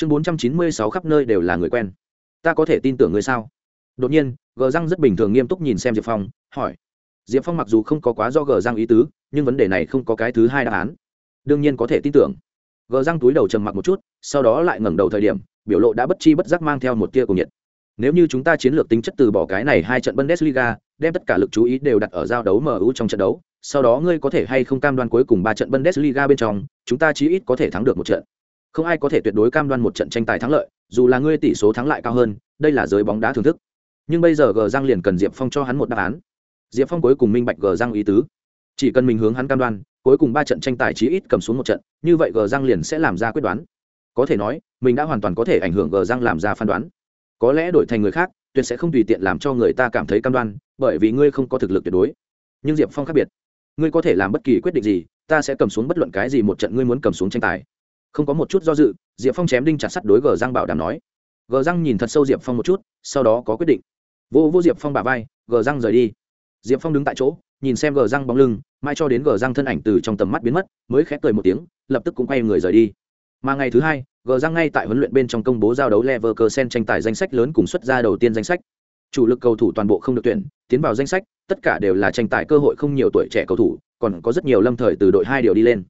chương bốn trăm chín mươi sáu khắp nơi đều là người quen. Ta có thể tin tưởng ngươi sao? Đột nhiên gờ răng rất bình thường nghiêm túc nhìn xem diệp phong, hỏi. Diệp phong mặc dù không có quá do gờ răng ý tứ, nhưng vấn đề này không có cái thứ hai đáp án. Đương nhiên có thể tin tưởng. Gờ răng túi đầu trầm mặc một chút, sau đó lại ngẩng đầu thời điểm, biểu lộ đã bất chi bất giác mang theo một tia cùng nhiệt. Nếu như chúng ta chiến lược tính chất từ bỏ cái này hai trận bundesliga, đem tất cả lực chú ý đều đặt ở giao đấu mu trong trận đấu, sau đó ngươi có thể hay không cam đoan cuối cùng ba trận bundesliga bên trong, chúng ta chí ít có thể thắng được một trận không ai có thể tuyệt đối cam đoan một trận tranh tài thắng lợi, dù là ngươi tỷ số thắng lại cao hơn, đây là giới bóng đá thưởng thức. Nhưng bây giờ gờ giang liền cần diệp phong cho hắn một đáp án. Diệp phong cuối cùng minh bạch gờ giang ý tứ. Chỉ cần mình hướng hắn cam đoan, cuối cùng ba trận tranh tài chí ít cầm xuống một trận, như vậy gờ giang liền sẽ làm ra quyết đoán. Có thể nói, mình đã hoàn toàn có thể ảnh hưởng gờ giang làm ra phán đoán. Có lẽ đổi thành người khác, tuyệt sẽ không tùy tiện làm cho người ta cảm thấy cam đoan, bởi vì ngươi không có thực lực tuyệt đối. Nhưng diệp phong khác biệt. Ngươi có thể làm bất kỳ quyết định gì, ta sẽ cầm xuống bất luận cái gì một trận ngươi muốn cầm xuống tranh tài không có một chút do dự, diệp phong chém đinh chặt sắt đối gờ giang bảo đảm nói. Gờ răng nhìn thật sâu diệp phong một chút, sau đó có quyết định. Vô vô diệp phong bà vai gờ răng rời đi. Diệp phong đứng tại chỗ, nhìn xem gờ răng bóng lưng mai cho đến gờ răng thân ảnh từ trong tầm mắt biến mất, mới khép cười một tiếng, lập tức cũng quay người rời đi. Mà ngày thứ hai gờ răng ngay tại huấn luyện bên trong công bố giao đấu leverkusen tranh tài danh sách lớn cùng xuất ra đầu tiên danh sách. Chủ lực cầu thủ toàn bộ không được tuyển, tiến vào danh sách, tất cả đều là tranh tài cơ hội không nhiều tuổi trẻ cầu thủ, còn có rất nhiều lâm thời từ đội hai điều đi lên.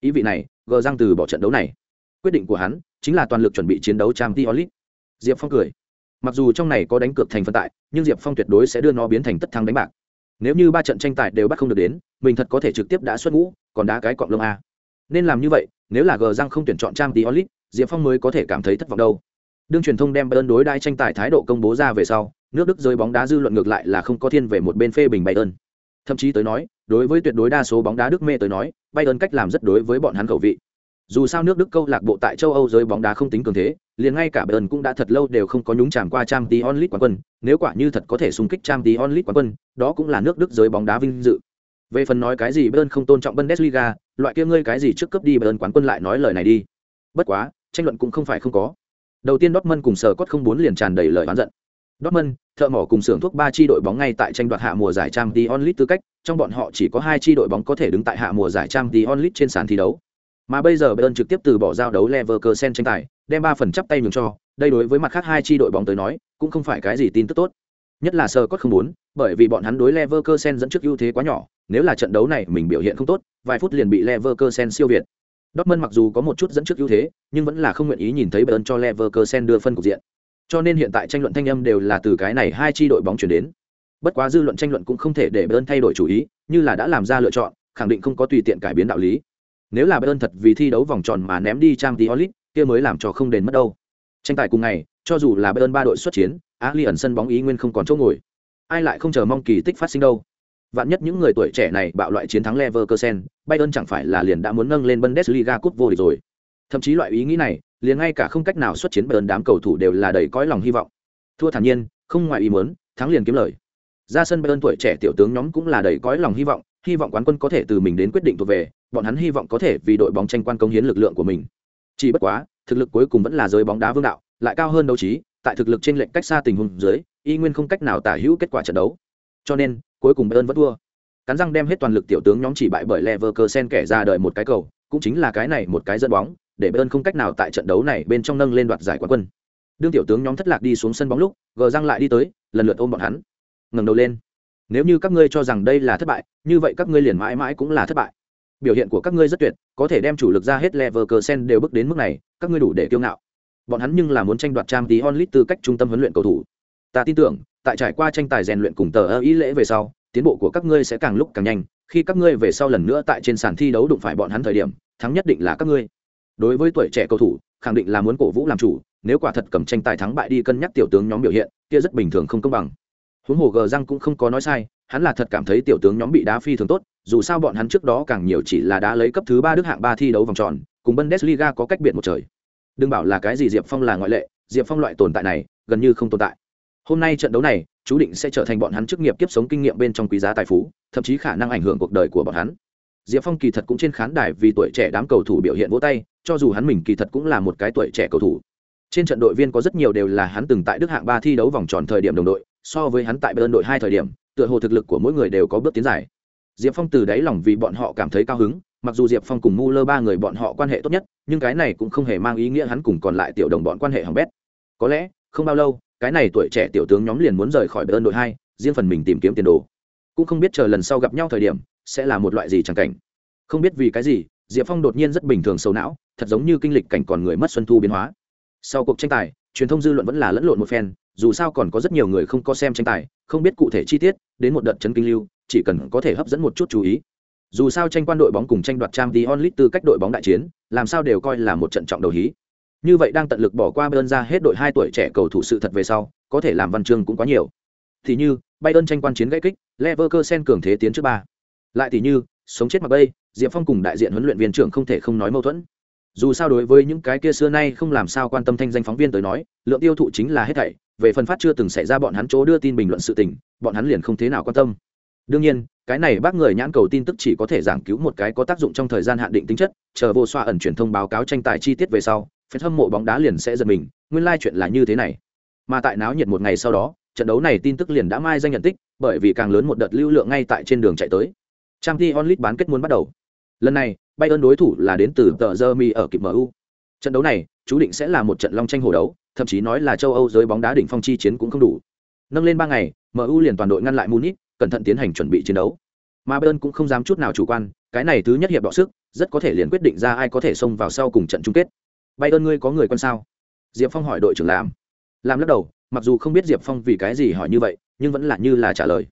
Ý vị này gờ răng từ bỏ trận đấu này. Quyết định của hắn chính là toàn lực chuẩn bị chiến đấu trang t onlit diệp phong cười. Mặc dù trong này có đánh cược thành phân tại, nhưng diệp phong tuyệt đối sẽ đưa nó biến thành tất thắng đánh bạc. Nếu như ba trận tranh tài đều bắt không được đến, mình thật có thể trực tiếp đã xuất ngũ, còn đá cái cọng lông a. Nên làm như vậy, nếu là gờ răng không tuyển chọn trang tí diệp phong mới có thể cảm thấy thất vọng đâu. Đương truyền thông đem bayern đối đai tranh tài thái độ công bố ra về sau, nước đức rơi bóng đá dư luận ngược lại là không có thiên về một bên phê bình bayern. Thậm chí tới nói đối với tuyệt đối đa số bóng đá đức mê tới nói, bayern cách làm rất đối với bọn hắn khẩu vị. Dù sao nước đức câu lạc bộ tại châu âu giới bóng đá không tính cường thế, liền ngay cả bayern cũng đã thật lâu đều không có nhúng chàm qua Champions League quán quân, nếu quả như thật có thể xung kích Champions League quán quân, đó cũng là nước đức giới bóng đá vinh dự. Về phần nói cái gì bayern không tôn trọng bundesliga, loại kia ngươi cái gì trước cấp đi bayern quán quân lại nói lời này đi. Bất quá, tranh luận cũng không phải không có. Đầu tiên dortmund cùng sở cốt không bốn liền tràn đầy lời oán giận dortmund thợ mỏ cùng xưởng thuốc ba chi đội bóng ngay tại tranh đoạt hạ mùa giải trang tí tư cách trong bọn họ chỉ có hai chi đội bóng có thể đứng tại hạ mùa giải trang tí trên sàn thi đấu mà bây giờ Bayern trực tiếp từ bỏ giao đấu Leverkusen tranh tài, đem ba phần chấp tay nhường cho, đây đối với mặt khác hai chi đội bóng tới nói, cũng không phải cái gì tin tức tốt. Nhất là Scott không muốn, bởi vì bọn hắn đối Leverkusen dẫn trước ưu thế quá nhỏ, nếu là trận đấu này mình biểu hiện không tốt, vài phút liền bị Leverkusen siêu việt. Dortmund mặc dù có một chút dẫn trước ưu thế, nhưng vẫn là không nguyện ý nhìn thấy Bayern cho Leverkusen đưa phân cục diện. Cho nên hiện tại tranh luận thanh âm đều là từ cái này hai chi đội bóng chuyển đến. Bất quá dư luận tranh luận cũng không thể để Bayern thay đổi chủ ý, như là đã làm ra lựa chọn, khẳng định không có tùy tiện cải biến đạo lý nếu là Bayern thật vì thi đấu vòng tròn mà ném đi trang tí Olit, kia mới làm cho không đền mất đâu. Tranh tài cùng ngày, cho dù là Bayern ba đội xuất chiến, Alien sân bóng ý nguyên không còn chỗ ngồi. Ai lại không chờ mong kỳ tích phát sinh đâu. Vạn nhất những người tuổi trẻ này bạo loại chiến thắng Leverkusen, Bayern chẳng phải là liền đã muốn nâng lên Bundesliga cúp vô địch rồi. Thậm chí loại ý nghĩ này, liền ngay cả không cách nào xuất chiến bờn đám cầu thủ đều là đầy cõi lòng hy vọng. Thua thản nhiên, không ngoài ý muốn, thắng liền kiếm lời. Ra sân Bayern tuổi trẻ tiểu tướng nhóm cũng là đầy cõi lòng hy vọng, hy vọng quán quân có thể từ mình đến quyết định thuộc về, bọn hắn hy vọng có thể vì đội bóng tranh quan công hiến lực lượng của mình. Chỉ bất quá, thực lực cuối cùng vẫn là giới bóng đá vương đạo, lại cao hơn đấu trí, tại thực lực trên lệnh cách xa tình huống dưới, y nguyên không cách nào tả hữu kết quả trận đấu. Cho nên, cuối cùng Bayern vẫn thua. Cắn răng đem hết toàn lực tiểu tướng nhóm chỉ bại bởi Leverkusen kẻ ra đời một cái cầu, cũng chính là cái này một cái dẫn bóng, để Bayern không cách nào tại trận đấu này bên trong nâng lên đoạt giải quán quân. Đương tiểu tướng nhóm thất lạc đi xuống sân bóng lúc, gờ răng lại đi tới, lần lượt ôm bọn hắn. Ngẩng đầu lên. Nếu như các ngươi cho rằng đây là thất bại như vậy các ngươi liền mãi mãi cũng là thất bại. Biểu hiện của các ngươi rất tuyệt có thể đem chủ lực ra hết Leverkusen cờ sen đều bước đến mức này các ngươi đủ để kiêu ngạo. Bọn hắn nhưng là muốn tranh đoạt trang tí onlit tư cách trung tâm huấn luyện cầu thủ. Ta tin tưởng tại trải qua tranh tài rèn luyện cùng tờ ý lễ về sau tiến bộ của các ngươi sẽ càng lúc càng nhanh. Khi các ngươi về sau lần nữa tại trên sàn thi đấu đụng phải bọn hắn thời điểm thắng nhất định là các ngươi đối với tuổi trẻ cầu thủ, khẳng định là muốn cổ vũ làm chủ, nếu quả thật cầm tranh tài thắng bại đi cân nhắc tiểu tướng nhóm biểu hiện, kia rất bình thường không công bằng. Huống hồ gờ răng cũng không có nói sai, hắn là thật cảm thấy tiểu tướng nhóm bị đá phi thường tốt, dù sao bọn hắn trước đó càng nhiều chỉ là đá lấy cấp thứ ba đức hạng ba thi đấu vòng tròn, cùng bundesliga có cách biệt một trời. Đừng bảo là cái gì diệp phong là ngoại lệ, diệp phong loại tồn tại này, gần như không tồn tại. Hôm nay trận đấu này, chú định sẽ trở thành bọn hắn chức nghiệp kiếp sống kinh nghiệm bên trong quý giá tài phú, thậm chí khả năng ảnh hưởng cuộc đời của bọn hắn. Diệp phong kỳ thật cũng trên khán đài vì tuổi trẻ đám cầu thủ biểu hiện vỗ tay cho dù hắn mình kỳ thật cũng là một cái tuổi trẻ cầu thủ. Trên trận đội viên có rất nhiều đều là hắn từng tại đức hạng ba thi đấu vòng tròn thời điểm đồng đội, so với hắn tại bên đội hai thời điểm, tựa hồ thực lực của mỗi người đều có bước tiến dài. Diệp phong từ đáy lòng vì bọn họ cảm thấy cao hứng, mặc dù diệp phong cùng mu lơ ba người bọn họ quan hệ tốt nhất, nhưng cái này cũng không hề mang ý nghĩa hắn cùng còn lại tiểu đồng bọn quan hệ hỏng bét. Có lẽ, không bao lâu, cái này tuổi trẻ tiểu tướng nhóm liền muốn rời khỏi bayern đội hai, riêng phần mình tìm kiếm tiền đồ. Cũng không biết chờ lần sau gặp nhau thời điểm, sẽ là một loại gì chẳng cảnh. Không biết vì cái gì, diệp phong đột nhiên rất bình thường sầu não thật giống như kinh lịch cảnh còn người mất xuân thu biến hóa. Sau cuộc tranh tài, truyền thông dư luận vẫn là lẫn lộn một phen, dù sao còn có rất nhiều người không có xem tranh tài, không biết cụ thể chi tiết, đến một đợt chấn kinh lưu, chỉ cần có thể hấp dẫn một chút chú ý. Dù sao tranh quan đội bóng cùng tranh đoạt trang t onlit từ cách đội bóng đại chiến, làm sao đều coi là một trận trọng đầu hí. Như vậy đang tận lực bỏ qua bayern ra hết đội hai tuổi trẻ cầu thủ sự thật về sau, có thể làm văn chương cũng quá nhiều. Thì như, bayern tranh quan chiến gãy kích, leverkusen cường thế tiến trước ba. Lại thì như, sống chết mặc bay, diệp phong cùng đại diện huấn luyện viên trưởng không thể không nói mâu thuẫn dù sao đối với những cái kia xưa nay không làm sao quan tâm thanh danh phóng viên tới nói, lượng tiêu thụ chính là hết thảy, về phần phát chưa từng xảy ra bọn hắn chỗ đưa tin bình luận sự tình, bọn hắn liền không thế nào quan tâm. Đương nhiên, cái này bác người nhãn cầu tin tức chỉ có thể giảng cứu một cái có tác dụng trong thời gian hạn định tính chất, chờ vô xoa ẩn truyền thông báo cáo tranh tài chi tiết về sau phe hâm mộ bóng đá liền sẽ giật mình, nguyên lai chuyện là như thế này. Mà tại náo nhiệt một ngày sau đó, trận đấu này tin tức liền đã mai danh nhận tích, bởi vì càng lớn một đợt lưu lượng ngay tại trên đường chạy tới. Trang t onlit bán kết muốn bắt đầu lần này, bayern đối thủ là đến từ tờ rơ mi ở kịp mu trận đấu này, chú định sẽ là một trận long tranh hồ đấu, thậm chí nói là châu âu giới bóng đá đỉnh phong chi chiến cũng không đủ. Nâng lên ba ngày mu liền toàn đội ngăn lại munich, cẩn thận tiến hành chuẩn bị chiến đấu. Mà bayern cũng không dám chút nào chủ quan, cái này thứ nhất hiệp đọ sức, rất có thể liền quyết định ra ai có thể xông vào sau cùng trận chung kết. Bayern ngươi có người quân sao? Diệp phong hỏi đội trưởng làm làm lắc đầu, mặc dù không biết diệp phong vì cái gì hỏi như vậy, nhưng vẫn là như là trả lời.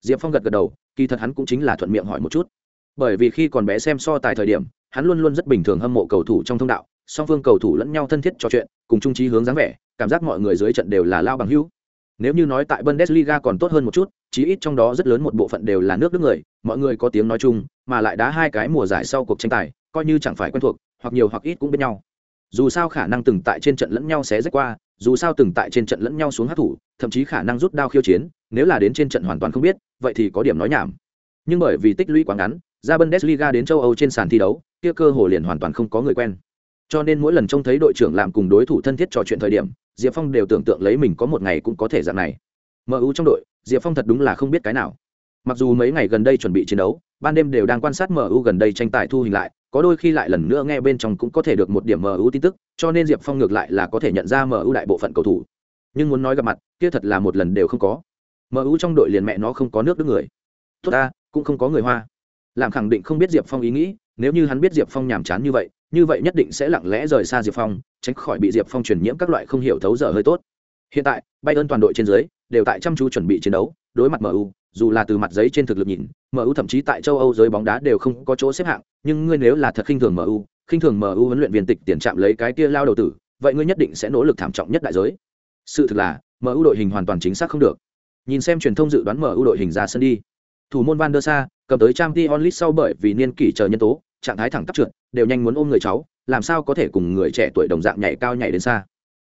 Diệp phong gật gật đầu, kỳ thật hắn cũng chính là thuận miệng hỏi một chút bởi vì khi còn bé xem so tài thời điểm, hắn luôn luôn rất bình thường hâm mộ cầu thủ trong thông đạo, song phương cầu thủ lẫn nhau thân thiết trò chuyện, cùng trung trí hướng dáng vẻ, cảm giác mọi người dưới trận đều là lao bằng hữu. Nếu như nói tại bundesliga còn tốt hơn một chút, chí ít trong đó rất lớn một bộ phận đều là nước nước người, mọi người có tiếng nói chung, mà lại đá hai cái mùa giải sau cuộc tranh tài, coi như chẳng phải quen thuộc, hoặc nhiều hoặc ít cũng biết nhau. Dù sao khả năng từng tại trên trận lẫn nhau xé rách qua, dù sao từng tại trên trận lẫn nhau xuống hát thủ, thậm chí khả năng rút đao khiêu chiến, nếu là đến trên trận hoàn toàn không biết, vậy thì có điểm nói nhảm. Nhưng bởi vì tích lũy quá ngắn ra bundesliga đến châu âu trên sàn thi đấu, kia cơ hồ liền hoàn toàn không có người quen. Cho nên mỗi lần trông thấy đội trưởng làm cùng đối thủ thân thiết trò chuyện thời điểm, diệp phong đều tưởng tượng lấy mình có một ngày cũng có thể dạng này. Mu trong đội, diệp phong thật đúng là không biết cái nào. Mặc dù mấy ngày gần đây chuẩn bị chiến đấu, ban đêm đều đang quan sát mu gần đây tranh tài thu hình lại, có đôi khi lại lần nữa nghe bên trong cũng có thể được một điểm mu tin tức, cho nên diệp phong ngược lại là có thể nhận ra mu đại bộ phận cầu thủ. Nhưng muốn nói gặp mặt, kia thật là một lần đều không có. Mu trong đội liền mẹ nó không có nước đức người. Tốt ta, cũng không có người hoa làm khẳng định không biết diệp phong ý nghĩ, nếu như hắn biết diệp phong nhàm chán như vậy như vậy nhất định sẽ lặng lẽ rời xa diệp phong, tránh khỏi bị diệp phong truyền nhiễm các loại không hiểu thấu dở hơi tốt. Hiện tại bay ơn toàn đội trên dưới đều tại chăm chú chuẩn bị chiến đấu, đối mặt mu dù là từ mặt giấy trên thực lực nhìn mu thậm chí tại châu âu giới bóng đá đều không có chỗ xếp hạng, nhưng ngươi nếu là thật khinh thường mu khinh thường mu huấn luyện viên tịch tiền chạm lấy cái kia lao đầu tử, vậy ngươi nhất định sẽ nỗ lực thảm trọng nhất đại giới. Sự thực là mu đội hình hoàn toàn chính xác không được. Nhìn xem truyền thông dự đoán mu đội hình ra sân đi thủ môn van der sa cầm tới trang League sau bởi vì niên kỷ chờ nhân tố, trạng thái thẳng tắp trượt, đều nhanh muốn ôm người cháu, làm sao có thể cùng người trẻ tuổi đồng dạng nhảy cao nhảy đến xa.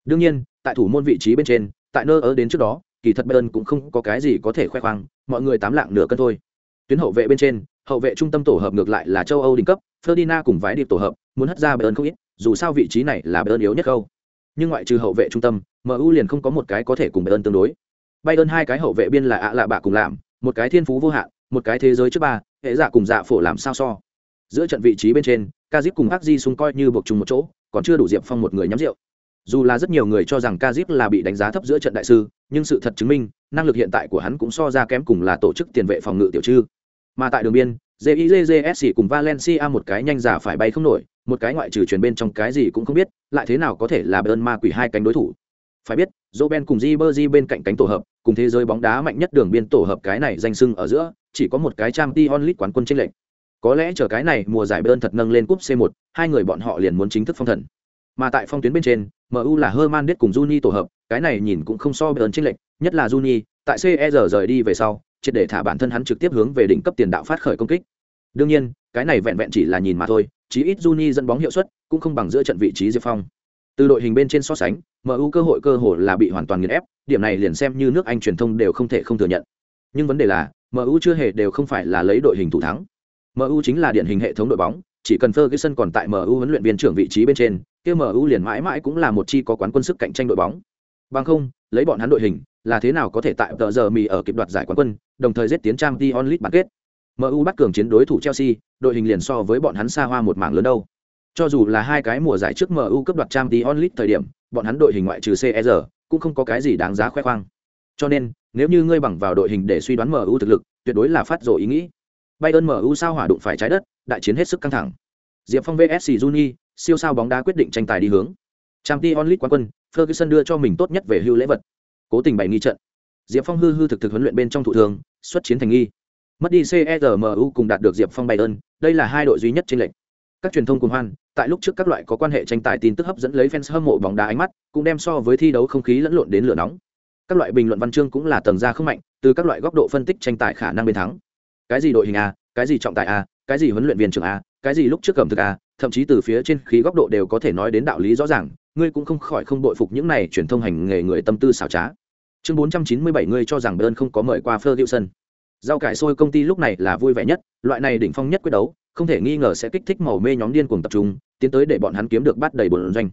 Đương nhiên, tại thủ môn vị trí bên trên, tại nơi ở đến trước đó, kỳ thật bayern cũng không có cái gì có thể khoe khoang, mọi người tám lạng nửa cân thôi. Tuyến hậu vệ bên trên, hậu vệ trung tâm tổ hợp ngược lại là châu âu đỉnh cấp, ferdinand cùng vái điệp tổ hợp, muốn hất ra bayern không ít, dù sao vị trí này là bayern yếu nhất câu. Nhưng ngoại trừ hậu vệ trung tâm mu liền không có một cái có thể cùng bayern tương đối. Bayern hai cái hậu vệ biên là ạ lạ bạ cùng làm một cái thiên phú vô hạn một cái thế giới trước ba hệ giả cùng dạ phổ làm sao so giữa trận vị trí bên trên Kazip cùng Ác Di xung coi như buộc chung một chỗ, còn chưa đủ Diệp Phong một người nhắm rượu. Dù là rất nhiều người cho rằng Kazip là bị đánh giá thấp giữa trận đại sư, nhưng sự thật chứng minh, năng lực hiện tại của hắn cũng so ra kém cùng là tổ chức tiền vệ phòng ngự tiểu trư. Mà tại đường biên, JIJJS cùng Valencia một cái nhanh giả phải bay không nổi, một cái ngoại trừ chuyển bên trong cái gì cũng không biết, lại thế nào có thể là Bern ma quỷ hai cánh đối thủ. Phải biết, Roben cùng Ribery bên cạnh cánh tổ hợp, cùng thế giới bóng đá mạnh nhất đường biên tổ hợp cái này danh sưng ở giữa, chỉ có một cái trang t onlit quán quân tranh lệch. Có lẽ chờ cái này mùa giải bơn thật nâng lên cúp C1, hai người bọn họ liền muốn chính thức phong thần. Mà tại phong tuyến bên trên, MU là Hernandez cùng Juni tổ hợp, cái này nhìn cũng không so bơn tranh lệch, nhất là Juni, tại CER rời đi về sau, triệt để thả bản thân hắn trực tiếp hướng về đỉnh cấp tiền đạo phát khởi công kích. Đương nhiên, cái này vẹn vẹn chỉ là nhìn mà thôi, chí ít Juni dẫn bóng hiệu suất cũng không bằng giữa trận vị trí Diệp Phong. Từ đội hình bên trên so sánh, MU cơ hội cơ hội là bị hoàn toàn nghiền ép, điểm này liền xem như nước Anh truyền thông đều không thể không thừa nhận. Nhưng vấn đề là, MU chưa hề đều không phải là lấy đội hình thủ thắng. MU chính là điển hình hệ thống đội bóng, chỉ cần Ferguson còn tại MU huấn luyện viên trưởng vị trí bên trên, kia MU liền mãi mãi cũng là một chi có quán quân sức cạnh tranh đội bóng. Bằng không, lấy bọn hắn đội hình, là thế nào có thể tại tờ giờ mì ở kịp đoạt giải quán quân, đồng thời giết tiến trang Dion League bán kết. MU bắt cường chiến đối thủ Chelsea, đội hình liền so với bọn hắn xa hoa một mảng lớn đâu. Cho dù là hai cái mùa giải trước MU cấp đoạt trang Dion League thời điểm, bọn hắn đội hình ngoại trừ CR cũng không có cái gì đáng giá khoe khoang. Cho nên, nếu như ngươi bằng vào đội hình để suy đoán MU thực lực, tuyệt đối là phát rồ ý nghĩ. Bayern MU sao hỏa đụng phải trái đất, đại chiến hết sức căng thẳng. Diệp Phong vs Juni, siêu sao bóng đá quyết định tranh tài đi hướng. Champions League quán quân, Ferguson đưa cho mình tốt nhất về hưu lễ vật. Cố tình bày nghi trận. Diệp Phong hư hư thực thực huấn luyện bên trong thủ thường, xuất chiến thành nghi. Mất đi CERMU cùng đạt được Diệp Phong Bayern, đây là hai đội duy nhất trên lệnh. Các truyền thông cùng hoan, tại lúc trước các loại có quan hệ tranh tài tin tức hấp dẫn lấy fans hâm mộ bóng đá ánh mắt, cũng đem so với thi đấu không khí lẫn lộn đến lửa nóng. Các loại bình luận văn chương cũng là tầng ra không mạnh, từ các loại góc độ phân tích tranh tài khả năng bên thắng. Cái gì đội hình a, cái gì trọng tài a, cái gì huấn luyện viên trưởng a, cái gì lúc trước cầm thực a, thậm chí từ phía trên khí góc độ đều có thể nói đến đạo lý rõ ràng, ngươi cũng không khỏi không bội phục những này truyền thông hành nghề người tâm tư xảo trá. Chương 497 ngươi cho rằng bern không có mời qua Ferguson. Rau cải sôi công ty lúc này là vui vẻ nhất, loại này đỉnh phong nhất quyết đấu, không thể nghi ngờ sẽ kích thích màu mê nhóm điên cuồng tập trung, tiến tới để bọn hắn kiếm được bắt đầy bổn doanh.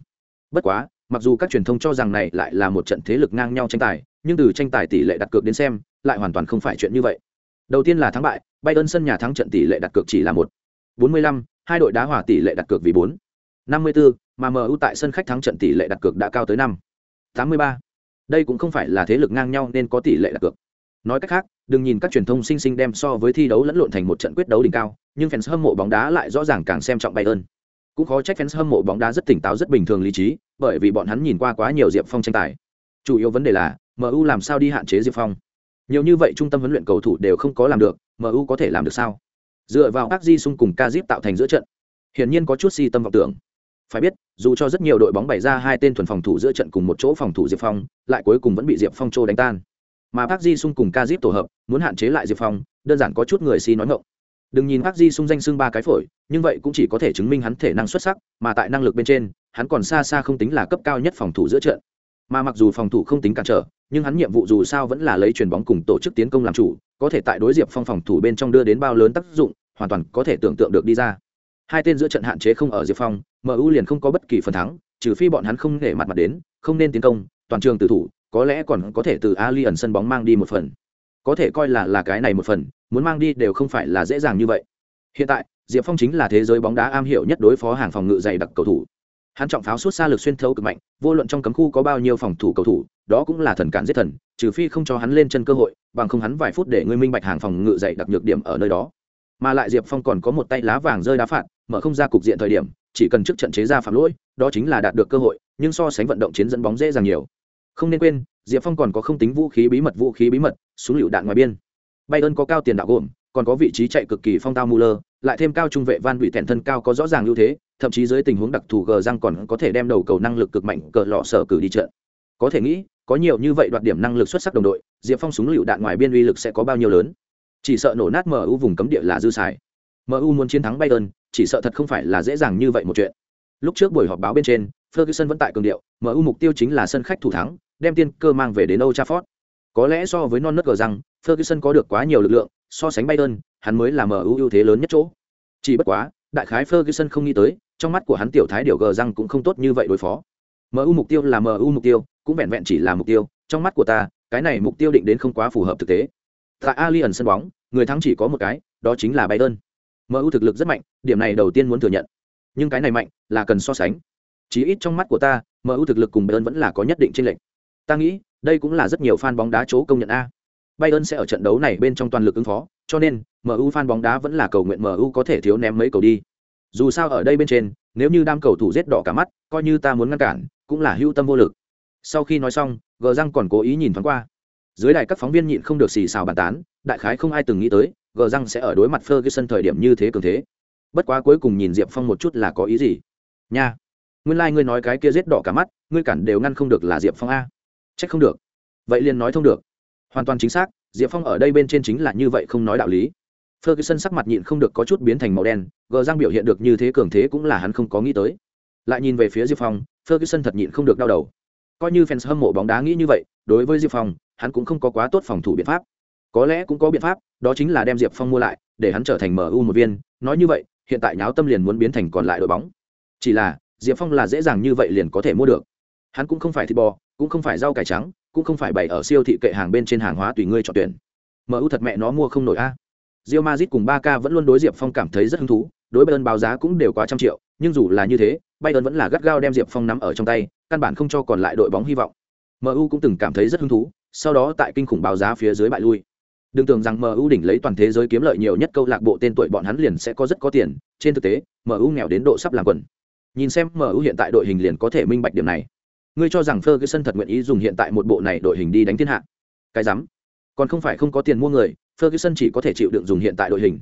Bất quá, mặc dù các truyền thông cho rằng này lại là một trận thế lực ngang nhau tranh tài, nhưng từ tranh tài tỷ lệ đặt cược đến xem, lại hoàn toàn không phải chuyện như vậy. Đầu tiên là thắng bại, Bayern sân nhà thắng trận tỷ lệ đặt cược chỉ là một 45, hai đội đá hòa tỷ lệ đặt cược vì 4. 54, mà MU tại sân khách thắng trận tỷ lệ đặt cược đã cao tới 5. 83. Đây cũng không phải là thế lực ngang nhau nên có tỷ lệ đặt cược. Nói cách khác, đừng nhìn các truyền thông sinh sinh đem so với thi đấu lẫn lộn thành một trận quyết đấu đỉnh cao, nhưng fans hâm mộ bóng đá lại rõ ràng càng xem trọng Bayern. Cũng khó trách fans hâm mộ bóng đá rất tỉnh táo rất bình thường lý trí, bởi vì bọn hắn nhìn qua quá nhiều Diệp Phong tranh tài. Chủ yếu vấn đề là, MU làm sao đi hạn chế Diệp Phong? Nhiều như vậy trung tâm huấn luyện cầu thủ đều không có làm được, MU có thể làm được sao? Dựa vào các di Sung cùng Kazip tạo thành giữa trận, hiển nhiên có chút si tâm vọng tưởng. Phải biết, dù cho rất nhiều đội bóng bày ra hai tên thuần phòng thủ giữa trận cùng một chỗ phòng thủ Diệp Phong, lại cuối cùng vẫn bị Diệp Phong trô đánh tan. Mà Park di Sung cùng Kazip tổ hợp, muốn hạn chế lại Diệp Phong, đơn giản có chút người si nói ngọng. Đừng nhìn bác di Sung danh xưng ba cái phổi, nhưng vậy cũng chỉ có thể chứng minh hắn thể năng xuất sắc, mà tại năng lực bên trên, hắn còn xa xa không tính là cấp cao nhất phòng thủ giữa trận. Mà mặc dù phòng thủ không tính cản trở, nhưng hắn nhiệm vụ dù sao vẫn là lấy chuyền bóng cùng tổ chức tiến công làm chủ, có thể tại đối diệp phong phòng thủ bên trong đưa đến bao lớn tác dụng, hoàn toàn có thể tưởng tượng được đi ra. Hai tên giữa trận hạn chế không ở diệp phong, MU liền không có bất kỳ phần thắng, trừ phi bọn hắn không để mặt mặt đến, không nên tiến công, toàn trường tự thủ, có lẽ còn có thể từ Ali ẩn sân bóng mang đi một phần. Có thể coi là là cái này một phần, muốn mang đi đều không phải là dễ dàng như vậy. Hiện tại, Diệp Phong chính là thế giới bóng đá am hiểu nhất đối phó hàng phòng ngự dày đặc cầu thủ. Hắn trọng pháo suốt xa lực xuyên thấu cực mạnh, vô luận trong cấm khu có bao nhiêu phòng thủ cầu thủ, đó cũng là thần cản giết thần, trừ phi không cho hắn lên chân cơ hội, bằng không hắn vài phút để ngươi minh bạch hàng phòng ngự dày đặc nhược điểm ở nơi đó. Mà lại Diệp Phong còn có một tay lá vàng rơi đá phạt, mở không ra cục diện thời điểm, chỉ cần trước trận chế ra phạm lỗi, đó chính là đạt được cơ hội, nhưng so sánh vận động chiến dẫn bóng dễ dàng nhiều. Không nên quên, Diệp Phong còn có không tính vũ khí bí mật vũ khí bí mật, súng lựu đạn ngoài biên. Bayern có cao tiền đạo gồm, còn có vị trí chạy cực kỳ phong tao Muller, lại thêm cao trung vệ Van Vị Tèn thân cao có rõ ràng ưu thế, thậm chí dưới tình huống đặc thù gờ răng còn có thể đem đầu cầu năng lực cực mạnh cờ lọ sở cử đi trận. Có thể nghĩ, có nhiều như vậy đoạt điểm năng lực xuất sắc đồng đội, Diệp Phong súng lựu đạn ngoài biên uy lực sẽ có bao nhiêu lớn. Chỉ sợ nổ nát MU vùng cấm địa là dư xài. MU muốn chiến thắng Bayern, chỉ sợ thật không phải là dễ dàng như vậy một chuyện. Lúc trước buổi họp báo bên trên, Ferguson vẫn tại cường điệu, MU mục tiêu chính là sân khách thủ thắng, đem tiên cơ mang về đến Old Trafford. Có lẽ so với non nớt gờ rằng, Ferguson có được quá nhiều lực lượng, so sánh Bayern, hắn mới là MU ưu thế lớn nhất chỗ. Chỉ bất quá, đại khái Ferguson không nghĩ tới, trong mắt của hắn tiểu thái điều gờ răng cũng không tốt như vậy đối phó. MU mục tiêu là MU mục tiêu, cũng vẹn vẹn chỉ là mục tiêu, trong mắt của ta, cái này mục tiêu định đến không quá phù hợp thực tế. Tại Allianz sân bóng, người thắng chỉ có một cái, đó chính là Bayern. MU thực lực rất mạnh, điểm này đầu tiên muốn thừa nhận. Nhưng cái này mạnh là cần so sánh. Chí ít trong mắt của ta, MU thực lực cùng Bayern vẫn là có nhất định chênh lệch. Ta nghĩ, đây cũng là rất nhiều fan bóng đá chỗ công nhận a. Bayern sẽ ở trận đấu này bên trong toàn lực ứng phó, cho nên MU fan bóng đá vẫn là cầu nguyện MU có thể thiếu ném mấy cầu đi. Dù sao ở đây bên trên, nếu như đam cầu thủ giết đỏ cả mắt, coi như ta muốn ngăn cản, cũng là hữu tâm vô lực. Sau khi nói xong, Gờ răng còn cố ý nhìn thoáng qua. Dưới đài các phóng viên nhịn không được xì xào bàn tán, đại khái không ai từng nghĩ tới, Gờ răng sẽ ở đối mặt Ferguson thời điểm như thế cường thế. Bất quá cuối cùng nhìn Diệp Phong một chút là có ý gì? Nha, nguyên lai like ngươi nói cái kia giết đỏ cả mắt, ngươi cản đều ngăn không được là Diệp Phong a. Chắc không được. Vậy liền nói thông được. Hoàn toàn chính xác, Diệp Phong ở đây bên trên chính là như vậy không nói đạo lý. Ferguson sắc mặt nhịn không được có chút biến thành màu đen, gờ răng biểu hiện được như thế cường thế cũng là hắn không có nghĩ tới. Lại nhìn về phía Diệp Phong, Ferguson thật nhịn không được đau đầu. Coi như fans hâm mộ bóng đá nghĩ như vậy, đối với Diệp Phong, hắn cũng không có quá tốt phòng thủ biện pháp. Có lẽ cũng có biện pháp, đó chính là đem Diệp Phong mua lại, để hắn trở thành MU một viên, nói như vậy, hiện tại nháo tâm liền muốn biến thành còn lại đội bóng. Chỉ là, Diệp Phong là dễ dàng như vậy liền có thể mua được. Hắn cũng không phải thịt bò, cũng không phải rau cải trắng, cũng không phải bày ở siêu thị kệ hàng bên trên hàng hóa tùy ngươi chọn tuyển. MU thật mẹ nó mua không nổi a rio mazit cùng ba k vẫn luôn đối Diệp Phong cảm thấy rất hứng thú, đối Bayern báo giá cũng đều quá trăm triệu, nhưng dù là như thế, Bayern vẫn là gắt gao đem Diệp Phong nắm ở trong tay, căn bản không cho còn lại đội bóng hy vọng. MU cũng từng cảm thấy rất hứng thú, sau đó tại kinh khủng báo giá phía dưới bại lui. Đừng tưởng rằng MU đỉnh lấy toàn thế giới kiếm lợi nhiều nhất câu lạc bộ tên tuổi bọn hắn liền sẽ có rất có tiền, trên thực tế, MU nghèo đến độ sắp làm quần. Nhìn xem MU hiện tại đội hình liền có thể minh bạch điểm này. Ngươi cho rằng Ferguson thật nguyện ý dùng hiện tại một bộ này đội hình đi đánh thiên hạ? Cái rắm. Còn không phải không có tiền mua người, Ferguson chỉ có thể chịu đựng dùng hiện tại đội hình.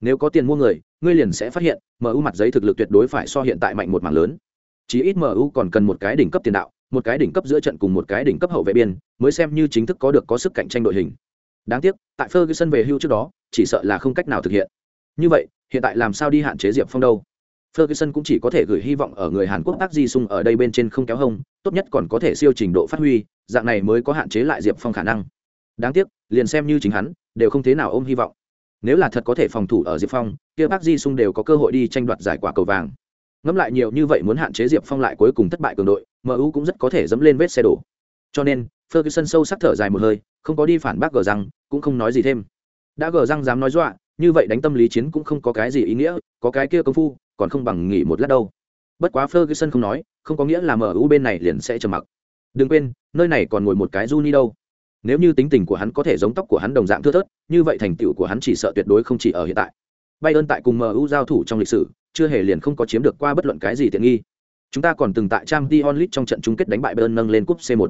Nếu có tiền mua người, ngươi liền sẽ phát hiện, MU mặt giấy thực lực tuyệt đối phải so hiện tại mạnh một mảng lớn. Chỉ ít MU còn cần một cái đỉnh cấp tiền đạo, một cái đỉnh cấp giữa trận cùng một cái đỉnh cấp hậu vệ biên, mới xem như chính thức có được có sức cạnh tranh đội hình. Đáng tiếc, tại Ferguson về hưu trước đó, chỉ sợ là không cách nào thực hiện. Như vậy, hiện tại làm sao đi hạn chế Diệp Phong đâu? Ferguson cũng chỉ có thể gửi hy vọng ở người Hàn Quốc Park Ji Sung ở đây bên trên không kéo hông, tốt nhất còn có thể siêu trình độ phát huy, dạng này mới có hạn chế lại Diệp Phong khả năng. Đáng tiếc, liền xem như chính hắn, đều không thế nào ôm hy vọng. Nếu là thật có thể phòng thủ ở Diệp Phong, kia Park Ji Sung đều có cơ hội đi tranh đoạt giải quả cầu vàng. Ngẫm lại nhiều như vậy muốn hạn chế Diệp Phong lại cuối cùng thất bại cường đội, MU cũng rất có thể dẫm lên vết xe đổ. Cho nên, Ferguson sâu sắc thở dài một hơi, không có đi phản bác gờ răng, cũng không nói gì thêm. Đã gờ răng dám nói dọa, như vậy đánh tâm lý chiến cũng không có cái gì ý nghĩa, có cái kia công phu, còn không bằng nghỉ một lát đâu. Bất quá Ferguson không nói, không có nghĩa là MU bên này liền sẽ trầm mặc. Đừng quên, nơi này còn ngồi một cái Juni đâu. Nếu như tính tình của hắn có thể giống tóc của hắn đồng dạng thưa thớt, như vậy thành tựu của hắn chỉ sợ tuyệt đối không chỉ ở hiện tại. Bayern tại cùng MU giao thủ trong lịch sử, chưa hề liền không có chiếm được qua bất luận cái gì tiện nghi. Chúng ta còn từng tại Champions League trong trận chung kết đánh bại Bayern nâng lên cúp C1.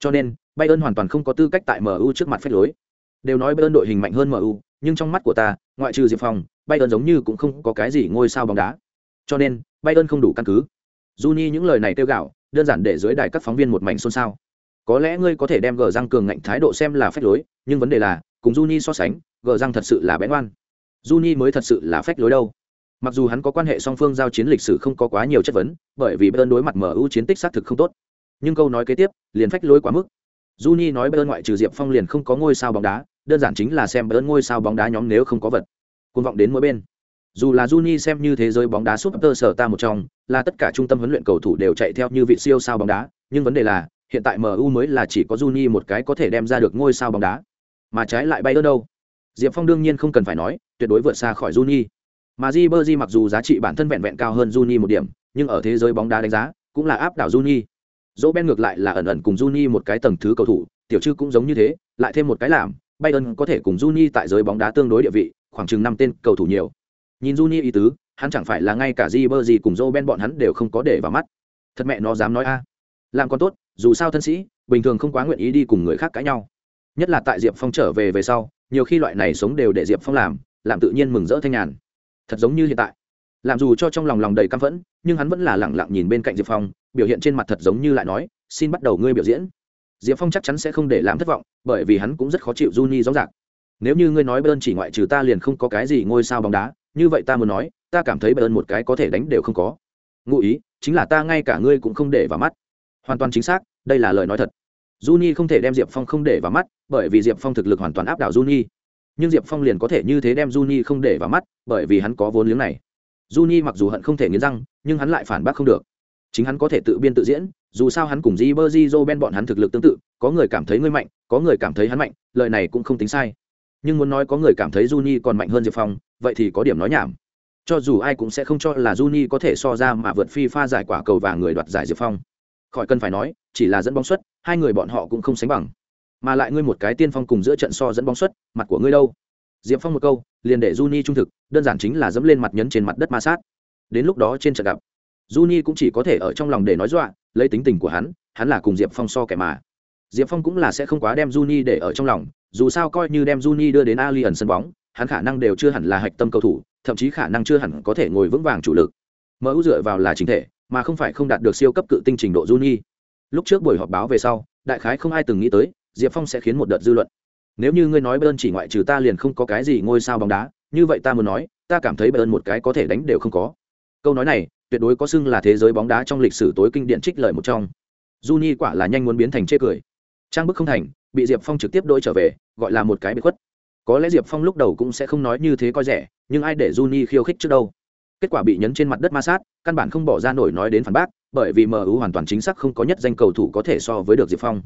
Cho nên, Bayern hoàn toàn không có tư cách tại MU trước mặt phép lối. Đều nói Bayern đội hình mạnh hơn MU, nhưng trong mắt của ta, ngoại trừ Diệp Phong, Bayern giống như cũng không có cái gì ngôi sao bóng đá. Cho nên, Bayern không đủ căn cứ. Juni những lời này tiêu gạo, đơn giản để dưới đài các phóng viên một mảnh xôn xao. Có lẽ ngươi có thể đem gờ răng cường ngạnh thái độ xem là phách lối, nhưng vấn đề là, cùng Juni so sánh, gờ răng thật sự là bén ngoan. Juni mới thật sự là phách lối đâu. Mặc dù hắn có quan hệ song phương giao chiến lịch sử không có quá nhiều chất vấn, bởi vì Bayern đối mặt MU chiến tích xác thực không tốt. Nhưng câu nói kế tiếp, liền phách lối quá mức. Juni nói Bayern ngoại trừ Diệp Phong liền không có ngôi sao bóng đá, đơn giản chính là xem Bayern ngôi sao bóng đá nhóm nếu không có vật. Cuồng vọng đến mỗi bên. Dù là Juni xem như thế giới bóng đá super sở ta một trong, là tất cả trung tâm huấn luyện cầu thủ đều chạy theo như vị siêu sao bóng đá, nhưng vấn đề là, hiện tại MU mới là chỉ có Juni một cái có thể đem ra được ngôi sao bóng đá. Mà trái lại Bayern đâu? Diệp Phong đương nhiên không cần phải nói, tuyệt đối vượt xa khỏi Juni. Mà Ribery mặc dù giá trị bản thân vẹn vẹn cao hơn Juni một điểm, nhưng ở thế giới bóng đá đánh giá, cũng là áp đảo Juni. Dỗ Ben ngược lại là ẩn ẩn cùng Juni một cái tầng thứ cầu thủ, tiểu trư cũng giống như thế, lại thêm một cái làm, Bayern có thể cùng Juni tại giới bóng đá tương đối địa vị, khoảng chừng năm tên cầu thủ nhiều. Nhìn Juni ý tứ, hắn chẳng phải là ngay cả Ribery cùng Dỗ Ben bọn hắn đều không có để vào mắt. Thật mẹ nó dám nói a. Làm con tốt, dù sao thân sĩ, bình thường không quá nguyện ý đi cùng người khác cãi nhau. Nhất là tại Diệp Phong trở về về sau, nhiều khi loại này sống đều để Diệp Phong làm, làm tự nhiên mừng rỡ thanh nhàn thật giống như hiện tại làm dù cho trong lòng lòng đầy căm phẫn nhưng hắn vẫn là lẳng lặng nhìn bên cạnh diệp phong biểu hiện trên mặt thật giống như lại nói xin bắt đầu ngươi biểu diễn diệp phong chắc chắn sẽ không để làm thất vọng bởi vì hắn cũng rất khó chịu Juni rõ ràng nếu như ngươi nói bơn chỉ ngoại trừ ta liền không có cái gì ngôi sao bóng đá như vậy ta muốn nói ta cảm thấy bơn một cái có thể đánh đều không có. Ngụ ý chính là ta ngay cả ngươi cũng không để vào mắt. Hoàn toàn chính xác đây là lời nói thật. Juni không thể đem Diệp Phong không để vào mắt, bởi vì Diệp Phong thực lực hoàn toàn áp đảo Juni. Nhưng diệp phong liền có thể như thế đem juni không để vào mắt bởi vì hắn có vốn liếng này. Juni mặc dù hận không thể nghiến răng nhưng hắn lại phản bác không được. Chính hắn có thể tự biên tự diễn dù sao hắn cùng di bơ di ben bọn hắn thực lực tương tự có người cảm thấy ngươi mạnh có người cảm thấy hắn mạnh lời này cũng không tính sai nhưng muốn nói có người cảm thấy juni còn mạnh hơn diệp phong, vậy thì có điểm nói nhảm. Cho dù ai cũng sẽ không cho là juni có thể so ra mà vượt phi pha giải quả cầu vàng người đoạt giải diệp phong. Khỏi cần phải nói, chỉ là dẫn bóng suất, hai người bọn họ cũng không sánh bằng. Mà lại ngươi một cái tiên phong cùng giữa trận so dẫn bóng xuất mặt của ngươi đâu? Diệp phong một câu, liền để juni trung thực, đơn giản chính là dẫm lên mặt nhấn trên mặt đất ma sát. Đến lúc đó trên trận gặp, juni cũng chỉ có thể ở trong lòng để nói dọa, lấy tính tình của hắn hắn là cùng diệp phong so kẻ mà. Diệp phong cũng là sẽ không quá đem juni để ở trong lòng dù sao coi như đem juni đưa đến ali ẩn sân bóng, hắn khả năng đều chưa hẳn là hạch tâm cầu thủ, thậm chí khả năng chưa hẳn có thể ngồi vững vàng chủ lực. Mới dựa vào là chính thể, mà không phải không đạt được siêu cấp cự tinh trình độ juni. Lúc trước buổi họp báo về sau, đại khái không ai từng nghĩ tới, diệp phong sẽ khiến một đợt dư luận. Nếu như ngươi nói bayern chỉ ngoại trừ ta liền không có cái gì ngôi sao bóng đá, như vậy ta muốn nói, ta cảm thấy bayern một cái có thể đánh đều không có. Câu nói này, tuyệt đối có xưng là thế giới bóng đá trong lịch sử tối kinh điển trích lời một trong. Juni quả là nhanh muốn biến thành chê cười. Trang bức không thành bị diệp phong trực tiếp đôi trở về gọi là một cái bị khuất có lẽ diệp phong lúc đầu cũng sẽ không nói như thế coi rẻ nhưng ai để Juni khiêu khích trước đâu kết quả bị nhấn trên mặt đất ma sát căn bản không bỏ ra nổi nói đến phản bác bởi vì mu hoàn toàn chính xác không có nhất danh cầu thủ có thể so với được diệp phong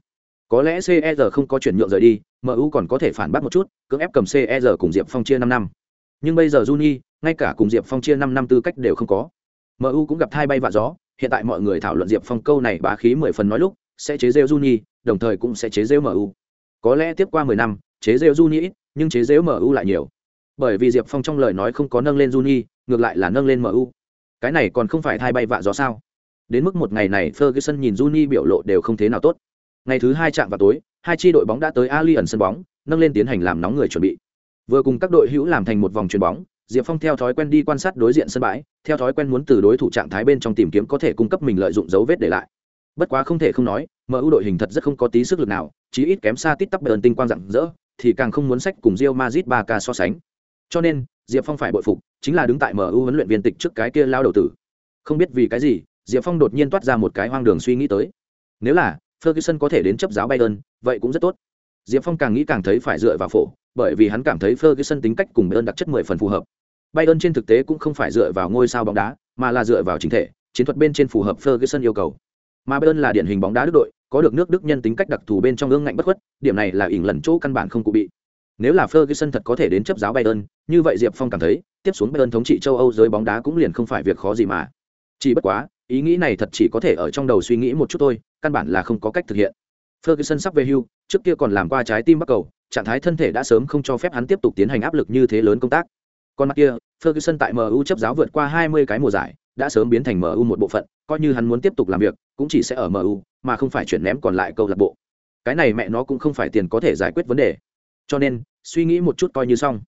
Có lẽ CER không có chuyển nhượng rời đi, MU còn có thể phản bác một chút, cưỡng ép cầm CER cùng Diệp Phong chia năm năm. Nhưng bây giờ Juni, ngay cả cùng Diệp Phong chia năm năm tư cách đều không có. MU cũng gặp thai bay vạ gió, hiện tại mọi người thảo luận Diệp Phong câu này bá khí mười phần nói lúc, sẽ chế giễu Juni, đồng thời cũng sẽ chế giễu MU. Có lẽ tiếp qua mười năm, chế giễu Juni ít, nhưng chế giễu MU lại nhiều. Bởi vì Diệp Phong trong lời nói không có nâng lên Juni, ngược lại là nâng lên MU. Cái này còn không phải thay bay vạ gió sao? Đến mức một ngày này Ferguson nhìn Juni biểu lộ đều không thế nào tốt. Ngày thứ hai chạm vào tối, hai chi đội bóng đã tới Allianz sân bóng, nâng lên tiến hành làm nóng người chuẩn bị. Vừa cùng các đội hữu làm thành một vòng chuyền bóng, Diệp Phong theo thói quen đi quan sát đối diện sân bãi, theo thói quen muốn từ đối thủ trạng thái bên trong tìm kiếm có thể cung cấp mình lợi dụng dấu vết để lại. Bất quá không thể không nói, MU đội hình thật rất không có tí sức lực nào, chí ít kém xa tít tắp bờn tinh quang rạng rỡ, thì càng không muốn sách cùng rio mazit ba k so sánh. Cho nên, Diệp Phong phải bội phục, chính là đứng tại MU huấn luyện viên tịch trước cái kia lao đầu tử. Không biết vì cái gì, Diệp Phong đột nhiên toát ra một cái hoang đường suy nghĩ tới. Nếu là Ferguson có thể đến chấp giáo Bayern, vậy cũng rất tốt. Diệp Phong càng nghĩ càng thấy phải dựa vào phổ, bởi vì hắn cảm thấy Ferguson tính cách cùng Bayern đặc chất mười phần phù hợp. Bayern trên thực tế cũng không phải dựa vào ngôi sao bóng đá, mà là dựa vào chính thể, chiến thuật bên trên phù hợp Ferguson yêu cầu. Mà Bayern là điển hình bóng đá đức đội, có được nước Đức nhân tính cách đặc thù bên trong ương ngạnh bất khuất, điểm này là ỉn lần chỗ căn bản không cụ bị. Nếu là Ferguson thật có thể đến chấp giáo Bayern, như vậy Diệp Phong cảm thấy, tiếp xuống Bayern thống trị châu Âu giới bóng đá cũng liền không phải việc khó gì mà. Chỉ bất quá, ý nghĩ này thật chỉ có thể ở trong đầu suy nghĩ một chút thôi, căn bản là không có cách thực hiện. Ferguson sắp về hưu, trước kia còn làm qua trái tim bắt cầu, trạng thái thân thể đã sớm không cho phép hắn tiếp tục tiến hành áp lực như thế lớn công tác. Còn mặt kia, Ferguson tại MU chấp giáo vượt qua 20 cái mùa giải, đã sớm biến thành MU một bộ phận, coi như hắn muốn tiếp tục làm việc, cũng chỉ sẽ ở MU, mà không phải chuyển ném còn lại câu lạc bộ. Cái này mẹ nó cũng không phải tiền có thể giải quyết vấn đề. Cho nên, suy nghĩ một chút coi như xong.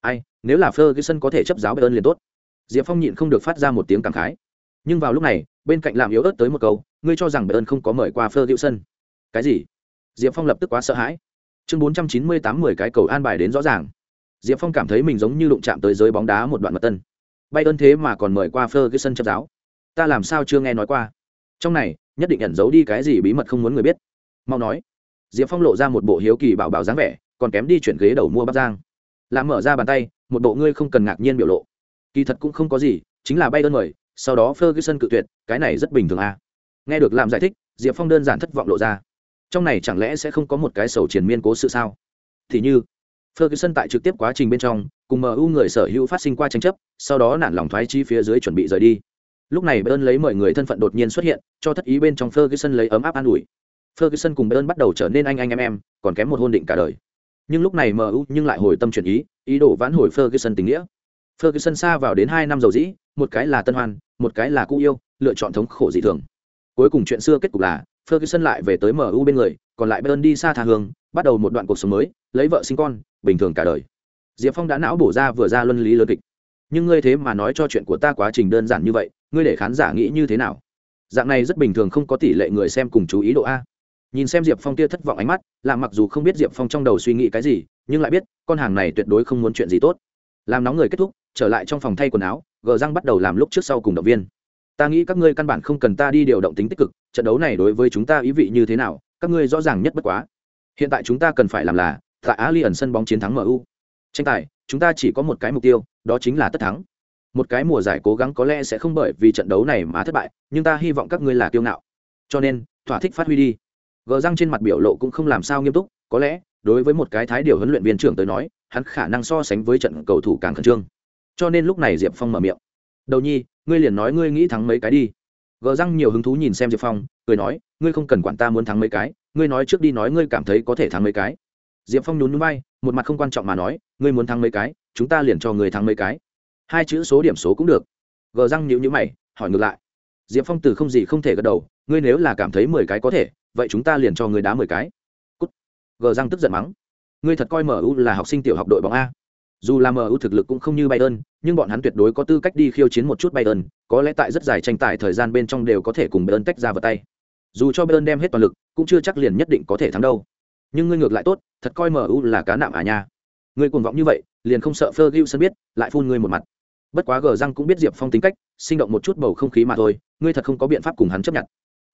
Ai, nếu là Ferguson có thể chấp giáo Bayern liền tốt. Diệp Phong nhịn không được phát ra một tiếng cảm khái. Nhưng vào lúc này, bên cạnh làm yếu ớt tới một câu, ngươi cho rằng Bayern không có mời qua Ferguson. Cái gì? Diệp Phong lập tức quá sợ hãi. Chương 498 10 cái cầu an bài đến rõ ràng. Diệp Phong cảm thấy mình giống như đụng chạm tới giới bóng đá một đoạn mật tân. Bay ơn thế mà còn mời qua Ferguson chấp giáo. Ta làm sao chưa nghe nói qua? Trong này, nhất định ẩn giấu đi cái gì bí mật không muốn người biết. Mau nói. Diệp Phong lộ ra một bộ hiếu kỳ bảo bảo dáng vẻ, còn kém đi chuyển ghế đầu mua bắp giang. Làm mở ra bàn tay, một bộ ngươi không cần ngạc nhiên biểu lộ. Kỳ thật cũng không có gì, chính là bay ơn mời, sau đó Ferguson cự tuyệt, cái này rất bình thường à. Nghe được làm giải thích, Diệp Phong đơn giản thất vọng lộ ra trong này chẳng lẽ sẽ không có một cái sầu triền miên cố sự sao thì như ferguson tại trực tiếp quá trình bên trong cùng mu người sở hữu phát sinh qua tranh chấp sau đó nản lòng thoái chi phía dưới chuẩn bị rời đi. Lúc này bayern lấy mọi người thân phận đột nhiên xuất hiện cho thất ý bên trong ferguson lấy ấm áp an ủi. Ferguson cùng bayern bắt đầu trở nên anh anh em em còn kém một hôn định cả đời. Nhưng lúc này mu nhưng lại hồi tâm chuyển ý ý đồ vãn hồi ferguson tình nghĩa. Ferguson xa vào đến hai năm dầu dĩ một cái là tân hoan một cái là cũ yêu lựa chọn thống khổ dị thường. Cuối cùng chuyện xưa kết cục là Ferguson lại về tới MU bên người, còn lại Bayern đi xa tha hương, bắt đầu một đoạn cuộc sống mới, lấy vợ sinh con, bình thường cả đời. Diệp Phong đã não bổ ra vừa ra luân lý lớn kịch. Nhưng ngươi thế mà nói cho chuyện của ta quá trình đơn giản như vậy, ngươi để khán giả nghĩ như thế nào? Dạng này rất bình thường không có tỷ lệ người xem cùng chú ý độ a. Nhìn xem Diệp Phong kia thất vọng ánh mắt, làm mặc dù không biết Diệp Phong trong đầu suy nghĩ cái gì, nhưng lại biết, con hàng này tuyệt đối không muốn chuyện gì tốt. Làm nóng người kết thúc, trở lại trong phòng thay quần áo, gờ răng bắt đầu làm lúc trước sau cùng động viên ta nghĩ các ngươi căn bản không cần ta đi điều động tính tích cực trận đấu này đối với chúng ta ý vị như thế nào các ngươi rõ ràng nhất bất quá hiện tại chúng ta cần phải làm là tại ali ẩn sân bóng chiến thắng mu. Tranh tài, chúng ta chỉ có một cái mục tiêu, đó chính là tất thắng. Một cái mùa giải cố gắng có lẽ sẽ không bởi vì trận đấu này mà thất bại, nhưng ta hy vọng các ngươi là kiêu ngạo. Cho nên, thỏa thích phát huy đi. Gờ răng trên mặt biểu lộ cũng không làm sao nghiêm túc, có lẽ, đối với một cái thái điều huấn luyện viên trưởng tới nói, hắn khả năng so sánh với trận cầu thủ càng khẩn trương. Cho nên lúc này diệp phong mở miệng. Đầu nhi, ngươi liền nói ngươi nghĩ thắng mấy cái đi. Gờ răng nhiều hứng thú nhìn xem diệp phong, cười nói, ngươi không cần quản ta muốn thắng mấy cái, ngươi nói trước đi nói ngươi cảm thấy có thể thắng mấy cái diệp phong nhún núi bay một mặt không quan trọng mà nói ngươi muốn thắng mấy cái chúng ta liền cho người thắng mấy cái hai chữ số điểm số cũng được gờ răng nhịu nhữ mày hỏi ngược lại diệp phong từ không gì không thể gật đầu ngươi nếu là cảm thấy mười cái có thể vậy chúng ta liền cho người đá mười cái Cút. gờ răng tức giận mắng ngươi thật coi mu là học sinh tiểu học đội bóng a dù là MU thực lực cũng không như Bayern, nhưng bọn hắn tuyệt đối có tư cách đi khiêu chiến một chút Bayern, có lẽ tại rất dài tranh tài thời gian bên trong đều có thể cùng Bayern tách ra vào tay. Dù cho Bayern đem hết toàn lực, cũng chưa chắc liền nhất định có thể thắng đâu. Nhưng ngươi ngược lại tốt, thật coi MU là cá nạm à nha. Ngươi cuồng vọng như vậy, liền không sợ Ferguson biết, lại phun ngươi một mặt. Bất quá gờ răng cũng biết Diệp Phong tính cách, sinh động một chút bầu không khí mà thôi, ngươi thật không có biện pháp cùng hắn chấp nhận.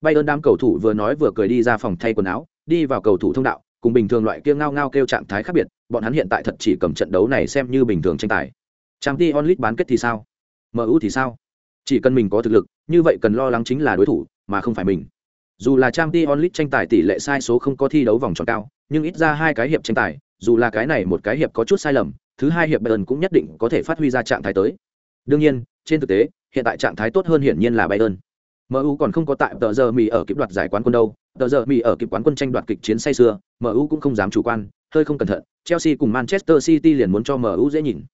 Bay ơn đám cầu thủ vừa nói vừa cười đi ra phòng thay quần áo, đi vào cầu thủ thông đạo, cùng bình thường loại kia ngao ngao kêu trạng thái khác biệt, bọn hắn hiện tại thật chỉ cầm trận đấu này xem như bình thường tranh tài. trang t onlit bán kết thì sao? MU thì sao? Chỉ cần mình có thực lực, như vậy cần lo lắng chính là đối thủ, mà không phải mình. Dù là Champions League tranh tài tỷ lệ sai số không có thi đấu vòng tròn cao, nhưng ít ra hai cái hiệp tranh tài, dù là cái này một cái hiệp có chút sai lầm, thứ hai hiệp Bayern cũng nhất định có thể phát huy ra trạng thái tới. Đương nhiên, trên thực tế, hiện tại trạng thái tốt hơn hiển nhiên là Bayern. MU còn không có tại tờ giờ mì ở kịp đoạt giải quán quân đâu, tờ giờ mì ở kịp quán quân tranh đoạt kịch chiến say xưa, MU cũng không dám chủ quan, hơi không cẩn thận, Chelsea cùng Manchester City liền muốn cho MU dễ nhìn.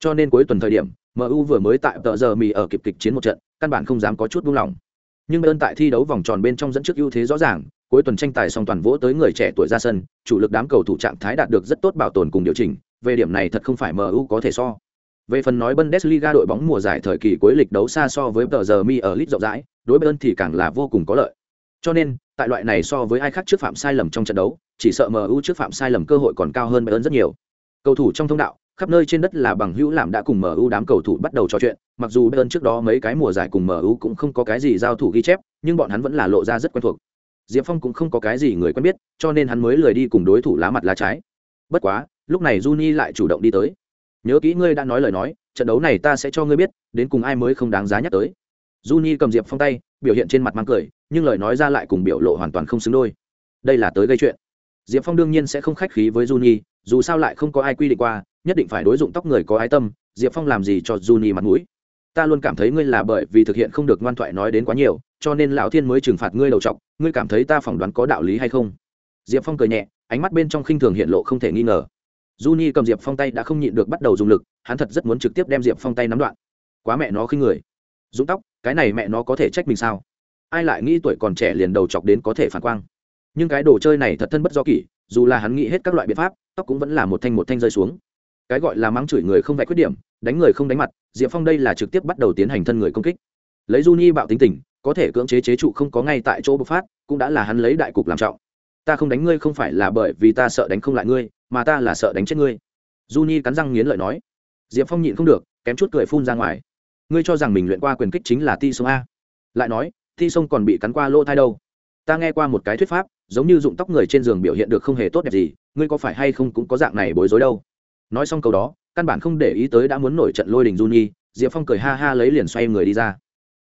Cho nên cuối tuần thời điểm, MU vừa mới tại tờ giờ mì ở kịp kịch chiến một trận, căn bản không dám có chút buông lỏng. Nhưng Bayern tại thi đấu vòng tròn bên trong dẫn trước ưu thế rõ ràng, cuối tuần tranh tài song toàn vỗ tới người trẻ tuổi ra sân, chủ lực đám cầu thủ trạng thái đạt được rất tốt bảo tồn cùng điều chỉnh, về điểm này thật không phải MU có thể so. Về phần nói Bundesliga đội bóng mùa giải thời kỳ cuối lịch đấu xa so với tờ giờ mi ở lit rộng rãi, đối Bayern thì càng là vô cùng có lợi. Cho nên, tại loại này so với ai khác trước phạm sai lầm trong trận đấu, chỉ sợ MU trước phạm sai lầm cơ hội còn cao hơn Bayern rất nhiều. Cầu thủ trong thông đạo, khắp nơi trên đất là bằng hữu làm đã cùng MU đám cầu thủ bắt đầu trò chuyện, mặc dù Bayern trước đó mấy cái mùa giải cùng MU cũng không có cái gì giao thủ ghi chép, nhưng bọn hắn vẫn là lộ ra rất quen thuộc. Diệp Phong cũng không có cái gì người quen biết, cho nên hắn mới lười đi cùng đối thủ lá mặt lá trái. Bất quá, lúc này Juni lại chủ động đi tới. Nhớ kỹ ngươi đã nói lời nói, trận đấu này ta sẽ cho ngươi biết, đến cùng ai mới không đáng giá nhắc tới. Juni cầm Diệp Phong tay, biểu hiện trên mặt mang cười, nhưng lời nói ra lại cùng biểu lộ hoàn toàn không xứng đôi. Đây là tới gây chuyện. Diệp Phong đương nhiên sẽ không khách khí với Juni, dù sao lại không có ai quy định qua, nhất định phải đối dụng tóc người có ái tâm, Diệp Phong làm gì cho Juni mặt mũi. Ta luôn cảm thấy ngươi là bởi vì thực hiện không được ngoan thoại nói đến quá nhiều, cho nên lão thiên mới trừng phạt ngươi đầu trọc, ngươi cảm thấy ta phỏng đoán có đạo lý hay không? Diệp Phong cười nhẹ, ánh mắt bên trong khinh thường hiện lộ không thể nghi ngờ. Juni cầm Diệp Phong tay đã không nhịn được bắt đầu dùng lực, hắn thật rất muốn trực tiếp đem Diệp Phong tay nắm đoạn. Quá mẹ nó khinh người. Dũng tóc, cái này mẹ nó có thể trách mình sao? Ai lại nghĩ tuổi còn trẻ liền đầu chọc đến có thể phản quang. Nhưng cái đồ chơi này thật thân bất do kỷ, dù là hắn nghĩ hết các loại biện pháp, tóc cũng vẫn là một thanh một thanh rơi xuống. Cái gọi là mắng chửi người không vạch khuyết điểm, đánh người không đánh mặt, Diệp Phong đây là trực tiếp bắt đầu tiến hành thân người công kích. Lấy Juni bạo tính tình, có thể cưỡng chế chế trụ không có ngay tại chỗ bộc phát, cũng đã là hắn lấy đại cục làm trọng. Ta không đánh ngươi không phải là bởi vì ta sợ đánh không lại ngươi, mà ta là sợ đánh chết ngươi. Juni cắn răng nghiến lợi nói. Diệp Phong nhịn không được, kém chút cười phun ra ngoài. Ngươi cho rằng mình luyện qua quyền kích chính là ti sông a? Lại nói, ti sông còn bị cắn qua lỗ thai đâu? Ta nghe qua một cái thuyết pháp, giống như dụng tóc người trên giường biểu hiện được không hề tốt đẹp gì, ngươi có phải hay không cũng có dạng này bối rối đâu. Nói xong câu đó, căn bản không để ý tới đã muốn nổi trận lôi đình Juni, Diệp Phong cười ha ha lấy liền xoay người đi ra.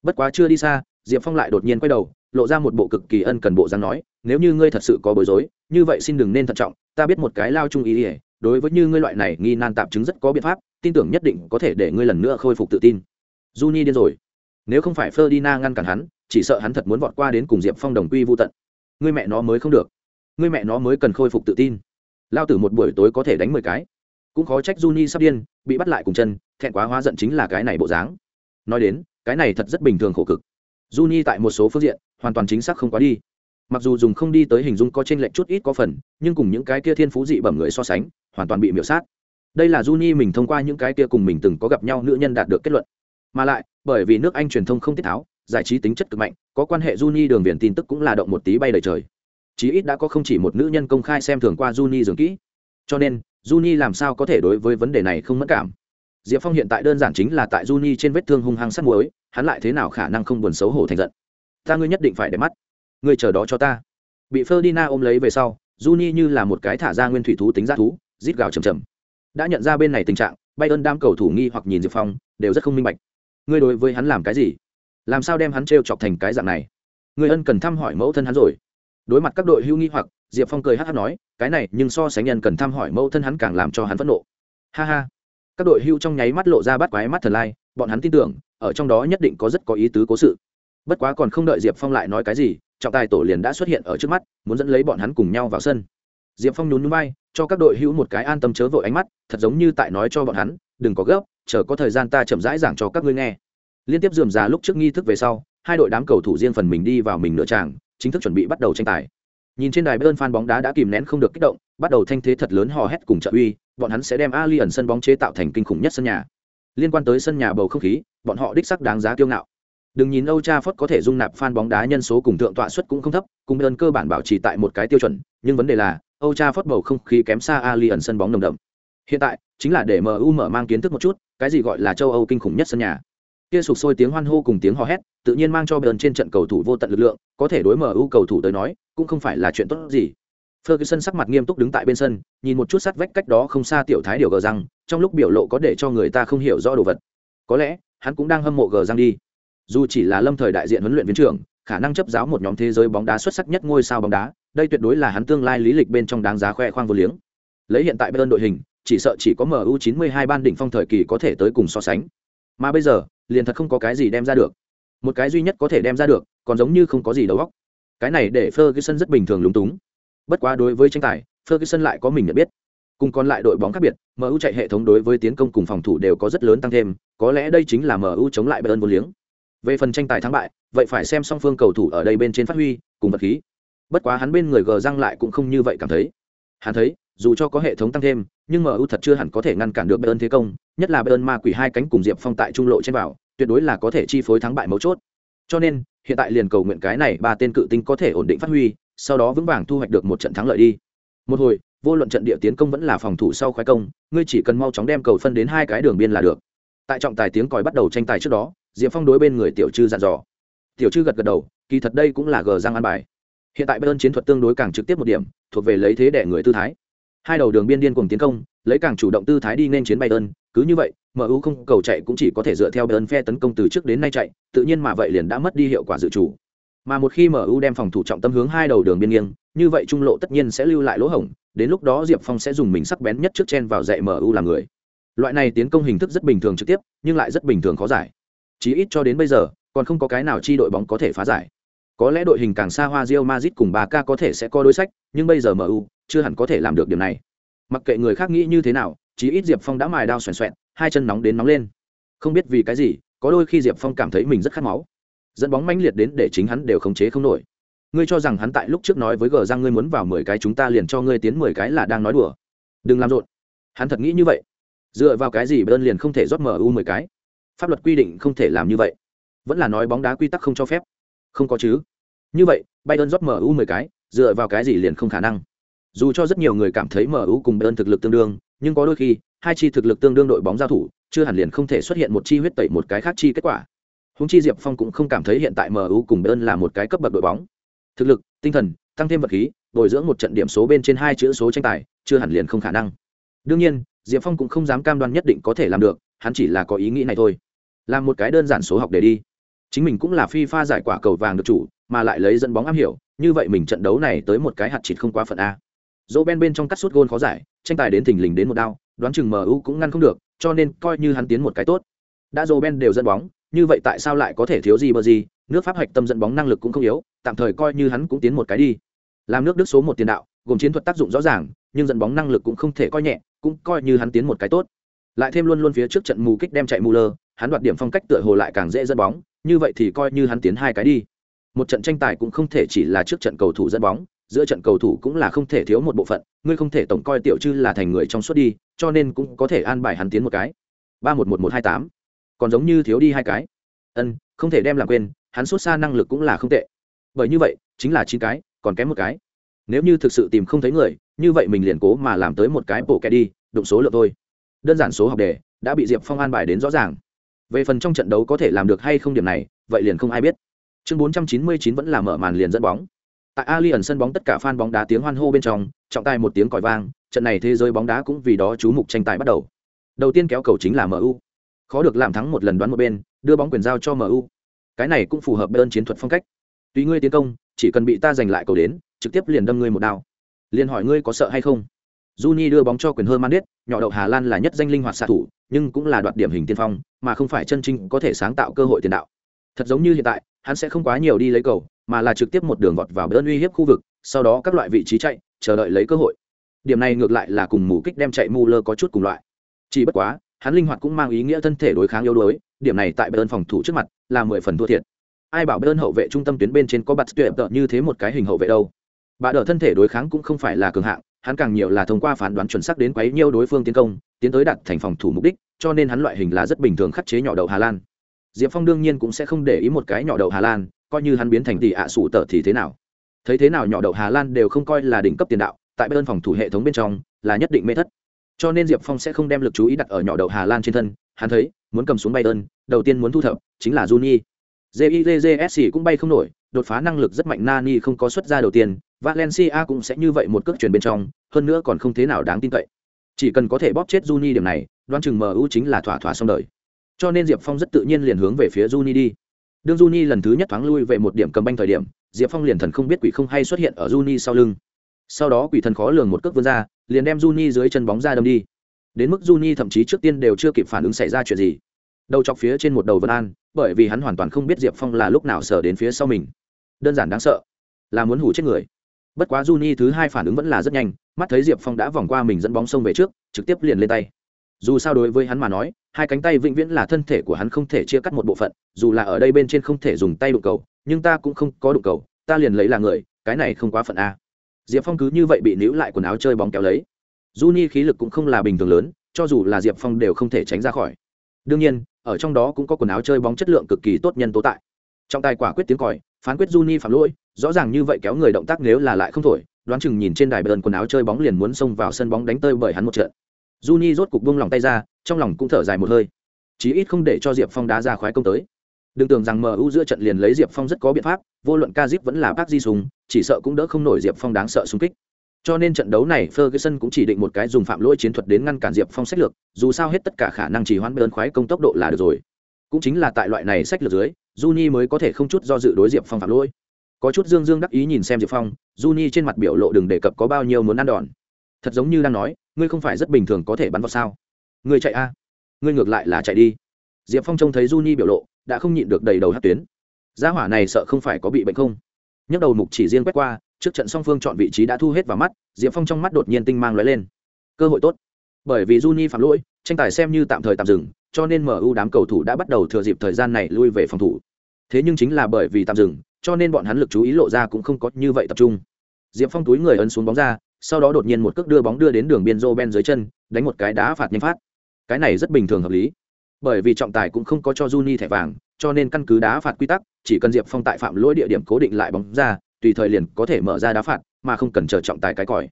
Bất quá chưa đi xa, diệp phong lại đột nhiên quay đầu lộ ra một bộ cực kỳ ân cần bộ dáng nói nếu như ngươi thật sự có bối rối như vậy xin đừng nên thận trọng ta biết một cái lao trung ý ỉa đối với như ngươi loại này nghi nan tạp chứng rất có biện pháp tin tưởng nhất định có thể để ngươi lần nữa khôi phục tự tin. Juni điên rồi. Nếu không phải Ferdinand ngăn cản hắn chỉ sợ hắn thật muốn vọt qua đến cùng diệp phong đồng quy vô tận. Ngươi mẹ nó mới không được. Ngươi mẹ nó mới cần khôi phục tự tin. Lao tử một buổi tối có thể đánh mười cái cũng khó trách Juni sắp điên bị bắt lại cùng chân thẹn quá hóa giận chính là cái này bộ dáng nói đến cái này thật rất bình thường khổ cực Juni tại một số phương diện hoàn toàn chính xác không quá đi. Mặc dù dùng không đi tới hình dung có trên lệch chút ít có phần, nhưng cùng những cái kia thiên phú dị bẩm người so sánh, hoàn toàn bị miểu sát. Đây là Juni mình thông qua những cái kia cùng mình từng có gặp nhau nữ nhân đạt được kết luận. Mà lại, bởi vì nước Anh truyền thông không tiết tháo, giải trí tính chất cực mạnh, có quan hệ Juni đường viền tin tức cũng là động một tí bay đầy trời. Chí ít đã có không chỉ một nữ nhân công khai xem thường qua Juni dường kỹ. Cho nên, Juni làm sao có thể đối với vấn đề này không mất cảm. Diệp Phong hiện tại đơn giản chính là tại Juni trên vết thương hung hăng sát muối, hắn lại thế nào khả năng không buồn xấu hổ thành giận? Ta ngươi nhất định phải để mắt. Ngươi chờ đó cho ta. Bị Ferdinand ôm lấy về sau Juni như là một cái thả ra nguyên thủy thú tính giá thú rít gào trầm trầm. đã nhận ra bên này tình trạng bay đám đam cầu thủ nghi hoặc nhìn diệp phong đều rất không minh bạch. Ngươi đối với hắn làm cái gì? Làm sao đem hắn trêu chọc thành cái dạng này? Ngươi ân cần thăm hỏi mẫu thân hắn rồi đối mặt các đội hưu nghi hoặc, diệp phong cười hát hát nói, cái này, nhưng so sánh nhân cần thăm hỏi mẫu thân hắn càng làm cho hắn phẫn nộ. Ha ha. Các đội hưu trong nháy mắt lộ ra bắt quái mắt thần lai, bọn hắn tin tưởng, ở trong đó nhất định có rất có ý tứ cố sự. Bất quá còn không đợi diệp phong lại nói cái gì, trọng tài tổ liền đã xuất hiện ở trước mắt, muốn dẫn lấy bọn hắn cùng nhau vào sân. Diệp phong nhún núi bay cho các đội hữu một cái an tâm chớ vội ánh mắt, thật giống như tại nói cho bọn hắn, đừng có gấp, chờ có thời gian ta chậm rãi giảng cho các ngươi nghe. Liên tiếp dườm già lúc trước nghi thức về sau, hai đội đám cầu thủ riêng phần mình đi vào mình nửa tràng chính thức chuẩn bị bắt đầu tranh tài. Nhìn trên đài bên fan bóng đá đã kìm nén không được kích động, bắt đầu thanh thế thật lớn hò hét cùng trợ uy, bọn hắn sẽ đem ali ẩn sân bóng chế tạo thành kinh khủng nhất sân nhà. Liên quan tới sân nhà bầu không khí, bọn họ đích sắc đáng giá kiêu ngạo. Đừng nhìn âu cha có thể dung nạp fan bóng đá nhân số cùng thượng tọa suất cũng không thấp, cùng bên cơ bản bảo trì tại một cái tiêu chuẩn, nhưng vấn đề là âu cha bầu không khí kém xa Alien sân bóng nồng đậm. Hiện tại, chính là để mu mở mang kiến thức một chút, cái gì gọi là châu âu kinh khủng nhất sân nhà kia sụp sôi tiếng hoan hô cùng tiếng hò hét tự nhiên mang cho bờn trên trận cầu thủ vô tận lực lượng có thể đối mu cầu thủ tới nói cũng không phải là chuyện tốt gì Ferguson sắc mặt nghiêm túc đứng tại bên sân, nhìn một chút sát vách cách đó không xa tiểu thái điều gờ răng, trong lúc biểu lộ có để cho người ta không hiểu rõ đồ vật. Có lẽ, hắn cũng đang hâm mộ gờ răng đi. Dù chỉ là lâm thời đại diện huấn luyện viên trưởng, khả năng chấp giáo một nhóm thế giới bóng đá xuất sắc nhất ngôi sao bóng đá đây tuyệt đối là hắn tương lai lý lịch bên trong đáng giá khoe khoang vô liếng lấy hiện tại bên đội hình chỉ sợ chỉ có mu 92 ban đỉnh phong thời kỳ có thể tới cùng so sánh mà bây giờ liền thật không có cái gì đem ra được. Một cái duy nhất có thể đem ra được, còn giống như không có gì đầu óc. Cái này để Ferguson rất bình thường lúng túng. Bất quá đối với tranh tài, Ferguson lại có mình nhận biết. Cùng còn lại đội bóng khác biệt mu chạy hệ thống đối với tiến công cùng phòng thủ đều có rất lớn tăng thêm, có lẽ đây chính là mu chống lại bayern vô liếng. Về phần tranh tài thắng bại, vậy phải xem song phương cầu thủ ở đây bên trên phát huy, cùng vật khí. Bất quá hắn bên người gờ răng lại cũng không như vậy cảm thấy. Hắn thấy, dù cho có hệ thống tăng thêm, nhưng mu thật chưa hẳn có thể ngăn cản được bayern thế công, nhất là bayern ma quỷ hai cánh cùng diệp phong tại trung lộ trên vào tuyệt đối là có thể chi phối thắng bại mấu chốt. Cho nên, hiện tại liền cầu nguyện cái này ba tên cự tinh có thể ổn định phát huy, sau đó vững vàng thu hoạch được một trận thắng lợi đi. Một hồi, vô luận trận địa tiến công vẫn là phòng thủ sau khoái công, ngươi chỉ cần mau chóng đem cầu phân đến hai cái đường biên là được. Tại trọng tài tiếng còi bắt đầu tranh tài trước đó, diệp phong đối bên người tiểu chư dặn dò. Tiểu chư gật gật đầu, kỳ thật đây cũng là gờ răng an bài. Hiện tại bayern chiến thuật tương đối càng trực tiếp một điểm, thuộc về lấy thế đẻ người tư thái hai đầu đường biên điên cùng tiến công, lấy càng chủ động tư thái đi nên chiến bayern cứ như vậy mu không cầu chạy cũng chỉ có thể dựa theo bayern phe tấn công từ trước đến nay chạy, tự nhiên mà vậy liền đã mất đi hiệu quả dự chủ mà một khi mu đem phòng thủ trọng tâm hướng hai đầu đường biên nghiêng, như vậy trung lộ tất nhiên sẽ lưu lại lỗ hổng, đến lúc đó diệp phong sẽ dùng mình sắc bén nhất trước chen vào dạy mu làm người. Loại này tiến công hình thức rất bình thường trực tiếp, nhưng lại rất bình thường khó giải. Chí ít cho đến bây giờ, còn không có cái nào chi đội bóng có thể phá giải. Có lẽ đội hình càng xa hoa rio mazit cùng bà ca có thể sẽ có đối sách nhưng bây giờ MU chưa hẳn có thể làm được điều này. Mặc kệ người khác nghĩ như thế nào, chí ít diệp phong đã mài đao xoèn xoẹn, hai chân nóng đến nóng lên. Không biết vì cái gì, có đôi khi diệp phong cảm thấy mình rất khát máu. Dẫn bóng mãnh liệt đến để chính hắn đều khống chế không nổi. Ngươi cho rằng hắn tại lúc trước nói với gờ rằng ngươi muốn vào mười cái chúng ta liền cho ngươi tiến mười cái là đang nói đùa. Đừng làm rộn. Hắn thật nghĩ như vậy. Dựa vào cái gì bơn liền không thể rót mu mười cái? Pháp luật quy định không thể làm như vậy. Vẫn là nói bóng đá quy tắc không cho phép. Không có chứ. Như vậy, bayern rót mu mười cái dựa vào cái gì liền không khả năng. Dù cho rất nhiều người cảm thấy mu cùng bayern thực lực tương đương, nhưng có đôi khi, hai chi thực lực tương đương đội bóng giao thủ, chưa hẳn liền không thể xuất hiện một chi huyết tẩy một cái khác chi kết quả. Húng chi diệp phong cũng không cảm thấy hiện tại mu cùng bayern là một cái cấp bậc đội bóng. Thực lực, tinh thần, tăng thêm vật khí, bồi dưỡng một trận điểm số bên trên hai chữ số tranh tài, chưa hẳn liền không khả năng. Đương nhiên, diệp phong cũng không dám cam đoan nhất định có thể làm được, hắn chỉ là có ý nghĩ này thôi. Làm một cái đơn giản số học để đi. Chính mình cũng là phi pha giải quả cầu vàng được chủ, mà lại lấy dẫn bóng am hiểu như vậy mình trận đấu này tới một cái hạt chịt không quá phận a. Dỗ ben bên trong cắt suốt gôn khó giải, tranh tài đến thình lình đến một đao đoán chừng mu cũng ngăn không được, cho nên coi như hắn tiến một cái tốt. Đã dỗ ben đều dẫn bóng, như vậy tại sao lại có thể thiếu gì bơ gì, nước pháp hạch tâm dẫn bóng năng lực cũng không yếu, tạm thời coi như hắn cũng tiến một cái đi. Làm nước đức số một tiền đạo, gồm chiến thuật tác dụng rõ ràng, nhưng dẫn bóng năng lực cũng không thể coi nhẹ, cũng coi như hắn tiến một cái tốt. Lại thêm luôn luôn phía trước trận mù kích đem chạy mù lơ, hắn đoạt điểm phong cách tựa hồ lại càng dễ dẫn bóng, như vậy thì coi như hắn tiến hai cái đi một trận tranh tài cũng không thể chỉ là trước trận cầu thủ dẫn bóng, giữa trận cầu thủ cũng là không thể thiếu một bộ phận, ngươi không thể tổng coi tiểu chư là thành người trong suốt đi, cho nên cũng có thể an bài hắn tiến một cái. ba một một một hai tám. Còn giống như thiếu đi hai cái. Ân, không thể đem làm quên, hắn xuất xa năng lực cũng là không tệ. Bởi như vậy, chính là chín cái, còn kém một cái. Nếu như thực sự tìm không thấy người, như vậy mình liền cố mà làm tới một cái bộ kẹ đi, đụng số lượng thôi. Đơn giản số học đề, đã bị diệp phong an bài đến rõ ràng. Về phần trong trận đấu có thể làm được hay không điểm này, vậy liền không ai biết chương 499 vẫn là mở màn liền dẫn bóng. Tại ali sân bóng tất cả fan bóng đá tiếng hoan hô bên trong trọng tài một tiếng còi vang trận này thế giới bóng đá cũng vì đó chú mục tranh tài bắt đầu. Đầu tiên kéo cầu chính là mu khó được làm thắng một lần đoán một bên đưa bóng quyền giao cho mu cái này cũng phù hợp đơn chiến thuật phong cách. Tùy ngươi tiến công chỉ cần bị ta giành lại cầu đến trực tiếp liền đâm ngươi một đao. Liền hỏi ngươi có sợ hay không? Juni đưa bóng cho quyền hơn Mandet, nhỏ đậu Hà Lan là nhất danh linh hoạt xạ thủ, nhưng cũng là đoạt điểm hình tiên phong, mà không phải chân chính có thể sáng tạo cơ hội tiền đạo. Thật giống như hiện tại, hắn sẽ không quá nhiều đi lấy cầu, mà là trực tiếp một đường vọt vào bên uy hiếp khu vực, sau đó các loại vị trí chạy, chờ đợi lấy cơ hội. Điểm này ngược lại là cùng mù kích đem chạy Muller có chút cùng loại. Chỉ bất quá, hắn linh hoạt cũng mang ý nghĩa thân thể đối kháng yếu đuối, điểm này tại bên phòng thủ trước mặt là mười phần thua thiệt. Ai bảo bên hậu vệ trung tâm tuyến bên trên có bật tuyệt như thế một cái hình hậu vệ đâu. Bà đỡ thân thể đối kháng cũng không phải là cường hạng, hắn càng nhiều là thông qua phán đoán chuẩn xác đến quấy nhiêu đối phương tiến công tiến tới đặt thành phòng thủ mục đích cho nên hắn loại hình là rất bình thường khắc chế nhỏ đầu hà lan diệp phong đương nhiên cũng sẽ không để ý một cái nhỏ đậu hà lan coi như hắn biến thành tỷ ạ sủ tờ thì thế nào thấy thế nào nhỏ đậu hà lan đều không coi là đỉnh cấp tiền đạo tại bên phòng thủ hệ thống bên trong là nhất định mê thất cho nên diệp phong sẽ không đem lực chú ý đặt ở nhỏ đậu hà lan trên thân hắn thấy muốn cầm xuống bay đơn đầu tiên muốn thu thập chính là juni gizsc cũng bay không nổi đột phá năng lực rất mạnh nani không có xuất ra đầu tiên Valencia cũng sẽ như vậy một cước chuyển bên trong, hơn nữa còn không thế nào đáng tin cậy. Chỉ cần có thể bóp chết Juni điểm này, Đoan chừng MU chính là thỏa thỏa xong đời. Cho nên Diệp Phong rất tự nhiên liền hướng về phía Juni đi. đương Juni lần thứ nhất thoáng lui về một điểm cầm banh thời điểm, diệp phong liền thần không biết quỷ không hay xuất hiện ở Juni sau lưng. Sau đó quỷ thần khó lường một cước vươn ra, liền đem Juni dưới chân bóng ra đâm đi. Đến mức Juni thậm chí trước tiên đều chưa kịp phản ứng xảy ra chuyện gì. Đầu chọc phía trên một đầu vân an, bởi vì hắn hoàn toàn không biết diệp phong là lúc nào sờ đến phía sau mình. Đơn giản đáng sợ. Là muốn hủ chết người. Bất quá Juni thứ hai phản ứng vẫn là rất nhanh, mắt thấy diệp phong đã vòng qua mình dẫn bóng sông về trước, trực tiếp liền lên tay dù sao đối với hắn mà nói, hai cánh tay vĩnh viễn là thân thể của hắn không thể chia cắt một bộ phận, dù là ở đây bên trên không thể dùng tay đụng cầu, nhưng ta cũng không có đụng cầu, ta liền lấy là người, cái này không quá phận a. Diệp phong cứ như vậy bị níu lại quần áo chơi bóng kéo lấy. Juni khí lực cũng không là bình thường lớn, cho dù là diệp phong đều không thể tránh ra khỏi. Đương nhiên, ở trong đó cũng có quần áo chơi bóng chất lượng cực kỳ tốt nhân tố tại. Trong tài quả quyết tiếng còi, phán quyết Juni phạm lỗi, rõ ràng như vậy kéo người động tác nếu là lại không thổi, đoán chừng nhìn trên đài bờn quần áo chơi bóng liền muốn xông vào sân bóng đánh tơi bởi hắn một trận. Juni rốt cục buông lòng tay ra trong lòng cũng thở dài một hơi chí ít không để cho diệp phong đá ra khoái công tới đừng tưởng rằng mu giữa trận liền lấy diệp phong rất có biện pháp vô luận Kazip vẫn là bác di súng chỉ sợ cũng đỡ không nổi diệp phong đáng sợ xung kích cho nên trận đấu này Ferguson cũng chỉ định một cái dùng phạm lỗi chiến thuật đến ngăn cản Diệp Phong sách lược, dù sao hết tất cả khả năng chỉ hoãn bơn khoái công tốc độ là được rồi. Cũng chính là tại loại này sách lược dưới, Juni mới có thể không chút do dự đối Diệp Phong phạm lỗi. Có chút dương dương đắc ý nhìn xem Diệp Phong, Juni trên mặt biểu lộ đừng đề cập có bao nhiêu muốn ăn đòn. Thật giống như đang nói, ngươi không phải rất bình thường có thể bắn vào sao? Ngươi chạy a? Ngươi ngược lại là chạy đi. Diệp Phong trông thấy Juni biểu lộ, đã không nhịn được đầy đầu hất tuyến. Gia hỏa này sợ không phải có bị bệnh không? Nhấc đầu mục chỉ riêng quét qua, trước trận song phương chọn vị trí đã thu hết vào mắt diệp phong trong mắt đột nhiên tinh mang lóe lên cơ hội tốt bởi vì juni phạm lỗi tranh tài xem như tạm thời tạm dừng cho nên mu đám cầu thủ đã bắt đầu thừa dịp thời gian này lui về phòng thủ thế nhưng chính là bởi vì tạm dừng cho nên bọn hắn lực chú ý lộ ra cũng không có như vậy tập trung diệp phong túi người ấn xuống bóng ra sau đó đột nhiên một cước đưa bóng đưa đến đường biên rô ben dưới chân đánh một cái đá phạt nhanh phát. Cái này rất bình thường hợp lý. Bởi vì trọng tài cũng không có cho Juni thẻ vàng, cho nên căn cứ đá phạt quy tắc, chỉ cần Diệp Phong tại phạm lỗi địa điểm cố định lại bóng ra, tùy thời liền có thể mở ra đá phạt mà không cần chờ trọng tài cái còi.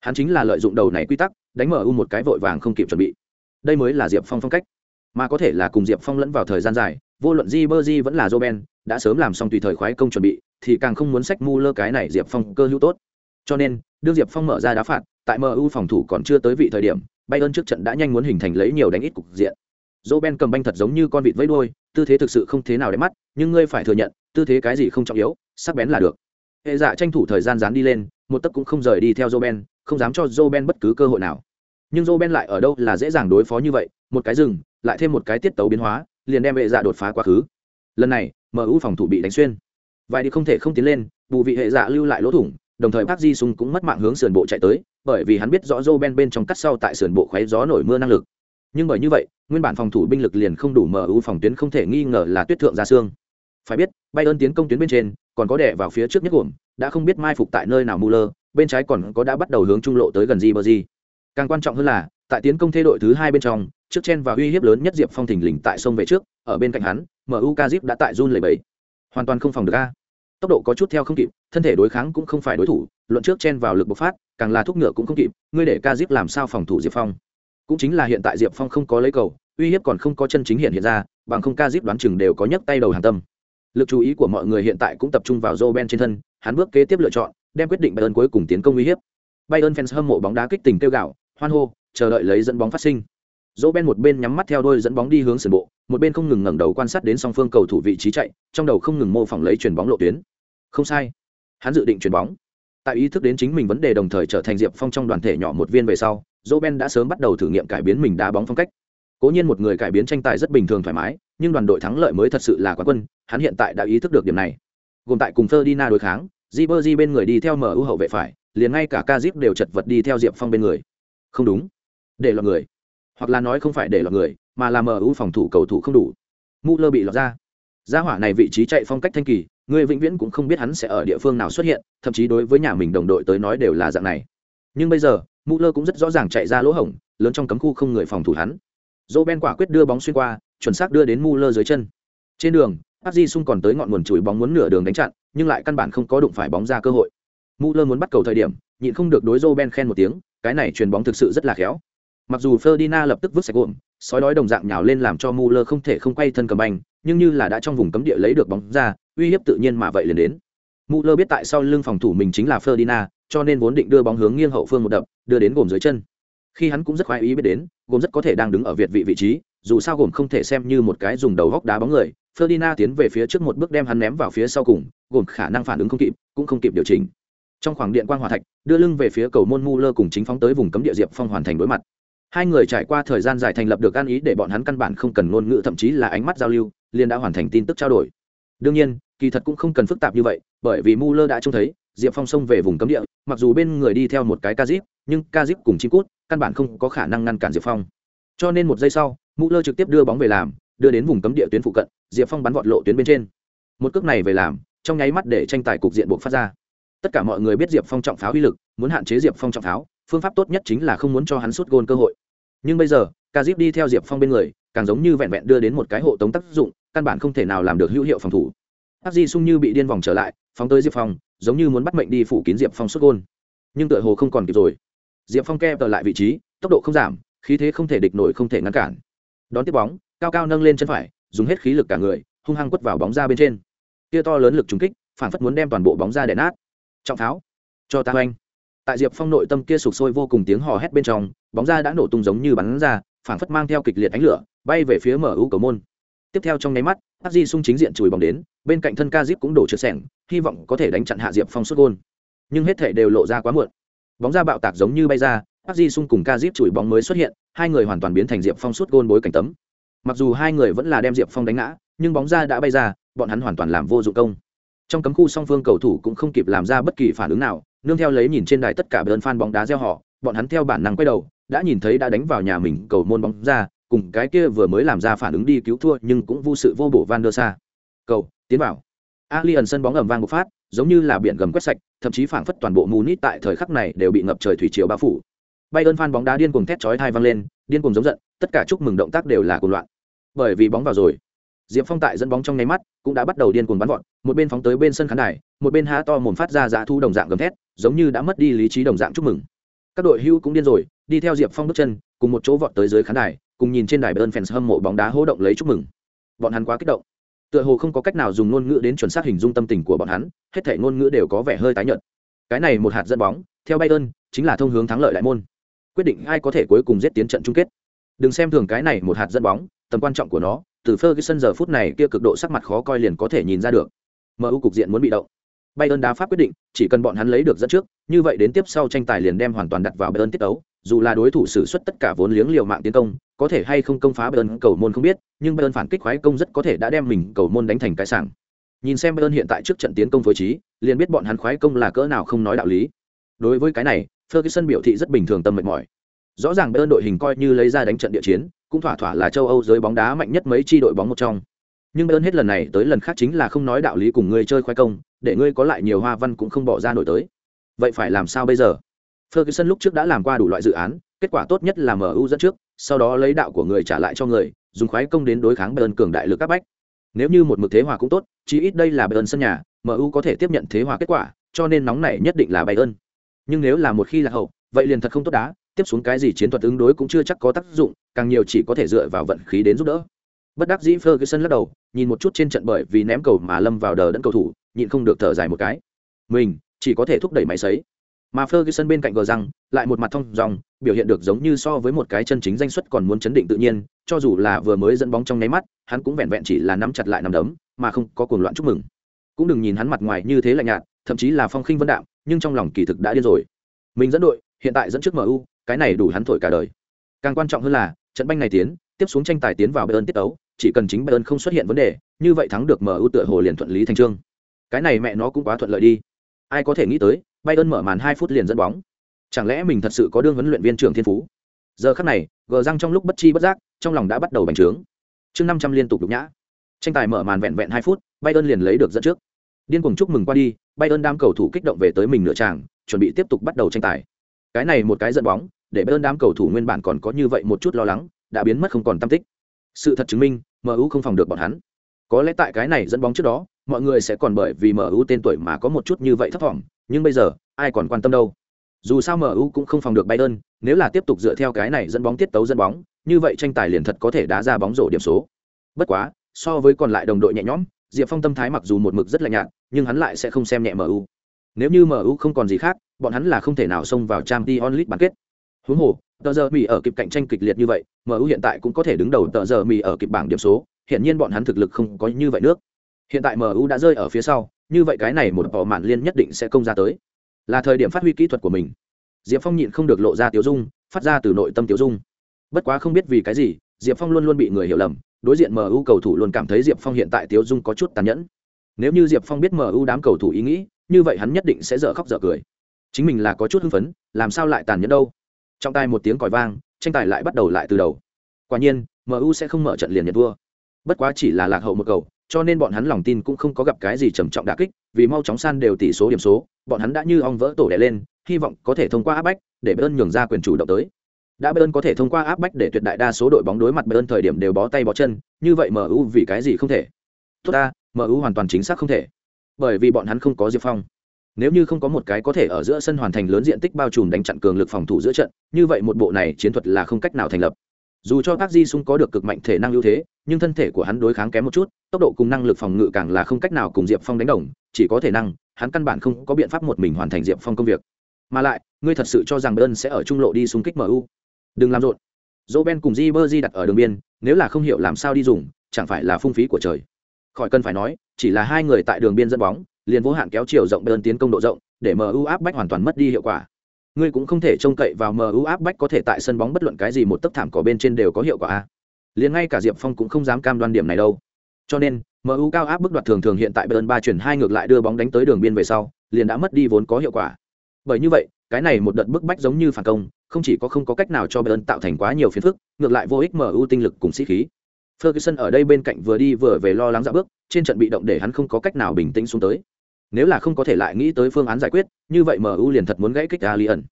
Hắn chính là lợi dụng đầu này quy tắc đánh mở u một cái vội vàng không kịp chuẩn bị. Đây mới là diệp phong phong cách. Mà có thể là cùng diệp phong lẫn vào thời gian dài vô luận di bơ vẫn là Roben, đã sớm làm xong tùy thời khoái công chuẩn bị thì càng không muốn sách mu lơ cái này diệp phong cơ hữu tốt. Cho nên đương diệp phong mở ra đá phạt, tại mu phòng thủ còn chưa tới vị thời điểm bay ơn trước trận đã nhanh muốn hình thành lấy nhiều đánh ít cục diện. Joben cầm banh thật giống như con vịt vẫy đuôi, tư thế thực sự không thế nào để mắt, nhưng ngươi phải thừa nhận, tư thế cái gì không trọng yếu, sắc bén là được. Hệ dạ tranh thủ thời gian dán đi lên, một tấc cũng không rời đi theo joe không dám cho joe bất cứ cơ hội nào. Nhưng joe lại ở đâu là dễ dàng đối phó như vậy, một cái rừng lại thêm một cái tiết tấu biến hóa, liền đem hệ dạ đột phá quá khứ. Lần này mu phòng thủ bị đánh xuyên. Vài đi không thể không tiến lên, bù vị hệ dạ lưu lại lỗ thủng đồng thời Park Ji sung cũng mất mạng hướng sườn bộ chạy tới bởi vì hắn biết rõ joe bên trong cắt sau tại sườn bộ khoé gió nổi mưa năng lực nhưng bởi như vậy nguyên bản phòng thủ binh lực liền không đủ mở ưu phòng tuyến không thể nghi ngờ là tuyết thượng ra xương phải biết bayern tiến công tuyến bên trên còn có đè vào phía trước nhất gồm đã không biết mai phục tại nơi nào Muller, bên trái còn có đã bắt đầu hướng trung lộ tới gần Ribery. Càng quan trọng hơn là, tại tiến công thế đội thứ hai bên trong, trước chen và uy hiếp lớn nhất Diệp Phong thình lình tại sông về trước, ở bên cạnh hắn, MU Kazip đã tại run lẩy bẩy. Hoàn toàn không phòng được a. Tốc độ có chút theo không kịp, thân thể đối kháng cũng không phải đối thủ, luận trước chen vào lực bộc phát, càng là thúc ngựa cũng không kịp, ngươi để Kazip làm sao phòng thủ Diệp Phong? Cũng chính là hiện tại Diệp Phong không có lấy cầu, uy hiếp còn không có chân chính hiện hiện ra, bằng không Kazip đoán chừng đều có nhấc tay đầu hàng tâm. Lực chú ý của mọi người hiện tại cũng tập trung vào Roben trên thân, hắn bước kế tiếp lựa chọn, đem quyết định Bayern cuối cùng tiến công uy hiếp. Bayern fans hâm mộ bóng đá kích tình kêu gào, hoan hô, chờ đợi lấy dẫn bóng phát sinh. Roben một bên nhắm mắt theo đôi dẫn bóng đi hướng sườn bộ, một bên không ngừng ngẩng đầu quan sát đến song phương cầu thủ vị trí chạy, trong đầu không ngừng mô phỏng lấy chuyền bóng lộ tuyến. Không sai, hắn dự định chuyển bóng. Tại ý thức đến chính mình vấn đề đồng thời trở thành Diệp Phong trong đoàn thể nhỏ một viên về sau, Roben đã sớm bắt đầu thử nghiệm cải biến mình đá bóng phong cách. Cố nhiên một người cải biến tranh tài rất bình thường thoải mái, nhưng đoàn đội thắng lợi mới thật sự là quán quân, hắn hiện tại đã ý thức được điểm này. Gồm tại cùng Ferdinand đối kháng, Ribery bên người đi theo mở ưu hậu vệ phải, liền ngay cả Kazip đều chật vật đi theo Diệp Phong bên người. Không đúng, để lọt người, hoặc là nói không phải để lọt người, mà là mở ưu phòng thủ cầu thủ không đủ. Muller bị lọt ra. Gia hỏa này vị trí chạy phong cách thanh kỳ, người vĩnh viễn cũng không biết hắn sẽ ở địa phương nào xuất hiện, thậm chí đối với nhà mình đồng đội tới nói đều là dạng này. Nhưng bây giờ, Muller cũng rất rõ ràng chạy ra lỗ hổng, lớn trong cấm khu không người phòng thủ hắn. Roben quả quyết đưa bóng xuyên qua, chuẩn xác đưa đến Muller dưới chân. Trên đường, áp di Sung còn tới ngọn nguồn chùi bóng muốn nửa đường đánh chặn, nhưng lại căn bản không có đụng phải bóng ra cơ hội. Muller muốn bắt cầu thời điểm, nhịn không được đối Roben khen một tiếng, cái này truyền bóng thực sự rất là khéo. Mặc dù Ferdinand lập tức vứt sạch gồm, sói đói đồng dạng nhào lên làm cho Muller không thể không quay thân cầm banh, nhưng như là đã trong vùng cấm địa lấy được bóng ra, uy hiếp tự nhiên mà vậy liền đến. Muller biết tại sau lưng phòng thủ mình chính là Ferdinand, cho nên vốn định đưa bóng hướng nghiêng hậu phương một đập, đưa đến gồm dưới chân. Khi hắn cũng rất khoái ý biết đến, gồm rất có thể đang đứng ở việt vị vị trí, dù sao gồm không thể xem như một cái dùng đầu góc đá bóng người Ferdinand tiến về phía trước một bước đem hắn ném vào phía sau cùng, gồm khả năng phản ứng không kịp, cũng không kịp điều chỉnh. Trong khoảng điện quang hỏa thạch, đưa lưng về phía cầu môn Muller cùng chính phóng tới vùng cấm địa Diệp Phong hoàn thành đối mặt. Hai người trải qua thời gian dài thành lập được ăn ý để bọn hắn căn bản không cần ngôn ngữ thậm chí là ánh mắt giao lưu, liền đã hoàn thành tin tức trao đổi. Đương nhiên, kỳ thật cũng không cần phức tạp như vậy, bởi vì Muller đã trông thấy, Diệp Phong xông về vùng cấm địa, mặc dù bên người đi theo một cái Kazip, nhưng Kazip cùng chim cút, căn bản không có khả năng ngăn cản Diệp Phong. Cho nên một giây sau, Muller trực tiếp đưa bóng về làm, đưa đến vùng cấm địa tuyến phụ cận, Diệp Phong bắn vọt lộ tuyến bên trên. Một cước này về làm, trong nháy mắt để tranh tài cục diện buộc phát ra. Tất cả mọi người biết Diệp Phong trọng pháo uy lực, muốn hạn chế Diệp Phong trọng pháo, phương pháp tốt nhất chính là không muốn cho hắn sút gôn cơ hội. Nhưng bây giờ, Kazip đi theo Diệp Phong bên người, càng giống như vẹn vẹn đưa đến một cái hộ tống tác dụng, căn bản không thể nào làm được hữu hiệu phòng thủ. Hắc Di Sung như bị điên vòng trở lại, phóng tới Diệp Phong, giống như muốn bắt mệnh đi phủ kín Diệp Phong xuất gôn. Nhưng tựa hồ không còn kịp rồi. Diệp Phong kẹp lại vị trí, tốc độ không giảm, khí thế không thể địch nổi không thể ngăn cản. Đón tiếp bóng, cao cao nâng lên chân phải, dùng hết khí lực cả người, hung hăng quất vào bóng ra bên trên. Kia to lớn lực trùng kích, phản phất muốn đem toàn bộ bóng ra đè nát. Trọng tháo, cho ta oanh. Tại Diệp Phong nội tâm kia sục sôi vô cùng tiếng hò hét bên trong, bóng ra đã nổ tung giống như bắn ra, phản phất mang theo kịch liệt ánh lửa, bay về phía mở ưu cầu môn. Tiếp theo trong nháy mắt, Hắc Di Sung chính diện chùi bóng đến, bên cạnh thân kajip cũng đổ trượt sẻng, hy vọng có thể đánh chặn hạ Diệp Phong xuất gôn. Nhưng hết thể đều lộ ra quá muộn. Bóng ra bạo tạc giống như bay ra, Hắc Di Sung cùng kajip chùi bóng mới xuất hiện, hai người hoàn toàn biến thành Diệp Phong xuất gôn bối cảnh tấm. Mặc dù hai người vẫn là đem Diệp Phong đánh ngã, nhưng bóng ra đã bay ra, bọn hắn hoàn toàn làm vô dụng công. Trong cấm khu song phương cầu thủ cũng không kịp làm ra bất kỳ phản ứng nào, nương theo lấy nhìn trên đài tất cả bơn fan bóng đá reo họ, bọn hắn theo bản năng quay đầu, đã nhìn thấy đã đánh vào nhà mình cầu môn bóng ra, cùng cái kia vừa mới làm ra phản ứng đi cứu thua nhưng cũng vô sự vô bổ Van der Sa. Cầu, tiến vào. Alien sân bóng ầm vang một phát, giống như là biển gầm quét sạch, thậm chí phảng phất toàn bộ munit tại thời khắc này đều bị ngập trời thủy chiều bao phủ. bay ơn phan bóng đá điên cuồng thét chói thai vang lên, điên cuồng giống giận, tất cả chúc mừng động tác đều là cuồng loạn. Bởi vì bóng vào rồi. Diệp Phong tại dẫn bóng trong nháy mắt, cũng đã bắt đầu điên cuồng bắn vọt, một bên phóng tới bên sân khán đài, một bên há to mồm phát ra dã thu đồng dạng gầm thét, giống như đã mất đi lý trí đồng dạng chúc mừng. Các đội hưu cũng điên rồi, đi theo Diệp Phong bước chân, cùng một chỗ vọt tới dưới khán đài, cùng nhìn trên đài Bayern fans hâm mộ bóng đá hô động lấy chúc mừng. Bọn hắn quá kích động. Tựa hồ không có cách nào dùng ngôn ngữ đến chuẩn xác hình dung tâm tình của bọn hắn, hết thảy ngôn ngữ đều có vẻ hơi tái nhợt. Cái này một hạt dẫn bóng, theo Bayern, chính là thông hướng thắng lợi đại môn. Quyết định ai có thể cuối cùng giết tiến trận chung kết. Đừng xem thường cái này một hạt dẫn bóng, tầm quan trọng của nó, từ Ferguson giờ phút này kia cực độ sắc mặt khó coi liền có thể nhìn ra được. MU cục diện muốn bị động. Bayern đá pháp quyết định, chỉ cần bọn hắn lấy được dẫn trước, như vậy đến tiếp sau tranh tài liền đem hoàn toàn đặt vào Bayern tiết đấu dù là đối thủ sử xuất tất cả vốn liếng liều mạng tiến công, có thể hay không công phá Bayern cầu môn không biết, nhưng Bayern phản kích khoái công rất có thể đã đem mình cầu môn đánh thành cái sảng. Nhìn xem Bayern hiện tại trước trận tiến công phối trí, liền biết bọn hắn khoái công là cỡ nào không nói đạo lý. Đối với cái này, Ferguson biểu thị rất bình thường tâm mệt mỏi. Rõ ràng Bayern đội hình coi như lấy ra đánh trận địa chiến, cũng thỏa thỏa là châu Âu giới bóng đá mạnh nhất mấy chi đội bóng một trong. Nhưng Bayern hết lần này tới lần khác chính là không nói đạo lý cùng ngươi chơi khoái công, để ngươi có lại nhiều hoa văn cũng không bỏ ra nổi tới. Vậy phải làm sao bây giờ? Ferguson lúc trước đã làm qua đủ loại dự án, kết quả tốt nhất là MU dẫn trước, sau đó lấy đạo của người trả lại cho người, dùng khoái công đến đối kháng Bayern cường đại lực các bách. Nếu như một mực thế hòa cũng tốt, chí ít đây là Bayern sân nhà, MU có thể tiếp nhận thế hòa kết quả, cho nên nóng này nhất định là Bayern. Nhưng nếu là một khi là hậu, vậy liền thật không tốt đá, tiếp xuống cái gì chiến thuật ứng đối cũng chưa chắc có tác dụng, càng nhiều chỉ có thể dựa vào vận khí đến giúp đỡ. Bất đắc dĩ Ferguson lắc đầu, nhìn một chút trên trận bởi vì ném cầu mà lâm vào đờ đẫn cầu thủ, nhịn không được thở dài một cái. Mình chỉ có thể thúc đẩy máy sấy mà Ferguson bên cạnh gờ rằng lại một mặt thông dòng biểu hiện được giống như so với một cái chân chính danh xuất còn muốn chấn định tự nhiên cho dù là vừa mới dẫn bóng trong nháy mắt hắn cũng vẹn vẹn chỉ là nắm chặt lại nắm đấm mà không có cuồng loạn chúc mừng. Cũng đừng nhìn hắn mặt ngoài như thế lạnh nhạt thậm chí là phong khinh vân đạm nhưng trong lòng kỳ thực đã điên rồi. Mình dẫn đội hiện tại dẫn trước MU cái này đủ hắn thổi cả đời. Càng quan trọng hơn là trận banh này tiến tiếp xuống tranh tài tiến vào Bayern tiết ấu, chỉ cần chính Bayern không xuất hiện vấn đề như vậy thắng được MU tựa hồ liền thuận lý thành trương. Cái này mẹ nó cũng quá thuận lợi đi. Ai có thể nghĩ tới Bayern mở màn hai phút liền dẫn bóng. Chẳng lẽ mình thật sự có đương huấn luyện viên trưởng thiên phú? Giờ khắc này, gờ răng trong lúc bất chi bất giác, trong lòng đã bắt đầu bành trướng. Chương năm trăm liên tục đục nhã. Tranh tài mở màn vẹn vẹn hai phút, Bayern liền lấy được dẫn trước. Điên cuồng chúc mừng qua đi, Bayern đám cầu thủ kích động về tới mình nửa tràng, chuẩn bị tiếp tục bắt đầu tranh tài. Cái này một cái dẫn bóng, để Bayern đám cầu thủ nguyên bản còn có như vậy một chút lo lắng, đã biến mất không còn tâm tích. Sự thật chứng minh, MU không phòng được bọn hắn. Có lẽ tại cái này dẫn bóng trước đó, mọi người sẽ còn bởi vì MU tên tuổi mà có một chút như vậy thất vọng, nhưng bây giờ, ai còn quan tâm đâu? Dù sao mu cũng không phòng được bayern nếu là tiếp tục dựa theo cái này dẫn bóng tiết tấu dẫn bóng, như vậy tranh tài liền thật có thể đá ra bóng rổ điểm số. Bất quá, so với còn lại đồng đội nhẹ nhõm, diệp phong tâm thái mặc dù một mực rất lạnh nhạt, nhưng hắn lại sẽ không xem nhẹ mu nếu như mu không còn gì khác, bọn hắn là không thể nào xông vào trang t onlit bán kết. Huống hồ, tờ giờ mỹ ở kịp cạnh tranh kịch liệt như vậy mu hiện tại cũng có thể đứng đầu tờ giờ mỹ ở kịp bảng điểm số hiện nhiên bọn hắn thực lực không có như vậy nước hiện tại mu đã rơi ở phía sau như vậy cái này một bỏ mạn liên nhất định sẽ công ra tới. Là thời điểm phát huy kỹ thuật của mình. Diệp phong nhịn không được lộ ra tiểu dung, phát ra từ nội tâm tiểu dung. Bất quá không biết vì cái gì, diệp phong luôn luôn bị người hiểu lầm, đối diện mu cầu thủ luôn cảm thấy diệp phong hiện tại tiểu dung có chút tàn nhẫn. Nếu như diệp phong biết mu đám cầu thủ ý nghĩ, như vậy hắn nhất định sẽ dở khóc dở cười. Chính mình là có chút hưng phấn, làm sao lại tàn nhẫn đâu? Trong tay một tiếng còi vang, tranh tài lại bắt đầu lại từ đầu. Quả nhiên mu sẽ không mở trận liền nhận thua. Bất quá chỉ là lạc hậu một cầu cho nên bọn hắn lòng tin cũng không có gặp cái gì trầm trọng đả kích, vì mau chóng san đều tỷ số điểm số, bọn hắn đã như ong vỡ tổ đẻ lên, hy vọng có thể thông qua áp bách để bayern nhường ra quyền chủ động tới. Đã bayern có thể thông qua áp bách để tuyệt đại đa số đội bóng đối mặt bayern thời điểm đều bó tay bó chân, như vậy mu vì cái gì không thể? Tốt ta mu hoàn toàn chính xác không thể. Bởi vì bọn hắn không có diệp phong. Nếu như không có một cái có thể ở giữa sân hoàn thành lớn diện tích bao trùm đánh chặn cường lực phòng thủ giữa trận, như vậy một bộ này chiến thuật là không cách nào thành lập dù cho các di sung có được cực mạnh thể năng ưu thế, nhưng thân thể của hắn đối kháng kém một chút, tốc độ cùng năng lực phòng ngự càng là không cách nào cùng diệp phong đánh đồng, chỉ có thể năng, hắn căn bản không có biện pháp một mình hoàn thành diệp phong công việc. Mà lại, ngươi thật sự cho rằng bơn sẽ ở trung lộ đi xung kích mu đừng làm rộn. Dỗ ben cùng di bơ di đặt ở đường biên, nếu là không hiểu làm sao đi dùng, chẳng phải là phung phí của trời. Khỏi cần phải nói, chỉ là hai người tại đường biên dẫn bóng, liền vô hạn kéo chiều rộng bơn tiến công độ rộng, để mu áp bách hoàn toàn mất đi hiệu quả ngươi cũng không thể trông cậy vào mu áp bách có thể tại sân bóng bất luận cái gì một tấc thảm cỏ bên trên đều có hiệu quả a. Liền ngay cả diệp phong cũng không dám cam đoan điểm này đâu. Cho nên mu cao áp bức đoạt thường thường hiện tại bayern ba chuyển hai ngược lại đưa bóng đánh tới đường biên về sau, liền đã mất đi vốn có hiệu quả. Bởi như vậy, cái này một đợt bức bách giống như phản công, không chỉ có không có cách nào cho bayern tạo thành quá nhiều phiền phức, ngược lại vô ích mu tinh lực cùng sĩ khí. Ferguson ở đây bên cạnh vừa đi vừa về lo lắng dạo bước, trên trận bị động để hắn không có cách nào bình tĩnh xuống tới nếu là không có thể lại nghĩ tới phương án giải quyết như vậy mu liền thật muốn gãy kích alien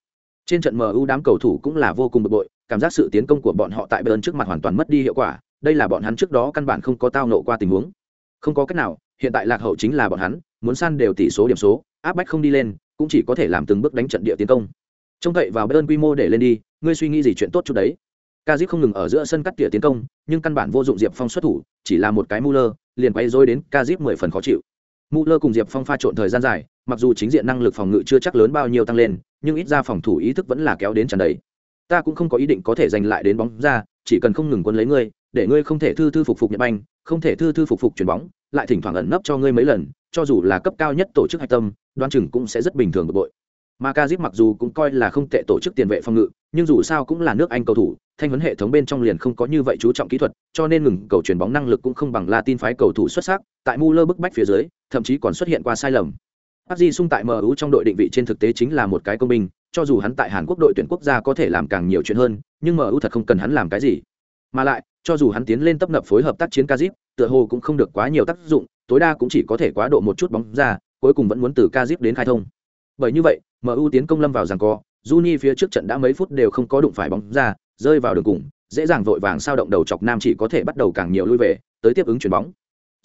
trên trận mu đám cầu thủ cũng là vô cùng bực bội cảm giác sự tiến công của bọn họ tại bayern trước mặt hoàn toàn mất đi hiệu quả đây là bọn hắn trước đó căn bản không có tao nộ qua tình huống. Không có cách nào hiện tại lạc hậu chính là bọn hắn muốn săn đều tỷ số điểm số áp bách không đi lên cũng chỉ có thể làm từng bước đánh trận địa tiến công. Trông cậy vào bayern quy mô để lên đi ngươi suy nghĩ gì chuyện tốt chút đấy. Kazip không ngừng ở giữa sân cắt tỉa tiến công, nhưng căn bản vô dụng Diệp Phong xuất thủ, chỉ là một cái Muller, liền quay rối đến Kazip mười phần khó chịu. Muller cùng Diệp Phong pha trộn thời gian dài, mặc dù chính diện năng lực phòng ngự chưa chắc lớn bao nhiêu tăng lên, nhưng ít ra phòng thủ ý thức vẫn là kéo đến tràn đầy. Ta cũng không có ý định có thể giành lại đến bóng ra, chỉ cần không ngừng quân lấy ngươi, để ngươi không thể thư thư phục phục Nhật banh, không thể thư thư phục phục chuyển bóng, lại thỉnh thoảng ẩn nấp cho ngươi mấy lần, cho dù là cấp cao nhất tổ chức hạch tâm, đoan chừng cũng sẽ rất bình thường bực bội. Mà Kazip mặc dù cũng coi là không tệ tổ chức tiền vệ phòng ngự, nhưng dù sao cũng là nước Anh cầu thủ, thanh huấn hệ thống bên trong liền không có như vậy chú trọng kỹ thuật, cho nên ngừng cầu chuyển bóng năng lực cũng không bằng la tin phái cầu thủ xuất sắc, tại Muller bức bách phía dưới, thậm chí còn xuất hiện qua sai lầm. Park Ji Sung tại MU trong đội định vị trên thực tế chính là một cái công binh, cho dù hắn tại Hàn Quốc đội tuyển quốc gia có thể làm càng nhiều chuyện hơn, nhưng MU thật không cần hắn làm cái gì. Mà lại, cho dù hắn tiến lên tấp nập phối hợp tác chiến Kazip, tựa hồ cũng không được quá nhiều tác dụng, tối đa cũng chỉ có thể quá độ một chút bóng ra, cuối cùng vẫn muốn từ Kazip đến khai thông. Bởi như vậy, MU tiến công lâm vào giằng co, Juni phía trước trận đã mấy phút đều không có đụng phải bóng ra, rơi vào đường cùng, dễ dàng vội vàng sao động đầu chọc nam chỉ có thể bắt đầu càng nhiều lui về, tới tiếp ứng chuyển bóng.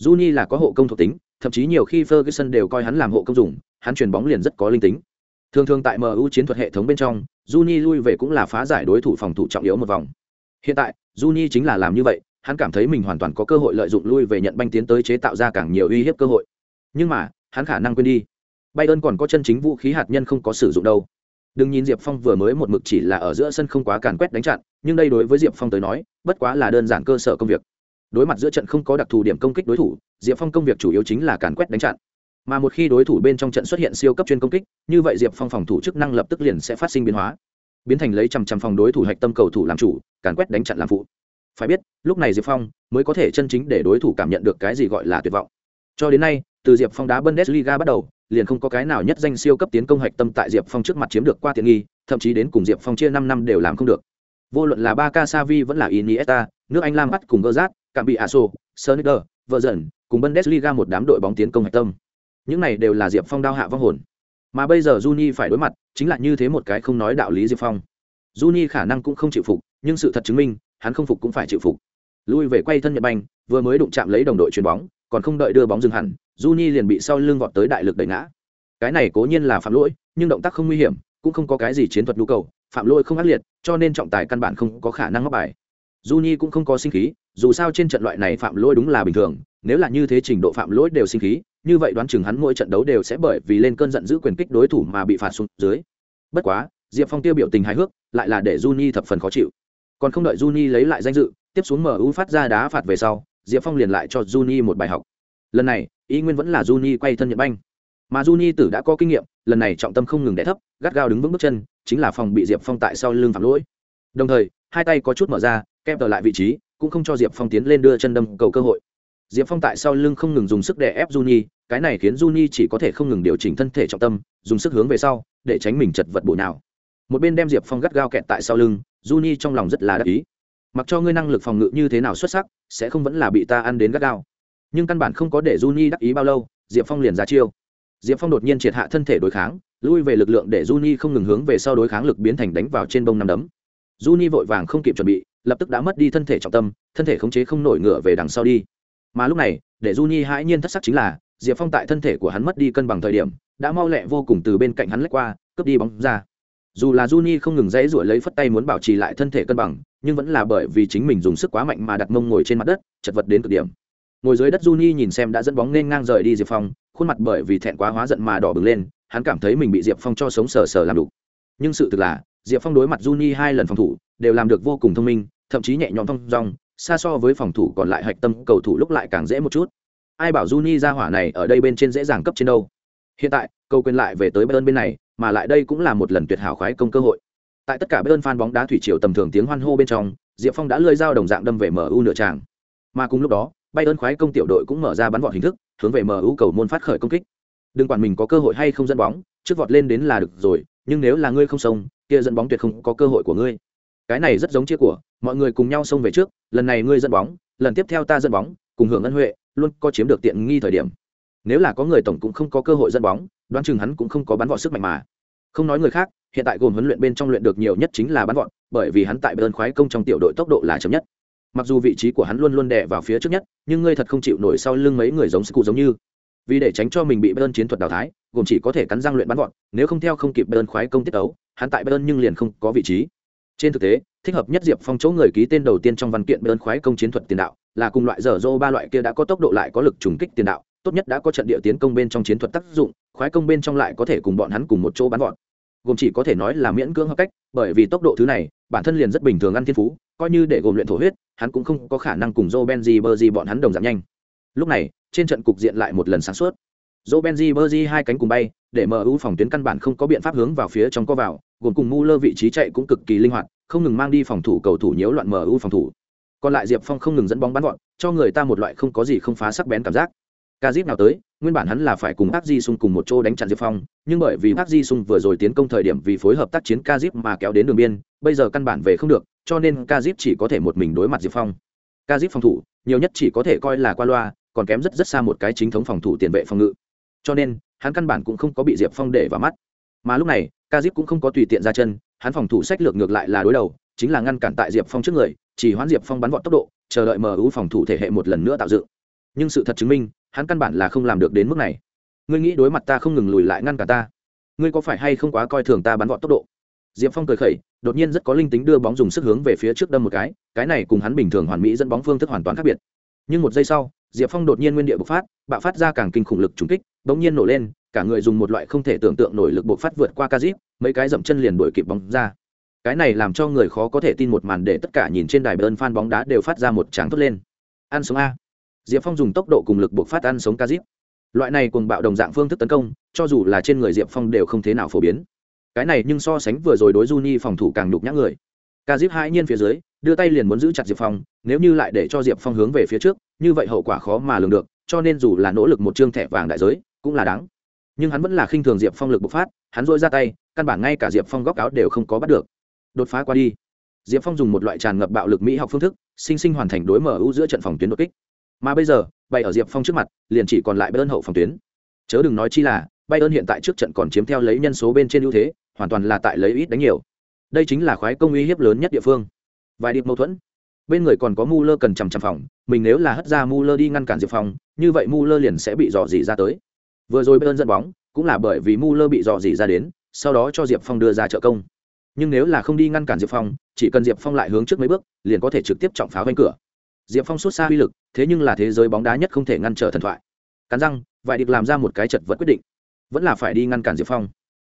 Juni là có hộ công thuộc tính, thậm chí nhiều khi Ferguson đều coi hắn làm hộ công dùng, hắn chuyền bóng liền rất có linh tính. Thường thường tại MU chiến thuật hệ thống bên trong, Juni lui về cũng là phá giải đối thủ phòng thủ trọng yếu một vòng. Hiện tại, Juni chính là làm như vậy, hắn cảm thấy mình hoàn toàn có cơ hội lợi dụng lui về nhận banh tiến tới chế tạo ra càng nhiều uy hiếp cơ hội. Nhưng mà, hắn khả năng quên đi. Bayern còn có chân chính vũ khí hạt nhân không có sử dụng đâu. Đừng nhìn Diệp Phong vừa mới một mực chỉ là ở giữa sân không quá càn quét đánh chặn, nhưng đây đối với Diệp Phong tới nói, bất quá là đơn giản cơ sở công việc. Đối mặt giữa trận không có đặc thù điểm công kích đối thủ, Diệp Phong công việc chủ yếu chính là càn quét đánh chặn. Mà một khi đối thủ bên trong trận xuất hiện siêu cấp chuyên công kích, như vậy Diệp Phong phòng thủ chức năng lập tức liền sẽ phát sinh biến hóa, biến thành lấy trăm trăm phòng đối thủ hạch tâm cầu thủ làm chủ, càn quét đánh chặn làm phụ. Phải biết, lúc này Diệp Phong mới có thể chân chính để đối thủ cảm nhận được cái gì gọi là tuyệt vọng. Cho đến nay, từ Diệp Phong đá Bundesliga bắt đầu, liền không có cái nào nhất danh siêu cấp tiến công hạch tâm tại Diệp Phong trước mặt chiếm được qua tiện nghi, thậm chí đến cùng Diệp Phong chia năm năm đều làm không được. Vô luận là Barca savi vẫn là Iniesta, nước Anh Lam bắt cùng Gerrard, cảm bị Aso, sneader vợ dần cùng Bundesliga một đám đội bóng tiến công hạch tâm. Những này đều là Diệp Phong đao hạ vong hồn. Mà bây giờ Juni phải đối mặt, chính là như thế một cái không nói đạo lý Diệp Phong. Juni khả năng cũng không chịu phục, nhưng sự thật chứng minh, hắn không phục cũng phải chịu phục. Lui về quay thân Nhật Banh, vừa mới đụng chạm lấy đồng đội chuyền bóng, còn không đợi đưa bóng dừng hẳn, Juni liền bị sau lưng vọt tới đại lực đẩy ngã. Cái này cố nhiên là phạm lỗi, nhưng động tác không nguy hiểm, cũng không có cái gì chiến thuật nhu cầu, phạm lỗi không ác liệt, cho nên trọng tài căn bản không có khả năng ngóc bài. Juni cũng không có sinh khí, dù sao trên trận loại này phạm lỗi đúng là bình thường, nếu là như thế trình độ phạm lỗi đều sinh khí, như vậy đoán chừng hắn mỗi trận đấu đều sẽ bởi vì lên cơn giận giữ quyền kích đối thủ mà bị phạt xuống dưới. Bất quá, Diệp Phong tiêu biểu tình hài hước, lại là để Juni thập phần khó chịu. Còn không đợi Juni lấy lại danh dự, tiếp xuống MU phát ra đá phạt về sau, diệp phong liền lại cho juni một bài học lần này ý nguyên vẫn là juni quay thân nhật banh mà juni tử đã có kinh nghiệm lần này trọng tâm không ngừng đẻ thấp gắt gao đứng vững bước chân chính là phòng bị diệp phong tại sau lưng phạm lỗi đồng thời hai tay có chút mở ra kèm tờ lại vị trí cũng không cho diệp phong tiến lên đưa chân đâm cầu cơ hội. Diệp phong tại sau lưng không ngừng dùng sức đè ép juni, cái này khiến juni chỉ có thể không ngừng điều chỉnh thân thể trọng tâm, dùng sức hướng về sau, để tránh mình chật vật bụi nào một bên đem diệp phong gắt gao kẹt tại sau lưng, juni trong lòng rất là đắc ý. Mặc cho ngươi năng lực phòng ngự như thế nào xuất sắc, sẽ không vẫn là bị ta ăn đến gắt gao. Nhưng căn bản không có để juni đắc ý bao lâu, diệp phong liền ra chiêu. Diệp phong đột nhiên triệt hạ thân thể đối kháng, lui về lực lượng để juni không ngừng hướng về sau đối kháng lực biến thành đánh vào trên bông nằm đấm. Juni vội vàng không kịp chuẩn bị lập tức đã mất đi thân thể trọng tâm, thân thể khống chế không nổi ngựa về đằng sau đi. Mà lúc này, để juni hãi nhiên thất sắc chính là, diệp phong tại thân thể của hắn mất đi cân bằng thời điểm, đã mau lẹ vô cùng từ bên cạnh hắn lách qua, cướp đi bóng ra. Dù là Juni không ngừng dãy ruổi lấy phất tay muốn bảo trì lại thân thể cân bằng, nhưng vẫn là bởi vì chính mình dùng sức quá mạnh mà đặt mông ngồi trên mặt đất, chật vật đến cực điểm. Ngồi dưới đất Juni nhìn xem đã dẫn bóng nên ngang rời đi diệp phong, khuôn mặt bởi vì thẹn quá hóa giận mà đỏ bừng lên, hắn cảm thấy mình bị diệp phong cho sống sờ sờ làm đủ. Nhưng sự thực là, diệp phong đối mặt Juni hai lần phòng thủ, đều làm được vô cùng thông minh thậm chí nhẹ nhõm thong dong, xa so với phòng thủ còn lại hạch tâm cầu thủ lúc lại càng dễ một chút. Ai bảo Juni ra hỏa này ở đây bên trên dễ dàng cấp trên đâu? Hiện tại, cầu quyền lại về tới bayern bên này, mà lại đây cũng là một lần tuyệt hảo khoái công cơ hội. Tại tất cả bayern fan bóng đá thủy triều tầm thường tiếng hoan hô bên trong, diệp phong đã lơi dao đồng dạng đâm về mu nửa tràng. Mà cùng lúc đó, bayern khoái công tiểu đội cũng mở ra bắn vọt hình thức, hướng về mu cầu môn phát khởi công kích. Đừng quản mình có cơ hội hay không dẫn bóng, trước vọt lên đến là được rồi, nhưng nếu là ngươi không xông, kia dẫn bóng tuyệt không có cơ hội của ngươi cái này rất giống chia của, mọi người cùng nhau xông về trước, lần này ngươi dẫn bóng, lần tiếp theo ta dẫn bóng, cùng hưởng ân huệ, luôn có chiếm được tiện nghi thời điểm. Nếu là có người tổng cũng không có cơ hội dẫn bóng, đoán chừng hắn cũng không có bắn vọt sức mạnh mà. Không nói người khác, hiện tại gồm huấn luyện bên trong luyện được nhiều nhất chính là bắn vọt, bởi vì hắn tại bên khoái công trong tiểu đội tốc độ là chậm nhất. Mặc dù vị trí của hắn luôn luôn đè vào phía trước nhất, nhưng ngươi thật không chịu nổi sau lưng mấy người giống sư cụ giống như. Vì để tránh cho mình bị bên chiến thuật đào thái gồm chỉ có thể cắn răng luyện bắn vọt, nếu không theo không kịp bên khoái công tiết ấu hắn tại bên nhưng liền không có vị trí trên thực tế, thích hợp nhất diệp phong chỗ người ký tên đầu tiên trong văn kiện bơn khoái công chiến thuật tiền đạo, là cùng loại dở dô ba loại kia đã có tốc độ lại có lực trùng kích tiền đạo, tốt nhất đã có trận địa tiến công bên trong chiến thuật tác dụng, khoái công bên trong lại có thể cùng bọn hắn cùng một chỗ bắn gọn gồm chỉ có thể nói là miễn cưỡng hợp cách, bởi vì tốc độ thứ này, bản thân liền rất bình thường ăn thiên phú, coi như để gồm luyện thổ huyết, hắn cũng không có khả năng cùng joe benji gì bọn hắn đồng giảm nhanh. Lúc này, trên trận cục diện lại một lần sáng suốt dỗ benji berzi hai cánh cùng bay, để mu phòng tuyến căn bản không có biện pháp hướng vào phía trong co vào, gồm cùng mu lơ vị trí chạy cũng cực kỳ linh hoạt, không ngừng mang đi phòng thủ cầu thủ nhiễu loạn mu phòng thủ. Còn lại diệp phong không ngừng dẫn bóng bắn gọn, cho người ta một loại không có gì không phá sắc bén cảm giác. Ca dip nào tới, nguyên bản hắn là phải cùng bác di sung cùng một chỗ đánh chặn diệp phong, nhưng bởi vì bác di sung vừa rồi tiến công thời điểm vì phối hợp tác chiến ca dip mà kéo đến đường biên, bây giờ căn bản về không được, cho nên ca dip chỉ có thể một mình đối mặt diệp phong. Ca dip phòng thủ, nhiều nhất chỉ có thể coi là qua loa, còn kém rất rất xa một cái chính thống phòng thủ tiền vệ phòng ngự cho nên hắn căn bản cũng không có bị diệp phong để vào mắt mà lúc này ca dip cũng không có tùy tiện ra chân hắn phòng thủ sách lược ngược lại là đối đầu chính là ngăn cản tại diệp phong trước người chỉ hoãn diệp phong bắn vọt tốc độ chờ đợi mu phòng thủ thể hệ một lần nữa tạo dựng nhưng sự thật chứng minh hắn căn bản là không làm được đến mức này ngươi nghĩ đối mặt ta không ngừng lùi lại ngăn cả ta ngươi có phải hay không quá coi thường ta bắn vọt tốc độ diệp phong cười khẩy đột nhiên rất có linh tính đưa bóng dùng sức hướng về phía trước đâm một cái cái này cùng hắn bình thường hoàn mỹ dẫn bóng phương thức hoàn toàn khác biệt nhưng một giây sau diệp phong đột nhiên nguyên địa bộc phát bạo phát ra càng kinh khủng lực trúng kích bỗng nhiên nổ lên, cả người dùng một loại không thể tưởng tượng nổi lực bộc phát vượt qua ca dip mấy cái dậm chân liền đuổi kịp bóng ra. Cái này làm cho người khó có thể tin một màn để tất cả nhìn trên đài bơn phan bóng đá đều phát ra một tráng thốt lên. Ăn sống a. Diệp phong dùng tốc độ cùng lực buộc phát ăn sống ca dip loại này cùng bạo đồng dạng phương thức tấn công, cho dù là trên người diệp phong đều không thế nào phổ biến. Cái này nhưng so sánh vừa rồi đối Juni phòng thủ càng nhục nhã người. Ca dip hai nhiên phía dưới, đưa tay liền muốn giữ chặt diệp phong, nếu như lại để cho diệp phong hướng về phía trước, như vậy hậu quả khó mà lường được, cho nên dù là nỗ lực một chương thẻ vàng đại giới cũng là đáng. Nhưng hắn vẫn là khinh thường diệp phong lực bộc phát, hắn dội ra tay, căn bản ngay cả diệp phong góc áo đều không có bắt được. Đột phá qua đi, diệp phong dùng một loại tràn ngập bạo lực mỹ học phương thức, sinh sinh hoàn thành đối mở ưu giữa trận phòng tuyến đột kích. Mà bây giờ, bay ở diệp phong trước mặt, liền chỉ còn lại bayern hậu phòng tuyến. Chớ đừng nói chi là bay ơn hiện tại trước trận còn chiếm theo lấy nhân số bên trên ưu thế, hoàn toàn là tại lấy ít đánh nhiều. Đây chính là khoái công uy hiếp lớn nhất địa phương. Vài điểm mâu thuẫn. Bên người còn có mu lơ cần chằm chằm phòng, mình nếu là hất ra mu lơ đi ngăn cản diệp phong, như vậy mu lơ liền sẽ bị dò dỉ ra tới vừa rồi bayern dẫn bóng, cũng là bởi vì mu lơ bị dò dỉ ra đến, sau đó cho diệp phong đưa ra trợ công. Nhưng nếu là không đi ngăn cản diệp phong, chỉ cần diệp phong lại hướng trước mấy bước, liền có thể trực tiếp trọng phá quanh cửa. Diệp phong xuất xa uy lực, thế nhưng là thế giới bóng đá nhất không thể ngăn trở thần thoại. Cắn răng vài địch làm ra một cái chật vật quyết định. Vẫn là phải đi ngăn cản diệp phong.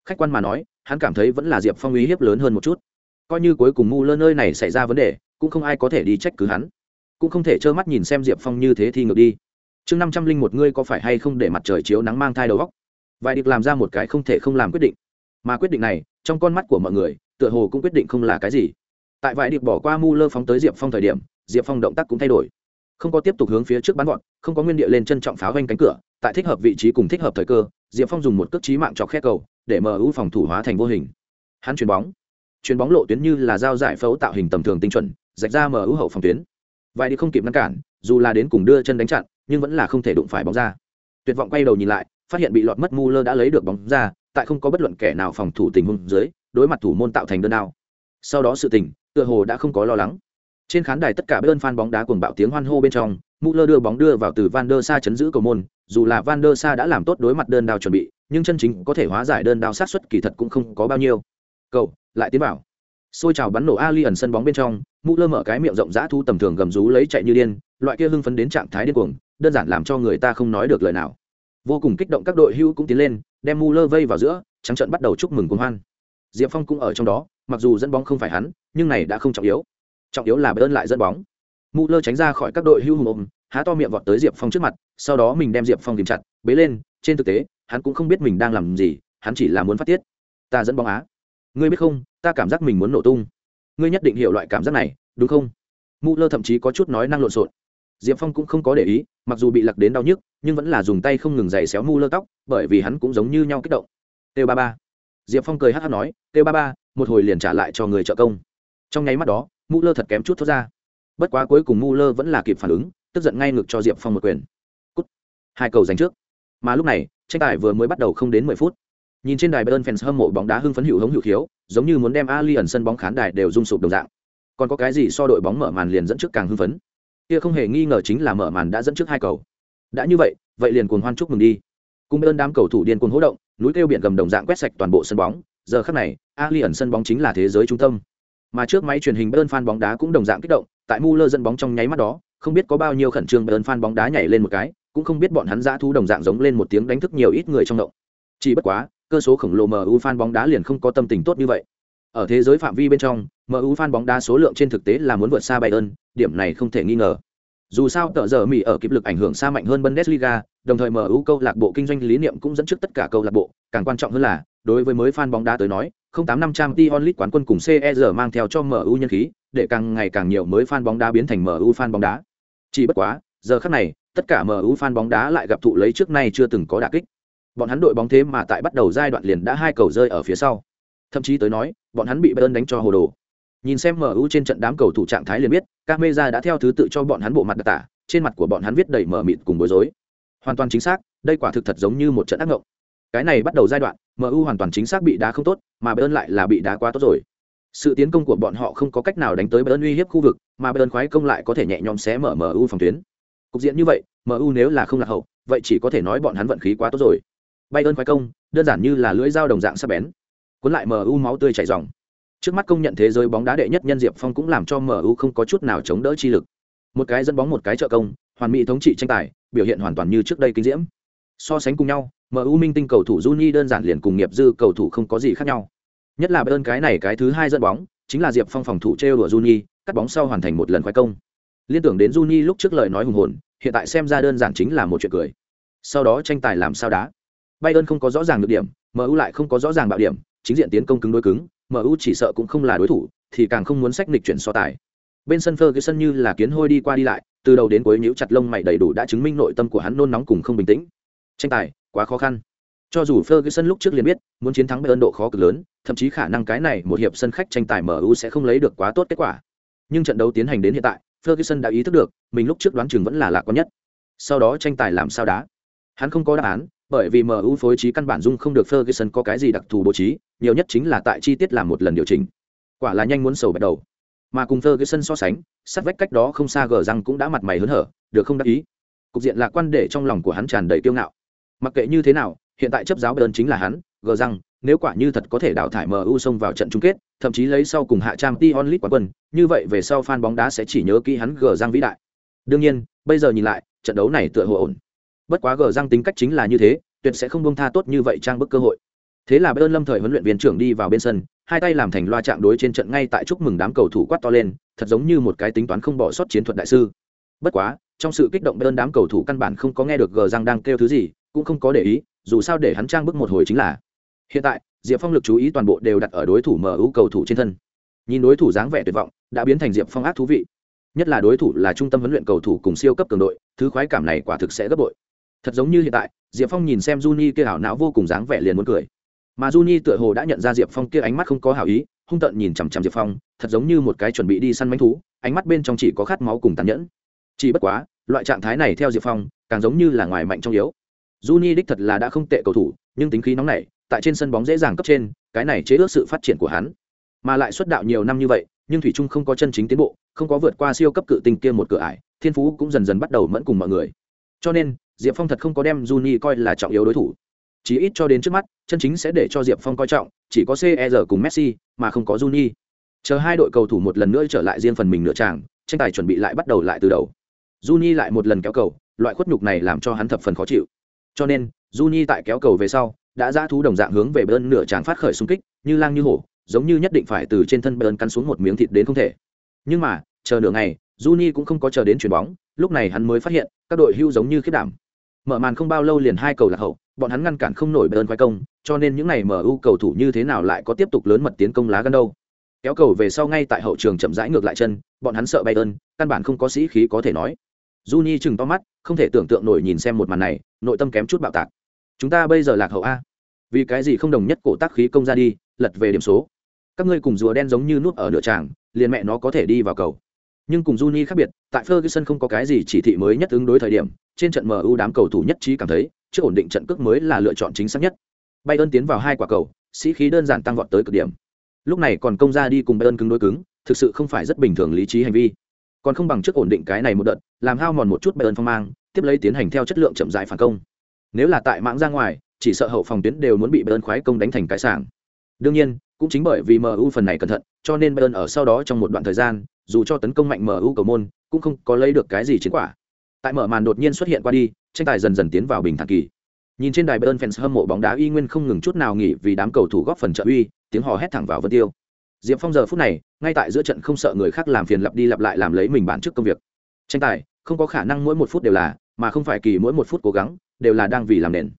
Khách quan mà nói, hắn cảm thấy vẫn là diệp phong uy hiếp lớn hơn một chút. Coi như cuối cùng mu lơ nơi này xảy ra vấn đề, cũng không ai có thể đi trách cứ hắn. Cũng không thể trơ mắt nhìn xem diệp phong như thế thì ngược đi chương năm trăm linh một ngươi có phải hay không để mặt trời chiếu nắng mang thai đầu góc vài điệp làm ra một cái không thể không làm quyết định. Mà quyết định này, trong con mắt của mọi người, tựa hồ cũng quyết định không là cái gì. Tại vài điệp bỏ qua mu lơ phóng tới diệp phong thời điểm, diệp phong động tác cũng thay đổi. Không có tiếp tục hướng phía trước bắn gọn, không có nguyên địa lên chân trọng pháo vanh cánh cửa, tại thích hợp vị trí cùng thích hợp thời cơ, diệp phong dùng một cước trí mạng chọc khe cầu, để mu phòng thủ hóa thành vô hình. Hắn chuyền bóng. Chuyền bóng lộ tuyến như là dao giải phẫu tạo hình tầm thường tinh chuẩn, rạch ra mu hậu phòng tuyến. Vài đi không kịp ngăn cản, dù là đến cùng đưa chân đánh chặn nhưng vẫn là không thể đụng phải bóng ra tuyệt vọng quay đầu nhìn lại phát hiện bị lọt mất mu lơ đã lấy được bóng ra tại không có bất luận kẻ nào phòng thủ tình huống dưới đối mặt thủ môn tạo thành đơn nào sau đó sự tình tựa hồ đã không có lo lắng trên khán đài tất cả bên fan bóng đá cuồng bạo tiếng hoan hô bên trong Muller đưa bóng đưa vào từ Van der Sa chấn giữ cầu môn, dù là Van der Sa đã làm tốt đối mặt đơn đao chuẩn bị, nhưng chân chính có thể hóa giải đơn đao sát xuất kỳ thật cũng không có bao nhiêu. Cầu, lại tiến vào. Xôi trào bắn nổ Ali ẩn sân bóng bên trong, Muller mở cái miệng rộng rã thu tầm thường gầm rú lấy chạy như điên, loại kia hưng phấn đến trạng thái điên cuồng, đơn giản làm cho người ta không nói được lời nào. Vô cùng kích động các đội hưu cũng tiến lên, đem Muller vây vào giữa, trắng trận bắt đầu chúc mừng cùng hoan. Diệp Phong cũng ở trong đó, mặc dù dẫn bóng không phải hắn, nhưng này đã không trọng yếu. Trọng yếu là bơn lại dẫn bóng. Muller tránh ra khỏi các đội hưu hùng ôm, há to miệng vọt tới Diệp Phong trước mặt, sau đó mình đem Diệp Phong tìm chặt, bế lên, trên thực tế, hắn cũng không biết mình đang làm gì, hắn chỉ là muốn phát tiết. Ta dẫn bóng á. Ngươi biết không, ta cảm giác mình muốn nổ tung. Ngươi nhất định hiểu loại cảm giác này, đúng không? Muller thậm chí có chút nói năng lộn xộn. Diệp Phong cũng không có để ý, mặc dù bị lặc đến đau nhức, nhưng vẫn là dùng tay không ngừng giày xéo Muller tóc, bởi vì hắn cũng giống như nhau kích động. Têu ba ba. Diệp Phong cười hát hát nói, "Têu ba ba, một hồi liền trả lại cho người trợ công." Trong nháy mắt đó, Muller thật kém chút thoát ra. Bất quá cuối cùng Muller vẫn là kịp phản ứng, tức giận ngay ngực cho Diệp Phong một quyền. Cút. Hai cầu giành trước. Mà lúc này, tranh tài vừa mới bắt đầu không đến mười phút. Nhìn trên đài Bayern fans hâm mộ bóng đá hưng phấn hữu hống hữu khiếu, giống như muốn đem Allianz sân bóng khán đài đều rung sụp đồng dạng. Còn có cái gì so đội bóng mở màn liền dẫn trước càng hưng phấn? Kia không hề nghi ngờ chính là mở màn đã dẫn trước hai cầu. Đã như vậy, vậy liền cuồng hoan chúc mừng đi. Cùng ơn đám cầu thủ điên cuồng hỗ động, núi kêu biển gầm đồng dạng quét sạch toàn bộ sân bóng, giờ khắc này, Ali ẩn sân bóng chính là thế giới trung tâm. Mà trước máy truyền hình Bayern fan bóng đá cũng đồng dạng kích động, tại mu lơ dẫn bóng trong nháy mắt đó, không biết có bao nhiêu khẩn trương Bayern fan bóng đá nhảy lên một cái, cũng không biết bọn hắn dã thu đồng dạng giống lên một tiếng đánh thức nhiều ít người trong động. Chỉ bất quá, cơ số khổng lồ MU fan bóng đá liền không có tâm tình tốt như vậy. Ở thế giới phạm vi bên trong, MU fan bóng đá số lượng trên thực tế là muốn vượt xa Bayern, điểm này không thể nghi ngờ. Dù sao tợ giờ Mỹ ở kịp lực ảnh hưởng xa mạnh hơn Bundesliga, đồng thời MU câu lạc bộ kinh doanh lý niệm cũng dẫn trước tất cả câu lạc bộ, càng quan trọng hơn là, đối với mới fan bóng đá tới nói, 08500 Champions League quán quân cùng CER mang theo cho MU nhân khí, để càng ngày càng nhiều mới fan bóng đá biến thành MU fan bóng đá. Chỉ bất quá, giờ khắc này, tất cả MU fan bóng đá lại gặp thụ lấy trước nay chưa từng có đả kích. Bọn hắn đội bóng thế mà tại bắt đầu giai đoạn liền đã hai cầu rơi ở phía sau. Thậm chí tới nói, bọn hắn bị Bayern đánh cho hồ đồ. Nhìn xem MU trên trận đám cầu thủ trạng thái liền biết, camera đã theo thứ tự cho bọn hắn bộ mặt đặc tả, trên mặt của bọn hắn viết đầy mờ mịt cùng bối rối. Hoàn toàn chính xác, đây quả thực thật giống như một trận ác ngộng. Cái này bắt đầu giai đoạn, MU hoàn toàn chính xác bị đá không tốt, mà Bayern lại là bị đá quá tốt rồi. Sự tiến công của bọn họ không có cách nào đánh tới Bayern uy hiếp khu vực, mà Bayern khoái công lại có thể nhẹ nhõm xé mở MU phòng tuyến. Cục diện như vậy, MU nếu là không là hậu, vậy chỉ có thể nói bọn hắn vận khí quá tốt rồi. Bayern khoái công, đơn giản như là lưỡi dao đồng dạng sắc bén. Cuốn lại MU máu tươi chảy ròng. Trước mắt công nhận thế giới bóng đá đệ nhất nhân Diệp Phong cũng làm cho MU không có chút nào chống đỡ chi lực. Một cái dẫn bóng một cái trợ công, hoàn mỹ thống trị tranh tài, biểu hiện hoàn toàn như trước đây kinh diễm. So sánh cùng nhau, MU minh tinh cầu thủ Juni đơn giản liền cùng nghiệp dư cầu thủ không có gì khác nhau. Nhất là Bayern cái này cái thứ hai dẫn bóng, chính là Diệp Phong phòng thủ trêu đùa Juni, cắt bóng sau hoàn thành một lần khoái công. Liên tưởng đến Juni lúc trước lời nói hùng hồn, hiện tại xem ra đơn giản chính là một chuyện cười. Sau đó tranh tài làm sao đá. Bayern không có rõ ràng được điểm, MU lại không có rõ ràng bạo điểm, chính diện tiến công cứng đối cứng, MU chỉ sợ cũng không là đối thủ, thì càng không muốn sách nghịch chuyển so tài. Bên sân Ferguson như là kiến hôi đi qua đi lại, từ đầu đến cuối nhíu chặt lông mày đầy đủ đã chứng minh nội tâm của hắn nôn nóng cùng không bình tĩnh. Tranh tài quá khó khăn. Cho dù Ferguson lúc trước liền biết, muốn chiến thắng Bayern độ khó cực lớn, thậm chí khả năng cái này một hiệp sân khách tranh tài MU sẽ không lấy được quá tốt kết quả. Nhưng trận đấu tiến hành đến hiện tại, Ferguson đã ý thức được, mình lúc trước đoán chừng vẫn là lạc quan nhất. Sau đó tranh tài làm sao đá? Hắn không có đáp án, bởi vì MU phối trí căn bản dung không được Ferguson có cái gì đặc thù bố trí, nhiều nhất chính là tại chi tiết làm một lần điều chỉnh. Quả là nhanh muốn sầu bắt đầu. Mà cùng Ferguson so sánh, sát vách cách đó không xa gờ răng cũng đã mặt mày hớn hở, được không đắc ý. Cục diện lạc quan để trong lòng của hắn tràn đầy kiêu ngạo. Mặc kệ như thế nào, hiện tại chấp giáo Bayern chính là hắn, gờ răng, nếu quả như thật có thể đào thải MU xông vào trận chung kết, thậm chí lấy sau cùng hạ trang Tion League quán quân, như vậy về sau fan bóng đá sẽ chỉ nhớ kỹ hắn gờ răng vĩ đại. Đương nhiên, bây giờ nhìn lại, trận đấu này tựa hồ ổn. Bất quá gờ răng tính cách chính là như thế, tuyệt sẽ không buông tha tốt như vậy trang bức cơ hội. Thế là Bayern Lâm thời huấn luyện viên trưởng đi vào bên sân, hai tay làm thành loa trạng đối trên trận ngay tại chúc mừng đám cầu thủ quát to lên, thật giống như một cái tính toán không bỏ sót chiến thuật đại sư. bất quá trong sự kích động bên đám cầu thủ căn bản không có nghe được gờ răng đang kêu thứ gì cũng không có để ý dù sao để hắn trang bức một hồi chính là hiện tại diệp phong lực chú ý toàn bộ đều đặt ở đối thủ mu cầu thủ trên thân nhìn đối thủ dáng vẻ tuyệt vọng đã biến thành diệp phong ác thú vị nhất là đối thủ là trung tâm huấn luyện cầu thủ cùng siêu cấp cường đội thứ khoái cảm này quả thực sẽ gấp bội thật giống như hiện tại, diệp phong nhìn xem Juni kia hảo não vô cùng dáng vẻ liền muốn cười. Mà Juni tựa hồ đã nhận ra diệp phong kia ánh mắt không có hảo ý, hung tợn nhìn chằm chằm diệp phong, thật giống như một cái chuẩn bị đi săn mánh thú, ánh mắt bên trong chỉ có khát máu cùng tàn nhẫn. Chỉ bất quá, loại trạng thái này theo diệp phong, càng giống như là ngoài mạnh trong yếu. Juni đích thật là đã không tệ cầu thủ, nhưng tính khí nóng nảy, tại trên sân bóng dễ dàng cấp trên, cái này chế ước sự phát triển của hắn. Mà lại xuất đạo nhiều năm như vậy, nhưng thủy trung không có chân chính tiến bộ, không có vượt qua siêu cấp cự tinh kia một cửa ải, thiên phú cũng dần dần bắt đầu mẫn cùng mọi người. Cho nên diệp phong thật không có đem juni coi là trọng yếu đối thủ. Chỉ ít cho đến trước mắt, chân chính sẽ để cho diệp phong coi trọng, chỉ có cer cùng messi mà không có juni. Chờ hai đội cầu thủ một lần nữa trở lại riêng phần mình nửa tràng, tranh tài chuẩn bị lại bắt đầu lại từ đầu. Juni lại một lần kéo cầu, loại khuất nhục này làm cho hắn thập phần khó chịu. Cho nên, juni tại kéo cầu về sau, đã ra thú đồng dạng hướng về bên nửa tràng phát khởi xung kích, như lang như hổ, giống như nhất định phải từ trên thân bên cắn xuống một miếng thịt đến không thể. Nhưng mà, chờ nửa ngày, Juni cũng không có chờ đến chuyền bóng, lúc này hắn mới phát hiện, các đội hưu giống như khiết đảm mở màn không bao lâu liền hai cầu lạc hậu, bọn hắn ngăn cản không nổi bên quay công, cho nên những ngày MU cầu thủ như thế nào lại có tiếp tục lớn mật tiến công lá gan đâu. Kéo cầu về sau ngay tại hậu trường chậm rãi ngược lại chân, bọn hắn sợ Bayern, căn bản không có sĩ khí có thể nói. Juni chừng to mắt, không thể tưởng tượng nổi nhìn xem một màn này, nội tâm kém chút bạo tạc. Chúng ta bây giờ lạc hậu a. Vì cái gì không đồng nhất cổ tác khí công ra đi, lật về điểm số. Các ngươi cùng rùa đen giống như núp ở nửa tràng, liền mẹ nó có thể đi vào cầu nhưng cùng Juni khác biệt tại Ferguson không có cái gì chỉ thị mới nhất ứng đối thời điểm trên trận MU đám cầu thủ nhất trí cảm thấy trước ổn định trận cước mới là lựa chọn chính xác nhất. Bayern tiến vào hai quả cầu sĩ khí đơn giản tăng vọt tới cực điểm. Lúc này còn công ra đi cùng Bayern cứng đối cứng thực sự không phải rất bình thường lý trí hành vi. Còn không bằng trước ổn định cái này một đợt làm hao mòn một chút Bayern phong mang tiếp lấy tiến hành theo chất lượng chậm rãi phản công. Nếu là tại mạng ra ngoài chỉ sợ hậu phòng tuyến đều muốn bị Bayern khoái công đánh thành cái sảng. Đương nhiên cũng chính bởi vì MU phần này cẩn thận, cho nên Bayern ở sau đó trong một đoạn thời gian, dù cho tấn công mạnh MU cầu môn, cũng không có lấy được cái gì chiến quả. Tại mở màn đột nhiên xuất hiện qua đi, tranh tài dần dần tiến vào bình thản kỳ. Nhìn trên đài Bayern fans hâm mộ bóng đá y nguyên không ngừng chút nào nghỉ vì đám cầu thủ góp phần trợ uy, tiếng hò hét thẳng vào vân tiêu. Diệp Phong giờ phút này, ngay tại giữa trận không sợ người khác làm phiền lặp đi lặp lại làm lấy mình bản trước công việc. Tranh tài, không có khả năng mỗi một phút đều là, mà không phải kỳ mỗi một phút cố gắng, đều là đang vì làm nền.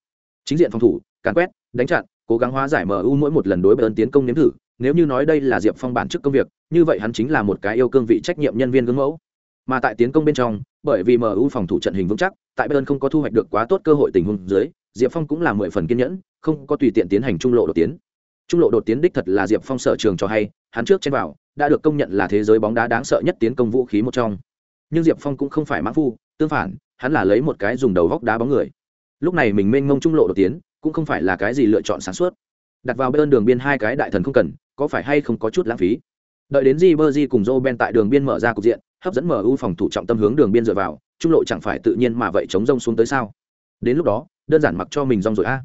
Chính diện phòng thủ, càn quét, đánh chặn, cố gắng hóa giải MU mỗi một lần đối Bayern tiến công nếm thử, nếu như nói đây là Diệp Phong bản chức công việc, như vậy hắn chính là một cái yêu cương vị trách nhiệm nhân viên gương mẫu. Mà tại tiến công bên trong, bởi vì MU phòng thủ trận hình vững chắc, tại Bayern không có thu hoạch được quá tốt cơ hội tình huống dưới, Diệp Phong cũng là mười phần kiên nhẫn, không có tùy tiện tiến hành trung lộ đột tiến. Trung lộ đột tiến đích thật là Diệp Phong sở trường cho hay, hắn trước trên vào, đã được công nhận là thế giới bóng đá đáng sợ nhất tiến công vũ khí một trong. Nhưng Diệp Phong cũng không phải mãng phu, tương phản, hắn là lấy một cái dùng đầu góc đá bóng người. Lúc này mình mênh mông trung lộ đột tiến, cũng không phải là cái gì lựa chọn sáng suốt đặt vào bên đường biên hai cái đại thần không cần có phải hay không có chút lãng phí? Đợi đến Di cùng Joe Ben tại đường biên mở ra cục diện, hấp dẫn MU phòng thủ trọng tâm hướng đường biên dựa vào, trung lộ chẳng phải tự nhiên mà vậy chống rông xuống tới sao? Đến lúc đó, đơn giản mặc cho mình rong rồi a.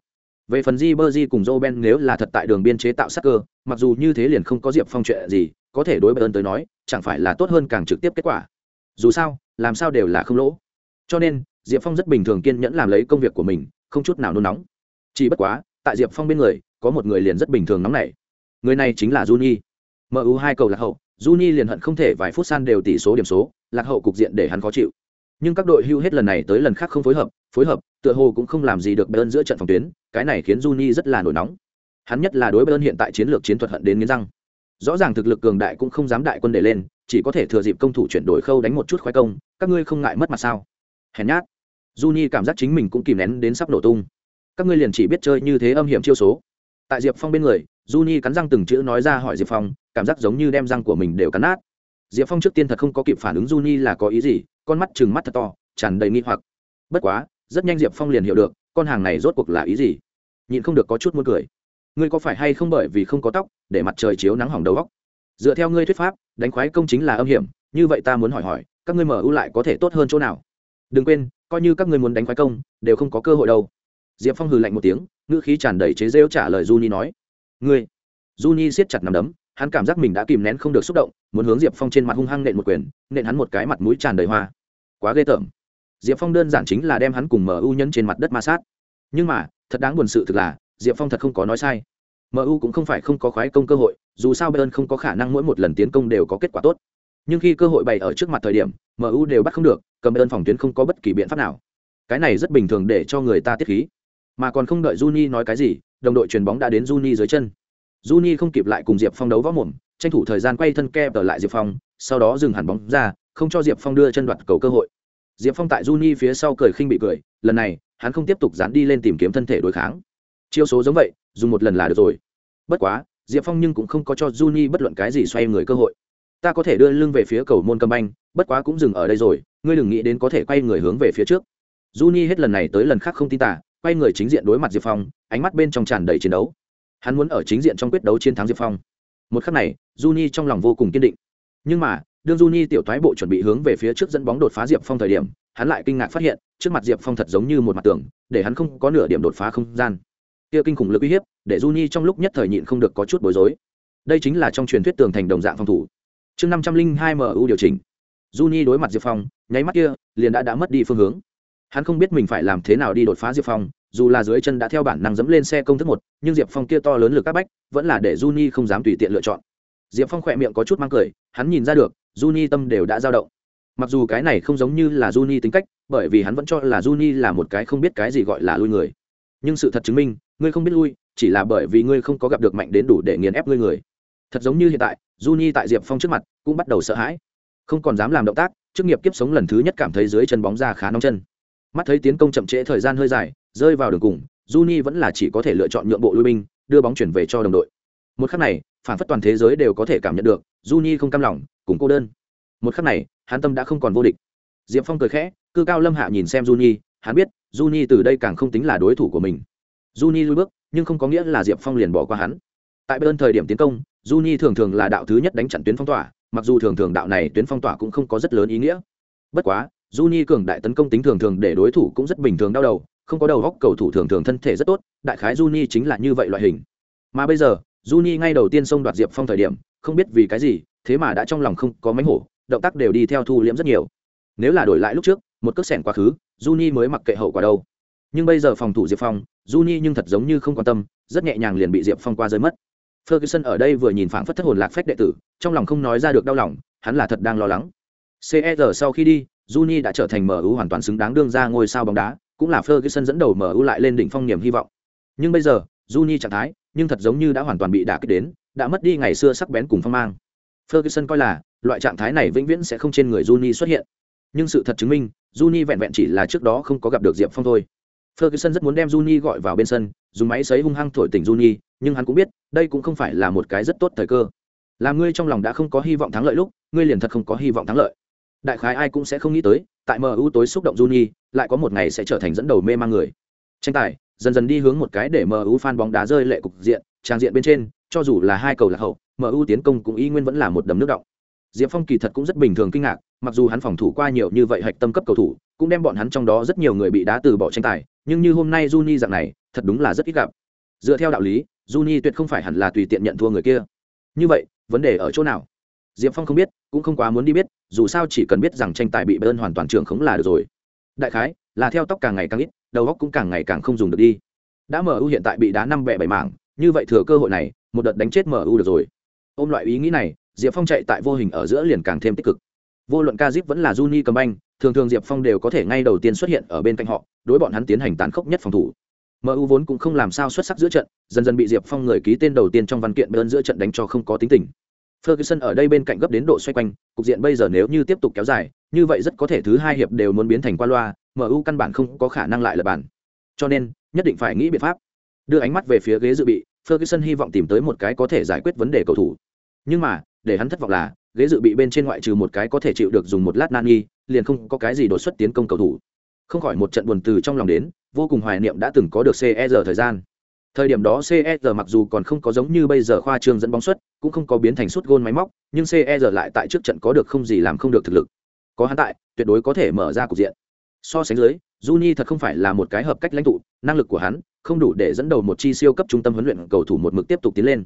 Về phần Di cùng Joe Ben nếu là thật tại đường biên chế tạo sắc cơ, mặc dù như thế liền không có diệp phong chuyện gì, có thể đối bayern tới nói, chẳng phải là tốt hơn càng trực tiếp kết quả. Dù sao, làm sao đều là không lỗ. Cho nên, diệp phong rất bình thường kiên nhẫn làm lấy công việc của mình, không chút nào nôn nóng. Chỉ bất quá, tại diệp phong bên người, có một người liền rất bình thường nóng nảy người này chính là juni. Mu hai cầu lạc hậu, juni liền hận không thể vài phút san đều tỷ số điểm số, lạc hậu cục diện để hắn khó chịu. Nhưng các đội hưu hết lần này tới lần khác không phối hợp phối hợp, tựa hồ cũng không làm gì được bayern giữa trận phòng tuyến, cái này khiến juni rất là nổi nóng. Hắn nhất là đối bayern hiện tại chiến lược chiến thuật hận đến nghiến răng. Rõ ràng thực lực cường đại cũng không dám đại quân để lên, chỉ có thể thừa dịp công thủ chuyển đổi khâu đánh một chút khoái công, các ngươi không ngại mất mặt sao? Hèn nhát. Juni cảm giác chính mình cũng kìm nén đến sắp nổ tung. Các ngươi liền chỉ biết chơi như thế âm hiểm chiêu số tại diệp phong bên người Juni cắn răng từng chữ nói ra hỏi diệp phong, cảm giác giống như đem răng của mình đều cắn nát. Diệp phong trước tiên thật không có kịp phản ứng Juni là có ý gì, con mắt chừng mắt thật to, tràn đầy nghi hoặc. Bất quá, rất nhanh diệp phong liền hiểu được, con hàng này rốt cuộc là ý gì. Nhịn không được có chút muốn cười. Ngươi có phải hay không bởi vì không có tóc, để mặt trời chiếu nắng hỏng đầu góc dựa theo ngươi thuyết pháp, đánh khoái công chính là âm hiểm, như vậy ta muốn hỏi hỏi, các ngươi mở ưu lại có thể tốt hơn chỗ nào? Đừng quên, coi như các ngươi muốn đánh khoái công, đều không có cơ hội đâu. Diệp phong hừ lạnh một tiếng ngữ khí tràn đầy chế rêu trả lời Juni nói. Ngươi. Juni siết chặt nằm đấm hắn cảm giác mình đã kìm nén không được xúc động muốn hướng diệp phong trên mặt hung hăng nện một quyền nện hắn một cái mặt mũi tràn đầy hoa. Quá ghê tởm. Diệp phong đơn giản chính là đem hắn cùng mu nhân trên mặt đất ma sát. Nhưng mà thật đáng buồn sự thực là diệp phong thật không có nói sai. Mu cũng không phải không có khoái công cơ hội dù sao bayern không có khả năng mỗi một lần tiến công đều có kết quả tốt. Nhưng khi cơ hội bày ở trước mặt thời điểm MU đều bắt không được, cầm ơn phòng tuyến không có bất kỳ biện pháp nào. Cái này rất bình thường để cho người ta tiết khí. Mà còn không đợi Juni nói cái gì, đồng đội chuyền bóng đã đến Juni dưới chân. Juni không kịp lại cùng Diệp Phong đấu võ mồm, tranh thủ thời gian quay thân kẹp trở lại Diệp Phong, sau đó dừng hẳn bóng ra, không cho Diệp Phong đưa chân đoạt cầu cơ hội. Diệp Phong tại Juni phía sau cười khinh bị cười, lần này, hắn không tiếp tục dán đi lên tìm kiếm thân thể đối kháng. Chiêu số giống vậy, dùng một lần là được rồi. Bất quá, Diệp Phong nhưng cũng không có cho Juni bất luận cái gì xoay người cơ hội. Ta có thể đưa lưng về phía cầu môn cầm banh, bất quá cũng dừng ở đây rồi, ngươi đừng nghĩ đến có thể quay người hướng về phía trước. Juni hết lần này tới lần khác không tin tả, quay người chính diện đối mặt Diệp Phong, ánh mắt bên trong tràn đầy chiến đấu. Hắn muốn ở chính diện trong quyết đấu chiến thắng Diệp Phong. Một khắc này, Juni trong lòng vô cùng kiên định. Nhưng mà, đương Juni tiểu thoái bộ chuẩn bị hướng về phía trước dẫn bóng đột phá Diệp Phong thời điểm, hắn lại kinh ngạc phát hiện, trước mặt Diệp Phong thật giống như một mặt tường, để hắn không có nửa điểm đột phá không gian. Kia kinh khủng lực uy hiếp, để Juni trong lúc nhất thời nhịn không được có chút bối rối. Đây chính là trong truyền thuyết tường thành đồng dạng phòng thủ. Chương năm trăm linh hai MU điều chỉnh. Juni đối mặt Diệp Phong, nháy mắt kia, liền đã đã mất đi phương hướng. Hắn không biết mình phải làm thế nào đi đột phá Diệp Phong, dù là dưới chân đã theo bản năng dẫm lên xe công thức một, nhưng Diệp Phong kia to lớn lực các bách, vẫn là để Juni không dám tùy tiện lựa chọn. Diệp Phong khỏe miệng có chút mang cười, hắn nhìn ra được, Juni tâm đều đã dao động. Mặc dù cái này không giống như là Juni tính cách, bởi vì hắn vẫn cho là Juni là một cái không biết cái gì gọi là lui người. Nhưng sự thật chứng minh, ngươi không biết lui, chỉ là bởi vì ngươi không có gặp được mạnh đến đủ để nghiền ép ngươi người. Thật giống như hiện tại, Juni tại Diệp Phong trước mặt, cũng bắt đầu sợ hãi. Không còn dám làm động tác, chức nghiệp kiếp sống lần thứ nhất cảm thấy dưới chân bóng ra khá nóng chân. Mắt thấy tiến công chậm trễ thời gian hơi dài, rơi vào đường cùng, Juni vẫn là chỉ có thể lựa chọn nhượng bộ lui binh, đưa bóng chuyển về cho đồng đội. Một khắc này, phản phất toàn thế giới đều có thể cảm nhận được, Juni không cam lòng, cùng cô đơn. Một khắc này, hắn tâm đã không còn vô địch. Diệp Phong cười khẽ, cư cao lâm hạ nhìn xem Juni, hắn biết, Juni từ đây càng không tính là đối thủ của mình. Juni lui bước, nhưng không có nghĩa là Diệp Phong liền bỏ qua hắn. Tại bên thời điểm tiến công, Juni thường thường là đạo thứ nhất đánh chặn tuyến phong tỏa, mặc dù thường thường đạo này tuyến phong tỏa cũng không có rất lớn ý nghĩa. Bất quá, Juni cường đại tấn công tính thường thường để đối thủ cũng rất bình thường đau đầu, không có đầu góc cầu thủ thường thường thân thể rất tốt, đại khái Juni chính là như vậy loại hình. Mà bây giờ, Juni ngay đầu tiên xông đoạt Diệp Phong thời điểm, không biết vì cái gì, thế mà đã trong lòng không có mánh hổ, động tác đều đi theo thu liễm rất nhiều. Nếu là đổi lại lúc trước, một cước sẻn quá khứ, Juni mới mặc kệ hậu quả đâu. Nhưng bây giờ phòng thủ Diệp Phong, Juni nhưng thật giống như không quan tâm, rất nhẹ nhàng liền bị Diệp Phong qua rơi mất. Ferguson ở đây vừa nhìn phảng phất thất hồn lạc phách đệ tử, trong lòng không nói ra được đau lòng, hắn là thật đang lo lắng. CR sau khi đi, Juni đã trở thành MU hoàn toàn xứng đáng đương ra ngôi sao bóng đá, cũng là Ferguson dẫn đầu MU lại lên đỉnh phong niềm hy vọng. Nhưng bây giờ, Juni trạng thái, nhưng thật giống như đã hoàn toàn bị đả kích đến, đã mất đi ngày xưa sắc bén cùng phong mang. Ferguson coi là, loại trạng thái này vĩnh viễn sẽ không trên người Juni xuất hiện. Nhưng sự thật chứng minh, Juni vẹn vẹn chỉ là trước đó không có gặp được Diệp Phong thôi. Ferguson rất muốn đem Juni gọi vào bên sân, dùng máy sấy hung hăng thổi tỉnh Juni, nhưng hắn cũng biết, đây cũng không phải là một cái rất tốt thời cơ. Làm ngươi trong lòng đã không có hy vọng thắng lợi lúc, ngươi liền thật không có hy vọng thắng lợi. Đại khái ai cũng sẽ không nghĩ tới, tại MU tối xúc động Juni, lại có một ngày sẽ trở thành dẫn đầu mê mang người. Tranh tài dần dần đi hướng một cái để MU fan bóng đá rơi lệ cục diện, trang diện bên trên, cho dù là hai cầu là hậu, MU tiến công cũng y nguyên vẫn là một đầm nước động. Diệp Phong kỳ thật cũng rất bình thường kinh ngạc, mặc dù hắn phòng thủ qua nhiều như vậy hạch tâm cấp cầu thủ, cũng đem bọn hắn trong đó rất nhiều người bị đá từ bỏ tranh tài, nhưng như hôm nay Juni dạng này, thật đúng là rất ít gặp. Dựa theo đạo lý, Juni tuyệt không phải hẳn là tùy tiện nhận thua người kia. Như vậy, vấn đề ở chỗ nào? Diệp Phong không biết, cũng không quá muốn đi biết, dù sao chỉ cần biết rằng tranh tài bị Bayern hoàn toàn trưởng khống là được rồi. Đại khái, là theo tóc càng ngày càng ít, đầu góc cũng càng ngày càng không dùng được đi. Đã MU hiện tại bị đá năm bẹ bảy mảng, như vậy thừa cơ hội này, một đợt đánh chết MU được rồi. Ôm loại ý nghĩ này, Diệp Phong chạy tại vô hình ở giữa liền càng thêm tích cực. Vô luận Kazip vẫn là Juni cầm anh, thường thường Diệp Phong đều có thể ngay đầu tiên xuất hiện ở bên cạnh họ, đối bọn hắn tiến hành tàn khốc nhất phòng thủ. MU vốn cũng không làm sao xuất sắc giữa trận, dần dần bị Diệp Phong người ký tên đầu tiên trong văn kiện bên giữa trận đánh cho không có tính tình. Ferguson ở đây bên cạnh gấp đến độ xoay quanh, cục diện bây giờ nếu như tiếp tục kéo dài, như vậy rất có thể thứ hai hiệp đều muốn biến thành qua loa, MU căn bản không có khả năng lại là bàn. Cho nên, nhất định phải nghĩ biện pháp. Đưa ánh mắt về phía ghế dự bị, Ferguson hy vọng tìm tới một cái có thể giải quyết vấn đề cầu thủ. Nhưng mà, để hắn thất vọng là, ghế dự bị bên trên ngoại trừ một cái có thể chịu được dùng một lát Nani, liền không có cái gì đột xuất tiến công cầu thủ. Không khỏi một trận buồn từ trong lòng đến, vô cùng hoài niệm đã từng có được CR thời gian. Thời điểm đó CR mặc dù còn không có giống như bây giờ khoa trương dẫn bóng xuất, cũng không có biến thành suốt gôn máy móc, nhưng CR lại tại trước trận có được không gì làm không được thực lực. Có hắn tại, tuyệt đối có thể mở ra cục diện. So sánh dưới, Juni thật không phải là một cái hợp cách lãnh tụ, năng lực của hắn không đủ để dẫn đầu một chi siêu cấp trung tâm huấn luyện cầu thủ một mực tiếp tục tiến lên.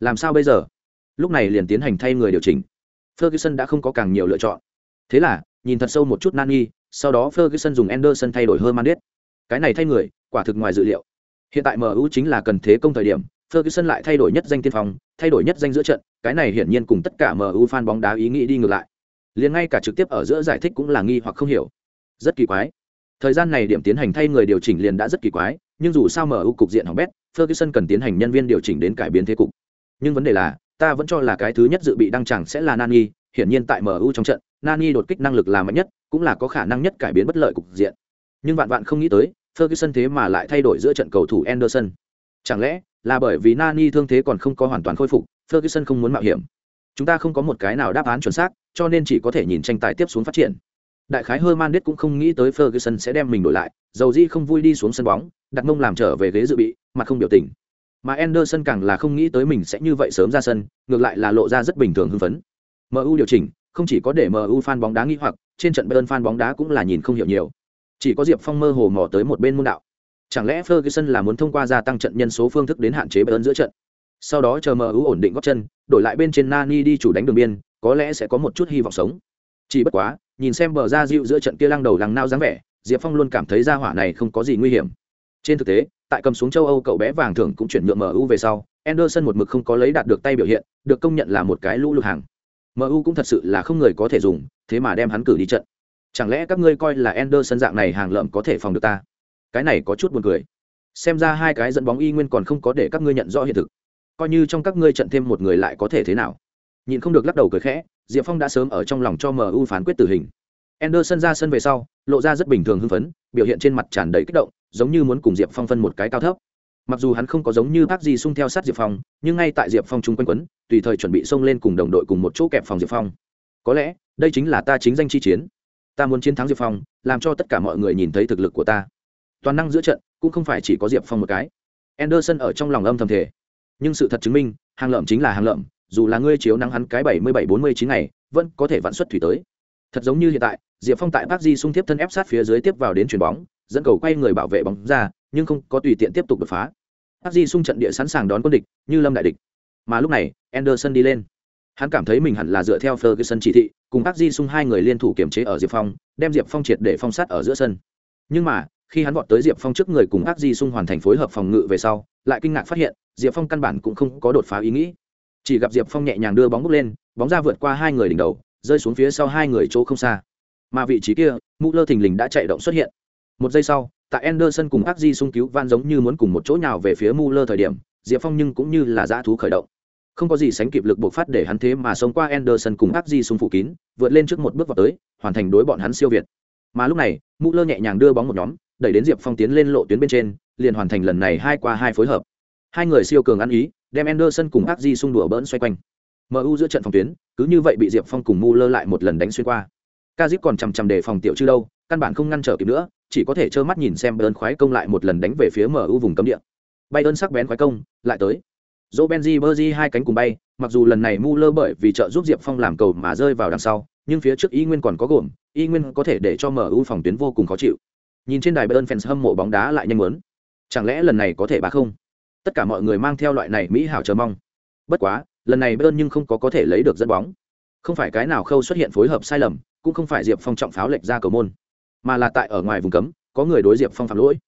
Làm sao bây giờ? Lúc này liền tiến hành thay người điều chỉnh. Ferguson đã không có càng nhiều lựa chọn. Thế là, nhìn thật sâu một chút Nani, sau đó Ferguson dùng Anderson thay đổi Hernandez. Cái này thay người, quả thực ngoài dự liệu. Hiện tại MU chính là cần thế công thời điểm, Ferguson lại thay đổi nhất danh tiên phong, thay đổi nhất danh giữa trận, cái này hiển nhiên cùng tất cả MU fan bóng đá ý nghĩ đi ngược lại. liền ngay cả trực tiếp ở giữa giải thích cũng là nghi hoặc không hiểu. Rất kỳ quái. Thời gian này điểm tiến hành thay người điều chỉnh liền đã rất kỳ quái nhưng dù sao mu cục diện hỏng bét ferguson cần tiến hành nhân viên điều chỉnh đến cải biến thế cục. Nhưng vấn đề là ta vẫn cho là cái thứ nhất dự bị đăng chẳng sẽ là nani hiển nhiên tại mu trong trận nani đột kích năng lực là mạnh nhất cũng là có khả năng nhất cải biến bất lợi cục diện. Nhưng vạn vạn không nghĩ tới ferguson thế mà lại thay đổi giữa trận cầu thủ anderson chẳng lẽ là bởi vì nani thương thế còn không có hoàn toàn khôi phục ferguson không muốn mạo hiểm chúng ta không có một cái nào đáp án chuẩn xác cho nên chỉ có thể nhìn tranh tài tiếp xuống phát triển đại khái Hernandez cũng không nghĩ tới Ferguson sẽ đem mình đổi lại, dầu gì không vui đi xuống sân bóng, đặt mông làm trở về ghế dự bị, mặt không biểu tình. Mà Anderson càng là không nghĩ tới mình sẽ như vậy sớm ra sân, ngược lại là lộ ra rất bình thường hưng phấn. MU điều chỉnh, không chỉ có để MU fan bóng đá nghi hoặc, trên trận Bayern fan bóng đá cũng là nhìn không hiểu nhiều. Chỉ có Diệp Phong mơ hồ mò tới một bên môn đạo. Chẳng lẽ Ferguson là muốn thông qua gia tăng trận nhân số phương thức đến hạn chế Bayern giữa trận? Sau đó chờ MU ổn định gót chân, đổi lại bên trên Nani đi chủ đánh đường biên, có lẽ sẽ có một chút hy vọng sống. Chỉ bất quá, nhìn xem bờ ra dịu giữa trận kia lăng đầu lăng nao dáng vẻ, Diệp Phong luôn cảm thấy gia hỏa này không có gì nguy hiểm. Trên thực tế, tại cầm xuống châu Âu cậu bé vàng thưởng cũng chuyển nhượng MU về sau, Anderson một mực không có lấy đạt được tay biểu hiện, được công nhận là một cái lũ lụt hàng. MU cũng thật sự là không người có thể dùng, thế mà đem hắn cử đi trận. Chẳng lẽ các ngươi coi là Anderson dạng này hàng lợm có thể phòng được ta? Cái này có chút buồn cười. Xem ra hai cái dẫn bóng y nguyên còn không có để các ngươi nhận rõ hiện thực. Coi như trong các ngươi trận thêm một người lại có thể thế nào? Nhìn không được lắc đầu cười khẽ, Diệp Phong đã sớm ở trong lòng cho MU phán quyết tử hình. Anderson ra sân về sau, lộ ra rất bình thường hưng phấn, biểu hiện trên mặt tràn đầy kích động, giống như muốn cùng Diệp Phong phân một cái cao thấp. Mặc dù hắn không có giống như Park Ji Sung theo sát Diệp Phong, nhưng ngay tại Diệp Phong trung quanh quấn, tùy thời chuẩn bị xông lên cùng đồng đội cùng một chỗ kẹp phòng Diệp Phong. Có lẽ, đây chính là ta chính danh chi chiến. Ta muốn chiến thắng Diệp Phong, làm cho tất cả mọi người nhìn thấy thực lực của ta. Toàn năng giữa trận, cũng không phải chỉ có Diệp Phong một cái. Anderson ở trong lòng âm thầm thể. Nhưng sự thật chứng minh, hàng lợm chính là hàng lợm, dù là ngươi chiếu nắng hắn cái bảy mươi bảy bốn mươi chín ngày, vẫn có thể vạn xuất thủy tới. Thật giống như hiện tại, Diệp Phong tại Bác Di Sung tiếp thân ép sát phía dưới tiếp vào đến chuyền bóng, dẫn cầu quay người bảo vệ bóng ra, nhưng không có tùy tiện tiếp tục đột phá. Bác Di Sung trận địa sẵn sàng đón quân địch, như lâm đại địch. Mà lúc này, Anderson đi lên. Hắn cảm thấy mình hẳn là dựa theo Ferguson chỉ thị, cùng Park Ji Sung hai người liên thủ kiểm chế ở Diệp Phong, đem Diệp Phong triệt để phong sát ở giữa sân. Nhưng mà, khi hắn vọt tới Diệp Phong trước người cùng Park Ji Sung hoàn thành phối hợp phòng ngự về sau, lại kinh ngạc phát hiện, Diệp Phong căn bản cũng không có đột phá ý nghĩ. Chỉ gặp Diệp Phong nhẹ nhàng đưa bóng bốc lên, bóng ra vượt qua hai người đỉnh đầu, rơi xuống phía sau hai người chỗ không xa mà vị trí kia mũ lơ thình lình đã chạy động xuất hiện một giây sau tại anderson cùng Park Ji-sung cứu van giống như muốn cùng một chỗ nào về phía mũ lơ thời điểm diệp phong nhưng cũng như là dã thú khởi động không có gì sánh kịp lực bộc phát để hắn thế mà sống qua anderson cùng ác di xung phủ kín, vượt lên trước một bước vào tới, hoàn thành đối bọn hắn siêu việt. Mà lúc này, mũ lơ nhẹ nhàng đưa bóng một nhóm, đẩy đến diệp phong tiến lên lộ tuyến bên trên, liền hoàn thành lần này hai qua hai phối hợp. Hai người siêu cường ăn ý, đem anderson cùng ác di xung đùa bỡn xoay quanh. Mu giữa trận phòng tuyến, cứ như vậy bị diệp phong cùng mu lơ lại một lần đánh xuyên qua. Kazip còn chằm chằm đề phòng tiểu chư đâu, căn bản không ngăn trở kịp nữa, chỉ có thể trơ mắt nhìn xem bayern khoái công lại một lần đánh về phía mu vùng cấm địa. Bayern sắc bén khoái công, lại tới dỗ benji berji hai cánh cùng bay, mặc dù lần này mu lơ bởi vì trợ giúp diệp phong làm cầu mà rơi vào đằng sau, nhưng phía trước y nguyên còn có gồm, y nguyên có thể để cho mu phòng tuyến vô cùng khó chịu. Nhìn trên đài bayern fans hâm mộ bóng đá lại nhanh muốn. Chẳng lẽ lần này có thể ba không? Tất cả mọi người mang theo loại này mỹ hảo chờ mong. Bất quá, lần này bayern nhưng không có có thể lấy được dẫn bóng. Không phải cái nào khâu xuất hiện phối hợp sai lầm, cũng không phải diệp phong trọng pháo lệch ra cầu môn, mà là tại ở ngoài vùng cấm, có người đối diệp phong phạm lỗi.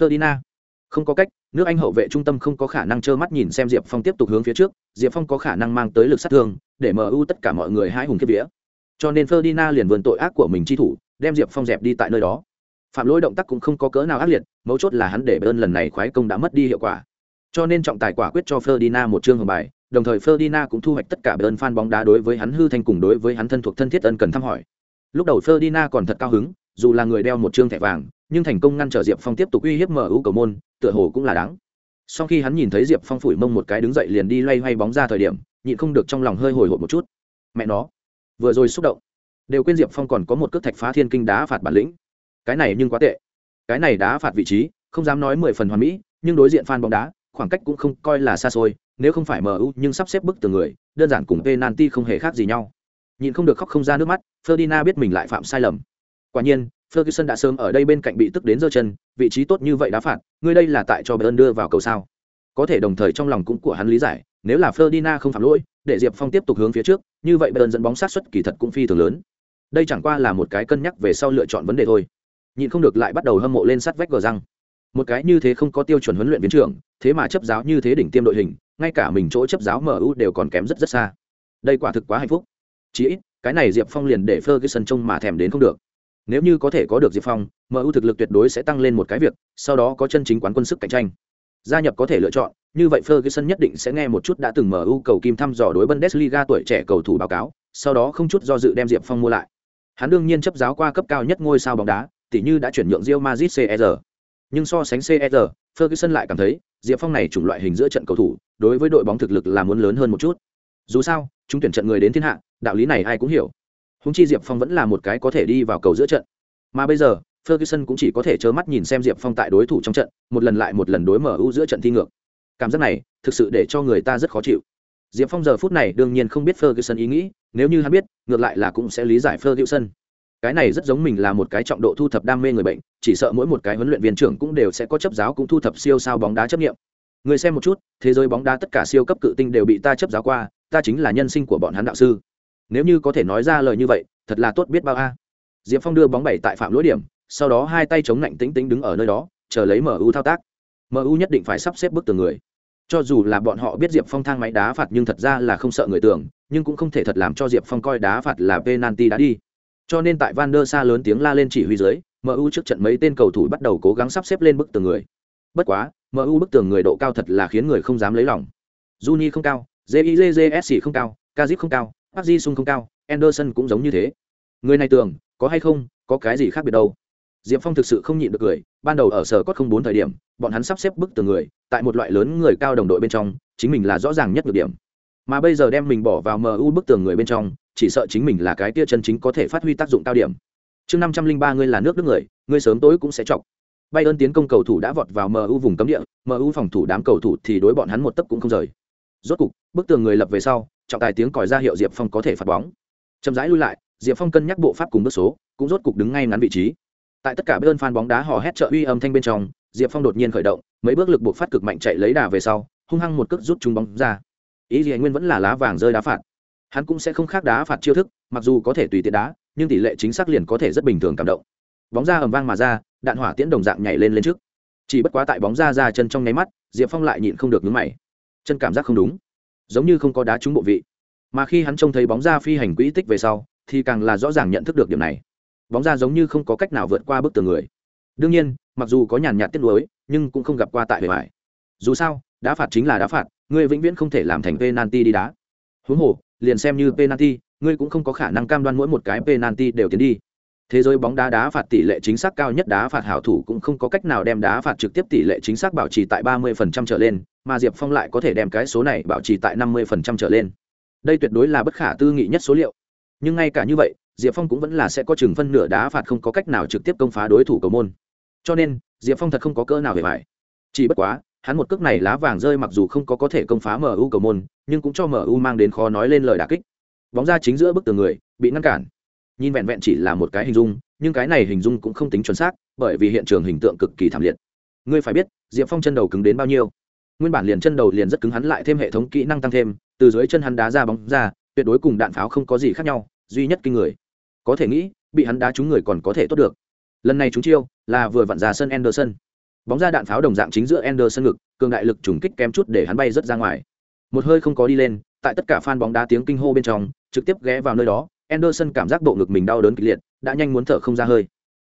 Ferdinand không có cách, nước anh hậu vệ trung tâm không có khả năng trơ mắt nhìn xem diệp phong tiếp tục hướng phía trước, diệp phong có khả năng mang tới lực sát thương, để mu tất cả mọi người hai hùng kiếp vía. Cho nên ferdinand liền vườn tội ác của mình chi thủ, đem diệp phong dẹp đi tại nơi đó. Phạm lỗi động tác cũng không có cỡ nào ác liệt, mấu chốt là hắn để bơn lần này khoái công đã mất đi hiệu quả. Cho nên trọng tài quả quyết cho ferdinand một chương hồng bài, đồng thời ferdinand cũng thu hoạch tất cả bơn fan bóng đá đối với hắn hư thành cùng đối với hắn thân thuộc thân thiết ân cần thăm hỏi. Lúc đầu Ferdinand còn thật cao hứng, dù là người đeo một trương thẻ vàng nhưng thành công ngăn trở diệp phong tiếp tục uy hiếp mở ưu cầu môn, tựa hồ cũng là đáng. Sau khi hắn nhìn thấy diệp phong phủi mông một cái đứng dậy liền đi loay hoay bóng ra thời điểm, nhịn không được trong lòng hơi hồi hộp một chút. Mẹ nó, vừa rồi xúc động. Đều quên diệp phong còn có một cước thạch phá thiên kinh đá phạt bản lĩnh. Cái này nhưng quá tệ. Cái này đá phạt vị trí, không dám nói mười phần hoàn mỹ, nhưng đối diện fan bóng đá, khoảng cách cũng không coi là xa xôi, nếu không phải mu nhưng sắp xếp bức từ người, đơn giản cùng penalty không hề khác gì nhau. Nhìn không được khóc không ra nước mắt, ferdinand biết mình lại phạm sai lầm. Quả nhiên ferguson đã sớm ở đây bên cạnh bị tức đến giơ chân, vị trí tốt như vậy đã phạt, ngươi đây là tại cho bayern đưa vào cầu sao? Có thể đồng thời trong lòng cũng của hắn lý giải, nếu là ferdinand không phạm lỗi, để diệp phong tiếp tục hướng phía trước, như vậy bayern dẫn bóng sát xuất kỳ thật cũng phi thường lớn. Đây chẳng qua là một cái cân nhắc về sau lựa chọn vấn đề thôi. Nhìn không được lại bắt đầu hâm mộ lên sát vách gờ răng. Một cái như thế không có tiêu chuẩn huấn luyện viên trưởng, thế mà chấp giáo như thế đỉnh tiêm đội hình, ngay cả mình chỗ chấp giáo mu đều còn kém rất rất xa. Đây quả thực quá hạnh phúc. Chỉ ít, cái này Diệp Phong liền để Ferguson trông mà thèm đến không được. Nếu như có thể có được Diệp Phong, MU thực lực tuyệt đối sẽ tăng lên một cái việc, sau đó có chân chính quán quân sức cạnh tranh. Gia nhập có thể lựa chọn, như vậy Ferguson nhất định sẽ nghe một chút đã từng MU cầu kim thăm dò đối Bundesliga tuổi trẻ cầu thủ báo cáo, sau đó không chút do dự đem Diệp Phong mua lại. Hắn đương nhiên chấp giáo qua cấp cao nhất ngôi sao bóng đá, tỉ như đã chuyển nhượng Real Madrid CR. Nhưng so sánh CR, Ferguson lại cảm thấy, Diệp Phong này chủng loại hình giữa trận cầu thủ, đối với đội bóng thực lực là muốn lớn hơn một chút. Dù sao, chúng tuyển trận người đến thiên hạ, đạo lý này ai cũng hiểu. Húng chi Diệp Phong vẫn là một cái có thể đi vào cầu giữa trận. Mà bây giờ, Ferguson cũng chỉ có thể trơ mắt nhìn xem Diệp Phong tại đối thủ trong trận, một lần lại một lần đối mở u giữa trận thi ngược. Cảm giác này, thực sự để cho người ta rất khó chịu. Diệp Phong giờ phút này đương nhiên không biết Ferguson ý nghĩ, nếu như hắn biết, ngược lại là cũng sẽ lý giải Ferguson. Cái này rất giống mình là một cái trọng độ thu thập đam mê người bệnh, chỉ sợ mỗi một cái huấn luyện viên trưởng cũng đều sẽ có chấp giáo cũng thu thập siêu sao bóng đá chấp nghiệm. Người xem một chút, thế giới bóng đá tất cả siêu cấp cự tinh đều bị ta chấp giáo qua, ta chính là nhân sinh của bọn hắn đạo sư. Nếu như có thể nói ra lời như vậy, thật là tốt biết bao a. Diệp Phong đưa bóng bảy tại phạm lỗi điểm, sau đó hai tay chống lạnh tĩnh tĩnh đứng ở nơi đó, chờ lấy MU thao tác. MU nhất định phải sắp xếp bức tường người. Cho dù là bọn họ biết Diệp Phong thang máy đá phạt nhưng thật ra là không sợ người tưởng, nhưng cũng không thể thật làm cho Diệp Phong coi đá phạt là penalty đã đi. Cho nên tại Van der Sa lớn tiếng la lên chỉ huy dưới, MU trước trận mấy tên cầu thủ bắt đầu cố gắng sắp xếp lên bức tường người. Bất quá, MU bức tường người độ cao thật là khiến người không dám lấy lòng. Juni không cao, JIJJS không cao, Kazip không cao, Park Ji-sung không cao, Anderson cũng giống như thế. Người này tưởng, có hay không, có cái gì khác biệt đâu. Diệp Phong thực sự không nhịn được cười, ban đầu ở sở cốt không bốn thời điểm, bọn hắn sắp xếp bức tường người, tại một loại lớn người cao đồng đội bên trong, chính mình là rõ ràng nhất nhược điểm. Mà bây giờ đem mình bỏ vào MU bức tường người bên trong, chỉ sợ chính mình là cái kia chân chính có thể phát huy tác dụng cao điểm. Chương năm trăm linh ba ngươi là nước đức người, ngươi sớm tối cũng sẽ chọc. Bayern tiến công cầu thủ đã vọt vào MU vùng cấm địa, MU phòng thủ đám cầu thủ thì đối bọn hắn một tấc cũng không rời. Rốt cục, bức tường người lập về sau, trọng tài tiếng còi ra hiệu Diệp Phong có thể phạt bóng. Chậm rãi lui lại, Diệp Phong cân nhắc bộ pháp cùng bước số, cũng rốt cục đứng ngay ngắn vị trí. Tại tất cả bên phan bóng đá hò hét trợ uy âm thanh bên trong, Diệp Phong đột nhiên khởi động, mấy bước lực buộc phát cực mạnh chạy lấy đà về sau, hung hăng một cước rút trúng bóng ra. Ý gì nguyên vẫn là lá vàng rơi đá phạt. Hắn cũng sẽ không khác đá phạt chiêu thức, mặc dù có thể tùy tiện đá, nhưng tỷ lệ chính xác liền có thể rất bình thường cảm động. Bóng ra ầm vang mà ra, đạn hỏa tiễn đồng dạng nhảy lên lên trước. Chỉ bất quá tại bóng ra ra chân trong nháy mắt, Diệp Phong lại nhịn không được nhướng mày. Chân cảm giác không đúng, giống như không có đá trúng bộ vị. Mà khi hắn trông thấy bóng ra phi hành quỹ tích về sau, thì càng là rõ ràng nhận thức được điểm này. Bóng ra giống như không có cách nào vượt qua bức tường người. Đương nhiên mặc dù có nhàn nhạt tiết lối nhưng cũng không gặp qua tại bề bài dù sao đá phạt chính là đá phạt ngươi vĩnh viễn không thể làm thành penalty đi đá. Huống hồ liền xem như penalty ngươi cũng không có khả năng cam đoan mỗi một cái penalty đều tiến đi. Thế giới bóng đá đá phạt tỷ lệ chính xác cao nhất đá phạt hảo thủ cũng không có cách nào đem đá phạt trực tiếp tỷ lệ chính xác bảo trì tại 30% trở lên mà diệp phong lại có thể đem cái số này bảo trì tại 50% trở lên. Đây tuyệt đối là bất khả tư nghị nhất số liệu. Nhưng ngay cả như vậy, diệp phong cũng vẫn là sẽ có chừng phân nửa đá phạt không có cách nào trực tiếp công phá đối thủ cầu môn. Cho nên, diệp phong thật không có cỡ nào về bại. chỉ bất quá, hắn một cước này lá vàng rơi mặc dù không có có thể công phá mu cầu môn, nhưng cũng cho mu mang đến khó nói lên lời đà kích. Bóng ra chính giữa bức tường người, bị ngăn cản. Nhìn vẹn vẹn chỉ là một cái hình dung, nhưng cái này hình dung cũng không tính chuẩn xác, bởi vì hiện trường hình tượng cực kỳ thảm liệt. Ngươi phải biết, diệp phong chân đầu cứng đến bao nhiêu nguyên bản liền chân đầu liền rất cứng hắn lại thêm hệ thống kỹ năng tăng thêm, từ dưới chân hắn đá ra bóng ra, tuyệt đối cùng đạn pháo không có gì khác nhau, duy nhất kinh người. Có thể nghĩ, bị hắn đá trúng người còn có thể tốt được. Lần này chúng chiêu là vừa vặn ra sân anderson. Bóng ra đạn pháo đồng dạng chính giữa anderson ngực, cường đại lực trùng kích kém chút để hắn bay rất ra ngoài. Một hơi không có đi lên, tại tất cả fan bóng đá tiếng kinh hô bên trong, trực tiếp ghé vào nơi đó, anderson cảm giác bộ ngực mình đau đớn kịch liệt, đã nhanh muốn thở không ra hơi.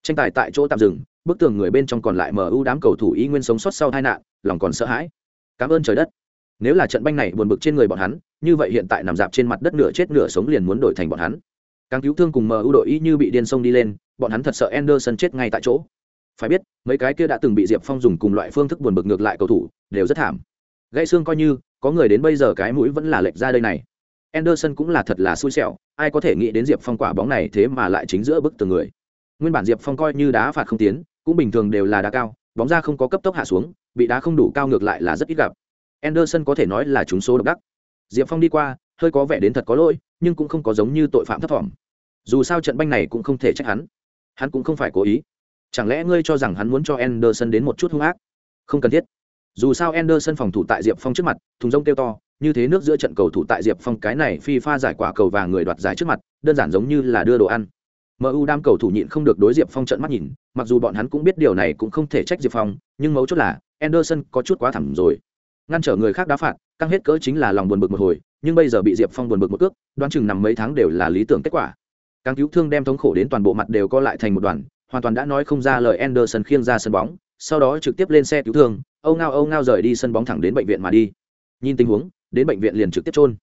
Tranh tài tại chỗ tạm dừng, bức tường người bên trong còn lại mu đám cầu thủ ý nguyên sống sót sau tai nạn, lòng còn sợ hãi cảm ơn trời đất. Nếu là trận banh này buồn bực trên người bọn hắn, như vậy hiện tại nằm dạp trên mặt đất nửa chết nửa sống liền muốn đổi thành bọn hắn. Càng cứu thương cùng mờ ưu đội ý như bị điên sông đi lên, bọn hắn thật sợ anderson chết ngay tại chỗ. Phải biết, mấy cái kia đã từng bị diệp phong dùng cùng loại phương thức buồn bực ngược lại cầu thủ, đều rất thảm. Gãy xương coi như, có người đến bây giờ cái mũi vẫn là lệch ra đây này. Anderson cũng là thật là xui xẻo, ai có thể nghĩ đến diệp phong quả bóng này thế mà lại chính giữa bức tường người. Nguyên bản diệp phong coi như đá phạt không tiến, cũng bình thường đều là đá cao bóng ra không có cấp tốc hạ xuống, bị đá không đủ cao ngược lại là rất ít gặp. Anderson có thể nói là trúng số độc đắc. Diệp phong đi qua, hơi có vẻ đến thật có lỗi, nhưng cũng không có giống như tội phạm thấp thỏm. Dù sao trận banh này cũng không thể trách hắn. Hắn cũng không phải cố ý. Chẳng lẽ ngươi cho rằng hắn muốn cho anderson đến một chút hung ác? Không cần thiết. Dù sao anderson phòng thủ tại diệp phong trước mặt, thùng rông kêu to, như thế nước giữa trận cầu thủ tại diệp phong cái này phi pha giải quả cầu và người đoạt giải trước mặt, đơn giản giống như là đưa đồ ăn mu đam cầu thủ nhịn không được đối diệp phong trận mắt nhìn, mặc dù bọn hắn cũng biết điều này cũng không thể trách diệp phong, nhưng mấu chốt là, anderson có chút quá thẳng rồi. Ngăn trở người khác đá phạt, căng hết cỡ chính là lòng buồn bực một hồi, nhưng bây giờ bị diệp phong buồn bực một cước, đoán chừng nằm mấy tháng đều là lý tưởng kết quả. Càng cứu thương đem thống khổ đến toàn bộ mặt đều co lại thành một đoàn, hoàn toàn đã nói không ra lời anderson khiêng ra sân bóng, sau đó trực tiếp lên xe cứu thương, âu ngao âu ngao rời đi sân bóng thẳng đến bệnh viện mà đi. Nhìn tình huống, đến bệnh viện liền trực tiếp chôn.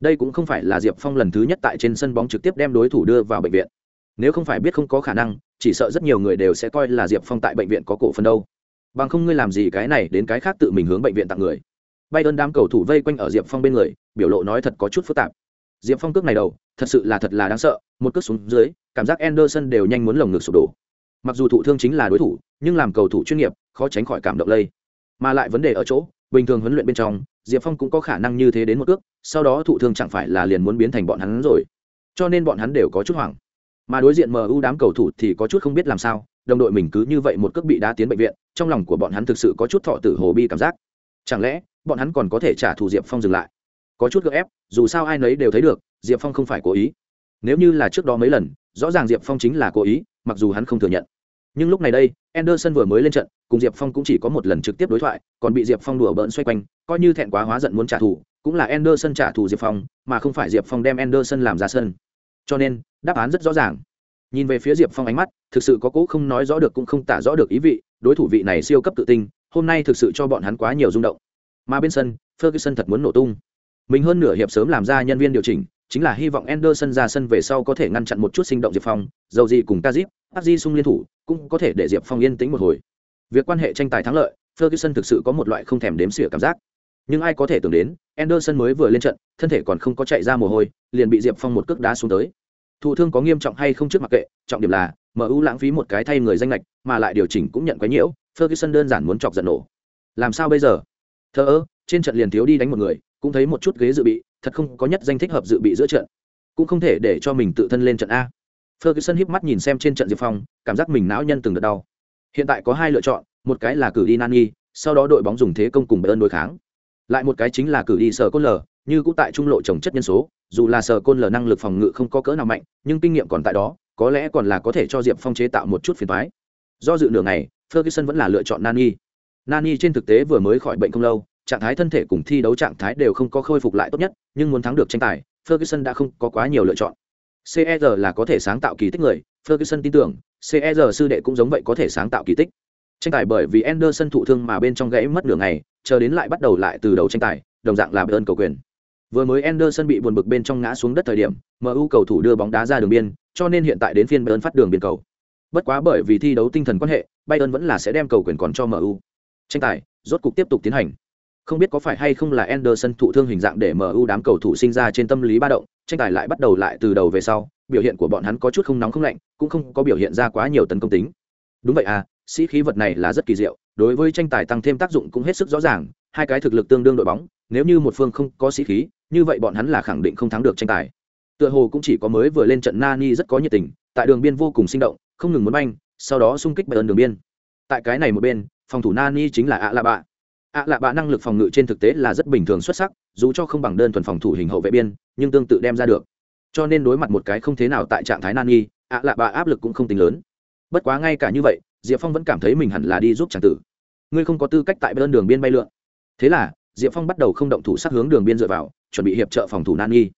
đây cũng không phải là diệp phong lần thứ nhất tại trên sân bóng trực tiếp đem đối thủ đưa vào bệnh viện nếu không phải biết không có khả năng, chỉ sợ rất nhiều người đều sẽ coi là diệp phong tại bệnh viện có cổ phần đâu. Bằng không ngươi làm gì cái này đến cái khác tự mình hướng bệnh viện tặng người. Bay ơn đám cầu thủ vây quanh ở diệp phong bên người, biểu lộ nói thật có chút phức tạp. Diệp phong cước này đầu, thật sự là thật là đáng sợ, một cước xuống dưới, cảm giác anderson đều nhanh muốn lồng ngực sụp đổ. Mặc dù thụ thương chính là đối thủ, nhưng làm cầu thủ chuyên nghiệp, khó tránh khỏi cảm động lây. Mà lại vấn đề ở chỗ, bình thường huấn luyện bên trong, diệp phong cũng có khả năng như thế đến một cước, sau đó thụ thương chẳng phải là liền muốn biến thành bọn hắn rồi. Cho nên bọn hắn đều có chút hoảng mà đối diện mu đám cầu thủ thì có chút không biết làm sao, đồng đội mình cứ như vậy một cước bị đá tiến bệnh viện, trong lòng của bọn hắn thực sự có chút thọ tử hồ bi cảm giác. Chẳng lẽ, bọn hắn còn có thể trả thù diệp phong dừng lại? Có chút gợ ép, dù sao ai nấy đều thấy được, diệp phong không phải cố ý. Nếu như là trước đó mấy lần, rõ ràng diệp phong chính là cố ý, mặc dù hắn không thừa nhận. Nhưng lúc này đây, anderson vừa mới lên trận, cùng diệp phong cũng chỉ có một lần trực tiếp đối thoại, còn bị diệp phong đùa bỡn xoay quanh, coi như thẹn quá hóa giận muốn trả thù, cũng là anderson trả thù diệp phong, mà không phải diệp phong đem anderson làm ra sân cho nên đáp án rất rõ ràng nhìn về phía diệp phong ánh mắt thực sự có cố không nói rõ được cũng không tả rõ được ý vị đối thủ vị này siêu cấp tự tin hôm nay thực sự cho bọn hắn quá nhiều rung động mà bên sân ferguson thật muốn nổ tung mình hơn nửa hiệp sớm làm ra nhân viên điều chỉnh chính là hy vọng Anderson ra sân về sau có thể ngăn chặn một chút sinh động Diệp Phong, dầu gì cùng Kazip, Aji sung liên thủ, cũng có thể để Diệp Phong yên tĩnh một hồi. Việc quan hệ tranh tài thắng lợi, Ferguson thực sự có một loại không thèm đếm xỉa cảm giác. Nhưng ai có thể tưởng đến, Anderson mới vừa lên trận, thân thể còn không có chạy ra mồ hôi, liền bị Diệp Phong một cước đá xuống tới. Thụ thương có nghiêm trọng hay không trước mặc kệ, trọng điểm là MU lãng phí một cái thay người danh lệch, mà lại điều chỉnh cũng nhận quá nhiễu, Ferguson đơn giản muốn chọc giận nổ. Làm sao bây giờ? Thơ ơ, trên trận liền thiếu đi đánh một người, cũng thấy một chút ghế dự bị, thật không có nhất danh thích hợp dự bị giữa trận cũng không thể để cho mình tự thân lên trận a ferguson híp mắt nhìn xem trên trận diệp phong cảm giác mình não nhân từng đợt đau hiện tại có hai lựa chọn một cái là cử đi nani sau đó đội bóng dùng thế công cùng bayern đối kháng lại một cái chính là cử đi sở côn lờ như cũng tại trung lộ trồng chất nhân số dù là sở côn lờ năng lực phòng ngự không có cỡ nào mạnh nhưng kinh nghiệm còn tại đó có lẽ còn là có thể cho diệp phong chế tạo một chút phiền thoái do dự nửa ngày ferguson vẫn là lựa chọn nani nani trên thực tế vừa mới khỏi bệnh không lâu trạng thái thân thể cùng thi đấu trạng thái đều không có khôi phục lại tốt nhất, nhưng muốn thắng được tranh tài, Ferguson đã không có quá nhiều lựa chọn. CR là có thể sáng tạo kỳ tích người, Ferguson tin tưởng, CR sư đệ cũng giống vậy có thể sáng tạo kỳ tích. Tranh tài bởi vì Anderson thụ thương mà bên trong gãy mất nửa ngày, chờ đến lại bắt đầu lại từ đầu tranh tài, đồng dạng là ơn cầu quyền. Vừa mới Anderson bị buồn bực bên trong ngã xuống đất thời điểm, MU cầu thủ đưa bóng đá ra đường biên, cho nên hiện tại đến phiên Bayern phát đường biên cầu. Bất quá bởi vì thi đấu tinh thần quan hệ, Bayern vẫn là sẽ đem cầu quyền còn cho MU. Tranh tài rốt cục tiếp tục tiến hành. Không biết có phải hay không là Anderson thụ thương hình dạng để MU đám cầu thủ sinh ra trên tâm lý ba động, tranh tài lại bắt đầu lại từ đầu về sau, biểu hiện của bọn hắn có chút không nóng không lạnh, cũng không có biểu hiện ra quá nhiều tấn công tính. Đúng vậy à, sĩ khí vật này là rất kỳ diệu, đối với tranh tài tăng thêm tác dụng cũng hết sức rõ ràng, hai cái thực lực tương đương đội bóng, nếu như một phương không có sĩ khí, như vậy bọn hắn là khẳng định không thắng được tranh tài. Tựa hồ cũng chỉ có mới vừa lên trận Nani rất có nhiệt tình, tại đường biên vô cùng sinh động, không ngừng muốn banh, sau đó xung kích ơn đường biên. Tại cái này một bên, phòng thủ Nani chính là ạ lạ bạ ạ lạ bạ năng lực phòng ngự trên thực tế là rất bình thường xuất sắc dù cho không bằng đơn thuần phòng thủ hình hậu vệ biên nhưng tương tự đem ra được cho nên đối mặt một cái không thế nào tại trạng thái Nani, ạ lạ bạ áp lực cũng không tính lớn bất quá ngay cả như vậy diệp phong vẫn cảm thấy mình hẳn là đi giúp tràng tử. Ngươi không có tư cách tại bên đường biên bay lượn. Thế là, diệp phong bắt đầu không động thủ sát hướng đường biên dựa vào, chuẩn bị hiệp trợ phòng thủ Nani.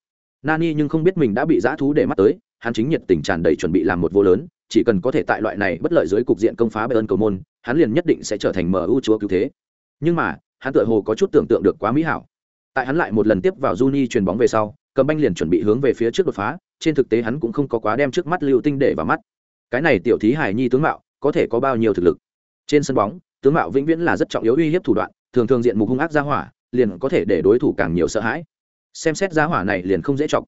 Nani nhưng không biết mình đã bị giã thú để mắt tới, hắn chính nhiệt tình tràn đầy chuẩn bị làm một vô lớn, chỉ cần có thể tại loại này bất lợi dưới cục diện công phá bayern cầu môn, hắn liền nhất định sẽ trở thành mu chúa cứu thế. Nhưng mà, hắn tựa hồ có chút tưởng tượng được quá mỹ hảo. Tại hắn lại một lần tiếp vào Juni truyền bóng về sau, cầm banh liền chuẩn bị hướng về phía trước đột phá, trên thực tế hắn cũng không có quá đem trước mắt lưu tinh để vào mắt. Cái này tiểu thí hải nhi tướng mạo có thể có bao nhiêu thực lực. Trên sân bóng tướng mạo vĩnh viễn là rất trọng yếu uy hiếp thủ đoạn thường thường diện mục hung ác ra hỏa liền có thể để đối thủ càng nhiều sợ hãi. Xem xét ra hỏa này liền không dễ chọc.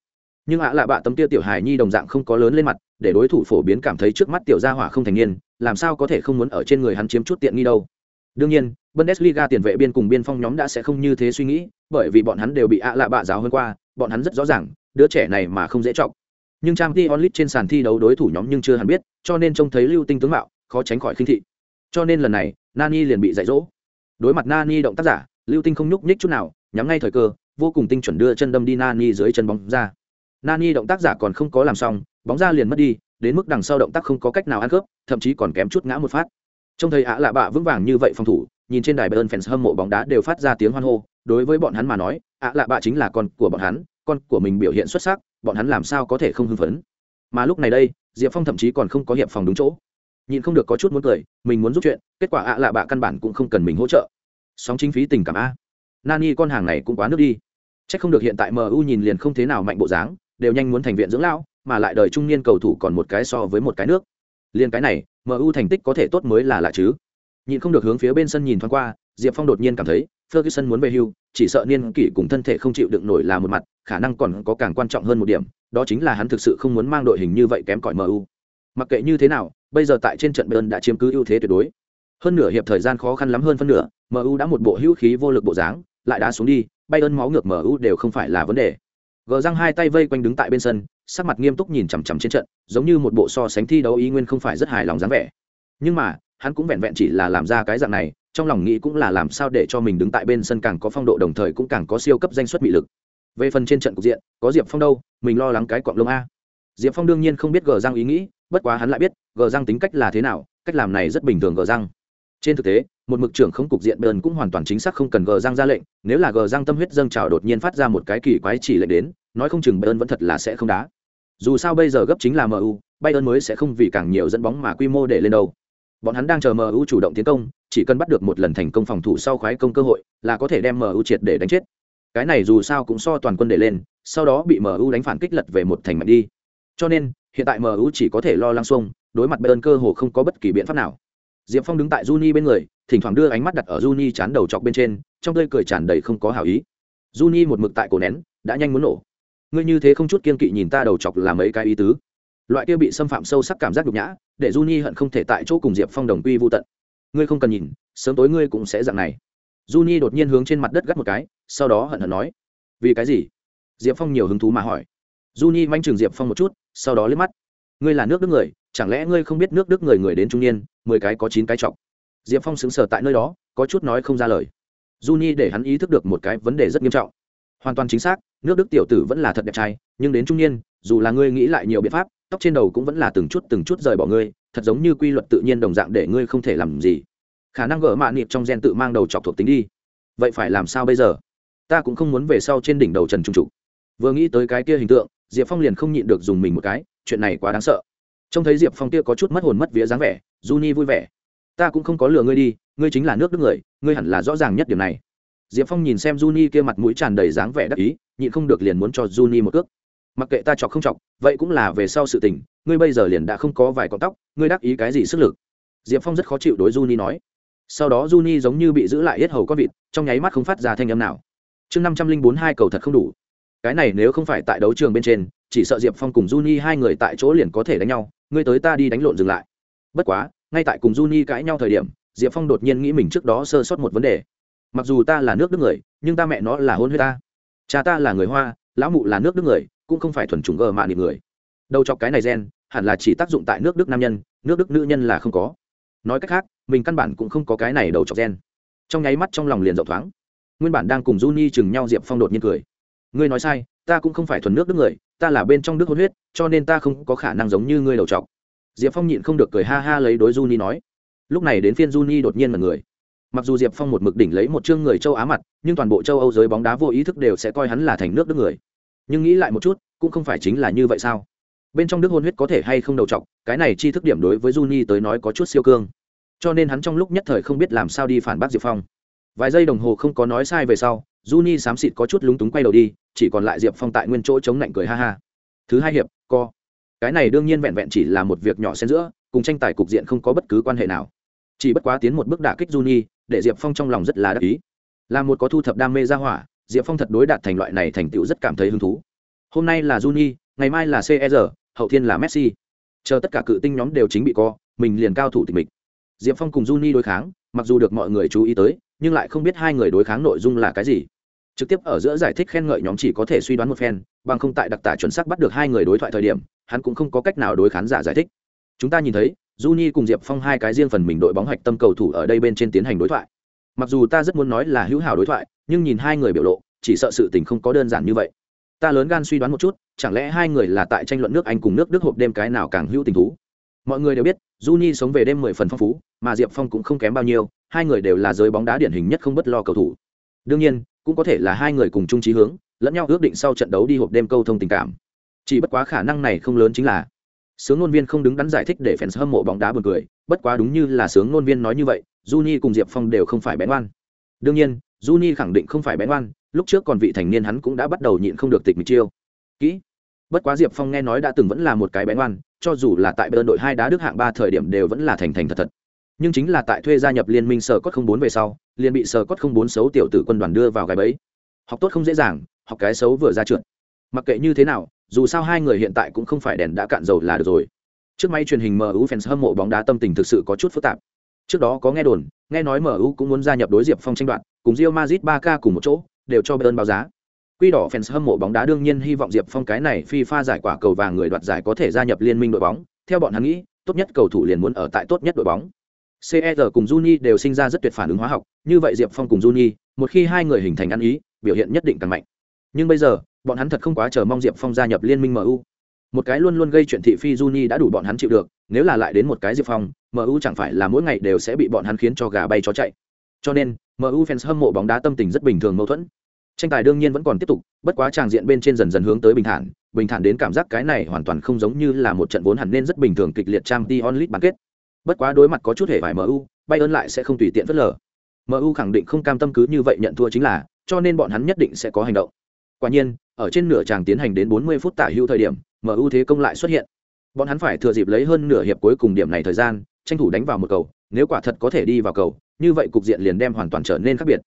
Nhưng ạ là bạ tấm tia tiểu hài nhi đồng dạng không có lớn lên mặt để đối thủ phổ biến cảm thấy trước mắt tiểu gia hỏa không thành niên làm sao có thể không muốn ở trên người hắn chiếm chút tiện nghi đâu. Đương nhiên Bundesliga tiền vệ biên cùng biên phong nhóm đã sẽ không như thế suy nghĩ, bởi vì bọn hắn đều bị ạ lạ bạ giáo hơn qua, bọn hắn rất rõ ràng, đứa trẻ này mà không dễ trọng. Nhưng Champions League trên sàn thi đấu đối thủ nhóm nhưng chưa hẳn biết, cho nên trông thấy lưu tinh tướng mạo, khó tránh khỏi khinh thị. Cho nên lần này, Nani liền bị dạy dỗ. Đối mặt Nani động tác giả, lưu tinh không nhúc nhích chút nào, nhắm ngay thời cơ, vô cùng tinh chuẩn đưa chân đâm đi Nani dưới chân bóng ra. Nani động tác giả còn không có làm xong, bóng ra liền mất đi, đến mức đằng sau động tác không có cách nào ăn cướp, thậm chí còn kém chút ngã một phát. Trông thấy ạ lạ bạ vững vàng như vậy phòng thủ, nhìn trên đài Bayern fans hâm mộ bóng đá đều phát ra tiếng hoan hô, đối với bọn hắn mà nói ạ lạ bạ chính là con của bọn hắn con của mình biểu hiện xuất sắc bọn hắn làm sao có thể không hưng phấn mà lúc này đây diệp phong thậm chí còn không có hiệp phòng đúng chỗ nhìn không được có chút muốn cười, mình muốn giúp chuyện, kết quả ạ lạ bạ căn bản cũng không cần mình hỗ trợ. Sóng chính phí tình cảm a. Nani con hàng này cũng quá nước đi. C h ắ c không được hiện tại mu nhìn liền không thế nào mạnh bộ dáng, đều nhanh muốn thành viện dưỡng lão, mà lại đời trung niên cầu thủ còn một cái so với một cái nước. Liền cái này mu thành tích có thể tốt mới là lạ chứ. Nhìn không được hướng phía bên sân nhìn thoáng qua, diệp phong đột nhiên cảm thấy, ferguson muốn về hưu, chỉ sợ niên kỷ cùng thân thể không chịu đựng nổi là một mặt, khả năng còn có càng quan trọng hơn một điểm, đó chính là hắn thực sự không muốn mang đội hình như vậy kém cỏi mu mặc kệ như thế nào bây giờ tại trên trận bayern đã chiếm cứ ưu thế tuyệt đối. Hơn nửa hiệp thời gian khó khăn lắm hơn phân nửa mu đã một bộ hữu khí vô lực bộ dáng, lại đá xuống đi, bayern máu ngược mu đều không phải là vấn đề. Gờ răng hai tay vây quanh đứng tại bên sân, sắc mặt nghiêm túc nhìn chằm chằm trên trận, giống như một bộ so sánh thi đấu ý nguyên không phải rất hài lòng dáng vẻ. Nhưng mà, hắn cũng vẹn vẹn chỉ là làm ra cái dạng này, trong lòng nghĩ cũng là làm sao để cho mình đứng tại bên sân càng có phong độ đồng thời cũng càng có siêu cấp danh xuất bị lực. Về phần trên trận cục diện, có diệp phong đâu, mình lo lắng cái cọng lông a. Diệp phong đương nhiên không biết gờ răng ý nghĩ bất quá hắn lại biết gờ răng tính cách là thế nào, cách làm này rất bình thường gờ răng. Trên thực tế, một mực trưởng không cục diện bờn cũng hoàn toàn chính xác không cần gờ răng ra lệnh, nếu là gờ răng tâm huyết dâng trào đột nhiên phát ra một cái kỳ quái chỉ lệnh đến, nói không chừng bờn vẫn thật là sẽ không đá. Dù sao bây giờ gấp chính là mu bayern mới sẽ không vì càng nhiều dẫn bóng mà quy mô để lên đâu. Bọn hắn đang chờ mu chủ động tiến công, chỉ cần bắt được một lần thành công phòng thủ sau khoái công cơ hội, là có thể đem mu triệt để đánh chết. Cái này dù sao cũng so toàn quân để lên, sau đó bị mu đánh phản kích lật về một thành mạnh đi. Cho nên hiện tại mu chỉ có thể lo lắng xuông đối mặt bayern cơ hồ không có bất kỳ biện pháp nào diệp phong đứng tại juni bên người thỉnh thoảng đưa ánh mắt đặt ở juni chán đầu chọc bên trên trong tươi cười tràn đầy không có hảo ý juni một mực tại cổ nén đã nhanh muốn nổ ngươi như thế không chút kiên kỵ nhìn ta đầu chọc là mấy cái ý tứ loại kia bị xâm phạm sâu sắc cảm giác nhục nhã để Juni hận không thể tại chỗ cùng Diệp Phong đồng quy vu tận. Ngươi không cần nhìn, sớm tối ngươi cũng sẽ dạng này. Juni đột nhiên hướng trên mặt đất gắt một cái, sau đó hận hận nói: "Vì cái gì?" Diệp Phong nhiều hứng thú mà hỏi. Juni manh trường Diệp Phong một chút, sau đó liếc mắt: "Ngươi là nước Đức người, chẳng lẽ ngươi không biết nước Đức người người đến trung niên, mười cái có chín cái trọng?" Diệp Phong sững sờ tại nơi đó, có chút nói không ra lời. Juni để hắn ý thức được một cái vấn đề rất nghiêm trọng. Hoàn toàn chính xác, nước Đức tiểu tử vẫn là thật đẹp trai, nhưng đến trung niên, dù là ngươi nghĩ lại nhiều biện pháp, tóc trên đầu cũng vẫn là từng chút từng chút rời bỏ ngươi thật giống như quy luật tự nhiên đồng dạng để ngươi không thể làm gì khả năng gỡ mạ niệm trong gen tự mang đầu chọc thuộc tính đi vậy phải làm sao bây giờ ta cũng không muốn về sau trên đỉnh đầu trần trung Trụ. vừa nghĩ tới cái kia hình tượng diệp phong liền không nhịn được dùng mình một cái, chuyện này quá đáng sợ. Trông thấy diệp phong kia có chút mất hồn mất vía dáng vẻ du nhi vui vẻ. Ta cũng không có lừa ngươi đi, ngươi chính là nước đức người, ngươi hẳn là rõ ràng nhất điều này. Diệp phong nhìn xem du ni kia mặt mũi tràn đầy dáng vẻ đắc ý, nhịn không được liền muốn cho du ni một cước. Mặc kệ ta chọc không chọc, vậy cũng là về sau sự tình, ngươi bây giờ liền đã không có vài con tóc, ngươi đắc ý cái gì sức lực? Diệp phong rất khó chịu đối Juni nói. Sau đó Juni giống như bị giữ lại hết hầu con vịt, trong nháy mắt không phát ra thanh âm nào. Chương năm trăm linh bốn hai cầu thật không đủ cái này nếu không phải tại đấu trường bên trên, chỉ sợ diệp phong cùng Juni hai người tại chỗ liền có thể đánh nhau, ngươi tới ta đi đánh lộn dừng lại. Bất quá, ngay tại cùng Juni cãi nhau thời điểm, diệp phong đột nhiên nghĩ mình trước đó sơ sót một vấn đề. Mặc dù ta là nước đức người, nhưng ta mẹ nó là hôn huyết ta. Cha ta là người hoa, lão mụ là nước đức người, cũng không phải thuần chủng gờ mạ nịp người. Đầu chọc cái này gen, hẳn là chỉ tác dụng tại nước đức nam nhân, nước đức nữ nhân là không có. Nói cách khác, mình căn bản cũng không có cái này đầu chọc gen. Trong nháy mắt trong lòng liền rộng thoáng. Nguyên bản đang cùng Juni chừng nhau, diệp phong đột nhiên cười ngươi nói sai, ta cũng không phải thuần nước đức người, ta là bên trong đức hôn huyết, cho nên ta không có khả năng giống như ngươi đầu chọc diệp phong nhịn không được cười ha ha lấy đối Juni nói. Lúc này đến phiên Juni đột nhiên mật người. Mặc dù diệp phong một mực đỉnh lấy một chương người châu á mặt, nhưng toàn bộ châu âu giới bóng đá vô ý thức đều sẽ coi hắn là thành nước đức người. Nhưng nghĩ lại một chút, cũng không phải chính là như vậy sao? Bên trong đức hôn huyết có thể hay không đầu trọc, cái này chi thức điểm đối với Juni tới nói có chút siêu cương. Cho nên hắn trong lúc nhất thời không biết làm sao đi phản bác diệp phong. Vài giây đồng hồ không có nói sai về sau, Juni xám xịt có chút lúng túng quay đầu đi chỉ còn lại diệp phong tại nguyên chỗ chống lạnh cười ha ha. Thứ hai hiệp co. Cái này đương nhiên vẹn vẹn chỉ là một việc nhỏ xen giữa cùng tranh tài cục diện không có bất cứ quan hệ nào. Chỉ bất quá tiến một bước đả kích Juni để diệp phong trong lòng rất là đắc ý. Là một có thu thập đam mê ra hỏa diệp phong thật đối đạt thành loại này thành tựu rất cảm thấy hứng thú. Hôm nay là juni ngày mai là CR, hậu thiên là messi. Chờ tất cả cự tinh nhóm đều chính bị co mình liền cao thủ tịch mịch. Diệp phong cùng juni đối kháng mặc dù được mọi người chú ý tới nhưng lại không biết hai người đối kháng nội dung là cái gì trực tiếp ở giữa giải thích khen ngợi nhóm chỉ có thể suy đoán một phen bằng không tại đặc tả chuẩn xác bắt được hai người đối thoại thời điểm hắn cũng không có cách nào đối khán giả giải thích. Chúng ta nhìn thấy Juni cùng Diệp Phong hai cái riêng phần mình đội bóng hoạch tâm cầu thủ ở đây bên trên tiến hành đối thoại. Mặc dù ta rất muốn nói là hữu hảo đối thoại, nhưng nhìn hai người biểu lộ, chỉ sợ sự tình không có đơn giản như vậy. Ta lớn gan suy đoán một chút chẳng lẽ hai người là tại tranh luận nước anh cùng nước đức hộp đêm cái nào càng hữu tình thú? Mọi người đều biết Juni sống về đêm mười phần phong phú mà diệp phong cũng không kém bao nhiêu hai người đều là giới bóng đá điển hình nhất không bất lo cầu thủ. Đương nhiên cũng có thể là hai người cùng chung trí hướng lẫn nhau ước định sau trận đấu đi hộp đêm câu thông tình cảm chỉ bất quá khả năng này không lớn chính là sướng ngôn viên không đứng đắn giải thích để fans hâm mộ bóng đá buồn cười bất quá đúng như là sướng ngôn viên nói như vậy Juni cùng Diệp Phong đều không phải bén ngoan. Đương nhiên, Juni khẳng định không phải bén ngoan, lúc trước còn vị thành niên hắn cũng đã bắt đầu nhịn không được tịch mịch chiêu. Kỹ. Bất quá Diệp Phong nghe nói đã từng vẫn là một cái bén ngoan, cho dù là tại bên đội hai đá đức hạng ba thời điểm đều vẫn là thành thành thật thật. Nhưng chính là tại thuê gia nhập liên minh sở cốt không bốn về sau, liền bị sở cốt không bốn xấu tiểu tử quân đoàn đưa vào cái bẫy. Học tốt không dễ dàng, học cái xấu vừa ra trượt. Mặc kệ như thế nào, dù sao hai người hiện tại cũng không phải đèn đã cạn dầu là được rồi. Trước máy truyền hình MU fans hâm mộ bóng đá tâm tình thực sự có chút phức tạp. Trước đó có nghe đồn, nghe nói MU cũng muốn gia nhập đối Diệp Phong tranh đoạt, cùng Real Madrid 3K cùng một chỗ, đều cho Bayern báo giá. Quy đỏ fans hâm mộ bóng đá đương nhiên hy vọng Diệp Phong cái này FIFA giải quả cầu vàng người đoạt giải có thể gia nhập liên minh đội bóng, theo bọn hắn nghĩ, tốt nhất cầu thủ liền muốn ở tại tốt nhất đội bóng. CR cùng Juni đều sinh ra rất tuyệt phản ứng hóa học, như vậy Diệp Phong cùng Juni, một khi hai người hình thành ăn ý, biểu hiện nhất định càng mạnh. Nhưng bây giờ, bọn hắn thật không quá chờ mong Diệp Phong gia nhập liên minh MU. Một cái luôn luôn gây chuyện thị phi Juni đã đủ bọn hắn chịu được, nếu là lại đến một cái Diệp Phong, MU chẳng phải là mỗi ngày đều sẽ bị bọn hắn khiến cho gà bay chó chạy. Cho nên, MU fans hâm mộ bóng đá tâm tình rất bình thường mâu thuẫn. Tranh tài đương nhiên vẫn còn tiếp tục, bất quá tràng diện bên trên dần dần hướng tới bình thản, bình thản đến cảm giác cái này hoàn toàn không giống như là một trận vốn hẳn nên rất bình thường kịch liệt Champions League bán kết. Bất quá đối mặt có chút hề vải MU, Bayern lại sẽ không tùy tiện vất lờ. MU khẳng định không cam tâm cứ như vậy nhận thua chính là, cho nên bọn hắn nhất định sẽ có hành động. Quả nhiên, ở trên nửa tràng tiến hành đến 40 phút tả hữu thời điểm, MU thế công lại xuất hiện. Bọn hắn phải thừa dịp lấy hơn nửa hiệp cuối cùng điểm này thời gian, tranh thủ đánh vào một cầu, nếu quả thật có thể đi vào cầu, như vậy cục diện liền đem hoàn toàn trở nên khác biệt.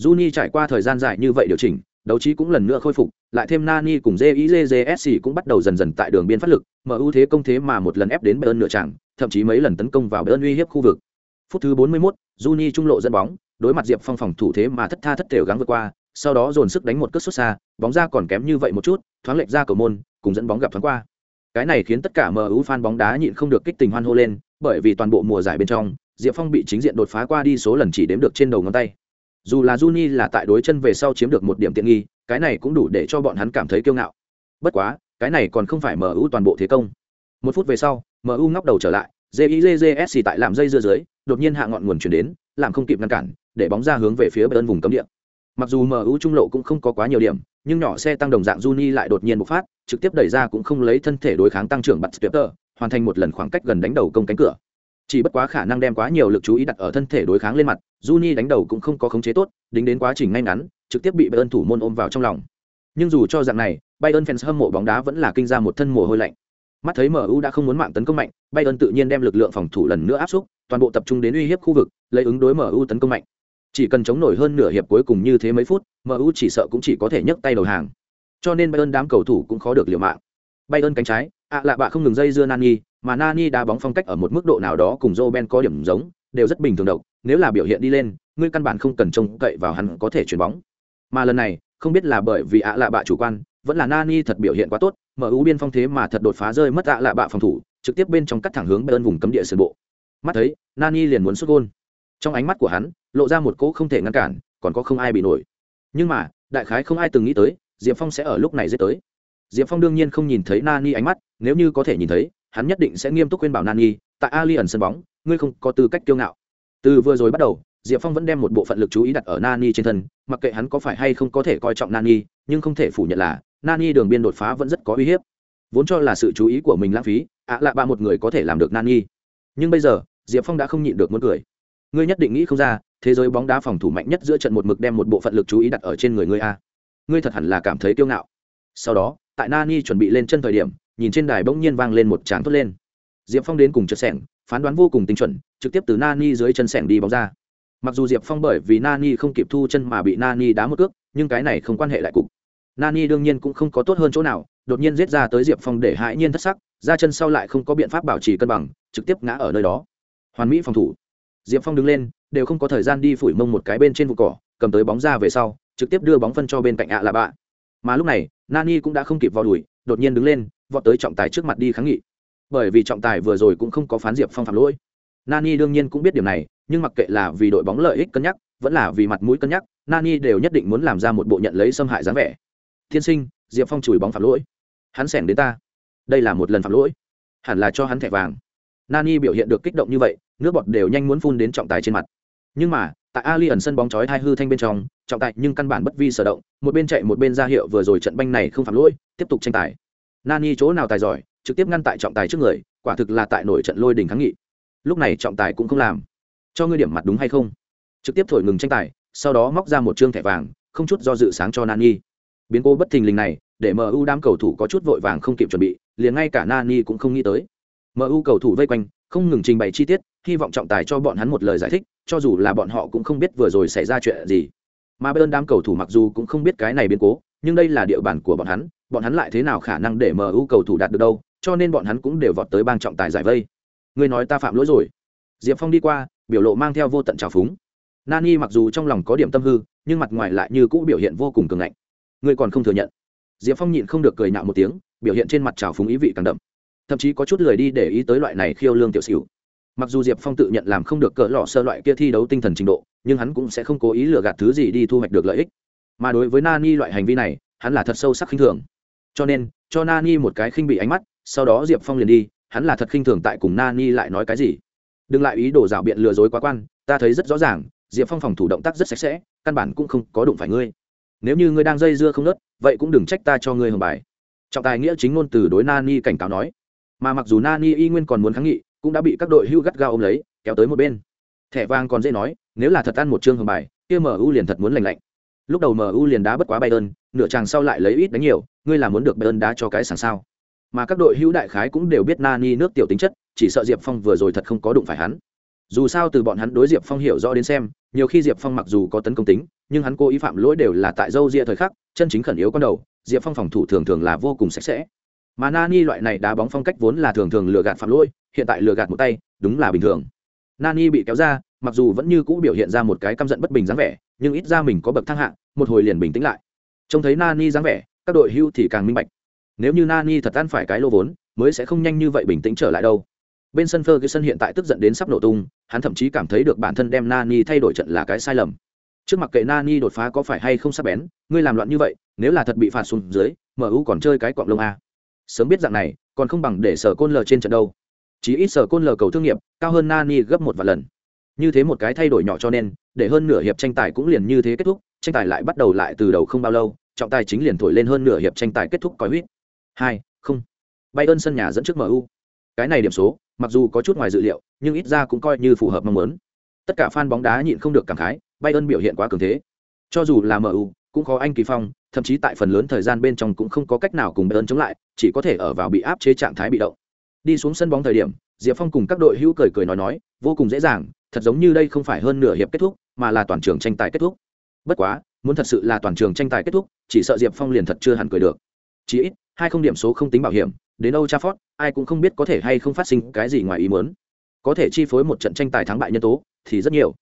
Juni trải qua thời gian dài như vậy điều chỉnh, đấu trí cũng lần nữa khôi phục, lại thêm Nani cùng JIJJSC cũng bắt đầu dần dần tại đường biên phát lực, MU thế công thế mà một lần ép đến Bayern nửa chẳng, thậm chí mấy lần tấn công vào Bayern uy hiếp khu vực. Phút thứ 41, Juni trung lộ dẫn bóng, đối mặt Diệp Phong phòng thủ thế mà thất tha thất thểu gắng vượt qua, sau đó dồn sức đánh một cước xuất xa, bóng ra còn kém như vậy một chút, thoáng lệch ra cầu môn, cùng dẫn bóng gặp thoáng qua. Cái này khiến tất cả MU fan bóng đá nhịn không được kích tình hoan hô lên, bởi vì toàn bộ mùa giải bên trong, Diệp Phong bị chính diện đột phá qua đi số lần chỉ đếm được trên đầu ngón tay. Dù là Juni là tại đối chân về sau chiếm được một điểm tiện nghi, cái này cũng đủ để cho bọn hắn cảm thấy kiêu ngạo. Bất quá, cái này còn không phải MU toàn bộ thế công. Một phút về sau, MU ngóc đầu trở lại, JIJJSC tại làm dây dưa dưới, đột nhiên hạ ngọn nguồn chuyển đến, làm không kịp ngăn cản, để bóng ra hướng về phía bên vùng cấm địa. Mặc dù MU trung lộ cũng không có quá nhiều điểm, nhưng nhỏ xe tăng đồng dạng Juni lại đột nhiên bộc phát, trực tiếp đẩy ra cũng không lấy thân thể đối kháng tăng trưởng bật Twitter, hoàn thành một lần khoảng cách gần đánh đầu công cánh cửa. Chỉ bất quá khả năng đem quá nhiều lực chú ý đặt ở thân thể đối kháng lên mặt, Juni đánh đầu cũng không có khống chế tốt, đính đến quá trình ngay ngắn, trực tiếp bị bay ơn thủ môn ôm vào trong lòng. Nhưng dù cho dạng này, bay ơn fans hâm mộ bóng đá vẫn là kinh ra một thân mồ hôi lạnh. Mắt thấy MU đã không muốn mạng tấn công mạnh, Bayern tự nhiên đem lực lượng phòng thủ lần nữa áp xúc, toàn bộ tập trung đến uy hiếp khu vực, lấy ứng đối MU tấn công mạnh. Chỉ cần chống nổi hơn nửa hiệp cuối cùng như thế mấy phút, MU chỉ sợ cũng chỉ có thể nhấc tay đầu hàng. Cho nên Bayern đám cầu thủ cũng khó được liều mạng. Bayern cánh trái, ạ à lạ bạ không ngừng dây dưa Nani, mà Nani đá bóng phong cách ở một mức độ nào đó cùng Roben có điểm giống, đều rất bình thường độc, nếu là biểu hiện đi lên, ngươi căn bản không cần trông cậy vào hắn có thể chuyển bóng. Mà lần này, không biết là bởi vì ạ lạ bạ chủ quan, vẫn là Nani thật biểu hiện quá tốt, mở ưu biên phong thế mà thật đột phá rơi mất ạ lạ bạ phòng thủ, trực tiếp bên trong cắt thẳng hướng Bayern vùng cấm địa sườn bộ. Mắt thấy, Nani liền muốn sút gol. Trong ánh mắt của hắn, lộ ra một cỗ không thể ngăn cản, còn có không ai bị nổi. Nhưng mà, đại khái không ai từng nghĩ tới, Diệp Phong sẽ ở lúc này giết tới. Diệp Phong đương nhiên không nhìn thấy Nani ánh mắt, nếu như có thể nhìn thấy, hắn nhất định sẽ nghiêm túc khuyên bảo Nani, tại Alien sân bóng, ngươi không có tư cách kiêu ngạo. Từ vừa rồi bắt đầu, Diệp Phong vẫn đem một bộ phận lực chú ý đặt ở Nani trên thân, mặc kệ hắn có phải hay không có thể coi trọng Nani, nhưng không thể phủ nhận là Nani đường biên đột phá vẫn rất có uy hiếp. Vốn cho là sự chú ý của mình lãng phí, ạ lạ ba một người có thể làm được Nani. Nhưng bây giờ, Diệp Phong đã không nhịn được muốn cười. Ngươi nhất định nghĩ không ra, thế giới bóng đá phòng thủ mạnh nhất giữa trận một mực đem một bộ phận lực chú ý đặt ở trên người ngươi a. Ngươi thật hẳn là cảm thấy kiêu ngạo. Sau đó, tại Nani chuẩn bị lên chân thời điểm, nhìn trên đài bỗng nhiên vang lên một tràng tốt lên. Diệp Phong đến cùng chợt sẹn, phán đoán vô cùng tinh chuẩn, trực tiếp từ Nani dưới chân sẹn đi bóng ra. Mặc dù Diệp Phong bởi vì Nani không kịp thu chân mà bị Nani đá một cước, nhưng cái này không quan hệ lại cục. Nani đương nhiên cũng không có tốt hơn chỗ nào, đột nhiên giết ra tới Diệp Phong để hãi nhiên thất sắc, ra chân sau lại không có biện pháp bảo trì cân bằng, trực tiếp ngã ở nơi đó. Hoàn mỹ phòng thủ. Diệp Phong đứng lên, đều không có thời gian đi phủi mông một cái bên trên vụ cỏ, cầm tới bóng ra về sau, trực tiếp đưa bóng phân cho bên cạnh ạ là bạ. Mà lúc này, Nani cũng đã không kịp vào đuổi, đột nhiên đứng lên, vọt tới trọng tài trước mặt đi kháng nghị. Bởi vì trọng tài vừa rồi cũng không có phán Diệp Phong phạm lỗi. Nani đương nhiên cũng biết điểm này, nhưng mặc kệ là vì đội bóng lợi ích cân nhắc, vẫn là vì mặt mũi cân nhắc, Nani đều nhất định muốn làm ra một bộ nhận lấy xâm hại dáng vẻ. Thiên sinh, Diệp Phong chùi bóng phạm lỗi. Hắn xẻng đến ta. Đây là một lần phạm lỗi. Hẳn là cho hắn thẻ vàng. Nani biểu hiện được kích động như vậy, nước bọt đều nhanh muốn phun đến trọng tài trên mặt. nhưng mà tại ali ẩn sân bóng chói hai hư thanh bên trong trọng tài nhưng căn bản bất vi sở động một bên chạy một bên ra hiệu vừa rồi trận banh này không phạm lỗi tiếp tục tranh tài nani chỗ nào tài giỏi trực tiếp ngăn tại trọng tài trước người quả thực là tại nổi trận lôi đình kháng nghị lúc này trọng tài cũng không làm cho ngươi điểm mặt đúng hay không trực tiếp thổi ngừng tranh tài sau đó móc ra một chương thẻ vàng không chút do dự sáng cho nani biến cố bất thình lình này, để mu đám cầu thủ có chút vội vàng không kịp chuẩn bị, liền ngay cả nani cũng không nghĩ tới. Mu cầu thủ vây quanh, không ngừng trình bày chi tiết, hy vọng trọng tài cho bọn hắn một lời giải thích, cho dù là bọn họ cũng không biết vừa rồi xảy ra chuyện gì. Mà bên đám cầu thủ mặc dù cũng không biết cái này biến cố, nhưng đây là địa bàn của bọn hắn bọn hắn lại thế nào khả năng để mu cầu thủ đạt được đâu, cho nên bọn hắn cũng đều vọt tới bang trọng tài giải vây. Ngươi nói ta phạm lỗi rồi. Diệp phong đi qua, biểu lộ mang theo vô tận trào phúng. Nani mặc dù trong lòng có điểm tâm hư, nhưng mặt ngoài lại như cũ biểu hiện vô cùng cường ngạnh ngươi còn không thừa nhận. Diệp phong nhịn không được cười nhạo một tiếng, biểu hiện trên mặt trào phúng ý vị càng đậm. Thậm chí có chút lười đi để ý tới loại này khiêu lương tiểu xỉu. Mặc dù diệp phong tự nhận làm không được cỡ lọ sơ loại kia thi đấu tinh thần trình độ, nhưng hắn cũng sẽ không cố ý lừa gạt thứ gì đi thu hoạch được lợi ích. Mà đối với nani loại hành vi này, hắn là thật sâu sắc khinh thường. Cho nên, cho nani một cái khinh bị ánh mắt, sau đó diệp phong liền đi, hắn là thật khinh thường tại cùng nani lại nói cái gì. Đừng lại ý đồ rào biện lừa dối quá quan, ta thấy rất rõ ràng, diệp phong phòng thủ động tác rất sạch sẽ, căn bản cũng không có đụng phải ngươi nếu như ngươi đang dây dưa không nớt, vậy cũng đừng trách ta cho ngươi hưởng bài. Trọng tài nghĩa chính ngôn từ đối nani cảnh cáo nói. Mà mặc dù nani y nguyên còn muốn kháng nghị, cũng đã bị các đội hưu gắt gao ôm lấy, kéo tới một bên. Thẻ vàng còn dễ nói, nếu là thật ăn một chương hưởng bài, kia mu liền thật muốn lành lạnh. Lúc đầu mu liền đá bất quá bayern, nửa chàng sau lại lấy ít đánh nhiều, ngươi là muốn được bayern đá cho cái sàng sao? Mà các đội hữu đại khái cũng đều biết nani nước tiểu tính chất, chỉ sợ diệp phong vừa rồi thật không có đụng phải hắn dù sao từ bọn hắn đối diệp phong hiểu rõ đến xem, nhiều khi diệp phong mặc dù có tấn công tính, nhưng hắn cố ý phạm lỗi đều là tại dâu ria thời khắc, chân chính khẩn yếu con đầu, diệp phong phòng thủ thường thường là vô cùng sạch sẽ. Mà nani loại này đá bóng phong cách vốn là thường thường lừa gạt phạm lỗi, hiện tại lừa gạt một tay, đúng là bình thường. Nani bị kéo ra, mặc dù vẫn như cũ biểu hiện ra một cái căm giận bất bình dáng vẻ, nhưng ít ra mình có bậc thang hạng một hồi liền bình tĩnh lại. Trông thấy nani dáng vẻ, các đội hưu thì càng minh bạch. Nếu như nani thật ăn phải cái lô vốn, mới sẽ không nhanh như vậy bình tĩnh trở lại đâu bên sân Ferguson hiện tại tức giận đến sắp nổ tung, hắn thậm chí cảm thấy được bản thân đem Nani thay đổi trận là cái sai lầm. Trước mặt kệ Nani đột phá có phải hay không sắp bén, ngươi làm loạn như vậy, nếu là thật bị phạt xuống dưới, MU còn chơi cái quạng lông a. Sớm biết dạng này, còn không bằng để sở côn lờ trên trận đâu. Chí ít sở côn lờ cầu thương nghiệp, cao hơn Nani gấp một vài lần. Như thế một cái thay đổi nhỏ cho nên, để hơn nửa hiệp tranh tài cũng liền như thế kết thúc, tranh tài lại bắt đầu lại từ đầu không bao lâu, trọng tài chính liền thổi lên hơn nửa hiệp tranh tài kết thúc coi huyết. Hai, không. Bayern sân nhà dẫn trước MU. Cái này điểm số, mặc dù có chút ngoài dự liệu, nhưng ít ra cũng coi như phù hợp mong muốn. Tất cả fan bóng đá nhịn không được cảm khái, Bayern biểu hiện quá cường thế. Cho dù là MU, cũng khó anh kỳ phong, thậm chí tại phần lớn thời gian bên trong cũng không có cách nào cùng Bayern chống lại, chỉ có thể ở vào bị áp chế trạng thái bị động. Đi xuống sân bóng thời điểm, Diệp Phong cùng các đội hữu cười cười nói nói, vô cùng dễ dàng, thật giống như đây không phải hơn nửa hiệp kết thúc, mà là toàn trường tranh tài kết thúc. Bất quá, muốn thật sự là toàn trường tranh tài kết thúc, chỉ sợ Diệp Phong liền thật chưa hẳn cười được. Chỉ ít, hai không điểm số không tính bảo hiểm, đến Old Trafford, ai cũng không biết có thể hay không phát sinh cái gì ngoài ý muốn. Có thể chi phối một trận tranh tài thắng bại nhân tố thì rất nhiều.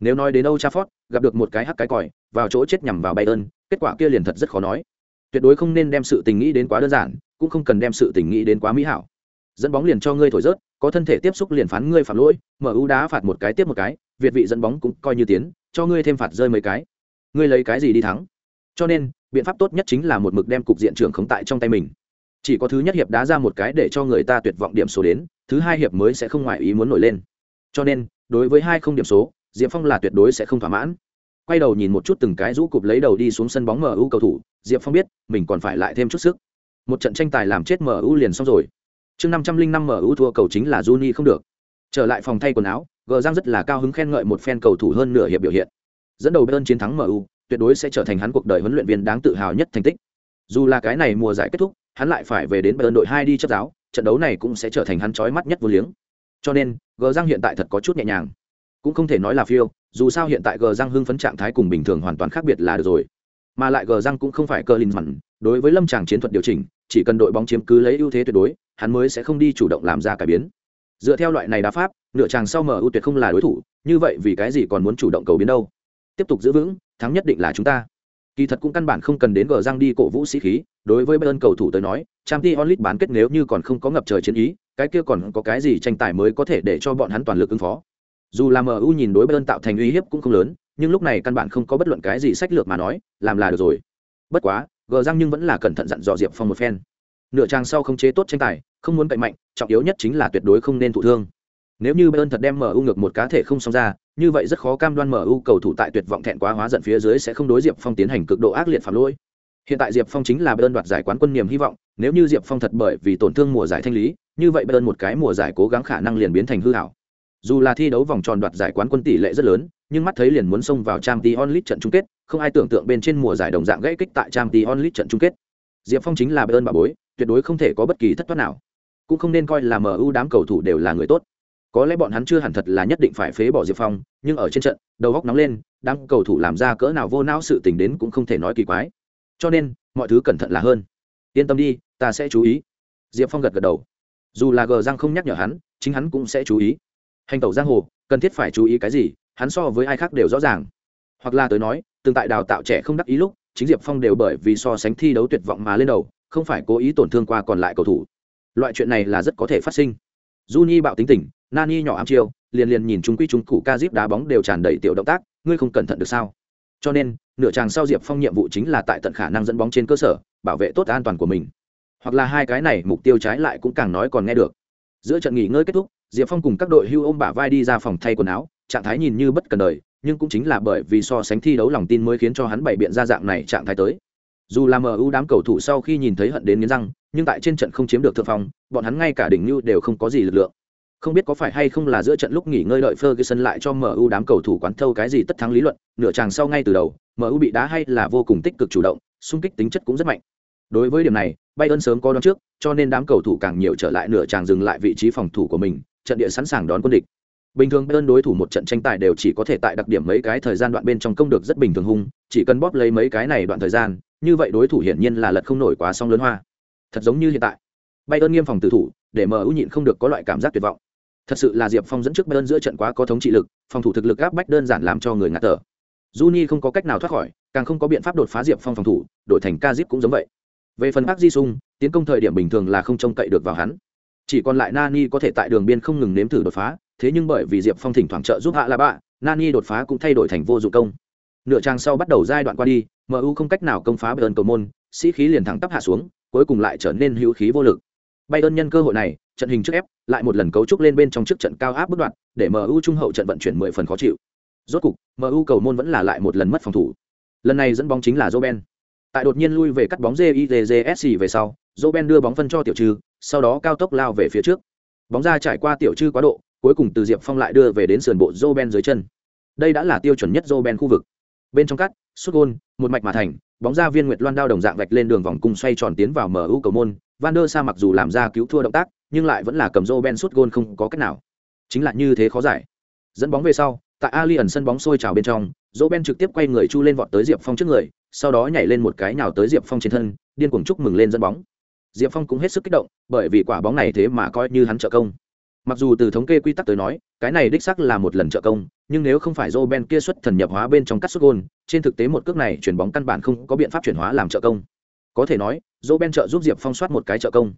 Nếu nói đến Old Trafford, gặp được một cái hắc cái còi, vào chỗ chết nhằm vào Bayern, kết quả kia liền thật rất khó nói. Tuyệt đối không nên đem sự tình nghĩ đến quá đơn giản, cũng không cần đem sự tình nghĩ đến quá mỹ hảo. Dẫn bóng liền cho ngươi thổi rớt, có thân thể tiếp xúc liền phán ngươi phạm lỗi, MU đá phạt một cái tiếp một cái, Việt vị dẫn bóng cũng coi như tiến, cho ngươi thêm phạt rơi mấy cái. Ngươi lấy cái gì đi thắng? Cho nên, biện pháp tốt nhất chính là một mực đem cục diện trưởng khống tại trong tay mình chỉ có thứ nhất hiệp đá ra một cái để cho người ta tuyệt vọng điểm số đến, thứ hai hiệp mới sẽ không ngoại ý muốn nổi lên. Cho nên, đối với hai không điểm số, diệp phong là tuyệt đối sẽ không thỏa mãn. Quay đầu nhìn một chút từng cái rũ cụp lấy đầu đi xuống sân bóng mu cầu thủ, diệp phong biết, mình còn phải lại thêm chút sức. Một trận tranh tài làm chết mu liền xong rồi. Chương năm trăm linh năm mu thua cầu chính là juni không được. Trở lại phòng thay quần áo gờ giang rất là cao hứng khen ngợi một phen cầu thủ hơn nửa hiệp biểu hiện. Dẫn đầu bên chiến thắng mu tuyệt đối sẽ trở thành hắn cuộc đời huấn luyện viên đáng tự hào nhất thành tích. Dù là cái này mùa giải kết thúc hắn lại phải về đến bayern đội hai đi chấp giáo, trận đấu này cũng sẽ trở thành hắn chói mắt nhất vô liếng. Cho nên gờ răng hiện tại thật có chút nhẹ nhàng. Cũng không thể nói là phiêu, dù sao hiện tại gờ răng hưng phấn trạng thái cùng bình thường hoàn toàn khác biệt là được rồi. Mà lại gờ răng cũng không phải cơ linh mặn đối với lâm tràng chiến thuật điều chỉnh, chỉ cần đội bóng chiếm cứ lấy ưu thế tuyệt đối, hắn mới sẽ không đi chủ động làm ra cải biến. Dựa theo loại này đá pháp, nửa chàng sau mở ưu tuyệt không là đối thủ, như vậy vì cái gì còn muốn chủ động cầu biến đâu? Tiếp tục giữ vững, thắng nhất định là chúng ta kỳ thật cũng căn bản không cần đến gờ răng đi cổ vũ sĩ khí, đối với bayern cầu thủ tới nói, champions league bán kết nếu như còn không có ngập trời chiến ý, cái kia còn có cái gì tranh tài mới có thể để cho bọn hắn toàn lực ứng phó? Dù là mu nhìn đối bayern tạo thành uy hiếp cũng không lớn, nhưng lúc này căn bản không có bất luận cái gì sách lược mà nói, làm là được rồi. Bất quá, gờ răng nhưng vẫn là cẩn thận dặn dò diệp phong một phen. Nửa trang sau không chế tốt tranh tài, không muốn cậy mạnh, trọng yếu nhất chính là tuyệt đối không nên thụ thương. Nếu như Bayern thật đem MU ngược một cá thể không xong ra, như vậy rất khó cam đoan MU cầu thủ tại tuyệt vọng thẹn quá hóa giận phía dưới sẽ không đối Diệp Phong tiến hành cực độ ác liệt phạm lỗi. Hiện tại Diệp Phong chính là Bayern đoạt giải quán quân niềm hy vọng, nếu như Diệp Phong thật bởi vì tổn thương mùa giải thanh lý, như vậy Bayern một cái mùa giải cố gắng khả năng liền biến thành hư ảo. Dù là thi đấu vòng tròn đoạt giải quán quân tỷ lệ rất lớn, nhưng mắt thấy liền muốn xông vào Champions League trận chung kết, không ai tưởng tượng bên trên mùa giải đồng dạng gãy kích tại Champions League trận chung kết. Diệp Phong chính là Bayern bà bối, tuyệt đối không thể có bất kỳ thất thoát nào. Cũng không nên coi là MU đám cầu thủ đều là người tốt. Có lẽ bọn hắn chưa hẳn thật là nhất định phải phế bỏ Diệp Phong, nhưng ở trên trận, đầu góc nóng lên, đám cầu thủ làm ra cỡ nào vô não sự tình đến cũng không thể nói kỳ quái. Cho nên, mọi thứ cẩn thận là hơn. Yên tâm đi, ta sẽ chú ý. Diệp Phong gật gật đầu. Dù là gờ Giang không nhắc nhở hắn, chính hắn cũng sẽ chú ý. Hành tẩu giang hồ, cần thiết phải chú ý cái gì, hắn so với ai khác đều rõ ràng. Hoặc là tới nói, từng tại đào tạo trẻ không đắc ý lúc, chính Diệp Phong đều bởi vì so sánh thi đấu tuyệt vọng mà lên đầu, không phải cố ý tổn thương qua còn lại cầu thủ. Loại chuyện này là rất có thể phát sinh. Juni bạo tính tình, Nani nhỏ ám chiêu, liền liền nhìn chúng quy chúng cụ ca zip đá bóng đều tràn đầy tiểu động tác, ngươi không cẩn thận được sao? Cho nên, nửa chàng sau Diệp Phong nhiệm vụ chính là tại tận khả năng dẫn bóng trên cơ sở, bảo vệ tốt an toàn của mình. Hoặc là hai cái này mục tiêu trái lại cũng càng nói còn nghe được. Giữa trận nghỉ ngơi kết thúc, Diệp Phong cùng các đội hưu ôm bả vai đi ra phòng thay quần áo, trạng thái nhìn như bất cần đời, nhưng cũng chính là bởi vì so sánh thi đấu lòng tin mới khiến cho hắn bày biện ra dạng này trạng thái tới. Dù là MU đám cầu thủ sau khi nhìn thấy hận đến nghiến răng, nhưng tại trên trận không chiếm được thượng phong, bọn hắn ngay cả đỉnh lưu đều không có gì lực lượng. Không biết có phải hay không là giữa trận lúc nghỉ ngơi đợi Ferguson lại cho MU đám cầu thủ quán thâu cái gì tất thắng lý luận, nửa chàng sau ngay từ đầu, MU bị đá hay là vô cùng tích cực chủ động, xung kích tính chất cũng rất mạnh. Đối với điểm này, Bayern sớm có đón trước, cho nên đám cầu thủ càng nhiều trở lại nửa chàng dừng lại vị trí phòng thủ của mình, trận địa sẵn sàng đón quân địch. Bình thường Bayern đối thủ một trận tranh tài đều chỉ có thể tại đặc điểm mấy cái thời gian đoạn bên trong công được rất bình thường hung, chỉ cần bóp lấy mấy cái này đoạn thời gian, như vậy đối thủ hiển nhiên là lật không nổi quá song lớn hoa. Thật giống như hiện tại, Bayern nghiêm phòng tử thủ, để MU nhịn không được có loại cảm giác tuyệt vọng. Thật sự là Diệp Phong dẫn trước Bayern giữa trận quá có thống trị lực, phòng thủ thực lực áp bách đơn giản làm cho người ngạt thở. Juni không có cách nào thoát khỏi, càng không có biện pháp đột phá Diệp Phong phòng thủ, đổi thành Kazip cũng giống vậy. Về phần bác di Sung, tiến công thời điểm bình thường là không trông cậy được vào hắn. Chỉ còn lại Nani có thể tại đường biên không ngừng nếm thử đột phá, thế nhưng bởi vì Diệp Phong thỉnh thoảng trợ giúp hạ là bạ, Nani đột phá cũng thay đổi thành vô dụng công. Nửa trang sau bắt đầu giai đoạn qua đi, MU không cách nào công phá Bayern cầu môn, sĩ khí liền thẳng tắp hạ xuống, cuối cùng lại trở nên hữu khí vô lực. Bayern nhân cơ hội này, trận hình trước ép, lại một lần cấu trúc lên bên trong trước trận cao áp bất đoạn, để MU trung hậu trận vận chuyển 10 phần khó chịu. Rốt cục, MU cầu môn vẫn là lại một lần mất phòng thủ. Lần này dẫn bóng chính là joben Tại đột nhiên lui về cắt bóng jizsc về sau, joben đưa bóng phân cho Tiểu Trư, sau đó cao tốc lao về phía trước. Bóng ra trải qua Tiểu Trư quá độ, cuối cùng từ Diệp Phong lại đưa về đến sườn bộ joben dưới chân. Đây đã là tiêu chuẩn nhất joben khu vực. Bên trong cắt, xuất gôn, một mạch mà thành, bóng ra viên Nguyệt Loan đao đồng dạng vạch lên đường vòng cung xoay tròn tiến vào MU cầu môn, Van der Sa mặc dù làm ra cứu thua động tác, nhưng lại vẫn là cầm Roben sút gôn không có cách nào. Chính là như thế khó giải. Dẫn bóng về sau, tại Alien sân bóng sôi trào bên trong, Roben trực tiếp quay người chu lên vọt tới Diệp Phong trước người, sau đó nhảy lên một cái nhào tới Diệp Phong trên thân, điên cuồng chúc mừng lên dẫn bóng. Diệp Phong cũng hết sức kích động, bởi vì quả bóng này thế mà coi như hắn trợ công. Mặc dù từ thống kê quy tắc tới nói, cái này đích xác là một lần trợ công, nhưng nếu không phải Roben kia xuất thần nhập hóa bên trong cắt sút gôn, trên thực tế một cước này chuyển bóng căn bản không có biện pháp chuyển hóa làm trợ công. Có thể nói, Roben trợ giúp Diệp Phong soát một cái trợ công.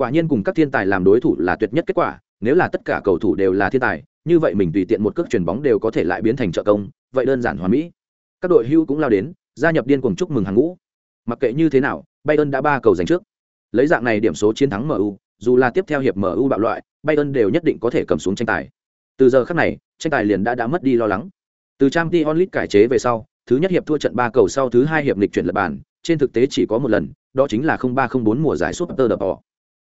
Quả nhiên cùng các thiên tài làm đối thủ là tuyệt nhất kết quả, nếu là tất cả cầu thủ đều là thiên tài, như vậy mình tùy tiện một cước chuyển bóng đều có thể lại biến thành trợ công, vậy đơn giản hoàn mỹ. Các đội hưu cũng lao đến, gia nhập điên cuồng chúc mừng hàng ngũ. Mặc kệ như thế nào, Bayern đã ba cầu giành trước. Lấy dạng này điểm số chiến thắng MU, dù là tiếp theo hiệp MU bạo loại, Bayern đều nhất định có thể cầm xuống tranh tài. Từ giờ khắc này, tranh tài liền đã đã mất đi lo lắng. Từ trang t onlit cải chế về sau, thứ nhất hiệp thua trận ba cầu sau thứ hai hiệp lịch chuyển lật bàn, trên thực tế chỉ có một lần, đó chính là 0304 mùa giải Super bỏ.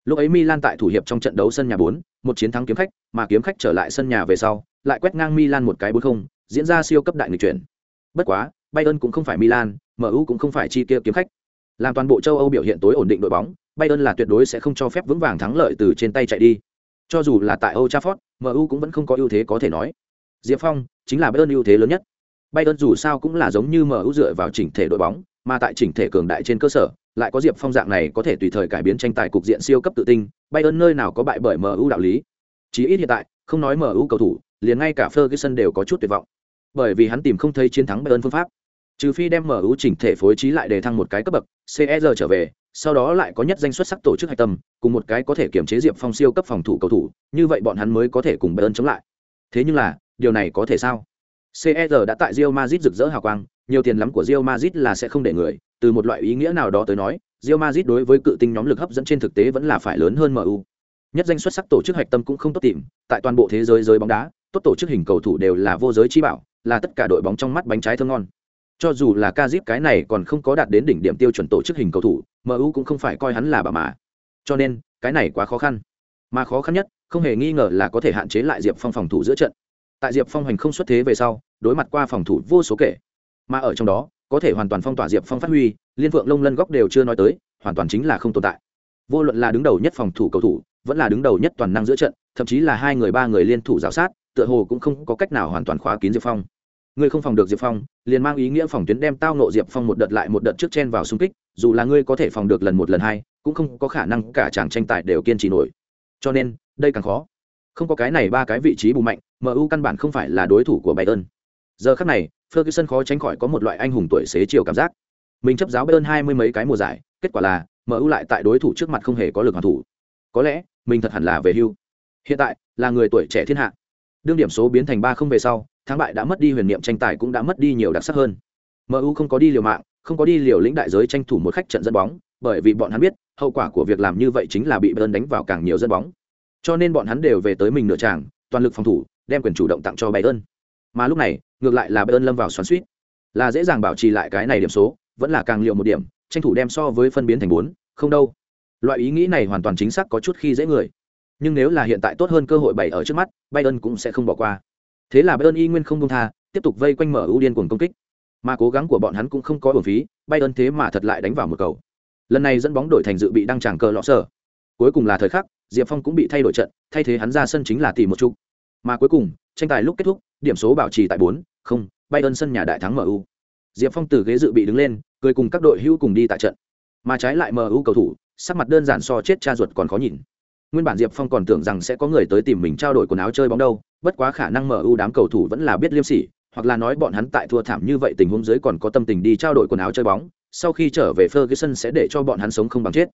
Lúc ấy Milan tại thủ hiệp trong trận đấu sân nhà 4, một chiến thắng kiếm khách, mà kiếm khách trở lại sân nhà về sau, lại quét ngang Milan một cái 4-0, diễn ra siêu cấp đại nghịch chuyển. Bất quá, Bayern cũng không phải Milan, MU cũng không phải chi kia kiếm khách. Làm toàn bộ châu Âu biểu hiện tối ổn định đội bóng, Bayern là tuyệt đối sẽ không cho phép vững vàng thắng lợi từ trên tay chạy đi. Cho dù là tại Old Trafford, MU cũng vẫn không có ưu thế có thể nói. Diệp Phong chính là Bayern ưu thế lớn nhất. Bayern dù sao cũng là giống như MU dựa vào chỉnh thể đội bóng, mà tại chỉnh thể cường đại trên cơ sở, lại có Diệp Phong dạng này có thể tùy thời cải biến tranh tài cục diện siêu cấp tự tin, bay ơn nơi nào có bại bởi MU đạo lý. chí ít hiện tại, không nói MU cầu thủ, liền ngay cả Ferguson đều có chút tuyệt vọng. Bởi vì hắn tìm không thấy chiến thắng bay ơn phương pháp. Trừ phi đem MU chỉnh thể phối trí lại để thăng một cái cấp bậc, CER trở về, sau đó lại có nhất danh xuất sắc tổ chức hạch tâm, cùng một cái có thể kiểm chế Diệp Phong siêu cấp phòng thủ cầu thủ, như vậy bọn hắn mới có thể cùng bay ơn chống lại. Thế nhưng là, điều này có thể sao? CER đã tại Real Madrid rực rỡ hào quang, nhiều tiền lắm của Real Madrid là sẽ không để người, từ một loại ý nghĩa nào đó tới nói, Real Madrid đối với cự tinh nhóm lực hấp dẫn trên thực tế vẫn là phải lớn hơn MU. nhất danh xuất sắc tổ chức hạch tâm cũng không tốt tìm. Tại toàn bộ thế giới giới bóng đá tốt tổ chức hình cầu thủ đều là vô giới chi bảo là tất cả đội bóng trong mắt bánh trái thơm ngon. Cho dù là Kazip cái này còn không có đạt đến đỉnh điểm tiêu chuẩn tổ chức hình cầu thủ mu cũng không phải coi hắn là bà mà cho nên cái này quá khó khăn. Mà khó khăn nhất không hề nghi ngờ là có thể hạn chế lại diệp phong phòng thủ giữa trận. Tại diệp phong hành không xuất thế về sau đối mặt qua phòng thủ vô số kể mà ở trong đó, có thể hoàn toàn phong tỏa diệp phong phát huy, liên phượng lông lân góc đều chưa nói tới, hoàn toàn chính là không tồn tại. Vô luận là đứng đầu nhất phòng thủ cầu thủ, vẫn là đứng đầu nhất toàn năng giữa trận, thậm chí là hai người, ba người liên thủ g sát, tựa hồ cũng không có cách nào hoàn toàn khóa kín diệp phong. Ngươi không phòng được diệp phong, liền mang ý nghĩa phòng tuyến đem tao nộ diệp phong một đợt lại một đợt trước chen vào xung kích, dù là ngươi có thể phòng được lần một lần hai, cũng không có khả năng cả chàng tranh tài đều kiên trì nổi. Cho nên, đây càng khó. Không có cái này ba cái vị trí bù mạnh mu căn bản không phải là đối thủ của bayern. Giờ khắc này ferguson khó tránh khỏi có một loại anh hùng tuổi xế chiều cảm giác. Mình chấp giáo bayern hai mươi mấy cái mùa giải, kết quả là mu lại tại đối thủ trước mặt không hề có lực hoàn thủ. Có lẽ, mình thật hẳn là về hưu. Hiện tại, là người tuổi trẻ thiên hạ. Đương điểm số biến thành ba không về sau, thắng bại đã mất đi huyền niệm tranh tài cũng đã mất đi nhiều đặc sắc hơn. Mu không có đi liều mạng, không có đi liều lĩnh đại giới tranh thủ một khách trận dẫn bóng, bởi vì bọn hắn biết, hậu quả của việc làm như vậy chính là bị bayern đánh vào càng nhiều dẫn bóng. Cho nên bọn hắn đều về tới mình nửa tràng, toàn lực phòng thủ, đem quyền chủ động tặng cho bayern mà lúc này, ngược lại là bayern lâm vào xoắn suýt. Là dễ dàng bảo trì lại cái này điểm số, vẫn là càng liệu một điểm, tranh thủ đem so với phân biến thành bốn, không đâu. Loại ý nghĩ này hoàn toàn chính xác có chút khi dễ người. Nhưng nếu là hiện tại tốt hơn cơ hội bày ở trước mắt, bayern cũng sẽ không bỏ qua. Thế là bayern y nguyên không công tha, tiếp tục vây quanh mở ưu điên cuồng công kích. Mà cố gắng của bọn hắn cũng không có bổn phí, bayern thế mà thật lại đánh vào một cầu. Lần này dẫn bóng đổi thành dự bị đăng tràng cờ lọ sở cuối cùng là thời khắc, diệp phong cũng bị thay đổi trận, thay thế hắn ra sân chính là tỷ một chục. Mà cuối cùng, tranh tài lúc kết thúc điểm số bảo trì tại bốn, không, bayern sân nhà đại thắng mu diệp phong từ ghế dự bị đứng lên, cười cùng các đội hữu cùng đi tại trận. Mà trái lại mu cầu thủ, sắc mặt đơn giản so chết cha ruột còn khó nhìn. Nguyên bản diệp phong còn tưởng rằng sẽ có người tới tìm mình trao đổi quần áo chơi bóng đâu, bất quá khả năng mu đám cầu thủ vẫn là biết liêm sỉ, hoặc là nói bọn hắn tại thua thảm như vậy tình huống dưới còn có tâm tình đi trao đổi quần áo chơi bóng, sau khi trở về Ferguson sẽ để cho bọn hắn sống không bằng chết.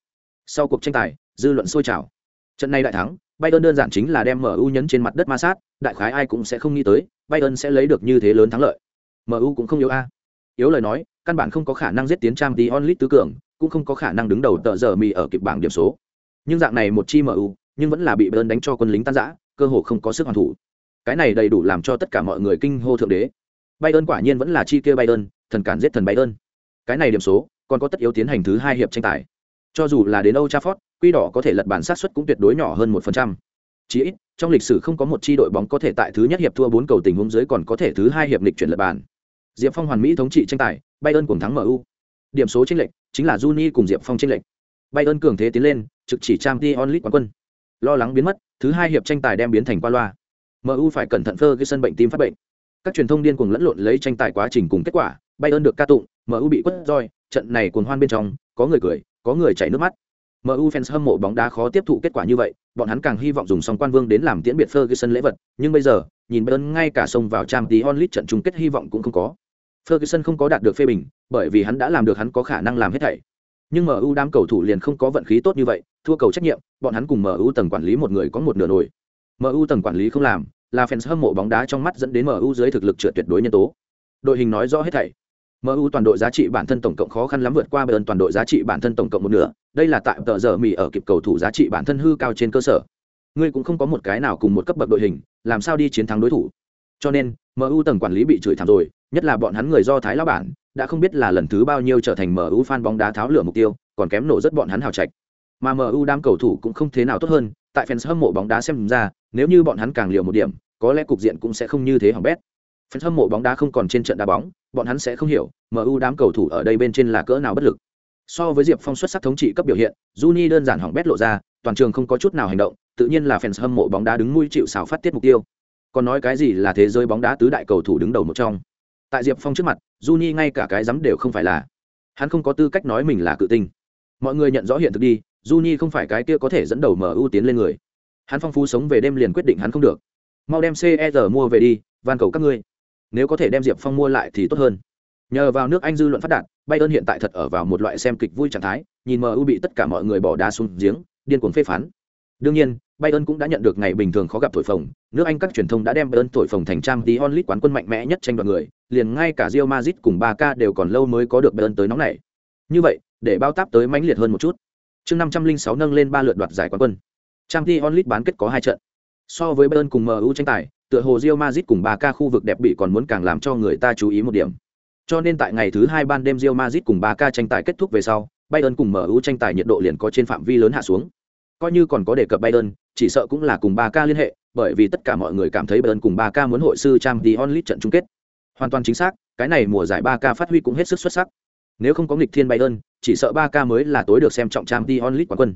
Sau cuộc tranh tài, dư luận sôi trào. Trận này đại thắng Bayern đơn giản chính là đem MU nhấn trên mặt đất ma sát, đại khái ai cũng sẽ không nghĩ tới, Bayern sẽ lấy được như thế lớn thắng lợi. MU cũng không yếu a. Yếu lời nói, căn bản không có khả năng giết tiến trang tí onlit tứ cường, cũng không có khả năng đứng đầu tờ giờ mì ở kịp bảng điểm số. Nhưng dạng này một chi MU, nhưng vẫn là bị Bayern đánh cho quân lính tan rã, cơ hồ không có sức hoàn thủ. Cái này đầy đủ làm cho tất cả mọi người kinh hô thượng đế. Bayern quả nhiên vẫn là chi kia Bayern, thần cản giết thần Bayern. Cái này điểm số, còn có tất yếu tiến hành thứ hai hiệp tranh tài. Cho dù là đến Old Trafford, quy đỏ có thể lật bản sát suất cũng tuyệt đối nhỏ hơn một phần trăm. Chỉ ít, trong lịch sử không có một chi đội bóng có thể tại thứ nhất hiệp thua bốn cầu tình huống dưới còn có thể thứ hai hiệp lịch chuyển lật bàn. Diệp Phong hoàn mỹ thống trị tranh tài, Bayern cùng thắng MU. Điểm số chênh lệch chính là Juni cùng Diệp Phong chênh lệch. Bayern cường thế tiến lên, trực chỉ Champions League quán quân. Lo lắng biến mất, thứ hai hiệp tranh tài đem biến thành qua loa. MU phải cẩn thận phơ cái sân bệnh tim phát bệnh. Các truyền thông điên cuồng lẫn lộn lấy tranh tài quá trình cùng kết quả, Bayern được ca tụng, MU bị quất roi, trận này cuồng hoan bên trong, có người cười, có người chảy nước mắt. MU fans hâm mộ bóng đá khó tiếp thụ kết quả như vậy, bọn hắn càng hy vọng dùng song quan vương đến làm tiễn biệt Ferguson lễ vật, nhưng bây giờ, nhìn Bayern ngay cả sông vào Champions League trận chung kết hy vọng cũng không có. Ferguson không có đạt được phê bình, bởi vì hắn đã làm được hắn có khả năng làm hết thảy. Nhưng MU đám cầu thủ liền không có vận khí tốt như vậy, thua cầu trách nhiệm, bọn hắn cùng MU tầng quản lý một người có một nửa nổi. MU tầng quản lý không làm, là fans hâm mộ bóng đá trong mắt dẫn đến MU dưới thực lực trượt tuyệt đối nhân tố. Đội hình nói rõ hết thảy. MU toàn đội giá trị bản thân tổng cộng khó khăn lắm vượt qua Bayern toàn đội giá trị bản thân tổng cộng một nửa, đây là tại tờ giờ mì ở kịp cầu thủ giá trị bản thân hư cao trên cơ sở. Ngươi cũng không có một cái nào cùng một cấp bậc đội hình, làm sao đi chiến thắng đối thủ. Cho nên, MU tầng quản lý bị chửi thảm rồi, nhất là bọn hắn người do Thái lão bản, đã không biết là lần thứ bao nhiêu trở thành MU fan bóng đá tháo lửa mục tiêu, còn kém nổ rất bọn hắn hào trạch. Mà MU đám cầu thủ cũng không thế nào tốt hơn, tại fans hâm mộ bóng đá xem ra, nếu như bọn hắn càng liều một điểm, có lẽ cục diện cũng sẽ không như thế hỏng bét. Phần hâm mộ bóng đá không còn trên trận đá bóng, bọn hắn sẽ không hiểu, MU đám cầu thủ ở đây bên trên là cỡ nào bất lực. So với Diệp Phong xuất sắc thống trị cấp biểu hiện, Juni đơn giản hỏng bét lộ ra, toàn trường không có chút nào hành động, tự nhiên là fans hâm mộ bóng đá đứng mũi chịu xào phát tiết mục tiêu. Còn nói cái gì là thế giới bóng đá tứ đại cầu thủ đứng đầu một trong. Tại Diệp Phong trước mặt, Juni ngay cả cái dám đều không phải là. Hắn không có tư cách nói mình là cự tinh. Mọi người nhận rõ hiện thực đi, Juni không phải cái kia có thể dẫn đầu MU tiến lên người. Hắn phong phú sống về đêm liền quyết định hắn không được. Mau đem CR mua về đi, van cầu các ngươi nếu có thể đem diệp phong mua lại thì tốt hơn. Nhờ vào nước anh dư luận phát đạt bayern hiện tại thật ở vào một loại xem kịch vui trạng thái nhìn mu bị tất cả mọi người bỏ đá xuống giếng điên cuồng phê phán. Đương nhiên bayern cũng đã nhận được ngày bình thường khó gặp thổi phồng nước anh các truyền thông đã đem bayern thổi phồng thành trang tí onlit quán quân mạnh mẽ nhất tranh đoạt người liền ngay cả rio mazit cùng ba k đều còn lâu mới có được bayern tới nóng này. Như vậy để bao táp tới mãnh liệt hơn một chút. Chương năm trăm linh sáu nâng lên ba lượt đoạt giải quán quân. Trang tí onlit bán kết có hai trận. So với Bayern cùng MU tranh tài, tựa hồ Real Madrid cùng Barca khu vực đẹp bị còn muốn càng làm cho người ta chú ý một điểm. Cho nên tại ngày thứ hai ban đêm Real Madrid cùng Barca tranh tài kết thúc về sau, Bayern cùng MU tranh tài nhiệt độ liền có trên phạm vi lớn hạ xuống. Coi như còn có đề cập Bayern, chỉ sợ cũng là cùng Barca liên hệ, bởi vì tất cả mọi người cảm thấy Bayern cùng Barca muốn hội sư Champions League trận chung kết. Hoàn toàn chính xác, cái này mùa giải Barca phát huy cũng hết sức xuất sắc. Nếu không có nghịch thiên Bayern, chỉ sợ Barca mới là tối được xem trọng Champions League quán quân.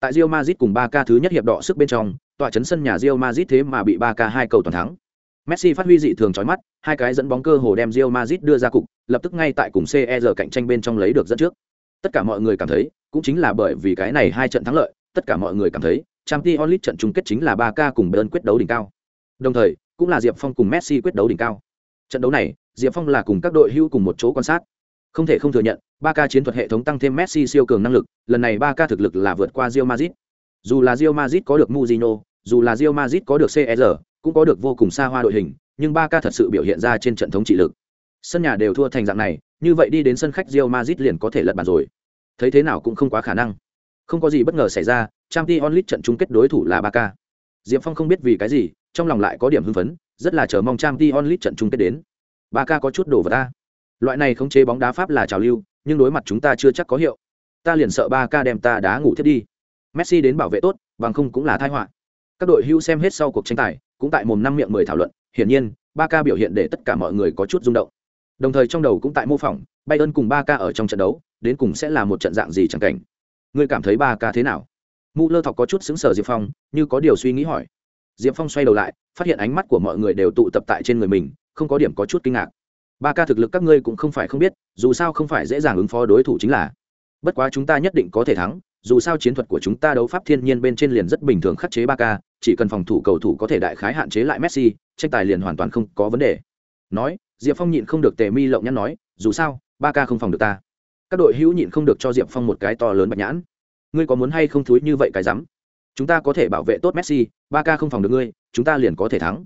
Tại Real Madrid cùng Barca thứ nhất hiệp đỏ sức bên trong, tọa chấn sân nhà Real Madrid thế mà bị Barca hai cầu toàn thắng. Messi phát huy dị thường chói mắt, hai cái dẫn bóng cơ hồ đem Real Madrid đưa ra cục, lập tức ngay tại cùng CR cạnh tranh bên trong lấy được dẫn trước. Tất cả mọi người cảm thấy, cũng chính là bởi vì cái này hai trận thắng lợi, tất cả mọi người cảm thấy, Champions League trận chung kết chính là Barca cùng Bayern quyết đấu đỉnh cao. Đồng thời, cũng là Diệp Phong cùng Messi quyết đấu đỉnh cao. Trận đấu này, Diệp Phong là cùng các đội hưu cùng một chỗ quan sát. Không thể không thừa nhận, Barca chiến thuật hệ thống tăng thêm Messi siêu cường năng lực, lần này Barca thực lực là vượt qua Real Madrid. Dù là Real Madrid có được Mourinho, dù là Real Madrid có được CR, cũng có được vô cùng xa hoa đội hình, nhưng Barca thật sự biểu hiện ra trên trận thống trị lực. Sân nhà đều thua thành dạng này, như vậy đi đến sân khách Real Madrid liền có thể lật bàn rồi. Thấy thế nào cũng không quá khả năng. Không có gì bất ngờ xảy ra, Champions League trận chung kết đối thủ là Barca. Diệp Phong không biết vì cái gì, trong lòng lại có điểm hưng phấn, rất là chờ mong Champions League trận chung kết đến. Barca có chút đổ vào ta. Loại này khống chế bóng đá pháp là trào lưu, nhưng đối mặt chúng ta chưa chắc có hiệu. Ta liền sợ Barca đem ta đá ngủ thiết đi. Messi đến bảo vệ tốt, bằng không cũng là tai họa. Các đội hưu xem hết sau cuộc tranh tài, cũng tại mồm năm miệng mười thảo luận, hiển nhiên, Barca biểu hiện để tất cả mọi người có chút rung động. Đồng thời trong đầu cũng tại mô phỏng, Bayern cùng Barca ở trong trận đấu, đến cùng sẽ là một trận dạng gì chẳng cảnh. Ngươi cảm thấy Barca thế nào? Mu Lơ Thọc có chút sững sờ Diệp Phong, như có điều suy nghĩ hỏi. Diệp Phong xoay đầu lại, phát hiện ánh mắt của mọi người đều tụ tập tại trên người mình, không có điểm có chút kinh ngạc. Ba ca thực lực các ngươi cũng không phải không biết, dù sao không phải dễ dàng ứng phó đối thủ chính là. Bất quá chúng ta nhất định có thể thắng, dù sao chiến thuật của chúng ta đấu pháp thiên nhiên bên trên liền rất bình thường khắc chế ba ca, chỉ cần phòng thủ cầu thủ có thể đại khái hạn chế lại Messi, tranh tài liền hoàn toàn không có vấn đề. Nói, Diệp Phong nhịn không được tề mi lộng nhắn nói, dù sao, ba ca không phòng được ta. Các đội hữu nhịn không được cho Diệp Phong một cái to lớn bạch nhãn. Ngươi có muốn hay không thúi như vậy cái rắm? Chúng ta có thể bảo vệ tốt Messi, ba ca không phòng được ngươi, chúng ta liền có thể thắng.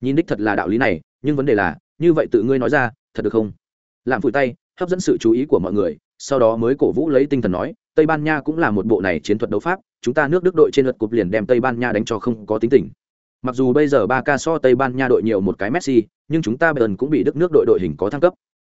Nhìn đích thật là đạo lý này, nhưng vấn đề là, như vậy tự ngươi nói ra, thật được không? Làm phủi tay, hấp dẫn sự chú ý của mọi người, sau đó mới cổ vũ lấy tinh thần nói, Tây Ban Nha cũng là một bộ này chiến thuật đấu pháp, chúng ta nước Đức đội trên lượt cục liền đem Tây Ban Nha đánh cho không có tính tình. Mặc dù bây giờ ba ca so Tây Ban Nha đội nhiều một cái Messi, nhưng chúng ta Bayern cũng bị Đức nước đội đội hình có thăng cấp.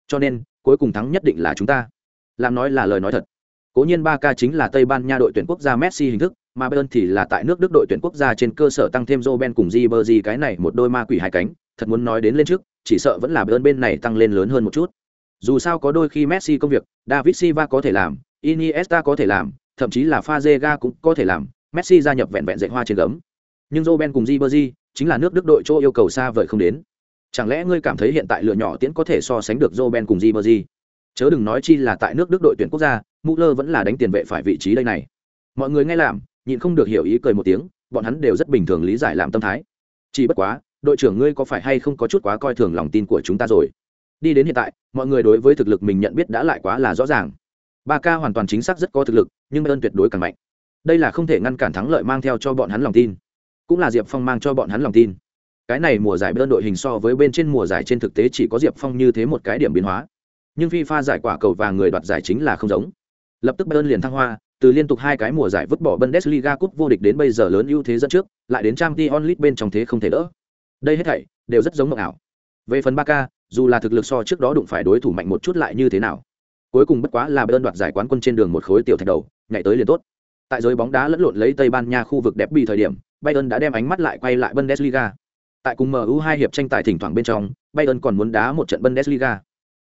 Cho nên, cuối cùng thắng nhất định là chúng ta. Làm nói là lời nói thật. Cố nhiên ba ca chính là Tây Ban Nha đội tuyển quốc gia Messi hình thức, mà Bayern thì là tại nước Đức đội tuyển quốc gia trên cơ sở tăng thêm Robben cùng Ribery cái này một đôi ma quỷ hai cánh, thật muốn nói đến lên trước, chỉ sợ vẫn là bên bên này tăng lên lớn hơn một chút. Dù sao có đôi khi Messi công việc, David Silva có thể làm, Iniesta có thể làm, thậm chí là Fazega cũng có thể làm, Messi gia nhập vẹn vẹn dạy hoa trên gấm. Nhưng Robben cùng Ribery chính là nước Đức đội chỗ yêu cầu xa vời không đến. Chẳng lẽ ngươi cảm thấy hiện tại lựa nhỏ tiễn có thể so sánh được Robben cùng Ribery? Chớ đừng nói chi là tại nước Đức đội tuyển quốc gia, Müller vẫn là đánh tiền vệ phải vị trí đây này. Mọi người nghe làm, nhịn không được hiểu ý cười một tiếng, bọn hắn đều rất bình thường lý giải làm tâm thái. Chỉ bất quá, đội trưởng ngươi có phải hay không có chút quá coi thường lòng tin của chúng ta rồi? Đi đến hiện tại, mọi người đối với thực lực mình nhận biết đã lại quá là rõ ràng. Ba ca hoàn toàn chính xác rất có thực lực, nhưng Bayern tuyệt đối càng mạnh. Đây là không thể ngăn cản thắng lợi mang theo cho bọn hắn lòng tin, cũng là Diệp Phong mang cho bọn hắn lòng tin. Cái này mùa giải bên đội hình so với bên trên mùa giải trên thực tế chỉ có Diệp Phong như thế một cái điểm biến hóa. Nhưng FIFA giải quả cầu và người đoạt giải chính là không giống. Lập tức Bayern liền thăng hoa, từ liên tục hai cái mùa giải vứt bỏ Bundesliga cúp vô địch đến bây giờ lớn ưu thế dẫn trước, lại đến trang t onlit bên trong thế không thể đỡ. Đây hết thảy đều rất giống mộng ảo. Về phần Barca, dù là thực lực so trước đó đụng phải đối thủ mạnh một chút lại như thế nào, cuối cùng bất quá là bơn đoạt giải quán quân trên đường một khối tiểu thạch đầu, nhảy tới liền tốt. Tại giới bóng đá lẫn lộn lấy Tây Ban Nha khu vực đẹp bị thời điểm, Bayern đã đem ánh mắt lại quay lại Bundesliga. Tại cùng MU hai hiệp tranh tài thỉnh thoảng bên trong, Bayern còn muốn đá một trận Bundesliga.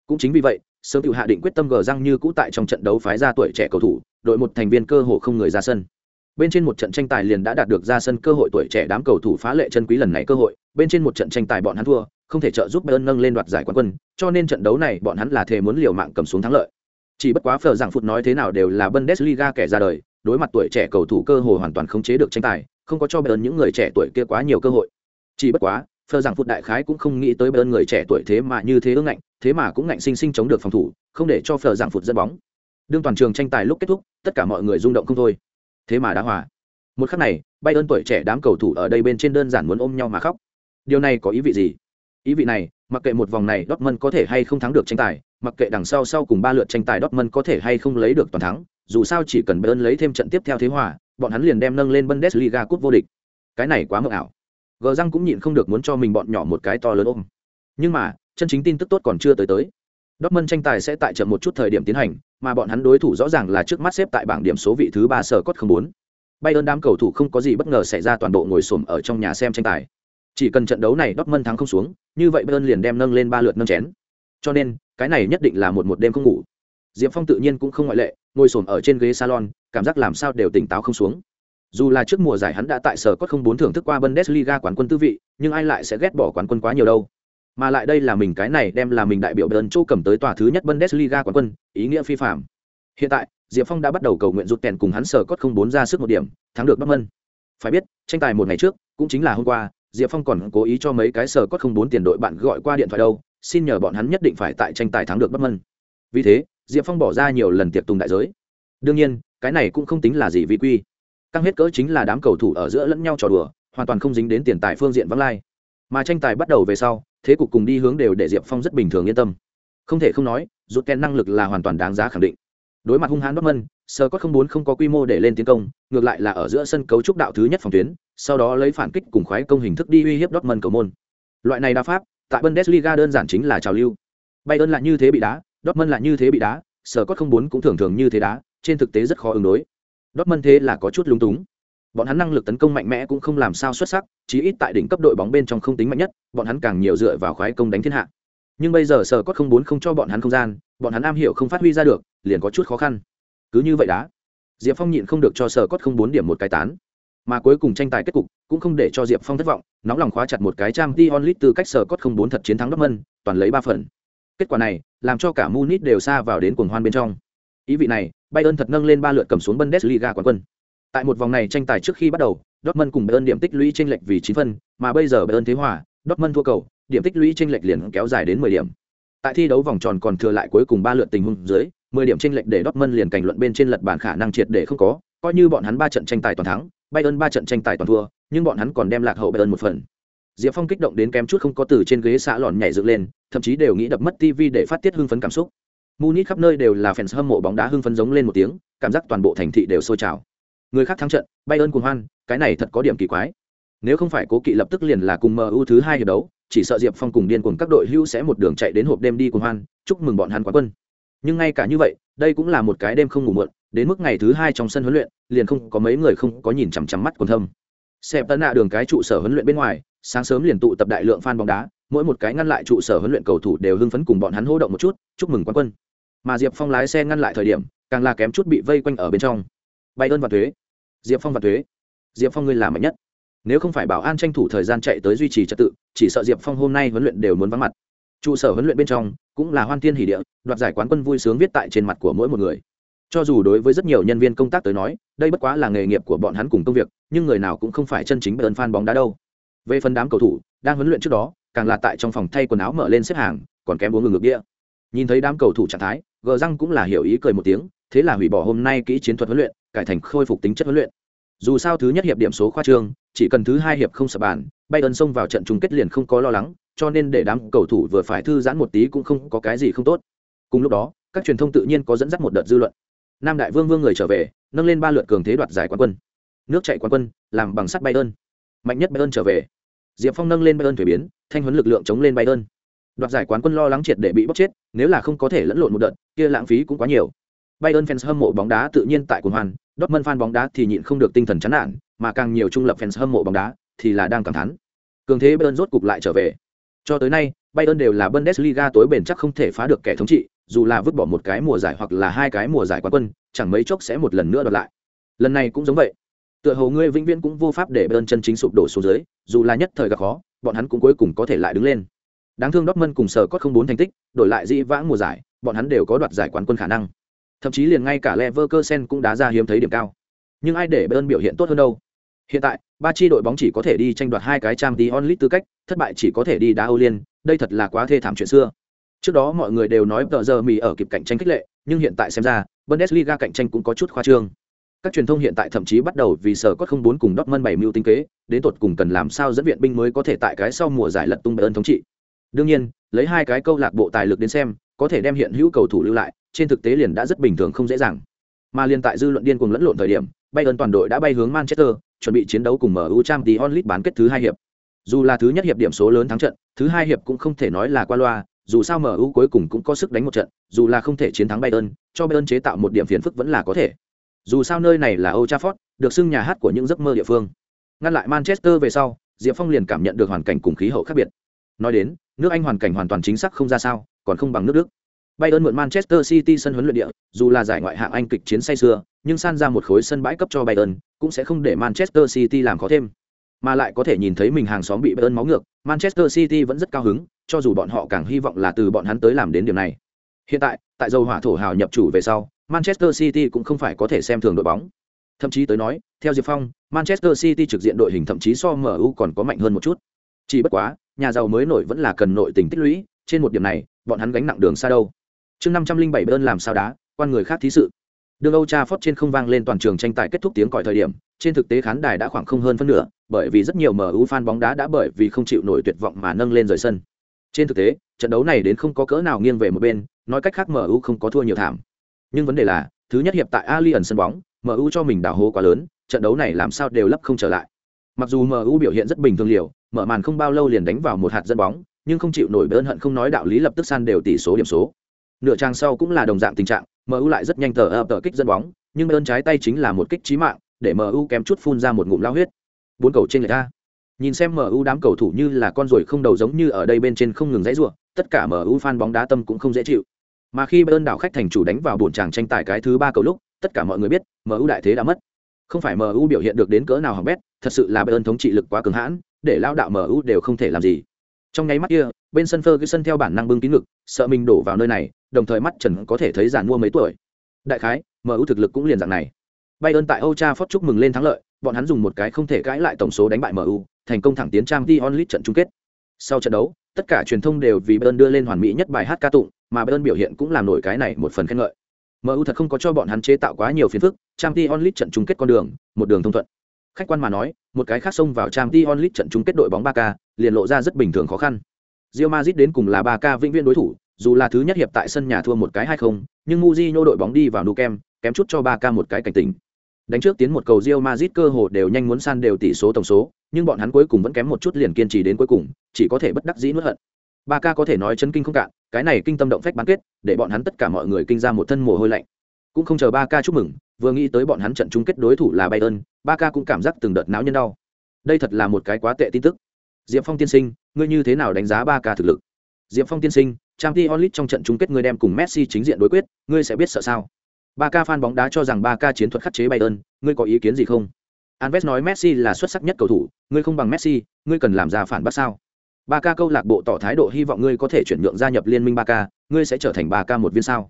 Cũng chính vì vậy, sớm tự hạ định quyết tâm gờ răng như cũ tại trong trận đấu phái ra tuổi trẻ cầu thủ, đội một thành viên cơ hồ không người ra sân. Bên trên một trận tranh tài liền đã đạt được ra sân cơ hội tuổi trẻ đám cầu thủ phá lệ chân quý lần này cơ hội, bên trên một trận tranh tài bọn hắn thua, không thể trợ giúp Bayern nâng lên đoạt giải quán quân, cho nên trận đấu này bọn hắn là thề muốn liều mạng cầm xuống thắng lợi. Chỉ bất quá phở rằng phút nói thế nào đều là Bundesliga kẻ ra đời, đối mặt tuổi trẻ cầu thủ cơ hội hoàn toàn không chế được tranh tài, không có cho Bayern những người trẻ tuổi kia quá nhiều cơ hội. Chỉ bất quá, phở rằng phụt đại khái cũng không nghĩ tới Bayern người trẻ tuổi thế mà như thế ương ngạnh, thế mà cũng ngạnh sinh sinh chống được phòng thủ, không để cho phở rằng phụt dẫn bóng. Đương toàn trường tranh tài lúc kết thúc, tất cả mọi người rung động không thôi. Thế mà đã hòa. Một khắc này, Bayern tuổi trẻ đám cầu thủ ở đây bên trên đơn giản muốn ôm nhau mà khóc. Điều này có ý vị gì? Ý vị này, mặc kệ một vòng này Dortmund có thể hay không thắng được tranh tài, mặc kệ đằng sau sau cùng ba lượt tranh tài Dortmund có thể hay không lấy được toàn thắng, dù sao chỉ cần Bayern lấy thêm trận tiếp theo thế hòa, bọn hắn liền đem nâng lên Bundesliga cúp vô địch. Cái này quá mộng ảo. Gờ răng cũng nhịn không được muốn cho mình bọn nhỏ một cái to lớn ôm. Nhưng mà, chân chính tin tức tốt còn chưa tới tới. Dortmund tranh tài sẽ tại chậm một chút thời điểm tiến hành, mà bọn hắn đối thủ rõ ràng là trước mắt xếp tại bảng điểm số vị thứ ba sở cốt không bốn. Bayern đám cầu thủ không có gì bất ngờ xảy ra toàn bộ ngồi xổm ở trong nhà xem tranh tài. Chỉ cần trận đấu này Dortmund thắng không xuống, như vậy Bayern liền đem nâng lên ba lượt nâng chén. Cho nên, cái này nhất định là một một đêm không ngủ. Diệp Phong tự nhiên cũng không ngoại lệ, ngồi xổm ở trên ghế salon, cảm giác làm sao đều tỉnh táo không xuống. Dù là trước mùa giải hắn đã tại sở cốt không bốn thưởng thức qua Bundesliga quán quân tư vị, nhưng ai lại sẽ ghét bỏ quán quân quá nhiều đâu. Mà lại đây là mình cái này đem là mình đại biểu Bayern Châu cầm tới tòa thứ nhất Bundesliga quán quân, ý nghĩa phi phàm. Hiện tại, Diệp Phong đã bắt đầu cầu nguyện rút kèn cùng hắn sở cốt không bốn ra sức một điểm, thắng được Dortmund. Phải biết, tranh tài một ngày trước, cũng chính là hôm qua, Diệp Phong còn cố ý cho mấy cái sở cốt không bốn tiền đội bạn gọi qua điện thoại đâu, xin nhờ bọn hắn nhất định phải tại tranh tài thắng được bất mân Vì thế, Diệp Phong bỏ ra nhiều lần tiệc tùng đại giới. Đương nhiên, cái này cũng không tính là gì vi quy. Căng hết cỡ chính là đám cầu thủ ở giữa lẫn nhau trò đùa, hoàn toàn không dính đến tiền tài phương diện vắng lai. Mà tranh tài bắt đầu về sau, thế cục cùng đi hướng đều để Diệp Phong rất bình thường yên tâm. Không thể không nói, rút kèn năng lực là hoàn toàn đáng giá khẳng định đối mặt hung hãn đót mân, sơ có không muốn không có quy mô để lên tiến công, ngược lại là ở giữa sân cấu trúc đạo thứ nhất phòng tuyến, sau đó lấy phản kích cùng khoái công hình thức đi uy hiếp Dortmund cầu môn. Loại này đa pháp, tại Bundesliga đơn giản chính là trào lưu. Bayern là như thế bị đá, Dortmund là như thế bị đá, sơ có không muốn cũng thường thường như thế đá, trên thực tế rất khó ứng đối. Dortmund thế là có chút lúng túng. Bọn hắn năng lực tấn công mạnh mẽ cũng không làm sao xuất sắc, chí ít tại đỉnh cấp đội bóng bên trong không tính mạnh nhất, bọn hắn càng nhiều dựa vào khoái công đánh thiên hạ. Nhưng bây giờ sở cốt không muốn không cho bọn hắn không gian, bọn hắn am hiểu không phát huy ra được, liền có chút khó khăn. Cứ như vậy đã diệp phong nhịn không được cho sở cốt không bốn điểm một cái tán. Mà cuối cùng tranh tài kết cục cũng không để cho diệp phong thất vọng nóng lòng khóa chặt một cái trang t onlit từ cách sở cốt không bốn thật chiến thắng dortmund toàn lấy ba phần. Kết quả này làm cho cả munich đều xa vào đến cuồng hoan bên trong. Ý vị này bayern thật nâng lên ba lượt cầm xuống bundesliga quán quân. Tại một vòng này tranh tài trước khi bắt đầu dortmund cùng bayern điểm tích lũy chênh lệch vì chín phân mà bây giờ bayern thế hòa dortmund thua cầu điểm tích lũy trên lệch liền kéo dài đến mười điểm tại thi đấu vòng tròn còn thừa lại cuối cùng ba lượt tình huống dưới 10 điểm trên lệch để Dortmund liền cảnh luận bên trên lật bản khả năng triệt để không có, coi như bọn hắn ba trận tranh tài toàn thắng, Bayern ba trận tranh tài toàn thua, nhưng bọn hắn còn đem lạc hậu Bayern một phần. Diệp Phong kích động đến kém chút không có từ trên ghế xả lòn nhảy dựng lên, thậm chí đều nghĩ đập mất TV để phát tiết hưng phấn cảm xúc. Munich khắp nơi đều là fans hâm mộ bóng đá hưng phấn giống lên một tiếng, cảm giác toàn bộ thành thị đều sôi trào. Người khác thắng trận, Bayern cuồng hoan, cái này thật có điểm kỳ quái. Nếu không phải Cố Kỵ lập tức liền là cùng MU thứ hai hiệp đấu, chỉ sợ Diệp Phong cùng điên cùng các đội hưu sẽ một đường chạy đến hộp đêm đi cùng hoan, chúc mừng bọn hắn quán quân. Nhưng ngay cả như vậy đây cũng là một cái đêm không ngủ muộn đến mức ngày thứ hai trong sân huấn luyện liền không có mấy người không có nhìn chằm chằm mắt còn thâm. Xẹp tân nạ đường cái trụ sở huấn luyện bên ngoài sáng sớm liền tụ tập đại lượng fan bóng đá mỗi một cái ngăn lại trụ sở huấn luyện cầu thủ đều hưng phấn cùng bọn hắn hô động một chút chúc mừng quán quân. Mà diệp phong lái xe ngăn lại thời điểm càng là kém chút bị vây quanh ở bên trong. Bay ơn và thuế. Diệp phong và thuế. Diệp phong ngươi là mạnh nhất nếu không phải bảo an tranh thủ thời gian chạy tới duy trì trật tự, chỉ sợ diệp phong hôm nay huấn luyện đều muốn vắng mặt. Trụ sở huấn luyện bên trong, cũng là hoan thiên hỷ địa, đoạt giải quán quân vui sướng viết tại trên mặt của mỗi một người. Cho dù đối với rất nhiều nhân viên công tác tới nói, đây bất quá là nghề nghiệp của bọn hắn cùng công việc, nhưng người nào cũng không phải chân chính ơn phan bóng đá đâu. Về phần đám cầu thủ, đang huấn luyện trước đó, càng là tại trong phòng thay quần áo mở lên xếp hàng, còn kém uống ngừng ngược đĩa nhìn thấy đám cầu thủ trạng thái, gờ răng cũng là hiểu ý cười một tiếng, thế là hủy bỏ hôm nay kỹ chiến thuật huấn luyện, cải thành khôi phục tính chất huấn luyện dù sao thứ nhất hiệp điểm số khoa trương, chỉ cần thứ hai hiệp không sập bàn bay ơn xông vào trận chung kết liền không có lo lắng, cho nên để đám cầu thủ vừa phải thư giãn một tí cũng không có cái gì không tốt. Cùng lúc đó, các truyền thông tự nhiên có dẫn dắt một đợt dư luận. Nam đại vương vương người trở về, nâng lên ba lượt cường thế đoạt giải quán quân. Nước chạy quán quân, làm bằng sắt bay ơn mạnh nhất bay ơn trở về. Diệp phong nâng lên bay ơn thuế biến, thanh huấn lực lượng chống lên bay ơn đoạt giải quán quân lo lắng triệt để bị bóc chết, nếu là không có thể lẫn lộn một đợt, kia lãng phí cũng quá nhiều. Bayern fans hâm mộ bóng đá tự nhiên tại quần hoàn Dortmund fan bóng đá thì nhịn không được tinh thần chán nản, mà càng nhiều trung lập fans hâm mộ bóng đá thì là đang cảm thán. Cường thế Bayern rốt cục lại trở về. Cho tới nay, Bayern đều là Bundesliga tối bền chắc không thể phá được kẻ thống trị, dù là vứt bỏ một cái mùa giải hoặc là hai cái mùa giải quán quân, chẳng mấy chốc sẽ một lần nữa đoạt lại. Lần này cũng giống vậy. Tựa hồ ngươi vĩnh viễn cũng vô pháp để Bayern chân chính sụp đổ xuống dưới, dù là nhất thời gặp khó, bọn hắn cũng cuối cùng có thể lại đứng lên. Đáng thương Dortmund cùng sở có không bốn thành tích, đổi lại dị vãng mùa giải, bọn hắn đều có đoạt giải quán quân khả năng. Thậm chí liền ngay cả Leverkusen cũng đá ra hiếm thấy điểm cao. Nhưng ai để Bayern biểu hiện tốt hơn đâu? Hiện tại, ba chi đội bóng chỉ có thể đi tranh đoạt hai cái Champions League tư cách, thất bại chỉ có thể đi đá Âu Liên, đây thật là quá thê thảm chuyện xưa. Trước đó mọi người đều nói tờ giờ mì ở kịp cạnh tranh khích lệ, nhưng hiện tại xem ra, Bundesliga cạnh tranh cũng có chút khoa trương. Các truyền thông hiện tại thậm chí bắt đầu vì sở có không bốn cùng Dortmund bảy mưu tính kế, đến tột cùng cần làm sao dẫn viện binh mới có thể tại cái sau mùa giải lật tung Bayern thống trị. Đương nhiên, lấy hai cái câu lạc bộ tài lực đến xem, có thể đem hiện hữu cầu thủ lưu lại, trên thực tế liền đã rất bình thường không dễ dàng. Mà liên tại dư luận điên cuồng lẫn lộn thời điểm, Bayern toàn đội đã bay hướng Manchester, chuẩn bị chiến đấu cùng MU Champions League bán kết thứ hai hiệp. Dù là thứ nhất hiệp điểm số lớn thắng trận, thứ hai hiệp cũng không thể nói là qua loa, dù sao MU cuối cùng cũng có sức đánh một trận, dù là không thể chiến thắng Bayern, cho Bayern chế tạo một điểm phiền phức vẫn là có thể. Dù sao nơi này là Old Trafford, được xưng nhà hát của những giấc mơ địa phương. Ngăn lại Manchester về sau, Diệp Phong liền cảm nhận được hoàn cảnh cùng khí hậu khác biệt. Nói đến, nước Anh hoàn cảnh hoàn toàn chính xác không ra sao, còn không bằng nước Đức. Bayern mượn Manchester City sân huấn luyện địa, dù là giải ngoại hạng Anh kịch chiến say xưa, nhưng san ra một khối sân bãi cấp cho Bayern, cũng sẽ không để Manchester City làm khó thêm. Mà lại có thể nhìn thấy mình hàng xóm bị Bayern máu ngược, Manchester City vẫn rất cao hứng, cho dù bọn họ càng hy vọng là từ bọn hắn tới làm đến điều này. Hiện tại, tại dầu hỏa thổ hào nhập chủ về sau, Manchester City cũng không phải có thể xem thường đội bóng. Thậm chí tới nói, theo Diệp Phong, Manchester City trực diện đội hình thậm chí so MU còn có mạnh hơn một chút. Chỉ bất quá, nhà giàu mới nổi vẫn là cần nội tình tích lũy, trên một điểm này, bọn hắn gánh nặng đường xa đâu. Chương năm trăm linh bảy bơn làm sao đá, quan người khác thí sự. Đường Âu Trafford trên không vang lên toàn trường tranh tài kết thúc tiếng còi thời điểm, trên thực tế khán đài đã khoảng không hơn phân nửa, bởi vì rất nhiều MU fan bóng đá đã bởi vì không chịu nổi tuyệt vọng mà nâng lên rời sân. Trên thực tế, trận đấu này đến không có cỡ nào nghiêng về một bên, nói cách khác MU không có thua nhiều thảm. Nhưng vấn đề là, thứ nhất hiệp tại Allianz sân bóng, MU cho mình đào hố quá lớn, trận đấu này làm sao đều lấp không trở lại. Mặc dù MU biểu hiện rất bình thường liều, mở màn không bao lâu liền đánh vào một hạt dẫn bóng, nhưng không chịu nổi bơn hận không nói đạo lý lập tức san đều tỷ số điểm số. Nửa trang sau cũng là đồng dạng tình trạng, MU lại rất nhanh tờ ập tờ kích dẫn bóng, nhưng ơn trái tay chính là một kích chí mạng, để MU kém chút phun ra một ngụm lao huyết. Bốn cầu trên người ta. Nhìn xem MU đám cầu thủ như là con ruồi không đầu giống như ở đây bên trên không ngừng dãy rủa, tất cả MU fan bóng đá tâm cũng không dễ chịu. Mà khi ơn đảo khách thành chủ đánh vào buồn tràng tranh tài cái thứ ba cầu lúc, tất cả mọi người biết, MU đại thế đã mất. Không phải MU biểu hiện được đến cỡ nào hỏng bét, thật sự là ơn thống trị lực quá cường hãn, để lao đạo MU đều không thể làm gì. Trong nháy mắt kia, bên sân Ferguson theo bản năng bưng kín ngực, sợ mình đổ vào nơi này, đồng thời mắt Trần có thể thấy giàn mua mấy tuổi. Đại khái, MU thực lực cũng liền dạng này. bay ơn tại âu cha phót chúc mừng lên thắng lợi, bọn hắn dùng một cái không thể cãi lại tổng số đánh bại MU, thành công thẳng tiến trang Champions onlit trận chung kết. Sau trận đấu, tất cả truyền thông đều vì Bayern đưa lên hoàn mỹ nhất bài hát ca tụng, mà Bayern biểu hiện cũng làm nổi cái này một phần khen ngợi. MU thật không có cho bọn hắn chế tạo quá nhiều phiền phức, trang Champions onlit trận chung kết con đường, một đường thông thuận. Khách quan mà nói, một cái khác xông vào trang Champions onlit trận chung kết đội bóng ba k liền lộ ra rất bình thường khó khăn. Real Madrid đến cùng là Barca vĩnh viễn đối thủ, dù là thứ nhất hiệp tại sân nhà thua một cái hay không, nhưng Mujinho đội bóng đi vào Nou kem, kém chút cho Barca một cái cảnh tỉnh. Đánh trước tiến một cầu Real Madrid cơ hồ đều nhanh muốn san đều tỷ số tổng số, nhưng bọn hắn cuối cùng vẫn kém một chút liền kiên trì đến cuối cùng, chỉ có thể bất đắc dĩ nuốt hận. Barca có thể nói chấn kinh không cạn, cái này kinh tâm động phách bán kết, để bọn hắn tất cả mọi người kinh ra một thân mồ hôi lạnh. Cũng không chờ Barca chúc mừng, vừa nghĩ tới bọn hắn trận chung kết đối thủ là Bayern, Barca cũng cảm giác từng đợt não nhân đau. Đây thật là một cái quá tệ tin tức. Diệp Phong tiên sinh, ngươi như thế nào đánh giá Barca thực lực? Diệp Phong tiên sinh, Champions League trong trận chung kết ngươi đem cùng Messi chính diện đối quyết, ngươi sẽ biết sợ sao? Barca fan bóng đá cho rằng Barca chiến thuật khắc chế Bayern, ngươi có ý kiến gì không? Alves nói Messi là xuất sắc nhất cầu thủ, ngươi không bằng Messi, ngươi cần làm ra phản bác sao? Barca câu lạc bộ tỏ thái độ hy vọng ngươi có thể chuyển nhượng gia nhập liên minh Barca, ngươi sẽ trở thành Barca một viên sao?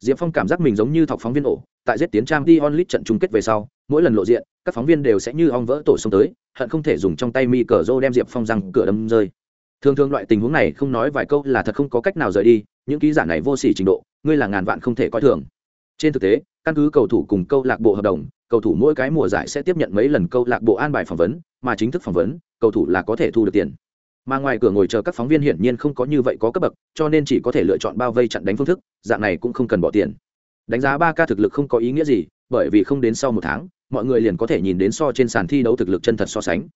Diệp Phong cảm giác mình giống như thọc phóng viên ổ, tại giết tiến Trang Dion League trận chung kết về sau, mỗi lần lộ diện, các phóng viên đều sẽ như ong vỡ tổ xông tới, hận không thể dùng trong tay mi cờ rô đem Diệp Phong răng cửa đâm rơi. Thường thường loại tình huống này không nói vài câu là thật không có cách nào rời đi, những ký giả này vô sỉ trình độ, ngươi là ngàn vạn không thể coi thường. Trên thực tế, căn cứ cầu thủ cùng câu lạc bộ hợp đồng, cầu thủ mỗi cái mùa giải sẽ tiếp nhận mấy lần câu lạc bộ an bài phỏng vấn, mà chính thức phỏng vấn, cầu thủ là có thể thu được tiền. Mà ngoài cửa ngồi chờ các phóng viên hiển nhiên không có như vậy có cấp bậc, cho nên chỉ có thể lựa chọn bao vây chặn đánh phương thức, dạng này cũng không cần bỏ tiền. Đánh giá ba ca thực lực không có ý nghĩa gì, bởi vì không đến sau một tháng, mọi người liền có thể nhìn đến so trên sàn thi đấu thực lực chân thật so sánh.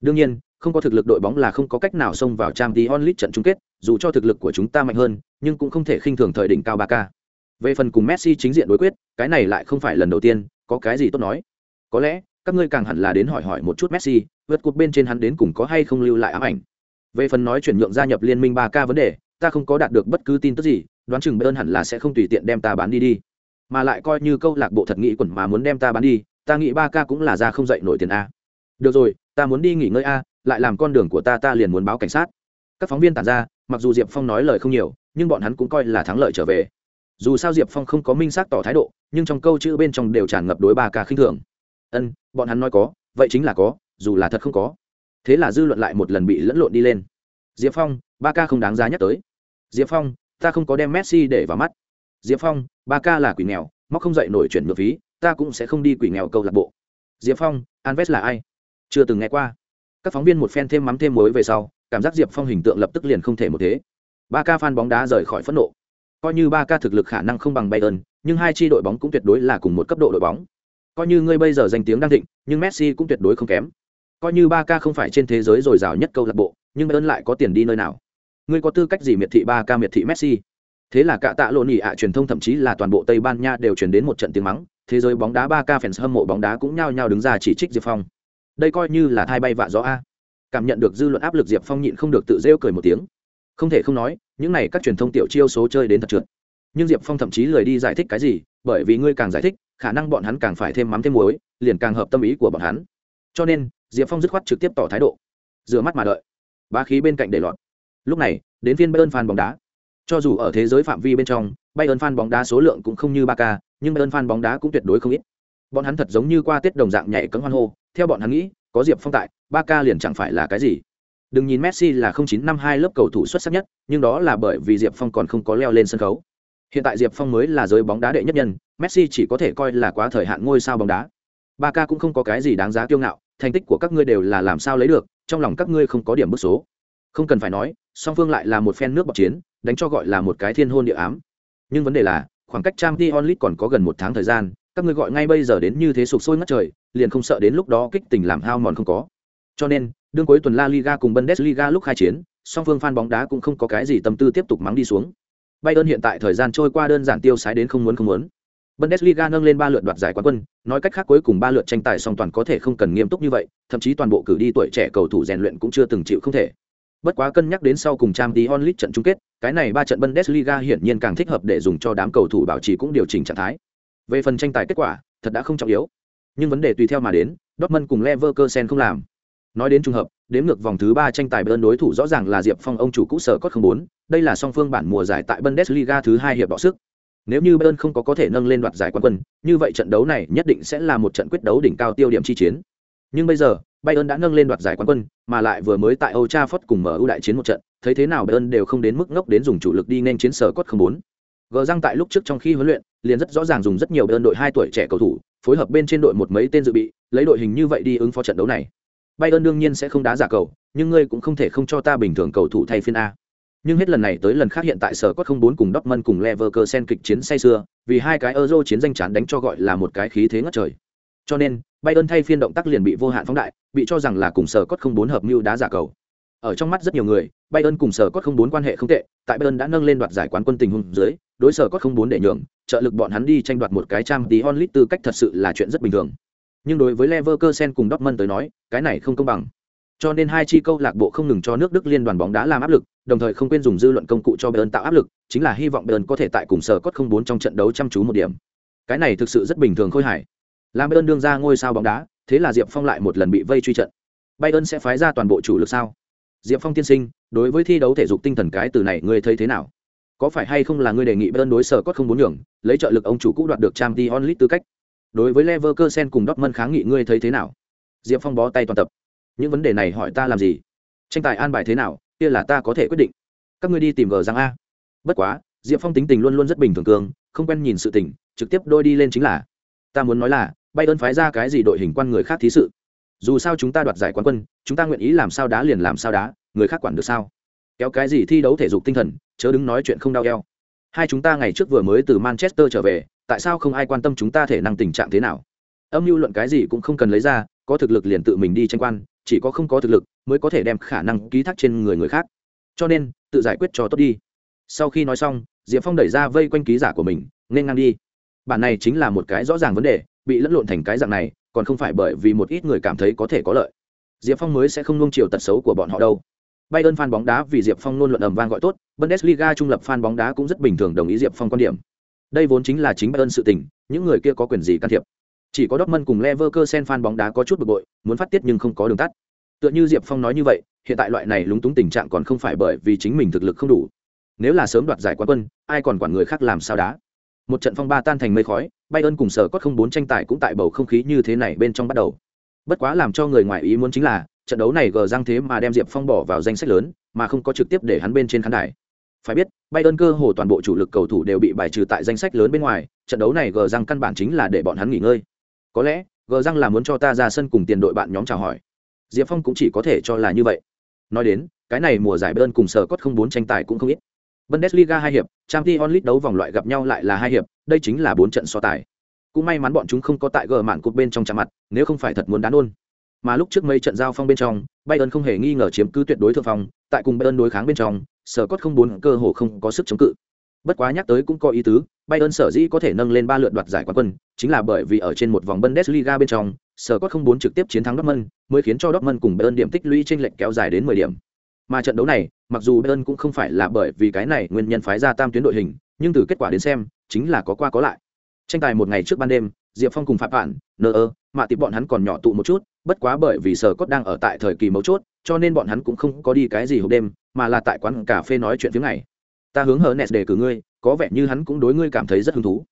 Đương nhiên, không có thực lực đội bóng là không có cách nào xông vào Champions League trận chung kết, dù cho thực lực của chúng ta mạnh hơn, nhưng cũng không thể khinh thường thời đỉnh cao Barca. Về phần cùng Messi chính diện đối quyết, cái này lại không phải lần đầu tiên, có cái gì tốt nói. Có lẽ, các ngươi càng hẳn là đến hỏi hỏi một chút Messi, vượt cột bên trên hắn đến cùng có hay không lưu lại ám ảnh. Về phần nói chuyển nhượng gia nhập liên minh Barca vấn đề, ta không có đạt được bất cứ tin tức gì, đoán chừng Bayern hẳn là sẽ không tùy tiện đem ta bán đi đi. Mà lại coi như câu lạc bộ thật nghĩ quẩn mà muốn đem ta bán đi, ta nghĩ Barca cũng là ra không dậy nổi tiền a. Được rồi, ta muốn đi nghỉ ngơi a, lại làm con đường của ta ta liền muốn báo cảnh sát. Các phóng viên tản ra, mặc dù Diệp Phong nói lời không nhiều, nhưng bọn hắn cũng coi là thắng lợi trở về. Dù sao diệp phong không có minh xác tỏ thái độ nhưng trong câu chữ bên trong đều tràn ngập đối ba ca khinh thường. Ân bọn hắn nói có vậy chính là có dù là thật không có. Thế là dư luận lại một lần bị lẫn lộn đi lên. Diệp phong ba ca không đáng giá nhắc tới. Diệp phong ta không có đem messi để vào mắt. Diệp phong ba ca là quỷ nghèo móc không dậy nổi chuyển ngược phí ta cũng sẽ không đi quỷ nghèo câu lạc bộ. Diệp phong alves là ai? Chưa từng nghe qua các phóng viên một phen thêm mắm thêm muối về sau cảm giác diệp phong hình tượng lập tức liền không thể một thế ba ca fan bóng đá rời khỏi phẫn nộ Coi như ba ca thực lực khả năng không bằng Bayern, nhưng hai chi đội bóng cũng tuyệt đối là cùng một cấp độ đội bóng. Coi như ngươi bây giờ danh tiếng đang thịnh, nhưng Messi cũng tuyệt đối không kém. Coi như ba ca không phải trên thế giới dồi dào nhất câu lạc bộ, nhưng Bayern lại có tiền đi nơi nào? Ngươi có tư cách gì miệt thị ba ca miệt thị Messi? Thế là cả tạ lộn nhị ạ truyền thông thậm chí là toàn bộ Tây Ban Nha đều chuyển đến một trận tiếng mắng, thế giới bóng đá ba ca fans hâm mộ bóng đá cũng nhao nhao đứng ra chỉ trích Diệp Phong. Đây coi như là thai bay vạ gió a. Cảm nhận được dư luận áp lực Diệp Phong nhịn không được tự rêu cười một tiếng. Không thể không nói, những này các truyền thông tiểu chiêu số chơi đến thật trượt. Nhưng Diệp Phong thậm chí lười đi giải thích cái gì, bởi vì ngươi càng giải thích, khả năng bọn hắn càng phải thêm mắm thêm muối, liền càng hợp tâm ý của bọn hắn. Cho nên, Diệp Phong dứt khoát trực tiếp tỏ thái độ, rửa mắt mà đợi. Bá khí bên cạnh để lọt. Lúc này, đến phiên Bayern fan bóng đá. Cho dù ở thế giới phạm vi bên trong, Bayern fan bóng đá số lượng cũng không như ba k nhưng Bayern fan bóng đá cũng tuyệt đối không ít. Bọn hắn thật giống như qua Tết đồng dạng nhảy cẫng hoan hô, theo bọn hắn nghĩ, có Diệp Phong tại, Barca liền chẳng phải là cái gì. Đừng nhìn Messi là 0952 lớp cầu thủ xuất sắc nhất, nhưng đó là bởi vì Diệp Phong còn không có leo lên sân khấu. Hiện tại Diệp Phong mới là giới bóng đá đệ nhất nhân, Messi chỉ có thể coi là quá thời hạn ngôi sao bóng đá. Barca cũng không có cái gì đáng giá kiêu ngạo, thành tích của các ngươi đều là làm sao lấy được, trong lòng các ngươi không có điểm bức số. Không cần phải nói, song phương lại là một phen nước bọt chiến, đánh cho gọi là một cái thiên hôn địa ám. Nhưng vấn đề là, khoảng cách Champions League còn có gần một tháng thời gian, các ngươi gọi ngay bây giờ đến như thế sụp sôi ngất trời, liền không sợ đến lúc đó kích tình làm hao mòn không có. Cho nên, đương cuối tuần La Liga cùng Bundesliga lúc khai chiến, song phương fan bóng đá cũng không có cái gì tâm tư tiếp tục mắng đi xuống. Bayern hiện tại thời gian trôi qua đơn giản tiêu sái đến không muốn không muốn. Bundesliga nâng lên ba lượt đoạt giải quán quân, nói cách khác cuối cùng ba lượt tranh tài song toàn có thể không cần nghiêm túc như vậy, thậm chí toàn bộ cử đi tuổi trẻ cầu thủ rèn luyện cũng chưa từng chịu không thể. Bất quá cân nhắc đến sau cùng Champions League trận chung kết, cái này ba trận Bundesliga hiển nhiên càng thích hợp để dùng cho đám cầu thủ bảo trì cũng điều chỉnh trạng thái. Về phần tranh tài kết quả, thật đã không trọng yếu. Nhưng vấn đề tùy theo mà đến, Dortmund cùng Leverkusen không làm. Nói đến trùng hợp, đếm ngược vòng thứ ba tranh tài bên đối thủ rõ ràng là Diệp Phong ông chủ cũ sở cốt 04, đây là song phương bản mùa giải tại Bundesliga thứ hai hiệp đọ sức. Nếu như Bayern không có có thể nâng lên đoạt giải quán quân, như vậy trận đấu này nhất định sẽ là một trận quyết đấu đỉnh cao tiêu điểm chi chiến. Nhưng bây giờ, Bayern đã nâng lên đoạt giải quán quân, mà lại vừa mới tại Old Trafford cùng mở ưu đại chiến một trận, thấy thế nào Bayern đều không đến mức ngốc đến dùng chủ lực đi nên chiến sở cốt 04. Gờ răng tại lúc trước trong khi huấn luyện, liền rất rõ ràng dùng rất nhiều đơn đội hai tuổi trẻ cầu thủ, phối hợp bên trên đội một mấy tên dự bị, lấy đội hình như vậy đi ứng phó trận đấu này. Bayern đương nhiên sẽ không đá giả cầu, nhưng ngươi cũng không thể không cho ta bình thường cầu thủ thay phiên a. Nhưng hết lần này tới lần khác hiện tại sở cốt không bốn cùng Dortmund cùng Leverkusen kịch chiến say xưa, vì hai cái Euro chiến danh chán đánh cho gọi là một cái khí thế ngất trời. Cho nên, Bayern thay phiên động tác liền bị vô hạn phóng đại, bị cho rằng là cùng sở cốt không bốn hợp mưu đá giả cầu. Ở trong mắt rất nhiều người, Bayern cùng sở cốt không bốn quan hệ không tệ, tại Bayern đã nâng lên đoạt giải quán quân tình huống dưới, đối sở cốt không bốn để nhường, trợ lực bọn hắn đi tranh đoạt một cái trang tí onlit tư cách thật sự là chuyện rất bình thường nhưng đối với Leverkusen cùng Dortmund tới nói, cái này không công bằng. Cho nên hai chi câu lạc bộ không ngừng cho nước Đức liên đoàn bóng đá làm áp lực, đồng thời không quên dùng dư luận công cụ cho Bayern tạo áp lực, chính là hy vọng Bayern có thể tại cùng sở cốt không bốn trong trận đấu chăm chú một điểm. Cái này thực sự rất bình thường khôi hài. Làm Bayern đương ra ngôi sao bóng đá, thế là Diệp Phong lại một lần bị vây truy trận. Bayern sẽ phái ra toàn bộ chủ lực sao? Diệp Phong tiên sinh, đối với thi đấu thể dục tinh thần cái từ này ngươi thấy thế nào? Có phải hay không là ngươi đề nghị bơn đối sở cốt không bốn nhường, lấy trợ lực ông chủ cũ đoạt được Champions League tư cách? đối với Leverkusen cùng Dortmund kháng nghị ngươi thấy thế nào? Diệp Phong bó tay toàn tập. Những vấn đề này hỏi ta làm gì? Tranh tài an bài thế nào, kia là ta có thể quyết định. Các ngươi đi tìm gờ răng a. Bất quá, Diệp Phong tính tình luôn luôn rất bình thường cường, không quen nhìn sự tình, trực tiếp đôi đi lên chính là. Ta muốn nói là, Bayern phái ra cái gì đội hình quan người khác thí sự. Dù sao chúng ta đoạt giải quán quân, chúng ta nguyện ý làm sao đá liền làm sao đá, người khác quản được sao? Kéo cái gì thi đấu thể dục tinh thần, chớ đứng nói chuyện không đau eo. Hai chúng ta ngày trước vừa mới từ Manchester trở về, tại sao không ai quan tâm chúng ta thể năng tình trạng thế nào? Âm mưu luận cái gì cũng không cần lấy ra có thực lực liền tự mình đi tranh quan chỉ có không có thực lực mới có thể đem khả năng ký thác trên người người khác. Cho nên tự giải quyết cho tốt đi. Sau khi nói xong diệp phong đẩy ra vây quanh ký giả của mình nên ngang đi. Bản này chính là một cái rõ ràng vấn đề bị lẫn lộn thành cái dạng này còn không phải bởi vì một ít người cảm thấy có thể có lợi. Diệp phong mới sẽ không nung chiều tật xấu của bọn họ đâu. Bayern fan bóng đá vì Diệp Phong luôn luận ầm vang gọi tốt, Bundesliga trung lập fan bóng đá cũng rất bình thường đồng ý Diệp Phong quan điểm đây vốn chính là chính Bayern sự tình, những người kia có quyền gì can thiệp. Chỉ có Dortmund cùng Leverkusen fan bóng đá có chút bực bội, muốn phát tiết nhưng không có đường tắt. Tựa như Diệp Phong nói như vậy, hiện tại loại này lúng túng tình trạng còn không phải bởi vì chính mình thực lực không đủ. Nếu là sớm đoạt giải quán quân, ai còn quản người khác làm sao đá. Một trận phong ba tan thành mây khói, Bayern cùng sở có không bốn tranh tài cũng tại bầu không khí như thế này bên trong bắt đầu. Bất quá làm cho người ngoài ý muốn chính là, trận đấu này gờ răng thế mà đem Diệp Phong bỏ vào danh sách lớn, mà không có trực tiếp để hắn bên trên khán đài. Phải biết, Bayern cơ hồ toàn bộ chủ lực cầu thủ đều bị bài trừ tại danh sách lớn bên ngoài, trận đấu này gờ răng căn bản chính là để bọn hắn nghỉ ngơi. Có lẽ, gờ răng là muốn cho ta ra sân cùng tiền đội bạn nhóm chào hỏi. Diệp Phong cũng chỉ có thể cho là như vậy. Nói đến, cái này mùa giải Bayern cùng sở cốt không bốn tranh tài cũng không ít. Bundesliga hai hiệp, Champions League đấu vòng loại gặp nhau lại là hai hiệp, đây chính là bốn trận so tài. cũng may mắn bọn chúng không có tại gờ mạn cục bên trong chạm mặt nếu không phải thật muốn đá nôn mà lúc trước mấy trận giao phong bên trong bayern không hề nghi ngờ chiếm cứ tuyệt đối thượng phong tại cùng bayern đối kháng bên trong sở cốt không bốn cơ hồ không có sức chống cự. Bất quá nhắc tới cũng có ý tứ bayern sở dĩ có thể nâng lên ba lượt đoạt giải quán quân chính là bởi vì ở trên một vòng bundesliga bên trong sở cốt không bốn trực tiếp chiến thắng dortmund mới khiến cho dortmund cùng bayern điểm tích lũy trên lệnh kéo dài đến 10 điểm. Mà trận đấu này mặc dù bayern cũng không phải là bởi vì cái này nguyên nhân phái ra tam tuyến đội hình nhưng từ kết quả đến xem chính là có qua có lại. Tranh tài một ngày trước ban đêm diệp phong cùng phạm bạn, nơ ơ mạ tịp bọn hắn còn nhỏ tụ một chút bất quá bởi vì sở cốt đang ở tại thời kỳ mấu chốt, cho nên bọn hắn cũng không có đi cái gì hộp đêm, mà là tại quán cà phê nói chuyện tiếng này ta hướng hờ nes đề cử ngươi, có vẻ như hắn cũng đối ngươi cảm thấy rất hứng thú.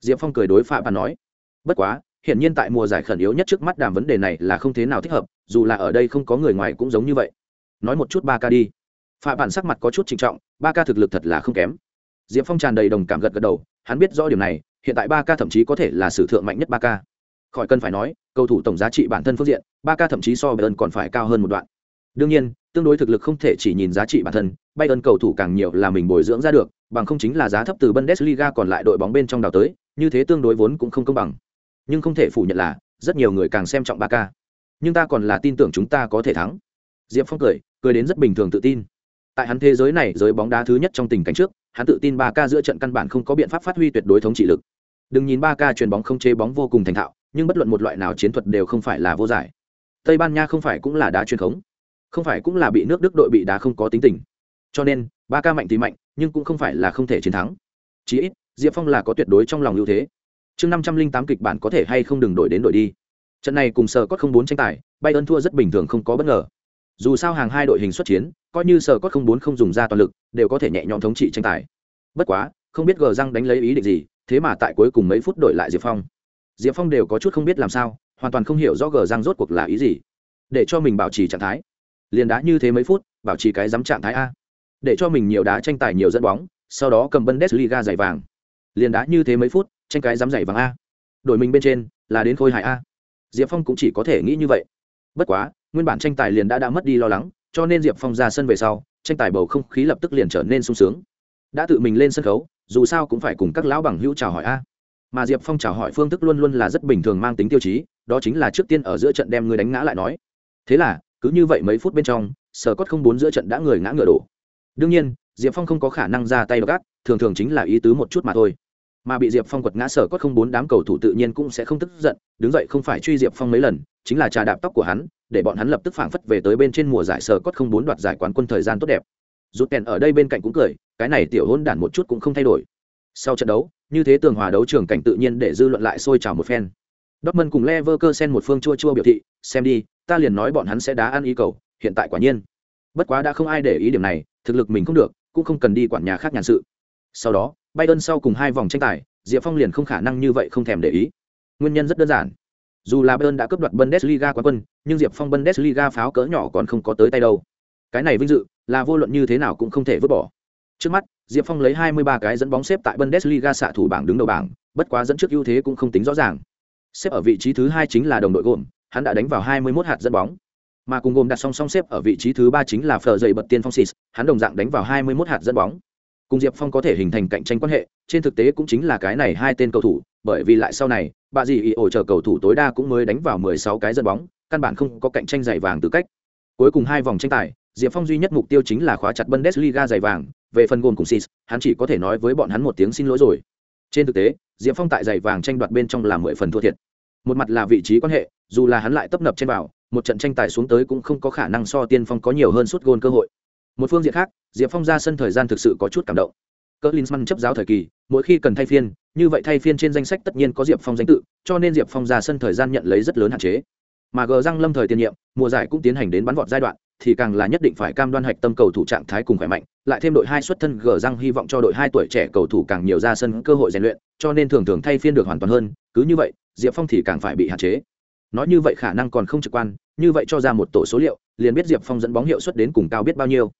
Diệp phong cười đối phạm bản nói. Bất quá, hiển nhiên tại mùa giải khẩn yếu nhất trước mắt đàm vấn đề này là không thế nào thích hợp, dù là ở đây không có người ngoài cũng giống như vậy. Nói một chút ba ca đi. Phạ bản sắc mặt có chút trịnh trọng, ba ca thực lực thật là không kém. Diệp phong tràn đầy đồng cảm gật gật đầu, hắn biết rõ điều này, hiện tại ba ca thậm chí có thể là sử thượng mạnh nhất ba ca khỏi cần phải nói, cầu thủ tổng giá trị bản thân phương diện ba ca thậm chí so bayern còn phải cao hơn một đoạn. Đương nhiên, tương đối thực lực không thể chỉ nhìn giá trị bản thân, bayern cầu thủ càng nhiều là mình bồi dưỡng ra được, bằng không chính là giá thấp từ bundesliga còn lại đội bóng bên trong đào tới, như thế tương đối vốn cũng không công bằng. Nhưng không thể phủ nhận là, rất nhiều người càng xem trọng ba ca nhưng ta còn là tin tưởng chúng ta có thể thắng. Diệp phong cười cười đến rất bình thường tự tin. Tại hắn thế giới này, giới bóng đá thứ nhất trong tình cảnh trước, hắn tự tin ba ca giữa trận căn bản không có biện pháp phát huy tuyệt đối thống trị lực. Đừng nhìn ba ca chuyền bóng không chế bóng vô cùng thành thạo nhưng bất luận một loại nào chiến thuật đều không phải là vô giải. Tây ban nha không phải cũng là đá truyền thống, không phải cũng là bị nước đức đội bị đá không có tính tình. Cho nên, ba ca mạnh thì mạnh, nhưng cũng không phải là không thể chiến thắng. Chí ít, diệp phong là có tuyệt đối trong lòng ưu thế. Chương năm trăm linh tám kịch bản có thể hay không đừng đổi đến đổi đi. Trận này cùng sở cốt không bốn tranh tài bay ơn thua rất bình thường không có bất ngờ. Dù sao hàng hai đội hình xuất chiến, coi như sở cốt không bốn không dùng ra toàn lực, đều có thể nhẹ nhõm thống trị tranh tài. Bất quá, không biết gờ răng đánh lấy ý định gì, thế mà tại cuối cùng mấy phút đổi lại diệp phong diệp phong đều có chút không biết làm sao, hoàn toàn không hiểu rõ gờ răng rốt cuộc là ý gì. Để cho mình bảo trì trạng thái. Liền đá như thế mấy phút, bảo trì cái dám trạng thái a. Để cho mình nhiều đá tranh tài nhiều dẫn bóng, sau đó cầm bundesliga giày vàng. Liền đá như thế mấy phút, tranh cái dám giày vàng a. Đổi mình bên trên, là đến khôi hại a. Diệp phong cũng chỉ có thể nghĩ như vậy. Bất quá, nguyên bản tranh tài liền đã đã mất đi lo lắng, cho nên diệp phong ra sân về sau, tranh tài bầu không khí lập tức liền trở nên sung sướng. Đã tự mình lên sân khấu, dù sao cũng phải cùng các lão bằng hữu chào hỏi a mà diệp phong chào hỏi phương thức luôn luôn là rất bình thường mang tính tiêu chí đó chính là trước tiên ở giữa trận đem người đánh ngã lại nói thế là cứ như vậy mấy phút bên trong sở cốt không bốn giữa trận đã người ngã ngựa đổ đương nhiên diệp phong không có khả năng ra tay đ ộ gác thường thường chính là ý tứ một chút mà thôi mà bị diệp phong quật ngã sở cốt không bốn đám cầu thủ tự nhiên cũng sẽ không tức giận đứng dậy không phải truy diệp phong mấy lần chính là trà đạp tóc của hắn để bọn hắn lập tức phảng phất về tới bên trên mùa giải sở cốt không bốn đoạt giải quán quân thời gian tốt đẹp rút kèn ở đây bên cạnh cũng cười cái này tiểu hôn đản một chút cũng không thay đổi sau trận đấu như thế tường hòa đấu trường cảnh tự nhiên để dư luận lại sôi trào một phen Dortmund cùng Leverkusen một phương chua chua biểu thị, xem đi, ta liền nói bọn hắn sẽ đá ăn ý cầu, hiện tại quả nhiên. Bất quá đã không ai để ý điểm này, thực lực mình không được, cũng không cần đi quản nhà khác nhàn sự. Sau đó, Bayern sau cùng hai vòng tranh tài, Diệp Phong liền không khả năng như vậy không thèm để ý. Nguyên nhân rất đơn giản. Dù là Bayern đã cướp đoạt Bundesliga quán quân, nhưng Diệp Phong Bundesliga pháo cỡ nhỏ còn không có tới tay đâu. Cái này vinh dự, là vô luận như thế nào cũng không thể vứt bỏ. Trước mắt, Diệp Phong lấy 23 cái dẫn bóng xếp tại Bundesliga xạ thủ bảng đứng đầu bảng, bất quá dẫn trước ưu thế cũng không tính rõ ràng. Xếp ở vị trí thứ hai chính là đồng đội gồm, hắn đã đánh vào 21 hạt dẫn bóng. Mà cùng gồm đặt song song xếp ở vị trí thứ ba chính là Phở dậy bật tiên phong Sis, hắn đồng dạng đánh vào 21 hạt dẫn bóng. Cùng Diệp Phong có thể hình thành cạnh tranh quan hệ, trên thực tế cũng chính là cái này hai tên cầu thủ, bởi vì lại sau này, bà gì ý ổ chờ cầu thủ tối đa cũng mới đánh vào 16 cái dẫn bóng, căn bản không có cạnh tranh giày vàng tư cách. Cuối cùng hai vòng tranh tài, Diệp Phong duy nhất mục tiêu chính là khóa chặt Bundesliga giày vàng, về phần gồm cùng Sis, hắn chỉ có thể nói với bọn hắn một tiếng xin lỗi rồi. Trên thực tế, Diệp Phong tại giày vàng tranh đoạt bên trong là mười phần thua thiệt. Một mặt là vị trí quan hệ, dù là hắn lại tấp nập trên vào, một trận tranh tài xuống tới cũng không có khả năng so Tiên Phong có nhiều hơn suốt gôn cơ hội. Một phương diện khác, Diệp Phong ra sân thời gian thực sự có chút cảm động. Cỡ Linsman chấp giáo thời kỳ, mỗi khi cần thay phiên, như vậy thay phiên trên danh sách tất nhiên có Diệp Phong danh tự, cho nên Diệp Phong ra sân thời gian nhận lấy rất lớn hạn chế. Mà gờ răng lâm thời tiền nhiệm, mùa giải cũng tiến hành đến bắn vọt giai đoạn, thì càng là nhất định phải cam đoan hạch tâm cầu thủ trạng thái cùng khỏe mạnh, lại thêm đội hai xuất thân gờ răng hy vọng cho đội hai tuổi trẻ cầu thủ càng nhiều ra sân cơ hội rèn luyện, cho nên thường thường thay phiên được hoàn toàn hơn, cứ như vậy, Diệp Phong thì càng phải bị hạn chế. Nói như vậy khả năng còn không trực quan, như vậy cho ra một tổ số liệu, liền biết Diệp Phong dẫn bóng hiệu suất đến cùng cao biết bao nhiêu.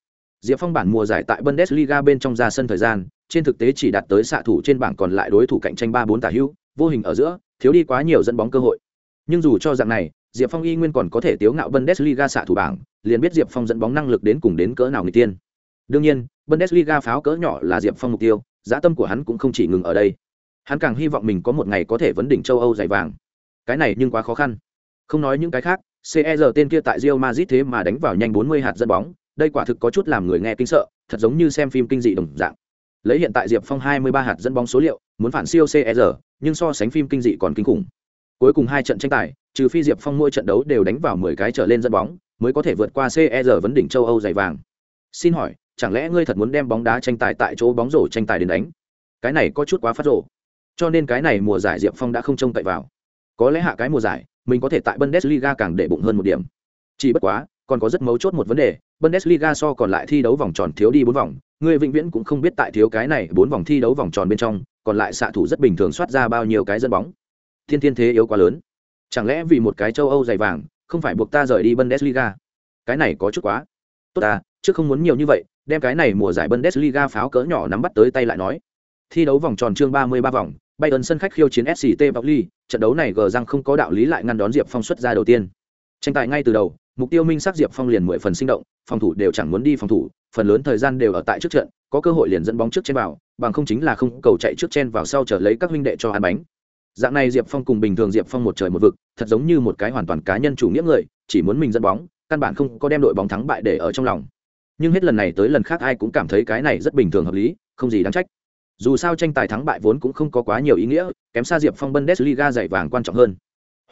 Diệp Phong bản mùa giải tại Bundesliga bên trong ra sân thời gian, trên thực tế chỉ đạt tới xạ thủ trên bảng còn lại đối thủ cạnh tranh 3-4 tả hữu, vô hình ở giữa, thiếu đi quá nhiều dẫn bóng cơ hội. Nhưng dù cho dạng này, Diệp Phong y nguyên còn có thể tiếu ngạo Bundesliga xạ thủ bảng, liền biết Diệp Phong dẫn bóng năng lực đến cùng đến cỡ nào người tiên. Đương nhiên, Bundesliga pháo cỡ nhỏ là Diệp Phong mục tiêu, giá tâm của hắn cũng không chỉ ngừng ở đây. hắn càng hy vọng mình có một ngày có thể vấn đỉnh châu âu giải vàng cái này nhưng quá khó khăn không nói những cái khác cer tên kia tại Real Madrid thế mà đánh vào nhanh 40 hạt dẫn bóng đây quả thực có chút làm người nghe kinh sợ thật giống như xem phim kinh dị đồng dạng lấy hiện tại diệp phong 23 hạt dẫn bóng số liệu muốn phản siêu CR, nhưng so sánh phim kinh dị còn kinh khủng cuối cùng hai trận tranh tài, trừ phi diệp phong mỗi trận đấu đều đánh vào 10 cái trở lên dẫn bóng, mới có thể vượt qua cer vấn đỉnh châu âu dày vàng. Xin hỏi, chẳng lẽ ngươi thật muốn đem bóng đá tranh tài tại chỗ bóng rổ tranh tài đến đánh? Cái này có chút quá phát rổ cho nên cái này mùa giải diệp phong đã không trông cậy vào. Có lẽ hạ cái mùa giải, mình có thể tại bundesliga càng để bụng hơn một điểm. Chỉ bất quá, còn có rất mấu chốt một vấn đề, bundesliga so còn lại thi đấu vòng tròn thiếu đi bốn vòng người vĩnh viễn cũng không biết tại thiếu cái này bốn vòng thi đấu vòng tròn bên trong, còn lại xạ thủ rất bình thường soát ra bao nhiêu cái dân bóng thiên thiên thế yếu quá lớn chẳng lẽ vì một cái châu âu dày vàng không phải buộc ta rời đi bundesliga cái này có chút quá tốt ta chứ không muốn nhiều như vậy đem cái này mùa giải bundesliga pháo cỡ nhỏ nắm bắt tới tay lại nói thi đấu vòng tròn chương ba mươi ba vòng Bayern sân khách khiêu chiến SCT Pauli, trận đấu này gờ răng không có đạo lý lại ngăn đón Diệp Phong xuất ra đầu tiên. Tranh tài ngay từ đầu, mục tiêu minh sắc Diệp Phong liền mười phần sinh động, phòng thủ đều chẳng muốn đi phòng thủ, phần lớn thời gian đều ở tại trước trận, có cơ hội liền dẫn bóng trước trên vào, bằng không chính là không cầu chạy trước trên vào sau trở lấy các huynh đệ cho ăn bánh. Dạng này Diệp Phong cùng bình thường Diệp Phong một trời một vực, thật giống như một cái hoàn toàn cá nhân chủ nghĩa người, chỉ muốn mình dẫn bóng, căn bản không có đem đội bóng thắng bại để ở trong lòng. Nhưng hết lần này tới lần khác ai cũng cảm thấy cái này rất bình thường hợp lý, không gì đáng trách. Dù sao tranh tài thắng bại vốn cũng không có quá nhiều ý nghĩa kém xa diệp phong bundesliga giải vàng quan trọng hơn.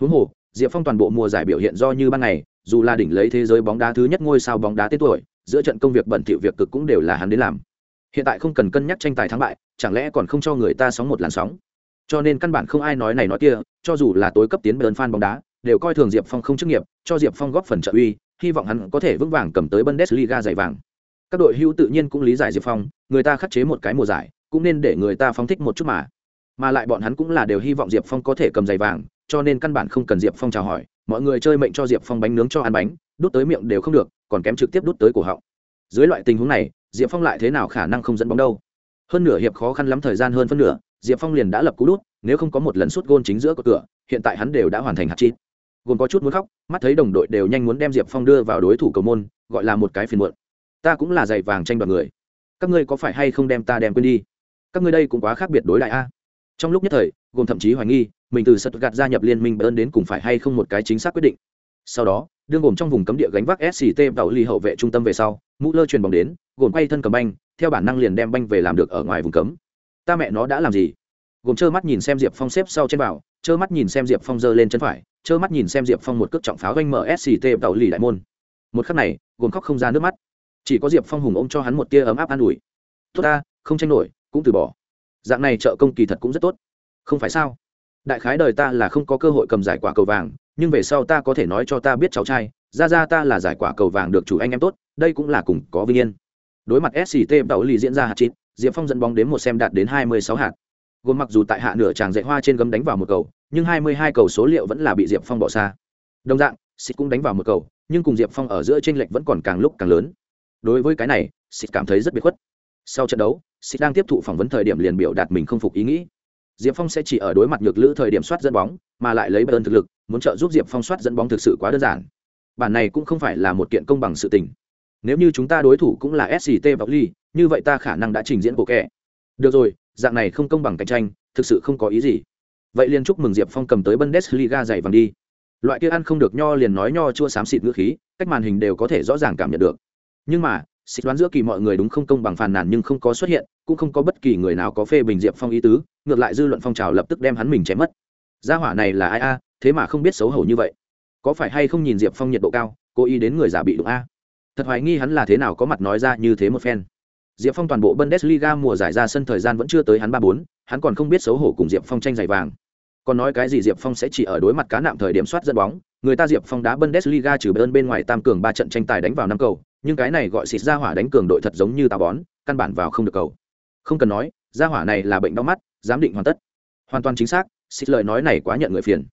Huống hồ diệp phong toàn bộ mùa giải biểu hiện do như ban ngày dù là đỉnh lấy thế giới bóng đá thứ nhất ngôi sao bóng đá tên tuổi giữa trận công việc bẩn thỉu việc cực cũng đều là hắn đến làm. Hiện tại không cần cân nhắc tranh tài thắng bại chẳng lẽ còn không cho người ta sóng một làn sóng? Cho nên căn bản không ai nói này nói kia, cho dù là tối cấp tiến bởi fan bóng đá, đều coi thường diệp phong không chức nghiệp, cho diệp phong góp phần trợ uy, hy vọng hắn có thể vững vàng cầm tới bundesliga giải vàng. Các đội hưu tự nhiên cũng lý giải diệp phong, người ta khắc chế một cái mùa giải, cũng nên để người ta phóng thích một chút mà. Mà lại bọn hắn cũng là đều hy vọng diệp phong có thể cầm giày vàng, cho nên căn bản không cần diệp phong chào hỏi, mọi người chơi mệnh cho diệp phong bánh nướng cho ăn bánh, đút tới miệng đều không được, còn kém trực tiếp đút tới cổ họng. Dưới loại tình huống này, diệp phong lại thế nào khả năng không dẫn bóng đâu? Hơn nửa hiệp khó khăn lắm thời gian hơn phân nửa diệp phong liền đã lập cú đút, nếu không có một lần sút gôn chính giữa của cửa, hiện tại hắn đều đã hoàn thành hạt chín. gôn có chút muốn khóc, mắt thấy đồng đội đều nhanh muốn đem diệp phong đưa vào đối thủ cầu môn, gọi là một cái phiền muộn. Ta cũng là giày vàng tranh đoạt người. Các ngươi có phải hay không đem ta đem quên đi? Các ngươi đây cũng quá khác biệt đối đại a. Trong lúc nhất thời gồm thậm chí hoài nghi, mình từ sật gạt gia nhập liên minh bern đến cùng phải hay không một cái chính xác quyết định. Sau đó, đương gồm trong vùng cấm địa gánh vác sct tàu ly hậu vệ trung tâm về sau mũ lơ truyền bóng đến gồm quay thân cầm banh, theo bản năng liền đem banh về làm được ở ngoài vùng cấm ta mẹ nó đã làm gì? Gồm trơ mắt nhìn xem diệp phong xếp sau trên bảo trơ mắt nhìn xem diệp phong giơ lên chân phải, trơ mắt nhìn xem diệp phong một cước trọng pháo ganh mở tàu lì đại môn. Một khắc này, gồm khóc không ra nước mắt. Chỉ có diệp phong hùng ôm cho hắn một tia ấm áp an ủi. Tốt ta, không tranh nổi, cũng từ bỏ. Dạng này trợ công kỳ thật cũng rất tốt. Không phải sao? Đại khái đời ta là không có cơ hội cầm giải quả cầu vàng, nhưng về sau ta có thể nói cho ta biết cháu trai, ra ra ta là giải quả cầu vàng được chủ anh em tốt, đây cũng là cùng có vinh yên. Đối mặt sct tàu lì diễn ra hạt chín diệp phong dẫn bóng đến một xem đạt đến hai mươi sáu hạt. Gồm mặc dù tại hạ nửa tràng dạy hoa trên gấm đánh vào một cầu, nhưng hai mươi hai cầu số liệu vẫn là bị diệp phong bỏ xa. Đồng dạng xịt cũng đánh vào một cầu, nhưng cùng diệp phong ở giữa t r ê n lệch vẫn còn càng lúc càng lớn. Đối với cái này xịt cảm thấy rất biệt khuất. Sau trận đấu xịt đang tiếp thụ phỏng vấn thời điểm liền biểu đạt mình không phục ý nghĩ. Diệp phong sẽ chỉ ở đối mặt nhược lữ thời điểm soát dẫn bóng, mà lại lấy ơn thực lực, muốn trợ giúp diệp phong soát dẫn bóng thực sự quá đơn giản. Bản này cũng không phải là một kiện công bằng sự tình. Nếu như chúng ta đối thủ cũng là sct và ly như vậy ta khả năng đã trình diễn bộ kẻ. Được rồi, dạng này không công bằng cạnh tranh, thực sự không có ý gì. Vậy liền chúc mừng diệp phong cầm tới bundesliga dày vàng đi. Loại kia ăn không được nho liền nói nho chua xám xịt ngữ khí, cách màn hình đều có thể rõ ràng cảm nhận được. Nhưng mà, xịt đoán giữa kỳ mọi người đúng không công bằng phàn nàn nhưng không có xuất hiện, cũng không có bất kỳ người nào có phê bình diệp phong ý tứ, ngược lại dư luận phong trào lập tức đem hắn mình chém mất. Gia hỏa này là ai a, thế mà không biết xấu hổ như vậy. Có phải hay không nhìn diệp phong nhiệt độ cao, cố ý đến người giả bị đụng a? Thật hoài nghi hắn là thế nào có mặt nói ra như thế một phen diệp phong toàn bộ bundesliga mùa giải ra sân thời gian vẫn chưa tới hắn ba bốn, hắn còn không biết xấu hổ cùng diệp phong tranh giày vàng. Còn nói cái gì diệp phong sẽ chỉ ở đối mặt cá nạm thời điểm soát dẫn bóng, người ta diệp phong đá bundesliga trừ bên bên ngoài tam cường ba trận tranh tài đánh vào năm cầu, nhưng cái này gọi xịt ra hỏa đánh cường đội thật giống như tà bón, căn bản vào không được cầu. Không cần nói, ra hỏa này là bệnh đau mắt, giám định hoàn tất. Hoàn toàn chính xác, xịt lời nói này quá nhận người phiền.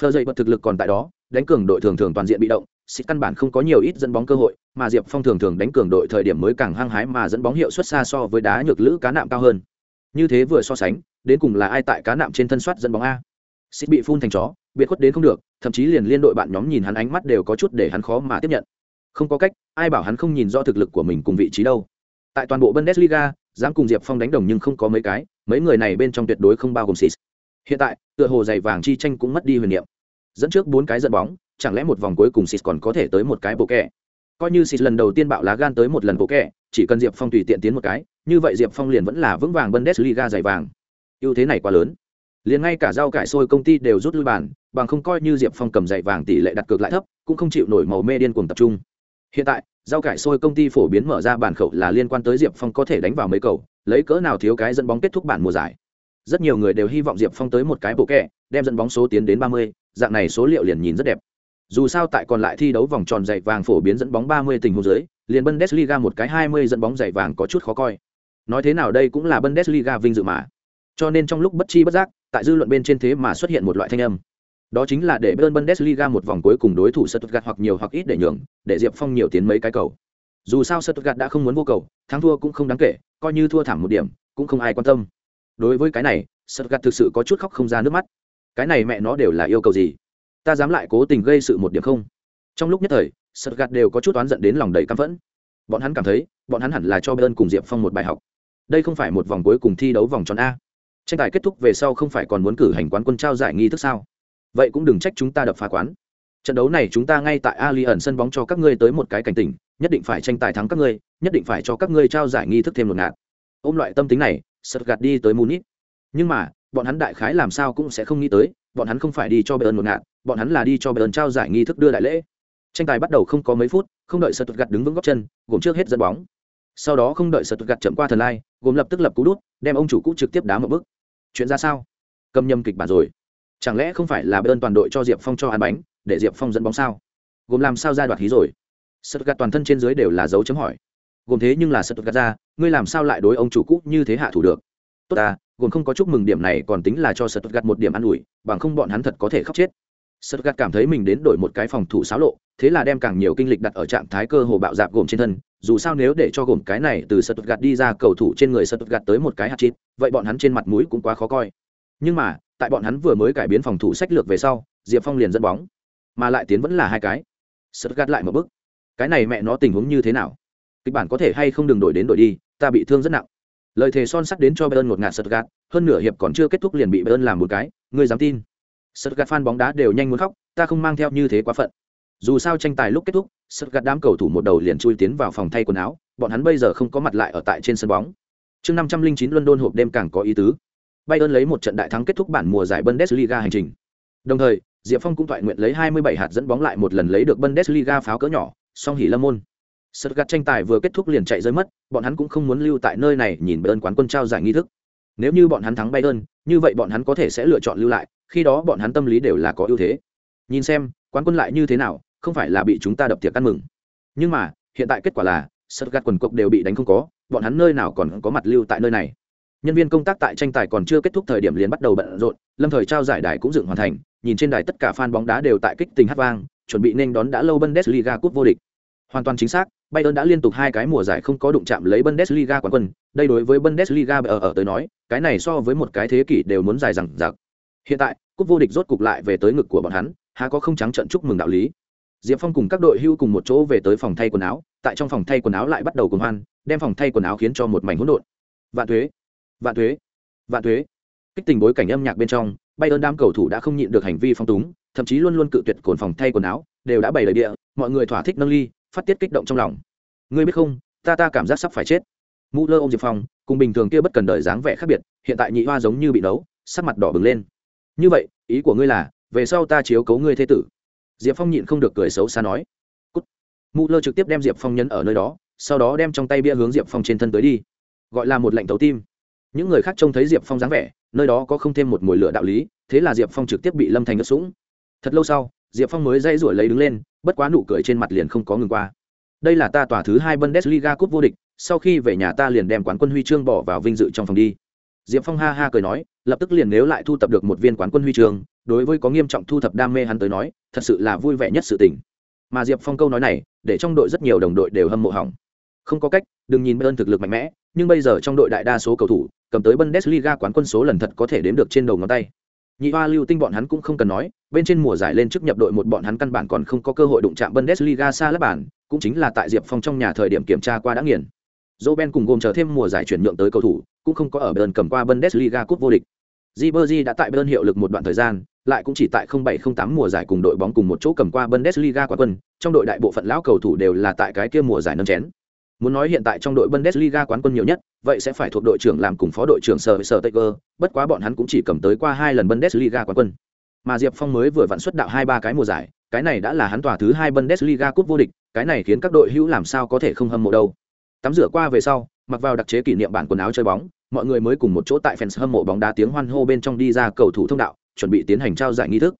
Fleur dậy bật thực lực còn tại đó, đánh cường đội thường thường toàn diện bị động xịt căn bản không có nhiều ít dẫn bóng cơ hội, mà diệp phong thường thường đánh cường đội thời điểm mới càng hăng hái mà dẫn bóng hiệu xuất xa so với đá nhược lữ cá nạm cao hơn. Như thế vừa so sánh, đến cùng là ai tại cá nạm trên thân soát dẫn bóng a? Xịt bị phun thành chó, biệt khuất đến không được, thậm chí liền liên đội bạn nhóm nhìn hắn ánh mắt đều có chút để hắn khó mà tiếp nhận. Không có cách, ai bảo hắn không nhìn rõ thực lực của mình cùng vị trí đâu. Tại toàn bộ bundesliga, dám cùng diệp phong đánh đồng nhưng không có mấy cái, mấy người này bên trong tuyệt đối không bao gồm xịt hiện tại, tựa hồ giày vàng chi tranh cũng mất đi huyền niệm. Dẫn trước bốn cái dẫn bóng chẳng lẽ một vòng cuối cùng xịt còn có thể tới một cái bộ kẹ? Coi như xịt lần đầu tiên bạo lá gan tới một lần bộ kẹ, chỉ cần diệp phong tùy tiện tiến một cái, như vậy diệp phong liền vẫn là vững vàng bundesliga giày vàng. Ưu thế này quá lớn. Liền ngay cả rau cải sôi công ty đều rút lui bàn, bằng không coi như diệp phong cầm giày vàng tỷ lệ đặt cược lại thấp, cũng không chịu nổi màu mê điên cuồng tập trung. Hiện tại, rau cải sôi công ty phổ biến mở ra bản khẩu là liên quan tới diệp phong có thể đánh vào mấy cầu, lấy cỡ nào thiếu cái dẫn bóng kết thúc bản mùa giải. Rất nhiều người đều hy vọng diệp phong tới một cái bộ kẹ, đem dẫn bóng số tiến đến ba mươi, dạng này số liệu liền nhìn rất đẹp dù sao tại còn lại thi đấu vòng tròn giày vàng phổ biến dẫn bóng ba mươi tình huống dưới liền bundesliga một cái hai mươi dẫn bóng giày vàng có chút khó coi nói thế nào đây cũng là bundesliga vinh dự mà cho nên trong lúc bất chi bất giác tại dư luận bên trên thế mà xuất hiện một loại thanh âm đó chính là để Bayern Bundesliga một vòng cuối cùng đối thủ Stuttgart hoặc nhiều hoặc ít để nhường, để Diệp Phong nhiều tiến mấy cái cầu. Dù sao Stuttgart đã không muốn vô cầu, thắng thua cũng không đáng kể, coi như thua thảm một điểm, cũng không ai quan tâm. Đối với cái này, Stuttgart thực sự có chút khóc không ra nước mắt. Cái này mẹ nó đều là yêu cầu gì? Ta dám lại cố tình gây sự một điểm không? Trong lúc nhất thời, sật gạt đều có chút oán giận đến lòng đầy căm phẫn. Bọn hắn cảm thấy, bọn hắn hẳn là cho Bayern cùng Diệp Phong một bài học. Đây không phải một vòng cuối cùng thi đấu vòng tròn a. Tranh tài kết thúc về sau không phải còn muốn cử hành quán quân trao giải nghi thức sao? vậy cũng đừng trách chúng ta đập phá quán trận đấu này chúng ta ngay tại ali ẩn sân bóng cho các ngươi tới một cái cảnh tỉnh nhất định phải tranh tài thắng các ngươi nhất định phải cho các ngươi trao giải nghi thức thêm một ngạt ôm loại tâm tính này sật gạt đi tới munich nhưng mà bọn hắn đại khái làm sao cũng sẽ không nghĩ tới, bọn hắn không phải đi cho bayern một ngạn bọn hắn là đi cho bayern trao giải nghi thức đưa đại lễ. Tranh tài bắt đầu không có mấy phút, không đợi sật gạt đứng vững góc chân, gồm trước hết dẫn bóng. Sau đó không đợi sật gạt chậm qua thần lai, gồm lập tức lập cú đút, đem ông chủ cũ trực tiếp đá một bước. Chuyện ra sao? Cầm nhầm kịch bản rồi. Chẳng lẽ không phải là bên toàn đội cho diệp phong cho ăn bánh, để diệp phong dẫn bóng sao? Gồm làm sao ra đoạt hí rồi? Sật gạt toàn thân trên dưới đều là dấu chấm hỏi. Gồm thế nhưng là sật gạt ra, ngươi làm sao lại đối ông chủ cũ như thế hạ thủ được? Tốt ta, gồm không có chúc mừng điểm này còn tính là cho sật gạt một điểm ăn ủi, bằng không bọn hắn thật có thể khóc chết. Sật gạt cảm thấy mình đến đổi một cái phòng thủ xáo lộ, thế là đem càng nhiều kinh lịch đặt ở trạng thái cơ hồ bạo dạp gồm trên thân, dù sao nếu để cho gồm cái này từ sật gạt đi ra cầu thủ trên người sật gạt tới một cái hạt chít, vậy bọn hắn trên mặt mũi cũng quá khó coi. Nhưng mà, tại bọn hắn vừa mới cải biến phòng thủ sách lược về sau, diệp phong liền dẫn bóng, mà lại tiến vẫn là hai cái. Sật gạt lại một bước cái này mẹ nó tình huống như thế nào? Kịch bản có thể hay không đừng đổi đến đổi đi, ta bị thương rất nặng lời thề son sắt đến cho bayern ngột ngạt sật gạt hơn nửa hiệp còn chưa kết thúc liền bị bayern làm một cái ngươi dám tin sật gạt fan bóng đá đều nhanh muốn khóc ta không mang theo như thế quá phận dù sao tranh tài lúc kết thúc sật gạt đám cầu thủ một đầu liền chui tiến vào phòng thay quần áo bọn hắn bây giờ không có mặt lại ở tại trên sân bóng chương năm trăm linh chín london hộp đêm càng có ý tứ Bayern lấy một trận đại thắng kết thúc bản mùa giải Bundesliga hành trình. Đồng thời, Diệp Phong cũng thoại nguyện lấy 27 hạt dẫn bóng lại một lần lấy được Bundesliga pháo cỡ nhỏ, song hỉ lâm môn. Stuttgart tranh tài vừa kết thúc liền chạy rơi mất, bọn hắn cũng không muốn lưu tại nơi này nhìn Bayern quán quân trao giải nghi thức. Nếu như bọn hắn thắng Bayern, như vậy bọn hắn có thể sẽ lựa chọn lưu lại, khi đó bọn hắn tâm lý đều là có ưu thế. Nhìn xem, quán quân lại như thế nào, không phải là bị chúng ta đập tiệc ăn mừng. Nhưng mà, hiện tại kết quả là, Stuttgart quần cộc đều bị đánh không có, bọn hắn nơi nào còn có mặt lưu tại nơi này nhân viên công tác tại tranh tài còn chưa kết thúc thời điểm liền bắt đầu bận rộn lâm thời trao giải đài cũng dựng hoàn thành nhìn trên đài tất cả fan bóng đá đều tại kích tình hát vang chuẩn bị nên đón đã lâu bundesliga cúp vô địch hoàn toàn chính xác, bayern đã liên tục hai cái mùa giải không có đụng chạm lấy bundesliga quán quân. Đây đối với bundesliga ở ở tới nói, cái này so với một cái thế kỷ đều muốn dài rằng giặc hiện tại, cúp vô địch rốt cục lại về tới ngực của bọn hắn, há có không trắng trận chúc mừng đạo lý. Diệp phong cùng các đội hưu cùng một chỗ về tới phòng thay quần áo, tại trong phòng thay quần áo lại bắt đầu cùng hoan, đem phòng thay quần áo khiến cho một mảnh hỗn độn. Vạn thuế vạn thuế vạn thuế. Kích tình bối cảnh âm nhạc bên trong, Bayern đám cầu thủ đã không nhịn được hành vi phong túng, thậm chí luôn luôn cự tuyệt cồn phòng thay quần áo, đều đã bày lời địa, mọi người thỏa thích nâng ly phát tiết kích động trong lòng. Ngươi biết không, ta ta cảm giác sắp phải chết. Mũ lơ ôm diệp phong, cùng bình thường kia bất cần đời dáng vẻ khác biệt, hiện tại nhị hoa giống như bị nấu, sắc mặt đỏ bừng lên. Như vậy, ý của ngươi là, về sau ta chiếu cấu ngươi thế tử. Diệp phong nhịn không được cười xấu xa nói. Cút. mũ lơ trực tiếp đem diệp phong nhấn ở nơi đó, sau đó đem trong tay bia hướng diệp phong trên thân tới đi. Gọi là một lệnh tấu tim. Những người khác trông thấy diệp phong dáng vẻ, nơi đó có không thêm một mùi lửa đạo lý, thế là diệp phong trực tiếp bị lâm thành ngất sũng. Thật lâu sau, diệp phong mới dây rủi lấy đứng lên bất quá nụ cười trên mặt liền không có ngừng qua. Đây là ta tòa thứ hai bundesliga cúp vô địch, sau khi về nhà ta liền đem quán quân huy chương bỏ vào vinh dự trong phòng đi. Diệp phong ha ha cười nói, lập tức liền nếu lại thu thập được một viên quán quân huy chương, đối với có nghiêm trọng thu thập đam mê hắn tới nói, thật sự là vui vẻ nhất sự tình. Mà diệp phong câu nói này, để trong đội rất nhiều đồng đội đều hâm mộ hỏng. Không có cách, đừng nhìn bayern thực lực mạnh mẽ, nhưng bây giờ trong đội đại đa số cầu thủ, cầm tới Bundesliga quán quân số lần thật có thể đếm được trên đầu ngón tay. Nhị Hoa Lưu Tinh bọn hắn cũng không cần nói, bên trên mùa giải lên trước nhập đội một bọn hắn căn bản còn không có cơ hội đụng chạm Bundesliga xa lắp bản, cũng chính là tại Diệp Phong trong nhà thời điểm kiểm tra qua đã nghiền. Roben cùng gồm chờ thêm mùa giải chuyển nhượng tới cầu thủ, cũng không có ở bern cầm qua Bundesliga cúp vô địch. Ribery đã tại Bayern hiệu lực một đoạn thời gian, lại cũng chỉ tại 0708 mùa giải cùng đội bóng cùng một chỗ cầm qua Bundesliga quán quân, trong đội đại bộ phận lão cầu thủ đều là tại cái kia mùa giải nâng chén. Muốn nói hiện tại trong đội Bundesliga quán quân nhiều nhất, vậy sẽ phải thuộc đội trưởng làm cùng phó đội trưởng Sở Sở Tiger, bất quá bọn hắn cũng chỉ cầm tới qua hai lần Bundesliga quán quân. Mà Diệp Phong mới vừa vặn xuất đạo hai ba cái mùa giải, cái này đã là hắn tòa thứ hai Bundesliga cúp vô địch, cái này khiến các đội hữu làm sao có thể không hâm mộ đâu. Tắm rửa qua về sau, mặc vào đặc chế kỷ niệm bản quần áo chơi bóng, mọi người mới cùng một chỗ tại fans hâm mộ bóng đá tiếng hoan hô bên trong đi ra cầu thủ thông đạo, chuẩn bị tiến hành trao giải nghi thức.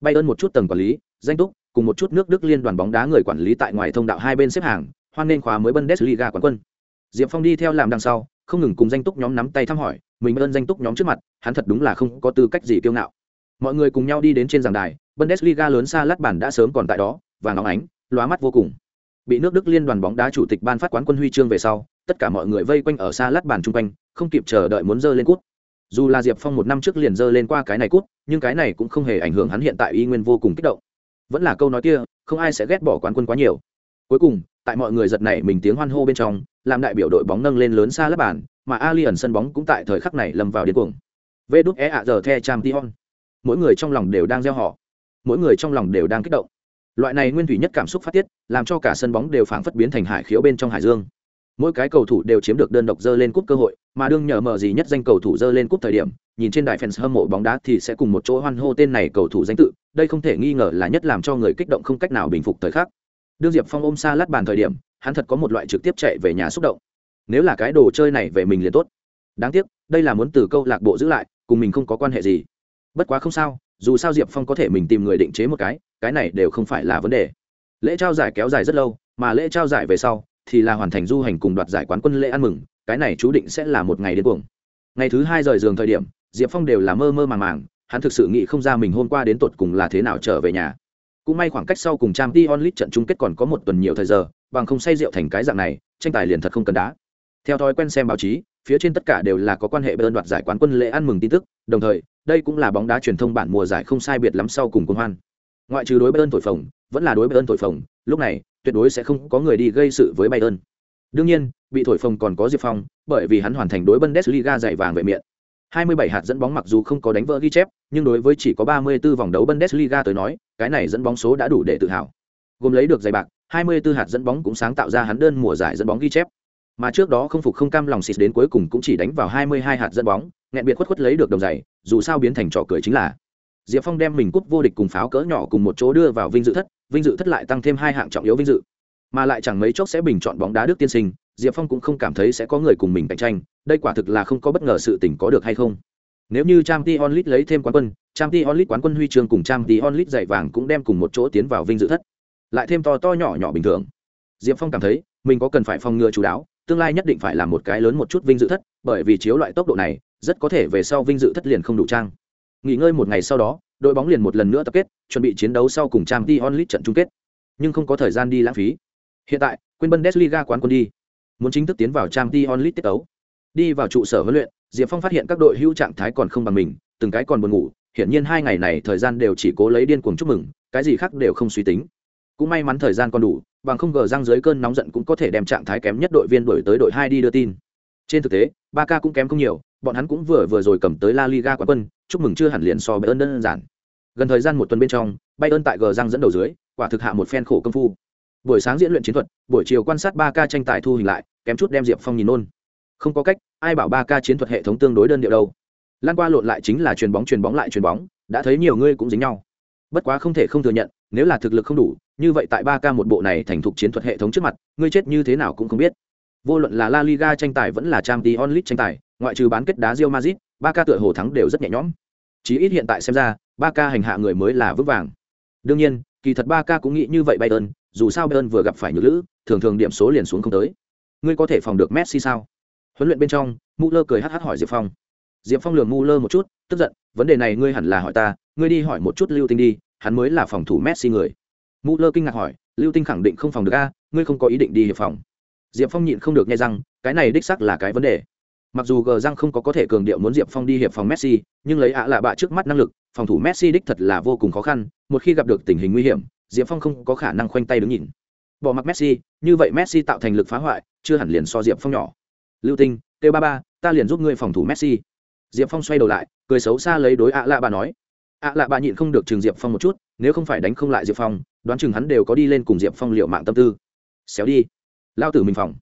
Bay ơn một chút tầng quản lý, danh túc, cùng một chút nước Đức liên đoàn bóng đá người quản lý tại ngoài thông đạo hai bên xếp hàng, hoan nên khóa mới Bundesliga quán quân. Diệp Phong đi theo làm đằng sau, không ngừng cùng danh túc nhóm nắm tay thăm hỏi, mình ơn danh túc nhóm trước mặt, hắn thật đúng là không có tư cách gì kiêu ngạo. Mọi người cùng nhau đi đến trên giảng đài, Bundesliga lớn xa lát bản đã sớm còn tại đó, và nóng ánh, lóa mắt vô cùng. Bị nước Đức liên đoàn bóng đá chủ tịch ban phát quán quân huy chương về sau, tất cả mọi người vây quanh ở xa lát bàn chung quanh, không kịp chờ đợi muốn dơ lên cút. Dù là Diệp Phong một năm trước liền dơ lên qua cái này cút, nhưng cái này cũng không hề ảnh hưởng hắn hiện tại y nguyên vô cùng kích động. Vẫn là câu nói kia, không ai sẽ ghét bỏ quán quân quá nhiều. Cuối cùng, tại mọi người giật nảy mình tiếng hoan hô bên trong, làm đại biểu đội bóng nâng lên lớn xa lớp bàn, mà Alien sân bóng cũng tại thời khắc này lâm vào điên cuồng. Vê đút é ạ giờ the Champion. Mỗi người trong lòng đều đang gieo họ, mỗi người trong lòng đều đang kích động. Loại này nguyên thủy nhất cảm xúc phát tiết, làm cho cả sân bóng đều phảng phất biến thành hải khiếu bên trong hải dương. Mỗi cái cầu thủ đều chiếm được đơn độc dơ lên cúp cơ hội, mà đương nhờ mở gì nhất danh cầu thủ dơ lên cúp thời điểm, nhìn trên đài fans hâm mộ bóng đá thì sẽ cùng một chỗ hoan hô tên này cầu thủ danh tự, đây không thể nghi ngờ là nhất làm cho người kích động không cách nào bình phục thời khắc. Đương Diệp Phong ôm xa lát bàn thời điểm, hắn thật có một loại trực tiếp chạy về nhà xúc động. Nếu là cái đồ chơi này về mình liền tốt. Đáng tiếc, đây là muốn từ câu lạc bộ giữ lại, cùng mình không có quan hệ gì. Bất quá không sao, dù sao Diệp Phong có thể mình tìm người định chế một cái, cái này đều không phải là vấn đề. Lễ trao giải kéo dài rất lâu, mà lễ trao giải về sau thì là hoàn thành du hành cùng đoạt giải quán quân lễ ăn mừng, cái này chú định sẽ là một ngày đến cuồng. Ngày thứ hai rời giường thời điểm, Diệp Phong đều là mơ mơ màng màng, hắn thực sự nghĩ không ra mình hôm qua đến tột cùng là thế nào trở về nhà cũng may khoảng cách sau cùng trang t onlit trận chung kết còn có một tuần nhiều thời giờ bằng không say rượu thành cái dạng này tranh tài liền thật không cần đá. Theo thói quen xem báo chí phía trên tất cả đều là có quan hệ bên đoạt giải quán quân lễ ăn mừng tin tức đồng thời đây cũng là bóng đá truyền thông bản mùa giải không sai biệt lắm sau cùng công hoan. Ngoại trừ đối bayern thổi phồng vẫn là đối bayern thổi phồng lúc này tuyệt đối sẽ không có người đi gây sự với bayern. Đương nhiên bị thổi phồng còn có diệp phong bởi vì hắn hoàn thành đối bundesliga giải vàng vệ miệng. 27 hạt dẫn bóng mặc dù không có đánh vỡ ghi chép, nhưng đối với chỉ có 34 vòng đấu Bundesliga tới nói, cái này dẫn bóng số đã đủ để tự hào. Gồm lấy được giày bạc, 24 hạt dẫn bóng cũng sáng tạo ra hắn đơn mùa giải dẫn bóng ghi chép. Mà trước đó không phục không cam lòng xịt đến cuối cùng cũng chỉ đánh vào 22 hạt dẫn bóng, nghẹn biệt khuất khuất lấy được đồng giày, dù sao biến thành trò cười chính là Diệp Phong đem mình cúp vô địch cùng pháo cỡ nhỏ cùng một chỗ đưa vào vinh dự thất, vinh dự thất lại tăng thêm hai hạng trọng yếu vinh dự. Mà lại chẳng mấy chốc sẽ bình chọn bóng đá Đức tiên sinh, Diệp Phong cũng không cảm thấy sẽ có người cùng mình cạnh tranh, đây quả thực là không có bất ngờ sự tình có được hay không. Nếu như Champions League lấy thêm quán quân, Trang Ti Onlit quán quân huy chương cùng Trang Ti Onlit giày vàng cũng đem cùng một chỗ tiến vào vinh dự thất. Lại thêm to to nhỏ nhỏ bình thường. Diệp Phong cảm thấy, mình có cần phải phòng ngừa chú đáo, tương lai nhất định phải làm một cái lớn một chút vinh dự thất, bởi vì chiếu loại tốc độ này, rất có thể về sau vinh dự thất liền không đủ trang. Nghỉ ngơi một ngày sau đó, đội bóng liền một lần nữa tập kết, chuẩn bị chiến đấu sau cùng Trang Ti Onlit trận chung kết. Nhưng không có thời gian đi lãng phí. Hiện tại, quên Bundesliga quán quân đi. Muốn chính thức tiến vào Trang Ti Onlit tiết tấu. Đi vào trụ sở huấn luyện, diệp phong phát hiện các đội hữu trạng thái còn không bằng mình từng cái còn buồn ngủ hiển nhiên hai ngày này thời gian đều chỉ cố lấy điên cuồng chúc mừng, cái gì khác đều không suy tính. Cũng may mắn thời gian còn đủ, bằng không gờ răng dưới cơn nóng giận cũng có thể đem trạng thái kém nhất đội viên đổi tới đội hai đi đưa tin. Trên thực tế, ba ca cũng kém không nhiều, bọn hắn cũng vừa vừa rồi cầm tới la liga quán quân, chúc mừng chưa hẳn liền so bayern đơn giản. Gần thời gian một tuần bên trong, bayern tại gờ răng dẫn đầu dưới, quả thực hạ một phen khổ công phu. Buổi sáng diễn luyện chiến thuật, buổi chiều quan sát ba ca tranh tài thu hình lại, kém chút đem diệp phong nhìn nôn. Không có cách, ai bảo ba ca chiến thuật hệ thống tương đối đơn điệu đâu lan qua lộn lại chính là chuyền bóng chuyền bóng lại chuyền bóng, đã thấy nhiều ngươi cũng dính nhau. Bất quá không thể không thừa nhận, nếu là thực lực không đủ, như vậy tại ba ca một bộ này thành thục chiến thuật hệ thống trước mặt, ngươi chết như thế nào cũng không biết. Vô luận là la liga tranh tài vẫn là trang t onlit tranh tài, ngoại trừ bán kết đá rio mazit ba ca tựa hồ thắng đều rất nhẹ nhõm. Chí ít hiện tại xem ra, ba ca hành hạ người mới là vững vàng. Đương nhiên, kỳ thật ba ca cũng nghĩ như vậy bayern, dù sao bayern vừa gặp phải nhược lữ, thường thường điểm số liền xuống không tới. Ngươi có thể phòng được messi sao? Huấn luyện bên trong mu lơ cười hh hỏi diệp phong diệp phong lường ngu lơ một chút, tức giận, vấn đề này ngươi hẳn là hỏi ta, ngươi đi hỏi một chút lưu tinh đi, hắn mới là phòng thủ messi người. Ngu lơ kinh ngạc hỏi, lưu tinh khẳng định không phòng được a, ngươi không có ý định đi hiệp phòng. Diệp phong nhịn không được nghe rằng cái này đích sắc là cái vấn đề. Mặc dù gờ răng không có có thể cường điệu muốn diệp phong đi hiệp phòng messi, nhưng lấy ạ à lạ bạ trước mắt năng lực, phòng thủ messi đích thật là vô cùng khó khăn, một khi gặp được tình hình nguy hiểm, diệp phong không có khả năng khoanh tay đứng nhìn. Bỏ mặc messi, như vậy messi tạo thành lực phá hoại, chưa hẳn liền so diệp phong nhỏ. Lưu tinh t ba ba, ta liền giúp ngươi phòng thủ messi diệp phong xoay đầu lại, cười xấu xa lấy đối ạ lạ bà nói. Ạ lạ bà nhịn không được chừng diệp phong một chút, nếu không phải đánh không lại diệp phong, đoán chừng hắn đều có đi lên cùng diệp phong liệu mạng tâm tư. Xéo đi. Lao tử mình phòng.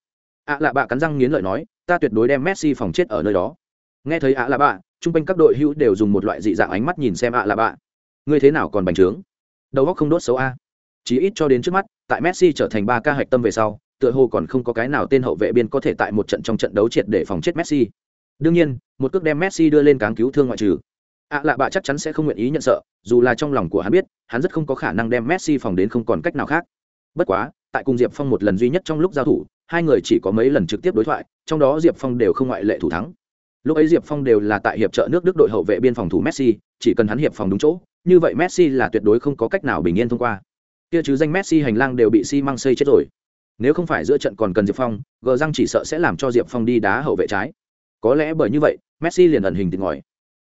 Ạ lạ bà cắn răng nghiến lợi nói, ta tuyệt đối đem messi phòng chết ở nơi đó. Nghe thấy ạ lạ bạ chung quanh các đội hữu đều dùng một loại dị dạng ánh mắt nhìn xem ạ lạ bà. ngươi thế nào còn bành trướng? Đầu góc không đốt xấu a. Chí ít cho đến trước mắt, tại messi trở thành ba ca hạch tâm về sau, tựa hồ còn không có cái nào tên hậu vệ biên có thể tại một trận trong trận đấu triệt để phòng chết messi đương nhiên, một cước đem messi đưa lên cáng cứu thương ngoại trừ. Ạ lạ bạ chắc chắn sẽ không nguyện ý nhận sợ, dù là trong lòng của hắn biết, hắn rất không có khả năng đem messi phòng đến không còn cách nào khác. Bất quá, tại cùng diệp phong một lần duy nhất trong lúc giao thủ, hai người chỉ có mấy lần trực tiếp đối thoại, trong đó diệp phong đều không ngoại lệ thủ thắng. Lúc ấy diệp phong đều là tại hiệp trợ nước đức đội hậu vệ biên phòng thủ messi, chỉ cần hắn hiệp phòng đúng chỗ, như vậy messi là tuyệt đối không có cách nào bình yên thông qua. Kia chứ danh messi hành lang đều bị xi xây chết rồi. Nếu không phải giữa trận còn cần diệp phong, gờ răng chỉ sợ sẽ làm cho diệp phong đi đá hậu vệ trái có lẽ bởi như vậy, messi liền ẩn hình tịt ngòi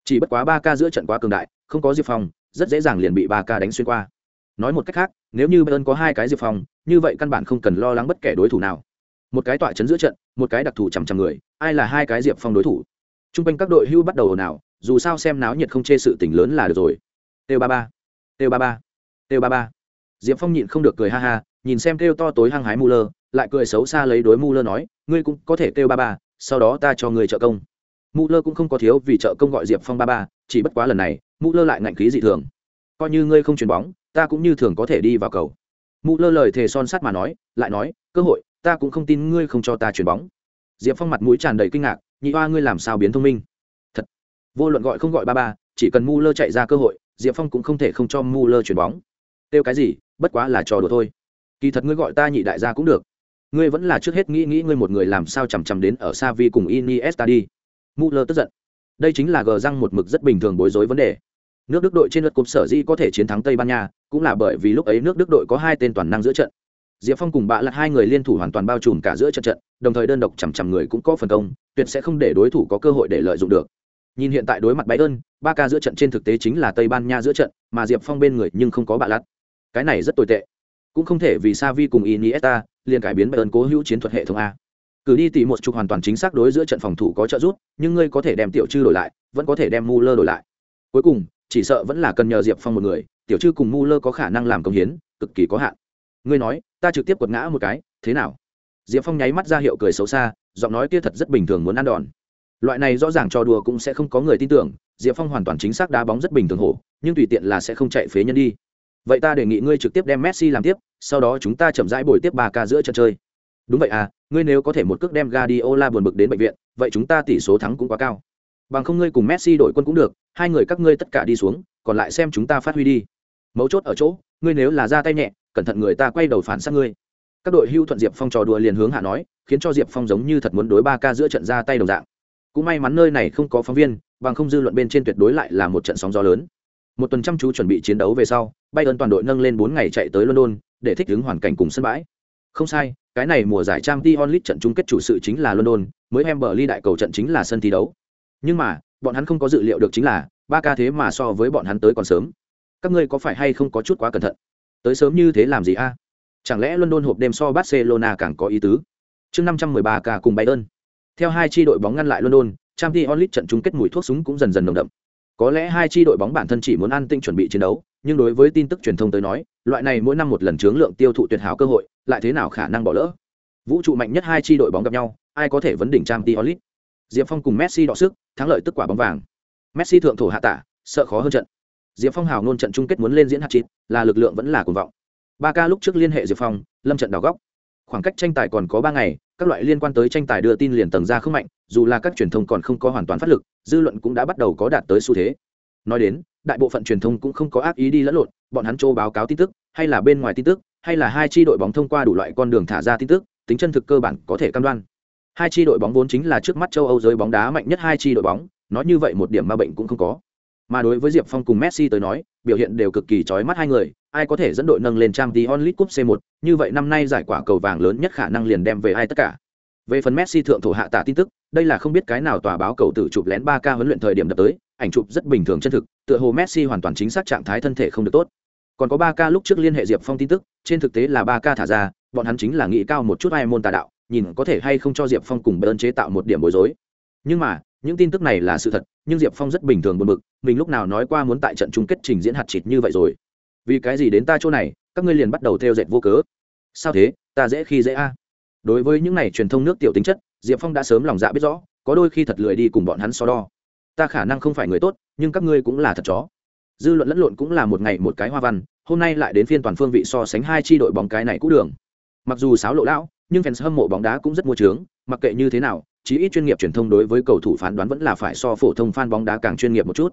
chỉ bất quá ba ca giữa trận quá cường đại, không có diệp phong, rất dễ dàng liền bị ba ca đánh xuyên qua. Nói một cách khác, nếu như bayern có hai cái diệp phong, như vậy căn bản không cần lo lắng bất kể đối thủ nào. Một cái tọa chấn giữa trận, một cái đặc thù chằm chằm người, ai là hai cái diệp phong đối thủ? T r u n g quanh các đội hưu bắt đầu ồn ào, dù sao xem náo nhiệt không chê sự tỉnh lớn là được rồi. Têu ba ba, têu ba ba, têu ba ba. Diệp phong nhịn không được cười ha ha, nhìn xem kêu to tối hăng hái mu lơ lại cười xấu xa lấy đối mu lơ nói, ngươi cũng có thể kêu ba ba sau đó ta cho người trợ công. Mu lơ cũng không có thiếu vì trợ công gọi diệp phong ba ba, chỉ bất quá lần này mu lơ lại ngạnh khí dị thường. Coi như ngươi không chuyền bóng, ta cũng như thường có thể đi vào cầu. Mụ lơ lời thề son sắt mà nói, lại nói, cơ hội, ta cũng không tin ngươi không cho ta chuyền bóng. Diệp phong mặt mũi tràn đầy kinh ngạc, nhị oa ngươi làm sao biến thông minh? Thật. Vô luận gọi không gọi ba ba, chỉ cần mu lơ chạy ra cơ hội, diệp phong cũng không thể không cho mu lơ chuyền bóng. Kêu cái gì, bất quá là trò đùa thôi. Kỳ thật ngươi gọi ta nhị đại gia cũng được ngươi vẫn là trước hết nghĩ nghĩ ngươi một người làm sao chằm chằm đến ở xa vi cùng iniesta đi. Muller tức giận. Đây chính là gờ răng một mực rất bình thường bối rối vấn đề. Nước đức đội trên lượt cúp sở dĩ có thể chiến thắng tây ban nha, cũng là bởi vì lúc ấy nước đức đội có hai tên toàn năng giữa trận. Diệp phong cùng bạ là hai người liên thủ hoàn toàn bao trùm cả giữa trận trận, đồng thời đơn độc chằm chằm người cũng có phần công, tuyệt sẽ không để đối thủ có cơ hội để lợi dụng được. Nhìn hiện tại đối mặt bay ơn ba ca giữa trận trên thực tế chính là tây ban nha giữa trận, mà diệp phong bên người nhưng không có bạ lặt cái này rất tồi tệ. Cũng không thể vì Savi cùng Iniesta liền cải biến Bayern cố hữu chiến thuật hệ thống a. Cử đi tỉ một chục hoàn toàn chính xác đối giữa trận phòng thủ có trợ giúp, nhưng ngươi có thể đem tiểu chư đổi lại, vẫn có thể đem mu lơ đổi lại. Cuối cùng, chỉ sợ vẫn là cần nhờ diệp phong một người tiểu chư cùng mu lơ có khả năng làm công hiến cực kỳ có hạn ngươi nói ta trực tiếp quật ngã một cái thế nào diệp phong nháy mắt ra hiệu cười xấu xa giọng nói kia thật rất bình thường muốn ăn đòn loại này rõ ràng cho đùa cũng sẽ không có người tin tưởng diệp phong hoàn toàn chính xác đá bóng rất bình thường hổ nhưng tùy tiện là sẽ không chạy phế nhân đi vậy ta đề nghị ngươi trực tiếp đem messi làm tiếp, sau đó chúng ta chậm rãi bồi tiếp ba ca giữa trận chơi. Đúng vậy à ngươi nếu có thể một cước đem Guardiola buồn bực đến bệnh viện, vậy chúng ta tỷ số thắng cũng quá cao. Bằng không ngươi cùng messi đổi quân cũng được, hai người các ngươi tất cả đi xuống, còn lại xem chúng ta phát huy đi. Mấu chốt ở chỗ, ngươi nếu là ra tay nhẹ, cẩn thận người ta quay đầu phản sát ngươi. Các đội hưu thuận diệp phong trò đùa liền hướng hạ nói, khiến cho diệp phong giống như thật muốn đối ba ca giữa trận ra tay đồng dạng. Cũng may mắn nơi này không có phóng viên, bằng không dư luận bên trên tuyệt đối lại là một trận sóng gió lớn. Một tuần chăm chú chuẩn bị chiến đấu về sau Bayern toàn đội nâng lên bốn ngày chạy tới london để thích ứng hoàn cảnh cùng sân bãi. Không sai, cái này mùa giải Champions League trận chung kết chủ sự chính là london, mới em đại cầu trận chính là sân thi đấu. Nhưng mà, bọn hắn không có dự liệu được chính là ba ca thế mà so với bọn hắn tới còn sớm. Các ngươi có phải hay không có chút quá cẩn thận? Tới sớm như thế làm gì a? Chẳng lẽ london hộp đêm so barcelona càng có ý tứ? Chương năm trăm mười ba ca cùng bayern. Theo hai tri đội bóng ngăn lại london, Champions League trận chung kết mùi thuốc súng cũng dần dần nồng đậm. Có lẽ hai tri đội bóng bản thân chỉ muốn an tinh chuẩn bị chiến đấu nhưng đối với tin tức truyền thông tới nói, loại này mỗi năm một lần chướng lượng tiêu thụ tuyệt hảo cơ hội, lại thế nào khả năng bỏ lỡ? Vũ trụ mạnh nhất hai tri đội bóng gặp nhau, ai có thể vấn đỉnh trang t onlit diệp phong cùng messi đọ sức, thắng lợi tức quả bóng vàng. Messi thượng thổ hạ tả, sợ khó hơn trận. Diệp phong hào nôn trận chung kết muốn lên diễn hạt chín là lực lượng vẫn là cuồng vọng. Ba ca lúc trước liên hệ diệp phong, lâm trận đào góc. Khoảng cách tranh tài còn có ba ngày, các loại liên quan tới tranh tài đưa tin liền tầng ra không mạnh, dù là các truyền thông còn không có hoàn toàn phát lực, dư luận cũng đã bắt đầu có đạt tới xu thế. Nói đến đại bộ phận truyền thông cũng không có ác ý đi lẫn lộn, bọn hắn châu báo cáo tin tức, hay là bên ngoài tin tức, hay là hai chi đội bóng thông qua đủ loại con đường thả ra tin tức, tính chân thực cơ bản có thể cam đoan. Hai chi đội bóng vốn chính là trước mắt châu âu giới bóng đá mạnh nhất hai chi đội bóng, nói như vậy một điểm ma bệnh cũng không có. Mà đối với diệp phong cùng messi tới nói, biểu hiện đều cực kỳ trói mắt hai người, ai có thể dẫn đội nâng lên trang tí onlit cup c 1 như vậy năm nay giải quả cầu vàng lớn nhất khả năng liền đem về ai tất cả. Về phần messi thượng thổ hạ tả tin tức đây là không biết cái nào tòa báo cầu tự chụp lén ba k huấn luyện thời điểm đập tới, ảnh chụp rất bình thường chân thực, tựa hồ messi hoàn toàn chính xác trạng thái thân thể không được tốt. Còn có ba k lúc trước liên hệ diệp phong tin tức, trên thực tế là ba k thả ra, bọn hắn chính là nghĩ cao một chút ai môn tà đạo, nhìn có thể hay không cho diệp phong cùng bơn chế tạo một điểm bối rối. Nhưng mà, những tin tức này là sự thật, nhưng diệp phong rất bình thường buồn bực, mình lúc nào nói qua muốn tại trận chung kết trình diễn hạt chịt như vậy rồi. Vì cái gì đến ta chỗ này, các ngươi liền bắt đầu theo dệt vô cớ. Sao thế, ta dễ khi dễ a. Đối với những này truyền thông nước tiểu tính chất diệp phong đã sớm lòng dạ biết rõ, có đôi khi thật lười đi cùng bọn hắn so đo. Ta khả năng không phải người tốt, nhưng các ngươi cũng là thật chó. Dư luận lẫn lộn cũng là một ngày một cái hoa văn, hôm nay lại đến phiên toàn phương vị so sánh hai tri đội bóng cái này cũ đường. Mặc dù sáo lộ lão, nhưng fans hâm mộ bóng đá cũng rất mua trướng, mặc kệ như thế nào, chí ít chuyên nghiệp truyền thông đối với cầu thủ phán đoán vẫn là phải so phổ thông fan bóng đá càng chuyên nghiệp một chút.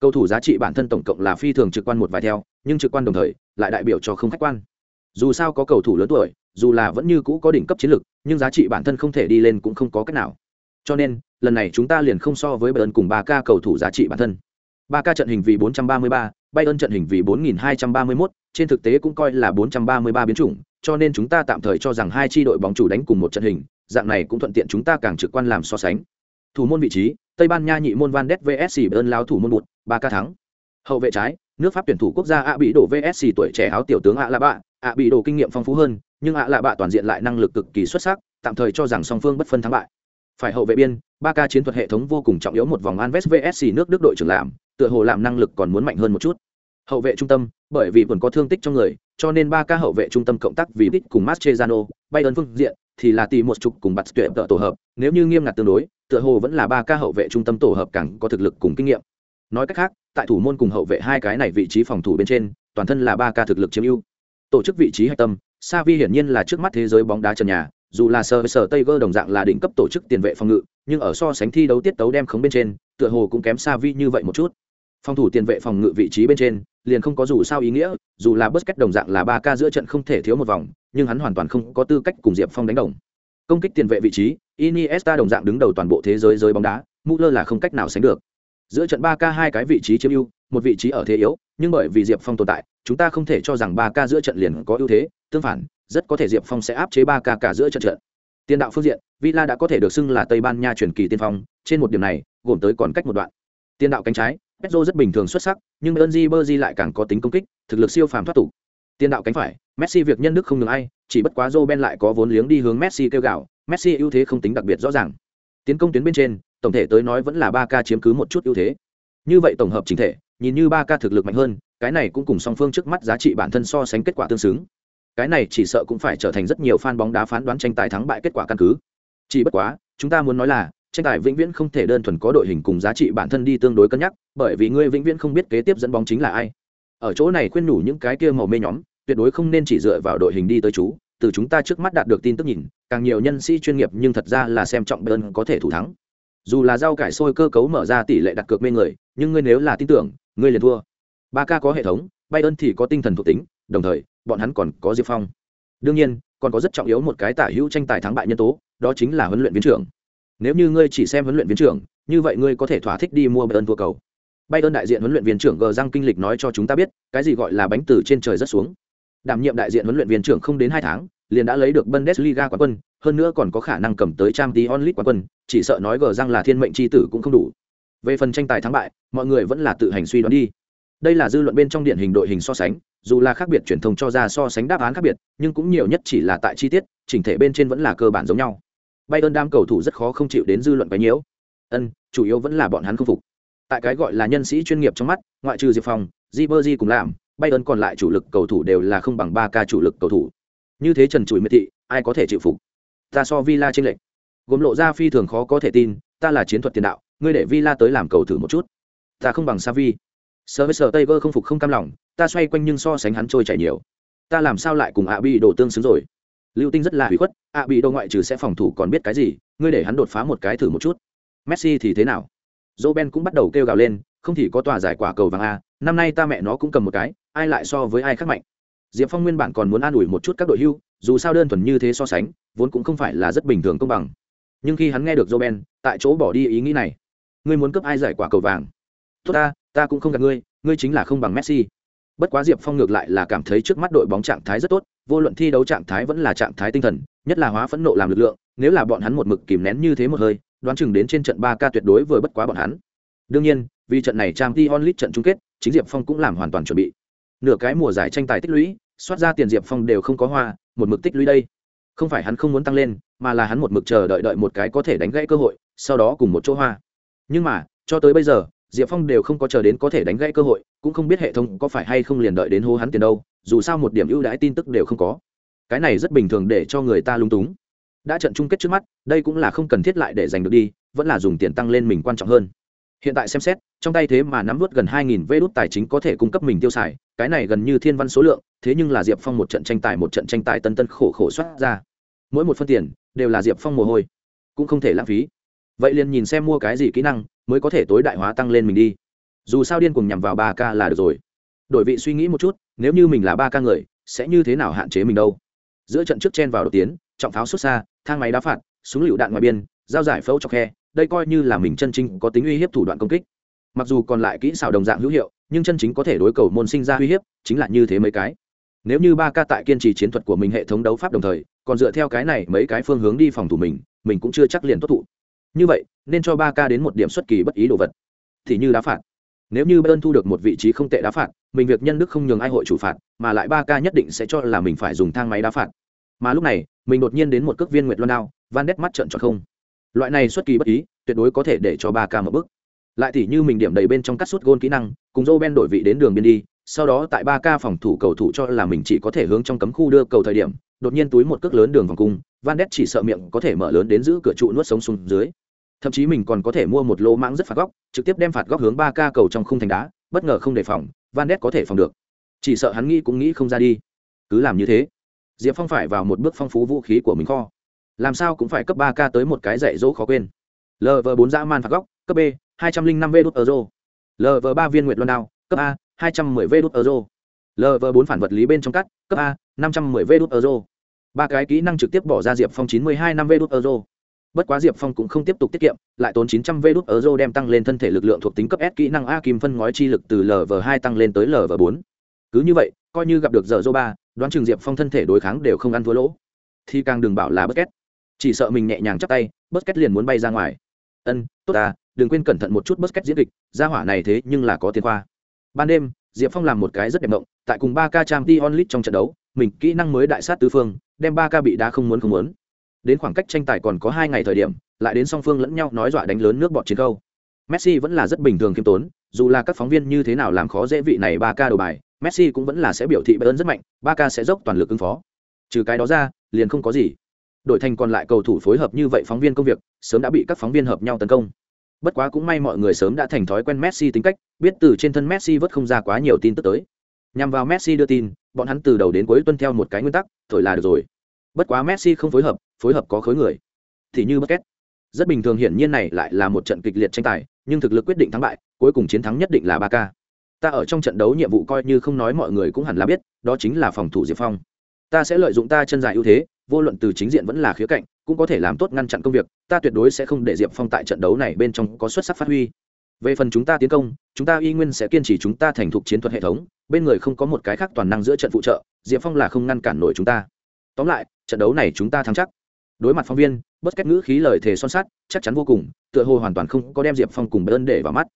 Cầu thủ giá trị bản thân tổng cộng là phi thường trực quan một vài theo, nhưng trực quan đồng thời, lại đại biểu cho không khách quan. Dù sao có cầu thủ lớn tuổi, dù là vẫn như cũ có đỉnh cấp chiến lược nhưng giá trị bản thân không thể đi lên cũng không có cách nào. Cho nên lần này chúng ta liền không so với bayern cùng ba ca cầu thủ giá trị bản thân. Ba ca trận hình vì 433, bayern trận hình vì 4231, trên thực tế cũng coi là 433 biến chủng cho nên chúng ta tạm thời cho rằng hai chi đội bóng chủ đánh cùng một trận hình dạng này cũng thuận tiện chúng ta càng trực quan làm so sánh. Thủ môn vị trí tây ban nha nhị môn van đét vsc bayern lao thủ môn một ba ca thắng. Hậu vệ trái nước pháp tuyển thủ quốc gia A bị đổ vsc tuổi trẻ áo tiểu tướng a là bạ ạ bị đồ kinh nghiệm phong phú hơn nhưng ạ lạ bạ toàn diện lại năng lực cực kỳ xuất sắc tạm thời cho rằng song phương bất phân thắng bại. Phải hậu vệ biên ba ca chiến thuật hệ thống vô cùng trọng yếu một vòng Anves vsc nước đức đội trưởng làm tựa hồ làm năng lực còn muốn mạnh hơn một chút. Hậu vệ trung tâm bởi vì vẫn có thương tích trong người cho nên ba ca hậu vệ trung tâm cộng tác vì đích cùng Mascherano, ơn phương diện thì là tỷ một chục cùng bật tuyệt tổ hợp nếu như nghiêm ngặt tương đối tựa hồ vẫn là ba ca hậu vệ trung tâm tổ hợp càng có thực lực cùng kinh nghiệm. Nói cách khác tại thủ môn cùng hậu vệ hai cái này vị trí phòng thủ bên trên toàn thân là ba ca thực lực chiếm ưu tổ chức vị trí hạch tâm Savi hiển nhiên là trước mắt thế giới bóng đá trần nhà, dù là sờ sờ tây Tiger đồng dạng là đỉnh cấp tổ chức tiền vệ phòng ngự, nhưng ở so sánh thi đấu tiết tấu đem khống bên trên, tựa hồ cũng kém Savi như vậy một chút. Phòng thủ tiền vệ phòng ngự vị trí bên trên, liền không có dù sao ý nghĩa, dù là Busquets đồng dạng là ba ca giữa trận không thể thiếu một vòng, nhưng hắn hoàn toàn không có tư cách cùng Diệp Phong đánh đồng. Công kích tiền vệ vị trí, Iniesta đồng dạng đứng đầu toàn bộ thế giới giới bóng đá, Müller là không cách nào sánh được. Giữa trận ba ca hai cái vị trí chiếm ưu, một vị trí ở thế yếu, nhưng bởi vì Diệp Phong tồn tại, chúng ta không thể cho rằng ba ca giữa trận liền có ưu thế, tương phản rất có thể diệp phong sẽ áp chế ba ca cả giữa trận trận. Tiền đạo phương diện villa đã có thể được xưng là tây ban nha truyền kỳ tiên phong trên một điểm này gồm tới còn cách một đoạn. Tiền đạo cánh trái petro rất bình thường xuất sắc nhưng bernzi berzi lại càng có tính công kích thực lực siêu phàm thoát tục. Tiền đạo cánh phải messi việc nhân đức không ngừng ai chỉ bất quá joe ben lại có vốn liếng đi hướng messi kêu gạo messi ưu thế không tính đặc biệt rõ ràng. Tiến công tuyến bên trên tổng thể tới nói vẫn là ba ca chiếm cứ một chút ưu thế. Như vậy tổng hợp chính thể nhìn như ba ca thực lực mạnh hơn, cái này cũng cùng song phương trước mắt giá trị bản thân so sánh kết quả tương xứng. Cái này chỉ sợ cũng phải trở thành rất nhiều fan bóng đá phán đoán tranh tài thắng bại kết quả căn cứ. Chỉ bất quá, chúng ta muốn nói là, tranh tài vĩnh viễn không thể đơn thuần có đội hình cùng giá trị bản thân đi tương đối cân nhắc, bởi vì ngươi vĩnh viễn không biết kế tiếp dẫn bóng chính là ai. Ở chỗ này khuyên nhủ những cái kia màu mê nhóm, tuyệt đối không nên chỉ dựa vào đội hình đi tới chú, từ chúng ta trước mắt đạt được tin tức nhìn, càng nhiều nhân sĩ chuyên nghiệp nhưng thật ra là xem trọng bern có thể thủ thắng dù là rau cải sôi cơ cấu mở ra tỷ lệ đặt cược mê người, nhưng ngươi nếu là tin tưởng, ngươi liền thua. Ba ca có hệ thống, bay ơn thì có tinh thần thuộc tính, đồng thời, bọn hắn còn có diệp phong. Đương nhiên, còn có rất trọng yếu một cái tả hữu tranh tài thắng bại nhân tố, đó chính là huấn luyện viên trưởng. Nếu như ngươi chỉ xem huấn luyện viên trưởng, như vậy ngươi có thể thỏa thích đi mua bay ơn thua cầu. Bay ơn đại diện huấn luyện viên trưởng g giang kinh lịch nói cho chúng ta biết, cái gì gọi là bánh từ trên trời rất xuống. Đảm nhiệm đại diện huấn luyện viên trưởng không đến hai tháng liền đã lấy được bundesliga quán quân, hơn nữa còn có khả năng cầm tới Champions League quán quân, chỉ sợ nói gờ rằng là thiên mệnh chi tử cũng không đủ. Về phần tranh tài thắng bại, mọi người vẫn là tự hành suy đoán đi. Đây là dư luận bên trong điển hình đội hình so sánh, dù là khác biệt truyền thông cho ra so sánh đáp án khác biệt, nhưng cũng nhiều nhất chỉ là tại chi tiết, chỉnh thể bên trên vẫn là cơ bản giống nhau. Bayern ơn đam cầu thủ rất khó không chịu đến dư luận quấy nhiễu ân, chủ yếu vẫn là bọn hắn không phục. Tại cái gọi là nhân sĩ chuyên nghiệp trong mắt, ngoại trừ diệp phong, Ribery bơ di cùng làm Bayern còn lại chủ lực cầu thủ đều là không bằng ba ca chủ lực cầu thủ như thế trần trụi miệt thị, ai có thể chịu phục? Ta so villa trên lệnh gồm lộ ra phi thường khó có thể tin, ta là chiến thuật tiền đạo, ngươi để villa tới làm cầu thử một chút. Ta không bằng savi sơ với sơ tây vơ không phục không cam lòng, ta xoay quanh nhưng so sánh hắn trôi chảy nhiều. Ta làm sao lại cùng ạ bị đổ tương xứng rồi? Lưu tinh rất là hủy khuất ạ bị đổ ngoại trừ sẽ phòng thủ còn biết cái gì, ngươi để hắn đột phá một cái thử một chút. Messi thì thế nào? Dô ben cũng bắt đầu kêu gào lên, không thì có tòa giải quả cầu vàng a, năm nay ta mẹ nó cũng cầm một cái, ai lại so với ai khác mạnh? Diệp phong nguyên bản còn muốn an ủi một chút các đội hưu, dù sao đơn thuần như thế so sánh, vốn cũng không phải là rất bình thường công bằng. Nhưng khi hắn nghe được dô ben tại chỗ bỏ đi ý nghĩ này, ngươi muốn cấp ai giải quả cầu vàng? Tốt ta ta cũng không gặp ngươi ngươi chính là không bằng messi. Bất quá diệp phong ngược lại là cảm thấy trước mắt đội bóng trạng thái rất tốt, vô luận thi đấu trạng thái vẫn là trạng thái tinh thần, nhất là hóa phẫn nộ làm lực lượng, nếu là bọn hắn một mực kìm nén như thế một hơi, đoán chừng đến trên trận ba k tuyệt đối vừa bất quá bọn hắn. Đương nhiên, vì trận này trang t onlit trận chung kết, chính diệp phong cũng làm hoàn toàn chuẩn bị. Nửa cái mùa giải tranh tài tích lũy soát ra tiền diệp phong đều không có hoa, một mực tích lũy đây. Không phải hắn không muốn tăng lên, mà là hắn một mực chờ đợi đợi một cái có thể đánh gãy cơ hội, sau đó cùng một chỗ hoa. Nhưng mà, cho tới bây giờ, diệp phong đều không có chờ đến có thể đánh gãy cơ hội, cũng không biết hệ thống có phải hay không liền đợi đến hô hắn tiền đâu, dù sao một điểm ưu đãi tin tức đều không có. Cái này rất bình thường để cho người ta lung túng. Đã trận chung kết trước mắt, đây cũng là không cần thiết lại để giành được đi, vẫn là dùng tiền tăng lên mình quan trọng hơn. Hiện tại xem xét, trong tay thế mà nắm vút gần hai nghìn vê đốt tài chính có thể cung cấp mình tiêu xài, cái này gần như thiên văn số lượng thế nhưng là diệp phong một trận tranh tài, một trận tranh tài tân tân khổ khổ soát ra. Mỗi một phân tiền đều là diệp phong mồ hôi, cũng không thể lãng phí. Vậy liền nhìn xem mua cái gì kỹ năng mới có thể tối đại hóa tăng lên mình đi. Dù sao điên cùng nhằm vào ba k là được rồi. Đổi vị suy nghĩ một chút, nếu như mình là ba k người, sẽ như thế nào hạn chế mình đâu? Giữa trận trước chen vào đầu tiến, trọng pháo xuất xa, thang máy đá phạt, súng lựu đạn ngoài biên giao giải phẫu cho khe, đây coi như là mình chân chính có tính uy hiếp thủ đoạn công kích. Mặc dù còn lại kỹ xảo đồng dạng hữu hiệu, nhưng chân chính có thể đối cầu môn sinh ra uy hiếp, chính là như thế mấy cái nếu như ba ca tại kiên trì chiến thuật của mình hệ thống đấu pháp đồng thời, còn dựa theo cái này mấy cái phương hướng đi phòng thủ mình mình cũng chưa chắc liền tốt thụ. Như vậy, nên cho ba ca đến một điểm xuất kỳ bất ý đồ vật. Thì như đá phạt. Nếu như bayern thu được một vị trí không tệ đá phạt, mình việc nhân đức không nhường ai hội chủ phạt, mà lại ba ca nhất định sẽ cho là mình phải dùng thang máy đá phạt. Mà lúc này, mình đột nhiên đến một cước viên nguyệt loan đao, van đét mắt trận tròn không. Loại này xuất kỳ bất ý, tuyệt đối có thể để cho ba ca một bước. Lại thì như mình điểm đầy bên trong cắt suốt gôn kỹ năng, cùng dô ben đổi vị đến đường biên đi sau đó tại ba ca phòng thủ cầu thủ cho là mình chỉ có thể hướng trong cấm khu đưa cầu thời điểm, đột nhiên túi một cước lớn đường vòng cung, van đét chỉ sợ miệng có thể mở lớn đến giữ cửa trụ nuốt sống xuống dưới. Thậm chí mình còn có thể mua một lô mãng rất phạt góc, trực tiếp đem phạt góc hướng ba ca cầu trong khung thành đá, bất ngờ không đề phòng, van đét có thể phòng được. Chỉ sợ hắn nghĩ cũng nghĩ không ra đi. Cứ làm như thế. Diệp phong phải vào một bước phong phú vũ khí của mình kho. Làm sao cũng phải cấp ba k tới một cái dạy dỗ khó quên. Lv bốn dã man phạt góc, cấp b, hai trăm linh năm v đút euro. Lv ba viên nguyệt luân đao, cấp a hai trăm mười v đút euro. Lv bốn phản vật lý bên trong cắt, cấp a, năm trăm mười v đút euro. Ba cái kỹ năng trực tiếp bỏ ra diệp phong chín mươi hai năm v đút euro. Bất quá diệp phong cũng không tiếp tục tiết kiệm, lại tốn chín trăm v đút euro đem tăng lên thân thể lực lượng thuộc tính cấp s kỹ năng a kim phân ngói chi lực từ Lv2 tăng lên tới Lv4. cứ như vậy, coi như gặp được giờ dô ba đoán chừng diệp phong thân thể đối kháng đều không ăn thua lỗ. Thì càng đừng bảo là bất két chỉ sợ mình nhẹ nhàng chắp tay, bất két liền muốn bay ra ngoài. Ân, tốt à đừng quên cẩn thận một chút bất két diễn kịch, gia hỏa này thế nhưng là có tiền khoa ban đêm, diệp phong làm một cái rất đẹp động tại cùng ba Ca trang t onlit trong trận đấu, mình kỹ năng mới đại sát tứ phương, đem ba Ca bị đá không muốn không muốn. Đến khoảng cách tranh tài còn có hai ngày thời điểm, lại đến song phương lẫn nhau nói dọa đánh lớn nước bọt chiến câu. Messi vẫn là rất bình thường khiêm tốn, dù là các phóng viên như thế nào làm khó dễ vị này ba Ca đầu bài, messi cũng vẫn là sẽ biểu thị bayern rất mạnh, ba Ca sẽ dốc toàn lực ứng phó. Trừ cái đó ra, liền không có gì. Đội thành còn lại cầu thủ phối hợp như vậy phóng viên công việc, sớm đã bị các phóng viên hợp nhau tấn công bất quá cũng may mọi người sớm đã thành thói quen messi tính cách biết từ trên thân messi vớt không ra quá nhiều tin tức tới nhằm vào messi đưa tin bọn hắn từ đầu đến cuối tuân theo một cái nguyên tắc thổi là được rồi bất quá messi không phối hợp phối hợp có khối người thì như Busquets. Rất bình thường hiển nhiên này lại là một trận kịch liệt tranh tài, nhưng thực lực quyết định thắng bại, cuối cùng chiến thắng nhất định là Barca. Ta ở trong trận đấu nhiệm vụ coi như không nói mọi người cũng hẳn là biết, đó chính là phòng thủ Diệp Phong. Ta sẽ lợi dụng ta chân dài ưu thế, vô luận từ chính diện vẫn là khía cạnh, cũng có thể làm tốt ngăn chặn công việc, ta tuyệt đối sẽ không để Diệp Phong tại trận đấu này bên trong có xuất sắc phát huy. Về phần chúng ta tiến công, chúng ta y nguyên sẽ kiên trì chúng ta thành thục chiến thuật hệ thống, bên người không có một cái khác toàn năng giữa trận phụ trợ, Diệp Phong là không ngăn cản nổi chúng ta. Tóm lại, trận đấu này chúng ta thắng chắc đối mặt phóng viên bất kết ngữ khí lời thề son sắt chắc chắn vô cùng tựa hồ hoàn toàn không có đem diệp phong cùng bơn để vào mắt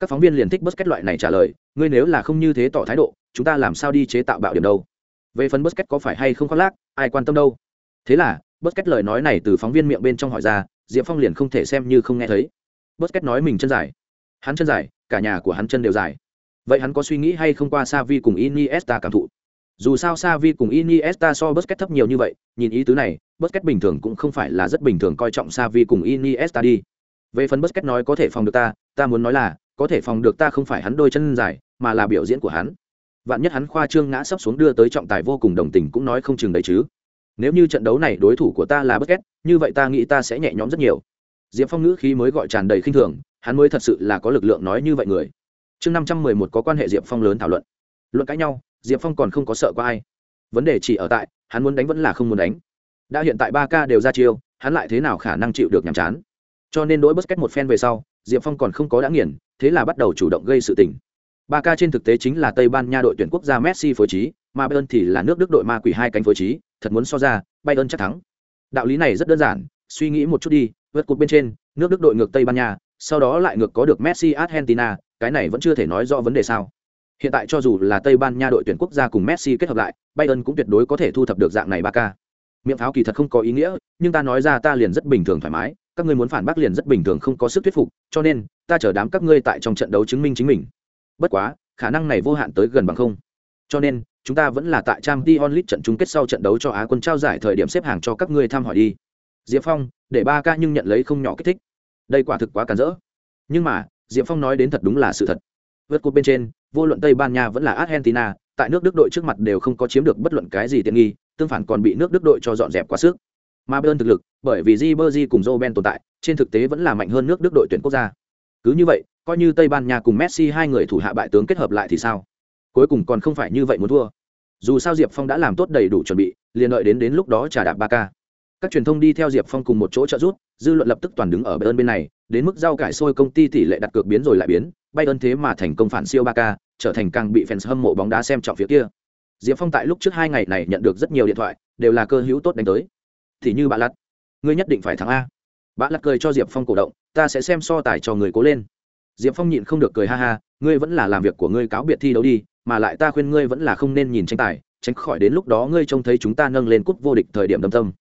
các phóng viên liền thích bất kết loại này trả lời ngươi nếu là không như thế tỏ thái độ chúng ta làm sao đi chế tạo bạo điểm đâu về phần bất kết có phải hay không khoác lác ai quan tâm đâu thế là bất kết lời nói này từ phóng viên miệng bên trong hỏi ra diệp phong liền không thể xem như không nghe thấy bất kết nói mình chân dài hắn chân dài cả nhà của hắn chân đều dài vậy hắn có suy nghĩ hay không qua sa vi cùng iniesta cảm thụ dù sao Savi cùng Iniesta so bất kết thấp nhiều như vậy, nhìn ý tứ này, bất kết bình thường cũng không phải là rất bình thường coi trọng Savi cùng Iniesta đi. Về phần bất kết nói có thể phòng được ta, ta muốn nói là, có thể phòng được ta không phải hắn đôi chân dài, mà là biểu diễn của hắn. Vạn nhất hắn khoa trương ngã sắp xuống đưa tới trọng tài vô cùng đồng tình cũng nói không chừng đấy chứ. Nếu như trận đấu này đối thủ của ta là Bất Kết, như vậy ta nghĩ ta sẽ nhẹ nhõm rất nhiều. Diệp Phong ngữ khí mới gọi tràn đầy khinh thường, hắn mới thật sự là có lực lượng nói như vậy người. Chương năm trăm mười một có quan hệ Diệp Phong lớn thảo luận. Luận cãi nhau, diệp phong còn không có sợ qua ai vấn đề chỉ ở tại hắn muốn đánh vẫn là không muốn đánh đã hiện tại ba k đều ra chiêu hắn lại thế nào khả năng chịu được nhàm chán cho nên đỗi bất kết một phen về sau diệp phong còn không có đã nghiền thế là bắt đầu chủ động gây sự tình ba k trên thực tế chính là tây ban nha đội tuyển quốc gia messi phối trí mà bayern thì là nước đức đội ma quỷ hai cánh phối trí thật muốn so ra bayern chắc thắng. Đạo lý này rất đơn giản suy nghĩ một chút đi vượt cột bên trên nước đức đội ngược tây ban nha sau đó lại ngược có được messi argentina cái này vẫn chưa thể nói rõ vấn đề sao. Hiện tại cho dù là Tây Ban Nha đội tuyển quốc gia cùng Messi kết hợp lại, Bayern cũng tuyệt đối có thể thu thập được dạng này ba k miệng pháo kỳ thật không có ý nghĩa nhưng ta nói ra ta liền rất bình thường thoải mái các ngươi muốn phản bác liền rất bình thường không có sức thuyết phục cho nên ta chờ đám các ngươi tại trong trận đấu chứng minh chính mình. Bất quá khả năng này vô hạn tới gần bằng không cho nên, chúng ta vẫn là tại trang t onlit trận chung kết sau trận đấu cho á quân trao giải thời điểm xếp hàng cho các ngươi thăm hỏi đi. Diệp phong, để ba ca nhưng nhận lấy không nhỏ kích thích. Đây quả thực quá cản rỡ. Nhưng mà, diệp phong nói đến thật đúng là sự thật. Vượt cột bên trên, vô luận tây ban nha vẫn là argentina, tại nước đức đội trước mặt đều không có chiếm được bất luận cái gì tiện nghi, tương phản còn bị nước đức đội cho dọn dẹp quá sức. Mà bên thực lực, bởi vì Ribery cùng Joe Ben tồn tại, trên thực tế vẫn là mạnh hơn nước đức đội tuyển quốc gia. Cứ như vậy, coi như tây ban nha cùng messi hai người thủ hạ bại tướng kết hợp lại thì sao? Cuối cùng còn không phải như vậy muốn thua. Dù sao diệp phong đã làm tốt đầy đủ chuẩn bị, liền đợi đến đến lúc đó trả đạp ba ca các truyền thông đi theo diệp phong cùng một chỗ trợ giúp, dư luận lập tức toàn đứng ở bên bên này, đến mức rau cải sôi công ty tỷ lệ đặt cược biến rồi lại biến, bay ơn thế mà thành công phản siêu ba ca trở thành càng bị fans hâm mộ bóng đá xem trọng phía kia. Diệp phong tại lúc trước hai ngày này nhận được rất nhiều điện thoại, đều là cơ hữu tốt đánh tới. Thì như bạn lặt, ngươi nhất định phải thắng a. Bạn lặt cười cho diệp phong cổ động, ta sẽ xem so tài cho người cố lên. Diệp phong nhịn không được cười ha ha, ngươi vẫn là làm việc của ngươi cáo biệt thi đấu đi mà lại ta khuyên ngươi vẫn là không nên nhìn tranh tài, tránh khỏi đến lúc đó ngươi trông thấy chúng ta nâng lên cúp vô địch thời điểm đâm tâm.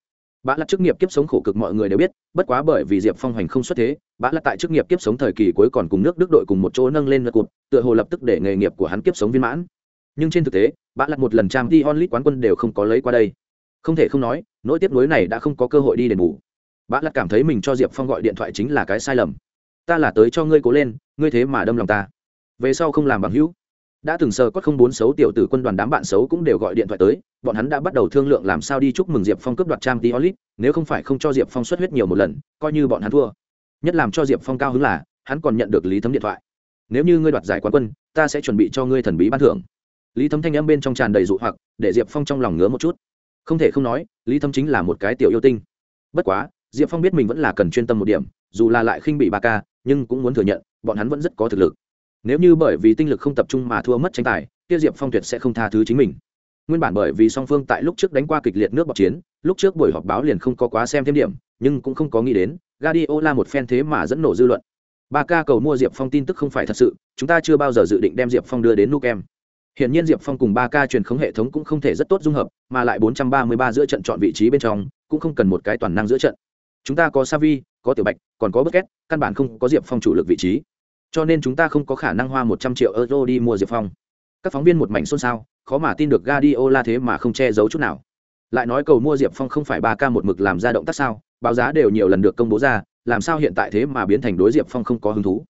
Bã lắc chức nghiệp kiếp sống khổ cực mọi người đều biết, bất quá bởi vì diệp phong hành không xuất thế, bã lắc tại chức nghiệp kiếp sống thời kỳ cuối còn cùng nước đức đội cùng một chỗ nâng lên lượt cụt tựa hồ lập tức để nghề nghiệp của hắn kiếp sống viên mãn. Nhưng trên thực tế, bã lắc một lần trang t onlit quán quân đều không có lấy qua đây. Không thể không nói, nỗi tiếp nối này đã không có cơ hội đi đền bù. Bã lắc cảm thấy mình cho diệp phong gọi điện thoại chính là cái sai lầm. Ta là tới cho ngươi cố lên, ngươi thế mà đâm lòng ta. Về sau không làm bằng hữu đã từng sờ có không bốn xấu tiểu tử quân đoàn đám bạn xấu cũng đều gọi điện thoại tới, bọn hắn đã bắt đầu thương lượng làm sao đi chúc mừng diệp phong cướp đoạt trang t olit, nếu không phải không cho diệp phong xuất huyết nhiều một lần, coi như bọn hắn thua. Nhất làm cho diệp phong cao hứng là, hắn còn nhận được lý thấm điện thoại. Nếu như ngươi đoạt giải quán quân, ta sẽ chuẩn bị cho ngươi thần bí ban thưởng. Lý thấm thanh âm bên trong tràn đầy dụ hoặc, để diệp phong trong lòng ngứa một chút. Không thể không nói, lý thấm chính là một cái tiểu yêu tinh. Bất quá, diệp phong biết mình vẫn là cần chuyên tâm một điểm, dù là lại khinh bị ba ca, nhưng cũng muốn thừa nhận, bọn hắn vẫn rất có thực lực nếu như bởi vì tinh lực không tập trung mà thua mất tranh tài tiêu diệp phong tuyệt sẽ không tha thứ chính mình. Nguyên bản bởi vì song phương tại lúc trước đánh qua kịch liệt nước bọc chiến lúc trước buổi họp báo liền không có quá xem thêm điểm nhưng cũng không có nghĩ đến Guardiola một phen thế mà dẫn nổ dư luận. Ba ca cầu mua diệp phong tin tức không phải thật sự chúng ta chưa bao giờ dự định đem diệp phong đưa đến nukem. Hiện nhiên Diệp Phong cùng ba ca truyền khống hệ thống cũng không thể rất tốt dung hợp, mà lại 433 giữa trận chọn vị trí bên trong, cũng không cần một cái toàn năng giữa trận. Chúng ta có Savi, có Tiểu Bạch, còn có Bất Busquets, căn bản không có Diệp Phong chủ lực vị trí cho nên chúng ta không có khả năng hoa một trăm triệu euro đi mua diệp phong. Các phóng viên một mảnh xôn xao, khó mà tin được Guardiola thế mà không che giấu chút nào. Lại nói cầu mua diệp phong không phải ba k một mực làm ra động tác sao, báo giá đều nhiều lần được công bố ra, làm sao hiện tại thế mà biến thành đối diệp phong không có hứng thú?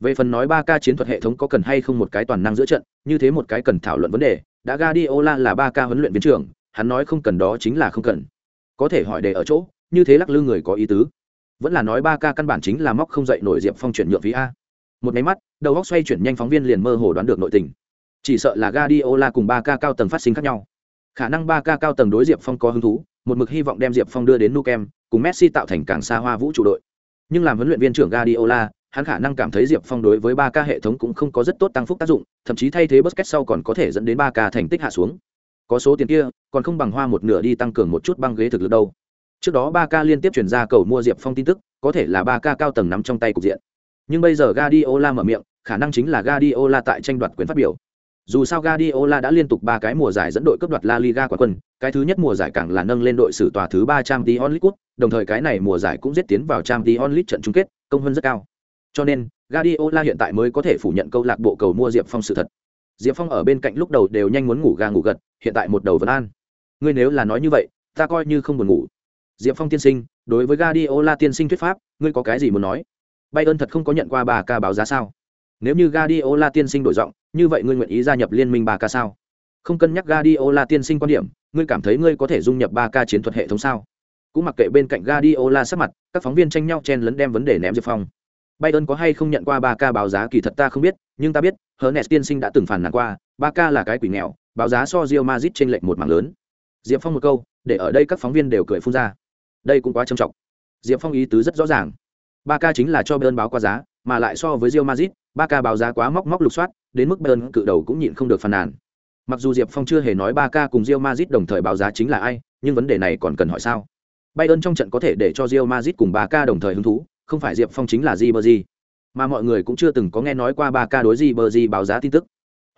Về phần nói ba k chiến thuật hệ thống có cần hay không một cái toàn năng giữa trận, như thế một cái cần thảo luận vấn đề, đã Guardiola là ba k huấn luyện viên trưởng, hắn nói không cần đó chính là không cần. Có thể hỏi đề ở chỗ, như thế lắc lư người có ý tứ. Vẫn là nói ba k căn bản chính là móc không dậy nổi diệp phong chuyển nhượng phí a một máy mắt, đầu góc xoay chuyển nhanh phóng viên liền mơ hồ đoán được nội tình. Chỉ sợ là Guardiola cùng ba ca cao tầng phát sinh khác nhau. Khả năng ba ca cao tầng đối diệp phong có hứng thú, một mực hy vọng đem diệp phong đưa đến nukem, cùng messi tạo thành cảng xa hoa vũ trụ đội. Nhưng làm huấn luyện viên trưởng Guardiola, hắn khả năng cảm thấy diệp phong đối với ba ca hệ thống cũng không có rất tốt tăng phúc tác dụng, thậm chí thay thế Busquets sau còn có thể dẫn đến ba ca thành tích hạ xuống. Có số tiền kia, còn không bằng hoa một nửa đi tăng cường một chút băng ghế thực lực đâu. Trước đó ba ca liên tiếp chuyển ra cầu mua diệp phong tin tức, có thể là ba ca cao tầng nắm trong tay cục diện nhưng bây giờ Guardiola mở miệng, khả năng chính là Guardiola tại tranh đoạt quyền phát biểu. Dù sao Guardiola đã liên tục ba cái mùa giải dẫn đội cướp đoạt La Liga quán quân, cái thứ nhất mùa giải càng là nâng lên đội sử tòa thứ ba Champions League, đồng thời cái này mùa giải cũng giết tiến vào Champions League trận chung kết, công hơn rất cao. Cho nên, Guardiola hiện tại mới có thể phủ nhận câu lạc bộ cầu mua Diệp Phong sự thật. Diệp Phong ở bên cạnh lúc đầu đều nhanh muốn ngủ ga ngủ gật, hiện tại một đầu vẫn an. Ngươi nếu là nói như vậy, ta coi như không buồn ngủ. Diệp Phong tiên sinh, đối với Guardiola tiên sinh thuyết pháp, ngươi có cái gì muốn nói? Bayern thật không có nhận qua bà ca báo giá sao? Nếu như Guardiola tiên sinh đổi giọng, như vậy ngươi nguyện ý gia nhập liên minh bà ca sao? Không cân nhắc Guardiola tiên sinh quan điểm, ngươi cảm thấy ngươi có thể dung nhập ba ca chiến thuật hệ thống sao? Cũng mặc kệ bên cạnh Guardiola sắc mặt, các phóng viên tranh nhau chen lấn đem vấn đề ném Diệp Phong. Bayern có hay không nhận qua ba ca báo giá kỳ thật ta không biết, nhưng ta biết, Hernes tiên sinh đã từng phản nàn qua, ba ca là cái quỷ nghèo, báo giá so Real Madrid chênh lệnh một mảng lớn. Diệp Phong một câu, để ở đây các phóng viên đều cười phun ra. Đây cũng quá trầm trọng. Diệp Phong ý tứ rất rõ ràng ba k chính là cho bayern báo qua giá, mà lại so với rio mazit ba k báo giá quá móc móc lục soát, đến mức bayern cự đầu cũng nhịn không được phàn nàn. Mặc dù diệp phong chưa hề nói ba k cùng rio mazit đồng thời báo giá chính là ai, nhưng vấn đề này còn cần hỏi sao? Bayern trong trận có thể để cho rio mazit cùng ba k đồng thời hứng thú, không phải diệp phong chính là di bơ mà mọi người cũng chưa từng có nghe nói qua ba ca đối di bơ báo giá tin tức.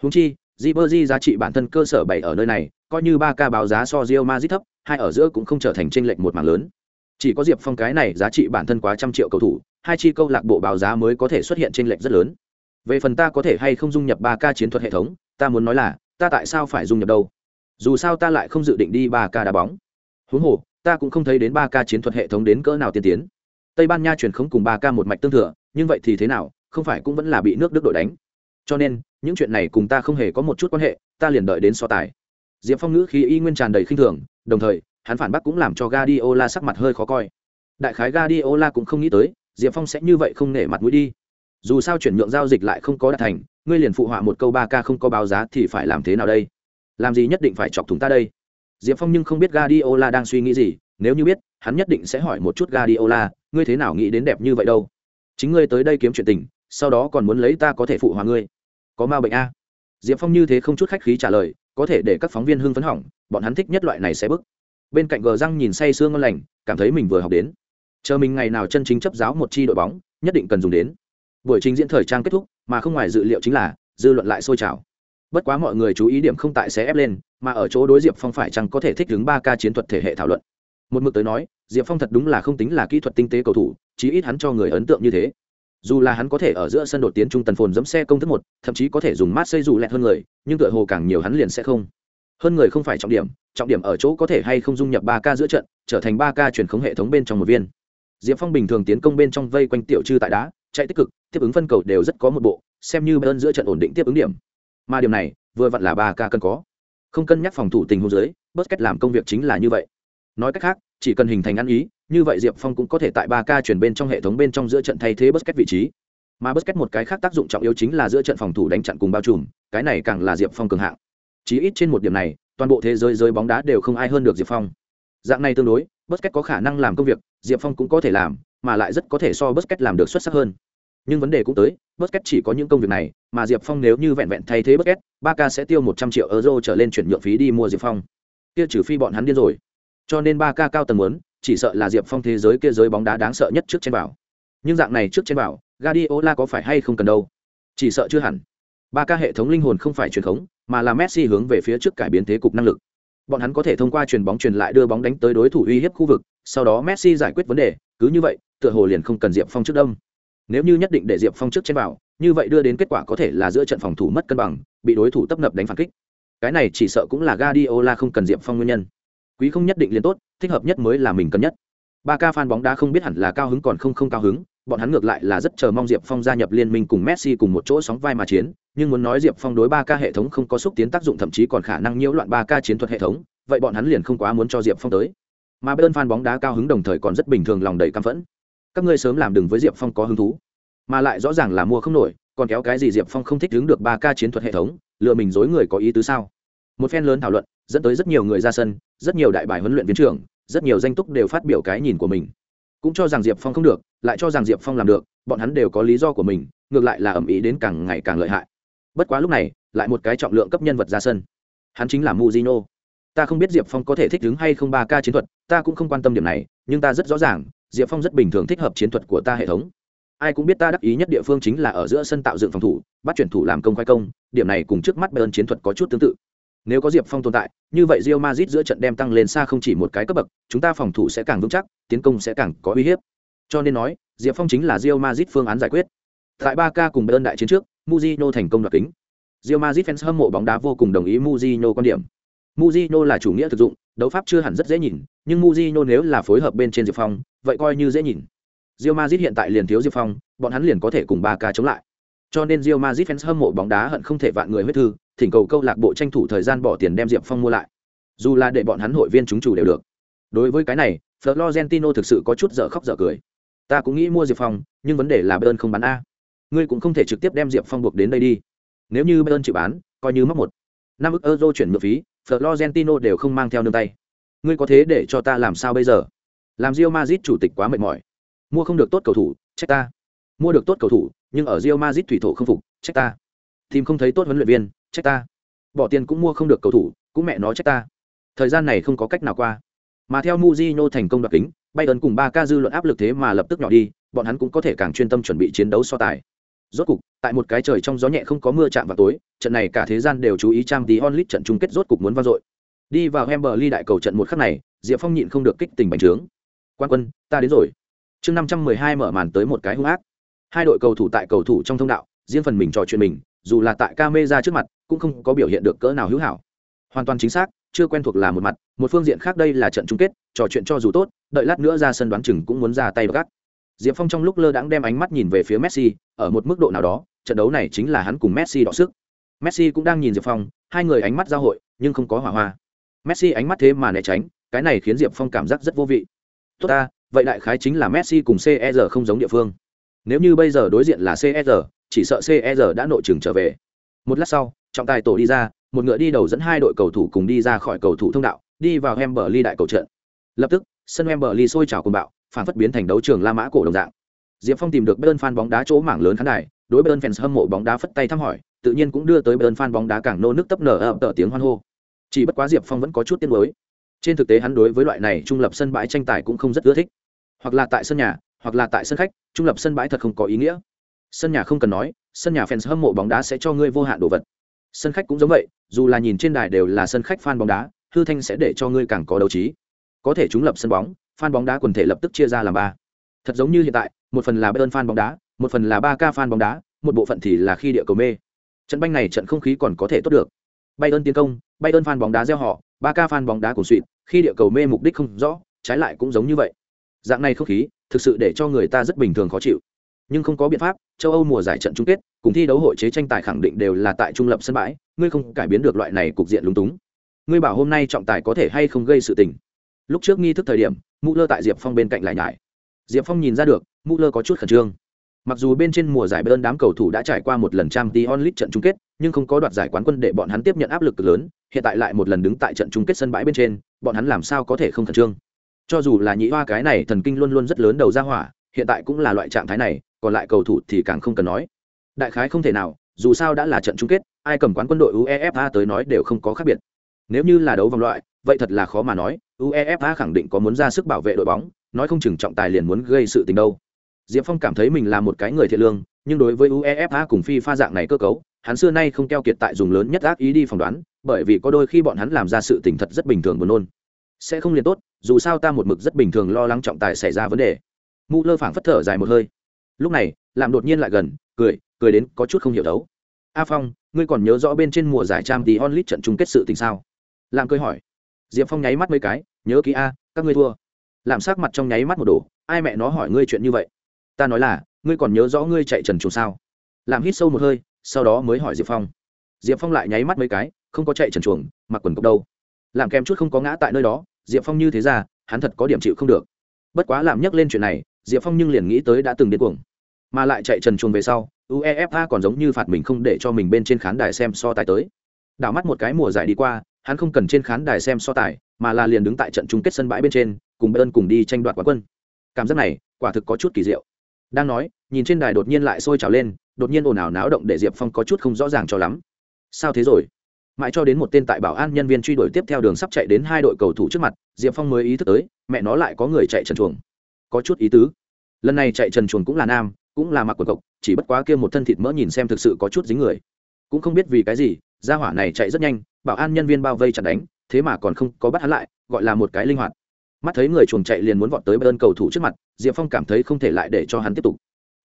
Húng chi di bơ giá trị bản thân cơ sở bảy ở nơi này, coi như ba ca báo giá so rio mazit thấp, hai ở giữa cũng không trở thành tranh lệch một mảng lớn chỉ có diệp phong cái này giá trị bản thân quá trăm triệu cầu thủ, hai chi câu lạc bộ báo giá mới có thể xuất hiện tranh lệch rất lớn. Về phần ta có thể hay không dung nhập ba k chiến thuật hệ thống, ta muốn nói là, ta tại sao phải dung nhập đâu? Dù sao ta lại không dự định đi ba k đá bóng. Huống hồ, ta cũng không thấy đến ba k chiến thuật hệ thống đến cỡ nào tiên tiến. Tây ban nha truyền không cùng ba k một mạch tương thừa, nhưng vậy thì thế nào, không phải cũng vẫn là bị nước đức đội đánh. Cho nên, những chuyện này cùng ta không hề có một chút quan hệ, ta liền đợi đến so tài. Diệp phong ngữ khí y nguyên tràn đầy khinh thường, đồng thời hắn phản bác cũng làm cho Guardiola sắc mặt hơi khó coi. Đại khái Guardiola cũng không nghĩ tới, diệp phong sẽ như vậy không nể mặt mũi đi. Dù sao chuyển nhượng giao dịch lại không có đạt thành, ngươi liền phụ họa một câu ba k không có báo giá thì phải làm thế nào đây? Làm gì nhất định phải chọc thủng ta đây? Diệp phong nhưng không biết Guardiola đang suy nghĩ gì, nếu như biết, hắn nhất định sẽ hỏi một chút Guardiola, ngươi thế nào nghĩ đến đẹp như vậy đâu? Chính ngươi tới đây kiếm chuyện tình, sau đó còn muốn lấy ta có thể phụ hòa ngươi? Có ma bệnh a? Diệp phong như thế không chút khách khí trả lời, có thể để các phóng viên hưng phấn hỏng, bọn hắn thích nhất loại này sẽ bức bên cạnh gờ răng nhìn say sương ngon lành, cảm thấy mình vừa học đến. Chờ mình ngày nào chân chính chấp giáo một chi đội bóng, nhất định cần dùng đến. Buổi trình diễn thời trang kết thúc, mà không ngoài dự liệu chính là, dư luận lại sôi trào. Bất quá mọi người chú ý điểm không tại sẽ ép lên, mà ở chỗ đối diệp phong phải chăng có thể thích ứng ba ca chiến thuật thể hệ thảo luận. Một mực tới nói, diệp phong thật đúng là không tính là kỹ thuật tinh tế cầu thủ, chí ít hắn cho người ấn tượng như thế. Dù là hắn có thể ở giữa sân đột tiến trung tần phồn dẫm xe công thức một, thậm chí có thể dùng mát xây dù lẹt hơn người, nhưng tựa hồ càng nhiều hắn liền sẽ không hơn người không phải trọng điểm trọng điểm ở chỗ có thể hay không dung nhập ba k giữa trận, trở thành ba k truyền khống hệ thống bên trong một viên. Diệp phong bình thường tiến công bên trong vây quanh tiểu trư tại đá, chạy tích cực, tiếp ứng phân cầu đều rất có một bộ, xem như bên giữa trận ổn định tiếp ứng điểm. Mà điểm này, vừa vặn là ba k cần có. Không cân nhắc phòng thủ tình huống dưới bất cách làm công việc chính là như vậy. Nói cách khác, chỉ cần hình thành ăn ý, như vậy diệp phong cũng có thể tại ba k chuyển bên trong hệ thống bên trong giữa trận thay thế bất cách vị trí. Mà bất cách một cái khác tác dụng trọng yếu chính là giữa trận phòng thủ đánh chặn cùng bao trùm, cái này càng là diệp phong cường hạng chí ít trên một điểm này, toàn bộ thế giới giới bóng đá đều không ai hơn được diệp phong. Dạng này tương đối bất cách có khả năng làm công việc, diệp phong cũng có thể làm, mà lại rất có thể so bất cách làm được xuất sắc hơn. Nhưng vấn đề cũng tới bất cách chỉ có những công việc này, mà diệp phong nếu như vẹn vẹn thay thế bất cách ba k sẽ tiêu một trăm triệu euro trở lên chuyển nhượng phí đi mua diệp phong. Kia trừ phi bọn hắn điên rồi. Cho nên ba k cao tầng muốn, chỉ sợ là diệp phong thế giới kia giới bóng đá đáng sợ nhất trước trên bảo. Nhưng dạng này trước trên bảo, Guardiola có phải hay không cần đâu? Chỉ sợ chưa hẳn. Ba ca hệ thống linh hồn không phải truyền khống mà là messi hướng về phía trước cải biến thế cục năng lực. Bọn hắn có thể thông qua truyền bóng truyền lại đưa bóng đánh tới đối thủ uy hiếp khu vực, sau đó messi giải quyết vấn đề, cứ như vậy, tựa hồ liền không cần diệp phong trước đông nếu như nhất định để diệp phong trước trên bảo như vậy đưa đến kết quả có thể là giữa trận phòng thủ mất cân bằng, bị đối thủ tấp nập đánh phản kích. Cái này chỉ sợ cũng là Guardiola không cần diệp phong nguyên nhân. Quý không nhất định liền tốt, thích hợp nhất mới là mình cần nhất. Ba ca fan bóng đá không biết hẳn là cao hứng còn không không cao hứng bọn hắn ngược lại là rất chờ mong diệp phong gia nhập liên minh cùng messi cùng một chỗ sóng vai mà chiến, nhưng muốn nói diệp phong đối ba ca hệ thống không có xúc tiến tác dụng thậm chí còn khả năng nhiễu loạn ba ca chiến thuật hệ thống, vậy bọn hắn liền không quá muốn cho diệp phong tới. Mà bên fan bóng đá cao hứng đồng thời còn rất bình thường lòng đầy căm phẫn. Các ngươi sớm làm đừng với diệp phong có hứng thú. Mà lại rõ ràng là mua không nổi, còn kéo cái gì diệp phong không thích đứng được ba ca chiến thuật hệ thống, lừa mình dối người có ý tứ sao? Một phen lớn thảo luận, dẫn tới rất nhiều người ra sân, rất nhiều đại bài huấn luyện viên trưởng, rất nhiều danh túc đều phát biểu cái nhìn của mình cũng cho rằng diệp phong không được, lại cho rằng diệp phong làm được, bọn hắn đều có lý do của mình, ngược lại là ẩm ý đến càng ngày càng lợi hại. Bất quá lúc này, lại một cái trọng lượng cấp nhân vật ra sân. Hắn chính là muzino ta không biết diệp phong có thể thích ứng hay không ba ca chiến thuật, ta cũng không quan tâm điểm này, nhưng ta rất rõ ràng, diệp phong rất bình thường thích hợp chiến thuật của ta hệ thống. Ai cũng biết ta đắc ý nhất địa phương chính là ở giữa sân tạo dựng phòng thủ, bắt chuyển thủ làm công khoai công, điểm này cùng trước mắt bayern chiến thuật có chút tương tự nếu có Diệp Phong tồn tại, như vậy Real Madrid giữa trận đem tăng lên xa không chỉ một cái cấp bậc, chúng ta phòng thủ sẽ càng vững chắc, tiến công sẽ càng có uy hiếp. Cho nên nói, Diệp Phong chính là Real Madrid phương án giải quyết. Tại Barca cùng Bayern đại chiến trước, Mourinho thành công đoạt kính. Real Madrid fans hâm mộ bóng đá vô cùng đồng ý Mourinho quan điểm. Mourinho là chủ nghĩa thực dụng, đấu pháp chưa hẳn rất dễ nhìn, nhưng Mourinho nếu là phối hợp bên trên Diệp Phong, vậy coi như dễ nhìn. Real Madrid hiện tại liền thiếu Diệp Phong, bọn hắn liền có thể cùng Barca chống lại. Cho nên Real Madrid fans hâm mộ bóng đá hận không thể vạn người huyết thư, thỉnh cầu câu lạc bộ tranh thủ thời gian bỏ tiền đem diệp phong mua lại. Dù là để bọn hắn hội viên chúng chủ đều được. Đối với cái này florentino thực sự có chút dở khóc dở cười. Ta cũng nghĩ mua diệp phong nhưng vấn đề là bayern không bán a. Ngươi cũng không thể trực tiếp đem diệp phong buộc đến đây đi. Nếu như bayern chịu bán coi như mất một. Năm ức euro chuyển nhượng phí florentino đều không mang theo nương tay. Ngươi có thế để cho ta làm sao bây giờ? Làm Real Madrid chủ tịch quá mệt mỏi. Mua không được tốt cầu thủ trách ta. Mua được tốt cầu thủ nhưng ở Real Madrid thủy thổ không phục, trách ta. Tìm không thấy tốt huấn luyện viên, trách ta. Bỏ tiền cũng mua không được cầu thủ, cũng mẹ nó trách ta. Thời gian này không có cách nào qua. Mà theo Mujinho thành công đoạt kính, Bayern cùng ba ca dư luận áp lực thế mà lập tức nhỏ đi, bọn hắn cũng có thể càng chuyên tâm chuẩn bị chiến đấu so tài. Rốt cục, tại một cái trời trong gió nhẹ không có mưa chạm vào tối, trận này cả thế gian đều chú ý trang tí onlit trận chung kết rốt cục muốn vang dội. Đi vào Hemberley đại cầu trận một khắc này, diệp phong nhịn không được kích tình bành trướng. Quan quân, ta đến rồi. Chương năm trăm mười hai mở màn tới một cái hung ác hai đội cầu thủ tại cầu thủ trong thông đạo, riêng phần mình trò chuyện mình, dù là tại ca mê ra trước mặt, cũng không có biểu hiện được cỡ nào hữu hảo. Hoàn toàn chính xác, chưa quen thuộc là một mặt, một phương diện khác đây là trận chung kết, trò chuyện cho dù tốt, đợi lát nữa ra sân đoán chừng cũng muốn ra tay gắt. Diệp phong trong lúc lơ đãng đem ánh mắt nhìn về phía messi, ở một mức độ nào đó, trận đấu này chính là hắn cùng messi đọ sức. Messi cũng đang nhìn diệp phong, hai người ánh mắt giao hội, nhưng không có hỏa hoa. Messi ánh mắt thế mà né tránh, cái này khiến diệp phong cảm giác rất vô vị. Tốt ta, vậy đại khái chính là messi cùng cer không giống địa phương nếu như bây giờ đối diện là cer chỉ sợ cer đã nội trường trở về. Một lát sau, trọng tài tổ đi ra, một ngựa đi đầu dẫn hai đội cầu thủ cùng đi ra khỏi cầu thủ thông đạo, đi vào Hemberley đại cầu trận. Lập tức, sân Hemberley sôi trào cùng bạo, phản phất biến thành đấu trường la mã cổ đồng dạng. Diệp phong tìm được bayern fan bóng đá chỗ mảng lớn khán đài, đối bayern fans hâm mộ bóng đá phất tay thăm hỏi, tự nhiên cũng đưa tới bayern fan bóng đá càng nô nước tấp nở ập tợ tiếng hoan hô. Chỉ bất quá diệp phong vẫn có chút tiếc nuối. Trên thực tế hắn đối với loại này trung lập sân bãi tranh tài cũng không rất ưa thích. Hoặc là tại sân nhà hoặc là tại sân khách, trung lập sân bãi thật không có ý nghĩa. Sân nhà không cần nói, sân nhà fans hâm mộ bóng đá sẽ cho ngươi vô hạn đồ vật. Sân khách cũng giống vậy, dù là nhìn trên đài đều là sân khách fan bóng đá, hư thanh sẽ để cho ngươi càng có đấu trí. Có thể chúng lập sân bóng, fan bóng đá quần thể lập tức chia ra làm ba. Thật giống như hiện tại, một phần là bayern fan bóng đá, một phần là ba ca fan bóng đá, một bộ phận thì là khi địa cầu mê. Trận banh này trận không khí còn có thể tốt được. Bayern tiến công, bayern fan bóng đá gieo họ ba ca fan bóng đá cùng suỵt khi địa cầu mê mục đích không rõ, trái lại cũng giống như vậy. Dạng này không khí thực sự để cho người ta rất bình thường khó chịu. Nhưng không có biện pháp, châu âu mùa giải trận chung kết, cùng thi đấu hội chế tranh tài khẳng định đều là tại trung lập sân bãi, ngươi không cải biến được loại này cục diện lúng túng. Ngươi bảo hôm nay trọng tài có thể hay không gây sự tình. Lúc trước nghi thức thời điểm mũ lơ tại diệp phong bên cạnh lại nhải. Diệp phong nhìn ra được mũ lơ có chút khẩn trương. Mặc dù bên trên mùa giải bơn đám cầu thủ đã trải qua một lần trang t onlit trận chung kết, nhưng không có đoạt giải quán quân để bọn hắn tiếp nhận áp lực lớn, hiện tại lại một lần đứng tại trận chung kết sân bãi bên trên, bọn hắn làm sao có thể không khẩn trương? Cho dù là nhị hoa cái này thần kinh luôn luôn rất lớn đầu ra hỏa, hiện tại cũng là loại trạng thái này, còn lại cầu thủ thì càng không cần nói. Đại khái không thể nào, dù sao đã là trận chung kết, ai cầm quán quân đội uefa tới nói đều không có khác biệt. Nếu như là đấu vòng loại, vậy thật là khó mà nói, uefa khẳng định có muốn ra sức bảo vệ đội bóng, nói không chừng trọng tài liền muốn gây sự tình đâu. Diệp phong cảm thấy mình là một cái người thiện lương, nhưng đối với uefa cùng phi pha dạng này cơ cấu, hắn xưa nay không keo kiệt tại dùng lớn nhất ác ý đi phỏng đoán, bởi vì có đôi khi bọn hắn làm ra sự tình thật rất bình thường buồn nôn. Sẽ không liền tốt dù sao ta một mực rất bình thường lo lắng trọng tài xảy ra vấn đề. Mu lơ phảng phất thở dài một hơi. Lúc này làm đột nhiên lại gần, cười cười đến có chút không hiểu đấu. A phong, ngươi còn nhớ rõ bên trên mùa giải trang tí onlit trận chung kết sự tình sao? Làm cười hỏi. Diệp phong nháy mắt mấy cái, nhớ kỹ a, các ngươi thua. Làm sắc mặt trong nháy mắt một đồ ai mẹ nó hỏi ngươi chuyện như vậy? Ta nói là, ngươi còn nhớ rõ ngươi chạy trần chuồng sao? Làm hít sâu một hơi, sau đó mới hỏi diệp phong. Diệp phong lại nháy mắt mấy cái, không có chạy trần chuồng, mặc quần cộc đâu. Làm kèm chút không có ngã tại nơi đó diệp phong như thế ra, hắn thật có điểm chịu không được. Bất quá làm nhắc lên chuyện này, diệp phong nhưng liền nghĩ tới đã từng điên cuồng. Mà lại chạy trần chuồng về sau, uefa còn giống như phạt mình không để cho mình bên trên khán đài xem so tài tới. Đảo mắt một cái mùa giải đi qua, hắn không cần trên khán đài xem so tài, mà là liền đứng tại trận chung kết sân bãi bên trên, cùng bayern cùng đi tranh đoạt quán quân. Cảm giác này, quả thực có chút kỳ diệu. Đang nói, nhìn trên đài đột nhiên lại sôi trào lên, đột nhiên ồn ào náo động để diệp phong có chút không rõ ràng cho lắm. Sao thế rồi? Mãi cho đến một tên tại bảo an nhân viên truy đuổi tiếp theo đường sắp chạy đến hai đội cầu thủ trước mặt, diệp phong mới ý thức tới, mẹ nó lại có người chạy trần chuồng. Có chút ý tứ. Lần này chạy trần chuồng cũng là nam, cũng là mặc quần cộc, chỉ bất quá kia một thân thịt mỡ nhìn xem thực sự có chút dính người. Cũng không biết vì cái gì, gia hỏa này chạy rất nhanh, bảo an nhân viên bao vây chặt đánh, thế mà còn không có bắt hắn lại, gọi là một cái linh hoạt. Mắt thấy người chuồng chạy liền muốn vọt tới bên cầu thủ trước mặt, diệp phong cảm thấy không thể lại để cho hắn tiếp tục.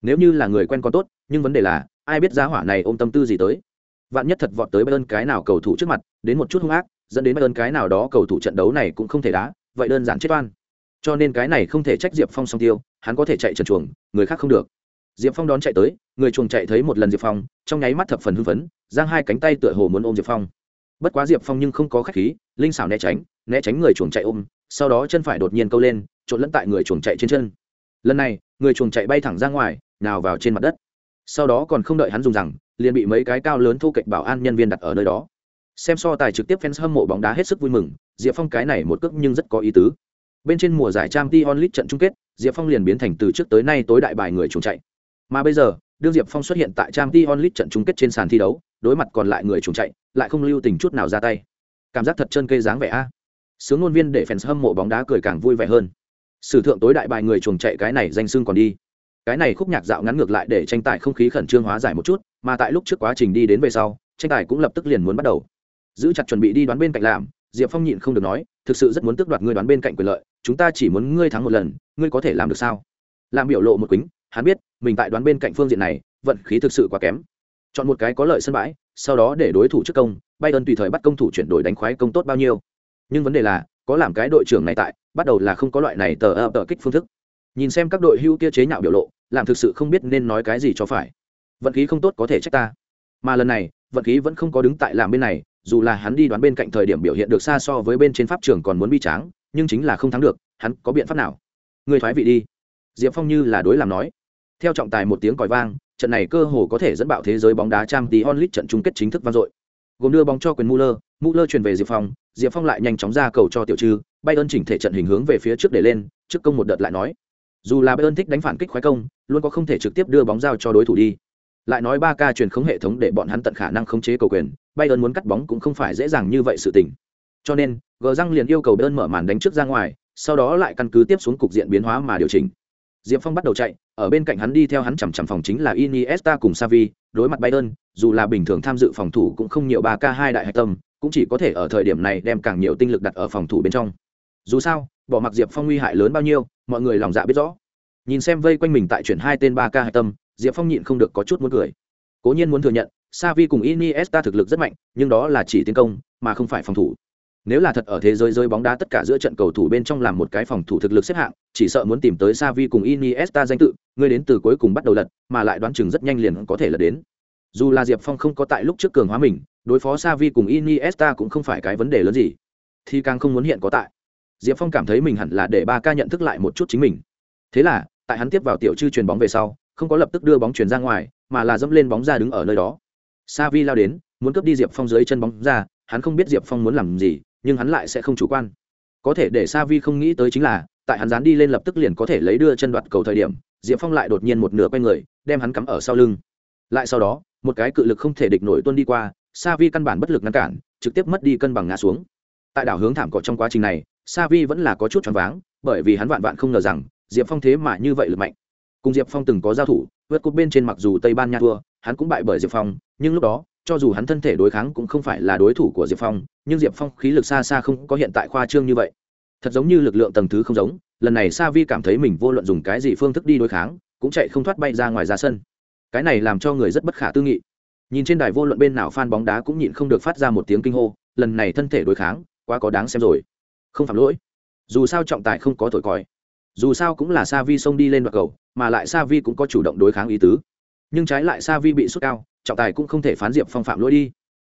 Nếu như là người quen con tốt, nhưng vấn đề là, ai biết gia hỏa này ôm tâm tư gì tới? Vạn nhất thật vọt tới bên cái nào cầu thủ trước mặt, đến một chút hung ác, dẫn đến bên cái nào đó cầu thủ trận đấu này cũng không thể đá, vậy đơn giản chết oan. Cho nên cái này không thể trách diệp phong song tiêu, hắn có thể chạy trần chuồng, người khác không được. Diệp phong đón chạy tới, người chuồng chạy thấy một lần diệp phong, trong nháy mắt thập phần hưng phấn, giang hai cánh tay tựa hồ muốn ôm diệp phong. Bất quá diệp phong nhưng không có k h á c h khí, linh xảo né tránh né tránh người chuồng chạy ôm, sau đó chân phải đột nhiên câu lên, trộn lẫn tại người chuồng chạy trên chân. Lần này, người chuồng chạy bay thẳng ra ngoài, nào vào trên mặt đất. Sau đó còn không đợi hắn dùng rằng liền bị mấy cái cao lớn thu kịch bảo an nhân viên đặt ở nơi đó. Xem so tài trực tiếp fans hâm mộ bóng đá hết sức vui mừng, diệp phong cái này một cước nhưng rất có ý tứ. Bên trên mùa giải trang t onlit trận chung kết, diệp phong liền biến thành từ trước tới nay tối đại bài người chuồng chạy. Mà bây giờ, đương diệp phong xuất hiện tại trang t onlit trận chung kết trên sàn thi đấu, đối mặt còn lại người chuồng chạy, lại không lưu tình chút nào ra tay. Cảm giác thật chân cây dáng vẻ a. Sướng ngôn viên để fans hâm mộ bóng đá cười càng vui vẻ hơn. Sử thượng tối đại bài người chuồng chạy cái này danh xưng còn đi. Cái này khúc nhạc dạo ngắn ngược lại để tranh tài không khí khẩn trương hóa giải một chút mà tại lúc trước quá trình đi đến về sau, tranh tài cũng lập tức liền muốn bắt đầu. Giữ chặt chuẩn bị đi đoán bên cạnh làm, diệp phong nhịn không được nói, thực sự rất muốn tước đoạt ngươi đoán bên cạnh quyền lợi, chúng ta chỉ muốn ngươi thắng một lần, ngươi có thể làm được sao? Làm biểu lộ một quýnh hắn biết, mình tại đoán bên cạnh phương diện này, vận khí thực sự quá kém. Chọn một cái có lợi sân bãi, sau đó để đối thủ trước công bay ơn tùy thời bắt công thủ chuyển đổi đánh khoái công tốt bao nhiêu. Nhưng vấn đề là, có làm cái đội trưởng này tại, bắt đầu là không có loại này tờ ập tờ kích phương thức. Nhìn xem các đội hưu kia chế nhạo biểu lộ, làm thực sự không biết nên nói cái gì cho phải vận khí không tốt có thể trách ta. Mà lần này vận khí vẫn không có đứng tại làm bên này dù là hắn đi đoán bên cạnh thời điểm biểu hiện được xa so với bên trên pháp trường còn muốn bi tráng nhưng chính là không thắng được hắn có biện pháp nào? Người thoái vị đi. Diệp phong như là đối làm nói. Theo trọng tài một tiếng còi vang trận này cơ hồ có thể dẫn bạo thế giới bóng đá trang tí onlit trận chung kết chính thức vang dội. Gồm đưa bóng cho quyền Muller, Muller chuyển về Diệp Phong, Diệp Phong lại nhanh chóng ra cầu cho Tiểu Trư, Bayern chỉnh thể trận hình hướng về phía trước để lên, trước công một đợt lại nói. Dù là Bayern thích đánh phản kích khoái công, luôn có không thể trực tiếp đưa bóng giao cho đối thủ đi. Lại nói ba ca truyền khống hệ thống để bọn hắn tận khả năng khống chế cầu quyền, Bayern muốn cắt bóng cũng không phải dễ dàng như vậy sự tình. Cho nên, Gờ răng liền yêu cầu Bayern mở màn đánh trước ra ngoài, sau đó lại căn cứ tiếp xuống cục diện biến hóa mà điều chỉnh. Diệp Phong bắt đầu chạy, ở bên cạnh hắn đi theo hắn chằm chằm phòng chính là Iniesta cùng Xavi, đối mặt Bayern, dù là bình thường tham dự phòng thủ cũng không nhiều ba k hai đại hạch tâm, cũng chỉ có thể ở thời điểm này đem càng nhiều tinh lực đặt ở phòng thủ bên trong. Dù sao, bỏ mặc Diệp Phong nguy hại lớn bao nhiêu, mọi người lòng dạ biết rõ. Nhìn xem vây quanh mình tại chuyển hai tên ba ca hạch tâm, Diệp Phong nhịn không được có chút muốn cười. Cố nhiên muốn thừa nhận, savi cùng Iniesta thực lực rất mạnh, nhưng đó là chỉ tiến công, mà không phải phòng thủ nếu là thật ở thế giới rơi bóng đá tất cả giữa trận cầu thủ bên trong làm một cái phòng thủ thực lực xếp hạng, chỉ sợ muốn tìm tới savi cùng Iniesta danh tự, người đến từ cuối cùng bắt đầu lật, mà lại đoán chừng rất nhanh liền có thể là đến. Dù là Diệp Phong không có tại lúc trước cường hóa mình, đối phó savi cùng Iniesta cũng không phải cái vấn đề lớn gì, thì càng không muốn hiện có tại. Diệp Phong cảm thấy mình hẳn là để ba ca nhận thức lại một chút chính mình. Thế là, tại hắn tiếp vào tiểu chư truyền bóng về sau, không có lập tức đưa bóng chuyển ra ngoài, mà là dẫm lên bóng ra đứng ở nơi đó. Savi lao đến, muốn cướp đi Diệp Phong dưới chân bóng ra, hắn không biết Diệp Phong muốn làm gì, nhưng hắn lại sẽ không chủ quan. Có thể để sa vi không nghĩ tới chính là tại hắn dán đi lên lập tức liền có thể lấy đưa chân đoạt cầu thời điểm diệp phong lại đột nhiên một nửa quay người đem hắn cắm ở sau lưng. Lại sau đó một cái cự lực không thể địch nổi tuân đi qua sa vi căn bản bất lực ngăn cản trực tiếp mất đi cân bằng ngã xuống. Tại đảo hướng thảm cỏ trong quá trình này sa vi vẫn là có chút choáng váng bởi vì hắn vạn vạn không ngờ rằng diệp phong thế mà như vậy lực mạnh. Cùng diệp phong từng có giao thủ, vượt cúp bên trên mặc dù tây ban nha thua, hắn cũng bại bởi diệp phong, nhưng lúc đó, cho dù hắn thân thể đối kháng cũng không phải là đối thủ của diệp phong, nhưng diệp phong khí lực xa xa không có hiện tại khoa trương như vậy. Thật giống như lực lượng tầng thứ không giống, lần này sa vi cảm thấy mình vô luận dùng cái gì phương thức đi đối kháng, cũng chạy không thoát bay ra ngoài ra sân. Cái này làm cho người rất bất khả tư nghị. Nhìn trên đài vô luận bên nào f bóng đá cũng nhịn không được phát ra một tiếng kinh hô, lần này thân thể đối kháng, quá có đáng xem rồi. Không phạm lỗi. Dù sao trọng tài không có thổi còi dù sao cũng là sa vi xông đi lên đoạn cầu, mà lại sa vi cũng có chủ động đối kháng ý tứ. Nhưng trái lại sa vi bị sút cao, trọng tài cũng không thể phán diệp phong phạm lỗi đi.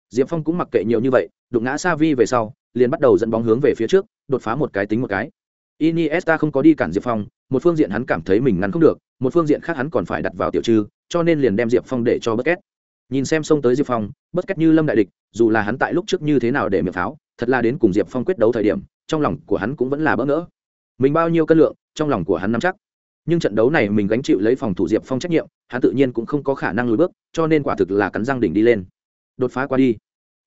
Diệp phong cũng mặc kệ nhiều như vậy, đụng ngã sa vi về sau, liền bắt đầu dẫn bóng hướng về phía trước, đột phá một cái tính một cái. Iniesta không có đi cản diệp phong, một phương diện hắn cảm thấy mình ngăn không được, một phương diện khác hắn còn phải đặt vào tiểu trư, cho nên liền đem diệp phong để cho bất két nhìn xem xông tới diệp phong bất két như lâm đại địch, dù là hắn tại lúc trước như thế nào để miệng pháo, thật là đến cùng diệp phong quyết đấu thời điểm, trong lòng của hắn cũng vẫn là bỡ ngỡ. Mình bao nhiêu cân lượng trong lòng của hắn nắm chắc. Nhưng trận đấu này mình gánh chịu lấy phòng thủ diệp phong trách nhiệm, hắn tự nhiên cũng không có khả năng lùi bước, cho nên quả thực là cắn răng đỉnh đi lên. Đột phá qua đi.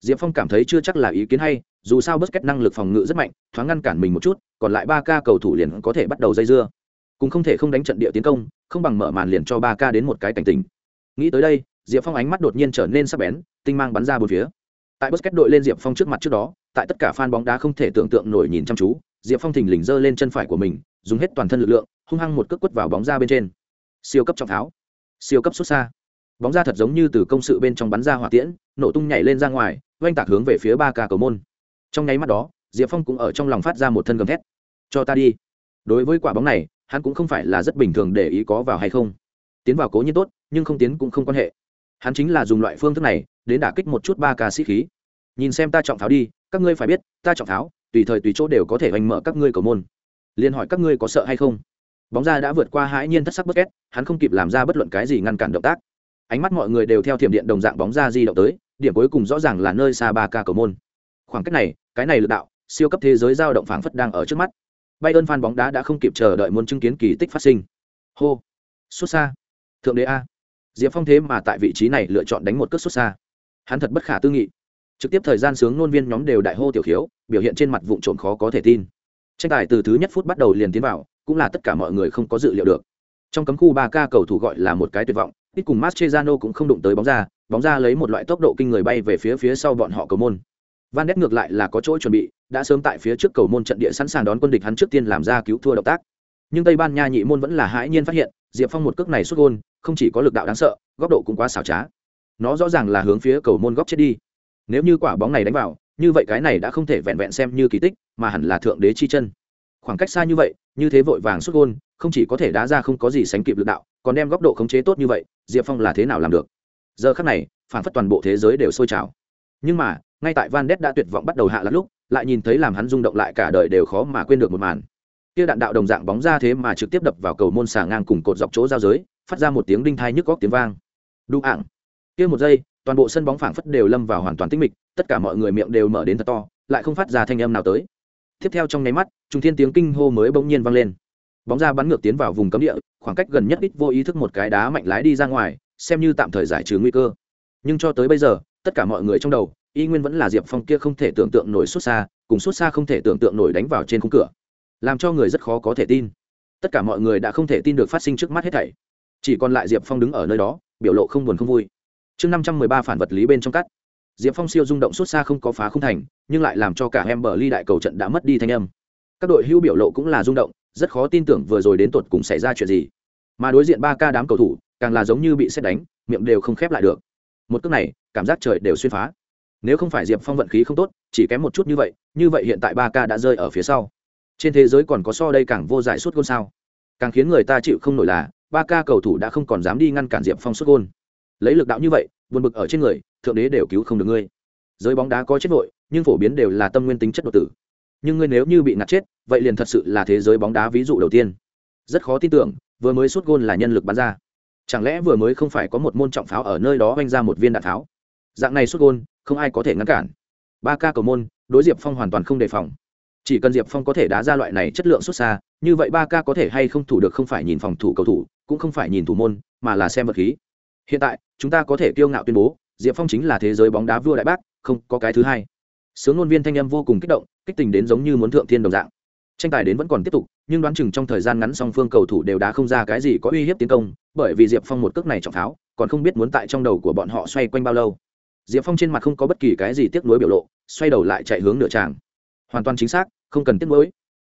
Diệp phong cảm thấy chưa chắc là ý kiến hay, dù sao bất kết năng lực phòng ngự rất mạnh, thoáng ngăn cản mình một chút, còn lại ba ca cầu thủ liền có thể bắt đầu dây dưa. Cũng không thể không đánh trận địa tiến công, không bằng mở màn liền cho ba ca đến một cái cảnh tình nghĩ tới đây, diệp phong ánh mắt đột nhiên trở nên sắc bén, tinh mang bắn ra bốn phía. Tại bất kết đội lên diệp phong trước mặt trước đó, tại tất cả fan bóng đá không thể tưởng tượng nổi nhìn chăm chú, diệp phong thình lình giơ lên chân phải của mình dùng hết toàn thân lực lượng, hung hăng một cước quất vào bóng ra bên trên. Siêu cấp trọng tháo, siêu cấp xuất xa. Bóng ra thật giống như từ công sự bên trong bắn ra hỏa tiễn, nổ tung nhảy lên ra ngoài, oanh tạc hướng về phía ba ca cầu môn. Trong nháy mắt đó, diệp phong cũng ở trong lòng phát ra một thân gầm thét. Cho ta đi. Đối với quả bóng này, hắn cũng không phải là rất bình thường để ý có vào hay không. Tiến vào cố nhiên tốt, nhưng không tiến cũng không quan hệ. Hắn chính là dùng loại phương thức này, đến đả kích một chút ba ca sĩ khí. Nhìn xem ta trọng tháo đi, các ngươi phải biết, ta trọng tháo, tùy thời tùy chỗ đều có thể hoành mở các ngươi cầu môn liền hỏi các ngươi có sợ hay không? Bóng ra đã vượt qua hãi nhiên thất sắc bất két hắn không kịp làm ra bất luận cái gì ngăn cản động tác. Ánh mắt mọi người đều theo thiểm điện đồng dạng bóng ra di động tới, điểm cuối cùng rõ ràng là nơi xa ba ca cầu môn. Khoảng cách này, cái này lực đạo, siêu cấp thế giới giao động phảng phất đang ở trước mắt. Bay ơn phan bóng đá đã không kịp chờ đợi muốn chứng kiến kỳ tích phát sinh. Hô! Xuất xa. Thượng đế a. Diệp phong thế mà tại vị trí này lựa chọn đánh một cước xuất xa. Hắn thật bất khả tư nghị. Trực tiếp thời gian sướng nôn viên nhóm đều đại hô tiểu khiếu, biểu hiện trên mặt vụ trộm khó có thể tin tranh tài từ thứ nhất phút bắt đầu liền tiến vào, cũng là tất cả mọi người không có dự liệu được. Trong cấm khu ba k cầu thủ gọi là một cái tuyệt vọng, ít cùng Mascherano cũng không đụng tới bóng ra bóng ra lấy một loại tốc độ kinh người bay về phía phía sau bọn họ cầu môn. Van nét ngược lại là có chỗ chuẩn bị, đã sớm tại phía trước cầu môn trận địa sẵn sàng đón quân địch hắn trước tiên làm ra cứu thua động tác. Nhưng tây ban nha nhị môn vẫn là hãi nhiên phát hiện, diệp phong một cước này xuất gôn, không chỉ có lực đạo đáng sợ, góc độ cũng quá xảo trá. Nó rõ ràng là hướng phía cầu môn góc chết đi. Nếu như quả bóng này đánh vào như vậy cái này đã không thể vẹn vẹn xem như kỳ tích, mà hẳn là thượng đế chi chân. Khoảng cách xa như vậy, như thế vội vàng xuất gôn, không chỉ có thể đá ra không có gì sánh kịp lực đạo, còn đem góc độ khống chế tốt như vậy, diệp phong là thế nào làm được? Giờ khắc này, phản phất toàn bộ thế giới đều sôi trào. Nhưng mà, ngay tại van đét đã tuyệt vọng bắt đầu hạ lắm lúc, lại nhìn thấy làm hắn rung động lại cả đời đều khó mà quên được một màn. Kia đạn đạo đồng dạng bóng ra thế mà trực tiếp đập vào cầu môn xà ngang cùng cột dọc chỗ giao giới, phát ra một tiếng đinh thai nhức góc tiếng vang. Đu ảng kia một giây, toàn bộ sân bóng phảng phất đều lâm vào hoàn toàn tĩnh mịch tất cả mọi người miệng đều mở đến thật to, lại không phát ra thanh âm nào tới. Tiếp theo trong nháy mắt trung thiên tiếng kinh hô mới bỗng nhiên vang lên. Bóng ra bắn ngược tiến vào vùng cấm địa, khoảng cách gần nhất ít vô ý thức một cái đá mạnh lái đi ra ngoài, xem như tạm thời giải trừ nguy cơ. Nhưng cho tới bây giờ, tất cả mọi người trong đầu, y nguyên vẫn là diệp phong kia không thể tưởng tượng nổi xuất xa, cùng xuất xa không thể tưởng tượng nổi đánh vào trên khung cửa. Làm cho người rất khó có thể tin. Tất cả mọi người đã không thể tin được phát sinh trước mắt hết thảy. Chỉ còn lại diệp phong đứng ở nơi đó, biểu lộ không buồn không vui. Chương năm trăm mười ba phản vật lý bên trong cắt diệp phong siêu rung động xuất xa không có phá không thành, nhưng lại làm cho cả em bờ ly đại cầu trận đã mất đi thanh âm. Các đội hữu biểu lộ cũng là rung động, rất khó tin tưởng vừa rồi đến tột cùng xảy ra chuyện gì. Mà đối diện ba ca đám cầu thủ, càng là giống như bị xét đánh, miệng đều không khép lại được. Một cước này, cảm giác trời đều xuyên phá. Nếu không phải diệp phong vận khí không tốt, chỉ kém một chút như vậy như vậy hiện tại ba ca đã rơi ở phía sau. Trên thế giới còn có so đây càng vô giải suốt gôn sao? Càng khiến người ta chịu không nổi là, ba ca cầu thủ đã không còn dám đi ngăn cản diệp phong suốt gôn lấy lực đạo như vậy, buồn bực ở trên người, thượng đế đều cứu không được ngươi. Giới bóng đá có chết vội, nhưng phổ biến đều là tâm nguyên tính chất đột tử. Nhưng ngươi nếu như bị ngạt chết, vậy liền thật sự là thế giới bóng đá ví dụ đầu tiên. Rất khó tin tưởng, vừa mới suốt gôn là nhân lực bắn ra. Chẳng lẽ vừa mới không phải có một môn trọng pháo ở nơi đó oanh ra một viên đạn pháo? Dạng này suốt gôn, không ai có thể ngăn cản. Ba ca cầu môn, đối diệp phong hoàn toàn không đề phòng. Chỉ cần diệp phong có thể đá ra loại này chất lượng xuất xa, như vậy ba ca có thể hay không thủ được không phải nhìn phòng thủ cầu thủ, cũng không phải nhìn thủ môn, mà là xem vật khí hiện tại, chúng ta có thể kiêu ngạo tuyên bố, diệp phong chính là thế giới bóng đá vua đại bác, không có cái thứ hai. Sướng ngôn viên thanh em vô cùng kích động, kích tình đến giống như muốn thượng thiên đồng dạng. Tranh tài đến vẫn còn tiếp tục, nhưng đoán chừng trong thời gian ngắn song phương cầu thủ đều đã không ra cái gì có uy hiếp tiến công, bởi vì diệp phong một cước này trọng pháo còn không biết muốn tại trong đầu của bọn họ xoay quanh bao lâu. Diệp phong trên mặt không có bất kỳ cái gì tiếc nuối biểu lộ, xoay đầu lại chạy hướng nửa tràng. Hoàn toàn chính xác, không cần tiếc nuối.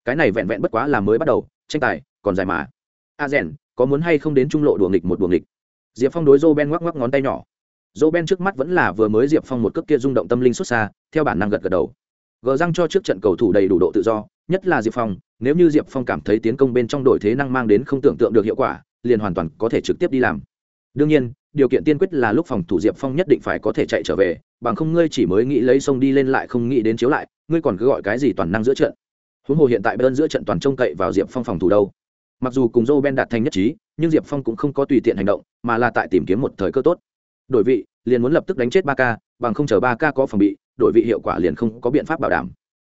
Cái này vẹn vẹn bất quá là mới bắt đầu, tranh tài còn dài mà. A rèn, có muốn hay không đến trung lộ đùa nghịch một đùa nghịch? Diệp phong đối joe ben ngoắc ngoắc ngón tay nhỏ. Joe ben trước mắt vẫn là vừa mới diệp phong một cước kia rung động tâm linh xuất xa, theo bản năng gật gật đầu. Gờ răng cho trước trận cầu thủ đầy đủ độ tự do, nhất là diệp phong, nếu như diệp phong cảm thấy tiến công bên trong đổi thế năng mang đến không tưởng tượng được hiệu quả, liền hoàn toàn có thể trực tiếp đi làm. Đương nhiên, điều kiện tiên quyết là lúc phòng thủ diệp phong nhất định phải có thể chạy trở về, bằng không ngươi chỉ mới nghĩ lấy sông đi lên lại không nghĩ đến chiếu lại, ngươi còn cứ gọi cái gì toàn năng giữa trận. Huống hồ hiện tại bên giữa trận toàn trông cậy vào diệp phong phòng thủ đâu. Mặc dù cùng joe ben đạt thành nhất trí nhưng diệp phong cũng không có tùy tiện hành động, mà là tại tìm kiếm một thời cơ tốt. Đổi vị, liền muốn lập tức đánh chết ba k bằng không chờ ba k có phòng bị, đổi vị hiệu quả liền không có biện pháp bảo đảm.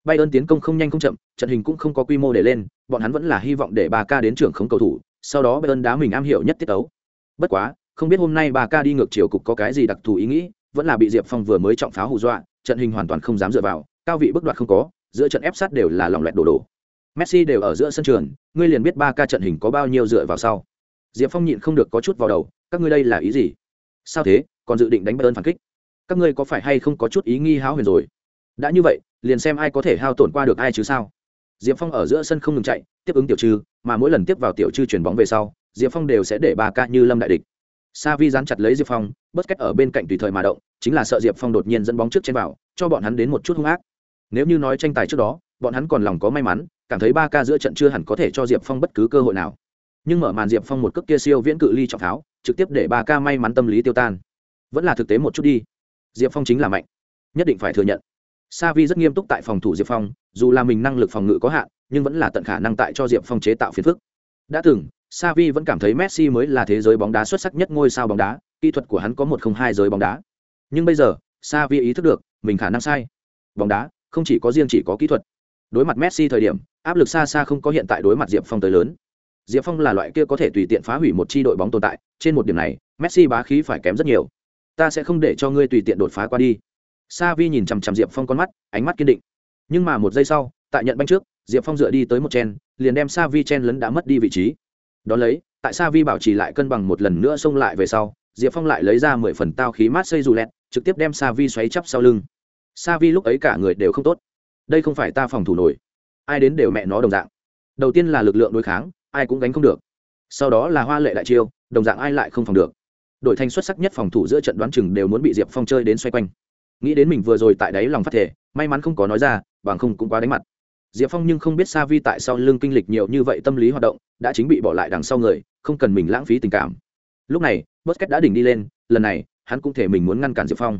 Bay ơn tiến công không nhanh không chậm, trận hình cũng không có quy mô để lên, bọn hắn vẫn là hy vọng để ba k đến trưởng không cầu thủ, sau đó bay ơn đá mình am hiểu nhất tiết tấu. Bất quá, không biết hôm nay ba k đi ngược chiều cục có cái gì đặc thù ý nghĩ, vẫn là bị diệp phong vừa mới trọng pháo hù dọa, trận hình hoàn toàn không dám dựa vào, cao vị bước đoạt không có, giữa trận ép sát đều là lòng lẹt đổ đổ. Messi đều ở giữa sân trường, ngươi liền biết ba ca trận hình có bao nhiêu dựa vào sau diệp phong nhịn không được có chút vào đầu, các ngươi đây là ý gì? Sao thế? Còn dự định đánh bayern phản kích? Các ngươi có phải hay không có chút ý nghi háo huyền rồi? Đã như vậy, liền xem ai có thể hao tổn qua được ai chứ sao? Diệp phong ở giữa sân không ngừng chạy, tiếp ứng tiểu trư, mà mỗi lần tiếp vào tiểu trư chuyển bóng về sau, diệp phong đều sẽ để ba ca như lâm đại địch. Sa vi dán chặt lấy diệp phong bất cách ở bên cạnh tùy thời mà động, chính là sợ diệp phong đột nhiên dẫn bóng trước trên vào, cho bọn hắn đến một chút hung ác. Nếu như nói tranh tài trước đó, bọn hắn còn lòng có may mắn, cảm thấy ba ca giữa trận chưa hẳn có thể cho diệp phong bất cứ cơ hội nào nhưng mở màn diệp phong một cước kia siêu viễn cự ly trọng tháo, trực tiếp để ba ca may mắn tâm lý tiêu tan. Vẫn là thực tế một chút đi. Diệp phong chính là mạnh. Nhất định phải thừa nhận. Sa vi rất nghiêm túc tại phòng thủ diệp phong, dù là mình năng lực phòng ngự có hạn, nhưng vẫn là tận khả năng tại cho diệp phong chế tạo phiền phức. Đã từng sa vi vẫn cảm thấy messi mới là thế giới bóng đá xuất sắc nhất ngôi sao bóng đá, kỹ thuật của hắn có một không hai giới bóng đá. Nhưng bây giờ sa vi ý thức được, mình khả năng sai. Bóng đá, không chỉ có riêng chỉ có kỹ thuật. Đối mặt messi thời điểm, áp lực xa xa không có hiện tại đối mặt diệp phong tới lớn diệp phong là loại kia có thể tùy tiện phá hủy một chi đội bóng tồn tại, trên một điểm này, messi bá khí phải kém rất nhiều. Ta sẽ không để cho ngươi tùy tiện đột phá qua đi. Sa vi nhìn chằm chằm diệp phong con mắt, ánh mắt kiên định. Nhưng mà một giây sau, tại nhận banh trước, diệp phong dựa đi tới một chen, liền đem sa vi chen lấn đã mất đi vị trí. Đón lấy, tại sa vi bảo trì lại cân bằng một lần nữa xông lại về sau, diệp phong lại lấy ra mười phần tao khí mát xây dù lẹt, trực tiếp đem sa vi xoáy chắp sau lưng. Sa vi lúc ấy cả người đều không tốt. Đây không phải ta phòng thủ nổi. Ai đến đều mẹ nó đồng dạng. Đầu tiên là lực lượng đối kháng ai cũng gánh không được. Sau đó là hoa lệ đại chiêu, đồng dạng ai lại không phòng được. Đội thanh xuất sắc nhất phòng thủ giữa trận đoán chừng đều muốn bị diệp phong chơi đến xoay quanh. Nghĩ đến mình vừa rồi tại đáy lòng phát thể may mắn không có nói ra, bằng không cũng quá đánh mặt. Diệp phong nhưng không biết sa vi tại sao lưng kinh lịch nhiều như vậy tâm lý hoạt động, đã chính bị bỏ lại đằng sau người, không cần mình lãng phí tình cảm. Lúc này Bất cách đã đỉnh đi lên, lần này, hắn cũng thể mình muốn ngăn cản diệp phong.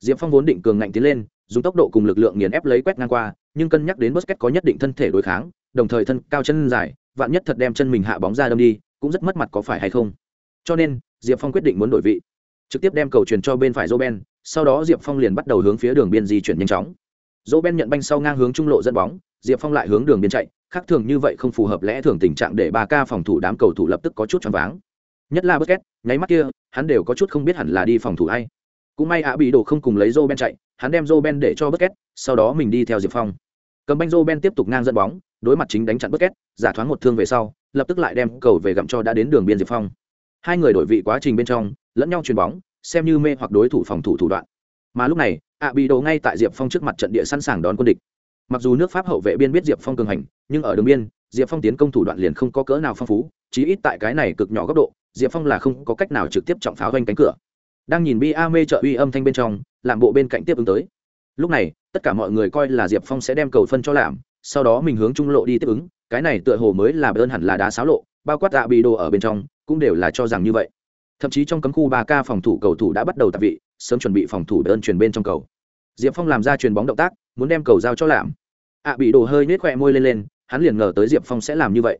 Diệp phong vốn định cường ngạnh tiến lên, dùng tốc độ cùng lực lượng nghiền ép lấy quét ngang qua, nhưng cân nhắc đến Bất cách có nhất định thân thể đối kháng, đồng thời thân cao chân dài vạn nhất thật đem chân mình hạ bóng ra đâm đi cũng rất mất mặt có phải hay không cho nên diệp phong quyết định muốn đổi vị trực tiếp đem cầu truyền cho bên phải joben sau đó diệp phong liền bắt đầu hướng phía đường biên di chuyển nhanh chóng joben nhận banh sau ngang hướng trung lộ dẫn bóng diệp phong lại hướng đường biên chạy khác thường như vậy không phù hợp lẽ thường tình trạng để ba ca phòng thủ đám cầu thủ lập tức có chút choáng váng nhất là Bất Két, nháy mắt kia, hắn đều có chút không biết hẳn là đi phòng thủ ai. Cũng may ạ bị đồ không cùng lấy Roben chạy, hắn đem Roben để cho Bất Két, sau đó mình đi theo Diệp Phong. Cầm banh Roben tiếp tục ngang dẫn bóng, đối mặt chính đánh chặn Busquets, giả thoáng một thương về sau, lập tức lại đem cầu về gặm cho đã đến đường biên Diệp Phong. Hai người đổi vị quá trình bên trong, lẫn nhau chuyền bóng, xem như mê hoặc đối thủ phòng thủ thủ đoạn. Mà lúc này, ạ bị đổ ngay tại Diệp Phong trước mặt trận địa sẵn sàng đón quân địch. Mặc dù nước Pháp hậu vệ biên biết Diệp Phong cường hành, nhưng ở đường biên, Diệp Phong tiến công thủ đoạn liền không có cỡ nào phong phú, chí ít tại cái này cực nhỏ góc độ, diệp phong là không có cách nào trực tiếp trọng pháo quanh cánh cửa đang nhìn bi a mê trợ uy âm thanh bên trong làm bộ bên cạnh tiếp ứng tới lúc này tất cả mọi người coi là diệp phong sẽ đem cầu phân cho làm sau đó mình hướng trung lộ đi tiếp ứng, cái này tựa hồ mới là bơn hẳn là đá xáo lộ, bao quát tạ bị đồ ở bên trong, cũng đều là cho rằng như vậy. Thậm chí trong cấm khu ba k phòng thủ cầu thủ đã bắt đầu tạp vị, sớm chuẩn bị phòng thủ đơn truyền bên trong cầu. Diệp phong làm ra truyền bóng động tác, muốn đem cầu giao cho làm ạ bị đồ hơi nết khỏe môi lên lên, hắn liền ngờ tới diệp phong sẽ làm như vậy.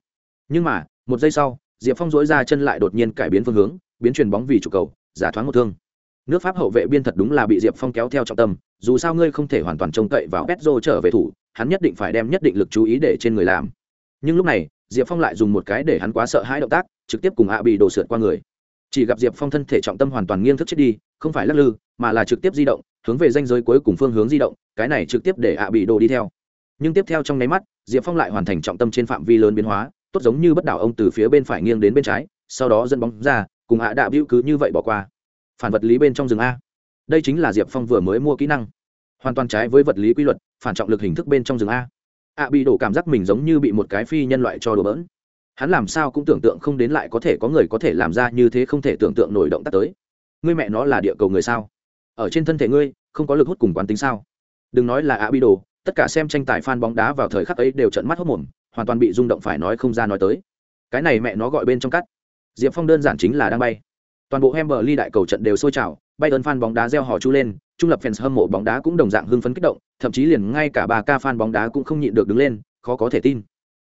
Nhưng mà, một giây sau, diệp phong dỗi ra chân lại đột nhiên cải biến phương hướng, biến chuyền bóng vì trụ cầu, giả thoáng một thương nước pháp hậu vệ biên thật đúng là bị diệp phong kéo theo trọng tâm, dù sao ngươi không thể hoàn toàn trông cậy vào petro trở về thủ, hắn nhất định phải đem nhất định lực chú ý để trên người làm. Nhưng lúc này, diệp phong lại dùng một cái để hắn quá sợ hãi động tác, trực tiếp cùng ạ bị đổ sượt qua người. Chỉ gặp diệp phong thân thể trọng tâm hoàn toàn nghiêng thức chết đi, không phải lắc lư, mà là trực tiếp di động, hướng về danh giới cuối cùng phương hướng di động, cái này trực tiếp để ạ bị đồ đi theo. Nhưng tiếp theo trong nháy mắt, diệp phong lại hoàn thành trọng tâm trên phạm vi lớn biến hóa, tốt giống như bất đảo ông từ phía bên phải nghiêng đến bên trái, sau đó dẫn bóng ra, cùng hạ đạ bưu cứ như vậy bỏ qua phản vật lý bên trong rừng a. Đây chính là diệp phong vừa mới mua kỹ năng. Hoàn toàn trái với vật lý quy luật, phản trọng lực hình thức bên trong rừng a. Ạ bị đổ cảm giác mình giống như bị một cái phi nhân loại cho đổ bỡn. Hắn làm sao cũng tưởng tượng không đến lại có thể có người có thể làm ra như thế không thể tưởng tượng nổi động tác tới. Ngươi mẹ nó là địa cầu người sao? Ở trên thân thể ngươi, không có lực hút cùng quán tính sao? Đừng nói là ạ bị đổ tất cả xem tranh tài fan bóng đá vào thời khắc ấy đều trận mắt hốc mồm, hoàn toàn bị rung động phải nói không ra nói tới. Cái này mẹ nó gọi bên trong cắt. Diệp phong đơn giản chính là đang bay toàn bộ Hemberley đại cầu trận đều sôi trào bay fan bóng đá reo hò chu lên, trung lập fans hâm mộ bóng đá cũng đồng dạng hưng phấn kích động, thậm chí liền ngay cả bà ca fan bóng đá cũng không nhịn được đứng lên, khó có thể tin.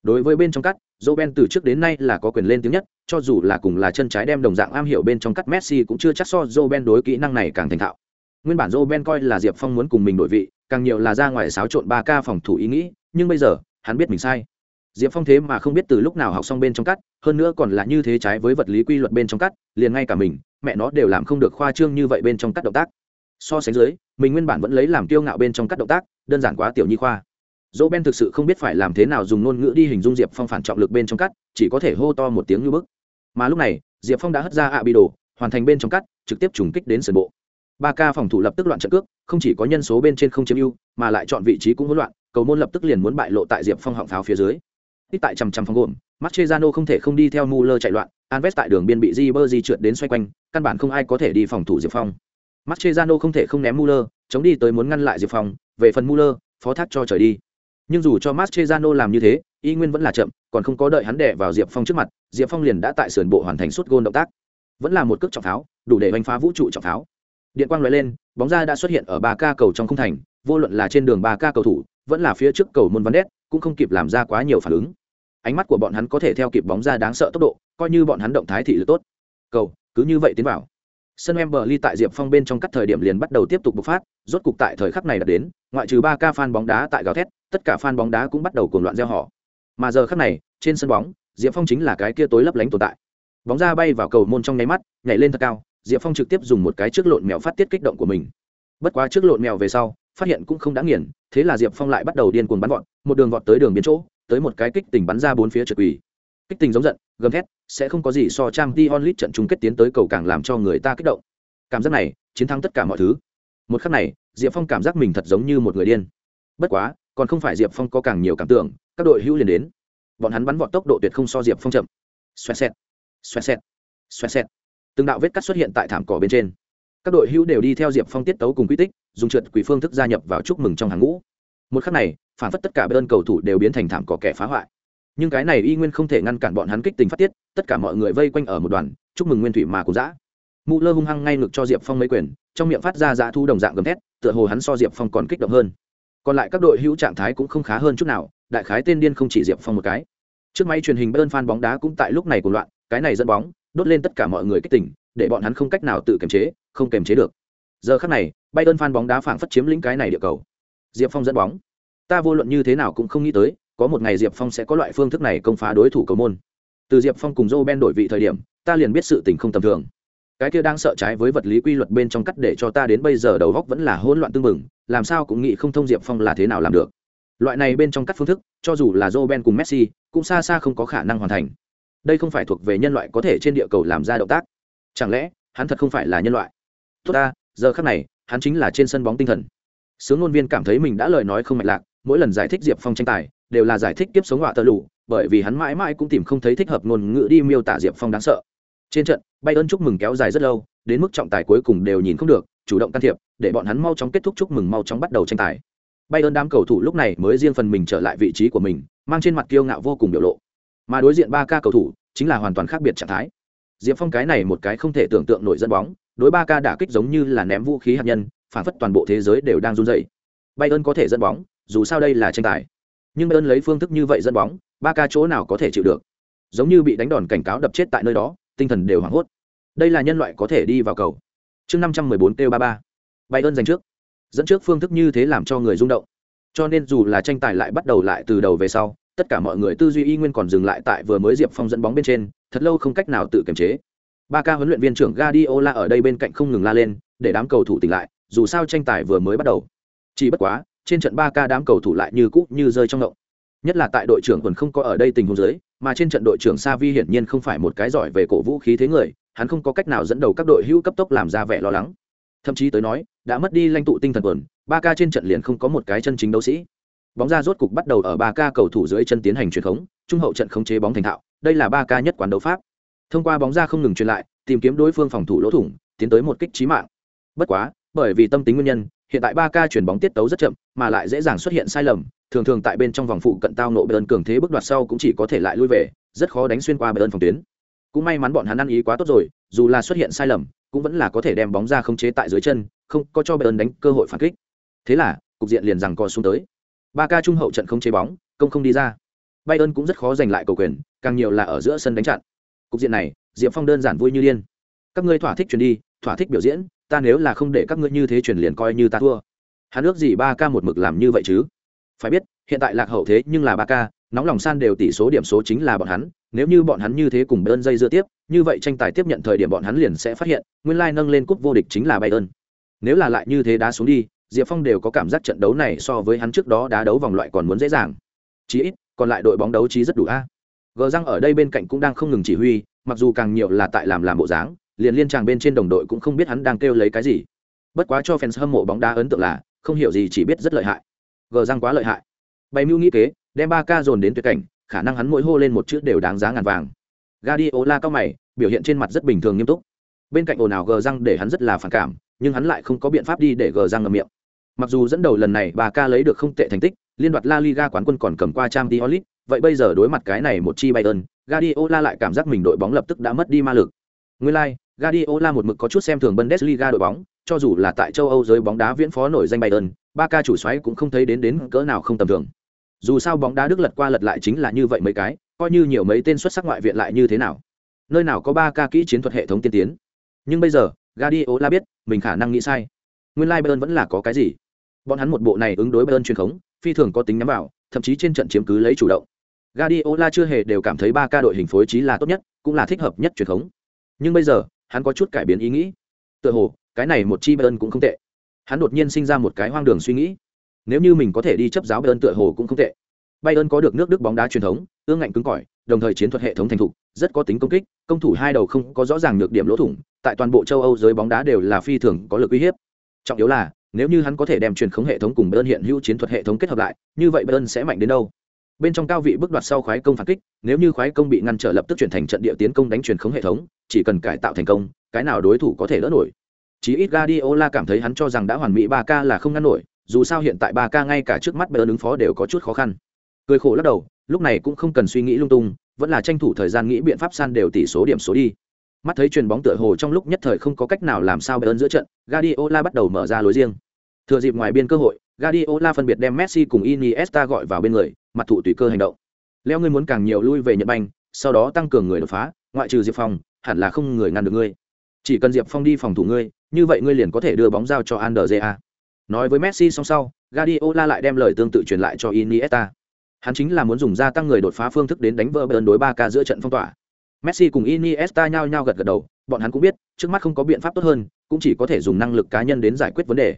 Đối với bên trong cắt Robben từ trước đến nay là có quyền lên tiếng nhất, cho dù là cùng là chân trái đem đồng dạng am hiểu bên trong cắt Messi cũng chưa chắc so Robben đối kỹ năng này càng thành thạo. Nguyên bản Robben coi là Diệp Phong muốn cùng mình đổi vị, càng nhiều là ra ngoài xáo trộn ba ca phòng thủ ý nghĩ, nhưng bây giờ, hắn biết mình sai diệp phong thế mà không biết từ lúc nào học xong bên trong cắt, hơn nữa còn là như thế trái với vật lý quy luật bên trong cắt, liền ngay cả mình, mẹ nó đều làm không được khoa trương như vậy bên trong cắt động tác. So sánh dưới, mình nguyên bản vẫn lấy làm kiêu ngạo bên trong cắt động tác, đơn giản quá tiểu nhi khoa. Dỗ ben thực sự không biết phải làm thế nào dùng ngôn ngữ đi hình dung diệp phong phản trọng lực bên trong cắt, chỉ có thể hô to một tiếng như bức. Mà lúc này, diệp phong đã hất ra ạ bị đồ, hoàn thành bên trong cắt, trực tiếp trùng kích đến sườn bộ. Ba ca phòng thủ lập tức loạn trận cước, không chỉ có nhân số bên trên không chiếm ưu, mà lại chọn vị trí cũng hỗn loạn, cầu môn lập tức liền muốn bại lộ tại diệp phong họng pháo phía dưới ít tại chằm chằm phòng gồm Mascherano không thể không đi theo Muller chạy loạn, Anves tại đường biên bị Ribery trượt đến xoay quanh, căn bản không ai có thể đi phòng thủ Diệp Phong. Mascherano không thể không ném Muller, chống đi tới muốn ngăn lại Diệp Phong, về phần Muller, phó thác cho trời đi. Nhưng dù cho Mascherano làm như thế, y nguyên vẫn là chậm, còn không có đợi hắn đè vào Diệp Phong trước mặt, Diệp Phong liền đã tại sườn bộ hoàn thành suốt gôn động tác. Vẫn là một cước trọng pháo, đủ để đánh phá vũ trụ trọng pháo. Điện quang lóe lên, bóng ra đã xuất hiện ở 3K cầu trong khung thành, vô luận là trên đường 3K cầu thủ, vẫn là phía trước cầu môn Van cũng không kịp làm ra quá nhiều phản ứng ánh mắt của bọn hắn có thể theo kịp bóng ra đáng sợ tốc độ, coi như bọn hắn động thái thị lực tốt. Cầu, cứ như vậy tiến vào. Sân em bờ ly tại diệp phong bên trong các thời điểm liền bắt đầu tiếp tục bộc phát, rốt cục tại thời khắc này đã đến, ngoại trừ ba ca fan bóng đá tại gào thét, tất cả fan bóng đá cũng bắt đầu cuồng loạn gieo họ. Mà giờ khắc này, trên sân bóng, diệp phong chính là cái kia tối lấp lánh tồn tại. Bóng ra bay vào cầu môn trong nháy mắt, nhảy lên thật cao, diệp phong trực tiếp dùng một cái trước lộn mèo phát tiết kích động của mình. Bất quá trước lộn mèo về sau, phát hiện cũng không đã nghiền, thế là diệp phong lại bắt đầu điên cuồng bắn vọt, một đường vọt tới đường biến chỗ tới một cái kích tình bắn ra bốn phía trượt quỷ, kích tình giống giận gầm thét sẽ không có gì so trang t onlit trận chung kết tiến tới cầu càng làm cho người ta kích động. Cảm giác này chiến thắng tất cả mọi thứ. Một khắc này diệp phong cảm giác mình thật giống như một người điên. Bất quá còn không phải diệp phong có càng nhiều cảm tưởng các đội hữu liền đến. Bọn hắn bắn vọt tốc độ tuyệt không so diệp phong chậm. Xoẹt xẹt xoẹt xẹt xoẹt xẹt. Từng đạo vết cắt xuất hiện tại thảm cỏ bên trên. Các đội hữu đều đi theo diệp phong tiết tấu cùng quy tích dùng trượt quỷ phương thức gia nhập vào chúc mừng trong hàng ngũ. Một khắc này phản phất tất cả bên cầu thủ đều biến thành thảm cỏ kẻ phá hoại. Nhưng cái này y nguyên không thể ngăn cản bọn hắn kích tình phát tiết, tất cả mọi người vây quanh ở một đoàn, chúc mừng nguyên thủy mà cùng dã. Mụ lơ hung hăng ngay ngực cho diệp phong mấy quyền, trong miệng phát ra dã thu đồng dạng gầm thét, tựa hồ hắn so diệp phong còn kích động hơn. Còn lại các đội hữu trạng thái cũng không khá hơn chút nào, đại khái tên điên không chỉ diệp phong một cái. Trước máy truyền hình bên fan bóng đá cũng tại lúc này của loạn, cái này dẫn bóng, đốt lên tất cả mọi người kích tỉnh để bọn hắn không cách nào tự kiềm chế, không kiềm chế được. Giờ khắc này bay đơn fan bóng đá phảng phất chiếm lĩnh cái này địa cầu. Diệp phong dẫn bóng ta vô luận như thế nào cũng không nghĩ tới, có một ngày diệp phong sẽ có loại phương thức này công phá đối thủ cầu môn. Từ diệp phong cùng joe ben đổi vị thời điểm, ta liền biết sự tình không tầm thường. Cái kia đang sợ trái với vật lý quy luật bên trong cắt để cho ta đến bây giờ đầu góc vẫn là hỗn loạn tương mừng làm sao cũng nghĩ không thông diệp phong là thế nào làm được. Loại này bên trong cắt phương thức, cho dù là joe ben cùng messi, cũng xa xa không có khả năng hoàn thành. Đây không phải thuộc về nhân loại có thể trên địa cầu làm ra động tác. Chẳng lẽ, hắn thật không phải là nhân loại? Tốt ta, giờ khác này, hắn chính là trên sân bóng tinh thần. Sướng ngôn viên cảm thấy mình đã lời nói không mạch lạc mỗi lần giải thích diệp phong tranh tài, đều là giải thích tiếp sống họa tơ lụ bởi vì hắn mãi mãi cũng tìm không thấy thích hợp ngôn ngữ đi miêu tả diệp phong đáng sợ. Trên trận bay ơn chúc mừng kéo dài rất lâu, đến mức trọng tài cuối cùng đều nhìn không được, chủ động can thiệp, để bọn hắn mau chóng kết thúc chúc mừng mau chóng bắt đầu tranh tài. Bay ơn đám cầu thủ lúc này mới riêng phần mình trở lại vị trí của mình, mang trên mặt kiêu ngạo vô cùng biểu lộ. Mà đối diện ba ca cầu thủ, chính là hoàn toàn khác biệt trạng thái. Diệp phong cái này một cái không thể tưởng tượng nổi dẫn bóng, đối ba ca đả kích giống như là ném vũ khí hạt nhân, phản phất toàn bộ thế giới đều đang run dày bay ơn có thể dẫn bóng dù sao đây là tranh tài. Nhưng bay ơn lấy phương thức như vậy dẫn bóng ba ca chỗ nào có thể chịu được? Giống như bị đánh đòn cảnh cáo đập chết tại nơi đó, tinh thần đều hoảng hốt. Đây là nhân loại có thể đi vào cầu. Chương năm trăm mười bốn kêu ba ba. Bay ơn giành trước. Dẫn trước phương thức như thế làm cho người rung động. Cho nên dù là tranh tài lại bắt đầu lại từ đầu về sau, tất cả mọi người tư duy y nguyên còn dừng lại tại vừa mới diệp phong dẫn bóng bên trên, thật lâu không cách nào tự kiềm chế. Ba ca huấn luyện viên trưởng gadiola ở đây bên cạnh không ngừng la lên, để đám cầu thủ tỉnh lại, dù sao tranh tài vừa mới bắt đầu. Chỉ bất quá trên trận ba ca đám cầu thủ lại như cũ như rơi trong ngộng. Nhất là tại đội trưởng còn không có ở đây tình huống dưới, mà trên trận đội trưởng Sa Vi hiển nhiên không phải một cái giỏi về cổ vũ khí thế người, hắn không có cách nào dẫn đầu các đội hữu cấp tốc làm ra vẻ lo lắng. Thậm chí tới nói, đã mất đi lãnh tụ tinh thần quần, ba ca trên trận liền không có một cái chân chính đấu sĩ. Bóng ra rốt cục bắt đầu ở ba ca cầu thủ dưới chân tiến hành truyền khống, trung hậu trận khống chế bóng thành thạo, đây là ba ca nhất quán đấu pháp. Thông qua bóng ra không ngừng truyền lại, tìm kiếm đối phương phòng thủ lỗ thủng, tiến tới một kích trí mạng. Bất quá, bởi vì tâm tính nguyên nhân hiện tại ba ca chuyển bóng tiết tấu rất chậm, mà lại dễ dàng xuất hiện sai lầm. Thường thường tại bên trong vòng phụ cận tao nộ bờ ơn cường thế bước đoạt sau cũng chỉ có thể lại lui về, rất khó đánh xuyên qua bờ ơn phòng tuyến. Cũng may mắn bọn hắn ăn ý quá tốt rồi, dù là xuất hiện sai lầm, cũng vẫn là có thể đem bóng ra không chế tại dưới chân, không có cho bờ ơn đánh cơ hội phản kích. Thế là, cục diện liền rằng co xuống tới. Ba ca trung hậu trận không chế bóng, công không đi ra. Bayern cũng rất khó giành lại cầu quyền, càng nhiều là ở giữa sân đánh chặn. Cục diện này, diệp phong đơn giản vui như điên. Các ngươi thỏa thích chuyển đi, thỏa thích biểu diễn ta nếu là không để các ngươi như thế chuyển liền coi như ta thua. Hắn ước gì ba ca một mực làm như vậy chứ? Phải biết, hiện tại lạc hậu thế nhưng là ba ca, nóng lòng san đều tỷ số điểm số chính là bọn hắn, nếu như bọn hắn như thế cùng bayern dây dưa tiếp, như vậy tranh tài tiếp nhận thời điểm bọn hắn liền sẽ phát hiện, nguyên lai nâng lên cúp vô địch chính là bayern. Nếu là lại như thế đá xuống đi, diệp phong đều có cảm giác trận đấu này so với hắn trước đó đá đấu vòng loại còn muốn dễ dàng. Chí ít, còn lại đội bóng đấu trí rất đủ a. Gờ răng ở đây bên cạnh cũng đang không ngừng chỉ huy, mặc dù càng nhiều là tại làm làm bộ dáng liền liên tràng bên trên đồng đội cũng không biết hắn đang kêu lấy cái gì. Bất quá cho fans hâm mộ bóng đá ấn tượng là không hiểu gì chỉ biết rất lợi hại. Gờ răng quá lợi hại. Bày mưu nghĩ kế đem ba ca dồn đến tuyệt cảnh khả năng hắn mỗi hô lên một chữ đều đáng giá ngàn vàng. Guardiola cao mày biểu hiện trên mặt rất bình thường nghiêm túc. Bên cạnh ồn ào gờ răng để hắn rất là phản cảm nhưng hắn lại không có biện pháp đi để gờ răng ngậm miệng. Mặc dù dẫn đầu lần này bà ca lấy được không tệ thành tích, liên đoạt La Liga quán quân còn cầm qua Champions League, vậy bây giờ đối mặt cái này một chi Bayern, Guardiola lại cảm giác mình đội bóng lập tức đã mất đi ma lực. Nguyên lai, like, Guardiola một mực có chút xem thường Bundesliga đội bóng, cho dù là tại châu Âu giới bóng đá viễn phó nổi danh Bayern, ba ca chủ soái cũng không thấy đến đến cỡ nào không tầm thường. Dù sao bóng đá Đức lật qua lật lại chính là như vậy mấy cái, coi như nhiều mấy tên xuất sắc ngoại viện lại như thế nào. Nơi nào có ba ca kỹ chiến thuật hệ thống tiên tiến. Nhưng bây giờ, Guardiola biết, mình khả năng nghĩ sai. Nguyên lai like Bayern vẫn là có cái gì bọn hắn một bộ này ứng đối bayern truyền khống phi thường có tính nhắm vào thậm chí trên trận chiếm cứ lấy chủ động Guardiola chưa hề đều cảm thấy ba ca đội hình phối trí là tốt nhất cũng là thích hợp nhất truyền khống nhưng bây giờ hắn có chút cải biến ý nghĩ. Tựa hồ cái này một chi bayern cũng không tệ. Hắn đột nhiên sinh ra một cái hoang đường suy nghĩ. Nếu như mình có thể đi chấp giáo bayern tựa hồ cũng không tệ. Bay ơn có được nước đức bóng đá truyền thống ương ngạnh cứng cỏi đồng thời chiến thuật hệ thống thành thục rất có tính công kích công thủ hai đầu không có rõ ràng nhược điểm lỗ thủng tại toàn bộ châu âu giới bóng đá đều là phi thường có lực uy hiếp. Trọng yếu là nếu như hắn có thể đem truyền khống hệ thống cùng Bayern hiện hữu chiến thuật hệ thống kết hợp lại, như vậy Bayern sẽ mạnh đến đâu? Bên trong cao vị bước đoạt sau khoái công phản kích, nếu như khoái công bị ngăn trở lập tức chuyển thành trận địa tiến công đánh truyền khống hệ thống, chỉ cần cải tạo thành công, cái nào đối thủ có thể đỡ nổi. Chí ít Guardiola cảm thấy hắn cho rằng đã hoàn mỹ 3K là không ngăn nổi, dù sao hiện tại 3K ngay cả trước mắt Bayern ứng phó đều có chút khó khăn. Cười khổ lắc đầu, lúc này cũng không cần suy nghĩ lung tung, vẫn là tranh thủ thời gian nghĩ biện pháp san đều tỷ số điểm số đi. Mắt thấy truyền bóng tựa hồ trong lúc nhất thời không có cách nào làm sao Bayern giữa trận, Guardiola bắt đầu mở ra lối riêng. Thừa dịp ngoài biên cơ hội, Guardiola phân biệt đem Messi cùng Iniesta gọi vào bên người, mặt thụ tùy cơ hành động. Leo ngươi muốn càng nhiều lui về Nhật Banh, sau đó tăng cường người đột phá, ngoại trừ Diệp Phong, hẳn là không người ngăn được ngươi. Chỉ cần Diệp Phong đi phòng thủ ngươi, như vậy ngươi liền có thể đưa bóng giao cho Andrea. Nói với Messi song sau, Guardiola lại đem lời tương tự truyền lại cho Iniesta. Hắn chính là muốn dùng gia tăng người đột phá phương thức đến đánh vỡ Bayern đối ba ca giữa trận phong tỏa. Messi cùng Iniesta nhao nhao gật gật đầu, bọn hắn cũng biết, trước mắt không có biện pháp tốt hơn, cũng chỉ có thể dùng năng lực cá nhân đến giải quyết vấn đề.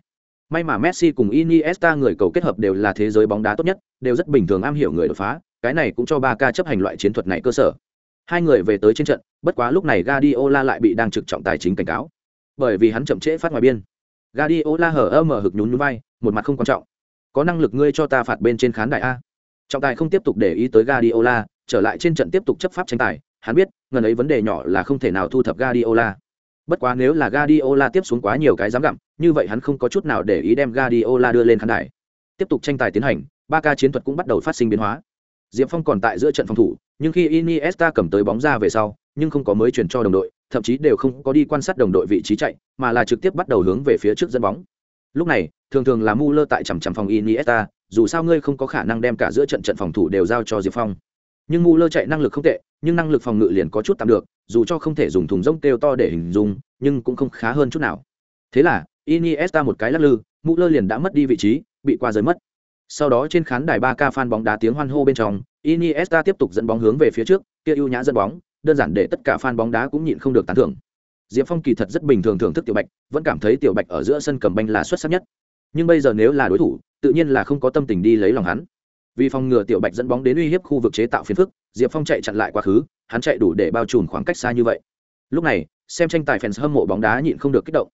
May mà Messi cùng Iniesta người cầu kết hợp đều là thế giới bóng đá tốt nhất, đều rất bình thường am hiểu người đột phá, cái này cũng cho Barca chấp hành loại chiến thuật này cơ sở. Hai người về tới trên trận, bất quá lúc này Guardiola lại bị đang trực trọng tài chính cảnh cáo, bởi vì hắn chậm trễ phát ngoài biên. Guardiola hở ơ mở hực nhún nhún vai, một mặt không quan trọng. Có năng lực ngươi cho ta phạt bên trên khán đài a. Trọng tài không tiếp tục để ý tới Guardiola, trở lại trên trận tiếp tục chấp pháp tranh tài, hắn biết, ngần ấy vấn đề nhỏ là không thể nào thu thập Guardiola. Bất quá nếu là Guardiola tiếp xuống quá nhiều cái dám gặm, như vậy hắn không có chút nào để ý đem Guardiola đưa lên khán đài. Tiếp tục tranh tài tiến hành, ba ca chiến thuật cũng bắt đầu phát sinh biến hóa. Diệp Phong còn tại giữa trận phòng thủ, nhưng khi Iniesta cầm tới bóng ra về sau, nhưng không có mới chuyển cho đồng đội, thậm chí đều không có đi quan sát đồng đội vị trí chạy, mà là trực tiếp bắt đầu hướng về phía trước dẫn bóng. Lúc này, thường thường là Muller tại chằm chằm phòng Iniesta, dù sao ngươi không có khả năng đem cả giữa trận trận phòng thủ đều giao cho Diệp Phong. Nhưng Muller chạy năng lực không tệ, nhưng năng lực phòng ngự liền có chút tạm được, dù cho không thể dùng thùng rông kêu to để hình dung, nhưng cũng không khá hơn chút nào. Thế là, Iniesta một cái lắc lư, Muller liền đã mất đi vị trí, bị qua giới mất. Sau đó trên khán đài ba ca fan bóng đá tiếng hoan hô bên trong, Iniesta tiếp tục dẫn bóng hướng về phía trước, kia ưu nhã dẫn bóng, đơn giản để tất cả fan bóng đá cũng nhịn không được tán thưởng. Diệp Phong kỳ thật rất bình thường thưởng thức Tiểu Bạch, vẫn cảm thấy Tiểu Bạch ở giữa sân cầm banh là xuất sắc nhất. Nhưng bây giờ nếu là đối thủ, tự nhiên là không có tâm tình đi lấy lòng hắn. Vì phòng ngừa Tiểu Bạch dẫn bóng đến uy hiếp khu vực chế tạo phiền phức, Diệp Phong chạy chặn lại quá khứ, hắn chạy đủ để bao trùm khoảng cách xa như vậy. Lúc này, xem tranh tài fans hâm mộ bóng đá nhịn không được kích động,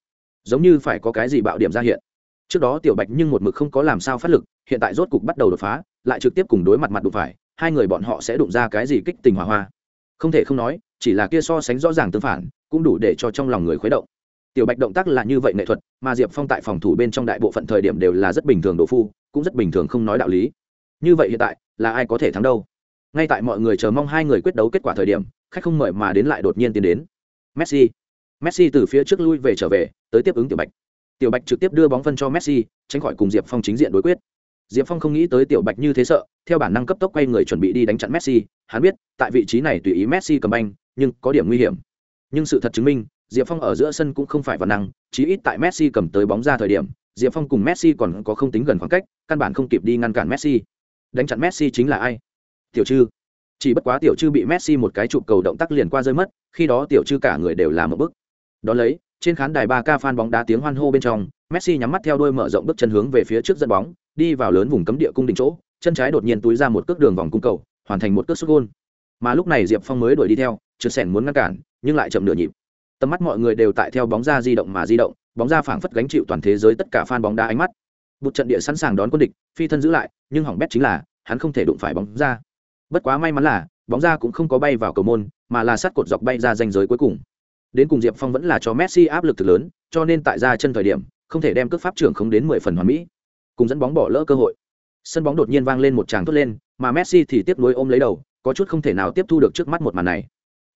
giống như phải có cái gì bạo điểm ra hiện. Trước đó Tiểu Bạch nhưng một mực không có làm sao phát lực, hiện tại rốt cục bắt đầu đột phá, lại trực tiếp cùng đối mặt mặt đụng phải, hai người bọn họ sẽ đụng ra cái gì kích tình hòa hoa. Không thể không nói, chỉ là kia so sánh rõ ràng tương phản, cũng đủ để cho trong lòng người khuấy động. Tiểu Bạch động tác là như vậy nghệ thuật, mà Diệp Phong tại phòng thủ bên trong đại bộ phận thời điểm đều là rất bình thường độ phu, cũng rất bình thường không nói đạo lý. Như vậy hiện tại, là ai có thể thắng đâu? Ngay tại mọi người chờ mong hai người quyết đấu kết quả thời điểm, khách không mời mà đến lại đột nhiên tiến đến. Messi. Messi từ phía trước lui về trở về, tới tiếp ứng Tiểu Bạch. Tiểu Bạch trực tiếp đưa bóng phân cho Messi, tránh khỏi cùng Diệp Phong chính diện đối quyết. Diệp Phong không nghĩ tới Tiểu Bạch như thế sợ, theo bản năng cấp tốc quay người chuẩn bị đi đánh chặn Messi, hắn biết, tại vị trí này tùy ý Messi cầm banh, nhưng có điểm nguy hiểm. Nhưng sự thật chứng minh, Diệp Phong ở giữa sân cũng không phải văn năng, chí ít tại Messi cầm tới bóng ra thời điểm, Diệp Phong cùng Messi còn có không tính gần khoảng cách, căn bản không kịp đi ngăn cản Messi. Đánh chặn Messi chính là ai? Tiểu Trư. Chỉ bất quá Tiểu Trư bị Messi một cái trụ cầu động tác liền qua rơi mất, khi đó Tiểu Trư cả người đều là một bức. Đó lấy, trên khán đài 3K fan bóng đá tiếng hoan hô bên trong, Messi nhắm mắt theo đuôi mở rộng bước chân hướng về phía trước dẫn bóng, đi vào lớn vùng cấm địa cung đỉnh chỗ, chân trái đột nhiên túi ra một cước đường vòng cung cầu, hoàn thành một cước sút gol. Mà lúc này Diệp Phong mới đuổi đi theo, chưa sèn muốn ngăn cản, nhưng lại chậm nửa nhịp. Tầm mắt mọi người đều tại theo bóng ra di động mà di động, bóng ra phảng phất gánh chịu toàn thế giới tất cả fan bóng đá ánh mắt. Bụt trận địa sẵn sàng đón quân địch, phi thân giữ lại, nhưng hỏng bét chính là, hắn không thể đụng phải bóng ra. Bất quá may mắn là, bóng ra cũng không có bay vào cầu môn, mà là sát cột dọc bay ra danh giới cuối cùng. Đến cùng Diệp Phong vẫn là cho Messi áp lực thực lớn, cho nên tại ra chân thời điểm, không thể đem cước pháp trưởng không đến mười phần hoàn mỹ. Cùng dẫn bóng bỏ lỡ cơ hội. Sân bóng đột nhiên vang lên một tràng thốt lên, mà Messi thì tiếp nối ôm lấy đầu, có chút không thể nào tiếp thu được trước mắt một màn này.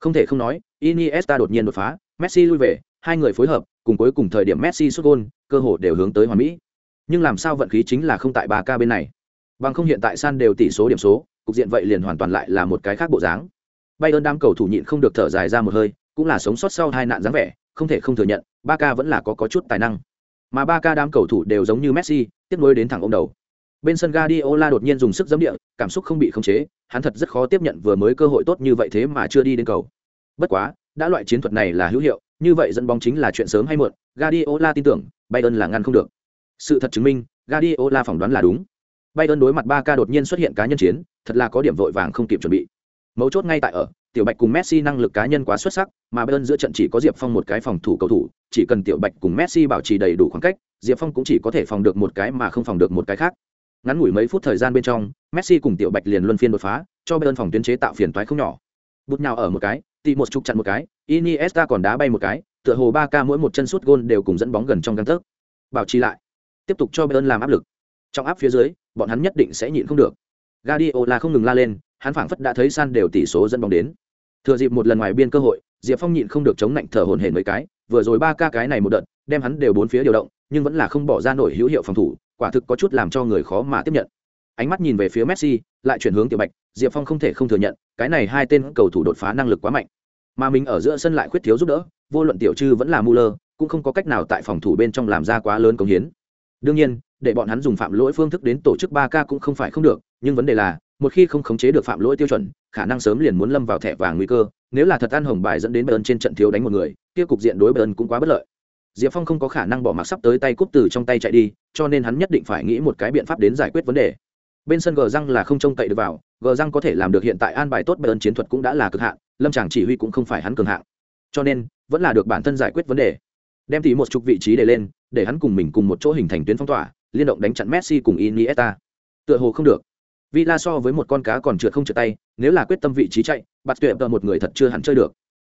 Không thể không nói, Iniesta đột nhiên đột phá, Messi lui về, hai người phối hợp, cùng cuối cùng thời điểm Messi sút gôn, cơ hội đều hướng tới hoàn mỹ. Nhưng làm sao vận khí chính là không tại ba ca bên này. Bằng không hiện tại san đều tỷ số điểm số, cục diện vậy liền hoàn toàn lại là một cái khác bộ dáng. Bayern đám cầu thủ nhịn không được thở dài ra một hơi, cũng là sống sót sau hai nạn dáng vẻ, không thể không thừa nhận, ba ca vẫn là có có chút tài năng. Mà ba ca đám cầu thủ đều giống như Messi, tiếp nối đến thẳng ôm đầu. Bên sân Guardiola đột nhiên dùng sức giẫm địa, cảm xúc không bị khống chế, hắn thật rất khó tiếp nhận vừa mới cơ hội tốt như vậy thế mà chưa đi đến cầu. Bất quá, đã loại chiến thuật này là hữu hiệu, như vậy dẫn bóng chính là chuyện sớm hay muộn, Guardiola tin tưởng, Bayern là ngăn không được. Sự thật chứng minh, Guardiola phỏng đoán là đúng. Bayern đối mặt 3K đột nhiên xuất hiện cá nhân chiến, thật là có điểm vội vàng không kịp chuẩn bị. Mấu chốt ngay tại ở, Tiểu Bạch cùng Messi năng lực cá nhân quá xuất sắc, mà Bayern giữa trận chỉ có Diệp Phong một cái phòng thủ cầu thủ, chỉ cần Tiểu Bạch cùng Messi bảo trì đầy đủ khoảng cách, Diệp Phong cũng chỉ có thể phòng được một cái mà không phòng được một cái khác. Ngắn ngủi mấy phút thời gian bên trong, Messi cùng Tiểu Bạch liền luân phiên đột phá, cho Bayern phòng tuyến chế tạo phiền toái không nhỏ. Bút nhào ở một cái, tỉ một chục chặn một cái, Iniesta còn đá bay một cái, tựa hồ 3K mỗi một chân sút gôn đều cùng dẫn bóng gần trong gang tấc. Bảo trì lại, tiếp tục cho Bayern làm áp lực. Trong áp phía dưới, bọn hắn nhất định sẽ nhịn không được. Guardiola không ngừng la lên, hắn phảng phất đã thấy san đều tỷ số dẫn bóng đến. Thừa dịp một lần ngoài biên cơ hội, Diệp Phong nhịn không được chống nạnh thở hổn hển mấy cái, vừa rồi ba ca cái này một đợt, đem hắn đều bốn phía điều động, nhưng vẫn là không bỏ ra nổi hữu hiệu phòng thủ, quả thực có chút làm cho người khó mà tiếp nhận. Ánh mắt nhìn về phía Messi, lại chuyển hướng Tiểu Bạch, Diệp Phong không thể không thừa nhận, cái này hai tên cầu thủ đột phá năng lực quá mạnh. Mà mình ở giữa sân lại khuyết thiếu giúp đỡ, vô luận tiểu trư vẫn là Muller, cũng không có cách nào tại phòng thủ bên trong làm ra quá lớn công hiến. Đương nhiên, để bọn hắn dùng phạm lỗi phương thức đến tổ chức ba k cũng không phải không được, nhưng vấn đề là, một khi không khống chế được phạm lỗi tiêu chuẩn, khả năng sớm liền muốn lâm vào thẻ vàng nguy cơ, nếu là thật ăn hồng bài dẫn đến Bayern trên trận thiếu đánh một người, kia cục diện đối Bayern cũng quá bất lợi. Diệp Phong không có khả năng bỏ mặc sắp tới tay cúp từ trong tay chạy đi, cho nên hắn nhất định phải nghĩ một cái biện pháp đến giải quyết vấn đề. Bên sân gờ răng là không trông cậy được vào, gờ răng có thể làm được hiện tại an bài tốt Bayern chiến thuật cũng đã là cực hạn, lâm chàng chỉ huy cũng không phải hắn cường hạng. Cho nên, vẫn là được bản thân giải quyết vấn đề. Đem tỷ một chục vị trí để lên, để hắn cùng mình cùng một chỗ hình thành tuyến phong tỏa, liên động đánh chặn Messi cùng Iniesta. Tựa hồ không được. Villa so với một con cá còn trượt không trượt tay, nếu là quyết tâm vị trí chạy, bạt tuyệt tờ một người thật chưa hẳn chơi được.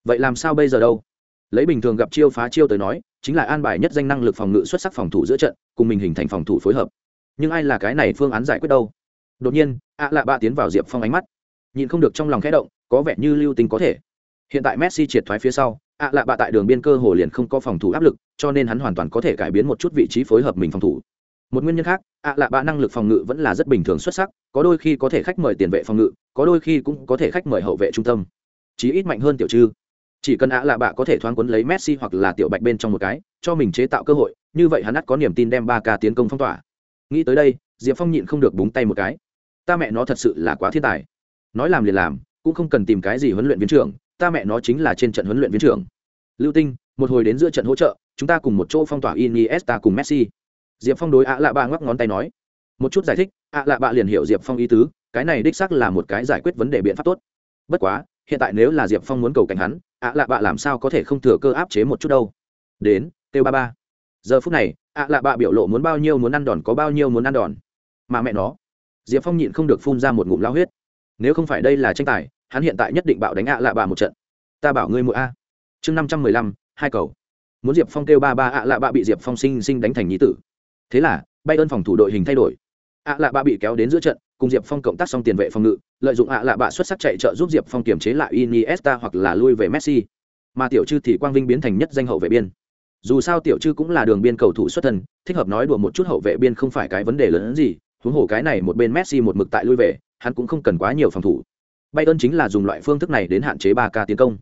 Vậy làm sao bây giờ đâu? Lấy bình thường gặp chiêu phá chiêu tới nói, chính là an bài nhất danh năng lực phòng ngự xuất sắc phòng thủ giữa trận, cùng mình hình thành phòng thủ phối hợp. Nhưng ai là cái này phương án giải quyết đâu? Đột nhiên, ạ lạ bạ tiến vào Diệp Phong ánh mắt, nhìn không được trong lòng khẽ động, có vẻ như lưu tình có thể. Hiện tại Messi triệt thoái phía sau, ạ lạ bạ tại đường biên cơ hồ liền không có phòng thủ áp lực, cho nên hắn hoàn toàn có thể cải biến một chút vị trí phối hợp mình phòng thủ. Một nguyên nhân khác ạ lạ bạ năng lực phòng ngự vẫn là rất bình thường xuất sắc có đôi khi có thể khách mời tiền vệ phòng ngự có đôi khi cũng có thể khách mời hậu vệ trung tâm. Chí ít mạnh hơn tiểu trư. Chỉ cần ạ lạ bạ có thể thoáng quấn lấy messi hoặc là tiểu bạch bên trong một cái cho mình chế tạo cơ hội như vậy hắn ắt có niềm tin đem ba ca tiến công phong tỏa. Nghĩ tới đây diệp phong nhịn không được búng tay một cái. Ta mẹ nó thật sự là quá thiên tài. Nói làm liền làm cũng không cần tìm cái gì huấn luyện viên trưởng ta mẹ nó chính là trên trận huấn luyện viên trưởng. Lưu tinh, một hồi đến giữa trận hỗ trợ, chúng ta cùng một chỗ phong tỏa iniesta cùng messi. Diệp phong đối ạ lạ bạ ngoắc ngón tay nói. Một chút giải thích ạ lạ bạ liền hiểu diệp phong ý tứ, cái này đích xác là một cái giải quyết vấn đề biện pháp tốt. Bất quá, hiện tại nếu là diệp phong muốn cầu cảnh hắn ạ lạ bạ làm sao có thể không thừa cơ áp chế một chút đâu. Đến, kêu ba ba. Giờ phút này ạ lạ bạ biểu lộ muốn bao nhiêu muốn ăn đòn có bao nhiêu muốn ăn đòn. Mà mẹ nó, diệp phong nhịn không được phun ra một ngụm lao huyết. Nếu không phải đây là tranh tài hắn hiện tại nhất định bạo đánh ạ lạ bạ một trận. Ta bảo ngươi mỗi a. Chương năm trăm mười lăm, hai cầu. Muốn diệp phong kêu ba ba ạ lạ bạ bị diệp phong sinh sinh đánh thành nhí tử. Thế là bay ơn phòng thủ đội hình thay đổi. ạ lạ bạ bị kéo đến giữa trận, cùng diệp phong cộng tác xong tiền vệ phòng ngự, lợi dụng ạ lạ bạ xuất sắc chạy trợ giúp diệp phong kiềm chế lại iniesta hoặc là lui về messi. Mà tiểu chư thì quang vinh biến thành nhất danh hậu vệ biên. Dù sao tiểu chư cũng là đường biên cầu thủ xuất thân, thích hợp nói đùa một chút hậu vệ biên không phải cái vấn đề lớn hơn gì, huống hồ cái này một bên messi một mực tại lui về, hắn cũng không cần quá nhiều phòng thủ bay ơn chính là dùng loại phương thức này đến hạn chế ba ca tiến công.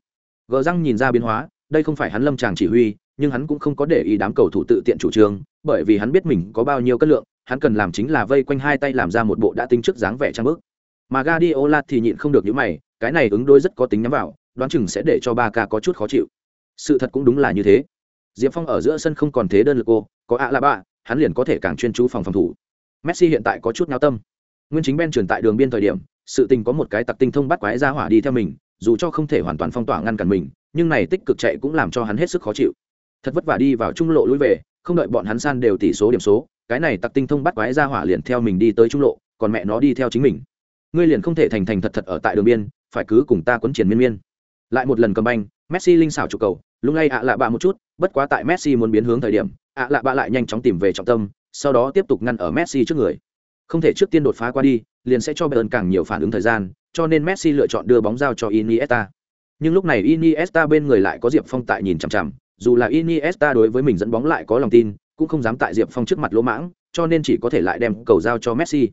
Gờ răng nhìn ra biến hóa, đây không phải hắn lâm tràng chỉ huy, nhưng hắn cũng không có để ý đám cầu thủ tự tiện chủ trương, bởi vì hắn biết mình có bao nhiêu cân lượng, hắn cần làm chính là vây quanh hai tay làm ra một bộ đã tính trước dáng vẻ trang bước mà Guardiola thì nhịn không được những mày, cái này ứng đôi rất có tính nhắm vào, đoán chừng sẽ để cho ba ca có chút khó chịu. Sự thật cũng đúng là như thế. Diệp phong ở giữa sân không còn thế đơn lực cô có ạ là ba hắn liền có thể càng chuyên chú phòng phòng thủ. Messi hiện tại có chút nao tâm. Nguyên chính ben truyền tại đường biên thời điểm sự tình có một cái tặc tinh thông bắt quái ra hỏa đi theo mình, dù cho không thể hoàn toàn phong tỏa ngăn cản mình, nhưng này tích cực chạy cũng làm cho hắn hết sức khó chịu. Thật vất vả đi vào trung lộ lối về, không đợi bọn hắn san đều tỷ số điểm số, cái này tặc tinh thông bắt quái ra hỏa liền theo mình đi tới trung lộ, còn mẹ nó đi theo chính mình. Ngươi liền không thể thành thành thật thật ở tại đường biên, phải cứ cùng ta quấn triển miên miên. Lại một lần cầm banh, messi linh xảo trụ cầu lúc này ạ lạ bạ một chút, bất quá tại messi muốn biến hướng thời điểm, ạ lạ bạ lại nhanh chóng tìm về trọng tâm, sau đó tiếp tục ngăn ở messi trước người không thể trước tiên đột phá qua đi liền sẽ cho bayern càng nhiều phản ứng thời gian cho nên messi lựa chọn đưa bóng giao cho iniesta nhưng lúc này iniesta bên người lại có diệp phong tại nhìn chằm chằm dù là Iniesta đối với mình dẫn bóng lại có lòng tin, cũng không dám tại Diệp Phong trước mặt lỗ mãng, cho nên chỉ có thể lại đem cầu giao cho Messi.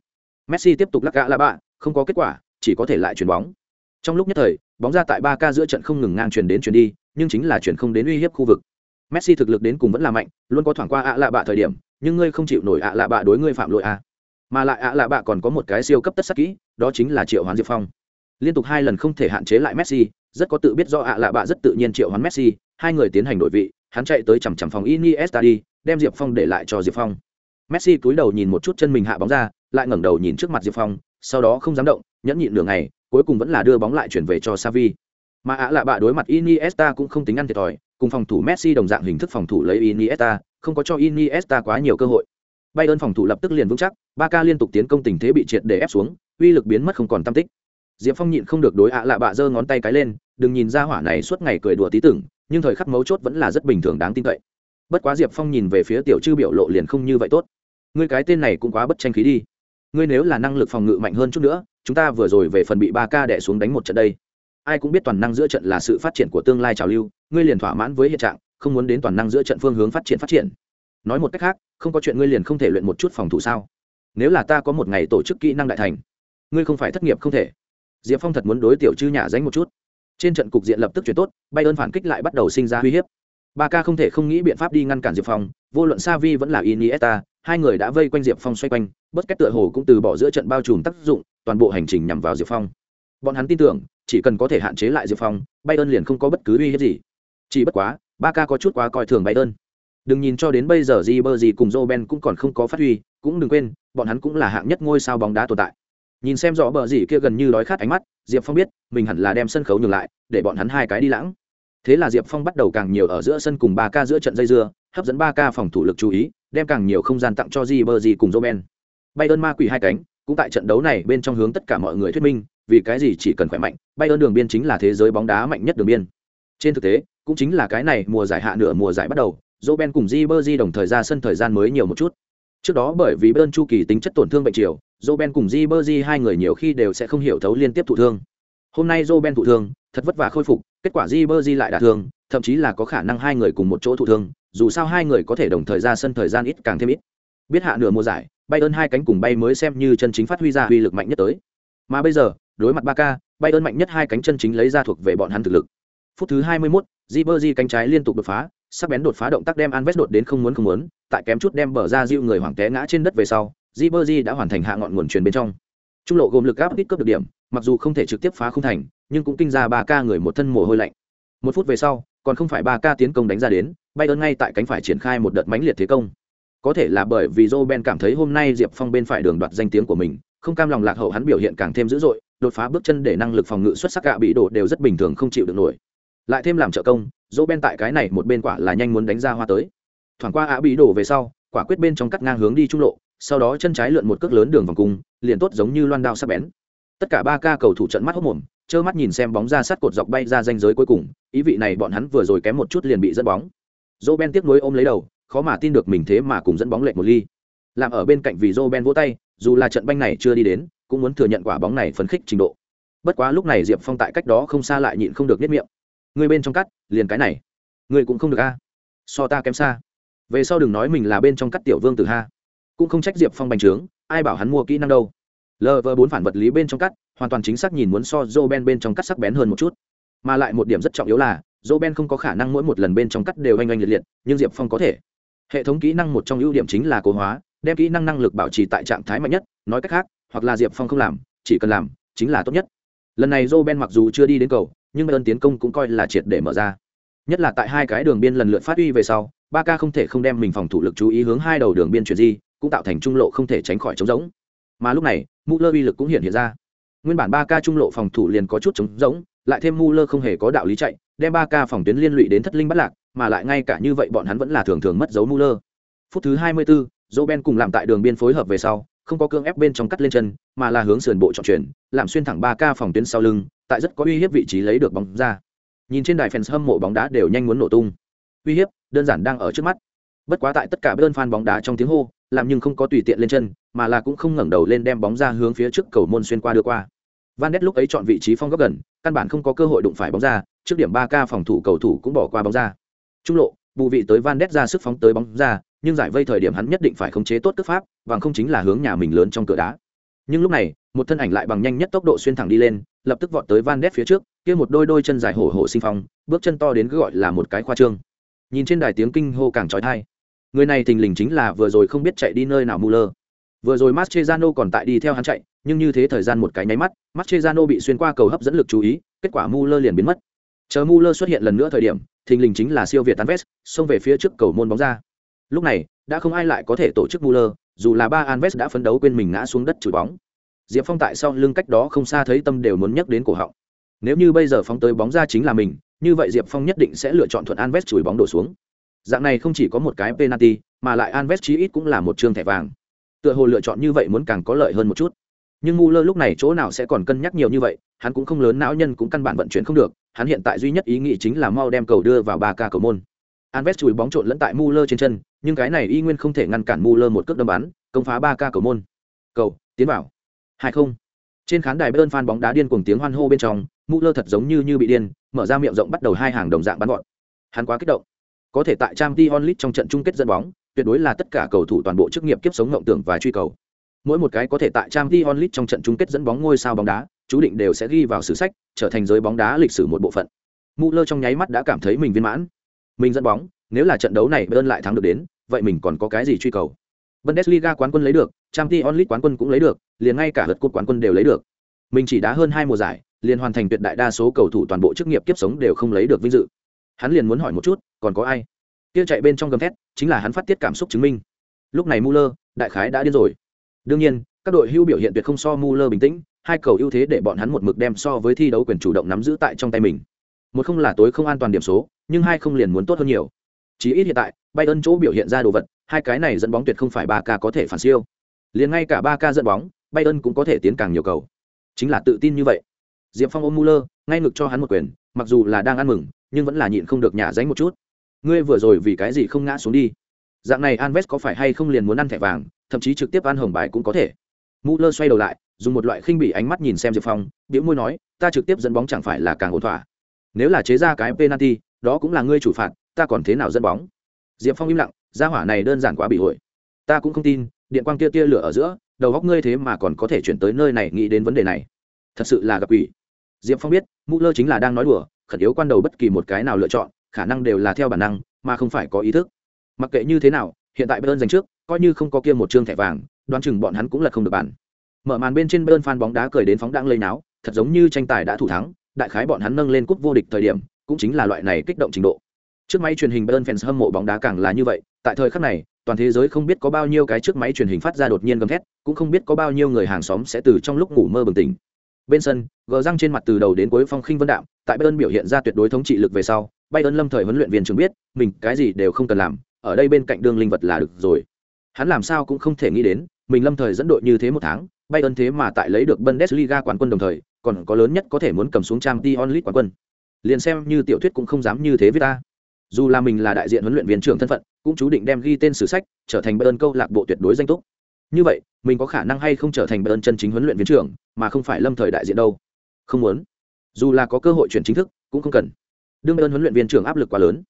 Messi tiếp tục lắc gã là bạ, không có kết quả, chỉ có thể lại chuyển bóng. Trong lúc nhất thời, bóng ra tại 3K giữa trận không ngừng ngang chuyển đến chuyển đi, nhưng chính là chuyển không đến uy hiếp khu vực. Messi thực lực đến cùng vẫn là mạnh, luôn có thoảng qua ạ lạ bạ thời điểm, nhưng ngươi không chịu nổi ạ lạ bạ đối ngươi phạm lỗi a. Mà lại ạ lạ bạ còn có một cái siêu cấp tất sắc kỹ, đó chính là triệu hoán Diệp Phong. Liên tục hai lần không thể hạn chế lại Messi, rất có tự biết do ạ lạ bạ rất tự nhiên triệu hoán Messi, hai người tiến hành đổi vị, hắn chạy tới chằm chằm phòng Iniesta đi, đem Diệp Phong để lại cho Diệp Phong. Messi cúi đầu nhìn một chút chân mình hạ bóng ra, lại ngẩng đầu nhìn trước mặt Diệp Phong, sau đó không dám động, nhẫn nhịn nửa ngày, cuối cùng vẫn là đưa bóng lại chuyển về cho Xavi. Mà ạ lạ bạ đối mặt Iniesta cũng không tính ăn thiệt thòi, cùng phòng thủ Messi đồng dạng hình thức phòng thủ lấy Iniesta, không có cho Iniesta quá nhiều cơ hội bay ơn phòng thủ lập tức liền vững chắc, Ba Ca liên tục tiến công tình thế bị triệt để ép xuống, uy lực biến mất không còn tam tích. Diệp Phong nhịn không được đối ạ lạ bạ giơ ngón tay cái lên, đừng nhìn ra hỏa này suốt ngày cười đùa tí tưởng, nhưng thời khắc mấu chốt vẫn là rất bình thường đáng tin cậy. Bất quá Diệp Phong nhìn về phía tiểu Trư biểu lộ liền không như vậy tốt. Ngươi cái tên này cũng quá bất tranh khí đi. Ngươi nếu là năng lực phòng ngự mạnh hơn chút nữa, chúng ta vừa rồi về phần bị ba ca đè xuống đánh một trận đây. Ai cũng biết toàn năng giữa trận là sự phát triển của tương lai trào lưu, ngươi liền thỏa mãn với hiện trạng, không muốn đến toàn năng giữa trận phương hướng phát triển phát triển. Nói một cách khác, không có chuyện ngươi liền không thể luyện một chút phòng thủ sao? Nếu là ta có một ngày tổ chức kỹ năng đại thành, ngươi không phải thất nghiệp không thể. Diệp phong thật muốn đối tiểu chư nhả danh một chút. Trên trận cục diện lập tức chuyển tốt bay ơn phản kích lại bắt đầu sinh ra uy hiếp. Ba ca không thể không nghĩ biện pháp đi ngăn cản diệp phong vô luận sa vi vẫn là iniesta hai người đã vây quanh diệp phong xoay quanh bất cách tựa hồ cũng từ bỏ giữa trận bao trùm tác dụng toàn bộ hành trình nhằm vào diệp phong. Bọn hắn tin tưởng chỉ cần có thể hạn chế lại diệp phong bay ơn liền không có bất cứ uy hiếp gì. Chỉ bất quá ba ca có chút quá coi thường bay ơn đừng nhìn cho đến bây giờ Ribery cùng Robben ben cũng còn không có phát huy, cũng đừng quên, bọn hắn cũng là hạng nhất ngôi sao bóng đá tồn tại. Nhìn xem rõ bờ gì kia gần như đói khát ánh mắt, diệp phong biết, mình hẳn là đem sân khấu nhường lại, để bọn hắn hai cái đi lãng. Thế là diệp phong bắt đầu càng nhiều ở giữa sân cùng ba ca giữa trận dây dưa, hấp dẫn ba ca phòng thủ lực chú ý, đem càng nhiều không gian tặng cho Ribery cùng Robben. bay ơn ma quỷ hai cánh, cũng tại trận đấu này bên trong hướng tất cả mọi người thuyết minh, vì cái gì chỉ cần khỏe mạnh bay ơn đường biên chính là thế giới bóng đá mạnh nhất đường biên. Trên thực tế, cũng chính là cái này mùa giải hạ nửa mùa giải bắt đầu joben cùng di di đồng thời ra sân thời gian mới nhiều một chút. Trước đó bởi vì bơn chu kỳ tính chất tổn thương bệnh chiều joe cùng di bơ hai người nhiều khi đều sẽ không hiểu thấu liên tiếp thụ thương. Hôm nay joe thụ thương thật vất vả khôi phục kết quả di bơ lại đả thương thậm chí là có khả năng hai người cùng một chỗ thụ thương dù sao hai người có thể đồng thời ra sân thời gian ít càng thêm ít. Biết hạ nửa mùa giải bay ơn hai cánh cùng bay mới xem như chân chính phát huy ra uy lực mạnh nhất tới. Mà bây giờ đối mặt ba k bay ơn mạnh nhất hai cánh chân chính lấy ra thuộc về bọn hắn thực lực. Phút thứ hai mươi 21, di bơ cánh trái liên tục đột phá sắc bén đột phá động tác đem Alves đột đến không muốn không muốn, tại kém chút đem bờ ra diệu người hoàng té ngã trên đất về sau, Ribery đã hoàn thành hạ ngọn nguồn truyền bên trong. Trung lộ gồm lực áp ít cấp được điểm, mặc dù không thể trực tiếp phá không thành, nhưng cũng kinh ra 3K người một thân mồ hôi lạnh. Một phút về sau, còn không phải 3K tiến công đánh ra đến, Bayern ngay tại cánh phải triển khai một đợt mãnh liệt thế công. Có thể là bởi vì Roben cảm thấy hôm nay Diệp Phong bên phải đường đoạt danh tiếng của mình, không cam lòng lạc hậu hắn biểu hiện càng thêm dữ dội, đột phá bước chân để năng lực phòng ngự xuất sắc cả bị đổ đều rất bình thường không chịu được nổi. Lại thêm làm trợ công, Roben tại cái này một bên quả là nhanh muốn đánh ra hoa tới. Thoảng qua ạ bị đổ về sau, quả quyết bên trong cắt ngang hướng đi trung lộ, sau đó chân trái lượn một cước lớn đường vòng cung liền tốt giống như loan đao sắc bén. Tất cả ba ca cầu thủ trận mắt hốc mồm trơ mắt nhìn xem bóng ra sát cột dọc bay ra danh giới cuối cùng ý vị này bọn hắn vừa rồi kém một chút liền bị dẫn bóng. Dỗ ben tiếp nối ôm lấy đầu khó mà tin được mình thế mà cùng dẫn bóng lệch một ly. Làm ở bên cạnh vì dỗ ben vỗ tay dù là trận banh này chưa đi đến cũng muốn thừa nhận quả bóng này phấn khích trình độ. Bất quá lúc này diệp phong tại cách đó không xa lại nhịn không được nhất miệng người bên trong cắt, liền cái này. Người cũng không được a. So ta kém xa. Về sau đừng nói mình là bên trong cắt tiểu vương tử ha. Cũng không trách diệp phong bành trướng, ai bảo hắn mua kỹ năng đâu. Lv bốn phản vật lý bên trong cắt, hoàn toàn chính xác nhìn muốn so dô ben bên trong cắt sắc bén hơn một chút. Mà lại một điểm rất trọng yếu là dô ben không có khả năng mỗi một lần bên trong cắt đều oanh oanh liệt liệt, nhưng diệp phong có thể. Hệ thống kỹ năng một trong ưu điểm chính là cố hóa, đem kỹ năng năng lực bảo trì tại trạng thái mạnh nhất, nói cách khác, hoặc là diệp phong không làm, chỉ cần làm, chính là tốt nhất. Lần này dô ben mặc dù chưa đi đến cầu nhưng bayern tiến công cũng coi là triệt để mở ra. Nhất là tại hai cái đường biên lần lượt phát huy về sau ba ca không thể không đem mình phòng thủ lực chú ý hướng hai đầu đường biên chuyển di cũng tạo thành trung lộ không thể tránh khỏi trống rỗng. Mà lúc này mu lơ uy lực cũng hiện hiện ra. Nguyên bản ba ca trung lộ phòng thủ liền có chút trống rỗng lại thêm mu lơ không hề có đạo lý chạy đem ba ca phòng tuyến liên lụy đến thất linh bắt lạc mà lại ngay cả như vậy bọn hắn vẫn là thường thường mất dấu mu lơ phút thứ hai mươi 24, dỗ cùng làm tại đường biên phối hợp về sau không có cương ép bên trong cắt lên chân, mà là hướng sườn bộ trọng chuyển, làm xuyên thẳng ba ca phòng tuyến sau lưng, tại rất có uy hiếp vị trí lấy được bóng ra. Nhìn trên đài fans hâm mộ bóng đá đều nhanh muốn nổ tung. Uy hiếp, đơn giản đang ở trước mắt. Bất quá tại tất cả bên fan bóng đá trong tiếng hô, làm nhưng không có tùy tiện lên chân, mà là cũng không ngẩng đầu lên đem bóng ra hướng phía trước cầu môn xuyên qua đưa qua. Van đét lúc ấy chọn vị trí phong góc gần, căn bản không có cơ hội đụng phải bóng ra, trước điểm ba k phòng thủ cầu thủ cũng bỏ qua bóng ra. Trung lộ, bù vị tới van đét ra sức phóng tới bóng ra nhưng giải vây thời điểm hắn nhất định phải khống chế tốt cước pháp và không chính là hướng nhà mình lớn trong cửa đá nhưng lúc này một thân ảnh lại bằng nhanh nhất tốc độ xuyên thẳng đi lên lập tức vọt tới van đét phía trước kia một đôi đôi chân dài hổ hổ sinh phong bước chân to đến cứ gọi là một cái khoa trương nhìn trên đài tiếng kinh hô càng trói thai người này thình lình chính là vừa rồi không biết chạy đi nơi nào Muller. Vừa rồi Mascherano còn tại đi theo hắn chạy, nhưng như thế thời gian một cái nháy mắt, Mascherano bị xuyên qua cầu hấp dẫn lực chú ý, kết quả Muller liền biến mất. Chờ Muller xuất hiện lần nữa thời điểm, thình lình chính là siêu việt tan vest, xông về phía trước cầu môn bóng ra. Lúc này, đã không ai lại có thể tổ chức Muller, dù là ba Anves đã phấn đấu quên mình ngã xuống đất chửi bóng. Diệp Phong tại sau lưng cách đó không xa thấy tâm đều muốn nhắc đến cổ họng. nếu như bây giờ phóng tới bóng ra chính là mình như vậy diệp phong nhất định sẽ lựa chọn thuận Anves chùi bóng đổ xuống dạng này không chỉ có một cái penalty mà lại Anves chí ít cũng là một trường thẻ vàng tựa hồ lựa chọn như vậy muốn càng có lợi hơn một chút nhưng Muller lúc này chỗ nào sẽ còn cân nhắc nhiều như vậy hắn cũng không lớn não nhân cũng căn bản vận chuyển không được hắn hiện tại duy nhất ý nghĩ chính là mau đem cầu đưa vào ba ca cầu môn Anves chùi bóng trộn lẫn tại Muller trên chân, nhưng cái này y nguyên không thể ngăn cản Muller một cước đâm bắn, công phá ba ca cầu môn. Cầu, tiến vào. Hai không. Trên khán đài Bayern fan bóng đá điên cuồng tiếng hoan hô bên trong, Muller thật giống như như bị điên, mở ra miệng rộng bắt đầu hai hàng đồng dạng bắn gọn. Hắn quá kích động. Có thể tại Champions League trong trận chung kết dẫn bóng, tuyệt đối là tất cả cầu thủ toàn bộ chức nghiệp kiếp sống ngộng tưởng và truy cầu. Mỗi một cái có thể tại Champions League trong trận chung kết dẫn bóng ngôi sao bóng đá, chú định đều sẽ ghi vào sử sách, trở thành giới bóng đá lịch sử một bộ phận. Muller trong nháy mắt đã cảm thấy mình viên mãn mình dẫn bóng nếu là trận đấu này Bayern lại thắng được đến vậy mình còn có cái gì truy cầu Bundesliga quán quân lấy được, Champions League quán quân cũng lấy được, liền ngay cả lượt cúp quán quân đều lấy được. Mình chỉ đá hơn hai mùa giải, liền hoàn thành tuyệt đại đa số cầu thủ toàn bộ chức nghiệp kiếp sống đều không lấy được vinh dự. Hắn liền muốn hỏi một chút, còn có ai? Kia chạy bên trong gầm thét, chính là hắn phát tiết cảm xúc chứng minh. Lúc này Muller, đại khái đã điên rồi. Đương nhiên, các đội hưu biểu hiện tuyệt không so Muller bình tĩnh, hai cầu ưu thế để bọn hắn một mực đem so với thi đấu quyền chủ động nắm giữ tại trong tay mình. Một không là tối không an toàn điểm số, nhưng hai không liền muốn tốt hơn nhiều. Chỉ ít hiện tại, Bayern chỗ biểu hiện ra đồ vật, hai cái này dẫn bóng tuyệt không phải ba k có thể phản siêu. Liền ngay cả ba k dẫn bóng, Bayern cũng có thể tiến càng nhiều cầu. Chính là tự tin như vậy. Diệp Phong ôm Muller, ngay ngực cho hắn một quyền, mặc dù là đang ăn mừng, nhưng vẫn là nhịn không được nhả dánh một chút. Ngươi vừa rồi vì cái gì không ngã xuống đi? Dạng này Anves có phải hay không liền muốn ăn thẻ vàng, thậm chí trực tiếp ăn hồng bài cũng có thể. Muller xoay đầu lại, dùng một loại khinh bỉ ánh mắt nhìn xem Diệp Phong, bĩu môi nói, ta trực tiếp dẫn bóng chẳng phải là càng ổn thỏa. Nếu là chế ra cái penalty, đó cũng là ngươi chủ phạt, ta còn thế nào dẫn bóng? Diệp Phong im lặng, gia hỏa này đơn giản quá bị hội. Ta cũng không tin, điện quang kia tia lửa ở giữa, đầu góc ngươi thế mà còn có thể chuyển tới nơi này nghĩ đến vấn đề này. Thật sự là gặp quỷ diệp phong biết mũ lơ chính là đang nói đùa khẩn yếu quan đầu bất kỳ một cái nào lựa chọn khả năng đều là theo bản năng mà không phải có ý thức mặc kệ như thế nào hiện tại bayern giành trước coi như không có kia một chương thẻ vàng đoán chừng bọn hắn cũng là không được bản mở màn bên trên bayern fan bóng đá cười đến phóng đãng lây náo thật giống như tranh tài đã thủ thắng đại khái bọn hắn nâng lên cúp vô địch thời điểm, cũng chính là loại này kích động trình độ. Trước máy truyền hình bayern fans hâm mộ bóng đá càng là như vậy, tại thời khắc này, toàn thế giới không biết có bao nhiêu cái trước máy truyền hình phát ra đột nhiên gầm thét, cũng không biết có bao nhiêu người hàng xóm sẽ từ trong lúc ngủ mơ bừng tỉnh. Bên sân, gờ răng trên mặt từ đầu đến cuối phong khinh vân đạm, tại bayern biểu hiện ra tuyệt đối thống trị lực về sau, bayern lâm thời huấn luyện viên trường biết, mình cái gì đều không cần làm, ở đây bên cạnh đương linh vật là được rồi. Hắn làm sao cũng không thể nghĩ đến, mình lâm thời dẫn đội như thế một tháng bayern thế mà tại lấy được bundesliga quán quân đồng thời, còn có lớn nhất có thể muốn cầm xuống Champions League quán quân. Liền xem như tiểu thuyết cũng không dám như thế với ta. Dù là mình là đại diện huấn luyện viên trưởng thân phận, cũng chú định đem ghi tên sử sách, trở thành bayern câu lạc bộ tuyệt đối danh túc. Như vậy, mình có khả năng hay không trở thành bayern chân chính huấn luyện viên trưởng, mà không phải lâm thời đại diện đâu? Không muốn. Dù là có cơ hội chuyển chính thức, cũng không cần. Đương bayern huấn luyện viên trưởng áp lực quá lớn.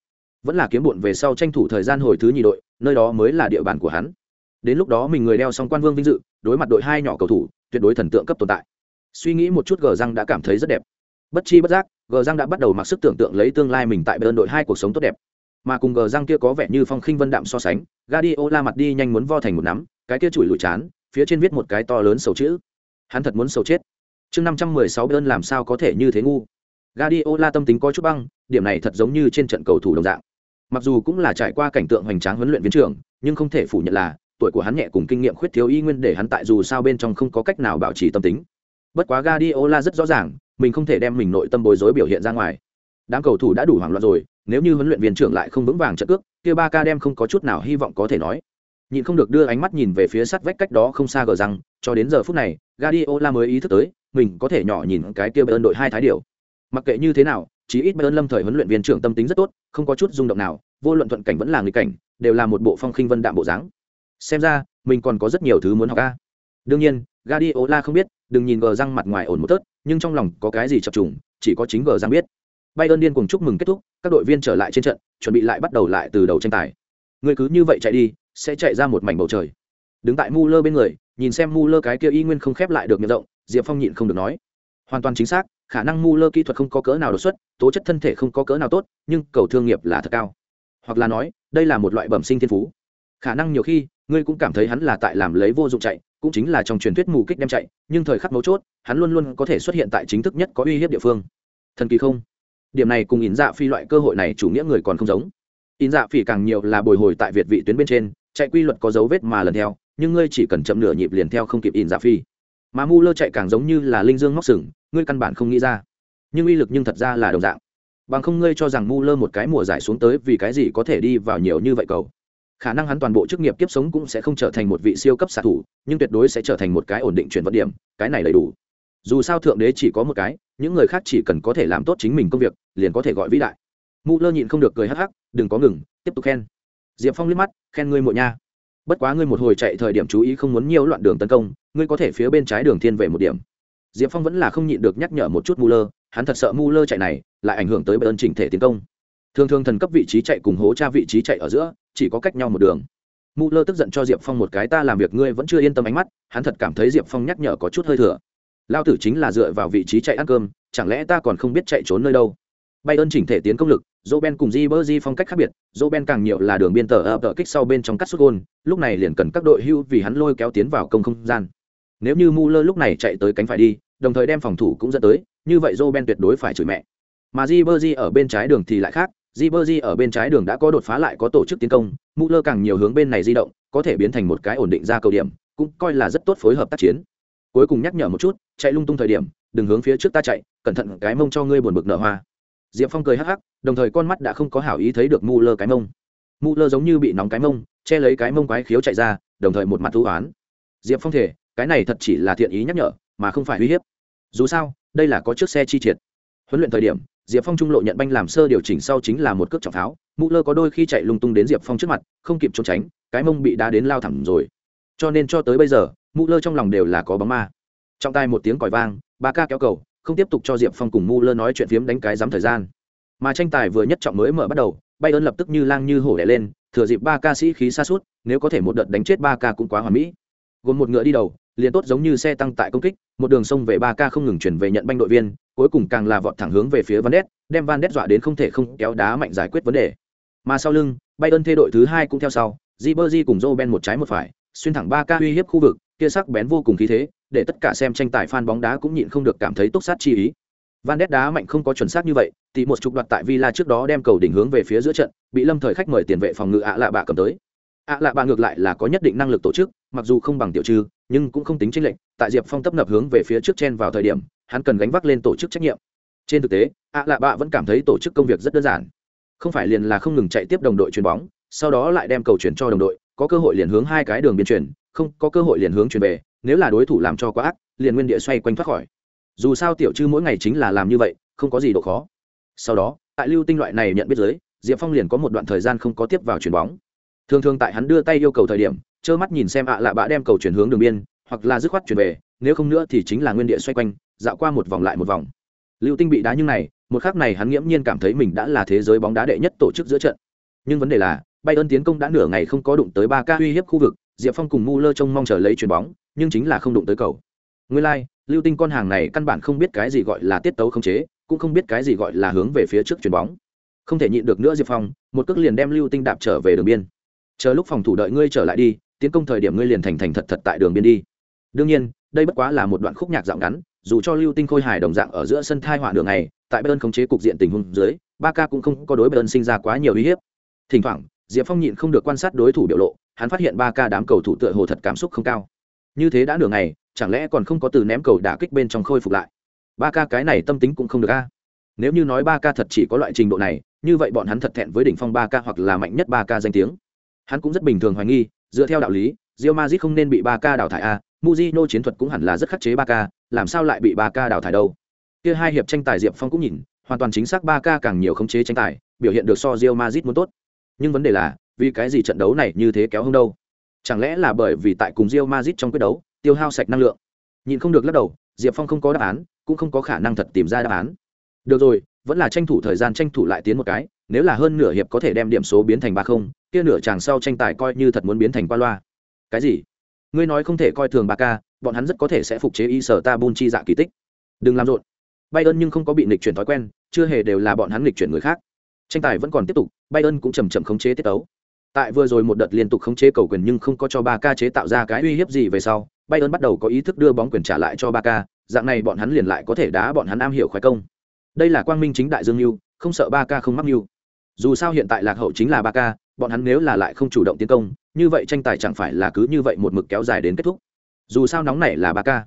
Vẫn là kiếm bộn về sau tranh thủ thời gian hồi thứ nhì đội, nơi đó mới là địa bàn của hắn đến lúc đó mình người đeo xong quan vương vinh dự, đối mặt đội hai nhỏ cầu thủ, tuyệt đối thần tượng cấp tồn tại. Suy nghĩ một chút gờ răng đã cảm thấy rất đẹp. Bất chi bất giác, gờ răng đã bắt đầu mặc sức tưởng tượng lấy tương lai mình tại bên đội hai cuộc sống tốt đẹp. Mà cùng gờ răng kia có vẻ như phong khinh vân đạm so sánh, Guardiola mặt đi nhanh muốn vo thành một nắm, cái kia chùi lụi chán, phía trên viết một cái to lớn sầu chữ. Hắn thật muốn sầu chết. Chương năm trăm mười sáu bên làm sao có thể như thế ngu? Guardiola tâm tính có chút băng, điểm này thật giống như trên trận cầu thủ đồng dạng. Mặc dù cũng là trải qua cảnh tượng hoành tráng huấn luyện viên trưởng, nhưng không thể phủ nhận là tuổi của hắn nhẹ cùng kinh nghiệm khuyết thiếu y nguyên để hắn tại dù sao bên trong không có cách nào bảo trì tâm tính. Bất quá Guardiola rất rõ ràng, mình không thể đem mình nội tâm bối rối biểu hiện ra ngoài. Đám cầu thủ đã đủ hoảng loạn rồi, nếu như huấn luyện viên trưởng lại không vững vàng trận cước, kia ba ca đem không có chút nào hy vọng có thể nói. Nhìn không được đưa ánh mắt nhìn về phía sát vách cách đó không xa gờ rằng cho đến giờ phút này, Guardiola mới ý thức tới, mình có thể nhỏ nhìn cái kia Bayern đội hai thái điều mặc kệ như thế nào, chí ít Bayern lâm thời huấn luyện viên trưởng tâm tính rất tốt, không có chút rung động nào, vô luận thuận cảnh vẫn là nghịch cảnh, đều là một bộ phong khinh vân đạm bộ dáng xem ra, mình còn có rất nhiều thứ muốn học a. Đương nhiên gadiola không biết, đừng nhìn gờ răng mặt ngoài ổn một tớt, nhưng trong lòng có cái gì chập trùng, chỉ có chính gờ răng biết. Bay ơn điên cùng chúc mừng kết thúc, các đội viên trở lại trên trận, chuẩn bị lại bắt đầu lại từ đầu tranh tài. Người cứ như vậy chạy đi, sẽ chạy ra một mảnh bầu trời. Đứng tại mu lơ bên người, nhìn xem mu lơ cái kia y nguyên không khép lại được miệng rộng, diệp phong nhịn không được nói. Hoàn toàn chính xác, khả năng mu lơ kỹ thuật không có cỡ nào đột xuất, tố chất thân thể không có cỡ nào tốt, nhưng cầu thương nghiệp là thật cao. Hoặc là nói, đây là một loại bẩm sinh thiên phú khả năng nhiều khi, ngươi cũng cảm thấy hắn là tại làm lấy vô dụng chạy, cũng chính là trong truyền thuyết mù kích đem chạy, nhưng thời khắc mấu chốt, hắn luôn luôn có thể xuất hiện tại chính thức nhất có uy hiếp địa phương. Thần kỳ không? Điểm này cùng ỉn dạ phi loại cơ hội này chủ nghĩa người còn không giống. Ỉn dạ phi càng nhiều là bồi hồi tại việt vị tuyến bên trên, chạy quy luật có dấu vết mà lần theo, nhưng ngươi chỉ cần chậm nửa nhịp liền theo không kịp ỉn giả dạ phi. Mà mu lơ chạy càng giống như là linh dương móc sừng, ngươi căn bản không nghĩ ra. Nhưng uy lực nhưng thật ra là đồng dạng. Bằng không ngươi cho rằng mu lơ một cái mùa giải xuống tới vì cái gì có thể đi vào nhiều như vậy cầu khả năng hắn toàn bộ chức nghiệp kiếp sống cũng sẽ không trở thành một vị siêu cấp xạ thủ, nhưng tuyệt đối sẽ trở thành một cái ổn định chuyển vận điểm, cái này đầy đủ. Dù sao thượng đế chỉ có một cái, những người khác chỉ cần có thể làm tốt chính mình công việc, liền có thể gọi vĩ đại. Mu lơ nhịn không được cười hắc hắc, đừng có ngừng, tiếp tục khen. Diệp phong liếc mắt, khen ngươi mộ nha. Bất quá ngươi một hồi chạy thời điểm chú ý không muốn nhiều loạn đường tấn công, ngươi có thể phía bên trái đường thiên về một điểm. Diệp phong vẫn là không nhịn được nhắc nhở một chút mu lơ, hắn thật sợ mu lơ chạy này, lại ảnh hưởng tới bờ ơn chỉnh thể tiến công. Thường thường thần cấp vị trí chạy cùng hố tra vị trí chạy ở giữa chỉ có cách nhau một đường. Mu lơ tức giận cho diệp phong một cái, ta làm việc ngươi vẫn chưa yên tâm ánh mắt. Hắn thật cảm thấy diệp phong nhắc nhở có chút hơi thừa. Lao tử chính là dựa vào vị trí chạy ăn cơm, chẳng lẽ ta còn không biết chạy trốn nơi đâu? Bay ơn chỉnh thể tiến công lực dô ben cùng di bơ di phong cách khác biệt dô ben càng nhiều là đường biên tờ ập tờ kích sau bên trong cắt xuất gôn, lúc này liền cần các đội hưu vì hắn lôi kéo tiến vào công không gian. Nếu như mu lơ lúc này chạy tới cánh phải đi, đồng thời đem phòng thủ cũng dẫn tới, như vậy dô ben tuyệt đối phải chửi mẹ. Mà di bơ di ở bên trái đường thì lại khác di ở bên trái đường đã có đột phá lại có tổ chức tiến công mu lơ càng nhiều hướng bên này di động, có thể biến thành một cái ổn định ra cầu điểm, cũng coi là rất tốt phối hợp tác chiến. Cuối cùng nhắc nhở một chút, chạy lung tung thời điểm, đừng hướng phía trước ta chạy, cẩn thận cái mông cho ngươi buồn bực nở hoa. Diệp phong cười hắc hắc, đồng thời con mắt đã không có hảo ý thấy được mu lơ cái mông. Mu lơ giống như bị nóng cái mông, che lấy cái mông quái khiếu chạy ra, đồng thời một mặt thú oán. Diệp phong thể cái này thật chỉ là thiện ý nhắc nhở, mà không phải uy hiếp. Dù sao, đây là có chiếc xe chi triệt. Huấn luyện thời điểm diệp phong trung lộ nhận banh làm sơ điều chỉnh sau chính là một cước trọng pháo mũ lơ có đôi khi chạy lung tung đến diệp phong trước mặt, không kịp trốn tránh, cái mông bị đá đến lao thẳng rồi. Cho nên cho tới bây giờ, mũ lơ trong lòng đều là có bóng ma. Trong tai một tiếng còi vang, ba ca kéo cầu, không tiếp tục cho diệp phong cùng mũ lơ nói chuyện phiếm đánh cái dám thời gian. Mà tranh tài vừa nhất trọng mới mở bắt đầu bay ơn lập tức như lang như hổ đẻ lên, thừa dịp ba ca sĩ khí xa suốt, nếu có thể một đợt đánh chết ba ca cũng quá hoàn mỹ. Gồm một ngựa đi đầu liền tốt giống như xe tăng tại công kích, một đường sông về ba ca không ngừng chuyển về nhận banh đội viên, cuối cùng càng là vọt thẳng hướng về phía van đét đem van đét dọa đến không thể không kéo đá mạnh giải quyết vấn đề. Mà sau lưng bay ơn thê đội thứ hai cũng theo sau di cùng joe ben một trái một phải, xuyên thẳng ba ca uy hiếp khu vực, kia sắc bén vô cùng khí thế, để tất cả xem tranh tài fan bóng đá cũng nhịn không được cảm thấy túc sát chi ý. Van đét đá mạnh không có chuẩn xác như vậy thì một chục đoạt tại villa trước đó đem cầu đỉnh hướng về phía giữa trận, bị lâm thời khách mời tiền vệ phòng ngự ạ lạ bạ cầm tới. ạ lạ bạ ngược lại là có nhất định năng lực tổ chức mặc dù không bằng tiểu trư, nhưng cũng không tính tranh lệch, tại diệp phong tấp nập hướng về phía trước chen vào thời điểm, hắn cần gánh vác lên tổ chức trách nhiệm. Trên thực tế, ạ lạ bạ vẫn cảm thấy tổ chức công việc rất đơn giản. Không phải liền là không ngừng chạy tiếp đồng đội chuyền bóng, sau đó lại đem cầu chuyển cho đồng đội, có cơ hội liền hướng hai cái đường biên chuyển, không, có cơ hội liền hướng chuyển về, nếu là đối thủ làm cho quá ác, liền nguyên địa xoay quanh thoát khỏi. Dù sao tiểu chư mỗi ngày chính là làm như vậy, không có gì độ khó. Sau đó, tại lưu tinh loại này nhận biết giới diệp phong liền có một đoạn thời gian không có tiếp vào chuyền bóng. Thường thường tại hắn đưa tay yêu cầu thời điểm trơ mắt nhìn xem ạ lạ bạ đem cầu chuyển hướng đường biên hoặc là dứt khoát chuyển về nếu không nữa thì chính là nguyên địa xoay quanh dạo qua một vòng lại một vòng. Lưu tinh bị đá như này một khắc này hắn nghiễm nhiên cảm thấy mình đã là thế giới bóng đá đệ nhất tổ chức giữa trận. Nhưng vấn đề là bay ơn tiến công đã nửa ngày không có đụng tới ba ca uy hiếp khu vực diệp phong cùng mu lơ trông mong chờ lấy chuyền bóng nhưng chính là không đụng tới cầu. Nguyên lai、like, lưu tinh con hàng này căn bản không biết cái gì gọi là tiết tấu không chế cũng không biết cái gì gọi là hướng về phía trước chuyền bóng. Không thể nhịn được nữa diệp phong một cước liền đem lưu tinh đạp trở về đường biên. Chờ lúc phòng thủ đợi ngươi trở lại đi tiến công thời điểm ngươi liền thành thành thật thật tại đường biên đi. Đương nhiên, đây bất quá là một đoạn khúc nhạc dạo ngắn, dù cho lưu tinh khôi hài đồng dạng ở giữa sân thai hỏa đường này tại bayern khống chế cục diện tình huống dưới ba ca cũng không có đối bayern sinh ra quá nhiều uy hiếp. Thỉnh thoảng, diệp phong nhịn không được quan sát đối thủ biểu lộ, hắn phát hiện ba ca đám cầu thủ tựa hồ thật cảm xúc không cao. Như thế đã nửa ngày, chẳng lẽ còn không có từ ném cầu đả kích bên trong khôi phục lại? Ba ca cái này tâm tính cũng không được a. Nếu như nói ba ca thật chỉ có loại trình độ này, như vậy bọn hắn thật thẹn với đỉnh phong ba ca hoặc là mạnh nhất ba ca danh tiếng. Hắn cũng rất bình thường hoài nghi dựa theo đạo lý, Real Madrid không nên bị ba ca đào thải a Mujino chiến thuật cũng hẳn là rất khắc chế ba ca, làm sao lại bị ba ca đào thải đâu? Kia hai hiệp tranh tài diệp phong cũng nhìn, hoàn toàn chính xác ba ca càng nhiều khống chế tranh tài, biểu hiện được so Real Madrid muốn tốt. Nhưng vấn đề là, vì cái gì trận đấu này như thế kéo không đâu? Chẳng lẽ là bởi vì tại cùng Real Madrid trong quyết đấu, tiêu hao sạch năng lượng? Nhìn không được lắc đầu, diệp phong không có đáp án, cũng không có khả năng thật tìm ra đáp án. Được rồi, vẫn là tranh thủ thời gian tranh thủ lại tiến một cái, nếu là hơn nửa hiệp có thể đem điểm số biến thành ba không kia nửa chàng sau tranh tài coi như thật muốn biến thành qua loa. Cái gì? Ngươi nói không thể coi thường ba ca bọn hắn rất có thể sẽ phục chế y sở ta bun chi dạ kỳ tích. Đừng làm rộn. Bayern nhưng không có bị nghịch chuyển thói quen, chưa hề đều là bọn hắn nghịch chuyển người khác. Tranh tài vẫn còn tiếp tục, bayern cũng chầm chậm khống chế tiết tấu. Tại vừa rồi một đợt liên tục khống chế cầu quyền nhưng không có cho ba ca chế tạo ra cái uy hiếp gì về sau, bayern bắt đầu có ý thức đưa bóng quyền trả lại cho ba ca dạng này bọn hắn liền lại có thể đá bọn hắn am hiểu khoái công. Đây là quang minh chính đại dương mưu không sợ ba ca không mắc mưu dù sao hiện tại lạc hậu chính là ba ca bọn hắn nếu là lại không chủ động tiến công, như vậy tranh tài chẳng phải là cứ như vậy một mực kéo dài đến kết thúc. Dù sao nóng này là ba ca.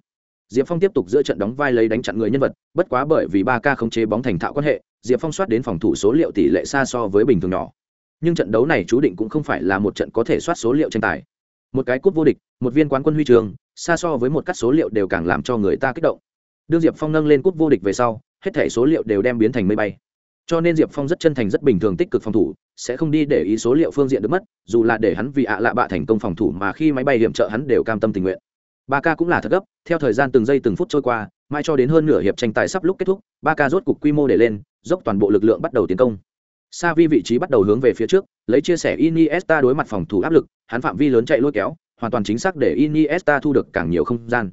Diệp phong tiếp tục giữa trận đóng vai lấy đánh chặn người nhân vật, bất quá bởi vì ba k không chế bóng thành thạo quan hệ, diệp phong soát đến phòng thủ số liệu tỷ lệ xa so với bình thường nhỏ. Nhưng trận đấu này chú định cũng không phải là một trận có thể soát số liệu tranh tài. Một cái cúp vô địch, một viên quán quân huy trường, xa so với một cắt số liệu đều càng làm cho người ta kích động. Đương diệp phong nâng lên cúp vô địch về sau, hết thẻ số liệu đều đem biến thành mây bay cho nên diệp phong rất chân thành, rất bình thường tích cực phòng thủ, sẽ không đi để ý số liệu phương diện được mất, dù là để hắn vì ạ lạ bạ thành công phòng thủ mà khi máy bay hiểm trợ hắn đều cam tâm tình nguyện. Ba ca cũng là thật gấp, theo thời gian từng giây từng phút trôi qua mai cho đến hơn nửa hiệp tranh tài sắp lúc kết thúc, ba ca rốt cục quy mô để lên, dốc toàn bộ lực lượng bắt đầu tiến công. Sa vi vị trí bắt đầu hướng về phía trước, lấy chia sẻ iniesta đối mặt phòng thủ áp lực, hắn phạm vi lớn chạy lôi kéo, hoàn toàn chính xác để iniesta thu được càng nhiều không gian.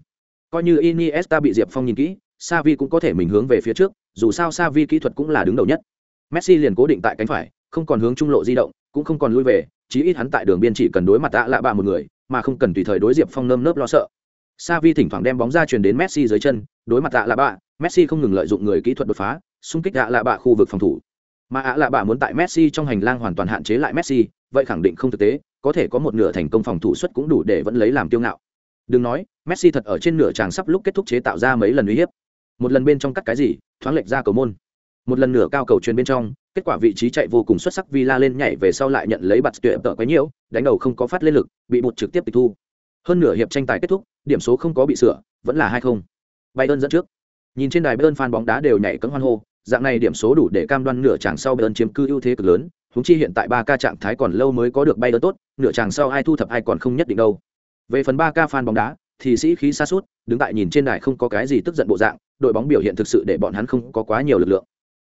Coi như iniesta bị diệp phong nhìn kỹ sa vi cũng có thể mình hướng về phía trước dù sao sa vi kỹ thuật cũng là đứng đầu nhất messi liền cố định tại cánh phải không còn hướng trung lộ di động cũng không còn lui về chí ít hắn tại đường biên chỉ cần đối mặt tạ lạ bạ một người mà không cần tùy thời đối diệp phong nơm nớp lo sợ Savi thỉnh thoảng đem bóng ra truyền đến Messi dưới chân, đối mặt ạ lạ bạ, Messi không ngừng lợi dụng người kỹ thuật đột phá, xung kích ạ lạ bạ khu vực phòng thủ. Mà ạ lạ bạ muốn tại Messi trong hành lang hoàn toàn hạn chế lại Messi, vậy khẳng định không thực tế, có thể có một nửa thành công phòng thủ suất cũng đủ để vẫn lấy làm tiêu ngạo. Đừng nói, Messi thật ở trên nửa tràng sắp lúc kết thúc chế tạo ra mấy lần uy hiếp. Một lần bên trong cắt cái gì, thoáng lệch ra cầu môn. Một lần nửa cao cầu truyền bên trong, kết quả vị trí chạy vô cùng xuất sắc Villa lên nhảy về sau lại nhận lấy bật tuyệt tợ quấy nhiễu, đánh đầu không có phát lên lực, bị bụt trực tiếp tịch thu. Hơn nửa hiệp tranh tài kết thúc điểm số không có bị sửa vẫn là hai không. Bayern dẫn trước. Nhìn trên đài bayern fan bóng đá đều nhảy cẫng hoan hô dạng này điểm số đủ để cam đoan nửa chàng sau bayern chiếm cư ưu thế cực lớn huống chi hiện tại ba ca trạng thái còn lâu mới có được bayern tốt nửa chàng sau ai thu thập ai còn không nhất định đâu. Về phần ba ca fan bóng đá thì sĩ khí xa suốt đứng tại nhìn trên đài không có cái gì tức giận bộ dạng đội bóng biểu hiện thực sự để bọn hắn không có quá nhiều lực lượng.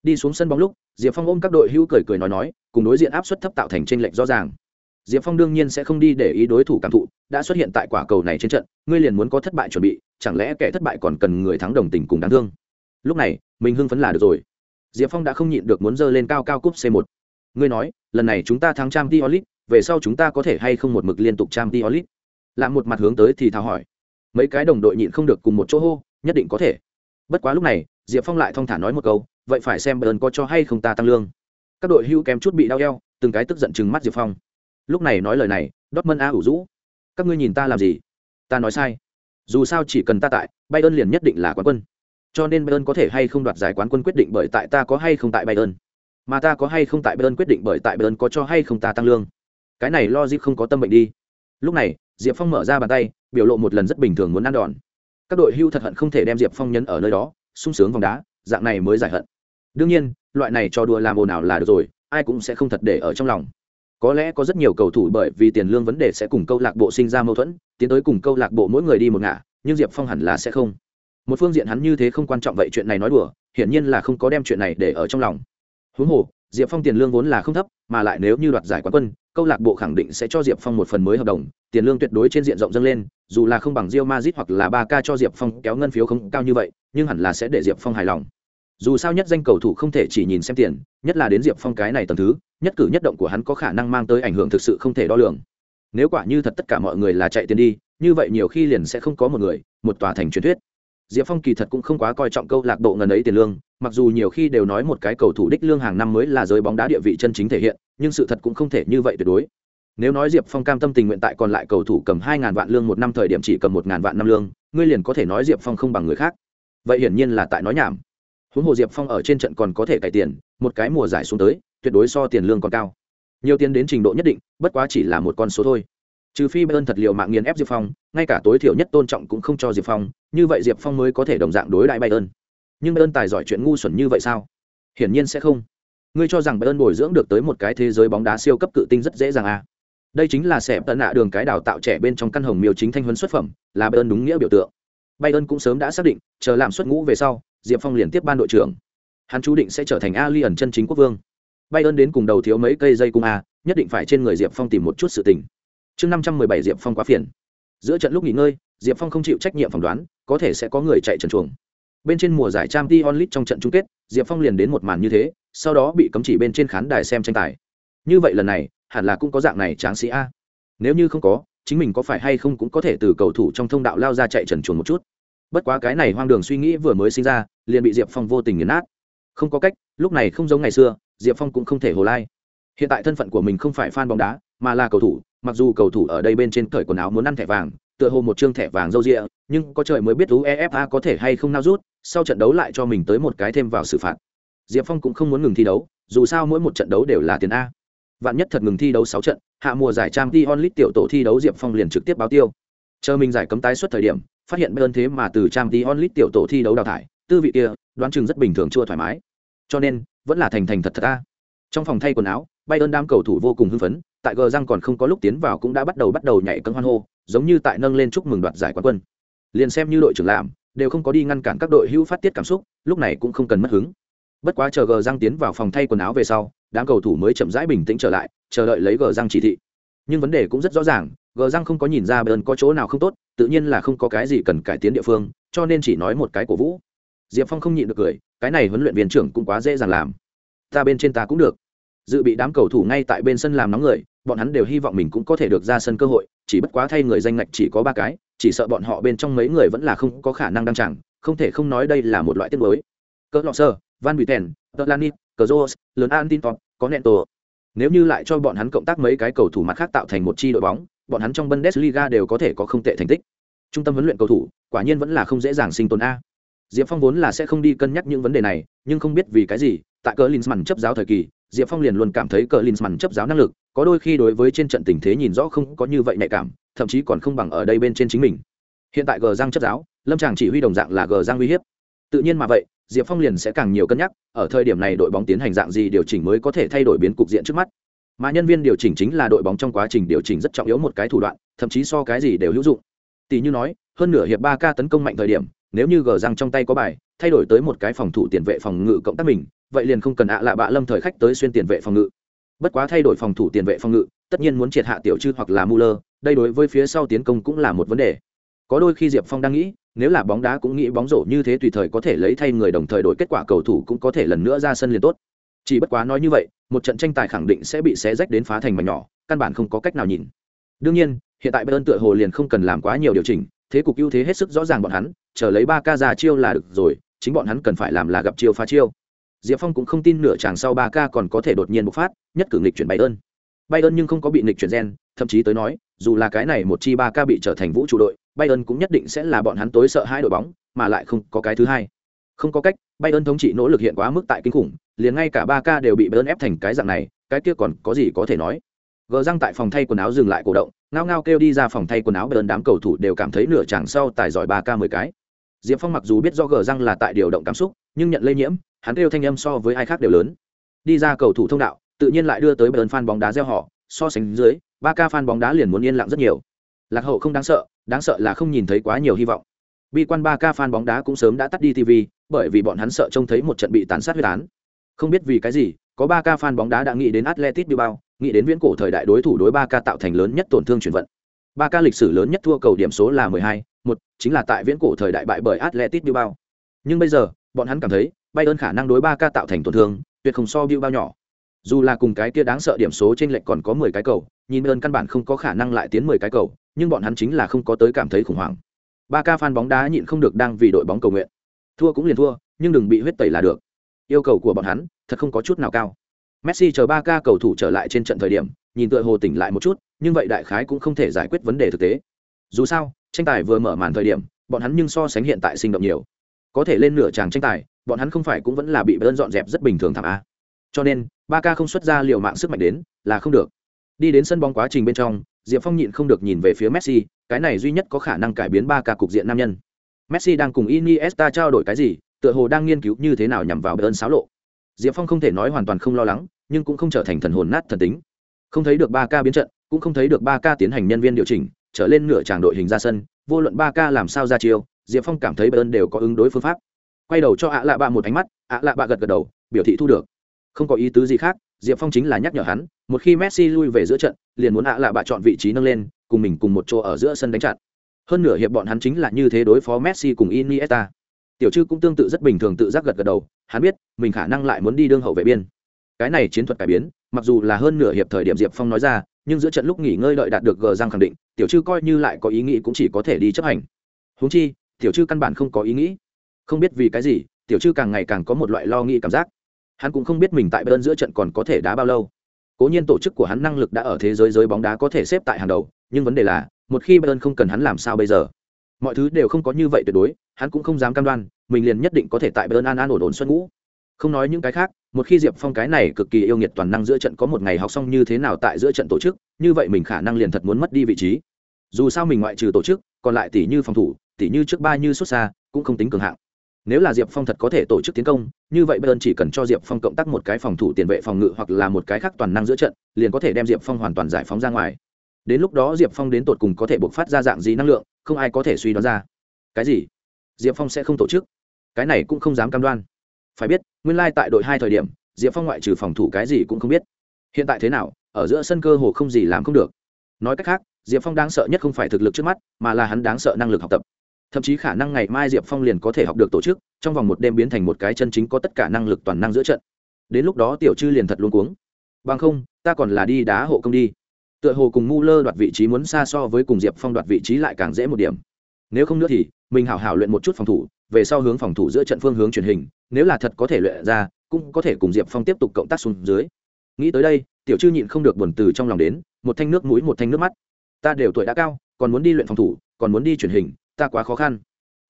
Đi xuống sân bóng lúc, diệp phong ôm các đội hữu cười cười nói nói, cùng đối diện áp suất thấp tạo thành chênh lệch rõ ràng. Diệp phong đương nhiên sẽ không đi để ý đối thủ cảm thụ, đã xuất hiện tại quả cầu này trên trận, ngươi liền muốn có thất bại chuẩn bị, chẳng lẽ kẻ thất bại còn cần người thắng đồng tình cùng đáng thương? Lúc này mình hưng phấn là được rồi. Diệp phong đã không nhịn được muốn dơ lên cao cao cúp c 1 ngươi nói, lần này chúng ta thắng trang t về sau chúng ta có thể hay không một mực liên tục trang t làm một mặt hướng tới thì thào hỏi. Mấy cái đồng đội nhịn không được cùng một chỗ hô, nhất định có thể bất quá lúc này, diệp phong lại thong thả nói một câu, vậy phải xem bờn có cho hay không ta tăng lương. Các đội hưu kém chút bị đau eo, từng cái tức giận chừng mắt diệp phong. Lúc này nói lời này, Dortmund a ủ rũ. Các ngươi nhìn ta làm gì? Ta nói sai. Dù sao chỉ cần ta tại, bayern liền nhất định là quán quân. Cho nên bayern có thể hay không đoạt giải quán quân quyết định bởi tại ta có hay không tại bayern? Mà ta có hay không tại bayern quyết định bởi tại bayern có cho hay không ta tăng lương? Cái này lo logic không có tâm bệnh đi. Lúc này, diệp phong mở ra bàn tay, biểu lộ một lần rất bình thường muốn ăn đòn các đội hưu thật hận không thể đem diệp phong nhấn ở nơi đó, sung sướng vòng đá, dạng này mới giải hận. Đương nhiên, loại này cho đùa làm ồn ào là được rồi, ai cũng sẽ không thật để ở trong lòng. Có lẽ có rất nhiều cầu thủ bởi vì tiền lương vấn đề sẽ cùng câu lạc bộ sinh ra mâu thuẫn, tiến tới cùng câu lạc bộ mỗi người đi một ngả, nhưng diệp phong hẳn là sẽ không. Một phương diện hắn như thế không quan trọng vậy chuyện này nói đùa, hiển nhiên là không có đem chuyện này để ở trong lòng. Huống hồ diệp phong tiền lương vốn là không thấp, mà lại nếu như đoạt giải quán quân, câu lạc bộ khẳng định sẽ cho diệp phong một phần mới hợp đồng, tiền lương tuyệt đối trên diện rộng dâng lên, dù là không bằng rio mazit hoặc là ba k cho diệp phong kéo ngân phiếu không cao như vậy, nhưng hẳn là sẽ để diệp phong hài lòng. Dù sao nhất danh cầu thủ không thể chỉ nhìn xem tiền, nhất là đến diệp phong cái này tầm thứ, nhất cử nhất động của hắn có khả năng mang tới ảnh hưởng thực sự không thể đo lường. Nếu quả như thật tất cả mọi người là chạy tiền đi, như vậy nhiều khi liền sẽ không có một người, một tòa thành truyền thuyết. Diệp phong kỳ thật cũng không quá coi trọng câu lạc bộ ngần ấy tiền lương mặc dù nhiều khi đều nói một cái cầu thủ đích lương hàng năm mới là giới bóng đá địa vị chân chính thể hiện, nhưng sự thật cũng không thể như vậy tuyệt đối. Nếu nói diệp phong cam tâm tình nguyện tại còn lại cầu thủ cầm hai ngàn vạn lương một năm, thời điểm chỉ cầm một ngàn vạn năm lương, ngươi liền có thể nói diệp phong không bằng người khác. Vậy hiển nhiên là tại nói nhảm. Huống hồ diệp phong ở trên trận còn có thể cải tiền, một cái mùa giải xuống tới, tuyệt đối so tiền lương còn cao. Nhiều tiền đến trình độ nhất định, bất quá chỉ là một con số thôi. Trừ phi bayern thật liệu mạng nghiền ép diệp phong, ngay cả tối thiểu nhất tôn trọng cũng không cho diệp phong, như vậy diệp phong mới có thể đồng dạng đối đại bayern nhưng ơn tài giỏi chuyện ngu xuẩn như vậy sao? Hiển nhiên sẽ không. Ngươi cho rằng ơn bồi dưỡng được tới một cái thế giới bóng đá siêu cấp cự tinh rất dễ dàng à? Đây chính là xẻ tận nạ đường cái đào tạo trẻ bên trong căn hồng miêu chính thanh huấn xuất phẩm, là ơn đúng nghĩa biểu tượng. Bayern cũng sớm đã xác định, chờ làm xuất ngũ về sau, diệp phong liền tiếp ban đội trưởng. Hắn chú định sẽ trở thành Alien chân chính quốc vương. Bay ơn đến cùng đầu thiếu mấy cây dây cung a nhất định phải trên người diệp phong tìm một chút sự tình. Chương năm trăm mười bảy diệp phong quá phiền. Giữa trận lúc nghỉ ngơi, diệp phong không chịu trách nhiệm phỏng đoán, có thể sẽ có người chạy trần chuồng bên trên mùa giải trang t onlit trong trận chung kết, diệp phong liền đến một màn như thế, sau đó bị cấm chỉ bên trên khán đài xem tranh tài. Như vậy lần này, hẳn là cũng có dạng này tráng sĩ a. Nếu như không có, chính mình có phải hay không cũng có thể từ cầu thủ trong thông đạo lao ra chạy trần truồng một chút. Bất quá cái này hoang đường suy nghĩ vừa mới sinh ra, liền bị diệp phong vô tình nghiền nát. Không có cách, lúc này không giống ngày xưa, diệp phong cũng không thể hồ lai. Hiện tại thân phận của mình không phải f a n bóng đá, mà là cầu thủ, mặc dù cầu thủ ở đây bên trên cởi quần áo muốn ăn thẻ vàng, tựa hồ một chương thẻ vàng râu rịa, nhưng có trời mới biết uefa có thể hay không nao rút sau trận đấu lại cho mình tới một cái thêm vào xử phạt. Diệp phong cũng không muốn ngừng thi đấu, dù sao mỗi một trận đấu đều là tiền a. Vạn nhất thật ngừng thi đấu sáu trận, hạ mùa giải trang t onlit tiểu tổ thi đấu diệp phong liền trực tiếp báo tiêu. Chờ mình giải cấm tái suất thời điểm, phát hiện bên thế mà từ trang t onlit tiểu tổ thi đấu đào thải, tư vị kia, đoán chừng rất bình thường chưa thoải mái. Cho nên, vẫn là thành thành thật thật ta trong phòng thay quần áo bay ơn đám cầu thủ vô cùng hưng phấn, tại gờ răng còn không có lúc tiến vào cũng đã bắt đầu bắt đầu nhảy cẫng hoan hô, giống như tại nâng lên chúc mừng đoạt giải quán quân. Liền xem như đội trưởng làm đều không có đi ngăn cản các đội hữu phát tiết cảm xúc, lúc này cũng không cần mất hứng. Bất quá chờ gờ răng tiến vào phòng thay quần áo về sau, đám cầu thủ mới chậm rãi bình tĩnh trở lại, chờ đợi lấy gờ răng chỉ thị. Nhưng vấn đề cũng rất rõ ràng gờ răng không có nhìn ra bern có chỗ nào không tốt, tự nhiên là không có cái gì cần cải tiến địa phương, cho nên chỉ nói một cái cổ vũ. Diệp phong không nhịn được cười, cái này huấn luyện viên trưởng cũng quá dễ dàng làm. Ta bên trên ta cũng được. Dự bị đám cầu thủ ngay tại bên sân làm nóng người, bọn hắn đều hy vọng mình cũng có thể được ra sân cơ hội, chỉ bất quá thay người danh ngạch chỉ có ba cái chỉ sợ bọn họ bên trong mấy người vẫn là không có khả năng đăng chẳng không thể không nói đây là một loại tiết mới cỡ lọ sơ, van buten tờ lanit cờ jos lớn an tin có nẹn tổ. Nếu như lại cho bọn hắn cộng tác mấy cái cầu thủ mặt khác tạo thành một chi đội bóng, bọn hắn trong bundesliga đều có thể có không tệ thành tích. Trung tâm huấn luyện cầu thủ, quả nhiên vẫn là không dễ dàng sinh tồn a. Diệp phong vốn là sẽ không đi cân nhắc những vấn đề này, nhưng không biết vì cái gì, tại cờ linsman chấp giáo thời kỳ diệp phong liền luôn cảm thấy cờ linsman chấp giáo năng lực, có đôi khi đối với trên trận tình thế nhìn rõ không có như vậy nhạy cảm, thậm chí còn không bằng ở đây bên trên chính mình. Hiện tại gờ giang chấp giáo, lâm tràng chỉ huy đồng dạng là gờ giang uy hiếp. Tự nhiên mà vậy, diệp phong liền sẽ càng nhiều cân nhắc, ở thời điểm này đội bóng tiến hành dạng gì điều chỉnh mới có thể thay đổi biến cục diện trước mắt. Mà nhân viên điều chỉnh chính là đội bóng trong quá trình điều chỉnh rất trọng yếu một cái thủ đoạn, thậm chí so cái gì đều hữu dụng. Tỷ như nói, hơn nửa hiệp ba k tấn công mạnh thời điểm, nếu như gờ răng trong tay có bài, thay đổi tới một cái phòng thủ tiền vệ phòng ngự cộng tác mình vậy liền không cần ạ lạ bạ lâm thời khách tới xuyên tiền vệ phòng ngự. Bất quá thay đổi phòng thủ tiền vệ phòng ngự tất nhiên muốn triệt hạ tiểu chư hoặc là Muller, đây đối với phía sau tiến công cũng là một vấn đề. Có đôi khi diệp phong đang nghĩ nếu là bóng đá cũng nghĩ bóng rổ như thế tùy thời có thể lấy thay người đồng thời đổi kết quả cầu thủ cũng có thể lần nữa ra sân liền tốt. Chỉ bất quá nói như vậy một trận tranh tài khẳng định sẽ bị xé rách đến phá thành mảnh nhỏ căn bản không có cách nào nhìn. Đương nhiên hiện tại bayern tựa hồ liền không cần làm quá nhiều điều chỉnh thế cục ưu thế hết sức rõ ràng bọn hắn chờ lấy ba ca ra chiêu là được rồi chính bọn hắn cần phải làm là gặp chiêu phá chiêu diệp phong cũng không tin nửa chàng sau ba ca còn có thể đột nhiên bộc phát, nhất cử nghịch chuyển bayern bayern nhưng không có bị nghịch chuyển gen, thậm chí tới nói, dù là cái này một chi ba ca bị trở thành vũ trụ đội bayern cũng nhất định sẽ là bọn hắn tối sợ hai đội bóng, mà lại không có cái thứ hai. Không có cách bayern thống trị nỗ lực hiện quá mức tại kinh khủng, liền ngay cả ba ca đều bị bayern ép thành cái dạng này, cái kia còn có gì có thể nói. Gờ răng tại phòng thay quần áo dừng lại cổ động, ngao ngao kêu đi ra phòng thay quần áo bayern đám cầu thủ đều cảm thấy nửa chàng sau tài giỏi ba ca mười cái. Diệp phong mặc dù biết do gờ răng là tại điều động cảm xúc, nhưng nhận lây nhiễm hắn kêu thanh âm so với ai khác đều lớn. Đi ra cầu thủ thông đạo, tự nhiên lại đưa tới bờn fan bóng đá gieo họ, so sánh dưới ba ca fan bóng đá liền muốn yên lặng rất nhiều. Lạc hậu không đáng sợ đáng sợ là không nhìn thấy quá nhiều hy vọng. Bi quan ba ca fan bóng đá cũng sớm đã tắt đi tv bởi vì bọn hắn sợ trông thấy một trận bị tàn sát huyết án. Không biết vì cái gì, có ba ca fan bóng đá đã nghĩ đến atletic bilbao, nghĩ đến viễn cổ thời đại đối thủ đối ba ca tạo thành lớn nhất tổn thương chuyển vận. Ba ca lịch sử lớn nhất thua cầu điểm số là mười hai, một, chính là tại viễn cổ thời đại bại bởi atletic bilbao. Nhưng bây giờ, bọn hắn cảm thấy bayern khả năng đối ba ca tạo thành tổn thương, tuyệt không so bilbao nhỏ. Dù là cùng cái kia đáng sợ điểm số trên lệch còn có mười cái cầu, nhìn ơn căn bản không có khả năng lại tiến mười cái cầu, nhưng bọn hắn chính là không có tới cảm thấy khủng hoảng. Ba ca fan bóng đá nhịn không được đang vì đội bóng cầu nguyện. Thua cũng liền thua, nhưng đừng bị huyết tẩy là được. Yêu cầu của bọn hắn, thật không có chút nào cao. Messi chờ ba ca cầu thủ trở lại trên trận thời điểm, nhìn tựa hồ tỉnh lại một chút, nhưng vậy đại khái cũng không thể giải quyết vấn đề thực tế. Dù sao, tranh tài vừa mở màn thời điểm, bọn hắn nhưng so sánh hiện tại sinh động nhiều. Có thể lên nửa tràng tranh tài bọn hắn không phải cũng vẫn là bị bơn dọn dẹp rất bình thường thảm a. Cho nên, ba ca không xuất ra liều mạng sức mạnh đến, là không được. Đi đến sân bóng quá trình bên trong, diệp phong nhịn không được nhìn về phía messi, cái này duy nhất có khả năng cải biến ba ca cục diện nam nhân. Messi đang cùng iniesta trao đổi cái gì, tựa hồ đang nghiên cứu như thế nào nhằm vào bơn xáo lộ. Diệp phong không thể nói hoàn toàn không lo lắng, nhưng cũng không trở thành thần hồn nát thần tính. Không thấy được ba ca biến trận, cũng không thấy được ba ca tiến hành nhân viên điều chỉnh, trở lên nửa tràng đội hình ra sân, vô luận ba ca làm sao ra chiêu, diệp phong cảm thấy bơn đều có ứng đối phương pháp quay đầu cho ạ lạ bạ một ánh mắt, ạ lạ bạ gật gật đầu, biểu thị thu được. Không có ý tứ gì khác, diệp phong chính là nhắc nhở hắn, một khi messi lui về giữa trận, liền muốn ạ lạ bạ chọn vị trí nâng lên, cùng mình cùng một chỗ ở giữa sân đánh chặn. Hơn nửa hiệp bọn hắn chính là như thế đối phó messi cùng iniesta. Tiểu chư cũng tương tự rất bình thường tự giác gật gật đầu, hắn biết, mình khả năng lại muốn đi đương hậu vệ biên. Cái này chiến thuật cải biến, mặc dù là hơn nửa hiệp thời điểm diệp phong nói ra, nhưng giữa trận lúc nghỉ ngơi đợi đạt được gờ giang khẳng định, tiểu chư coi như lại có ý nghĩ cũng chỉ có thể đi chấp hành. Húng chi, tiểu chư căn bản không có ý nghĩ không biết vì cái gì, tiểu chư càng ngày càng có một loại lo nghĩ cảm giác. Hắn cũng không biết mình tại bên giữa trận còn có thể đá bao lâu. Cố nhiên tổ chức của hắn năng lực đã ở thế giới giới bóng đá có thể xếp tại hàng đầu, nhưng vấn đề là, một khi bayern không cần hắn làm sao bây giờ? Mọi thứ đều không có như vậy tuyệt đối, hắn cũng không dám cam đoan, mình liền nhất định có thể tại bayern an an ổn ổn xuân ngũ. Không nói những cái khác, một khi diệp phong cái này cực kỳ yêu nghiệt toàn năng giữa trận có một ngày học xong như thế nào tại giữa trận tổ chức, như vậy mình khả năng liền thật muốn mất đi vị trí. Dù sao mình ngoại trừ tổ chức, còn lại tỷ như phòng thủ, tỷ như trước ba như xuất xa, cũng không tính cường hạng nếu là diệp phong thật có thể tổ chức tiến công, như vậy bayern chỉ cần cho diệp phong cộng tác một cái phòng thủ tiền vệ phòng ngự hoặc là một cái khác toàn năng giữa trận, liền có thể đem diệp phong hoàn toàn giải phóng ra ngoài. Đến lúc đó diệp phong đến tột cùng có thể buộc phát ra dạng gì năng lượng, không ai có thể suy đoán ra. Cái gì? Diệp phong sẽ không tổ chức? Cái này cũng không dám cam đoan. Phải biết, nguyên lai、like、tại đội hai thời điểm, diệp phong ngoại trừ phòng thủ cái gì cũng không biết. Hiện tại thế nào, ở giữa sân cơ hồ không gì làm không được. Nói cách khác, diệp phong đáng sợ nhất không phải thực lực trước mắt, mà là hắn đáng sợ năng lực học tập thậm chí khả năng ngày mai diệp phong liền có thể học được tổ chức, trong vòng một đêm biến thành một cái chân chính có tất cả năng lực toàn năng giữa trận. Đến lúc đó tiểu chư liền thật luôn cuống. Bằng không, ta còn là đi đá hộ công đi. Tựa hồ cùng mu lơ đoạt vị trí muốn xa so với cùng diệp phong đoạt vị trí lại càng dễ một điểm. Nếu không nữa thì, mình hảo hảo luyện một chút phòng thủ, về sau hướng phòng thủ giữa trận phương hướng truyền hình, nếu là thật có thể luyện ra, cũng có thể cùng diệp phong tiếp tục cộng tác xuống dưới. Nghĩ tới đây, tiểu chư nhịn không được buồn từ trong lòng đến, một thanh nước mũi, một thanh nước mắt. Ta đều tuổi đã cao, còn muốn đi luyện phòng thủ, còn muốn đi truyền hình ta quá khó khăn.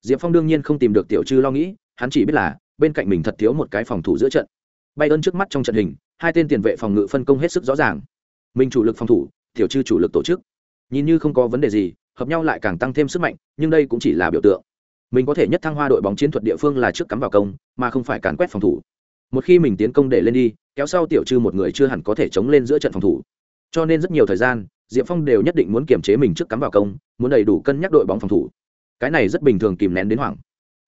Diệp phong đương nhiên không tìm được tiểu chư lo nghĩ, hắn chỉ biết là, bên cạnh mình thật thiếu một cái phòng thủ giữa trận. Bay ơn trước mắt trong trận hình, hai tên tiền vệ phòng ngự phân công hết sức rõ ràng. Mình chủ lực phòng thủ, tiểu chư chủ lực tổ chức. Nhìn như không có vấn đề gì, hợp nhau lại càng tăng thêm sức mạnh, nhưng đây cũng chỉ là biểu tượng. Mình có thể nhất thăng hoa đội bóng chiến thuật địa phương là trước cắm vào công, mà không phải càn quét phòng thủ. Một khi mình tiến công để lên đi, kéo sau tiểu chư một người chưa hẳn có thể chống lên giữa trận phòng thủ. Cho nên rất nhiều thời gian, diệp phong đều nhất định muốn kiềm chế mình trước cắm vào công, muốn đầy đủ cân nhắc đội bóng phòng thủ cái này rất bình thường kìm nén đến hoảng.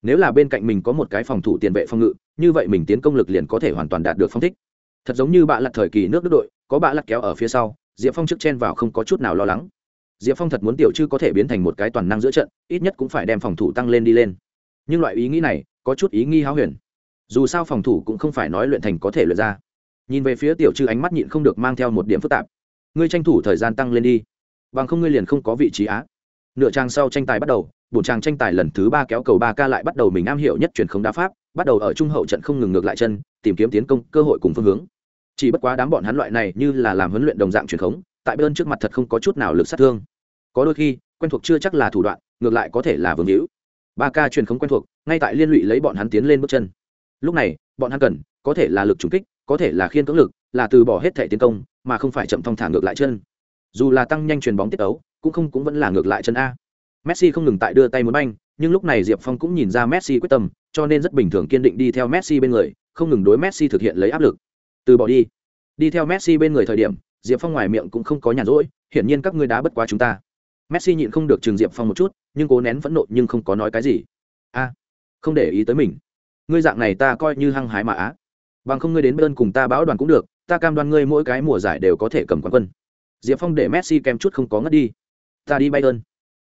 Nếu là bên cạnh mình có một cái phòng thủ tiền vệ phòng ngự, như vậy mình tiến công lực liền có thể hoàn toàn đạt được phong thích. Thật giống như bạ lặt thời kỳ nước đức đội, có bạ lặt kéo ở phía sau, diệp phong trước chen vào không có chút nào lo lắng. Diệp phong thật muốn tiểu chư có thể biến thành một cái toàn năng giữa trận, ít nhất cũng phải đem phòng thủ tăng lên đi lên. Nhưng loại ý nghĩ này, có chút ý nghi háo huyền. Dù sao phòng thủ cũng không phải nói luyện thành có thể luyện ra. Nhìn về phía tiểu chư ánh mắt nhịn không được mang theo một điểm phức tạp. Ngươi tranh thủ thời gian tăng lên đi. Bằng không ngươi liền không có vị trí á. Nửa trang sau tranh tài bắt đầu bổn chàng tranh tài lần thứ ba kéo cầu ba ca lại bắt đầu mình am hiểu nhất truyền không đá pháp, bắt đầu ở trung hậu trận không ngừng ngược lại chân, tìm kiếm tiến công, cơ hội cùng phương hướng. Chỉ bất quá đám bọn hắn loại này như là làm huấn luyện đồng dạng truyền khống tại bên trước mặt thật không có chút nào lực sát thương. Có đôi khi, quen thuộc chưa chắc là thủ đoạn, ngược lại có thể là vương hữu. Ba ca truyền khống quen thuộc, ngay tại liên lụy lấy bọn hắn tiến lên bước chân. Lúc này, bọn hắn cần, có thể là lực trùng kích, có thể là khiên cưỡng lực, là từ bỏ hết thể tiến công, mà không phải chậm thong thả ngược lại chân. Dù là tăng nhanh truyền bóng tiết ấu, cũng không cũng vẫn là ngược lại chân a messi không ngừng tại đưa tay muốn banh, nhưng lúc này diệp phong cũng nhìn ra messi quyết tâm, cho nên rất bình thường kiên định đi theo messi bên người, không ngừng đối messi thực hiện lấy áp lực. Từ bỏ đi. Đi theo messi bên người thời điểm, diệp phong ngoài miệng cũng không có nhàn rỗi, hiển nhiên các ngươi đá bất quá chúng ta. Messi nhịn không được trừng diệp phong một chút, nhưng cố nén phẫn nộ nhưng không có nói cái gì. A, không để ý tới mình. Ngươi dạng này ta coi như hăng hái mà á. Bằng không ngươi đến bên cùng ta báo đoàn cũng được, ta cam đoan ngươi mỗi cái mùa giải đều có thể cầm quán quân. Diệp phong để messi kèm chút không có ngất đi. Ta đi bay ơn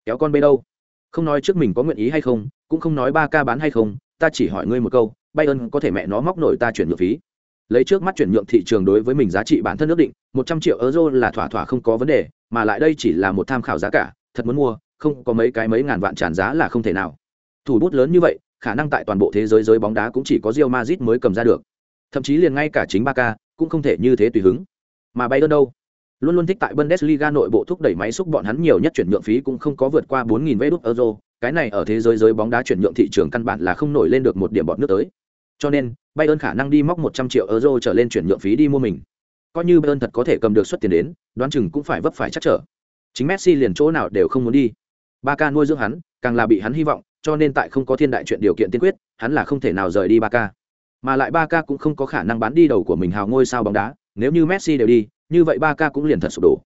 kéo con bay đâu? Không nói trước mình có nguyện ý hay không, cũng không nói ba ca bán hay không, ta chỉ hỏi ngươi một câu bay ơn có thể mẹ nó móc nổi ta chuyển nhượng phí. Lấy trước mắt chuyển nhượng thị trường đối với mình giá trị bản thân ước định, một trăm triệu euro là thỏa thỏa không có vấn đề, mà lại đây chỉ là một tham khảo giá cả, thật muốn mua, không có mấy cái mấy ngàn vạn tràn giá là không thể nào. Thủ bút lớn như vậy, khả năng tại toàn bộ thế giới giới bóng đá cũng chỉ có Real Madrid mới cầm ra được. Thậm chí liền ngay cả chính Barca cũng không thể như thế tùy hứng. Mà bay đâu? Luôn luôn thích tại Bundesliga nội bộ thúc đẩy máy xúc bọn hắn nhiều nhất chuyển nhượng phí cũng không có vượt qua 4000 vé euro, cái này ở thế giới giới bóng đá chuyển nhượng thị trường căn bản là không nổi lên được một điểm bọt nước tới. Cho nên, Bayern khả năng đi móc 100 triệu euro trở lên chuyển nhượng phí đi mua mình. Coi như Bayern thật có thể cầm được suất tiền đến, đoán chừng cũng phải vấp phải chắc trở. Chính Messi liền chỗ nào đều không muốn đi. Barca nuôi dưỡng hắn, càng là bị hắn hy vọng, cho nên tại không có thiên đại chuyện điều kiện tiên quyết, hắn là không thể nào rời đi Barca. Mà lại Barca cũng không có khả năng bán đi đầu của mình hào ngôi sao bóng đá, nếu như Messi đều đi, như vậy ba ca cũng liền thật sụp đổ.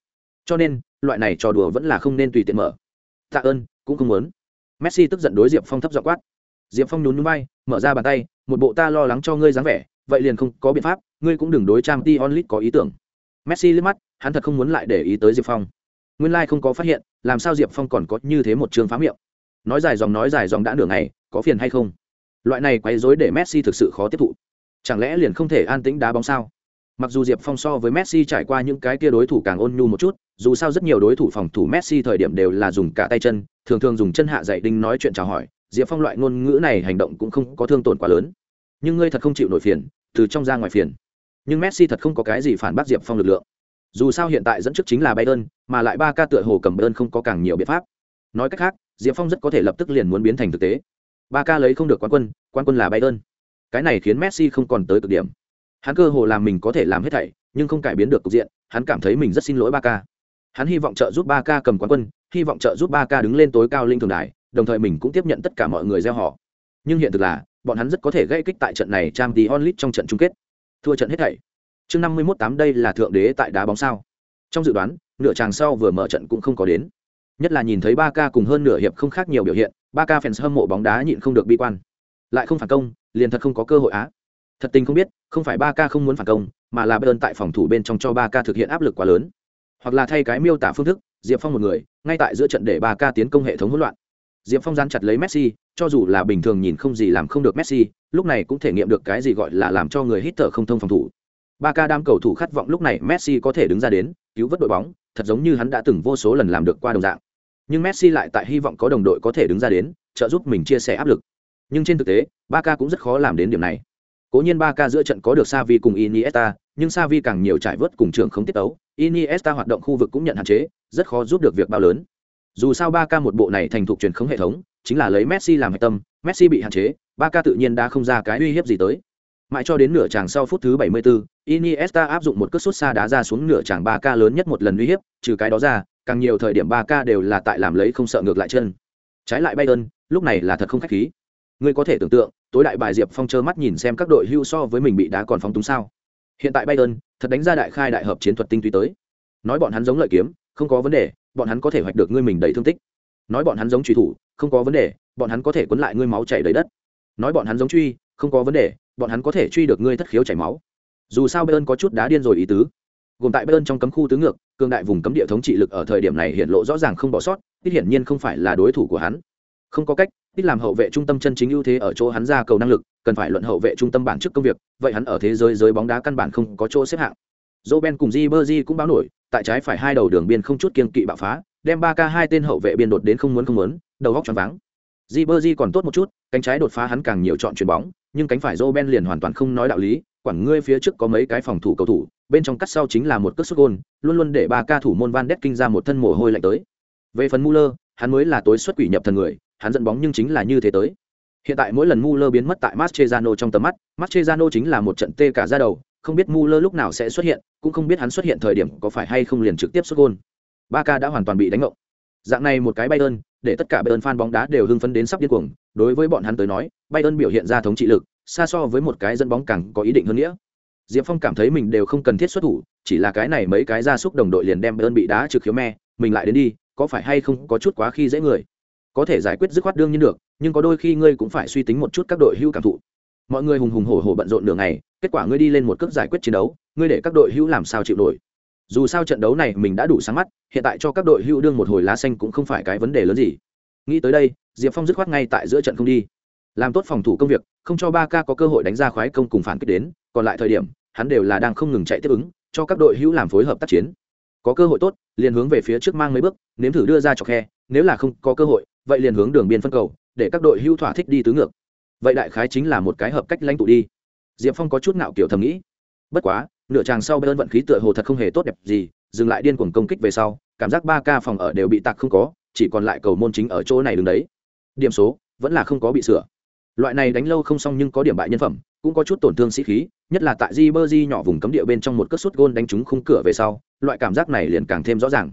Cho nên, loại này trò đùa vẫn là không nên tùy tiện mở. Tạ ơn, cũng không muốn. Messi tức giận đối diệp phong thấp dọ quát. Diệp phong nhún núi bay mở ra bàn tay, một bộ ta lo lắng cho ngươi dáng vẻ, vậy liền không có biện pháp, ngươi cũng đừng đối trang t onlit có ý tưởng. Messi liếc mắt, hắn thật không muốn lại để ý tới diệp phong. Nguyên lai、like、không có phát hiện, làm sao diệp phong còn có như thế một trường phá miệng. Nói dài dòng nói dài dòng đã nửa ngày, có phiền hay không? Loại này quấy dối để messi thực sự khó tiếp thụ. Chẳng lẽ liền không thể an tĩnh đá bóng sao? Mặc dù Diệp Phong so với Messi trải qua những cái kia đối thủ càng ôn nhu một chút, dù sao rất nhiều đối thủ phòng thủ Messi thời điểm đều là dùng cả tay chân, thường thường dùng chân hạ dạy đinh nói chuyện chào hỏi, Diệp Phong loại ngôn ngữ này hành động cũng không có thương tổn quá lớn. Nhưng ngươi thật không chịu nổi phiền, từ trong ra ngoài phiền. Nhưng Messi thật không có cái gì phản bác Diệp Phong lực lượng. Dù sao hiện tại dẫn trước chính là Bayern, mà lại ba ca tựa hồ cầm Bayern không có càng nhiều biện pháp. Nói cách khác, Diệp Phong rất có thể lập tức liền muốn biến thành thực tế. Ba ca lấy không được quán quân, quán quân là Bayern. Cái này khiến Messi không còn tới cực điểm. Hắn cơ hồ làm mình có thể làm hết thảy, nhưng không cải biến được cục diện, hắn cảm thấy mình rất xin lỗi ba ca. Hắn hy vọng trợ giúp ba ca cầm quán quân, hy vọng trợ giúp ba ca đứng lên tối cao linh thường đài, đồng thời mình cũng tiếp nhận tất cả mọi người gieo họ. Nhưng hiện thực là, bọn hắn rất có thể gây kích tại trận này trang tí onlit trong trận chung kết. Thua trận hết thảy. Chương năm mươi mốt tám đây là thượng đế tại đá bóng sao. Trong dự đoán nửa chàng sau vừa mở trận cũng không có đến. Nhất là nhìn thấy ba ca cùng hơn nửa hiệp không khác nhiều biểu hiện ba ca fans hâm mộ bóng đá nhịn không được bi quan. Lại không phản công liền thật không có cơ hội á thật tình không biết, không phải ba ca không muốn phản công, mà là bên tại phòng thủ bên trong cho ba ca thực hiện áp lực quá lớn. Hoặc là thay cái miêu tả phương thức, diệp phong một người, ngay tại giữa trận để ba ca tiến công hệ thống hỗn loạn. Diệp phong gian chặt lấy messi, cho dù là bình thường nhìn không gì làm không được messi, lúc này cũng thể nghiệm được cái gì gọi là làm cho người hít thở không thông phòng thủ. Ba ca đam cầu thủ khát vọng lúc này messi có thể đứng ra đến, cứu vớt đội bóng, thật giống như hắn đã từng vô số lần làm được qua đồng dạng. Nhưng messi lại tại hy vọng có đồng đội có thể đứng ra đến, trợ giúp mình chia sẻ áp lực. Nhưng trên thực tế, ba ca cũng rất khó làm đến điểm này cố nhiên Barca ca giữa trận có được Xavi cùng iniesta nhưng Xavi càng nhiều trải vớt cùng trường không tiết tấu iniesta hoạt động khu vực cũng nhận hạn chế rất khó giúp được việc bao lớn dù sao Barca k một bộ này thành thục truyền không hệ thống chính là lấy messi làm hệ tâm messi bị hạn chế Barca k tự nhiên đã không ra cái uy hiếp gì tới mãi cho đến nửa chàng sau phút thứ 74, Iniesta áp dụng một cước sút xa đá ra xuống nửa chàng 3K lớn nhất một lần uy hiếp, trừ cái đó ra, càng nhiều thời điểm 3K đều là tại làm lấy không sợ ngược lại chân. Trái lại Bayern, lúc này là thật không khách khí. Ngươi có thể tưởng tượng, tối đại bài Diệp Phong trơ mắt nhìn xem các đội hưu so với mình bị đá còn phóng túng sao? Hiện tại Bayern, thật đánh ra đại khai đại hợp chiến thuật tinh túy tới. Nói bọn hắn giống lợi kiếm, không có vấn đề, bọn hắn có thể hoạch được ngươi mình đầy thương tích. Nói bọn hắn giống truy thủ không có vấn đề bọn hắn có thể cuốn lại ngươi máu chảy đầy đất. Nói bọn hắn giống truy không có vấn đề bọn hắn có thể truy được ngươi thất khiếu chảy máu. Dù sao bayern có chút đá điên rồi ý tứ. Gồm tại bayern trong cấm khu tứ ngược cương đại vùng cấm địa thống trị lực ở thời điểm này hiện lộ rõ ràng không bỏ sót ít hiển nhiên không phải là đối thủ của hắn. Không có cách ít làm hậu vệ trung tâm chân chính ưu thế ở chỗ hắn ra cầu năng lực cần phải luận hậu vệ trung tâm bản chức công việc vậy hắn ở thế giới giới bóng đá căn bản không có chỗ xếp hạng Roben cùng Ribery cũng báo nổi, tại trái phải hai đầu đường biên không chút kiên kỵ bạo phá, đem ba k hai tên hậu vệ biên đột đến không muốn không muốn, đầu góc choáng váng. Ribery còn tốt một chút, cánh trái đột phá hắn càng nhiều chọn chuyền bóng, nhưng cánh phải Roben liền hoàn toàn không nói đạo lý, quản ngươi phía trước có mấy cái phòng thủ cầu thủ, bên trong cắt sau chính là một cất sút gol, luôn luôn để ba ca thủ môn Van Đét kinh ra một thân mồ hôi lạnh tới. Về phần Muller, hắn mới là tối xuất quỷ nhập thần người, hắn dẫn bóng nhưng chính là như thế tới. Hiện tại mỗi lần Muller biến mất tại Mascherano trong tầm mắt, Mascherano chính là một trận tê cả da đầu, không biết Muller lúc nào sẽ xuất hiện, cũng không biết hắn xuất hiện thời điểm có phải hay không liền trực tiếp xuất gol. Barca đã hoàn toàn bị đánh ngộng. Dạng này một cái Bayern, để tất cả Bayern fan bóng đá đều hưng phấn đến sắp điên cuồng, đối với bọn hắn tới nói, Bayern biểu hiện ra thống trị lực, xa so với một cái dẫn bóng càng có ý định hơn nữa. Diệp Phong cảm thấy mình đều không cần thiết xuất thủ, chỉ là cái này mấy cái ra xúc đồng đội liền đem Bayern bị đá trực khiếu me, mình lại đến đi, có phải hay không có chút quá khi dễ người. Có thể giải quyết dứt khoát đương nhiên được, nhưng có đôi khi ngươi cũng phải suy tính một chút các đội hưu cảm thụ. Mọi người hùng hùng hổ hổ bận rộn nửa ngày, kết quả ngươi đi lên một cước giải quyết chiến đấu ngươi để các đội hữu làm sao chịu nổi? Dù sao trận đấu này mình đã đủ sáng mắt hiện tại cho các đội hữu đương một hồi lá xanh cũng không phải cái vấn đề lớn gì. Nghĩ tới đây diệp phong dứt khoát ngay tại giữa trận không đi. Làm tốt phòng thủ công việc không cho ba ca có cơ hội đánh ra khoái công cùng phản kích đến còn lại thời điểm hắn đều là đang không ngừng chạy tiếp ứng cho các đội hữu làm phối hợp tác chiến. Có cơ hội tốt liền hướng về phía trước mang mấy bước nếm thử đưa ra cho khe nếu là không có cơ hội vậy liền hướng đường biên phân cầu, để các đội hưu thỏa thích đi tứ ngược. Vậy đại khái chính là một cái hợp cách lãnh tụ đi. Diệp phong có chút ngạo kiểu thầm nghĩ. Bất quá, nửa chàng sau bên vận khí tựa hồ thật không hề tốt đẹp gì, dừng lại điên cuồng công kích về sau, cảm giác ba ca phòng ở đều bị tạc không có, chỉ còn lại cầu môn chính ở chỗ này đứng đấy. Điểm số, vẫn là không có bị sửa. Loại này đánh lâu không xong nhưng có điểm bại nhân phẩm, cũng có chút tổn thương sĩ khí, nhất là tại di bơ di nhỏ vùng cấm địa bên trong một cất sút gôn đánh trúng khung cửa về sau, loại cảm giác này liền càng thêm rõ ràng.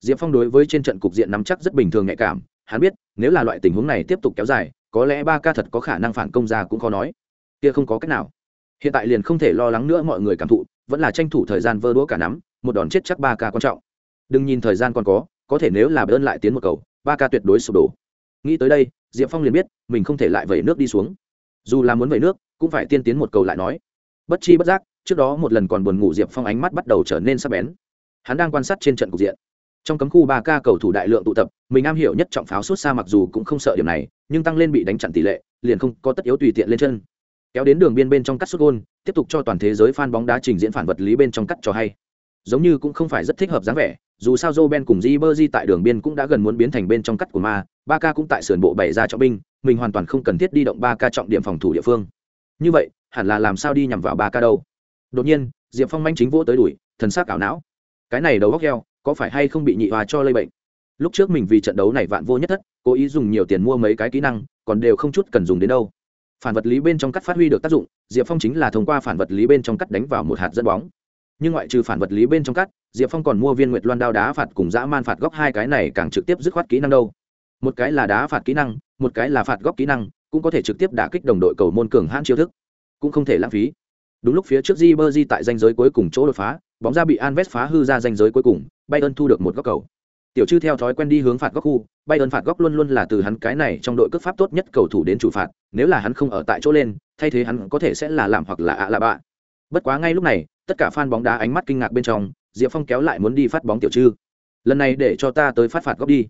Diệp phong đối với trên trận cục diện nắm chắc rất bình thường nhạy cảm hắn biết, nếu là loại tình huống này tiếp tục kéo dài, có lẽ ba ca thật có khả năng phản công ra cũng khó nói. Kia không có cách nào. Hiện tại liền không thể lo lắng nữa mọi người cảm thụ, vẫn là tranh thủ thời gian vơ đũa cả nắm, một đòn chết chắc ba ca quan trọng. Đừng nhìn thời gian còn có có thể nếu là bơn lại tiến một cầu, ba ca tuyệt đối sụp đổ. Nghĩ tới đây, diệp phong liền biết, mình không thể lại vẩy nước đi xuống. Dù là muốn vẩy nước, cũng phải tiên tiến một cầu lại nói. Bất chi bất giác, trước đó một lần còn buồn ngủ diệp phong ánh mắt bắt đầu trở nên sắc bén. Hắn đang quan sát trên trận cục diện trong cấm khu ba ca cầu thủ đại lượng tụ tập, mình am hiểu nhất trọng pháo suốt xa mặc dù cũng không sợ điểm này, nhưng tăng lên bị đánh chặn tỷ lệ, liền không có tất yếu tùy tiện lên chân. Kéo đến đường biên bên trong cắt xuất gôn, tiếp tục cho toàn thế giới fan bóng đá trình diễn phản vật lý bên trong cắt cho hay. Giống như cũng không phải rất thích hợp dáng vẻ, dù sao joe ben cùng di bơ di tại đường biên cũng đã gần muốn biến thành bên trong cắt của ma, ba ca cũng tại sườn bộ bày ra trọng binh, mình hoàn toàn không cần thiết đi động ba ca trọng điểm phòng thủ địa phương. Như vậy, hẳn là làm sao đi nhằm vào ba ca đâu? Đột nhiên, diệp phong manh chính vỗ tới đuổi, thần sắc ảo não. Cái này đầu góc heo có phải hay không bị nhị hòa cho lây bệnh? Lúc trước mình vì trận đấu này vạn vô nhất thất, cố ý dùng nhiều tiền mua mấy cái kỹ năng, còn đều không chút cần dùng đến đâu. Phản vật lý bên trong cắt phát huy được tác dụng, diệp phong chính là thông qua phản vật lý bên trong cắt đánh vào một hạt dẫn bóng. Nhưng ngoại trừ phản vật lý bên trong cắt, diệp phong còn mua viên nguyệt loan đao đá phạt cùng dã man phạt góc hai cái này càng trực tiếp dứt khoát kỹ năng đâu. Một cái là đá phạt kỹ năng, một cái là phạt góc kỹ năng, cũng có thể trực tiếp đả kích đồng đội cầu môn cường hãn chiêu thức, cũng không thể lãng phí. Đúng lúc phía trước di bơ di tại danh giới cuối cùng chỗ đột phá, bóng ra bị An Alves phá hư ra danh giới cuối cùng bayern thu được một góc cầu. Tiểu Trư theo thói quen đi hướng phạt góc khu bayern phạt góc luôn luôn là từ hắn cái này trong đội cướp pháp tốt nhất cầu thủ đến chủ phạt nếu là hắn không ở tại chỗ lên thay thế hắn có thể sẽ là làm hoặc là ạ là bạ. Bất quá ngay lúc này tất cả fan bóng đá ánh mắt kinh ngạc bên trong diệp phong kéo lại muốn đi phát bóng tiểu Trư. lần này để cho ta tới phát phạt góc đi.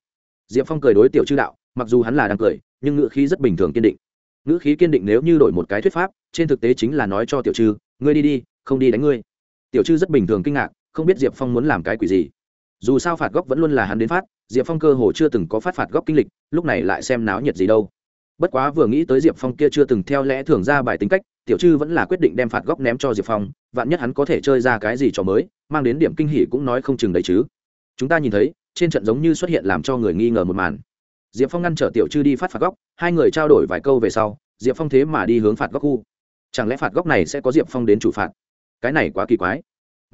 Diệp phong cười đối tiểu Trư đạo mặc dù hắn là đang cười nhưng ngữ khí rất bình thường kiên định. Ngữ khí kiên định nếu như đổi một cái thuyết pháp trên thực tế chính là nói cho tiểu Trư, ngươi đi đi không đi đánh ngươi. Tiểu Trư rất bình thường kinh ngạc không biết diệp phong muốn làm cái quỷ gì dù sao phạt góc vẫn luôn là hắn đến phát, diệp phong cơ hồ chưa từng có phát phạt góc kinh lịch, lúc này lại xem náo nhiệt gì đâu. Bất quá vừa nghĩ tới diệp phong kia chưa từng theo lẽ thường ra bài tính cách, tiểu chư vẫn là quyết định đem phạt góc ném cho diệp phong, vạn nhất hắn có thể chơi ra cái gì cho mới, mang đến điểm kinh hỉ cũng nói không chừng đấy chứ. Chúng ta nhìn thấy, trên trận giống như xuất hiện làm cho người nghi ngờ một màn. Diệp phong ngăn trở tiểu chư đi phát phạt góc, hai người trao đổi vài câu về sau, diệp phong thế mà đi hướng phạt góc khu. Chẳng lẽ phạt góc này sẽ có diệp phong đến chủ phạt? Cái này quá kỳ quái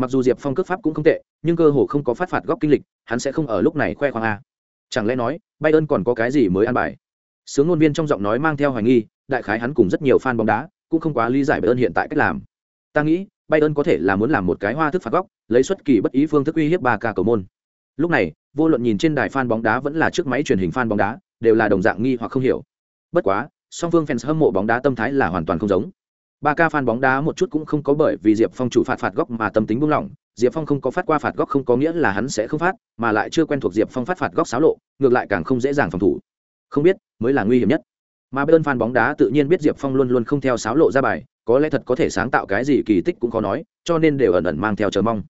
mặc dù diệp phong cước pháp cũng không tệ, nhưng cơ hồ không có phát phạt góc kinh lịch, hắn sẽ không ở lúc này khoe khoang a. Chẳng lẽ nói bay ơn còn có cái gì mới ăn bài? Sướng ngôn viên trong giọng nói mang theo hoài nghi, đại khái hắn cùng rất nhiều fan bóng đá, cũng không quá lý giải bay ơn hiện tại cách làm. Ta nghĩ bay ơn có thể là muốn làm một cái hoa thức phạt góc, lấy xuất kỳ bất ý phương thức uy hiếp ba ca cầu môn. Lúc này, vô luận nhìn trên đài fan bóng đá vẫn là trước máy truyền hình fan bóng đá, đều là đồng dạng nghi hoặc không hiểu. Bất quá, song phương fans hâm mộ bóng đá tâm thái là hoàn toàn không giống ba ca fan bóng đá một chút cũng không có bởi vì diệp phong chủ phạt phạt góc mà tâm tính buông lỏng. Diệp phong không có phát qua phạt góc không có nghĩa là hắn sẽ không phát, mà lại chưa quen thuộc diệp phong phát phạt góc xáo lộ, ngược lại càng không dễ dàng phòng thủ. Không biết, mới là nguy hiểm nhất. Mà bên fan bóng đá tự nhiên biết diệp phong luôn luôn không theo xáo lộ ra bài, có lẽ thật có thể sáng tạo cái gì kỳ tích cũng khó nói, cho nên đều ẩn ẩn mang theo chờ mong.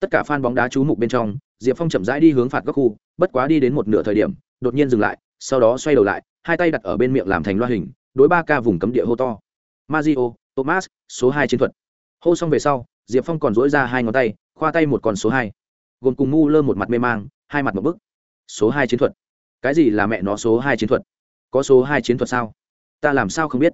Tất cả fan bóng đá chú mục bên trong, diệp phong chậm rãi đi hướng phạt góc khu, bất quá đi đến một nửa thời điểm, đột nhiên dừng lại, sau đó xoay đầu lại, hai tay đặt ở bên miệng làm thành loa hình, đối ba ca vùng cấm địa hô to. Mazio thomas, số hai chiến thuật. Hô xong về sau, diệp phong còn dỗi ra hai ngón tay, khoa tay một con số hai. Gồm cùng ngu lơ một mặt mê mang, hai mặt một bức. Số hai chiến thuật. Cái gì là mẹ nó số hai chiến thuật? Có số hai chiến thuật sao? Ta làm sao không biết?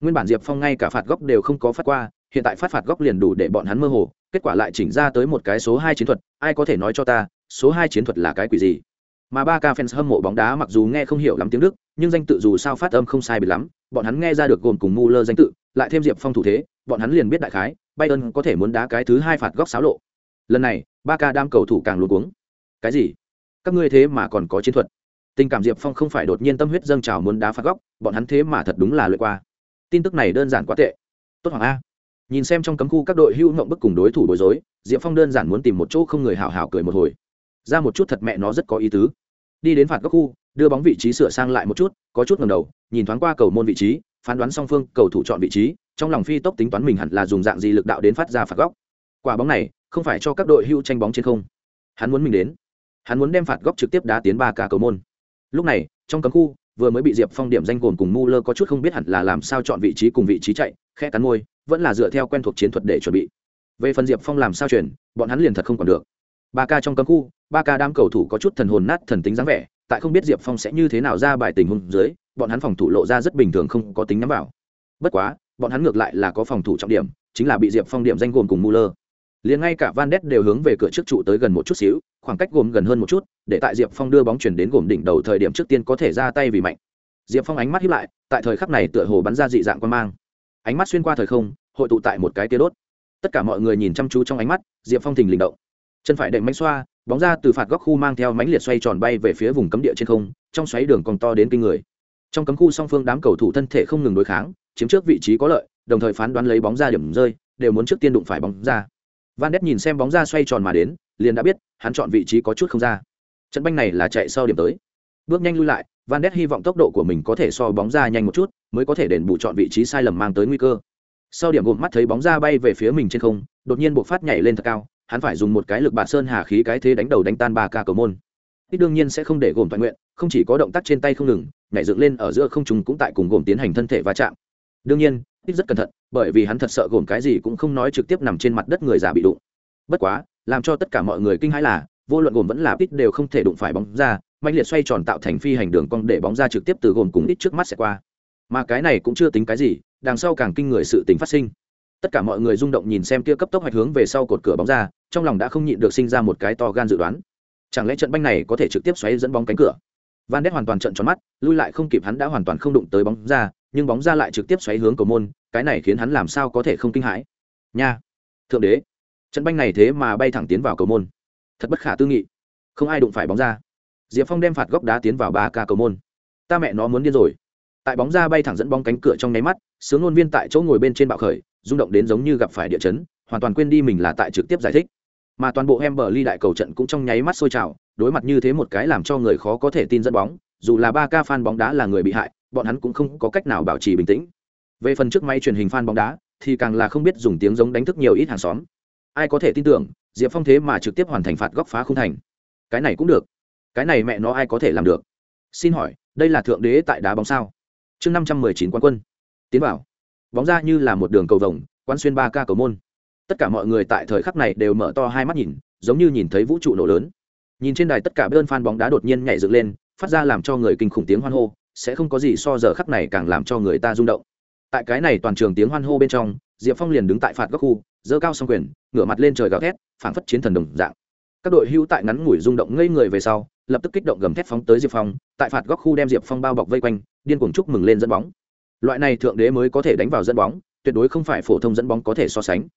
Nguyên bản diệp phong ngay cả phạt góc đều không có phát qua, hiện tại phát phạt góc liền đủ để bọn hắn mơ hồ, kết quả lại chỉnh ra tới một cái số hai chiến thuật, ai có thể nói cho ta, số hai chiến thuật là cái quỷ gì? Mà ba ca fans hâm mộ bóng đá mặc dù nghe không hiểu lắm tiếng đức, nhưng danh tự dù sao phát âm không sai biệt lắm, bọn hắn nghe ra được gồm cùng mu lơ danh tự lại thêm diệp phong thủ thế, bọn hắn liền biết đại khái, bayern có thể muốn đá cái thứ hai phạt góc xáo lộ. Lần này ba ca đam cầu thủ càng luôn cuống. Cái gì? Các ngươi thế mà còn có chiến thuật. Tình cảm diệp phong không phải đột nhiên tâm huyết dâng trào muốn đá phạt góc, bọn hắn thế mà thật đúng là lượt qua. Tin tức này đơn giản quá tệ. Tốt hoàng a. Nhìn xem trong cấm khu các đội hưu mộng bức cùng đối thủ bối rối, diệp phong đơn giản muốn tìm một chỗ không người hào hào cười một hồi. Ra một chút thật mẹ nó rất có ý tứ. Đi đến phạt góc khu, đưa bóng vị trí sửa sang lại một chút, có chút ngầm đầu, nhìn thoáng qua cầu môn vị trí phán đoán song phương cầu thủ chọn vị trí, trong lòng phi tốc tính toán mình hẳn là dùng dạng gì lực đạo đến phát ra phạt góc. Quả bóng này, không phải cho các đội hưu tranh bóng trên không. Hắn muốn mình đến. Hắn muốn đem phạt góc trực tiếp đá tiến ba cả cầu môn. Lúc này, trong cấm khu, vừa mới bị diệp phong điểm danh cồn cùng mu lơ có chút không biết hẳn là làm sao chọn vị trí cùng vị trí chạy khe cắn môi, vẫn là dựa theo quen thuộc chiến thuật để chuẩn bị. Về phần diệp phong làm sao chuyển, bọn hắn liền thật không còn được. Ba ca trong cấm khu, ba ca đám cầu thủ có chút thần hồn nát thần tính dáng vẻ, tại không biết diệp phong sẽ như thế nào ra bài tình huống dưới bọn hắn phòng thủ lộ ra rất bình thường không có tính nhắm vào. Bất quá, bọn hắn ngược lại là có phòng thủ trọng điểm, chính là bị diệp phong điểm danh gồm cùng Muller. liền ngay cả van đét đều hướng về cửa trước trụ tới gần một chút xíu, khoảng cách gồm gần hơn một chút, để tại diệp phong đưa bóng chuyển đến gồm đỉnh đầu thời điểm trước tiên có thể ra tay vì mạnh. Diệp phong ánh mắt hiếp lại, tại thời khắc này tựa hồ bắn ra dị dạng quan mang. Ánh mắt xuyên qua thời không, hội tụ tại một cái tia đốt. Tất cả mọi người nhìn chăm chú trong ánh mắt, diệp phong thình lình động. Chân phải đệm mánh xoa, bóng ra từ phạt góc khu mang theo mánh liệt xoay tròn bay về phía vùng cấm địa trên không, trong xoáy đường còn to đến kinh người trong cấm khu song phương đám cầu thủ thân thể không ngừng đối kháng, chiếm trước vị trí có lợi, đồng thời phán đoán lấy bóng ra điểm rơi, đều muốn trước tiên đụng phải bóng ra. Van đét nhìn xem bóng ra xoay tròn mà đến, liền đã biết, hắn chọn vị trí có chút không ra. Trận banh này là chạy sau điểm tới. Bước nhanh lui lại, van đét hy vọng tốc độ của mình có thể so bóng ra nhanh một chút, mới có thể đền bù chọn vị trí sai lầm mang tới nguy cơ. Sau điểm gồm mắt thấy bóng ra bay về phía mình trên không, đột nhiên buộc phát nhảy lên thật cao, hắn phải dùng một cái lực bạt sơn hà khí cái thế đánh đầu đánh tan ba ca cầu môn. Ít đương nhiên sẽ không để gồm toàn nguyện, không chỉ có động tác trên tay không ngừng nhảy dựng lên ở giữa không trung cũng tại cùng gồm tiến hành thân thể va chạm. Đương nhiên, ít rất cẩn thận, bởi vì hắn thật sợ gồm cái gì cũng không nói trực tiếp nằm trên mặt đất người già bị đụng. Bất quá, làm cho tất cả mọi người kinh hãi là, vô luận gồm vẫn là ít đều không thể đụng phải bóng ra, mạnh liệt xoay tròn tạo thành phi hành đường cong để bóng ra trực tiếp từ gồm cùng ít trước mắt sẽ qua. Mà cái này cũng chưa tính cái gì, đằng sau càng kinh người sự tính phát sinh. Tất cả mọi người rung động nhìn xem kia cấp tốc hoạch hướng về sau cột cửa bóng ra, trong lòng đã không nhịn được sinh ra một cái to gan dự đoán. Chẳng lẽ trận banh này có thể trực tiếp xoáy dẫn bóng cánh cửa? Van đét hoàn toàn trận tròn mắt, lui lại không kịp hắn đã hoàn toàn không đụng tới bóng ra, nhưng bóng ra lại trực tiếp xoáy hướng cầu môn, cái này khiến hắn làm sao có thể không kinh hãi. Nha! Thượng đế! Trận banh này thế mà bay thẳng tiến vào cầu môn. Thật bất khả tư nghị. Không ai đụng phải bóng ra. Diệp phong đem phạt góc đá tiến vào ba ca cầu môn. Ta mẹ nó muốn điên rồi. Tại bóng ra bay thẳng dẫn bóng cánh cửa trong nháy mắt, sướng ngôn viên tại chỗ ngồi bên trên bạo khởi, rung động đến giống như gặp phải địa chấn, hoàn toàn quên đi mình là tại trực tiếp giải thích. Mà toàn bộ em bờ ly đại cầu trận cũng trong nháy mắt sôi trào đối mặt như thế một cái làm cho người khó có thể tin dẫn bóng, dù là ba ca fan bóng đá là người bị hại, bọn hắn cũng không có cách nào bảo trì bình tĩnh. Về phần trước máy truyền hình fan bóng đá, thì càng là không biết dùng tiếng giống đánh thức nhiều ít hàng xóm. Ai có thể tin tưởng, diệp phong thế mà trực tiếp hoàn thành phạt góc phá không thành. Cái này cũng được. Cái này mẹ nó ai có thể làm được? Xin hỏi, đây là thượng đế tại đá bóng sao? Chương năm trăm mười chín quan quân. Tiến vào. Bóng ra như là một đường cầu vồng, quán xuyên ba ca cầu môn. Tất cả mọi người tại thời khắc này đều mở to hai mắt nhìn, giống như nhìn thấy vũ trụ nổ lớn nhìn trên đài tất cả bên fan bóng đá đột nhiên nhảy dựng lên, phát ra làm cho người kinh khủng tiếng hoan hô, sẽ không có gì so giờ khắc này càng làm cho người ta rung động. Tại cái này toàn trường tiếng hoan hô bên trong, diệp phong liền đứng tại phạt góc khu, giơ cao xong quyền, ngửa mặt lên trời gào thét, phảng phất chiến thần đồng dạng. Các đội hưu tại ngắn ngủi rung động ngây người về sau, lập tức kích động gầm thét phóng tới diệp phong, tại phạt góc khu đem diệp phong bao bọc vây quanh, điên cuồng chúc mừng lên dẫn bóng. Loại này thượng đế mới có thể đánh vào dẫn bóng, tuyệt đối không phải phổ thông dẫn bóng có thể so sánh.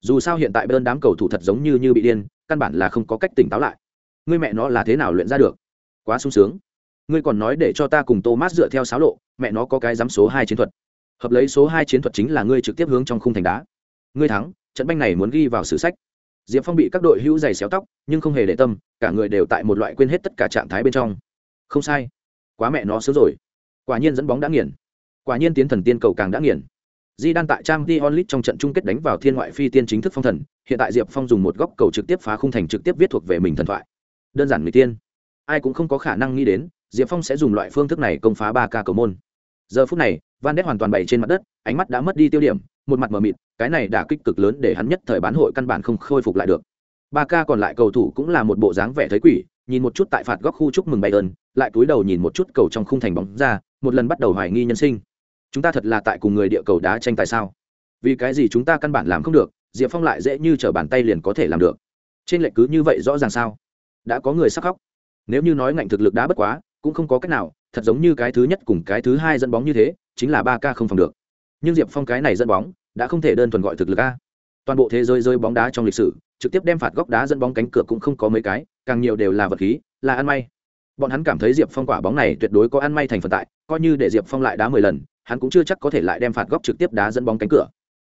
Dù sao hiện tại bên đám cầu thủ thật giống như như bị điên, căn bản là không có cách tỉnh táo lại ngươi mẹ nó là thế nào luyện ra được? Quá sung sướng. Ngươi còn nói để cho ta cùng thomas dựa theo sáo lộ, mẹ nó có cái dám số hai chiến thuật. Hợp lấy số hai chiến thuật chính là ngươi trực tiếp hướng trong khung thành đá. Ngươi thắng, trận banh này muốn ghi vào sử sách. Diệp phong bị các đội hữu giày xéo tóc, nhưng không hề để tâm, cả người đều tại một loại quên hết tất cả trạng thái bên trong. Không sai. Quá mẹ nó sớm rồi. Quả nhiên dẫn bóng đã nghiền. Quả nhiên tiến thần tiên cầu càng đã nghiền. Di đan tại trang t onlit trong trận chung kết đánh vào thiên ngoại phi tiên chính thức phong thần, hiện tại diệp phong dùng một góc cầu trực tiếp phá khung thành trực tiếp viết thuộc về mình thần thoại đơn giản người tiên. Ai cũng không có khả năng nghĩ đến, diệp phong sẽ dùng loại phương thức này công phá ba ca cầu môn. Giờ phút này, van đét hoàn toàn bày trên mặt đất, ánh mắt đã mất đi tiêu điểm, một mặt mờ mịt, cái này đã kích cực lớn để hắn nhất thời bán hội căn bản không khôi phục lại được. Ba ca còn lại cầu thủ cũng là một bộ dáng vẻ thấy quỷ, nhìn một chút tại phạt góc khu chúc mừng bayern, lại cúi đầu nhìn một chút cầu trong khung thành bóng ra, một lần bắt đầu hoài nghi nhân sinh. Chúng ta thật là tại cùng người địa cầu đá tranh tài sao? Vì cái gì chúng ta căn bản làm không được, diệp phong lại dễ như t r ở bàn tay liền có thể làm được. Trên lệnh cứ như vậy rõ ràng sao? Đã có người sắc khóc. Nếu như nói ngạnh thực lực đá bất quá, cũng không có cách nào, thật giống như cái thứ nhất cùng cái thứ hai dẫn bóng như thế, chính là ba ca không phòng được. Nhưng diệp phong cái này dẫn bóng, đã không thể đơn thuần gọi thực lực a. Toàn bộ thế giới rơi bóng đá trong lịch sử, trực tiếp đem phạt góc đá dẫn bóng cánh cửa cũng không có mấy cái, càng nhiều đều là vật khí, là ăn may. Bọn hắn cảm thấy diệp phong quả bóng này tuyệt đối có ăn may thành phần tại, coi như để diệp phong lại đá mười lần, hắn cũng chưa chắc có thể lại đem phạt góc trực tiếp đá dẫn bóng cánh cửa.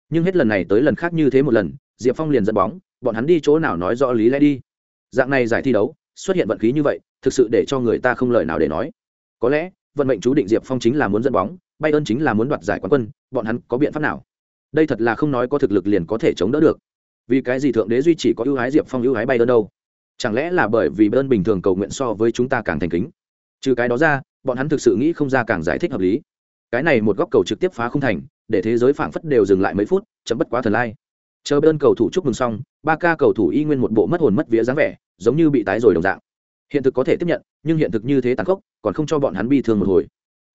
Nhưng hết lần này tới lần khác như thế một lần, diệp phong liền dẫn bóng, bọn hắn đi chỗ nào nói rõ lý lẽ đi dạng này giải thi đấu, xuất hiện vận khí như vậy, thực sự để cho người ta không lời nào để nói. Có lẽ, vận mệnh chú định diệp phong chính là muốn dẫn bóng bay ơn chính là muốn đoạt giải quán quân, bọn hắn có biện pháp nào? Đây thật là không nói có thực lực liền có thể chống đỡ được. Vì cái gì thượng đế duy chỉ có ưu ái diệp phong, ưu ái bay ơn đâu? Chẳng lẽ là bởi vì ơn bình thường cầu nguyện so với chúng ta càng thành kính? Trừ cái đó ra, bọn hắn thực sự nghĩ không ra càng giải thích hợp lý. Cái này một góc cầu trực tiếp phá không thành, để thế giới phảng phất đều dừng lại mấy phút, chấm bất quá thần lai chờ bên cầu thủ chúc mừng xong, ba ca cầu thủ y nguyên một bộ mất hồn mất vía dáng vẻ, giống như bị tái rồi đồng dạng. Hiện thực có thể tiếp nhận, nhưng hiện thực như thế tàn khốc, còn không cho bọn hắn bi thương một hồi.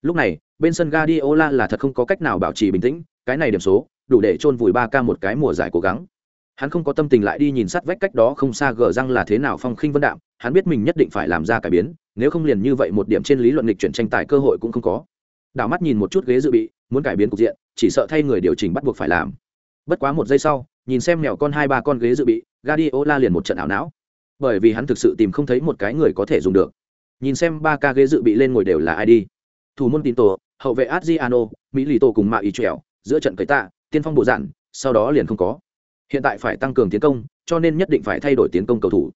Lúc này, bên sân Guardiola là thật không có cách nào bảo trì bình tĩnh, cái này điểm số, đủ để chôn vùi ba ca một cái mùa giải cố gắng. Hắn không có tâm tình lại đi nhìn sát vách cách đó không xa gờ răng là thế nào phong khinh vân đạm, hắn biết mình nhất định phải làm ra cải biến, nếu không liền như vậy một điểm trên lý luận lịch chuyển tranh tài cơ hội cũng không có. Đảo mắt nhìn một chút ghế dự bị, muốn cải biến cục diện, chỉ sợ thay người điều chỉnh bắt buộc phải làm. Bất quá một giây sau nhìn xem mèo con hai ba con ghế dự bị, Guardiola liền một trận ảo não. Bởi vì hắn thực sự tìm không thấy một cái người có thể dùng được. Nhìn xem ba ca ghế dự bị lên ngồi đều là ai đi. Thủ môn tín tổ, hậu vệ adriano mỹ lì tổ cùng mạ ý trèo giữa trận cấy tạ, tiên phong bộ dạn sau đó liền không có. Hiện tại phải tăng cường tiến công, cho nên nhất định phải thay đổi tiến công cầu thủ.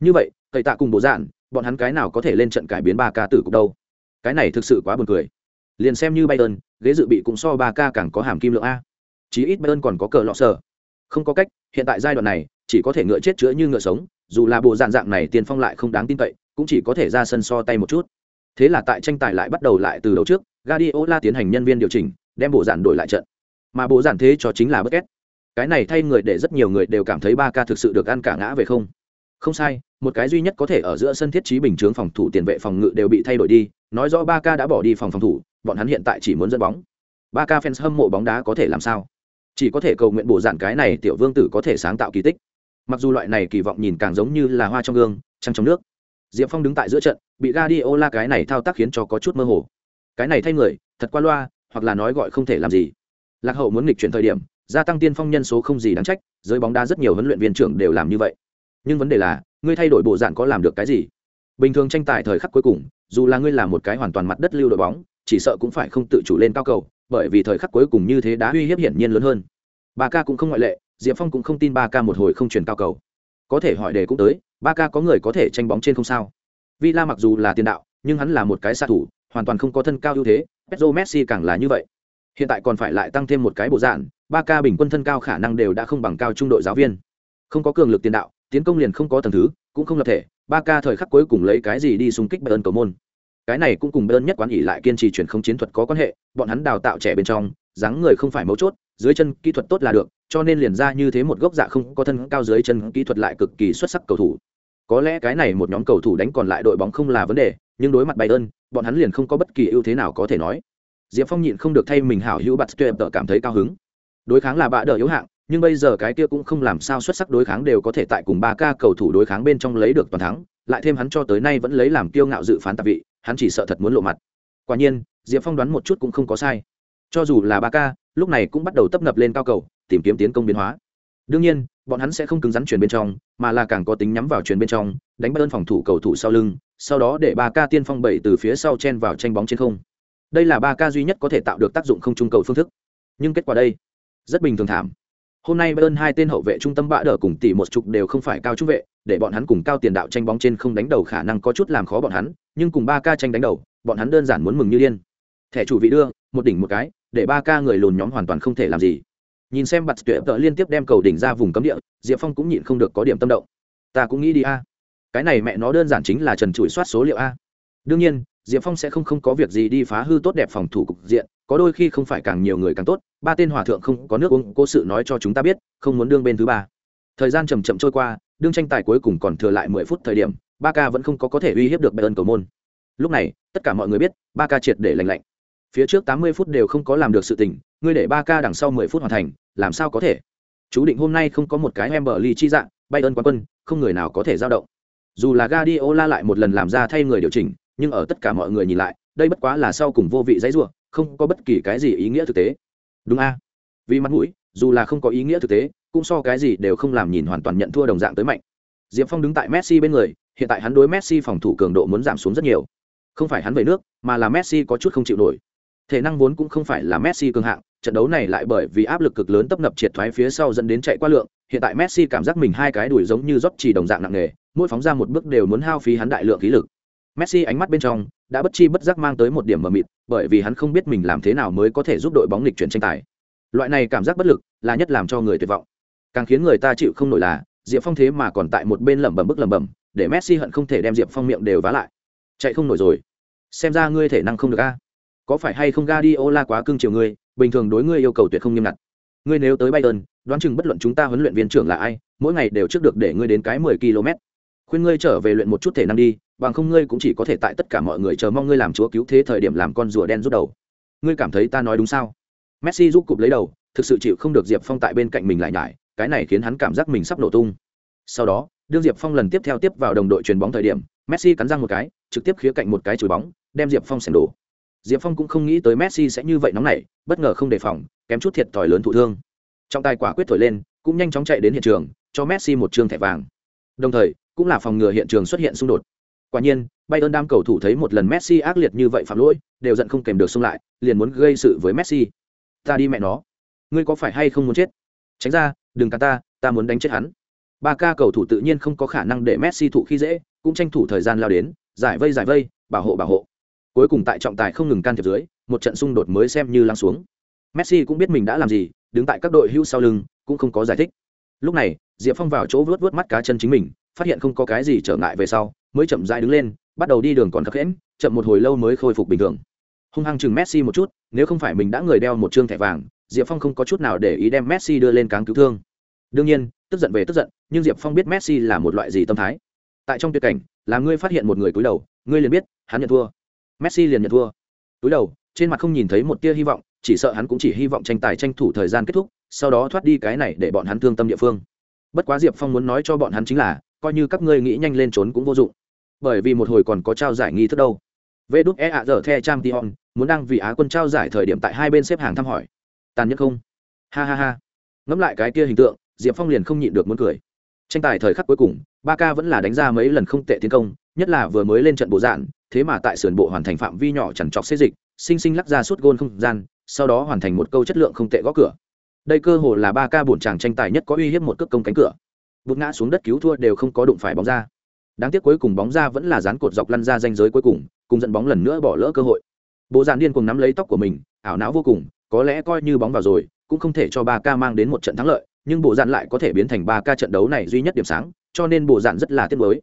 Như vậy cấy tạ cùng bộ dạn bọn hắn cái nào có thể lên trận cải biến ba ca tử cục đâu? Cái này thực sự quá buồn cười. Liền xem như bayern, ghế dự bị cũng so ba ca càng có hàm kim lượng a. Chí ít bayern còn có cờ lọ sở không có cách, hiện tại giai đoạn này, chỉ có thể ngựa chết chữa như ngựa sống, dù là bộ dạng dạng này tiền phong lại không đáng tin cậy, cũng chỉ có thể ra sân so tay một chút. Thế là tại tranh tài lại bắt đầu lại từ đầu trước, Guardiola tiến hành nhân viên điều chỉnh, đem bộ dạng đổi lại trận. Mà bộ dạng thế cho chính là bất két cái này thay người để rất nhiều người đều cảm thấy ba ca thực sự được ăn cả ngã về không. Không sai, một cái duy nhất có thể ở giữa sân thiết trí bình chướng phòng thủ tiền vệ phòng ngự đều bị thay đổi đi, nói rõ ba ca đã bỏ đi phòng phòng thủ, bọn hắn hiện tại chỉ muốn dẫn bóng. Ba ca fans hâm mộ bóng đá có thể làm sao? Chỉ có thể cầu nguyện bổ dạn cái này tiểu vương tử có thể sáng tạo kỳ tích. Mặc dù loại này kỳ vọng nhìn càng giống như là hoa trong gương, trăng trong nước. Diệp phong đứng tại giữa trận, bị Guardiola cái này thao tác khiến cho có chút mơ hồ. Cái này thay người, thật qua loa, hoặc là nói gọi không thể làm gì. Lạc hậu muốn nghịch chuyển thời điểm, gia tăng tiên phong nhân số không gì đáng trách, giới bóng đá rất nhiều huấn luyện viên trưởng đều làm như vậy. Nhưng vấn đề là, ngươi thay đổi bộ dạng có làm được cái gì? Bình thường tranh tài thời khắc cuối cùng, dù là ngươi là một cái hoàn toàn mặt đất lưu đội bóng, chỉ sợ cũng phải không tự chủ lên cao cầu bởi vì thời khắc cuối cùng như thế đã uy hiếp hiển nhiên lớn hơn. Ba ca cũng không ngoại lệ, diệp phong cũng không tin ba ca một hồi không truyền cao cầu. Có thể hỏi đề cũng tới, ba ca có người có thể tranh bóng trên không sao? Villa mặc dù là tiền đạo, nhưng hắn là một cái xạ thủ, hoàn toàn không có thân cao ưu thế, pedro messi càng là như vậy. Hiện tại còn phải lại tăng thêm một cái bộ dạng, ba ca bình quân thân cao khả năng đều đã không bằng cao trung đội giáo viên. Không có cường lực tiền đạo, tiến công liền không có tầng thứ, cũng không lập thể, ba ca thời khắc cuối cùng lấy cái gì đi xung kích bayern cầu môn cái này cũng cùng bayern nhất quán ỉ lại kiên trì truyền không chiến thuật có quan hệ, bọn hắn đào tạo trẻ bên trong, dáng người không phải mấu chốt, dưới chân kỹ thuật tốt là được, cho nên liền ra như thế một gốc dạ không có thân cao dưới chân kỹ thuật lại cực kỳ xuất sắc cầu thủ. Có lẽ cái này một nhóm cầu thủ đánh còn lại đội bóng không là vấn đề, nhưng đối mặt bayern, bọn hắn liền không có bất kỳ ưu thế nào có thể nói. Diệp phong nhịn không được thay mình hảo hữu bạt tuyệt tợ cảm thấy cao hứng. Đối kháng là bạ đỡ yếu hạng, nhưng bây giờ cái kia cũng không làm sao xuất sắc đối kháng đều có thể tại cùng ba ca cầu thủ đối kháng bên trong lấy được toàn thắng lại thêm hắn cho tới nay vẫn lấy làm kiêu ngạo dự phán tạp vị, hắn chỉ sợ thật muốn lộ mặt. Quả nhiên, diệp phong đoán một chút cũng không có sai. Cho dù là ba ca, lúc này cũng bắt đầu tấp nập lên cao cầu, tìm kiếm tiến công biến hóa. Đương nhiên, bọn hắn sẽ không cứng rắn chuyển bên trong, mà là càng có tính nhắm vào chuyển bên trong, đánh bất ơn phòng thủ cầu thủ sau lưng, sau đó để ba ca tiên phong bảy từ phía sau chen vào tranh bóng trên không. Đây là ba ca duy nhất có thể tạo được tác dụng không trung cầu phương thức. Nhưng kết quả đây, rất bình thường thảm. Hôm nay bayern hai tên hậu vệ trung tâm bạ đỡ cùng tỷ một chục đều không phải cao trung vệ để bọn hắn cùng cao tiền đạo tranh bóng trên không đánh đầu khả năng có chút làm khó bọn hắn, nhưng cùng ba ca tranh đánh đầu, bọn hắn đơn giản muốn mừng như điên. Thẻ chủ vị đưa, một đỉnh một cái, để ba ca người lùn nhóm hoàn toàn không thể làm gì. Nhìn xem bặt tuyệt vợ liên tiếp đem cầu đỉnh ra vùng cấm địa, diệp phong cũng nhịn không được có điểm tâm động. Ta cũng nghĩ đi a. Cái này mẹ nó đơn giản chính là trần trụi soát số liệu a. Đương nhiên, diệp phong sẽ không không có việc gì đi phá hư tốt đẹp phòng thủ cục diện, có đôi khi không phải càng nhiều người càng tốt, ba tên hòa thượng không có nước uống cố sự nói cho chúng ta biết, không muốn đương bên thứ ba. Thời gian chầm chậm trôi qua đương tranh tài cuối cùng còn thừa lại mười phút thời điểm, ba ca vẫn không có có thể uy hiếp được bayern cầu môn. Lúc này, tất cả mọi người biết, ba ca triệt để lạnh lạnh. Phía trước tám mươi phút đều không có làm được sự tình, ngươi để ba ca đằng sau mười phút hoàn thành, làm sao có thể? Chú định hôm nay không có một cái em ly chi dạng, bayern quán quân, không người nào có thể giao động. Dù là Guardiola lại một lần làm ra thay người điều chỉnh, nhưng ở tất cả mọi người nhìn lại, đây bất quá là sau cùng vô vị dãy rủa, không có bất kỳ cái gì ý nghĩa thực tế. Đúng a? Vì mặt mũi dù là không có ý nghĩa thực tế, cũng so cái gì đều không làm nhìn hoàn toàn nhận thua đồng dạng tới mạnh. Diệp phong đứng tại messi bên người, hiện tại hắn đối messi phòng thủ cường độ muốn giảm xuống rất nhiều. Không phải hắn về nước, mà là messi có chút không chịu nổi. Thể năng vốn cũng không phải là messi cường hạng, trận đấu này lại bởi vì áp lực cực lớn tấp nập triệt thoái phía sau dẫn đến chạy qua lượng, hiện tại messi cảm giác mình hai cái đuổi giống như rót chỉ đồng dạng nặng nề, mỗi phóng ra một bước đều muốn hao phí hắn đại lượng khí lực. Messi ánh mắt bên trong đã bất chi bất giác mang tới một điểm mờ mịt, bởi vì hắn không biết mình làm thế nào mới có thể giúp đội bóng lịch chuyển tranh tài loại này cảm giác bất lực là nhất làm cho người tuyệt vọng. Càng khiến người ta chịu không nổi là, diệp phong thế mà còn tại một bên lẩm bẩm bức lẩm bẩm, để messi hận không thể đem diệp phong miệng đều vá lại. Chạy không nổi rồi. Xem ra ngươi thể năng không được a. Có phải hay không ga đi ô la quá cưng chiều ngươi, bình thường đối ngươi yêu cầu tuyệt không nghiêm ngặt. Ngươi nếu tới bayern, đoán chừng bất luận chúng ta huấn luyện viên trưởng là ai, mỗi ngày đều trước được để ngươi đến cái mười km. Khuyên ngươi trở về luyện một chút thể năng đi, bằng không ngươi cũng chỉ có thể tại tất cả mọi người chờ mong ngươi làm chúa cứu thế thời điểm làm con rùa đen rút đầu. Ngươi cảm thấy ta nói đúng sao? Messi giúp cụp lấy đầu, thực sự chịu không được diệp phong tại bên cạnh mình lại nhải, cái này khiến hắn cảm giác mình sắp nổ tung. Sau đó, đương diệp phong lần tiếp theo tiếp vào đồng đội chuyền bóng thời điểm, messi cắn răng một cái, trực tiếp khía cạnh một cái chùi bóng, đem diệp phong sèn đổ. Diệp phong cũng không nghĩ tới messi sẽ như vậy nóng nảy, bất ngờ không đề phòng, kém chút thiệt thòi lớn thụ thương. Trong tài quả quyết thổi lên, cũng nhanh chóng chạy đến hiện trường, cho messi một trường thẻ vàng. Đồng thời, cũng là phòng ngừa hiện trường xuất hiện xung đột. Quả nhiên, bayern đam cầu thủ thấy một lần messi ác liệt như vậy phạm lỗi, đều giận không kèm được xung lại, liền muốn gây sự với messi ta đi mẹ nó. Ngươi có phải hay không muốn chết? Tránh ra, đừng cả ta ta muốn đánh chết hắn. Ba ca cầu thủ tự nhiên không có khả năng để messi thụ khi dễ, cũng tranh thủ thời gian lao đến, giải vây giải vây, bảo hộ bảo hộ. Cuối cùng tại trọng tài không ngừng can thiệp dưới, một trận xung đột mới xem như lắng xuống. Messi cũng biết mình đã làm gì, đứng tại các đội hưu sau lưng, cũng không có giải thích. Lúc này, diệp phong vào chỗ vớt vớt mắt cá chân chính mình, phát hiện không có cái gì trở ngại về sau, mới chậm rãi đứng lên, bắt đầu đi đường còn khắc hẽn chậm một hồi lâu mới khôi phục bình thường hung hăng chừng messi một chút, nếu không phải mình đã người đeo một chương thẻ vàng, diệp phong không có chút nào để ý đem messi đưa lên cáng cứu thương. Đương nhiên, tức giận về tức giận, nhưng diệp phong biết messi là một loại gì tâm thái. Tại trong tuyệt cảnh, là ngươi phát hiện một người cúi đầu, ngươi liền biết, hắn nhận thua. Messi liền nhận thua. Cúi đầu, trên mặt không nhìn thấy một tia hy vọng, chỉ sợ hắn cũng chỉ hy vọng tranh tài tranh thủ thời gian kết thúc, sau đó thoát đi cái này để bọn hắn thương tâm địa phương. Bất quá diệp phong muốn nói cho bọn hắn chính là, coi như các ngươi nghĩ nhanh lên trốn cũng vô dụng. Bởi vì một hồi còn có trao giải nghi thức đâu vê đúc e ạ giờ the trang tion muốn đang vì á quân trao giải thời điểm tại hai bên xếp hàng thăm hỏi. Tàn nhẫn không? Ha ha ha. Ngẫm lại cái kia hình tượng, diệp phong liền không nhịn được muốn cười. Tranh tài thời khắc cuối cùng, ba ca vẫn là đánh ra mấy lần không tệ tiến công, nhất là vừa mới lên trận bộ dạn thế mà tại sườn bộ hoàn thành phạm vi nhỏ chằn trọc xê dịch, sinh sinh lắc ra suốt gôn không gian, sau đó hoàn thành một câu chất lượng không tệ gõ cửa. Đây cơ hồ là ba ca bổn chàng tranh tài nhất có uy hiếp một cước công cánh cửa. Bụt ngã xuống đất cứu thua đều không có đụng phải bóng ra. Đáng tiếc cuối cùng bóng ra vẫn là dán cột dọc lăn ra danh giới cuối cùng cùng dẫn bóng lần nữa bỏ lỡ cơ hội. Bộ dạn điên cùng nắm lấy tóc của mình ảo não vô cùng có lẽ coi như bóng vào rồi cũng không thể cho ba ca mang đến một trận thắng lợi nhưng bộ dạn lại có thể biến thành ba ca trận đấu này duy nhất điểm sáng cho nên bộ dạn rất là tiếc nuối.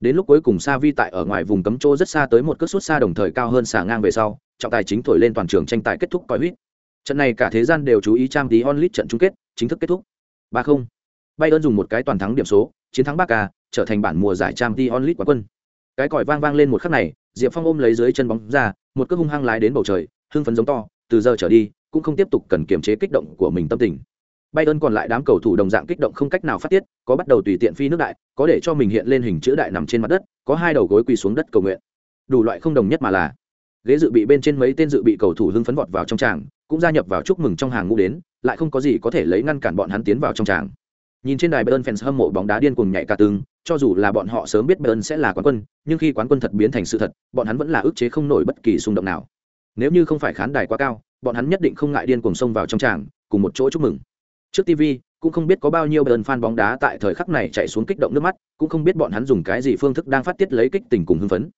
Đến lúc cuối cùng sa vi tại ở ngoài vùng cấm chỗ rất xa tới một cước sút xa đồng thời cao hơn xả ngang về sau trọng tài chính thổi lên toàn trường tranh tài kết thúc coi huýt. Trận này cả thế gian đều chú ý trang tí onlit trận chung kết chính thức kết thúc. ba không. Bayern dùng một cái toàn thắng điểm số chiến thắng ba ca, trở thành bản mùa giải trang tí onlit quán quân. Cái còi vang vang lên một khắc này diệp phong ôm lấy dưới chân bóng ra một cước hung hăng lái đến bầu trời hưng phấn giống to từ giờ trở đi cũng không tiếp tục cần kiềm chế kích động của mình tâm tình ơn còn lại đám cầu thủ đồng dạng kích động không cách nào phát tiết, có bắt đầu tùy tiện phi nước đại, có để cho mình hiện lên hình chữ đại nằm trên mặt đất, có hai đầu gối quỳ xuống đất cầu nguyện. Đủ loại không đồng nhất mà là, ghế dự bị bên trên mấy tên dự bị cầu thủ hưng phấn vọt vào trong tràng, cũng gia nhập vào chúc mừng trong hàng ngũ đến, lại không có gì có thể lấy ngăn cản bọn hắn tiến vào trong tràng. Nhìn trên đài Bayern fans hâm mộ bóng đá điên cuồng nhảy cả tương, cho dù là bọn họ sớm biết Bayern sẽ là quán quân, nhưng khi quán quân thật biến thành sự thật, bọn hắn vẫn là ức chế không nổi bất kỳ xung động nào. Nếu như không phải khán đài quá cao, bọn hắn nhất định không ngại điên cuồng xông vào trong tràng, cùng một chỗ chúc mừng. Trước TV, cũng không biết có bao nhiêu Bayern fan bóng đá tại thời khắc này chạy xuống kích động nước mắt, cũng không biết bọn hắn dùng cái gì phương thức đang phát tiết lấy kích tình cùng hưng phấn.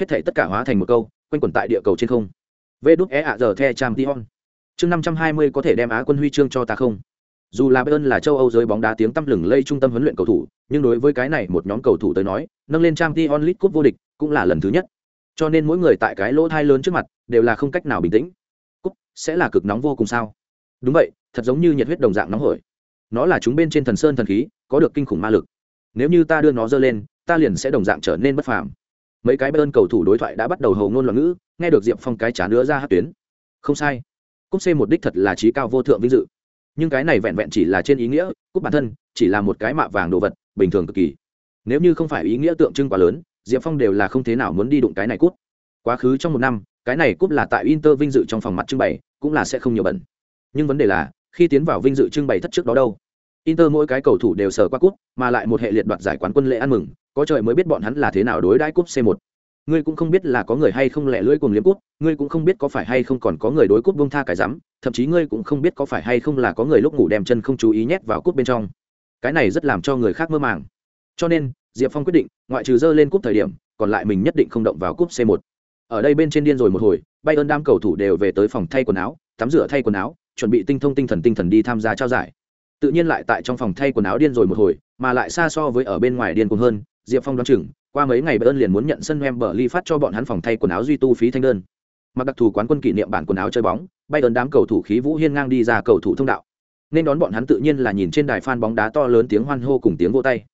Hết thảy tất cả hóa thành một câu, quanh quẩn tại địa cầu trên không. Vê đút é ạ giờ the champion. Chương 520 có thể đem Á quân huy chương cho ta không? Dù là Bayern là châu Âu giới bóng đá tiếng tăm lừng lây trung tâm huấn luyện cầu thủ, nhưng đối với cái này một nhóm cầu thủ tới nói, nâng lên Champions League cúp vô địch cũng là lần thứ nhất. Cho nên mỗi người tại cái lỗ thai lớn trước mặt đều là không cách nào bình tĩnh. Cúp sẽ là cực nóng vô cùng sao? Đúng vậy, thật giống như nhiệt huyết đồng dạng nóng hổi nó là chúng bên trên thần sơn thần khí có được kinh khủng ma lực nếu như ta đưa nó dơ lên ta liền sẽ đồng dạng trở nên bất phàm mấy cái Bayern cầu thủ đối thoại đã bắt đầu hầu ngôn loạn ngữ nghe được diệp phong cái chán nữa ra hát tuyến không sai cúp c một đích thật là trí cao vô thượng vinh dự nhưng cái này vẹn vẹn chỉ là trên ý nghĩa, cúp bản thân chỉ là một cái mạ vàng đồ vật, bình thường cực kỳ. Nếu như không phải ý nghĩa tượng trưng quá lớn, diệp phong đều là không thế nào muốn đi đụng cái này cúp. Quá khứ trong một năm, cái này cúp là tại inter vinh dự trong phòng mặt trưng bày, cũng là sẽ không nhiều bẩn nhưng vấn đề là, khi tiến vào vinh dự trưng bày thất trước đó đâu? Inter mỗi cái cầu thủ đều sở qua cúp, mà lại một hệ liệt đoạt giải quán quân lễ ăn mừng, có trời mới biết bọn hắn là thế nào đối đãi cúp c 1 ngươi cũng không biết là có người hay không lẻ lưỡi cùng liếm cút, ngươi cũng không biết có phải hay không còn có người đối cút bông tha cái rắm thậm chí ngươi cũng không biết có phải hay không là có người lúc ngủ đem chân không chú ý nhét vào cút bên trong. Cái này rất làm cho người khác mơ màng. Cho nên diệp phong quyết định ngoại trừ dơ lên cúp thời điểm còn lại mình nhất định không động vào cúp c 1 ở đây bên trên điên rồi một hồi bay ơn đam cầu thủ đều về tới phòng thay quần áo tắm rửa thay quần áo chuẩn bị tinh thông tinh thần tinh thần đi tham gia trao giải. Tự nhiên lại tại trong phòng thay quần áo điên rồi một hồi mà lại xa so với ở bên ngoài điên cuồng hơn diệp phong đoán chừng qua mấy ngày bayern liền muốn nhận sân em bờ ly phát cho bọn hắn phòng thay quần áo duy tu phí thanh đơn. Mặc đặc thù quán quân kỷ niệm bản quần áo chơi bóng, bayern đám cầu thủ khí vũ hiên ngang đi ra cầu thủ thông đạo. Nên đón bọn hắn tự nhiên là nhìn trên đài fan bóng đá to lớn tiếng hoan hô cùng tiếng vô tay.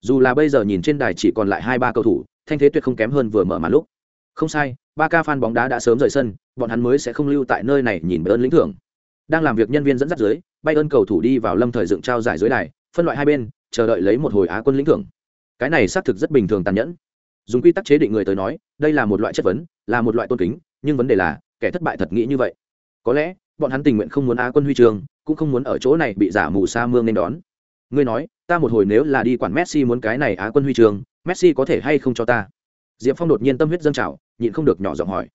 Dù là bây giờ nhìn trên đài chỉ còn lại hai ba cầu thủ, thanh thế tuyệt không kém hơn vừa mở màn lúc. Không sai, ba ca fan bóng đá đã sớm rời sân, bọn hắn mới sẽ không lưu tại nơi này nhìn bayern lĩnh thưởng. Đang làm việc nhân viên dẫn dắt dưới bay ơn cầu thủ đi vào lâm thời dựng trao giải dưới đài, phân loại hai bên, chờ đợi lấy một hồi á quân lĩnh thưởng cái này xác thực rất bình thường tàn nhẫn. Dùng quy tắc chế định người tới nói, đây là một loại chất vấn, là một loại tôn kính, nhưng vấn đề là, kẻ thất bại thật nghĩ như vậy. Có lẽ, bọn hắn tình nguyện không muốn á quân huy trường, cũng không muốn ở chỗ này bị giả mù sa mương nên đón. Ngươi nói, ta một hồi nếu là đi quản messi muốn cái này á quân huy trường, messi có thể hay không cho ta? Diệp phong đột nhiên tâm huyết dâng trào, nhịn không được nhỏ giọng hỏi.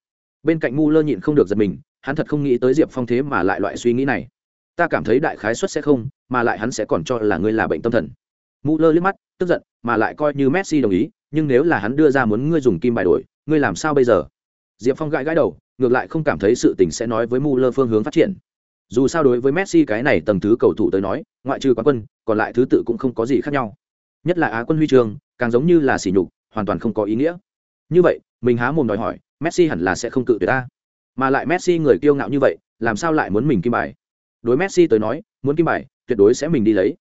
Bên cạnh ngu lơ nhịn không được giật mình, hắn thật không nghĩ tới diệp phong thế mà lại loại suy nghĩ này. Ta cảm thấy đại khái xuất sẽ không, mà lại hắn sẽ còn cho là ngươi là bệnh tâm thần. Mũ lơ liếc mắt, tức giận mà lại coi như messi đồng ý, nhưng nếu là hắn đưa ra muốn ngươi dùng kim bài đổi, ngươi làm sao bây giờ? Diệp phong gãi gãi đầu, ngược lại không cảm thấy sự tình sẽ nói với mũ lơ phương hướng phát triển. Dù sao đối với messi cái này tầng thứ cầu thủ tới nói, ngoại trừ quán quân, còn lại thứ tự cũng không có gì khác nhau. Nhất là á quân huy chương càng giống như là sỉ nhục, hoàn toàn không có ý nghĩa. Như vậy, mình há mồm đòi hỏi, messi hẳn là sẽ không cự tuyệt ta. Mà lại messi người kiêu ngạo như vậy, làm sao lại muốn mình kim bài? Đối messi tới nói, muốn kim bài, tuyệt đối sẽ mình đi lấy.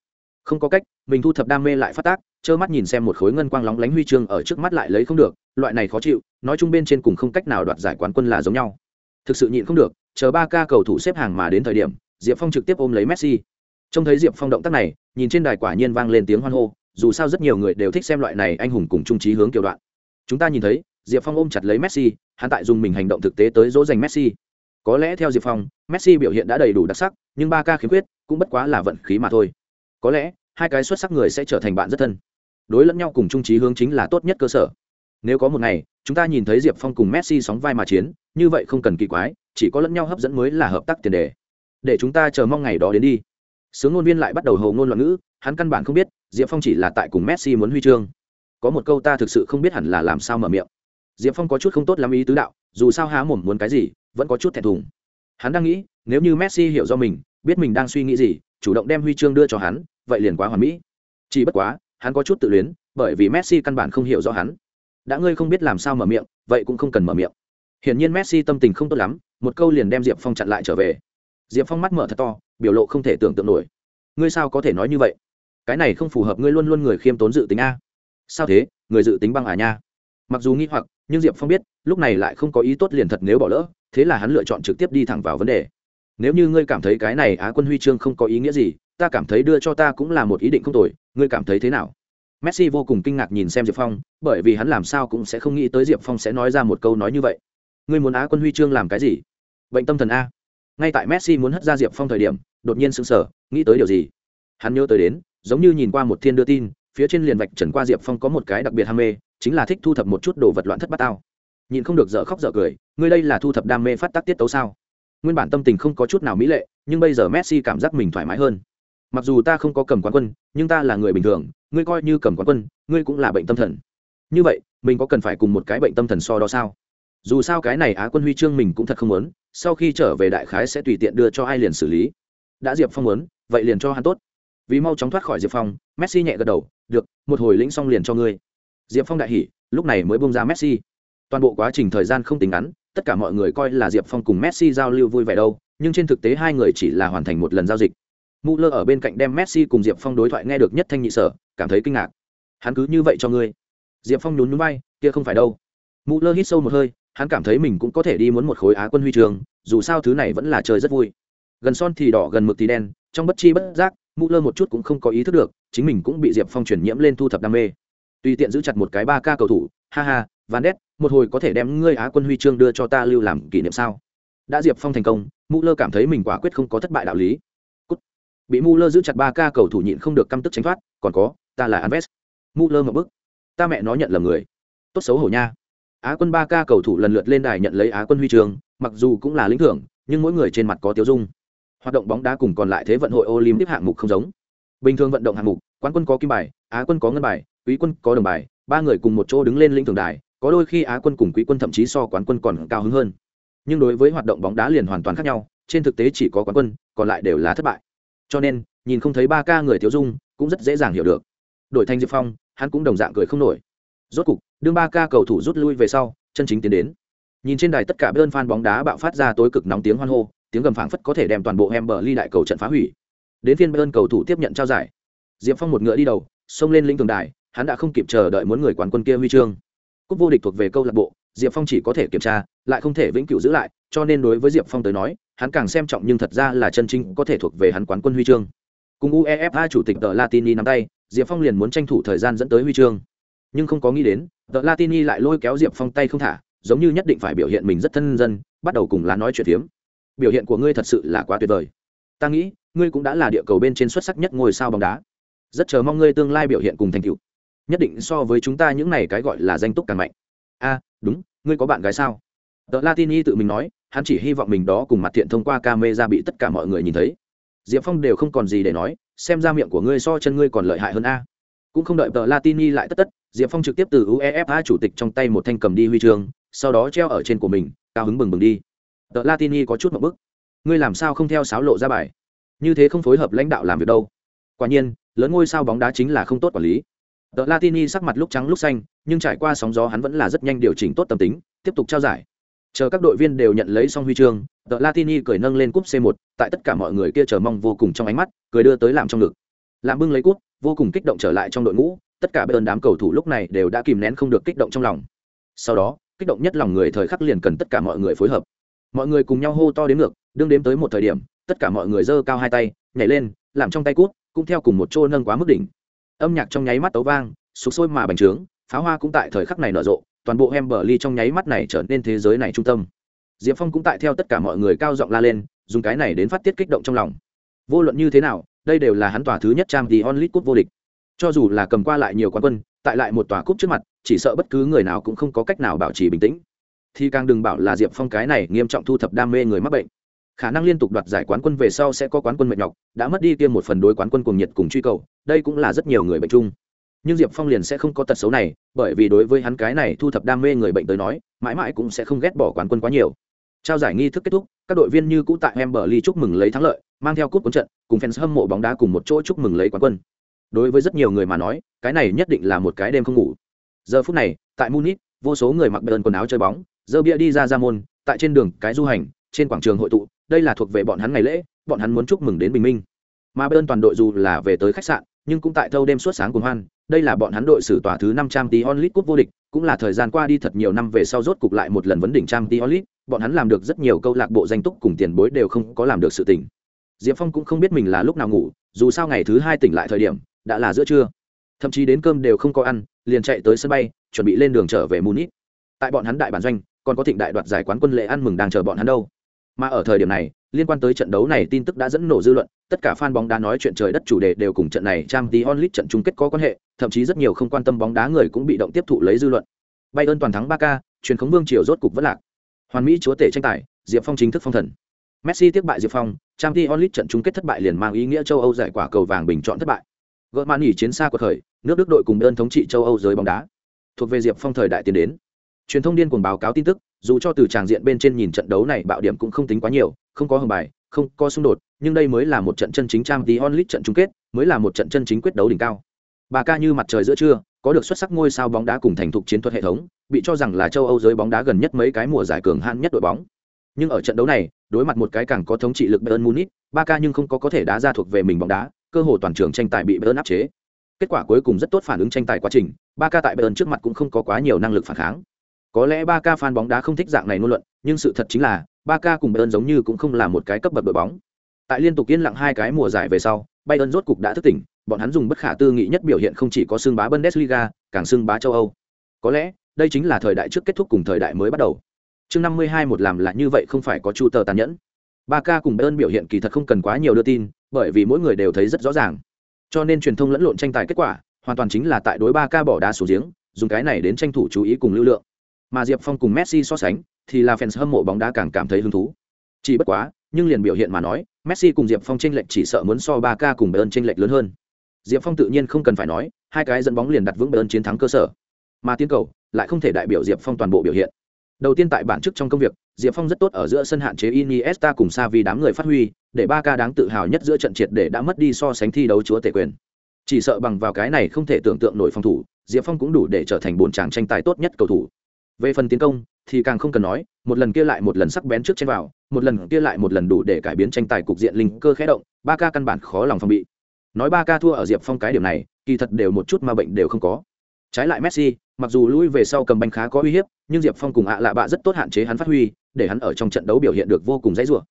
Không có cách, mình thu thập đam mê lại phát tác trơ mắt nhìn xem một khối ngân quang lóng lánh huy chương ở trước mắt lại lấy không được, loại này khó chịu, nói chung bên trên cùng không cách nào đoạt giải quán quân là giống nhau. Thực sự nhịn không được, chờ ba ca cầu thủ xếp hàng mà đến thời điểm, diệp phong trực tiếp ôm lấy messi. Trông thấy diệp phong động tác này, nhìn trên đài quả nhiên vang lên tiếng hoan hô, dù sao rất nhiều người đều thích xem loại này anh hùng cùng trung trí hướng kiểu đoạn. Chúng ta nhìn thấy, diệp phong ôm chặt lấy messi, hắn tại dùng mình hành động thực tế tới dỗ dành messi. Có lẽ theo diệp phong, messi biểu hiện đã đầy đủ đặc sắc, nhưng ba ca khiếm khuyết, cũng bất quá là vận khí mà thôi. Có lẽ, hai cái xuất sắc người sẽ trở thành bạn rất thân đối lẫn nhau cùng trung trí hướng chính là tốt nhất cơ sở. Nếu có một ngày, chúng ta nhìn thấy diệp phong cùng messi sóng vai mà chiến, như vậy không cần kỳ quái, chỉ có lẫn nhau hấp dẫn mới là hợp tác tiền đề. Để chúng ta chờ mong ngày đó đến đi. Sướng ngôn viên lại bắt đầu hầu ngôn loạn ngữ, hắn căn bản không biết, diệp phong chỉ là tại cùng messi muốn huy chương. Có một câu ta thực sự không biết hẳn là làm sao mở miệng. Diệp phong có chút không tốt lắm ý tứ đạo, dù sao há mồm muốn cái gì, vẫn có chút thẹn thùng. Hắn đang nghĩ, nếu như messi hiểu do mình, biết mình đang suy nghĩ gì, chủ động đem huy chương đưa cho hắn, vậy liền quá hoàn mỹ. Chỉ bất quá hắn có chút tự luyến, bởi vì messi căn bản không hiểu rõ hắn. Đã ngươi không biết làm sao mở miệng, vậy cũng không cần mở miệng. Hiển nhiên messi tâm tình không tốt lắm, một câu liền đem diệp phong chặn lại trở về. Diệp phong mắt mở thật to, biểu lộ không thể tưởng tượng nổi. Ngươi sao có thể nói như vậy? Cái này không phù hợp ngươi luôn luôn người khiêm tốn dự tính a. Sao thế? Người dự tính băng à nha. Mặc dù nghi hoặc, nhưng diệp phong biết, lúc này lại không có ý tốt liền thật nếu bỏ lỡ, thế là hắn lựa chọn trực tiếp đi thẳng vào vấn đề. Nếu như ngươi cảm thấy cái này á quân huy chương không có ý nghĩa gì, ta cảm thấy đưa cho ta cũng là một ý định không tồi ngươi cảm thấy thế nào? Messi vô cùng kinh ngạc nhìn xem diệp phong, bởi vì hắn làm sao cũng sẽ không nghĩ tới diệp phong sẽ nói ra một câu nói như vậy. Ngươi muốn á quân huy chương làm cái gì? Bệnh tâm thần a. Ngay tại messi muốn hất ra diệp phong thời điểm, đột nhiên sững sờ, nghĩ tới điều gì? Hắn nhớ tới đến, giống như nhìn qua một thiên đưa tin, phía trên liền vạch trần qua diệp phong có một cái đặc biệt ham mê, chính là thích thu thập một chút đồ vật loạn thất bát tao. Nhìn không được dở khóc dở cười, ngươi đây là thu thập đam mê phát tác tiết tấu sao? Nguyên bản tâm tình không có chút nào mỹ lệ, nhưng bây giờ messi cảm giác mình thoải mái hơn mặc dù ta không có cầm quán quân, nhưng ta là người bình thường, ngươi coi như cầm quán quân, ngươi cũng là bệnh tâm thần. Như vậy, mình có cần phải cùng một cái bệnh tâm thần so đó sao? Dù sao cái này á quân huy chương mình cũng thật không muốn, sau khi trở về đại khái sẽ tùy tiện đưa cho ai liền xử lý. Đã diệp phong muốn, vậy liền cho hắn tốt. Vì mau chóng thoát khỏi diệp phong, messi nhẹ gật đầu, được, một hồi lĩnh xong liền cho ngươi. Diệp phong đại hỉ, lúc này mới bông ra messi. Toàn bộ quá trình thời gian không tính ngắn, tất cả mọi người coi là diệp phong cùng messi giao lưu vui vẻ đâu, nhưng trên thực tế hai người chỉ là hoàn thành một lần giao dịch. Mu Lơ ở bên cạnh đem Messi cùng Diệp Phong đối thoại nghe được nhất thanh nhị sở, cảm thấy kinh ngạc. Hắn cứ như vậy cho ngươi. Diệp Phong nhún nhún bay, kia không phải đâu. Mu Lơ hít sâu một hơi, hắn cảm thấy mình cũng có thể đi muốn một khối Á quân huy trường, dù sao thứ này vẫn là chơi rất vui. Gần son thì đỏ gần mực thì đen, trong bất chi bất giác, Mu Lơ một chút cũng không có ý thức được, chính mình cũng bị Diệp Phong truyền nhiễm lên thu thập đam mê. Tùy tiện giữ chặt một cái ba ca cầu thủ, ha ha, Van Ness, một hồi có thể đem ngươi Á quân huy chương đưa cho ta lưu làm kỷ niệm sao? Đã Diệp Phong thành công, Mu Lơ cảm thấy mình quả quyết không có thất bại đạo lý bị Muller giữ chặt ba ca cầu thủ nhịn không được căm tức tránh thoát, còn có, ta là Anves. Muller ngộp bước. Ta mẹ nó nhận lầm người. Tốt xấu hổ nha. Á quân ba ca cầu thủ lần lượt lên đài nhận lấy Á quân huy chương, mặc dù cũng là lĩnh thưởng, nhưng mỗi người trên mặt có tiêu dung. Hoạt động bóng đá cùng còn lại thế vận hội Olympic hạng mục không giống. Bình thường vận động hạng mục, quán quân có kim bài, Á quân có ngân bài, quý quân có đồng bài, ba người cùng một chỗ đứng lên lĩnh thưởng đài, có đôi khi Á quân cùng quý quân thậm chí so quán quân còn cao hứng hơn. Nhưng đối với hoạt động bóng đá liền hoàn toàn khác nhau, trên thực tế chỉ có quán quân, còn lại đều là thất bại cho nên, nhìn không thấy ba ca người thiếu dung, cũng rất dễ dàng hiểu được. Đổi thành diệp phong, hắn cũng đồng dạng cười không nổi. Rốt cục, đương ba ca cầu thủ rút lui về sau, chân chính tiến đến. Nhìn trên đài tất cả bên fan bóng đá bạo phát ra tối cực nóng tiếng hoan hô, tiếng gầm phảng phất có thể đem toàn bộ em bờ ly đại cầu trận phá hủy. Đến phiên bên cầu thủ tiếp nhận trao giải. Diệp phong một ngựa đi đầu, xông lên lĩnh tường đài, hắn đã không kịp chờ đợi muốn người quán quân kia huy chương. Cúp vô địch thuộc về câu lạc bộ, diệp phong chỉ có thể kiểm tra, lại không thể vĩnh cửu giữ lại, cho nên đối với diệp phong tới nói hắn càng xem trọng nhưng thật ra là chân chính có thể thuộc về hắn quán quân huy chương. Cùng uefa chủ tịch tờ latini nắm tay, diệp phong liền muốn tranh thủ thời gian dẫn tới huy chương. Nhưng không có nghĩ đến tờ latini lại lôi kéo diệp phong tay không thả, giống như nhất định phải biểu hiện mình rất thân dân, bắt đầu cùng lá nói chuyện phiếm. Biểu hiện của ngươi thật sự là quá tuyệt vời. Ta nghĩ, ngươi cũng đã là địa cầu bên trên xuất sắc nhất ngôi sao bóng đá. Rất chờ mong ngươi tương lai biểu hiện cùng thành tựu. Nhất định so với chúng ta những này cái gọi là danh túc càng mạnh. A, đúng, ngươi có bạn gái sao? Tờ latini tự mình nói, hắn chỉ hy vọng mình đó cùng mặt thiện thông qua camera bị tất cả mọi người nhìn thấy. Diệp phong đều không còn gì để nói, xem ra miệng của ngươi so chân ngươi còn lợi hại hơn a. Cũng không đợi tờ latini lại tất tất, diệp phong trực tiếp từ uefa chủ tịch trong tay một thanh cầm đi huy chương, sau đó treo ở trên của mình, cao hứng bừng bừng đi. Tờ latini có chút một bức. Ngươi làm sao không theo sáo lộ ra bài? Như thế không phối hợp lãnh đạo làm việc đâu. Quả nhiên, lớn ngôi sao bóng đá chính là không tốt quản lý. Tờ latini sắc mặt lúc trắng lúc xanh, nhưng trải qua sóng gió hắn vẫn là rất nhanh điều chỉnh tốt tâm tính, tiếp tục trao giải chờ các đội viên đều nhận lấy xong huy chương tờ latini cười nâng lên cúp c 1 tại tất cả mọi người kia chờ mong vô cùng trong ánh mắt, cười đưa tới làm trong ngực. Làm bưng lấy cúp, vô cùng kích động trở lại trong đội ngũ, tất cả bên đám cầu thủ lúc này đều đã kìm nén không được kích động trong lòng. Sau đó, kích động nhất lòng người thời khắc liền cần tất cả mọi người phối hợp. Mọi người cùng nhau hô to đến ngược, đương đếm tới một thời điểm, tất cả mọi người giơ cao hai tay, nhảy lên làm trong tay cút cũng theo cùng một chỗ nâng quá mức đỉnh. Âm nhạc trong nháy mắt tấu vang sụp sôi mà bành trướng, pháo hoa cũng tại thời khắc này nở rộ toàn bộ em bờ ly trong nháy mắt này trở nên thế giới này trung tâm. Diệp phong cũng tại theo tất cả mọi người cao giọng la lên, dùng cái này đến phát tiết kích động trong lòng. Vô luận như thế nào, đây đều là hắn tòa thứ nhất trang tí onlit cúp vô địch. Cho dù là cầm qua lại nhiều quán quân, tại lại một tòa cúp trước mặt, chỉ sợ bất cứ người nào cũng không có cách nào bảo trì bình tĩnh. Thì càng đừng bảo là diệp phong cái này nghiêm trọng thu thập đam mê người mắc bệnh. Khả năng liên tục đoạt giải quán quân về sau sẽ có quán quân mệt nhọc, đã mất đi tiêm một phần đối quán quân cùng nhiệt cùng truy cầu, đây cũng là rất nhiều người bệnh chung nhưng diệp phong liền sẽ không có tật xấu này, bởi vì đối với hắn cái này thu thập đam mê người bệnh tới nói, mãi mãi cũng sẽ không ghét bỏ quán quân quá nhiều. Trao giải nghi thức kết thúc, các đội viên như cũ tại em bờ ly chúc mừng lấy thắng lợi, mang theo cúp cuốn trận, cùng fans hâm mộ bóng đá cùng một chỗ chúc mừng lấy quán quân. Đối với rất nhiều người mà nói, cái này nhất định là một cái đêm không ngủ. Giờ phút này, tại munich, vô số người mặc bờn quần áo chơi bóng dơ bia đi ra ra môn, tại trên đường cái du hành, trên quảng trường hội tụ, đây là thuộc về bọn hắn ngày lễ, bọn hắn muốn chúc mừng đến bình minh. Mà bên toàn đội dù là về tới khách sạn, nhưng cũng tại thâu đêm suốt sáng cùng hoan đây là bọn hắn đội xử tòa thứ năm trăm tí onlit cúp vô địch, cũng là thời gian qua đi thật nhiều năm về sau rốt cục lại một lần vấn đỉnh trang tí onlit bọn hắn làm được rất nhiều câu lạc bộ danh túc cùng tiền bối đều không có làm được sự tỉnh diệp phong cũng không biết mình là lúc nào ngủ, dù sao ngày thứ hai tỉnh lại thời điểm, đã là giữa trưa. Thậm chí đến cơm đều không có ăn, liền chạy tới sân bay, chuẩn bị lên đường trở về munich. Tại bọn hắn đại bản doanh, còn có thịnh đại đoạt giải quán quân lễ ăn mừng đang chờ bọn hắn đâu mà ở thời điểm này, liên quan tới trận đấu này tin tức đã dẫn nổ dư luận, tất cả fan bóng đá nói chuyện trời đất chủ đề đều cùng trận này trang tí onlit trận chung kết có quan hệ, thậm chí rất nhiều không quan tâm bóng đá người cũng bị động tiếp thụ lấy dư luận. Bay ơn toàn thắng ba k truyền khống vương triều rốt cục vất lạc. Hoàn mỹ chúa tể tranh tài, diệp phong chính thức phong thần. Messi tiếp bại diệp phong trang tí onlit trận chung kết thất bại liền mang ý nghĩa châu âu giải quả cầu vàng bình chọn thất bại. Gỡ màn nghỉ chiến xa của thời nước đức đội cùng đơn thống trị châu âu giới bóng đá. Thuộc về diệp phong thời đại tiến đến truyền thông điên cuồng báo cáo tin tức, dù cho từ tràng diện bên trên nhìn trận đấu này bạo điểm cũng không tính quá nhiều, không có hồng bài, không có xung đột, nhưng đây mới là một trận chân chính trang tí onlit trận chung kết, mới là một trận chân chính quyết đấu đỉnh cao. Bà ca như mặt trời giữa trưa, có được xuất sắc ngôi sao bóng đá cùng thành thục chiến thuật hệ thống, bị cho rằng là châu âu giới bóng đá gần nhất mấy cái mùa giải cường hạn nhất đội bóng. Nhưng ở trận đấu này, đối mặt một cái càng có thống trị lực bayern munich, ba ca nhưng không có có thể đá ra thuộc về mình bóng đá, cơ hồ toàn trường tranh tài bị bayern áp chế. Kết quả cuối cùng rất tốt phản ứng tranh tài quá trình, ba ca tại bayern trước mặt cũng không có quá nhiều năng lực phản kháng có lẽ ba ca fan bóng đá không thích dạng này ngôn luận, nhưng sự thật chính là, ba ca cùng bayern giống như cũng không là một cái cấp bậc đội bóng. Tại liên tục yên lặng hai cái mùa giải về sau, bayern rốt cục đã thức tỉnh, bọn hắn dùng bất khả tư nghị nhất biểu hiện không chỉ có xương bá bundesliga, càng xương bá châu âu. Có lẽ, đây chính là thời đại trước kết thúc cùng thời đại mới bắt đầu. Chương năm mươi hai một làm là như vậy không phải có chu tờ tàn nhẫn. Ba ca cùng bayern biểu hiện kỳ thật không cần quá nhiều đưa tin, bởi vì mỗi người đều thấy rất rõ ràng. Cho nên truyền thông lẫn lộn tranh tài kết quả, hoàn toàn chính là tại đối ba ca bỏ đá xuống giếng, dùng cái này đến tranh thủ chú ý cùng lưu lượng mà diệp phong cùng messi so sánh, thì là fans hâm mộ bóng đá càng cảm thấy hứng thú. Chỉ bất quá, nhưng liền biểu hiện mà nói, messi cùng diệp phong tranh lệch chỉ sợ muốn so ba ca cùng bayern tranh lệch lớn hơn. Diệp phong tự nhiên không cần phải nói, hai cái dẫn bóng liền đặt vững bayern chiến thắng cơ sở. Mà tiến cầu lại không thể đại biểu diệp phong toàn bộ biểu hiện. Đầu tiên tại bản chức trong công việc, diệp phong rất tốt ở giữa sân hạn chế iniesta cùng sa vì đám người phát huy, để ba ca đáng tự hào nhất giữa trận triệt để đã mất đi so sánh thi đấu chúa tể quyền. Chỉ sợ bằng vào cái này không thể tưởng tượng nổi phòng thủ, diệp phong cũng đủ để trở thành bồn tràng tranh tài tốt nhất cầu thủ về phần tiến công, thì càng không cần nói, một lần kia lại một lần sắc bén trước trên vào, một lần kia lại một lần đủ để cải biến tranh tài cục diện linh cơ khé động, ba ca căn bản khó lòng phòng bị. Nói ba ca thua ở diệp phong cái điểm này, kỳ thật đều một chút mà bệnh đều không có. Trái lại messi, mặc dù lui về sau cầm banh khá có uy hiếp, nhưng diệp phong cùng ạ lạ bạ rất tốt hạn chế hắn phát huy, để hắn ở trong trận đấu biểu hiện được vô cùng dãy rủa.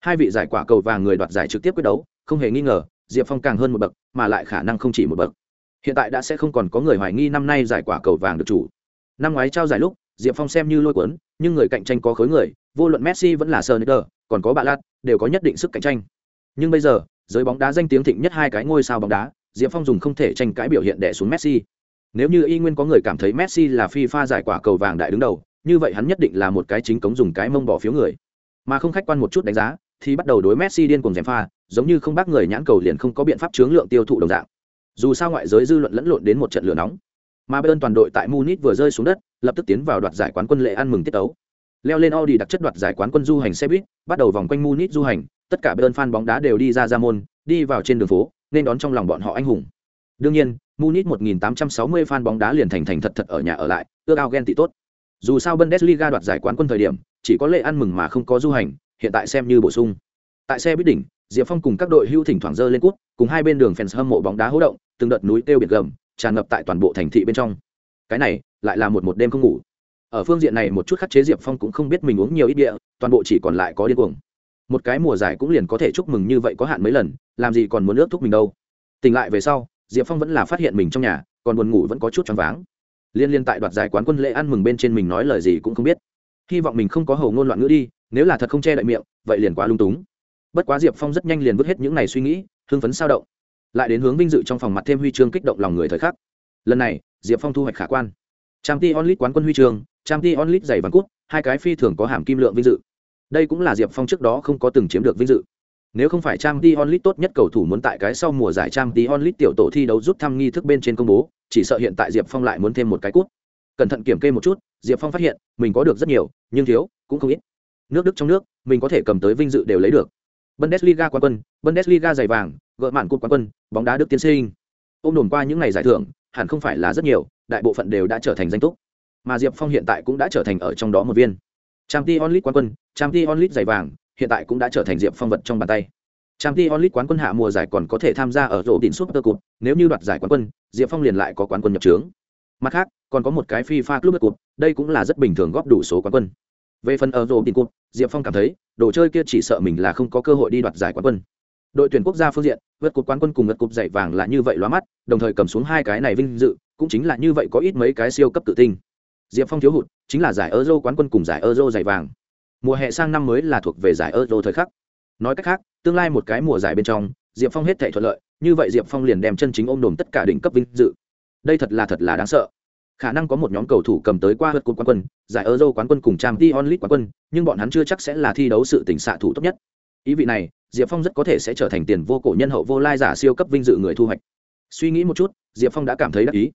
Hai vị giải quả cầu và người đoạt giải trực tiếp quyết đấu, không hề nghi ngờ, diệp phong càng hơn một bậc, mà lại khả năng không chỉ một bậc. Hiện tại đã sẽ không còn có người hoài nghi năm nay giải quả cầu vàng được chủ. Năm ngoái trao giải lúc diệp phong xem như lôi cuốn, nhưng người cạnh tranh có khối người, vô luận messi vẫn là sơ còn có bà lạt đều có nhất định sức cạnh tranh. Nhưng bây giờ, giới bóng đá danh tiếng thịnh nhất hai cái ngôi sao bóng đá, diệp phong dùng không thể tranh cãi biểu hiện đè xuống messi. Nếu như y nguyên có người cảm thấy messi là fifa giải quả cầu vàng đại đứng đầu, như vậy hắn nhất định là một cái chính cống dùng cái mông bỏ phiếu người. Mà không khách quan một chút đánh giá, thì bắt đầu đối messi điên cùng gièm pha, giống như không bác người nhãn cầu liền không có biện pháp chướng lượng tiêu thụ đồng dạng. Dù sao ngoại giới dư luận lẫn lộn đến một trận lửa nóng mà bên toàn đội tại munich vừa rơi xuống đất, lập tức tiến vào đoạt giải quán quân lễ ăn mừng tiết tấu. Leo lên audi đặc chất đoạt giải quán quân du hành xe buýt, bắt đầu vòng quanh munich du hành, tất cả bên fan bóng đá đều đi ra ra môn, đi vào trên đường phố, nên đón trong lòng bọn họ anh hùng. Đương nhiên, munich 1860 fan bóng đá liền thành thành thật thật ở nhà ở lại, ước ao ghen tị tốt. Dù sao bundesliga đoạt giải quán quân thời điểm, chỉ có lễ ăn mừng mà không có du hành, hiện tại xem như bổ sung. Tại xe buýt đỉnh, diệp phong cùng các đội hưu thỉnh thoảng dơ lên cút, cùng hai bên đường fans hâm mộ bóng đá hô động, từng đợt núi kêu biển gầm tràn ngập tại toàn bộ thành thị bên trong. Cái này, lại là một một đêm không ngủ. Ở phương diện này một chút khắc chế diệp phong cũng không biết mình uống nhiều ít địa toàn bộ chỉ còn lại có điên cuồng. Một cái mùa giải cũng liền có thể chúc mừng như vậy có hạn mấy lần, làm gì còn muốn ước thúc mình đâu. Tỉnh lại về sau, diệp phong vẫn là phát hiện mình trong nhà, còn buồn ngủ vẫn có chút choáng váng. Liên liên tại đoạt giải quán quân lễ ăn mừng bên trên mình nói lời gì cũng không biết. Hy vọng mình không có hầu ngôn loạn ngữ đi, nếu là thật không che đậy miệng, vậy liền quá lung túng. Bất quá diệp phong rất nhanh liền vứt hết những n à y suy nghĩ, hưng phấn sao động lại đến hướng vinh dự trong phòng mặt thêm huy chương kích động lòng người thời khắc. Lần này, diệp phong thu hoạch khả quan. Trang t onlit quán quân huy chương, trang t onlit giày vàng cút, hai cái phi thường có hàm kim lượng vinh dự. Đây cũng là diệp phong trước đó không có từng chiếm được vinh dự. Nếu không phải trang t onlit tốt nhất cầu thủ muốn tại cái sau mùa giải trang t onlit tiểu tổ thi đấu rút thăm nghi thức bên trên công bố, chỉ sợ hiện tại diệp phong lại muốn thêm một cái cút. Cẩn thận kiểm kê một chút, diệp phong phát hiện, mình có được rất nhiều, nhưng thiếu, cũng không ít. Nước đức trong nước, mình có thể cầm tới vinh dự đều lấy được. Bundesliga quán quân, bundesliga giày vàng gỡ mạn cúp quán quân, bóng đá đức tiến sinh. Ôm đồn qua những ngày giải thưởng, hẳn không phải là rất nhiều, đại bộ phận đều đã trở thành danh túc. Mà diệp phong hiện tại cũng đã trở thành ở trong đó một viên. Trang t onlit quán quân trang t onlit giày vàng, hiện tại cũng đã trở thành diệp phong vật trong bàn tay. Trang t onlit quán quân hạ mùa giải còn có thể tham gia ở rổ đỉnh super cup, nếu như đoạt giải quán quân, diệp phong liền lại có quán quân nhập trướng. Mặt khác, còn có một cái fifa club cup, đây cũng là rất bình thường góp đủ số quán quân. Về phần ở rổ đỉnh cup, diệp phong cảm thấy, đồ chơi kia chỉ sợ mình là không có cơ hội đi đoạt giải quán quân đội tuyển quốc gia phương diện, vượt cột quán quân cùng vượt cột giải vàng là như vậy lóa mắt, đồng thời cầm xuống hai cái này vinh dự, cũng chính là như vậy có ít mấy cái siêu cấp tự tin. Diệp phong thiếu hụt, chính là giải euro quán quân cùng giải euro giải vàng. Mùa hè sang năm mới là thuộc về giải euro thời khắc. Nói cách khác, tương lai một cái mùa giải bên trong, diệp phong hết thể thuận lợi, như vậy diệp phong liền đem chân chính ôm đồm tất cả đỉnh cấp vinh dự. Đây thật là thật là đáng sợ. Khả năng có một nhóm cầu thủ cầm tới qua hớt cột quán quân, giải euro quán quân cùng trang t onlit quán quân, nhưng bọn hắn chưa chắc sẽ là thi đấu sự tỉnh xạ thủ tốt nhất ý vị này, diệp phong rất có thể sẽ trở thành tiền vô cổ nhân hậu vô lai giả siêu cấp vinh dự người thu hoạch. Suy nghĩ một chút, diệp phong đã cảm thấy đắc ý.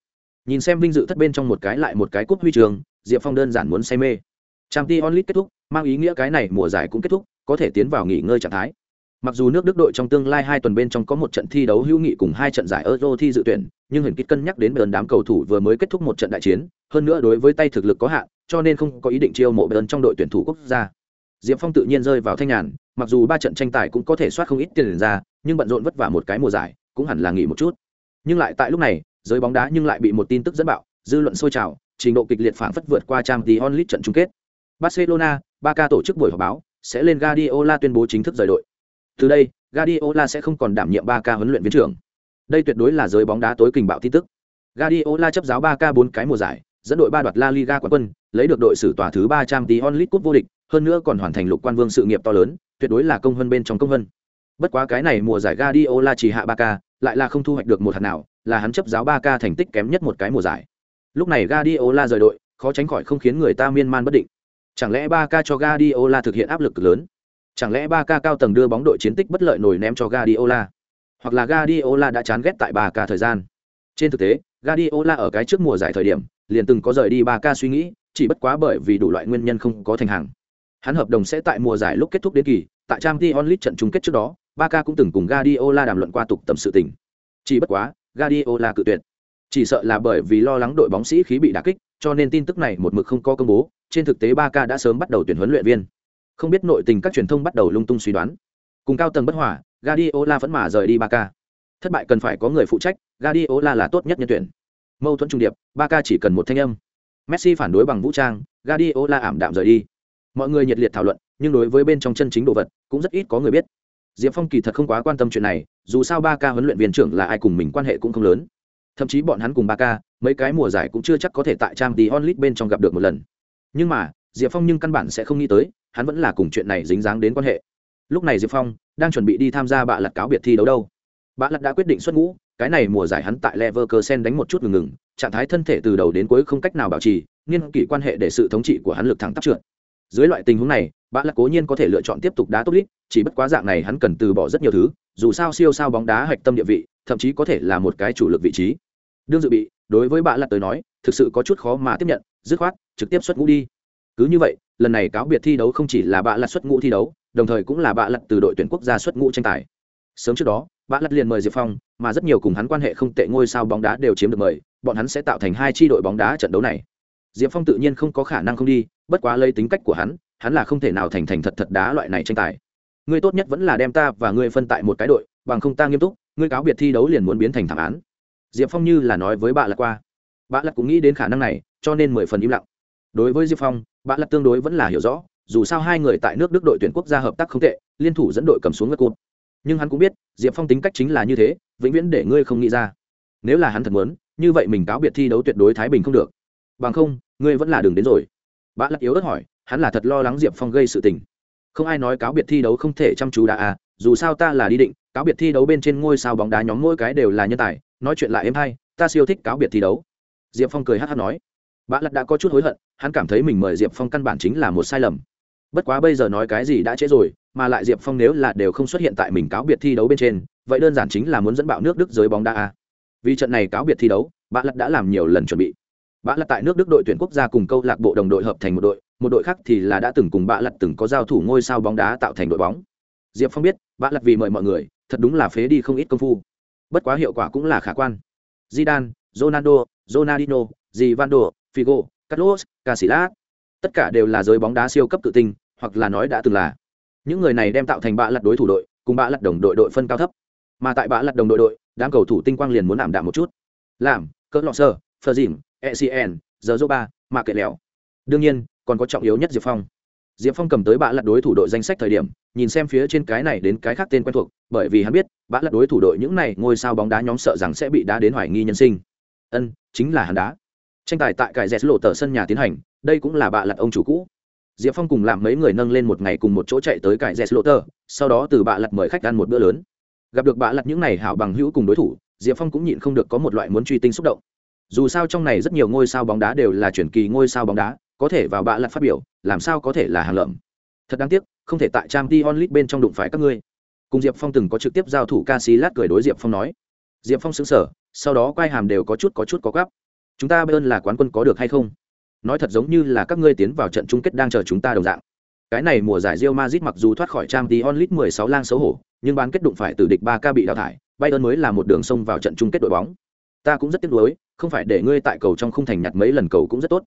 Nhìn xem vinh dự thất bên trong một cái lại một cái cúp huy trường, diệp phong đơn giản muốn say mê. Trang t onlit kết thúc, mang ý nghĩa cái này mùa giải cũng kết thúc, có thể tiến vào nghỉ ngơi trạng thái. Mặc dù nước đức đội trong tương lai hai tuần bên trong có một trận thi đấu hữu nghị cùng hai trận giải euro thi dự tuyển, nhưng hình kích cân nhắc đến bờn đám cầu thủ vừa mới kết thúc một trận đại chiến, hơn nữa đối với tay thực lực có hạn, cho nên không có ý định chiêu mộ bờn trong đội tuyển thủ quốc gia diệp phong tự nhiên rơi vào thanh nhàn, mặc dù ba trận tranh tài cũng có thể soát không ít tiền ra, nhưng bận rộn vất vả một cái mùa giải, cũng hẳn là nghỉ một chút. Nhưng lại tại lúc này, giới bóng đá nhưng lại bị một tin tức dẫn bạo, dư luận sôi trào, trình độ kịch liệt phản phất vượt qua trang tí onlit trận chung kết. Barcelona ba ca tổ chức buổi họp báo, sẽ lên Guardiola tuyên bố chính thức rời đội. Từ đây, Guardiola sẽ không còn đảm nhiệm ba ca huấn luyện viên trưởng. Đây tuyệt đối là giới bóng đá tối kình bạo tin tức. Guardiola chấp giáo ba ca bốn cái mùa giải, dẫn đội ba đoạt La Liga quán quân, lấy được đội sử tòa thứ ba trang tí onlit cúp vô địch hơn nữa còn hoàn thành lục quan vương sự nghiệp to lớn, tuyệt đối là công hơn bên trong công hơn. Bất quá cái này mùa giải Guardiola chỉ hạ ba ca, lại là không thu hoạch được một hạt nào, là hắn chấp giáo ba ca thành tích kém nhất một cái mùa giải. Lúc này Guardiola rời đội, khó tránh khỏi không khiến người ta miên man bất định. Chẳng lẽ ba ca cho Guardiola thực hiện áp lực lớn? Chẳng lẽ ba ca cao tầng đưa bóng đội chiến tích bất lợi nổi ném cho Guardiola? Hoặc là Guardiola đã chán ghét tại ba ca thời gian? Trên thực tế, Guardiola ở cái trước mùa giải thời điểm, liền từng có rời đi ba ca suy nghĩ, chỉ bất quá bởi vì đủ loại nguyên nhân không có thành hàng. Hắn hợp đồng sẽ tại mùa giải lúc kết thúc đến kỳ, tại Champions League trận chung kết trước đó, Barca cũng từng cùng Guardiola đàm luận qua tục tầm sự tình. Chỉ bất quá, Guardiola cự tuyệt. Chỉ sợ là bởi vì lo lắng đội bóng sĩ khí bị đả kích, cho nên tin tức này một mực không có công bố, trên thực tế Barca đã sớm bắt đầu tuyển huấn luyện viên. Không biết nội tình các truyền thông bắt đầu lung tung suy đoán. Cùng cao tầng bất hòa, Guardiola vẫn mà rời đi Barca. Thất bại cần phải có người phụ trách, Guardiola là tốt nhất nhân tuyển. Mâu thuẫn trung điệp, Barca chỉ cần một thanh âm. Messi phản đối bằng vũ trang, Guardiola ảm đạm rời đi mọi người nhiệt liệt thảo luận, nhưng đối với bên trong chân chính đồ vật, cũng rất ít có người biết. Diệp phong kỳ thật không quá quan tâm chuyện này, dù sao ba ca huấn luyện viên trưởng là ai cùng mình quan hệ cũng không lớn. Thậm chí bọn hắn cùng ba ca, mấy cái mùa giải cũng chưa chắc có thể tại trang tí onlit bên trong gặp được một lần. Nhưng mà, diệp phong nhưng căn bản sẽ không nghĩ tới, hắn vẫn là cùng chuyện này dính dáng đến quan hệ. Lúc này diệp phong đang chuẩn bị đi tham gia bạ lặt cáo biệt thi đấu đâu. Bạ lặt đã quyết định xuất ngũ, cái này mùa giải hắn tại leverkusen đánh một chút ngừng ngừng, trạng thái thân thể từ đầu đến cuối không cách nào bảo trì, nghiên kỷ quan hệ để sự thống trị của hắn lực thẳng tắp trượt dưới loại tình huống này bạn là cố nhiên có thể lựa chọn tiếp tục đá tốt lít chỉ bất quá dạng này hắn cần từ bỏ rất nhiều thứ, dù sao siêu sao bóng đá hạch tâm địa vị, thậm chí có thể là một cái chủ lực vị trí. Đương dự bị, đối với bạn là tới nói, thực sự có chút khó mà tiếp nhận, dứt khoát, trực tiếp xuất ngũ đi. Cứ như vậy, lần này cáo biệt thi đấu không chỉ là bạn là xuất ngũ thi đấu, đồng thời cũng là bạn lật từ đội tuyển quốc gia xuất ngũ tranh tài. Sớm trước đó bạn lật liền mời diệp phong, mà rất nhiều cùng hắn quan hệ không tệ ngôi sao bóng đá đều chiếm được mời, bọn hắn sẽ tạo thành hai tri đội bóng đá trận đấu này diệp phong tự nhiên không có khả năng không đi, bất quá lấy tính cách của hắn hắn là không thể nào thành thành thật thật đá loại này tranh tài. Ngươi tốt nhất vẫn là đem ta và ngươi phân tại một cái đội, bằng không ta nghiêm túc, ngươi cáo biệt thi đấu liền muốn biến thành thảm án. Diệp phong như là nói với bà lật qua. Bà lật cũng nghĩ đến khả năng này, cho nên mười phần im lặng. Đối với diệp phong bà lật tương đối vẫn là hiểu rõ, dù sao hai người tại nước đức đội tuyển quốc gia hợp tác không tệ, liên thủ dẫn đội cầm xuống ngất cụt. Nhưng hắn cũng biết, diệp phong tính cách chính là như thế, vĩnh viễn để ngươi không nghĩ ra. Nếu là hắn thật muốn, như vậy mình cáo biệt thi đấu tuyệt đối thái bình không được bằng không, ngươi vẫn là đường đến rồi. Bã lắc yếu ớt hỏi, hắn là thật lo lắng diệp phong gây sự tình. Không ai nói cáo biệt thi đấu không thể chăm chú đã à dù sao ta là đi định, cáo biệt thi đấu bên trên ngôi sao bóng đá nhóm mỗi cái đều là nhân tài, nói chuyện lại em hay, ta siêu thích cáo biệt thi đấu. Diệp phong cười hát hát nói. Bã lật đã có chút hối hận, hắn cảm thấy mình mời diệp phong căn bản chính là một sai lầm. Bất quá bây giờ nói cái gì đã trễ rồi, mà lại diệp phong nếu là đều không xuất hiện tại mình cáo biệt thi đấu bên trên, vậy đơn giản chính là muốn dẫn bạo nước đức giới bóng đá à? vì trận này cáo biệt thi đấu bã lật đã làm nhiều lần chuẩn bị. Bạ lật tại nước đức đội tuyển quốc gia cùng câu lạc bộ đồng đội hợp thành một đội một đội khác thì là đã từng cùng bạ lật từng có giao thủ ngôi sao bóng đá tạo thành đội bóng. Diệp phong biết bạ lật vì mời mọi người thật đúng là phế đi không ít công phu. Bất quá hiệu quả cũng là khả quan. Zidane ronaldo ronaldinho Givando, figo carlos casillas tất cả đều là giới bóng đá siêu cấp tự tin, hoặc là nói đã từng là. Những người này đem tạo thành bạ lật đối thủ đội cùng bạ lật đồng đội đội phân cao thấp. Mà tại bạ lật đồng đội đội đám cầu thủ tinh quang liền muốn làm đạm một chút. Làm cỡ lọ sơ phờ dìm ecn giờ dô ba mà kệ lẹo đương nhiên, còn có trọng yếu nhất diệp phong. Diệp phong cầm tới bạ lật đối thủ đội danh sách thời điểm, nhìn xem phía trên cái này đến cái khác tên quen thuộc, bởi vì hắn biết, bạ lật đối thủ đội những này ngôi sao bóng đá nhóm sợ rằng sẽ bị đá đến hoài nghi nhân sinh. Ân, chính là hắn đá. Tranh tài tại cải dẹt lộ tờ sân nhà tiến hành, đây cũng là bạ lật ông chủ cũ. Diệp phong cùng làm mấy người nâng lên một ngày cùng một chỗ chạy tới cải dẹt lộ tờ, sau đó từ bạ lật mời khách ăn một bữa lớn. Gặp được bạ lật những này hảo bằng hữu cùng đối thủ, diệp phong cũng nhịn không được có một loại muốn truy tinh xúc động dù sao trong này rất nhiều ngôi sao bóng đá đều là chuyển kỳ ngôi sao bóng đá có thể vào bạ lặt phát biểu làm sao có thể là hàng lợm. Thật đáng tiếc không thể tại trang t onlit bên trong đụng phải các ngươi. Cùng diệp phong từng có trực tiếp giao thủ ca sĩ lát cười đối diệp phong nói. Diệp phong xứng sở sau đó quai hàm đều có chút có chút có gắp. Chúng ta Bayern là quán quân có được hay không? Nói thật giống như là các ngươi tiến vào trận chung kết đang chờ chúng ta đồng dạng. Cái này mùa giải Real Madrid mặc dù thoát khỏi Champions League 16 lang xấu hổ, nhưng bán kết đụng phải từ địch 3K bị đào thải, Bayern mới là một đường sông vào trận chung kết đội bóng. Ta cũng rất tiếc nuối, không phải để ngươi tại cầu trong khung thành nhặt mấy lần cầu cũng rất tốt.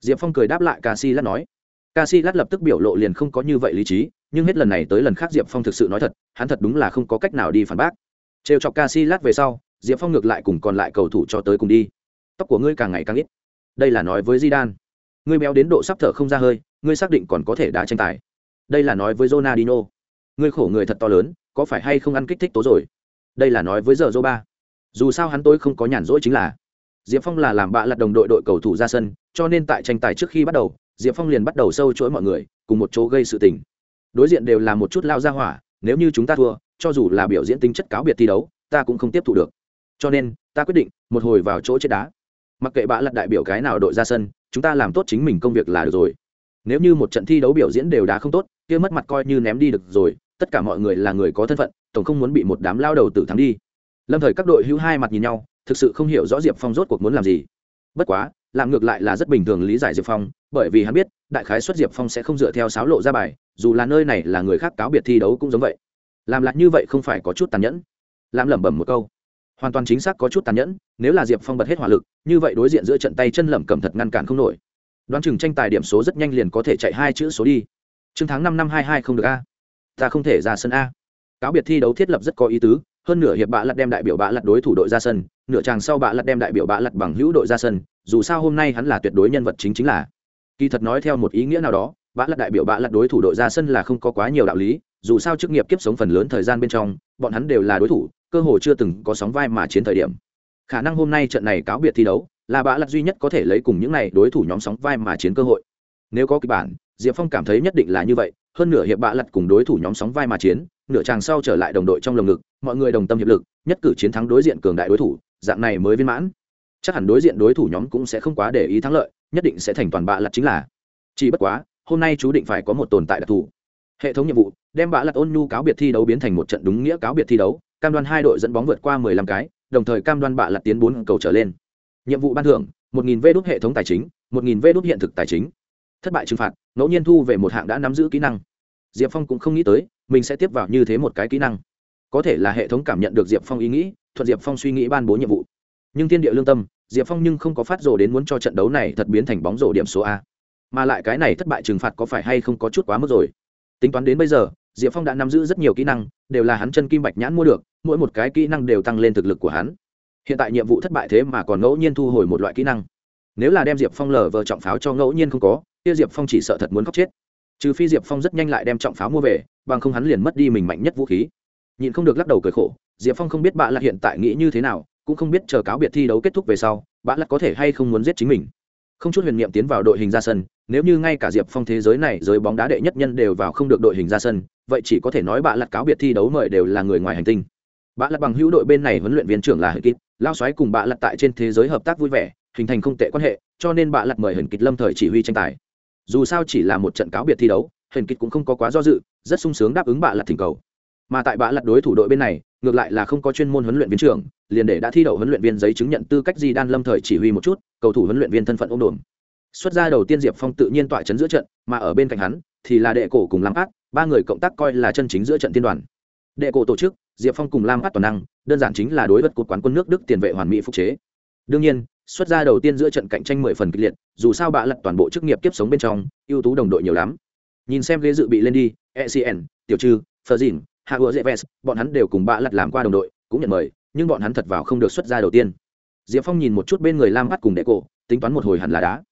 Diệp Phong cười đáp lại Casillas nói. Casillas lập tức biểu lộ liền không có như vậy lý trí, nhưng hết lần này tới lần khác Diệp Phong thực sự nói thật, hắn thật đúng là không có cách nào đi phản bác. Trêu chọc Casillas về sau, Diệp Phong ngược lại cùng còn lại cầu thủ cho tới cùng đi. Tóc của ngươi càng ngày càng ít. Đây là nói với Zidane ngươi béo đến độ sắp thở không ra hơi ngươi xác định còn có thể đá tranh tài đây là nói với jonadino ngươi khổ người thật to lớn có phải hay không ăn kích thích tố rồi đây là nói với giờ dô ba dù sao hắn tôi không có nhàn rỗi chính là. Diệp phong là làm bạ lật đồng đội đội cầu thủ ra sân, cho nên tại tranh tài trước khi bắt đầu, diệp phong liền bắt đầu sâu chuỗi mọi người, cùng một chỗ gây sự tình. Đối diện đều là một chút lao ra hỏa, nếu như chúng ta thua, cho dù là biểu diễn tính chất cáo biệt thi đấu, ta cũng không tiếp thu được. Cho nên, ta quyết định, một hồi vào chỗ chết đá. Mặc kệ bạ lật đại biểu cái nào đội ra sân, chúng ta làm tốt chính mình công việc là được rồi. Nếu như một trận thi đấu biểu diễn đều đã không tốt, kia mất mặt coi như ném đi được rồi, tất cả mọi người là người có thân phận, tổng không muốn bị một đám lao đầu tử thắng đi lâm thời các đội hữu hai mặt nhìn nhau, thực sự không hiểu rõ diệp phong rốt cuộc muốn làm gì. Bất quá, làm ngược lại là rất bình thường lý giải diệp phong, bởi vì hắn biết, đại khái xuất diệp phong sẽ không dựa theo sáo lộ ra bài, dù là nơi này là người khác cáo biệt thi đấu cũng giống vậy. Làm lại như vậy không phải có chút tàn nhẫn. Làm lẩm bẩm một câu. Hoàn toàn chính xác có chút tàn nhẫn, nếu là diệp phong bật hết hỏa lực, như vậy đối diện giữa trận tay chân lẩm cầm thật ngăn cản không nổi. Đoán chừng tranh tài điểm số rất nhanh liền có thể chạy hai chữ số đi. Chương tháng năm năm hai hai không được a. Ta không thể ra sân a. Cáo biệt thi đấu thiết lập rất có ý tứ hơn nửa hiệp bạ lật đem đại biểu bạ lật đối thủ đội ra sân, nửa chàng sau bạ lật đem đại biểu bạ lật bằng hữu đội ra sân, dù sao hôm nay hắn là tuyệt đối nhân vật chính chính là. Kỳ thật nói theo một ý nghĩa nào đó, bạ lật đại biểu bạ lật đối thủ đội ra sân là không có quá nhiều đạo lý, dù sao chức nghiệp kiếp sống phần lớn thời gian bên trong, bọn hắn đều là đối thủ, cơ hồ chưa từng có sóng vai mà chiến thời điểm. Khả năng hôm nay trận này cáo biệt thi đấu, là bạ lật duy nhất có thể lấy cùng những này đối thủ nhóm sóng vai mà chiến cơ hội. Nếu có kịch bản, diệp phong cảm thấy nhất định là như vậy, hơn nửa hiệp bạ lật cùng đối thủ nhóm sóng vai mà chiến, nửa chàng sau trở lại đồng đội trong lồng ngực mọi người đồng tâm hiệp lực nhất cử chiến thắng đối diện cường đại đối thủ dạng này mới viên mãn chắc hẳn đối diện đối thủ nhóm cũng sẽ không quá để ý thắng lợi nhất định sẽ thành toàn bạ lặt chính là chỉ bất quá hôm nay chú định phải có một tồn tại đặc thù hệ thống nhiệm vụ đem bạ lặt ôn nhu cáo biệt thi đấu biến thành một trận đúng nghĩa cáo biệt thi đấu cam đoan hai đội dẫn bóng vượt qua 15 cái, đồng thời cam đoan bạ lật tiến bốn cầu trở lên. Nhiệm vụ ban thưởng, một nghìn vê đốt hệ thống tài chính, một nghìn vê đốt hiện thực tài chính. Thất bại trừng phạt, ngẫu nhiên thu về một hạng đã nắm giữ kỹ năng. Diệp Phong cũng không nghĩ tới, mình sẽ tiếp vào như thế một cái kỹ năng. Có thể là hệ thống cảm nhận được Diệp Phong ý nghĩ, thuận Diệp Phong suy nghĩ ban bố nhiệm vụ. Nhưng thiên địa lương tâm, Diệp Phong nhưng không có phát rồ đến muốn cho trận đấu này thật biến thành bóng rổ điểm số a. mà lại cái này thất bại trừng phạt có phải hay không có chút quá mức rồi. Tính toán đến bây giờ diệp phong đã nắm giữ rất nhiều kỹ năng đều là hắn chân kim bạch nhãn mua được mỗi một cái kỹ năng đều tăng lên thực lực của hắn. Hiện tại nhiệm vụ thất bại thế mà còn ngẫu nhiên thu hồi một loại kỹ năng. Nếu là đem diệp phong lờ vờ trọng pháo cho ngẫu nhiên không có kia diệp phong chỉ sợ thật muốn khóc chết. Trừ phi diệp phong rất nhanh lại đem trọng pháo mua về bằng không hắn liền mất đi mình mạnh nhất vũ khí nhìn không được lắc đầu cười khổ, diệp phong không biết bạn là hiện tại nghĩ như thế nào, cũng không biết chờ cáo biệt thi đấu kết thúc về sau bạn lặt có thể hay không muốn giết chính mình. Không chút huyền niệm tiến vào đội hình ra sân, nếu như ngay cả diệp phong thế giới này giới bóng đá đệ nhất nhân đều vào không được đội hình ra sân, vậy chỉ có thể nói bạn lặt cáo biệt thi đấu mời đều là người ngoài hành tinh. Bạn lặt bằng hữu đội bên này huấn luyện viên trưởng là hệ kịp lao xoáy cùng bạn lặt tại trên thế giới hợp tác vui vẻ, hình thành không tệ quan hệ, cho nên bạn lặt mời hình kịch lâm thời chỉ huy tranh tài. Dù sao chỉ là một trận cáo biệt thi đấu hình kịch cũng không có quá do dự, rất sung sướng đáp ứng bạn lặt thỉnh cầu mà tại bạ lặt đối thủ đội bên này, ngược lại là không có chuyên môn huấn luyện viên trưởng, liền để đã thi đậu huấn luyện viên giấy chứng nhận tư cách di đan lâm thời chỉ huy một chút, cầu thủ huấn luyện viên thân phận ông đồn xuất ra đầu tiên diệp phong tự nhiên tọa chấn giữa trận, mà ở bên cạnh hắn thì là đệ cổ cùng lam át ba người cộng tác coi là chân chính giữa trận tiên đoàn. Đệ cổ tổ chức, diệp phong cùng lam át toàn năng, đơn giản chính là đối vật cột quán quân nước đức tiền vệ hoàn mỹ phục chế. Đương nhiên, xuất ra đầu tiên giữa trận cạnh tranh mười phần kịch liệt, dù sao bạ lật toàn bộ chức nghiệp kiếp sống bên trong, ưu tú đồng đội nhiều lắm. Nhìn xem ghế dự bị lên đi ecn tiểu trừ phờ dìn hạ ùa dễ vest bọn hắn đều cùng bạ lật làm qua đồng đội, cũng nhận mời, nhưng bọn hắn thật vào không được xuất ra đầu tiên. Diệp phong nhìn một chút bên người lam bắt cùng đệ cổ, tính toán một hồi hẳn là đá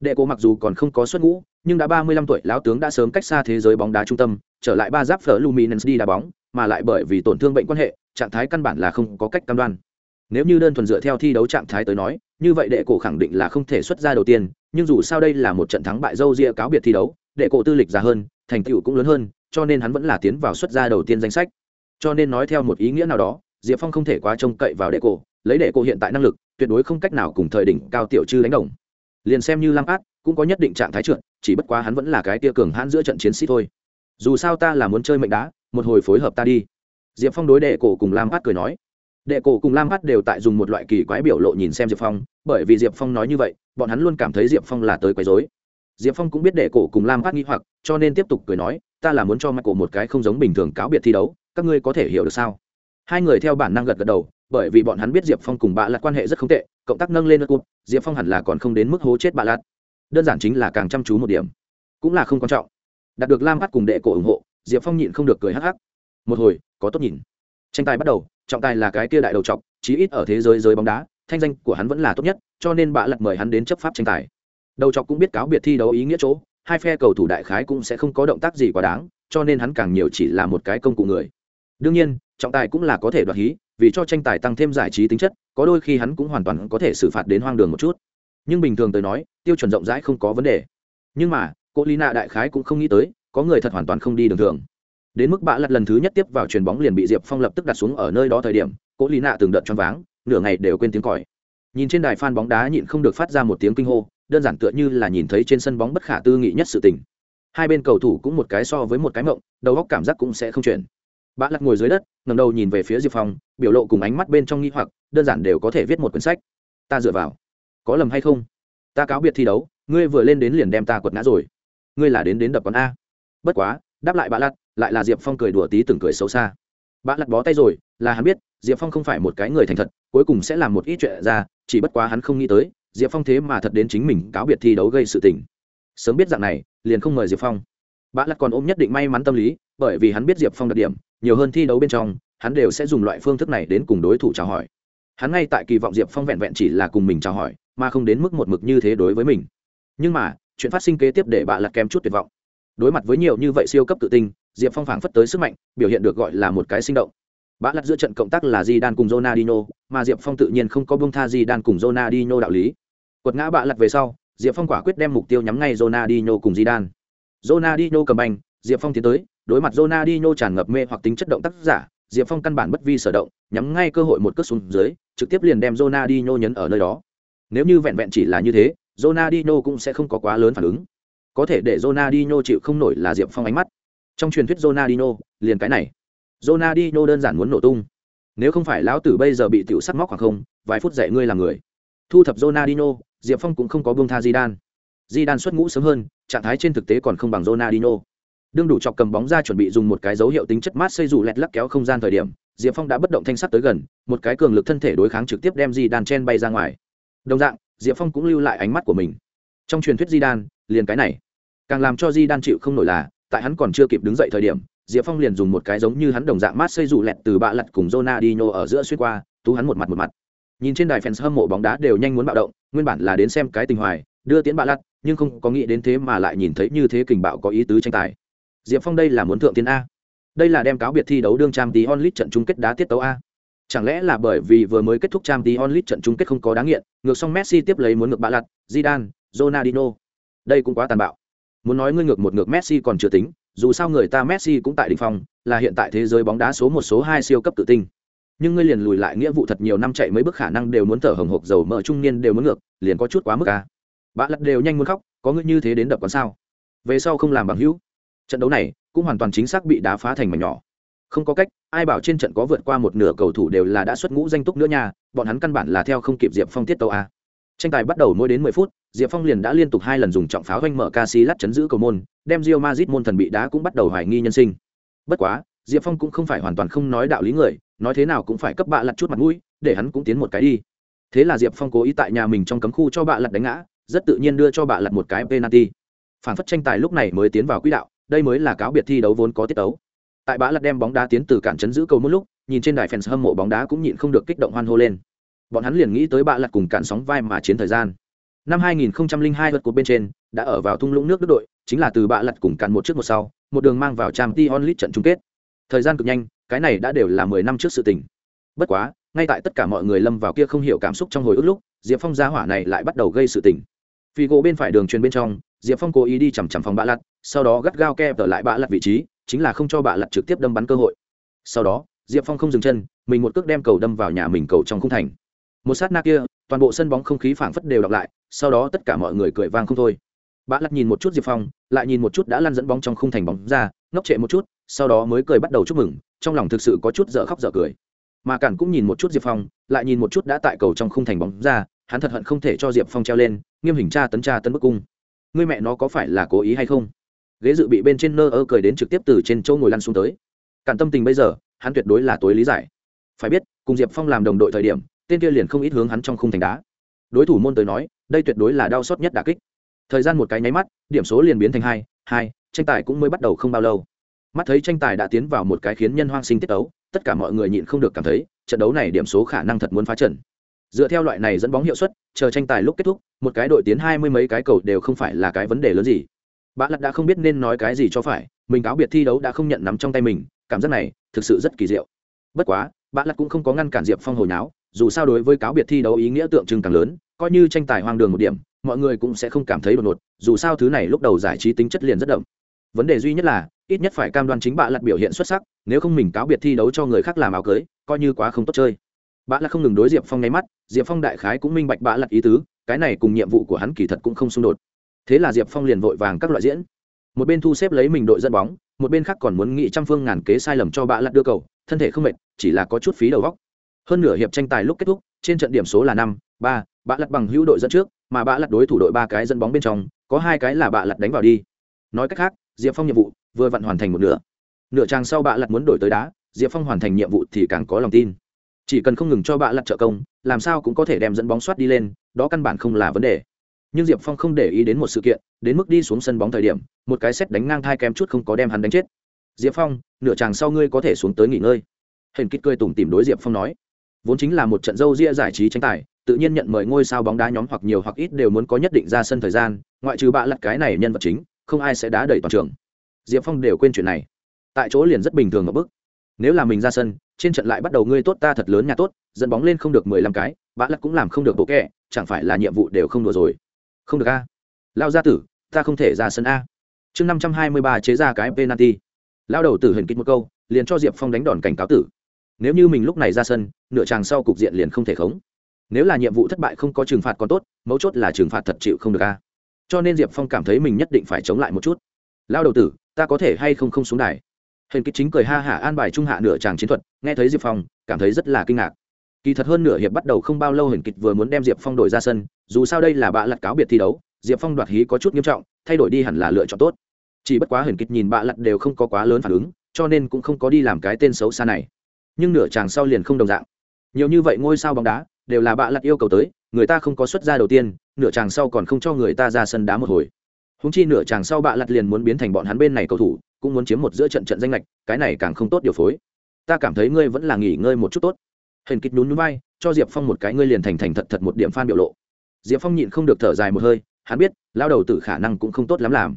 đệ cổ mặc dù còn không có xuất ngũ, nhưng đã ba mươi lăm tuổi, lão tướng đã sớm cách xa thế giới bóng đá trung tâm, trở lại ba giáp phở luminance đi đá bóng, mà lại bởi vì tổn thương bệnh quan hệ, trạng thái căn bản là không có cách cam đoan. Nếu như đơn thuần dựa theo thi đấu trạng thái tới nói, như vậy đệ cổ khẳng định là không thể xuất ra đầu tiên, nhưng dù sao đây là một trận thắng bại dâu ria cáo biệt thi đấu, đệ cổ tư lịch già hơn, thành tựu cũng lớn hơn cho nên hắn vẫn là tiến vào xuất ra đầu tiên danh sách. Cho nên nói theo một ý nghĩa nào đó, diệp phong không thể quá trông cậy vào đệ cổ, lấy đệ cổ hiện tại năng lực, tuyệt đối không cách nào cùng thời đỉnh cao tiểu chư đánh đồng. Liền xem như lam át, cũng có nhất định trạng thái trượt chỉ bất quá hắn vẫn là cái tia cường hãn giữa trận chiến sĩ thôi. Dù sao ta là muốn chơi mệnh đá, một hồi phối hợp ta đi. Diệp phong đối đệ cổ cùng lam át cười nói. Đệ cổ cùng lam át đều tại dùng một loại kỳ quái biểu lộ nhìn xem diệp phong, bởi vì diệp phong nói như vậy, bọn hắn luôn cảm thấy diệp phong là tới quấy dối diệp phong cũng biết đệ cổ cùng lam phát nghi hoặc, cho nên tiếp tục cười nói, ta là muốn cho michael một cái không giống bình thường cáo biệt thi đấu, các ngươi có thể hiểu được sao? Hai người theo bản năng gật gật đầu, bởi vì bọn hắn biết diệp phong cùng bạ lạt quan hệ rất không tệ, cộng tác nâng lên đất cụt diệp phong hẳn là còn không đến mức hố chết bạ lạt. Đơn giản chính là càng chăm chú một điểm, cũng là không quan trọng. Đạt được lam phát cùng đệ cổ ủng hộ, diệp phong nhịn không được cười hắc hắc. Một hồi, có tốt nhìn. Tranh tài bắt đầu, trọng tài là cái kia đại đầu trọng chí ít ở thế giới giới bóng đá, thanh danh của hắn vẫn là tốt nhất, cho nên bạ lạt mời hắn đến chấp pháp tranh tài đầu chọc cũng biết cáo biệt thi đấu ý nghĩa chỗ, hai phe cầu thủ đại khái cũng sẽ không có động tác gì quá đáng, cho nên hắn càng nhiều chỉ là một cái công cụ người. Đương nhiên, trọng tài cũng là có thể đoạt hí, vì cho tranh tài tăng thêm giải trí tính chất, có đôi khi hắn cũng hoàn toàn có thể xử phạt đến hoang đường một chút. Nhưng bình thường tới nói, tiêu chuẩn rộng rãi không có vấn đề. Nhưng mà, cô lina đại khái cũng không nghĩ tới, có người thật hoàn toàn không đi đường thường. Đến mức bạ lật lần thứ nhất tiếp vào chuyền bóng liền bị diệp phong lập tức đặt xuống ở nơi đó thời điểm, cô lina từng đợt choáng váng, nửa ngày đều quên tiếng còi. Nhìn trên đài phan bóng đá nhịn không được phát ra một tiếng kinh hô đơn giản tựa như là nhìn thấy trên sân bóng bất khả tư nghị nhất sự tình. Hai bên cầu thủ cũng một cái so với một cái mộng, đầu óc cảm giác cũng sẽ không chuyển. Bạ lặt ngồi dưới đất ngầm đầu nhìn về phía diệp phong, biểu lộ cùng ánh mắt bên trong nghi hoặc, đơn giản đều có thể viết một quyển sách. Ta dựa vào. Có lầm hay không? Ta cáo biệt thi đấu, ngươi vừa lên đến liền đem ta quật ngã rồi. Ngươi là đến đến đập con a. Bất quá, đáp lại bạ lặt lại là diệp phong cười đùa tí từng cười xấu xa. Bạ lặt bó tay rồi, là hắn biết, diệp phong không phải một cái người thành thật, cuối cùng sẽ làm một ít chuyện ra, chỉ bất quá hắn không nghĩ tới diệp phong thế mà thật đến chính mình cáo biệt thi đấu gây sự tình. Sớm biết dạng này liền không mời diệp phong. Bã lặt còn ôm nhất định may mắn tâm lý bởi vì hắn biết diệp phong đặc điểm nhiều hơn thi đấu bên trong hắn đều sẽ dùng loại phương thức này đến cùng đối thủ chào hỏi. Hắn ngay tại kỳ vọng diệp phong vẹn vẹn chỉ là cùng mình chào hỏi mà không đến mức một mực như thế đối với mình. Nhưng mà chuyện phát sinh kế tiếp để bạ lặt kém chút tuyệt vọng. Đối mặt với nhiều như vậy siêu cấp tự tin, diệp phong phảng phất tới sức mạnh biểu hiện được gọi là một cái sinh động. Bạ lặt giữa trận cộng tác là di đan cùng jonadino mà diệp phong tự nhiên không có bông tha di đan cùng jonadino đạo lý quật ngã bạ lật về sau, diệp phong quả quyết đem mục tiêu nhắm ngay Ronaldinho cùng di đan Ronaldinho cầm banh, diệp phong tiến tới, đối mặt Ronaldinho tràn ngập mê hoặc tính chất động tác giả, diệp phong căn bản bất vi sở động, nhắm ngay cơ hội một cước xuống dưới, trực tiếp liền đem Ronaldinho nhấn ở nơi đó. Nếu như vẹn vẹn chỉ là như thế, Ronaldinho cũng sẽ không có quá lớn phản ứng. Có thể để Ronaldinho chịu không nổi là diệp phong ánh mắt. Trong truyền thuyết Ronaldinho, liền cái này. Ronaldinho đơn giản muốn nổ tung. Nếu không phải lão tử bây giờ bị tiểu sắt móc khoảng không, vài phút dạy ngươi làm người. Thu thập Ronaldinho diệp phong cũng không có buông tha Zidane. Zidane xuất ngũ sớm hơn, trạng thái trên thực tế còn không bằng Ronaldinho. Đương đủ chọc cầm bóng ra chuẩn bị dùng một cái dấu hiệu tính chất mát xây dù lẹt lắc kéo không gian thời điểm, diệp phong đã bất động thanh sắt tới gần, một cái cường lực thân thể đối kháng trực tiếp đem di đan chen bay ra ngoài. Đồng dạng, diệp phong cũng lưu lại ánh mắt của mình. Trong truyền thuyết di đan liền cái này. Càng làm cho di đan chịu không nổi là, tại hắn còn chưa kịp đứng dậy thời điểm, diệp phong liền dùng một cái giống như hắn đồng dạng mát xây rủ lẹt từ bạ lật cùng Ronaldinho ở giữa xuyên qua, tú hắn một mặt một mặt nhìn trên đài fans hâm mộ bóng đá đều nhanh muốn bạo động nguyên bản là đến xem cái tình hoài đưa tiến bạ lặt nhưng không có nghĩ đến thế mà lại nhìn thấy như thế kình bạo có ý tứ tranh tài. Diệp phong đây là muốn thượng tiến a. Đây là đem cáo biệt thi đấu đương trang tí onlit trận chung kết đá tiết tấu a. Chẳng lẽ là bởi vì vừa mới kết thúc trang tí onlit trận chung kết không có đáng nghiện ngược xong messi tiếp lấy muốn ngược bạ lặt zidane ronaldinho. Đây cũng quá tàn bạo. Muốn nói ngươi ngược một ngược messi còn chưa tính dù sao người ta messi cũng tại đình phòng, là hiện tại thế giới bóng đá số một số hai siêu cấp tự tinh nhưng ngươi liền lùi lại nghĩa vụ thật nhiều năm chạy mấy bước khả năng đều muốn thở hồng hộc dầu mỡ trung niên đều muốn ngược, liền có chút quá mức à. bạn lật đều nhanh muốn khóc, có ngươi như thế đến đập còn sao? Về sau không làm bằng hữu. Trận đấu này cũng hoàn toàn chính xác bị đá phá thành mảnh nhỏ. Không có cách, ai bảo trên trận có vượt qua một nửa cầu thủ đều là đã xuất ngũ danh túc nữa nha, bọn hắn căn bản là theo không kịp diệp phong tiết tàu a à. tranh tài bắt đầu mỗi đến mười phút, diệp phong liền đã liên tục hai lần dùng trọng pháo doanh mở ca si lắt chấn giữ cầu môn, đem rio mazit môn thần bị đá cũng bắt đầu hoài nghi nhân sinh. Bất quá diệp phong cũng không phải hoàn toàn không nói đạo lý người, nói thế nào cũng phải cấp bạ lặt chút mặt mũi, để hắn cũng tiến một cái đi. Thế là diệp phong cố ý tại nhà mình trong cấm khu cho bạ lặt đánh ngã, rất tự nhiên đưa cho bạ lặt một cái penalty. Phản phất tranh tài lúc này mới tiến vào quỹ đạo, đây mới là cáo biệt thi đấu vốn có tiết đấu. tại bạ lặt đem bóng đá tiến từ cản chấn giữ cầu một lúc, nhìn trên đài fans hâm mộ bóng đá cũng nhịn không được kích động hoan hô lên. Bọn hắn liền nghĩ tới bạ lặt cùng cản sóng vai mà chiến thời gian. Năm 2002 lượt cuộc bên trên, đã ở vào thung lũng nước đức đội, chính là từ bạ lặt cùng cản một trước một sau, một đường mang vào trang t onlit trận chung kết thời gian cực nhanh, cái này đã đều là mười năm trước sự tình. Bất quá, ngay tại tất cả mọi người lâm vào kia không hiểu cảm xúc trong hồi ức lúc, diệp phong gia hỏa này lại bắt đầu gây sự tình. Phi gỗ bên phải đường truyền bên trong, diệp phong cố ý đi chằm chằm phòng bạ lặt, sau đó gắt gao kẹp ở lại bạ lặt vị trí, chính là không cho bạ lặt trực tiếp đâm bắn cơ hội. Sau đó, diệp phong không dừng chân, mình một cước đem cầu đâm vào nhà mình cầu trong khung thành. Một sát na kia, toàn bộ sân bóng không khí phảng phất đều đọc lại, sau đó tất cả mọi người cười vang không thôi bạ lặt nhìn một chút diệp phong, lại nhìn một chút đã lăn dẫn bóng trong khung thành bóng ra, ngốc trệ một chút, sau đó mới cười bắt đầu chúc mừng, trong lòng thực sự có chút dở khóc dở cười. Mà cản cũng nhìn một chút diệp phong, lại nhìn một chút đã tại cầu trong khung thành bóng ra, hắn thật hận không thể cho diệp phong treo lên, nghiêm hình tra tấn tra tấn bức cung. Người mẹ nó có phải là cố ý hay không? Ghế dự bị bên trên nơ ơ cười đến trực tiếp từ trên châu ngồi lăn xuống tới. Cản tâm tình bây giờ, hắn tuyệt đối là tối lý giải. Phải biết, cùng diệp phong làm đồng đội thời điểm, tên kia liền không ít hướng hắn trong khung thành đá. Đối thủ môn tới nói, đây tuyệt đối là đau xót nhất đà kích thời gian một cái nháy mắt, điểm số liền biến thành hai hai, tranh tài cũng mới bắt đầu không bao lâu. Mắt thấy tranh tài đã tiến vào một cái khiến nhân hoang sinh tiết đấu tất cả mọi người nhịn không được cảm thấy, trận đấu này điểm số khả năng thật muốn phá trận. Dựa theo loại này dẫn bóng hiệu suất, chờ tranh tài lúc kết thúc, một cái đội tiến hai mươi mấy cái cầu đều không phải là cái vấn đề lớn gì. Bạn lật đã không biết nên nói cái gì cho phải, mình cáo biệt thi đấu đã không nhận nắm trong tay mình, cảm giác này thực sự rất kỳ diệu. Bất quá, bạn lật cũng không có ngăn cản diệp phong hồi náo dù sao đối với cáo biệt thi đấu ý nghĩa tượng trưng càng lớn, coi như tranh tài hoang đường một điểm mọi người cũng sẽ không cảm thấy đột ngột, dù sao thứ này lúc đầu giải trí tính chất liền rất đậm. Vấn đề duy nhất là, ít nhất phải cam đoan chính bạn lặt biểu hiện xuất sắc, nếu không mình cáo biệt thi đấu cho người khác làm áo cưới, coi như quá không tốt chơi. Bạn là không ngừng đối diệp phong nháy mắt, diệp phong đại khái cũng minh bạch bạn lặt ý tứ, cái này cùng nhiệm vụ của hắn kỳ thật cũng không xung đột. Thế là diệp phong liền vội vàng các loại diễn. Một bên thu xếp lấy mình đội dẫn bóng, một bên khác còn muốn nghĩ trăm phương ngàn kế sai lầm cho bạn lặt đưa cầu, thân thể không mệt, chỉ là có chút phí đầu góc hơn nửa hiệp tranh tài lúc kết thúc, trên trận điểm số là năm, ba bạn lặt bằng hữu đội dẫn trước mà bạ lặt đối thủ đội ba cái dẫn bóng bên trong, có hai cái là bạ lặt đánh vào đi. Nói cách khác, diệp phong nhiệm vụ vừa vặn hoàn thành một nửa. Nửa trang sau bạ lặt muốn đổi tới đá, diệp phong hoàn thành nhiệm vụ thì càng có lòng tin. Chỉ cần không ngừng cho bạ lặt trợ công, làm sao cũng có thể đem dẫn bóng soát đi lên, đó căn bản không là vấn đề. Nhưng diệp phong không để ý đến một sự kiện, đến mức đi xuống sân bóng thời điểm, một cái xét đánh ngang thai kém chút không có đem hắn đánh chết. Diệp phong, nửa chàng sau ngươi có thể xuống tới nghỉ ngơi. Hình kích cười tủm tìm đối diệp phong nói. Vốn chính là một trận dâu ria giải trí tranh tài tự nhiên nhận mời ngôi sao bóng đá nhóm hoặc nhiều hoặc ít đều muốn có nhất định ra sân thời gian, ngoại trừ bạ lặt cái này nhân vật chính, không ai sẽ đá đẩy toàn trường. Diệp phong đều quên chuyện này. Tại chỗ liền rất bình thường ở bức nếu là mình ra sân, trên trận lại bắt đầu ngươi tốt ta thật lớn nhà tốt, dẫn bóng lên không được mười lăm cái, bạ lặt cũng làm không được bộ kẹ, chẳng phải là nhiệm vụ đều không đùa rồi. Không được a. Lao gia tử, ta không thể ra sân a. Chương năm trăm hai mươi ba chế ra cái penalty. Lao đầu tử hình kích một câu, liền cho diệp phong đánh đòn cảnh cáo tử. Nếu như mình lúc này ra sân, nửa chàng sau cục diện liền không thể khống nếu là nhiệm vụ thất bại không có trừng phạt còn tốt, mấu chốt là trừng phạt thật chịu không được a. Cho nên diệp phong cảm thấy mình nhất định phải chống lại một chút. Lao đầu tử, ta có thể hay không không xuống đài? Hình kích chính cười ha hả an bài trung hạ nửa tràng chiến thuật, nghe thấy diệp phong, cảm thấy rất là kinh ngạc. Kỳ thật hơn nửa hiệp bắt đầu không bao lâu hình kịch vừa muốn đem diệp phong đổi ra sân, dù sao đây là bạ lặt cáo biệt thi đấu, diệp phong đoạt hí có chút nghiêm trọng, thay đổi đi hẳn là lựa chọn tốt. Chỉ bất quá hình kịch nhìn bạ lặt đều không có quá lớn phản ứng, cho nên cũng không có đi làm cái tên xấu xa này. Nhưng nửa chàng sau liền không đồng dạng. Nhiều như vậy ngôi sao bóng đá đều là bạ lặt yêu cầu tới, người ta không có xuất ra đầu tiên, nửa chàng sau còn không cho người ta ra sân đá một hồi. Húng chi nửa chàng sau bạ lặt liền muốn biến thành bọn hắn bên này cầu thủ, cũng muốn chiếm một giữa trận trận danh lệch, cái này càng không tốt điều phối. Ta cảm thấy ngươi vẫn là nghỉ ngơi một chút tốt. Hình kịch nhún nhún vai, cho diệp phong một cái ngươi liền thành thành thật thật một điểm phan biểu lộ. Diệp phong nhịn không được thở dài một hơi, hắn biết lao đầu tử khả năng cũng không tốt lắm làm.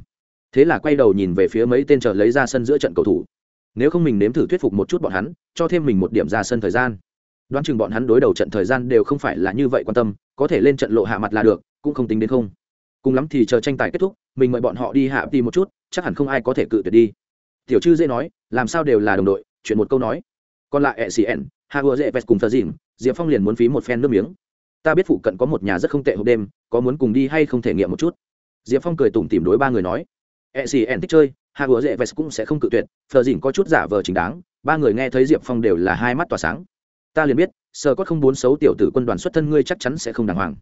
Thế là quay đầu nhìn về phía mấy tên chờ lấy ra sân giữa trận cầu thủ. Nếu không mình nếm thử thuyết phục một chút bọn hắn, cho thêm mình một điểm ra sân thời gian đoán chừng bọn hắn đối đầu trận thời gian đều không phải là như vậy quan tâm, có thể lên trận lộ hạ mặt là được, cũng không tính đến không. Cùng lắm thì chờ tranh tài kết thúc, mình mời bọn họ đi hạ đi một chút, chắc hẳn không ai có thể cự tuyệt đi. Tiểu chư dễ nói, làm sao đều là đồng đội, chuyện một câu nói. Còn lại e cn hạ vừa dễ vest cùng thờ dìm, diệp phong liền muốn phí một phen nước miếng. Ta biết phụ cận có một nhà rất không tệ hộp đêm, có muốn cùng đi hay không thể nghiệm một chút. Diệp phong cười tủm tìm đối ba người nói. E cn thích chơi hạ vừa dễ vest cũng sẽ không cự tuyệt thờ dìm có chút giả vờ chính đáng, ba người nghe thấy diệp phong đều là hai mắt tỏa sáng ta liền biết, sờ có không bốn xấu tiểu tử quân đoàn xuất thân ngươi chắc chắn sẽ không đàng hoàng.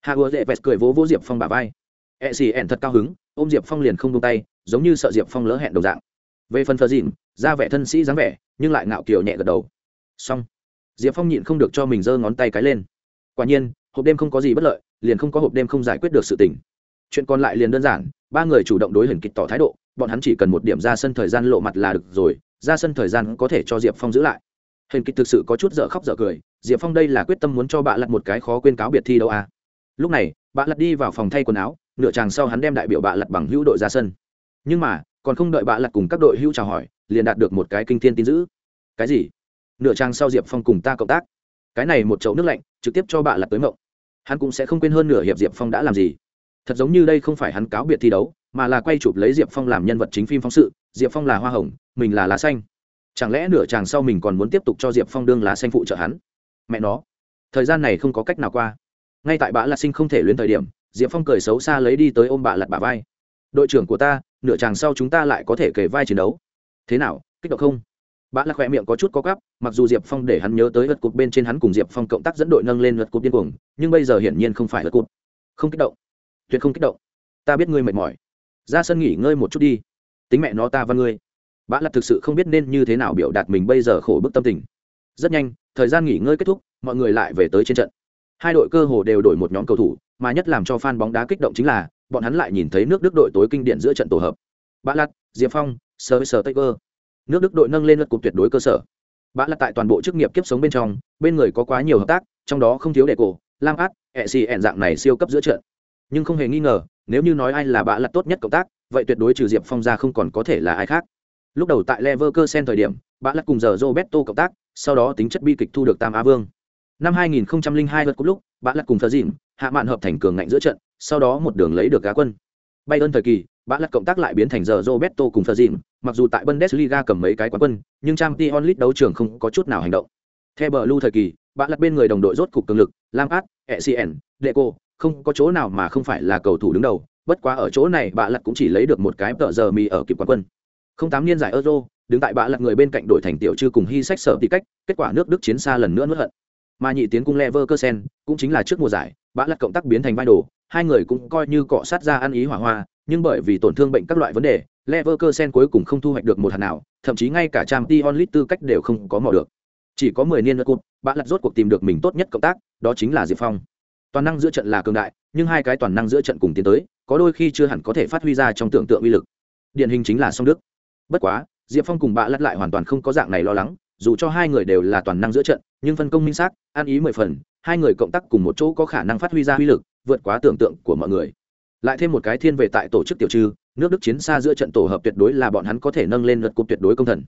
Hạ ùa dễ vẹt cười vỗ vỗ diệp phong bà vai. Ẹ xì ẹn thật cao hứng, ôm diệp phong liền không tung tay, giống như sợ diệp phong lỡ hẹn đồng dạng. Về phần phờ dìn ra vẻ thân sĩ dáng vẻ, nhưng lại ngạo kiều nhẹ gật đầu. Xong. Diệp phong nhịn không được cho mình giơ ngón tay cái lên. Quả nhiên, hộp đêm không có gì bất lợi, liền không có hộp đêm không giải quyết được sự tình. Chuyện còn lại liền đơn giản, ba người chủ động đối hình kịch tỏ thái độ, bọn hắn chỉ cần một điểm ra sân thời gian lộ mặt là được rồi, ra sân thời gian có thể cho diệp phong giữ lại hình kịch thực sự có chút dở khóc dở cười, diệp phong đây là quyết tâm muốn cho bạn lật một cái khó quên cáo biệt thi đấu à. lúc này bạn lật đi vào phòng thay quần áo, nửa chàng sau hắn đem đại biểu bạn lật bằng hữu đội ra sân. Nhưng mà, còn không đợi bạn lật cùng các đội hữu chào hỏi, liền đạt được một cái kinh thiên tin dữ. Cái gì? Nửa trang sau diệp phong cùng ta cộng tác. Cái này một chậu nước lạnh, trực tiếp cho bạn lật tới mộng. Hắn cũng sẽ không quên hơn nửa hiệp diệp phong đã làm gì. Thật giống như đây không phải hắn cáo biệt thi đấu, mà là quay chụp lấy diệp phong làm nhân vật chính phim phóng sự, diệp phong là hoa hồng, mình là lá xanh chẳng lẽ nửa chàng sau mình còn muốn tiếp tục cho diệp phong đương lá xanh phụ trợ hắn? Mẹ nó, thời gian này không có cách nào qua. Ngay tại bã lạt sinh không thể luyến thời điểm, diệp phong cười xấu xa lấy đi tới ôm bà lặt bả vai. Đội trưởng của ta, nửa chàng sau chúng ta lại có thể kể vai chiến đấu. Thế nào, kích động không? Bã lặt khỏe miệng có chút có cắp mặc dù diệp phong để hắn nhớ tới lượt cục bên trên hắn cùng diệp phong cộng tác dẫn đội nâng lên lượt cục điên cuồng, nhưng bây giờ hiển nhiên không phải vật cục không kích động. Tuyệt không kích động. Ta biết ngươi mệt mỏi. Ra sân nghỉ ngơi một chút đi. Tính mẹ nó ta và ngươi bã lặt thực sự không biết nên như thế nào biểu đạt mình bây giờ khổ bức tâm tình rất nhanh thời gian nghỉ ngơi kết thúc mọi người lại về tới trên trận hai đội cơ hồ đều đổi một nhóm cầu thủ mà nhất làm cho fan bóng đá kích động chính là bọn hắn lại nhìn thấy nước Đức đội tối kinh điển giữa trận tổ hợp. Bã lật, Diệp Phong, Sơ Sơ Tiger. Nước Đức đội nâng lên lượt cục tuyệt đối cơ sở. Bã lật tại toàn bộ chức nghiệp kiếp sống bên trong, bên người có quá nhiều hợp tác, trong đó không thiếu đệ cổ, Lam Át, ECN dạng này siêu cấp giữa trận. Nhưng không hề nghi ngờ, nếu như nói ai là Bã lật tốt nhất cộng tác, vậy tuyệt đối trừ Diệp Phong ra không còn có thể là ai khác. Lúc đầu tại Leverkusen thời điểm, bạn lật cùng giờ Roberto cộng tác, sau đó tính chất bi kịch thu được Tam Á Vương. Năm 2002 lượt cúp lúc, Bã Lạt cùng Thờ hạ mạn hợp thành cường ngạnh giữa trận sau đó một đường lấy được cá quân. Bay ơn thời kỳ bạn lật cộng tác lại biến thành giờ roberto cùng thờ dìm mặc dù tại bundesliga cầm mấy cái quán quân nhưng trang t onlit đấu trường không có chút nào hành động. Theo bờ lưu thời kỳ bạn lật bên người đồng đội rốt cục cường lực lam át ecn deco không có chỗ nào mà không phải là cầu thủ đứng đầu bất quá ở chỗ này bạ lật cũng chỉ lấy được một cái tợ giờ mi ở kịp quán quân không tám niên giải euro đứng tại bạ lật người bên cạnh đội thành tiểu chư cùng hy sách sở tí cách kết quả nước đức chiến xa lần nữa nuốt hận mà nhị tiến cung leverkusen cũng chính là trước mùa giải bã lật cộng tác biến thành vai đồ hai người cũng coi như cọ sát ra ăn ý hỏa hoa nhưng bởi vì tổn thương bệnh các loại vấn đề Leverkusen cuối cùng không thu hoạch được một hạt nào, thậm chí ngay cả trang t onlit tư cách đều không có mò được. Chỉ có mười niên lượt cụt bạ lật rốt cuộc tìm được mình tốt nhất cộng tác, đó chính là Diệp Phong. Toàn năng giữa trận là cường đại, nhưng hai cái toàn năng giữa trận cùng tiến tới, có đôi khi chưa hẳn có thể phát huy ra trong tưởng tượng uy lực. Điển hình chính là Song Đức. Bất quá, Diệp Phong cùng bạn lật lại hoàn toàn không có dạng này lo lắng, dù cho hai người đều là toàn năng giữa trận, nhưng phân công minh xác, ăn ý mười phần, hai người cộng tác cùng một chỗ có khả năng phát huy ra uy lực vượt quá tưởng tượng của mọi người. Lại thêm một cái thiên về tại tổ chức tiểu trư nước đức chiến xa giữa trận tổ hợp tuyệt đối là bọn hắn có thể nâng lên lượt cục tuyệt đối công thần.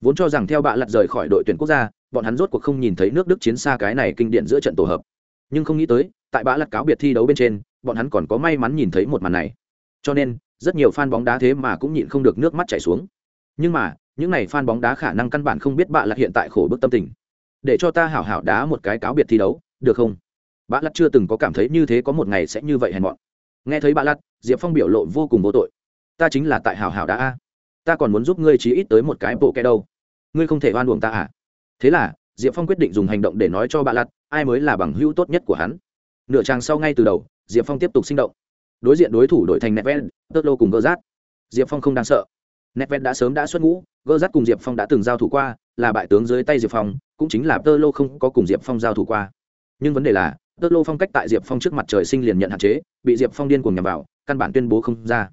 Vốn cho rằng theo bạ lật rời khỏi đội tuyển quốc gia bọn hắn rốt cuộc không nhìn thấy nước đức chiến xa cái này kinh điển giữa trận tổ hợp. Nhưng không nghĩ tới tại bạ lật cáo biệt thi đấu bên trên bọn hắn còn có may mắn nhìn thấy một màn này. Cho nên rất nhiều fan bóng đá thế mà cũng nhịn không được nước mắt chảy xuống nhưng mà, những này fan bóng đá khả năng căn bản không biết bạ lật hiện tại khổ bức tâm tình. Để cho ta hảo hảo đá một cái cáo biệt thi đấu, được không? Bạ lặt chưa từng có cảm thấy như thế có một ngày sẽ như vậy hèn mọn. Nghe thấy bạ lặt diệp phong biểu lộ vô cùng vô tội. Ta chính là tại hảo hảo đã a. Ta còn muốn giúp ngươi chí ít tới một cái bộ kẹ đâu. Ngươi không thể oan uổng ta à? Thế là, diệp phong quyết định dùng hành động để nói cho bạ lặt ai mới là bằng hữu tốt nhất của hắn. Nửa trang sau ngay từ đầu, diệp phong tiếp tục sinh động. Đối diện đối thủ đội thành netvet tớt lô cùng gỡ rát diệp phong không đáng sợ netvet đã sớm đã xuất ngũ, gơ rắt cùng diệp phong đã từng giao thủ qua, là bại tướng dưới tay diệp phong, cũng chính là tơ lô không có cùng diệp phong giao thủ qua. Nhưng vấn đề là, tơ lô phong cách tại diệp phong trước mặt trời sinh liền nhận hạn chế, bị diệp phong điên cuồng nhằm vào, căn bản tuyên bố không ra.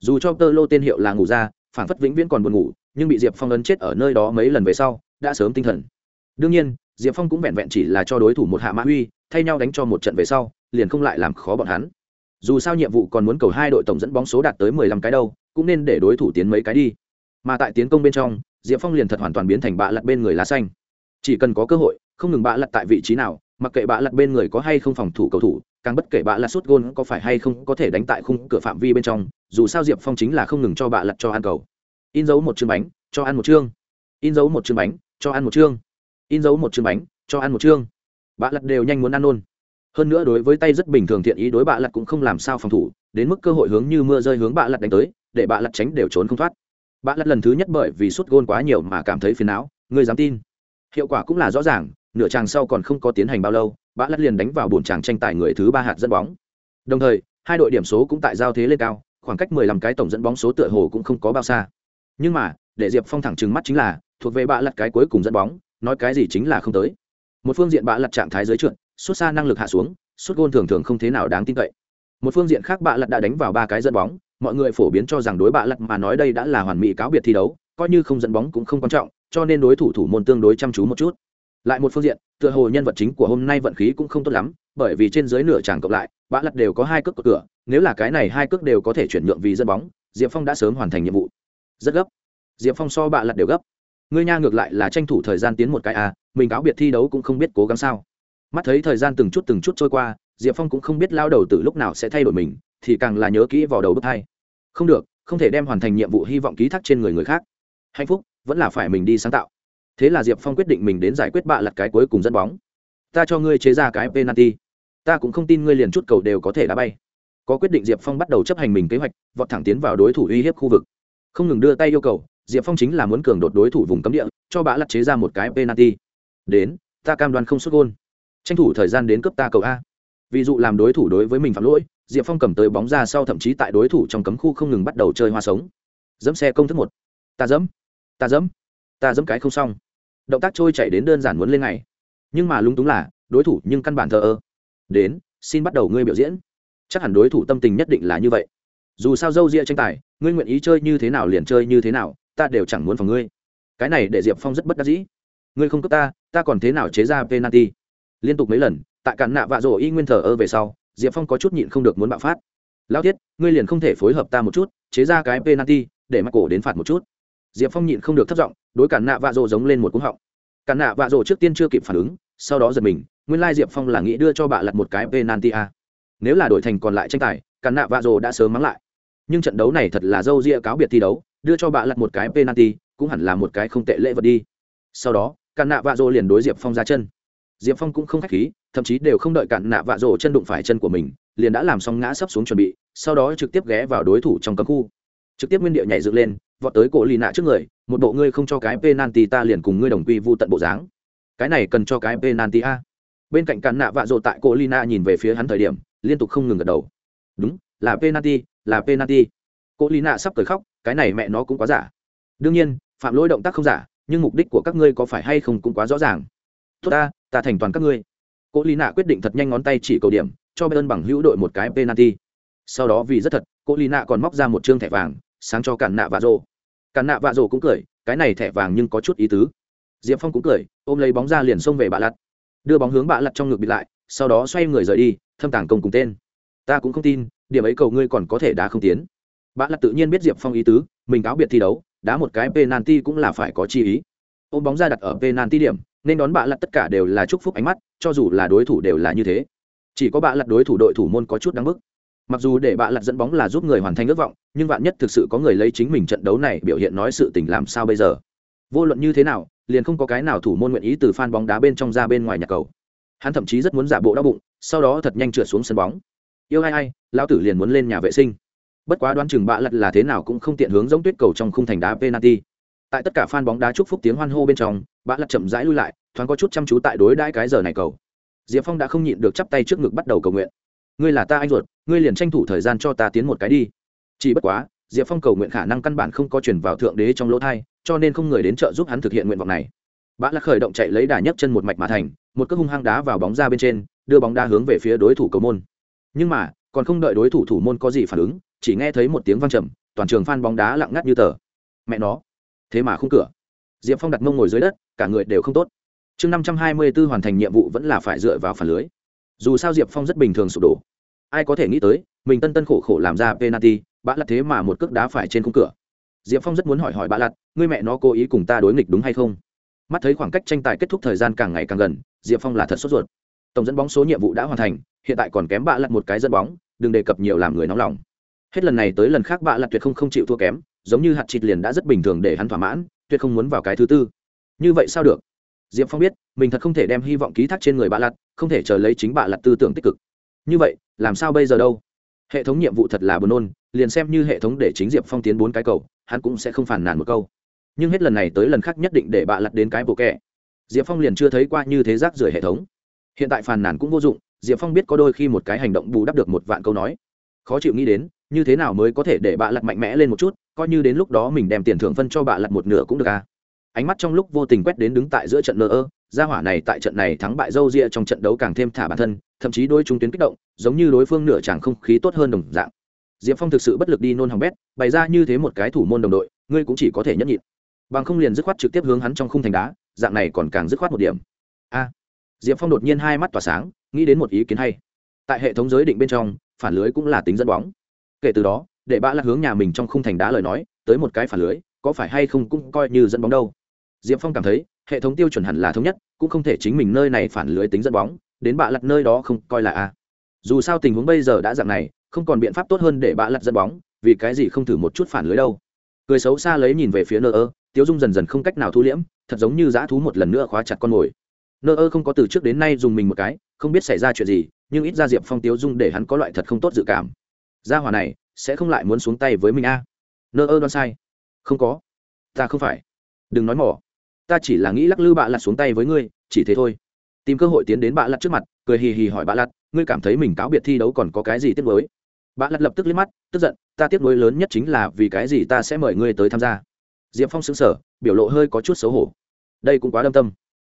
Dù cho tơ lô tên hiệu là ngủ ra, phản phất vĩnh viễn còn buồn ngủ, nhưng bị diệp phong ấn chết ở nơi đó mấy lần về sau, đã sớm tinh thần. Đương nhiên, diệp phong cũng vẹn vẹn chỉ là cho đối thủ một hạ mã uy, thay nhau đánh cho một trận về sau, liền không lại làm khó bọn hắn. Dù sao nhiệm vụ còn muốn cầu hai đội tổng dẫn bóng số đạt tới mười lăm cái đâu cũng nên để đối thủ tiến mấy cái đi. Mà tại tiến công bên trong, diệp phong liền thật hoàn toàn biến thành bạ lặt bên người lá xanh. Chỉ cần có cơ hội, không ngừng bạ lặt tại vị trí nào, mặc kệ bạ lặt bên người có hay không phòng thủ cầu thủ, càng bất kể bạ lặt sút gôn có phải hay không có thể đánh tại khung cửa phạm vi bên trong, dù sao diệp phong chính là không ngừng cho bạ lặt cho ăn cầu. In dấu một chương bánh, cho ăn một chương. In dấu một chương bánh, cho ăn một chương. In dấu một chương bánh, cho ăn một chương. Bạ lặt đều nhanh muốn ăn luôn. Hơn nữa đối với tay rất bình thường thiện ý đối bạ lặt cũng không làm sao phòng thủ, đến mức cơ hội hướng như mưa rơi hướng bạ lặt đánh tới để bạ lặt tránh đều trốn không thoát. Bạ lặt lần thứ nhất bởi vì sút gôn quá nhiều mà cảm thấy phiền não, ngươi dám tin? Hiệu quả cũng là rõ ràng, nửa tràng sau còn không có tiến hành bao lâu, bạ lặt liền đánh vào bồn tràng tranh tài người thứ ba hạt dẫn bóng. Đồng thời, hai đội điểm số cũng tại giao thế lên cao, khoảng cách mười lăm cái tổng dẫn bóng số tựa hồ cũng không có bao xa. Nhưng mà, để diệp phong thẳng trừng mắt chính là, thuộc về bạ lặt cái cuối cùng dẫn bóng, nói cái gì chính là không tới. Một phương diện bạ lặt trạng thái dưới trượt xuất xa năng lực hạ xuống xuất gôn thường thường không thế nào đáng tin cậy. Một phương diện khác bạ lặt đã đánh vào ba cái dẫn bóng mọi người phổ biến cho rằng đối bạ lặt mà nói đây đã là hoàn mỹ cáo biệt thi đấu, coi như không dẫn bóng cũng không quan trọng, cho nên đối thủ thủ môn tương đối chăm chú một chút. Lại một phương diện, tựa hồ nhân vật chính của hôm nay vận khí cũng không tốt lắm, bởi vì trên dưới nửa tràng cộng lại, bạ lặt đều có hai cước cửa, nếu là cái này hai cước đều có thể chuyển nhượng vì dẫn bóng, diệp phong đã sớm hoàn thành nhiệm vụ. Rất gấp. Diệp phong so bạ lặt đều gấp. Ngươi nha ngược lại là tranh thủ thời gian tiến một cái à mình cáo biệt thi đấu cũng không biết cố gắng sao. Mắt thấy thời gian từng chút từng chút trôi qua, diệp phong cũng không biết lao đầu từ lúc nào sẽ thay đổi mình thì càng là nhớ kỹ vào đầu bước hai. Không được, không thể đem hoàn thành nhiệm vụ hy vọng ký thác trên người người khác. Hạnh phúc, vẫn là phải mình đi sáng tạo. Thế là diệp phong quyết định mình đến giải quyết bạ lặt cái cuối cùng dẫn bóng. Ta cho ngươi chế ra cái penalty. Ta cũng không tin ngươi liền chút cầu đều có thể đá bay. Có quyết định diệp phong bắt đầu chấp hành mình kế hoạch, vọt thẳng tiến vào đối thủ uy hiếp khu vực. Không ngừng đưa tay yêu cầu, diệp phong chính là muốn cường đột đối thủ vùng cấm địa, cho bạ lặt chế ra một cái penalty. Đến, ta cam đoan không xuất gôn. Tranh thủ thời gian đến cướp ta cầu a ví dụ làm đối thủ đối với mình phạm lỗi, diệp phong cầm tới bóng ra sau thậm chí tại đối thủ trong cấm khu không ngừng bắt đầu chơi hoa sống. Dẫm xe công thức một. Ta dẫm. Ta dẫm. Ta dẫm cái không xong. Động tác trôi chảy đến đơn giản muốn lên ngày. Nhưng mà lúng túng là, đối thủ nhưng căn bản thờ ơ. Đến, xin bắt đầu ngươi biểu diễn. Chắc hẳn đối thủ tâm tình nhất định là như vậy. Dù sao dâu ria tranh tài, ngươi nguyện ý chơi như thế nào liền chơi như thế nào, ta đều chẳng muốn phòng ngươi. Cái này để diệp phong rất bất đắc dĩ. Ngươi không cấp ta ta còn thế nào chế ra penalty? Liên tục mấy lần tại cản nạ vạ rổ y nguyên thờ ơ về sau, diệp phong có chút nhịn không được muốn bạo phát. Lao thiết ngươi liền không thể phối hợp ta một chút, chế ra cái penalty để mắc cổ đến phạt một chút. Diệp phong nhịn không được thất giọng, đối cản nạ vạ rổ giống lên một cúng họng. Cản nạ vạ rổ trước tiên chưa kịp phản ứng, sau đó giật mình, nguyên lai diệp phong là nghĩ đưa cho bà lặt một cái penalty a nếu là đổi thành còn lại tranh tài, cản nạ vạ rổ đã sớm mắng lại. Nhưng trận đấu này thật là dâu ria cáo biệt thi đấu, đưa cho bà lặt một cái penalty cũng hẳn là một cái không tệ lễ vật đi. Sau đó, cản nạ vạ rổ liền đối diệp phong ra chân. Diệp phong cũng không k h á c h khí thậm chí đều không đợi cạn nạ vạ rổ chân đụng phải chân của mình, liền đã làm xong ngã sấp xuống chuẩn bị, sau đó trực tiếp ghé vào đối thủ trong cấm khu. Trực tiếp nguyên địa nhảy dựng lên, vọt tới cổ lì nạ trước người, một bộ ngươi không cho cái penalty ta liền cùng ngươi đồng quy vu tận bộ dáng. Cái này cần cho cái penalty a? Bên cạnh cạn nạ vạ rổ tại cổ lì nạ nhìn về phía hắn thời điểm, liên tục không ngừng gật đầu. Đúng, là penalty là penalty. Cổ lì nạ sắp cười khóc, cái này mẹ nó cũng quá giả. Đương nhiên, phạm lỗi động tác không giả, nhưng mục đích của các ngươi có phải hay không cũng quá rõ ràng. Tốt ta ta thành toàn các ngươi cô lý nạ quyết định thật nhanh ngón tay chỉ cầu điểm, cho bayern bằng hữu đội một cái penalty. Sau đó vì rất thật cô lý nạ còn móc ra một chương thẻ vàng, sáng cho cản nạ vạ Dụ. cản nạ vạ Dụ cũng cười, cái này thẻ vàng nhưng có chút ý tứ. Diệp phong cũng cười, ôm lấy bóng ra liền xông về bạ lặt. Đưa bóng hướng bạ lặt trong ngực bịt lại, sau đó xoay người rời đi, thâm tàng công cùng tên. Ta cũng không tin, điểm ấy cầu ngươi còn có thể đá không tiến. Bạ lặt tự nhiên biết diệp phong ý tứ, mình cáo biệt thi đấu, đá một cái penalty cũng là phải có chi ý. Ôm bóng ra đặt ở penalty điểm nên đón bạ lặt tất cả đều là chúc phúc ánh mắt, cho dù là đối thủ đều là như thế. Chỉ có bạ lặt đối thủ đội thủ môn có chút đáng bức. Mặc dù để bạ lặt dẫn bóng là giúp người hoàn thành ước vọng, nhưng vạn nhất thực sự có người lấy chính mình trận đấu này biểu hiện nói sự tình làm sao bây giờ? Vô luận như thế nào, liền không có cái nào thủ môn nguyện ý từ phan bóng đá bên trong ra bên ngoài nhà cầu. Hắn thậm chí rất muốn giả bộ đau bụng, sau đó thật nhanh trượt xuống sân bóng. Yêu ai ai, lão tử liền muốn lên nhà vệ sinh. Bất quá đoán chừng bạ lặt là thế nào cũng không tiện hướng giống tuyết cầu trong khung thành đá penalty tại tất cả fan bóng đá chúc phúc tiếng hoan hô bên trong bã lặt chậm rãi lui lại, thoáng có chút chăm chú tại đối đãi cái giờ này cầu. Diệp phong đã không nhịn được chắp tay trước ngực bắt đầu cầu nguyện. Ngươi là ta anh ruột, ngươi liền tranh thủ thời gian cho ta tiến một cái đi. Chỉ bất quá, diệp phong cầu nguyện khả năng căn bản không có chuyển vào thượng đế trong lỗ thai, cho nên không người đến trợ giúp hắn thực hiện nguyện vọng này. Bã lặt khởi động chạy lấy đà nhấc chân một mạch mà thành, một cước hung hăng đá vào bóng ra bên trên, đưa bóng đá hướng về phía đối thủ cầu môn. Nhưng mà, còn không đợi đối thủ thủ môn có gì phản ứng, chỉ nghe thấy một tiếng vang trầm, toàn trường phan bóng đá lặng ngắt như tờ. Mẹ nó thế mà không cửa. Diệp phong đặt mông ngồi dưới đất, cả người đều không tốt. Chương năm trăm hai mươi b ố hoàn thành nhiệm vụ vẫn là phải dựa vào phản lưới. Dù sao diệp phong rất bình thường sụp đổ. Ai có thể nghĩ tới, mình tân tân khổ khổ làm ra penalty, bã lặt thế mà một cước đá phải trên khung cửa. Diệp phong rất muốn hỏi hỏi bã lặt ngươi mẹ nó cố ý cùng ta đối nghịch đúng hay không? Mắt thấy khoảng cách tranh tài kết thúc thời gian càng ngày càng gần, diệp phong là thật sốt ruột. Tổng dẫn bóng số nhiệm vụ đã hoàn thành, hiện tại còn kém bạ lặt một cái dẫn bóng, đừng đề cập nhiều làm người nóng lòng. Hết lần này tới lần khác bạ lặt tuyệt không không chịu thua kém giống như hạt chịt liền đã rất bình thường để hắn thỏa mãn, tuyệt không muốn vào cái thứ tư. Như vậy sao được? Diệp phong biết, mình thật không thể đem hy vọng ký thác trên người bạ lặt không thể chờ lấy chính bạ lặt tư tưởng tích cực. Như vậy, làm sao bây giờ đâu? Hệ thống nhiệm vụ thật là buồn nôn, liền xem như hệ thống để chính diệp phong tiến bốn cái cầu, hắn cũng sẽ không phản nàn một câu. Nhưng hết lần này tới lần khác nhất định để bạ lặt đến cái bộ kẹ. Diệp phong liền chưa thấy qua như thế rác rưởi hệ thống. Hiện tại phàn nàn cũng vô dụng, diệp phong biết có đôi khi một cái hành động bù đắp được một vạn câu nói. Khó chịu nghĩ đến như thế nào mới có thể để bạ lặt mạnh mẽ lên một chút, coi như đến lúc đó mình đem tiền thưởng phân cho bạ lặt một nửa cũng được à. Ánh mắt trong lúc vô tình quét đến đứng tại giữa trận nơ ơ, gia hỏa này tại trận này thắng bại dâu ria trong trận đấu càng thêm thả bản thân, thậm chí đôi trung tuyến kích động, giống như đối phương nửa chàng không khí tốt hơn đồng dạng. Diệp phong thực sự bất lực đi nôn hỏng bét, bày ra như thế một cái thủ môn đồng đội, ngươi cũng chỉ có thể nhẫn nhịn. Bằng không liền dứt khoát trực tiếp hướng hắn trong khung thành đá, dạng này còn càng dứt khoát một điểm. A. Diệp phong đột nhiên hai mắt tỏa sáng, nghĩ đến một ý kiến hay. Tại hệ thống giới định bên trong, phản lưới cũng là tính dẫn bóng kể từ đó, để bạ lạc hướng nhà mình trong khung thành đá lời nói, tới một cái phản lưới, có phải hay không cũng coi như dẫn bóng đâu. Diệp phong cảm thấy, hệ thống tiêu chuẩn hẳn là thống nhất, cũng không thể chính mình nơi này phản lưới tính dẫn bóng, đến bạ lặt nơi đó không coi là a. Dù sao tình huống bây giờ đã dạng này, không còn biện pháp tốt hơn để bạ lặt dẫn bóng, vì cái gì không thử một chút phản lưới đâu. Cười xấu xa lấy nhìn về phía nơ ơ, tiếu dung dần dần không cách nào thu liễm, thật giống như dã thú một lần nữa khóa chặt con mồi. Nơ ơ không có từ trước đến nay dùng mình một cái, không biết xảy ra chuyện gì, nhưng ít ra diệp phong tiếu dung để hắn có loại thật không tốt dự cảm gia hòa này sẽ không lại muốn xuống tay với mình a. À. nơ ơ đoan sai. Không có. Ta không phải. Đừng nói mỏ. Ta chỉ là nghĩ lắc lư bạ lặt xuống tay với ngươi, chỉ thế thôi. Tìm cơ hội tiến đến bạ lặt trước mặt, cười hì hì hỏi bạ lặt ngươi cảm thấy mình cáo biệt thi đấu còn có cái gì tiếc nuối? Bạ lặt lập tức liếc mắt, tức giận, ta tiếc nuối lớn nhất chính là vì cái gì ta sẽ mời ngươi tới tham gia? Diệp phong xứng sở biểu lộ hơi có chút xấu hổ. Đây cũng quá đâm tâm.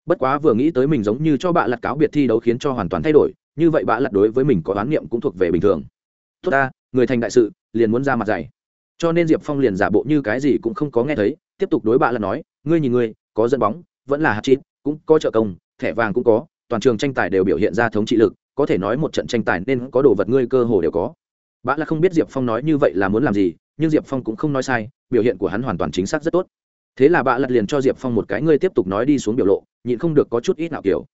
Bất quá vừa nghĩ tới mình giống như cho bạ lặt cáo biệt thi đấu khiến cho hoàn toàn thay đổi, như vậy bạ lặt đối với mình có oán niệm cũng thuộc về bình thường tốt ta, người thành đại sự, liền muốn ra mặt dày cho nên diệp phong liền giả bộ như cái gì cũng không có nghe thấy, tiếp tục đối bạ là nói, ngươi nhìn ngươi, có dẫn bóng, vẫn là hạt chít, cũng có trợ công, thẻ vàng cũng có, toàn trường tranh tài đều biểu hiện ra thống trị lực, có thể nói một trận tranh tài nên có đồ vật ngươi cơ hồ đều có. Bạ là không biết diệp phong nói như vậy là muốn làm gì, nhưng diệp phong cũng không nói sai, biểu hiện của hắn hoàn toàn chính xác rất tốt. Thế là bạ lật liền cho diệp phong một cái ngươi tiếp tục nói đi xuống biểu lộ, nhịn không được có chút ít nào kiểu.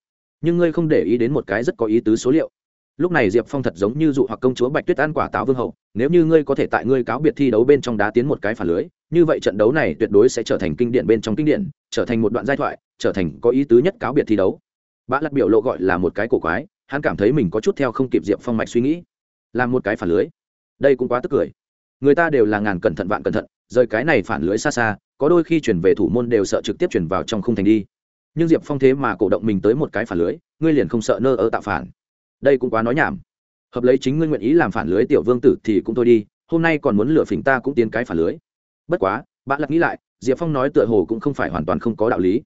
Nhưng ngươi không để ý đến một cái rất có ý tứ số liệu lúc này diệp phong thật giống như dụ hoặc công chúa bạch tuyết ăn quả táo vương hậu, nếu như ngươi có thể tại ngươi cáo biệt thi đấu bên trong đá tiến một cái phản lưới, như vậy trận đấu này tuyệt đối sẽ trở thành kinh điển bên trong kinh điển, trở thành một đoạn giai thoại, trở thành có ý tứ nhất cáo biệt thi đấu. Bã lặt biểu lộ gọi là một cái cổ quái, hắn cảm thấy mình có chút theo không kịp diệp phong mạch suy nghĩ. Làm một cái phản lưới? Đây cũng quá tức cười. Người ta đều là ngàn cẩn thận vạn cẩn thận, rời cái này phản lưới xa xa, có đôi khi chuyển về thủ môn đều sợ trực tiếp chuyển vào trong khung thành đi. Nhưng diệp phong thế mà cổ động mình tới một cái phản lưới, ngươi liền không sợ nơ ở tạo phản đây cũng quá nói nhảm. Hợp lấy chính ngươi nguyện ý làm phản lưới tiểu vương tử thì cũng thôi đi, hôm nay còn muốn lựa phỉnh ta cũng tiến cái phản lưới. Bất quá, bạn lặt nghĩ lại, diệp phong nói tựa hồ cũng không phải hoàn toàn không có đạo lý.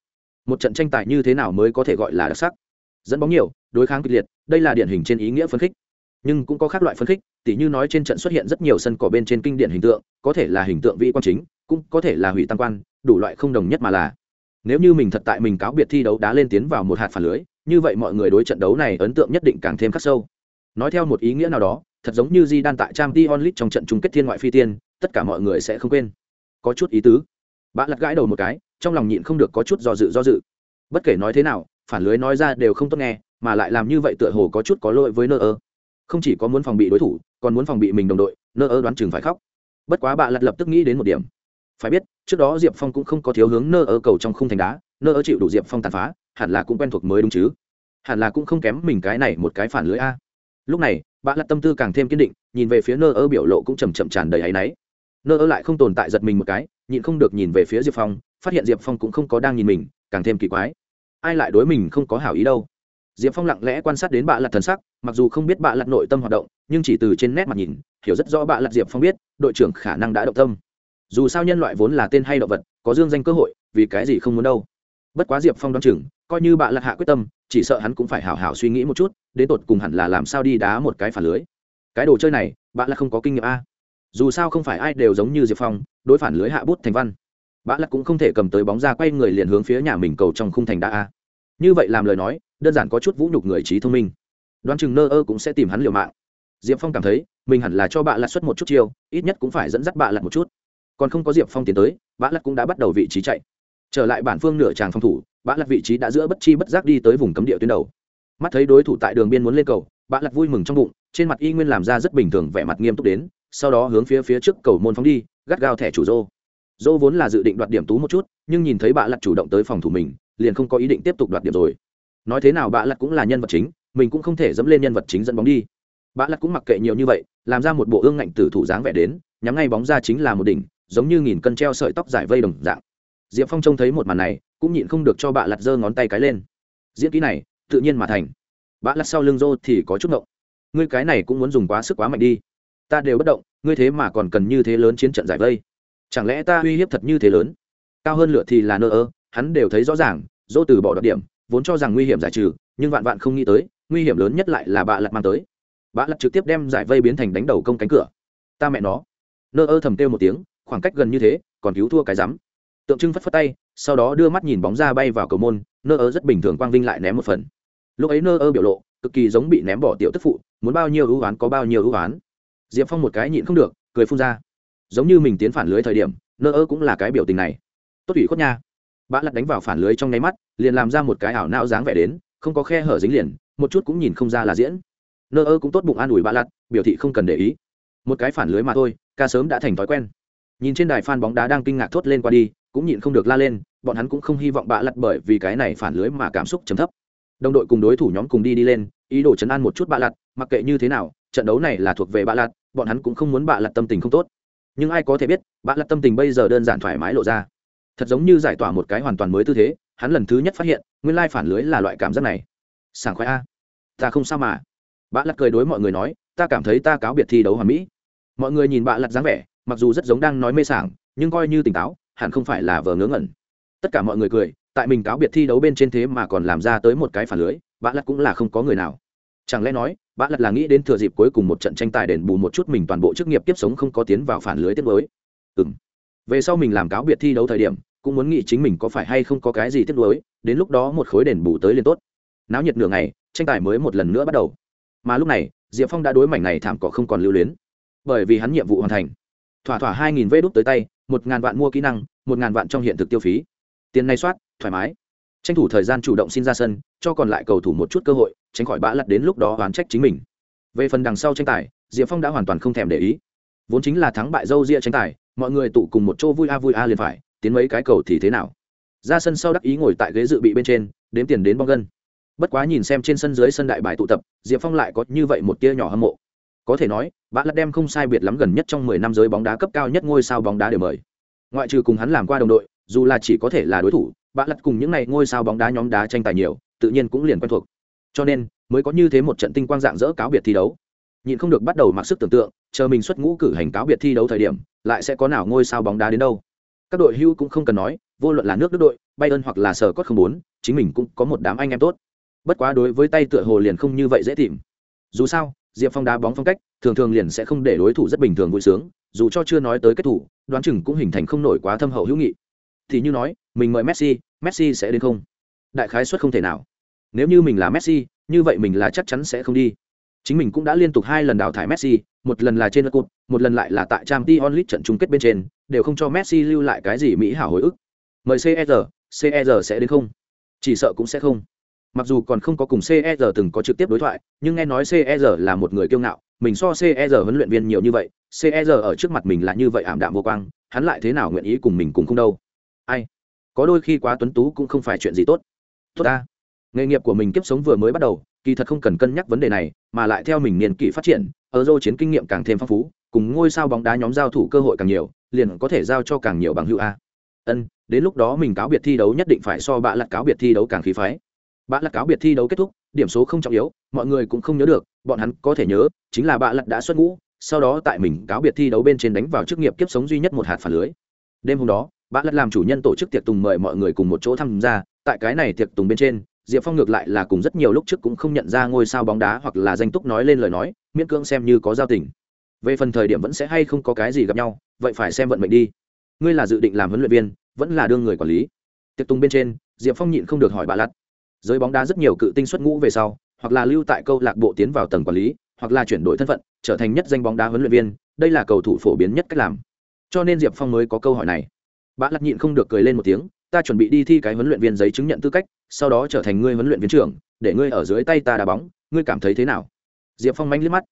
Một trận tranh tài như thế nào mới có thể gọi là đặc sắc? Dẫn bóng nhiều, đối kháng kịch liệt, đây là điển hình trên ý nghĩa phấn khích. Nhưng cũng có các loại phấn khích, tỉ như nói trên trận xuất hiện rất nhiều sân cỏ bên trên kinh điển hình tượng, có thể là hình tượng vị quan chính, cũng có thể là hủy tăng quan, đủ loại không đồng nhất mà là. Nếu như mình thật tại mình cáo biệt thi đấu đá lên tiến vào một hạt phản lưới như vậy mọi người đối trận đấu này ấn tượng nhất định càng thêm khắc sâu. Nói theo một ý nghĩa nào đó, thật giống như di đan tại trang t onlit trong trận chung kết thiên ngoại phi tiên, tất cả mọi người sẽ không quên. Có chút ý tứ. Bạn lật gãi đầu một cái, trong lòng nhịn không được có chút do dự do dự. Bất kể nói thế nào, phản lưới nói ra đều không tốt nghe, mà lại làm như vậy tựa hồ có chút có lỗi với nơ ơ không chỉ có muốn phòng bị đối thủ, còn muốn phòng bị mình đồng đội nơ ơ đoán chừng phải khóc. Bất quá bạn lật lập tức nghĩ đến một điểm. Phải biết, trước đó diệp phong cũng không có thiếu hướng nơ ơ cầu trong khung thành đá nơ ơ chịu đủ diệp phong tàn phá hẳn là cũng quen thuộc mới đúng chứ. Hẳn là cũng không kém mình cái này một cái phản lưới a. Lúc này, bạn lật tâm tư càng thêm kiên định, nhìn về phía nơ ơ biểu lộ cũng chầm chậm tràn đầy áy náy. Nơ ơ lại không tồn tại giật mình một cái, nhịn không được nhìn về phía diệp phong, phát hiện diệp phong cũng không có đang nhìn mình, càng thêm kỳ quái. Ai lại đối mình không có hảo ý đâu. Diệp phong lặng lẽ quan sát đến bạ lặt thần sắc, mặc dù không biết bạ lặt nội tâm hoạt động, nhưng chỉ từ trên nét mặt nhìn, hiểu rất rõ bạ lặt diệp phong biết, đội trưởng khả năng đã động tâm. Dù sao nhân loại vốn là tên hay động vật, có dương danh cơ hội, vì cái gì không muốn đâu. Bất quá diệp phong đoán chừng coi như bạ lặt hạ quyết tâm, chỉ sợ hắn cũng phải hảo hảo suy nghĩ một chút, đến tột cùng hẳn là làm sao đi đá một cái phản lưới. Cái đồ chơi này bạn là không có kinh nghiệm a. Dù sao không phải ai đều giống như diệp phong, đối phản lưới hạ bút thành văn. Bạn lặt cũng không thể cầm tới bóng ra quay người liền hướng phía nhà mình cầu trong khung thành đa a. Như vậy làm lời nói, đơn giản có chút vũ nhục người trí thông minh. Đoán chừng nơ ơ cũng sẽ tìm hắn liều mạng. Diệp phong cảm thấy, mình hẳn là cho bạ lặt xuất một chút chiêu, ít nhất cũng phải dẫn dắt bạ lặt một chút. Còn không có diệp phong tiến tới, bạ lặt cũng đã bắt đầu vị trí chạy trở lại bản phương nửa tràng phòng thủ bạ lặt vị trí đã giữa bất chi bất giác đi tới vùng cấm địa tuyến đầu. Mắt thấy đối thủ tại đường biên muốn lên cầu bạ lặt vui mừng trong bụng, trên mặt y nguyên làm ra rất bình thường vẻ mặt nghiêm túc đến, sau đó hướng phía phía trước cầu môn phóng đi, gắt gao thẻ chủ rô dô vốn là dự định đoạt điểm tú một chút, nhưng nhìn thấy bạ lặt chủ động tới phòng thủ mình, liền không có ý định tiếp tục đoạt điểm rồi. Nói thế nào bạ lặt cũng là nhân vật chính, mình cũng không thể dẫm lên nhân vật chính dẫn bóng đi. Bạ lặt cũng mặc kệ nhiều như vậy, làm ra một bộ ương ngạnh tử thủ dáng vẻ đến, nhắm ngay bóng ra chính là một đỉnh, giống như nghìn cân treo sợi tóc giải vây đồng dạng diệp phong trông thấy một màn này, cũng nhịn không được cho bạ lặt giơ ngón tay cái lên. Diễn kỹ này, tự nhiên mà thành. Bạ lặt sau lưng rô thì có chút ngộng. Ngươi cái này cũng muốn dùng quá sức quá mạnh đi. Ta đều bất động, ngươi thế mà còn cần như thế lớn chiến trận giải vây. Chẳng lẽ ta uy hiếp thật như thế lớn? Cao hơn lửa thì là nơ ơ, hắn đều thấy rõ ràng dỗ từ bỏ đặc điểm, vốn cho rằng nguy hiểm giải trừ, nhưng vạn vạn không nghĩ tới, nguy hiểm lớn nhất lại là bạ lặt mang tới. Bạ lặt trực tiếp đem giải vây biến thành đánh đầu công cánh cửa. Ta mẹ nó. Nơ ơ thầm kêu một tiếng, khoảng cách gần như thế, còn cứu thua cái rắm tượng trưng phất phất tay, sau đó đưa mắt nhìn bóng ra bay vào cầu môn, nơ ơ rất bình thường quang vinh lại ném một phần. Lúc ấy nơ ơ biểu lộ, cực kỳ giống bị ném bỏ tiểu tức phụ, muốn bao nhiêu ưu oán có bao nhiêu ưu oán diệp phong một cái nhịn không được, cười phun ra. Giống như mình tiến phản lưới thời điểm, nơ ơ cũng là cái biểu tình này. Tốt ủy khuất nha. Bã lặt đánh vào phản lưới trong nháy mắt, liền làm ra một cái ảo não dáng vẻ đến, không có khe hở dính liền, một chút cũng nhìn không ra là diễn. Nơ ơ cũng tốt bụng an ủi bã lặt biểu thị không cần để ý. Một cái phản lưới mà thôi, ca sớm đã thành thói quen. Nhìn trên đài phan bóng đá đang kinh ngạc thốt lên qua đi cũng nhịn không được la lên, bọn hắn cũng không hy vọng bạ lặt bởi vì cái này phản lưới mà cảm xúc chấm thấp. Đồng đội cùng đối thủ nhóm cùng đi đi lên, ý đồ chấn an một chút bạ lặt mặc kệ như thế nào, trận đấu này là thuộc về bạ lặt bọn hắn cũng không muốn bạ lặt tâm tình không tốt. Nhưng ai có thể biết, bạ lặt tâm tình bây giờ đơn giản thoải mái lộ ra. Thật giống như giải tỏa một cái hoàn toàn mới tư thế, hắn lần thứ nhất phát hiện, nguyên lai phản lưới là loại cảm giác này. Sảng khoái a. Ta không sao mà. Bạ lặt cười đối mọi người nói, ta cảm thấy ta cáo biệt thi đấu hoàn mỹ. Mọi người nhìn bạ lặt dáng vẻ, mặc dù rất giống đang nói mê sảng, nhưng coi như tỉnh táo hẳn không phải là vờ ngớ ngẩn. Tất cả mọi người cười, tại mình cáo biệt thi đấu bên trên thế mà còn làm ra tới một cái phản lưới, bạ lặt cũng là không có người nào. Chẳng lẽ nói, bạ lặt là nghĩ đến thừa dịp cuối cùng một trận tranh tài đền bù một chút mình toàn bộ chức nghiệp tiếp sống không có tiến vào phản lưới tiết mới ừ m về sau mình làm cáo biệt thi đấu thời điểm, cũng muốn nghĩ chính mình có phải hay không có cái gì tiết lối đến lúc đó một khối đền bù tới liền tốt. Náo nhiệt nửa ngày, tranh tài mới một lần nữa bắt đầu. Mà lúc này, diệp phong đã đối mảnh này thảm cỏ không còn lưu luyến. Bởi vì hắn nhiệm vụ hoàn thành. Thỏa thỏa hai nghìn vê đúc tới tay một ngàn vạn mua kỹ năng, một ngàn vạn trong hiện thực tiêu phí. Tiền này soát, thoải mái. Tranh thủ thời gian chủ động xin ra sân, cho còn lại cầu thủ một chút cơ hội, tránh khỏi bã lặt đến lúc đó oán trách chính mình. Về phần đằng sau tranh tài, diệp phong đã hoàn toàn không thèm để ý. Vốn chính là thắng bại dâu ria tranh tài, mọi người tụ cùng một chỗ vui a vui a liền phải, tiến mấy cái cầu thì thế nào? Ra sân sau đắc ý ngồi tại ghế dự bị bên trên, đếm tiền đến bong gân. Bất quá nhìn xem trên sân dưới sân đại bài tụ tập, diệp phong lại có như vậy một tia nhỏ hâm mộ có thể nói bạn lật đem không sai biệt lắm gần nhất trong mười năm giới bóng đá cấp cao nhất ngôi sao bóng đá đều mời. Ngoại trừ cùng hắn làm qua đồng đội dù là chỉ có thể là đối thủ bạn lật cùng những này ngôi sao bóng đá nhóm đá tranh tài nhiều tự nhiên cũng liền quen thuộc. Cho nên mới có như thế một trận tinh quang dạng dỡ cáo biệt thi đấu. Nhìn không được bắt đầu mặc sức tưởng tượng chờ mình xuất ngũ cử hành cáo biệt thi đấu thời điểm lại sẽ có nào ngôi sao bóng đá đến đâu. Các đội hưu cũng không cần nói vô luận là nước đức đội bayern hoặc là sở cốt không muốn, chính mình cũng có một đám anh em tốt. Bất quá đối với tay tựa hồ liền không như vậy dễ tìm. Dù sao diệp phong đá bóng phong cách, thường thường liền sẽ không để đối thủ rất bình thường vui sướng, dù cho chưa nói tới kết thủ, đoán chừng cũng hình thành không nổi quá thâm hậu hữu nghị. Thì như nói, mình mời messi messi sẽ đến không? Đại khái suất không thể nào. Nếu như mình là messi, như vậy mình là chắc chắn sẽ không đi. Chính mình cũng đã liên tục hai lần đào thải messi, một lần là trên đất cột, một lần lại là tại trang t onlit trận chung kết bên trên, đều không cho messi lưu lại cái gì mỹ hảo hồi ức. Mời cer cer sẽ đến không? Chỉ sợ cũng sẽ không mặc dù còn không có cùng cer từng có trực tiếp đối thoại, nhưng nghe nói cer là một người kiêu ngạo, mình so cer huấn luyện viên nhiều như vậy cer ở trước mặt mình là như vậy ảm đạm vô quang, hắn lại thế nào nguyện ý cùng mình cùng không đâu? Ai? Có đôi khi quá tuấn tú cũng không phải chuyện gì tốt. Tốt ta. Nghề nghiệp của mình kiếp sống vừa mới bắt đầu, kỳ thật không cần cân nhắc vấn đề này, mà lại theo mình niên kỷ phát triển, ở dô chiến kinh nghiệm càng thêm phong phú, cùng ngôi sao bóng đá nhóm giao thủ cơ hội càng nhiều, liền có thể giao cho càng nhiều bằng hữu a. Ân, đến lúc đó mình cáo biệt thi đấu nhất định phải so bạ lặt cáo biệt thi đấu càng khí phái bạ lặt cáo biệt thi đấu kết thúc, điểm số không trọng yếu, mọi người cũng không nhớ được, bọn hắn có thể nhớ, chính là bạ lặt đã xuất ngũ, sau đó tại mình cáo biệt thi đấu bên trên đánh vào chức nghiệp kiếp sống duy nhất một hạt phản lưới. Đêm hôm đó, bạ lặt làm chủ nhân tổ chức tiệc tùng mời mọi người cùng một chỗ tham gia, tại cái này tiệc tùng bên trên, diệp phong ngược lại là cùng rất nhiều lúc trước cũng không nhận ra ngôi sao bóng đá hoặc là danh túc nói lên lời nói, miễn cưỡng xem như có giao tình. Về phần thời điểm vẫn sẽ hay không có cái gì gặp nhau, vậy phải xem vận mệnh đi. Ngươi là dự định làm huấn luyện viên, vẫn là đương người quản lý. Tiệc tùng bên trên, diệp phong nhịn không được hỏi bà lặt giới bóng đá rất nhiều cự tinh xuất ngũ về sau, hoặc là lưu tại câu lạc bộ tiến vào tầng quản lý, hoặc là chuyển đổi thân phận, trở thành nhất danh bóng đá huấn luyện viên, đây là cầu thủ phổ biến nhất cách làm. Cho nên diệp phong mới có câu hỏi này. Bã lặt nhịn không được cười lên một tiếng, ta chuẩn bị đi thi cái huấn luyện viên giấy chứng nhận tư cách, sau đó trở thành ngươi huấn luyện viên trưởng, để ngươi ở dưới tay ta đá bóng, ngươi cảm thấy thế nào? Diệp phong manh liếc mắt.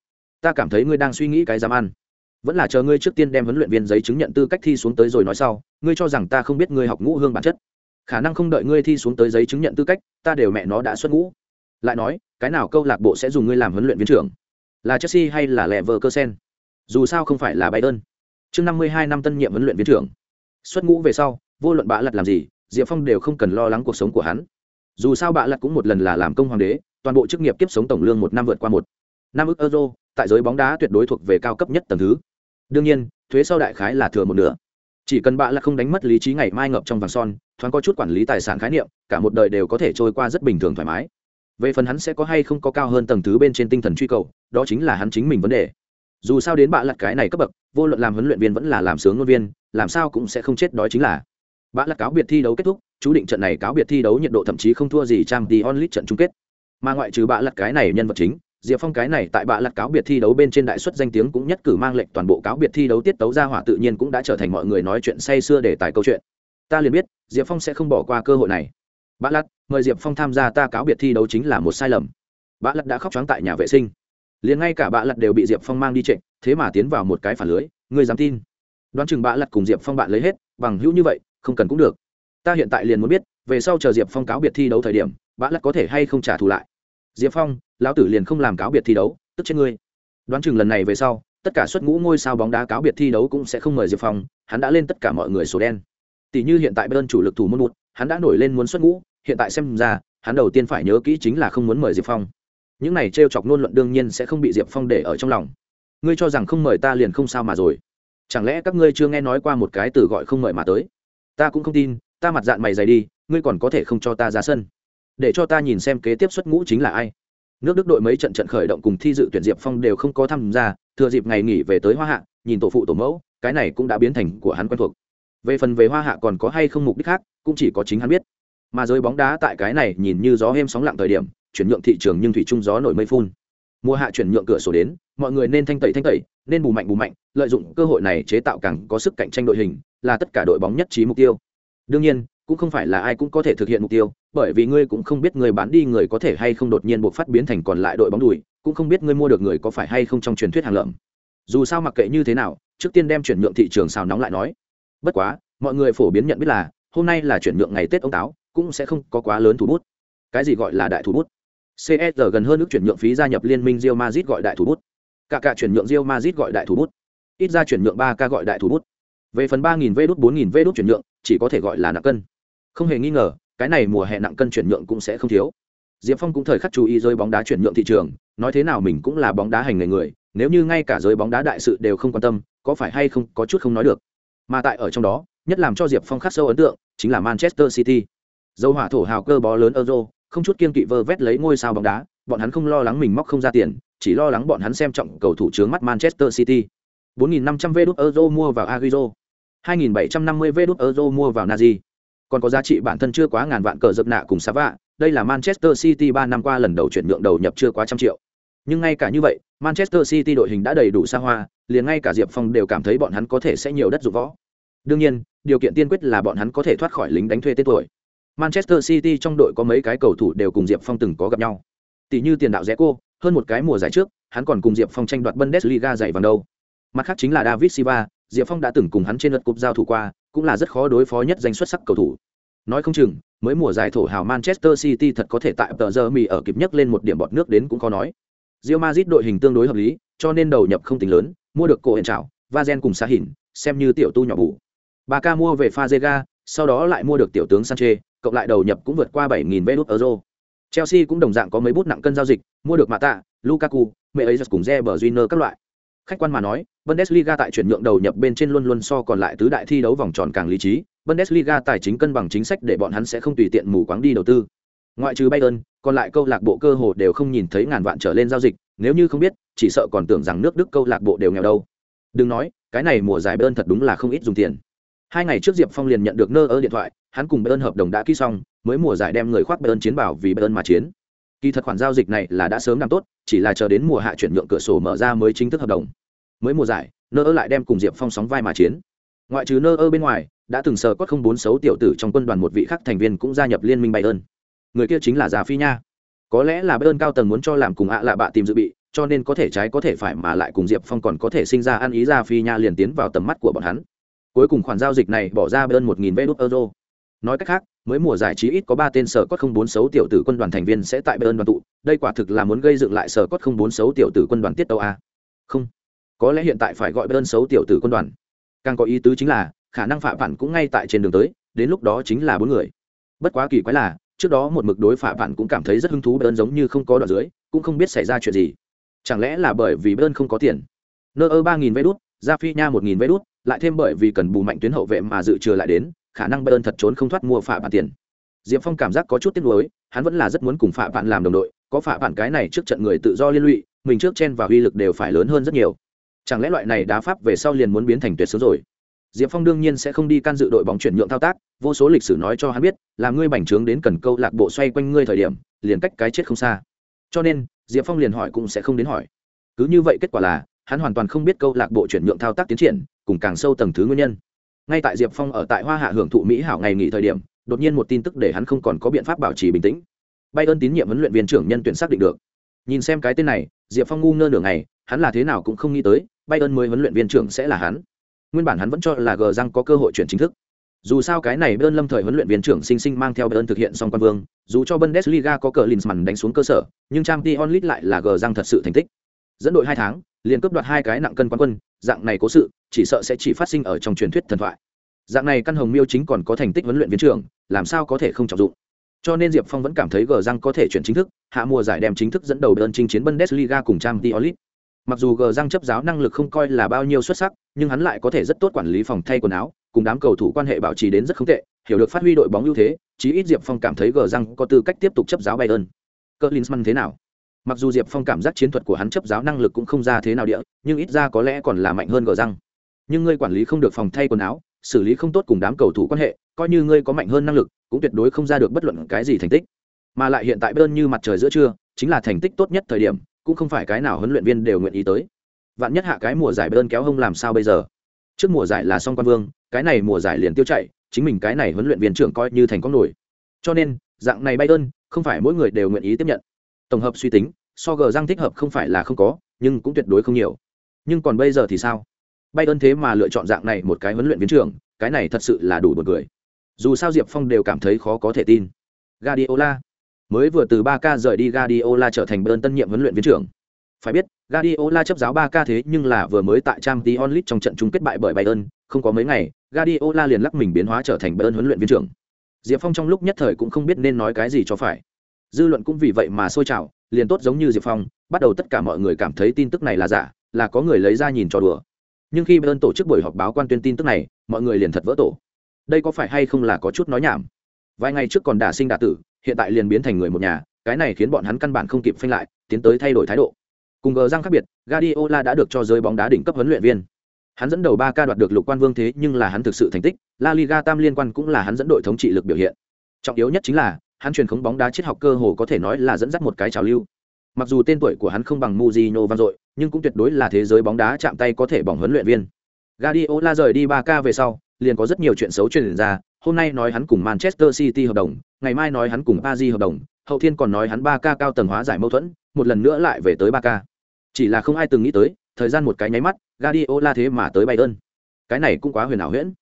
Ta cảm thấy ngươi đang suy nghĩ cái dám ăn. Vẫn là chờ ngươi trước tiên đem huấn luyện viên giấy chứng nhận tư cách thi xuống tới rồi nói sau, ngươi cho rằng ta không biết ngươi học ngũ hương bản chất khả năng không đợi ngươi thi xuống tới giấy chứng nhận tư cách, ta đều mẹ nó đã xuất ngũ. Lại nói, cái nào câu lạc bộ sẽ dùng ngươi làm huấn luyện viên trưởng? Là chelsea hay là lẹ vợ cơ sen dù sao không phải là bayern. Trước năm mươi hai năm tân nhiệm huấn luyện viên trưởng. Xuất ngũ về sau, vô luận bạ lặt làm gì, diệp phong đều không cần lo lắng cuộc sống của hắn. Dù sao bạ lặt cũng một lần là làm công hoàng đế, toàn bộ chức nghiệp kiếp sống tổng lương một năm vượt qua một. Năm ước euro, tại giới bóng đá tuyệt đối thuộc về cao cấp nhất tầng thứ. Đương nhiên, thuế sau đại khái là thừa một nửa. Chỉ cần bạ lặt không đánh mất lý trí ngày mai ngập trong vàng son thoáng có chút quản lý tài sản khái niệm, cả một đời đều có thể trôi qua rất bình thường thoải mái. Về phần hắn sẽ có hay không có cao hơn tầng thứ bên trên tinh thần truy cầu, đó chính là hắn chính mình vấn đề. Dù sao đến bạ lặt cái này cấp bậc, vô luận làm huấn luyện viên vẫn là làm sướng ngôn viên, làm sao cũng sẽ không chết đói chính là. Bạ lặt cáo biệt thi đấu kết thúc, chú định trận này cáo biệt thi đấu nhiệt độ thậm chí không thua gì trang tí onlit trận chung kết. Mà ngoại trừ bạ lặt cái này nhân vật chính, diệp phong cái này tại bạ lặt cáo biệt thi đấu bên trên đại xuất danh tiếng cũng nhất cử mang lệnh toàn bộ cáo biệt thi đấu tiết tấu ra hỏa tự nhiên cũng đã trở thành mọi người nói chuyện say sưa để tài câu chuyện ta liền biết, diệp phong sẽ không bỏ qua cơ hội này. Bã lặt mời diệp phong tham gia ta cáo biệt thi đấu chính là một sai lầm. Bã lặt đã khóc trắng tại nhà vệ sinh. Liền ngay cả Bã lặt đều bị diệp phong mang đi trịnh thế mà tiến vào một cái phản lưới, ngươi dám tin? Đoán chừng Bã lặt cùng diệp phong bạn lấy hết, bằng hữu như vậy, không cần cũng được. Ta hiện tại liền muốn biết, về sau chờ diệp phong cáo biệt thi đấu thời điểm Bã lặt có thể hay không trả thù lại? Diệp phong, lão tử liền không làm cáo biệt thi đấu, tức chết ngươi. Đoán chừng lần này về sau, tất cả xuất ngũ ngôi sao bóng đá cáo biệt thi đấu cũng sẽ không mời diệp phong, hắn đã lên tất cả mọi người sổ đen tỷ như hiện tại bên chủ lực thủ môn một hắn đã nổi lên muốn xuất ngũ, hiện tại xem ra, hắn đầu tiên phải nhớ kỹ chính là không muốn mời diệp phong. Những này trêu chọc nôn luận đương nhiên sẽ không bị diệp phong để ở trong lòng. Ngươi cho rằng không mời ta liền không sao mà rồi. Chẳng lẽ các ngươi chưa nghe nói qua một cái từ gọi không mời mà tới? Ta cũng không tin, ta mặt dạng mày dày đi, ngươi còn có thể không cho ta ra sân. Để cho ta nhìn xem kế tiếp xuất ngũ chính là ai. Nước đức đội mấy trận trận khởi động cùng thi dự tuyển diệp phong đều không có tham gia, thừa dịp ngày nghỉ về tới hoa hạ, nhìn tổ phụ tổ mẫu, cái này cũng đã biến thành của hắn quen thuộc về phần về hoa hạ còn có hay không mục đích khác, cũng chỉ có chính hắn biết. Mà giới bóng đá tại cái này nhìn như gió êm sóng lặng thời điểm, chuyển nhượng thị trường nhưng thủy trung gió nổi mây phun. Mùa hạ chuyển nhượng cửa sổ đến, mọi người nên thanh tẩy thanh tẩy, nên bù mạnh bù mạnh, lợi dụng cơ hội này chế tạo càng có sức cạnh tranh đội hình, là tất cả đội bóng nhất trí mục tiêu. Đương nhiên, cũng không phải là ai cũng có thể thực hiện mục tiêu, bởi vì ngươi cũng không biết người bán đi người có thể hay không đột nhiên buộc phát biến thành còn lại đội bóng đùi, cũng không biết ngươi mua được người có phải hay không trong truyền thuyết hàng lợm. Dù sao mặc kệ như thế nào, trước tiên đem chuyển nhượng thị trường xào nóng lại nói bất quá, mọi người phổ biến nhận biết là, hôm nay là chuyển nhượng ngày tết ông táo, cũng sẽ không có quá lớn thủ bút. Cái gì gọi là đại thủ bút? Csr gần hơn nước chuyển nhượng phí gia nhập liên minh rio mazit gọi đại thủ bút. Cả cả chuyển nhượng rio mazit gọi đại thủ bút. Ít ra chuyển nhượng ba k gọi đại thủ bút. Về phần ba nghìn v đốt bốn nghìn v đốt chuyển nhượng, chỉ có thể gọi là nặng cân. Không hề nghi ngờ, cái này mùa hè nặng cân chuyển nhượng cũng sẽ không thiếu. Diệp phong cũng thời khắc chú ý rơi bóng đá chuyển nhượng thị trường, nói thế nào mình cũng là bóng đá hành nghề người, nếu như ngay cả giới bóng đá đại sự đều không quan tâm, có phải hay không có chút không nói được mà tại ở trong đó nhất làm cho diệp phong khắc sâu ấn tượng chính là manchester city. Dầu hỏa thổ hào cơ bó lớn euro không chút kiên kỵ vơ vét lấy ngôi sao bóng đá bọn hắn không lo lắng mình móc không ra tiền chỉ lo lắng bọn hắn xem trọng cầu thủ trướng mắt manchester city. 4.500 v đút euro mua vào agrizo 2.750 v đút euro mua vào nazi. Còn có giá trị bản thân chưa quá ngàn vạn cờ dập nạ cùng Sava, đây là Manchester City ba năm qua lần đầu chuyển nhượng đầu nhập chưa quá trăm triệu. Nhưng ngay cả như vậy, Manchester City đội hình đã đầy đủ xa hoa, liền ngay cả Diệp Phong đều cảm thấy bọn hắn có thể sẽ nhiều đất dụng võ. Đương nhiên, điều kiện tiên quyết là bọn hắn có thể thoát khỏi lính đánh thuê tên tuổi. Manchester City trong đội có mấy cái cầu thủ đều cùng Diệp Phong từng có gặp nhau. Tỷ như tiền đạo Zeko, hơn một cái mùa giải trước, hắn còn cùng Diệp Phong tranh đoạt Bundesliga giải vàng đâu. Mặt khác chính là David Silva, Diệp Phong đã từng cùng hắn trên lượt cúp giao thủ qua, cũng là rất khó đối phó nhất danh xuất sắc cầu thủ. Nói không chừng, mới mùa giải thổ hào Manchester City thật có thể tại tờ giờ mì ở kịp nhất lên một điểm bọt nước đến cũng có nói. Real Madrid đội hình tương đối hợp lý, cho nên đầu nhập không tính lớn, mua được cổ hiện trảo, Vazen cùng Sa Hìn, xem như tiểu tu nhỏ bù. Barca mua về Fazega, sau đó lại mua được tiểu tướng Sanchez, cộng lại đầu nhập cũng vượt qua 7000 vé euro. Chelsea cũng đồng dạng có mấy bút nặng cân giao dịch, mua được Mata, Lukaku, mẹ ấy cùng Reber các loại. Khách quan mà nói, Bundesliga tại chuyển nhượng đầu nhập bên trên luôn luôn so còn lại tứ đại thi đấu vòng tròn càng lý trí, Bundesliga tài chính cân bằng chính sách để bọn hắn sẽ không tùy tiện mù quáng đi đầu tư. Ngoại trừ Bayern, còn lại câu lạc bộ cơ hồ đều không nhìn thấy ngàn vạn trở lên giao dịch, nếu như không biết chỉ sợ còn tưởng rằng nước đức câu lạc bộ đều nghèo đâu. Đừng nói cái này mùa giải bơn thật đúng là không ít dùng tiền. Hai ngày trước diệp phong liền nhận được nơ ơ điện thoại hắn cùng bơn hợp đồng đã ký xong mới mùa giải đem người khoác bơn chiến bảo vì bơn mà chiến. Kỳ thật khoản giao dịch này là đã sớm làm tốt chỉ là chờ đến mùa hạ chuyển nhượng cửa sổ mở ra mới chính thức hợp đồng. Mới mùa giải nơ ơ lại đem cùng diệp phong sóng vai mà chiến. Ngoại trừ nơ ơ bên ngoài đã từng sờ cốt không bốn xấu tiểu tử trong quân đoàn một vị khác thành viên cũng gia nhập liên minh bayern người kia chính là già phi nha. Có lẽ là bayern cao tầng muốn cho làm cùng ạ lạ bạ tìm dự bị, cho nên có thể trái có thể phải mà lại cùng diệp phong còn có thể sinh ra ăn ý ra phi nha liền tiến vào tầm mắt của bọn hắn. Cuối cùng khoản giao dịch này bỏ ra bayern một nghìn vé euro. Nói cách khác, mới mùa giải trí ít có ba tên sở cốt không bốn xấu tiểu tử quân đoàn thành viên sẽ tại bayern đoàn tụ, đây quả thực là muốn gây dựng lại sở cốt không bốn xấu tiểu tử quân đoàn tiết tàu a. Không. Có lẽ hiện tại phải gọi bayern xấu tiểu tử quân đoàn. Càng có ý tứ chính là, khả năng phạm vạn cũng ngay tại trên đường tới, đến lúc đó chính là bốn người. Bất quá kỳ quái là trước đó một mực đối phả vạn cũng cảm thấy rất hứng thú bayern giống như không có đoạn dưới, cũng không biết xảy ra chuyện gì. Chẳng lẽ là bởi vì bayern không có tiền? Nơ ơ ba nghìn vé đút ra phi nha một nghìn vé đút, lại thêm bởi vì cần bù mạnh tuyến hậu vệ mà dự trừ lại đến, khả năng bayern thật trốn không thoát mua phả vạn tiền. Diệp phong cảm giác có chút tiếc nuối, hắn vẫn là rất muốn cùng phả vạn làm đồng đội, có phả vạn cái này trước trận người tự do liên lụy, mình trước chen và uy lực đều phải lớn hơn rất nhiều. Chẳng lẽ loại này đá pháp về sau liền muốn biến thành tuyệt số rồi? Diệp phong đương nhiên sẽ không đi can dự đội bóng chuyển nhượng thao tác, vô số lịch sử nói cho hắn biết, là ngươi bành trướng đến cần câu lạc bộ xoay quanh ngươi thời điểm, liền cách cái chết không xa. Cho nên, diệp phong liền hỏi cũng sẽ không đến hỏi. Cứ như vậy kết quả là, hắn hoàn toàn không biết câu lạc bộ chuyển nhượng thao tác tiến triển, cùng càng sâu tầng thứ nguyên nhân. Ngay tại diệp phong ở tại hoa hạ hưởng thụ mỹ hảo ngày nghỉ thời điểm, đột nhiên một tin tức để hắn không còn có biện pháp bảo trì bình tĩnh. Bay ơn tín nhiệm huấn luyện viên trưởng nhân tuyển xác định được. Nhìn xem cái tên này, diệp phong ngu ngơ nửa ngày, hắn là thế nào cũng không nghĩ tới bay ơn mới huấn luyện viên trưởng sẽ là hắn nguyên bản hắn vẫn cho là gờ răng có cơ hội chuyển chính thức dù sao cái này Bayern Lâm thời huấn luyện viên trưởng sinh sinh mang theo Bayern thực hiện xong quan vương, dù cho Bundesliga có cờ Linsman đánh xuống cơ sở, nhưng trang t onlit lại là gờ răng thật sự thành tích. Dẫn đội hai tháng, liền cướp đoạt hai cái nặng cân quán quân, dạng này cố sự, chỉ sợ sẽ chỉ phát sinh ở trong truyền thuyết thần thoại. Dạng này căn hồng miêu chính còn có thành tích huấn luyện viên trưởng, làm sao có thể không trọng dụng. Cho nên Diệp Phong vẫn cảm thấy gờ răng có thể chuyển chính thức, hạ mùa giải đem chính thức dẫn đầu Bayern chinh chiến Bundesliga cùng trang t onlit mặc dù gờ răng chấp giáo năng lực không coi là bao nhiêu xuất sắc, nhưng hắn lại có thể rất tốt quản lý phòng thay quần áo, cùng đám cầu thủ quan hệ bảo trì đến rất không tệ, hiểu được phát huy đội bóng ưu thế, chí ít diệp phong cảm thấy gờ răng có tư cách tiếp tục chấp giáo bayern. Cỡ linsman thế nào? Mặc dù diệp phong cảm giác chiến thuật của hắn chấp giáo năng lực cũng không ra thế nào địa, nhưng ít ra có lẽ còn là mạnh hơn gờ răng. Nhưng ngươi quản lý không được phòng thay quần áo, xử lý không tốt cùng đám cầu thủ quan hệ, coi như ngươi có mạnh hơn năng lực, cũng tuyệt đối không ra được bất luận cái gì thành tích. Mà lại hiện tại bayern như mặt trời giữa trưa, chính là thành tích tốt nhất thời điểm cũng không phải cái nào huấn luyện viên đều nguyện ý tới. Vạn nhất hạ cái mùa giải bơn kéo hông làm sao bây giờ? Trước mùa giải là song quan vương cái này mùa giải liền tiêu chạy chính mình cái này huấn luyện viên trưởng coi như thành con nổi. Cho nên dạng này bay đơn, không phải mỗi người đều nguyện ý tiếp nhận. Tổng hợp suy tính so gờ răng thích hợp không phải là không có nhưng cũng tuyệt đối không nhiều. Nhưng còn bây giờ thì sao? Bay ơn thế mà lựa chọn dạng này một cái huấn luyện viên trưởng cái này thật sự là đủ buồn cười. dù sao diệp phong đều cảm thấy khó có thể tin. Guardiola. Mới vừa từ 3K rời đi Guardiola trở thành Bơn tân nhiệm huấn luyện viên trưởng. Phải biết, Guardiola chấp giáo 3K thế nhưng là vừa mới tại Champions League trong trận chung kết bại bởi Bayern, không có mấy ngày, Guardiola liền lắc mình biến hóa trở thành Bayern huấn luyện viên trưởng. Diệp Phong trong lúc nhất thời cũng không biết nên nói cái gì cho phải. Dư luận cũng vì vậy mà sôi trào, liền tốt giống như Diệp Phong, bắt đầu tất cả mọi người cảm thấy tin tức này là giả, là có người lấy ra nhìn cho đùa. Nhưng khi Bayern tổ chức buổi họp báo quan tuyên tin tức này, mọi người liền thật vỡ tổ. Đây có phải hay không là có chút nói nhảm? Vài ngày trước còn đả sinh đả tử, hiện tại liền biến thành người một nhà, cái này khiến bọn hắn căn bản không kịp phanh lại, tiến tới thay đổi thái độ. Cùng gờ răng khác biệt, Guardiola đã được cho giới bóng đá đỉnh cấp huấn luyện viên. Hắn dẫn đầu ba ca đoạt được lục quan vương thế nhưng là hắn thực sự thành tích, La Liga tam liên quan cũng là hắn dẫn đội thống trị lực biểu hiện. Trọng yếu nhất chính là, hắn truyền khống bóng đá triết học cơ hồ có thể nói là dẫn dắt một cái trào lưu. Mặc dù tên tuổi của hắn không bằng Mourinho vang dội, nhưng cũng tuyệt đối là thế giới bóng đá chạm tay có thể bỏng huấn luyện viên. Guardiola rời đi 3K về sau, liền có rất nhiều chuyện xấu truyền ra hôm nay nói hắn cùng Manchester City hợp đồng, ngày mai nói hắn cùng Paris hợp đồng, hậu thiên còn nói hắn 3K cao tầng hóa giải mâu thuẫn, một lần nữa lại về tới 3K. Chỉ là không ai từng nghĩ tới, thời gian một cái nháy mắt, Guardiola thế mà tới Bayern. Cái này cũng quá huyền ảo huyễn.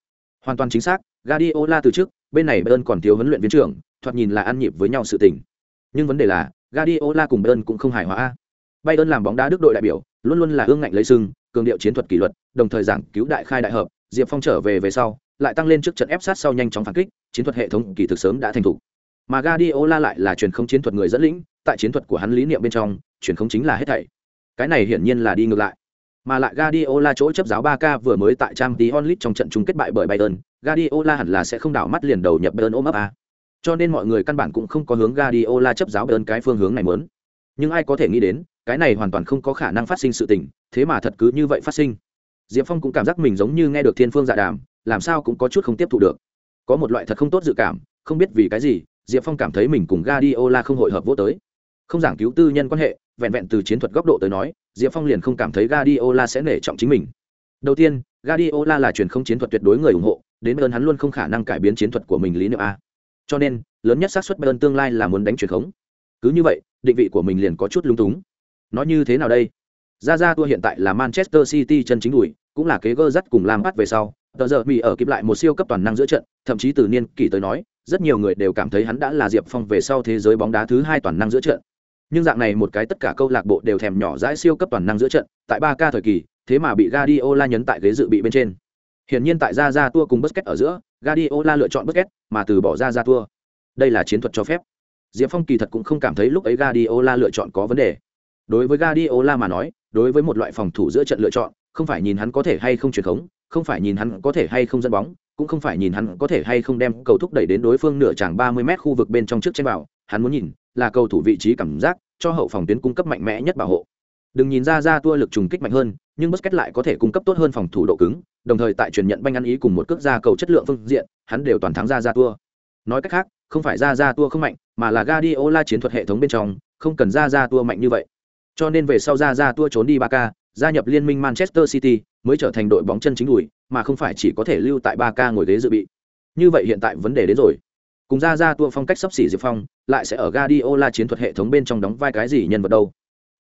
Hoàn toàn chính xác, Guardiola từ trước, bên này Bayern còn thiếu huấn luyện viên trưởng, thoạt nhìn là ăn nhịp với nhau sự tình. Nhưng vấn đề là, Guardiola cùng Bayern cũng không hài hòa. Bayern làm bóng đá Đức đội đại biểu, luôn luôn là ương ngạnh lấy sừng, cường điệu chiến thuật kỷ luật, đồng thời giảng cứu đại khai đại hợp, Diệp Phong trở về về sau, lại tăng lên trước trận ép sát sau nhanh chóng phản kích, chiến thuật hệ thống kỳ thực sớm đã thành thục. Mà Guardiola lại là truyền không chiến thuật người dẫn lĩnh, tại chiến thuật của hắn lý niệm bên trong, truyền không chính là hết thảy. Cái này hiển nhiên là đi ngược lại. Mà lại Guardiola chỗ chấp giáo 3K vừa mới tại Champions League trong trận chung kết bại bởi Bayern, Guardiola hẳn là sẽ không đảo mắt liền đầu nhập Bayern ôm ấp a. Cho nên mọi người căn bản cũng không có hướng Guardiola chấp giáo Bayern cái phương hướng này muốn. Nhưng ai có thể nghĩ đến, cái này hoàn toàn không có khả năng phát sinh sự tình thế mà thật cứ như vậy phát sinh diệp phong cũng cảm giác mình giống như nghe được thiên phương dạ đàm, làm sao cũng có chút không tiếp thu được. Có một loại thật không tốt dự cảm, không biết vì cái gì, diệp phong cảm thấy mình cùng gadiola không hội hợp vô tới. Không giảng cứu tư nhân quan hệ, vẹn vẹn từ chiến thuật góc độ tới nói, diệp phong liền không cảm thấy gadiola sẽ nể trọng chính mình. Đầu tiên gadiola là truyền không chiến thuật tuyệt đối người ủng hộ, đến ơn hắn luôn không khả năng cải biến chiến thuật của mình lý niệm a. Cho nên, lớn nhất xác suất bayern tương lai là muốn đánh truyền khống cứ như vậy, định vị của mình liền có chút lung túng. Nói như thế nào đây? Ra ra tua hiện tại là manchester city chân chính đùi cũng là kế gơ dắt cùng làm bắt về sau tờ giờ bị ở kịp lại một siêu cấp toàn năng giữa trận thậm chí từ niên kỷ tới nói rất nhiều người đều cảm thấy hắn đã là diệp phong về sau thế giới bóng đá thứ hai toàn năng giữa trận nhưng dạng này một cái tất cả câu lạc bộ đều thèm nhỏ dãi siêu cấp toàn năng giữa trận tại ba k thời kỳ thế mà bị Guardiola nhấn tại ghế dự bị bên trên Hiển nhiên tại ra ra tua cùng Busquets ở giữa, Guardiola lựa chọn Busquets mà từ bỏ ra ra tua. Đây là chiến thuật cho phép. Diệp Phong kỳ thật cũng không cảm thấy lúc ấy Guardiola lựa chọn có vấn đề. Đối với Guardiola mà nói, đối với một loại phòng thủ giữa trận lựa chọn, không phải nhìn hắn có thể hay không chuyển khống, không phải nhìn hắn có thể hay không dẫn bóng, cũng không phải nhìn hắn có thể hay không đem cầu thúc đẩy đến đối phương nửa tràng 30m khu vực bên trong trước trên vào, hắn muốn nhìn là cầu thủ vị trí cảm giác, cho hậu phòng tuyến cung cấp mạnh mẽ nhất bảo hộ. Đừng nhìn ra ra tua lực trùng kích mạnh hơn, nhưng Busquets lại có thể cung cấp tốt hơn phòng thủ độ cứng, đồng thời tại truyền nhận banh ăn ý cùng một cước ra cầu chất lượng phương diện, hắn đều toàn thắng ra ra tua. Nói cách khác, không phải ra ra tua không mạnh, mà là Guardiola chiến thuật hệ thống bên trong, không cần ra ra tua mạnh như vậy. Cho nên về sau ra ra tua trốn đi Barca, gia nhập liên minh Manchester City, mới trở thành đội bóng chân chính đùi, mà không phải chỉ có thể lưu tại Barca ngồi ghế dự bị. Như vậy hiện tại vấn đề đến rồi. Cùng ra ra tua phong cách sắp xỉ Diệp Phong, lại sẽ ở Guardiola chiến thuật hệ thống bên trong đóng vai cái gì nhân vật đâu?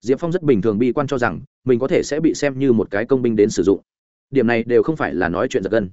Diệp Phong rất bình thường bi quan cho rằng mình có thể sẽ bị xem như một cái công binh đến sử dụng. Điểm này đều không phải là nói chuyện giật gân.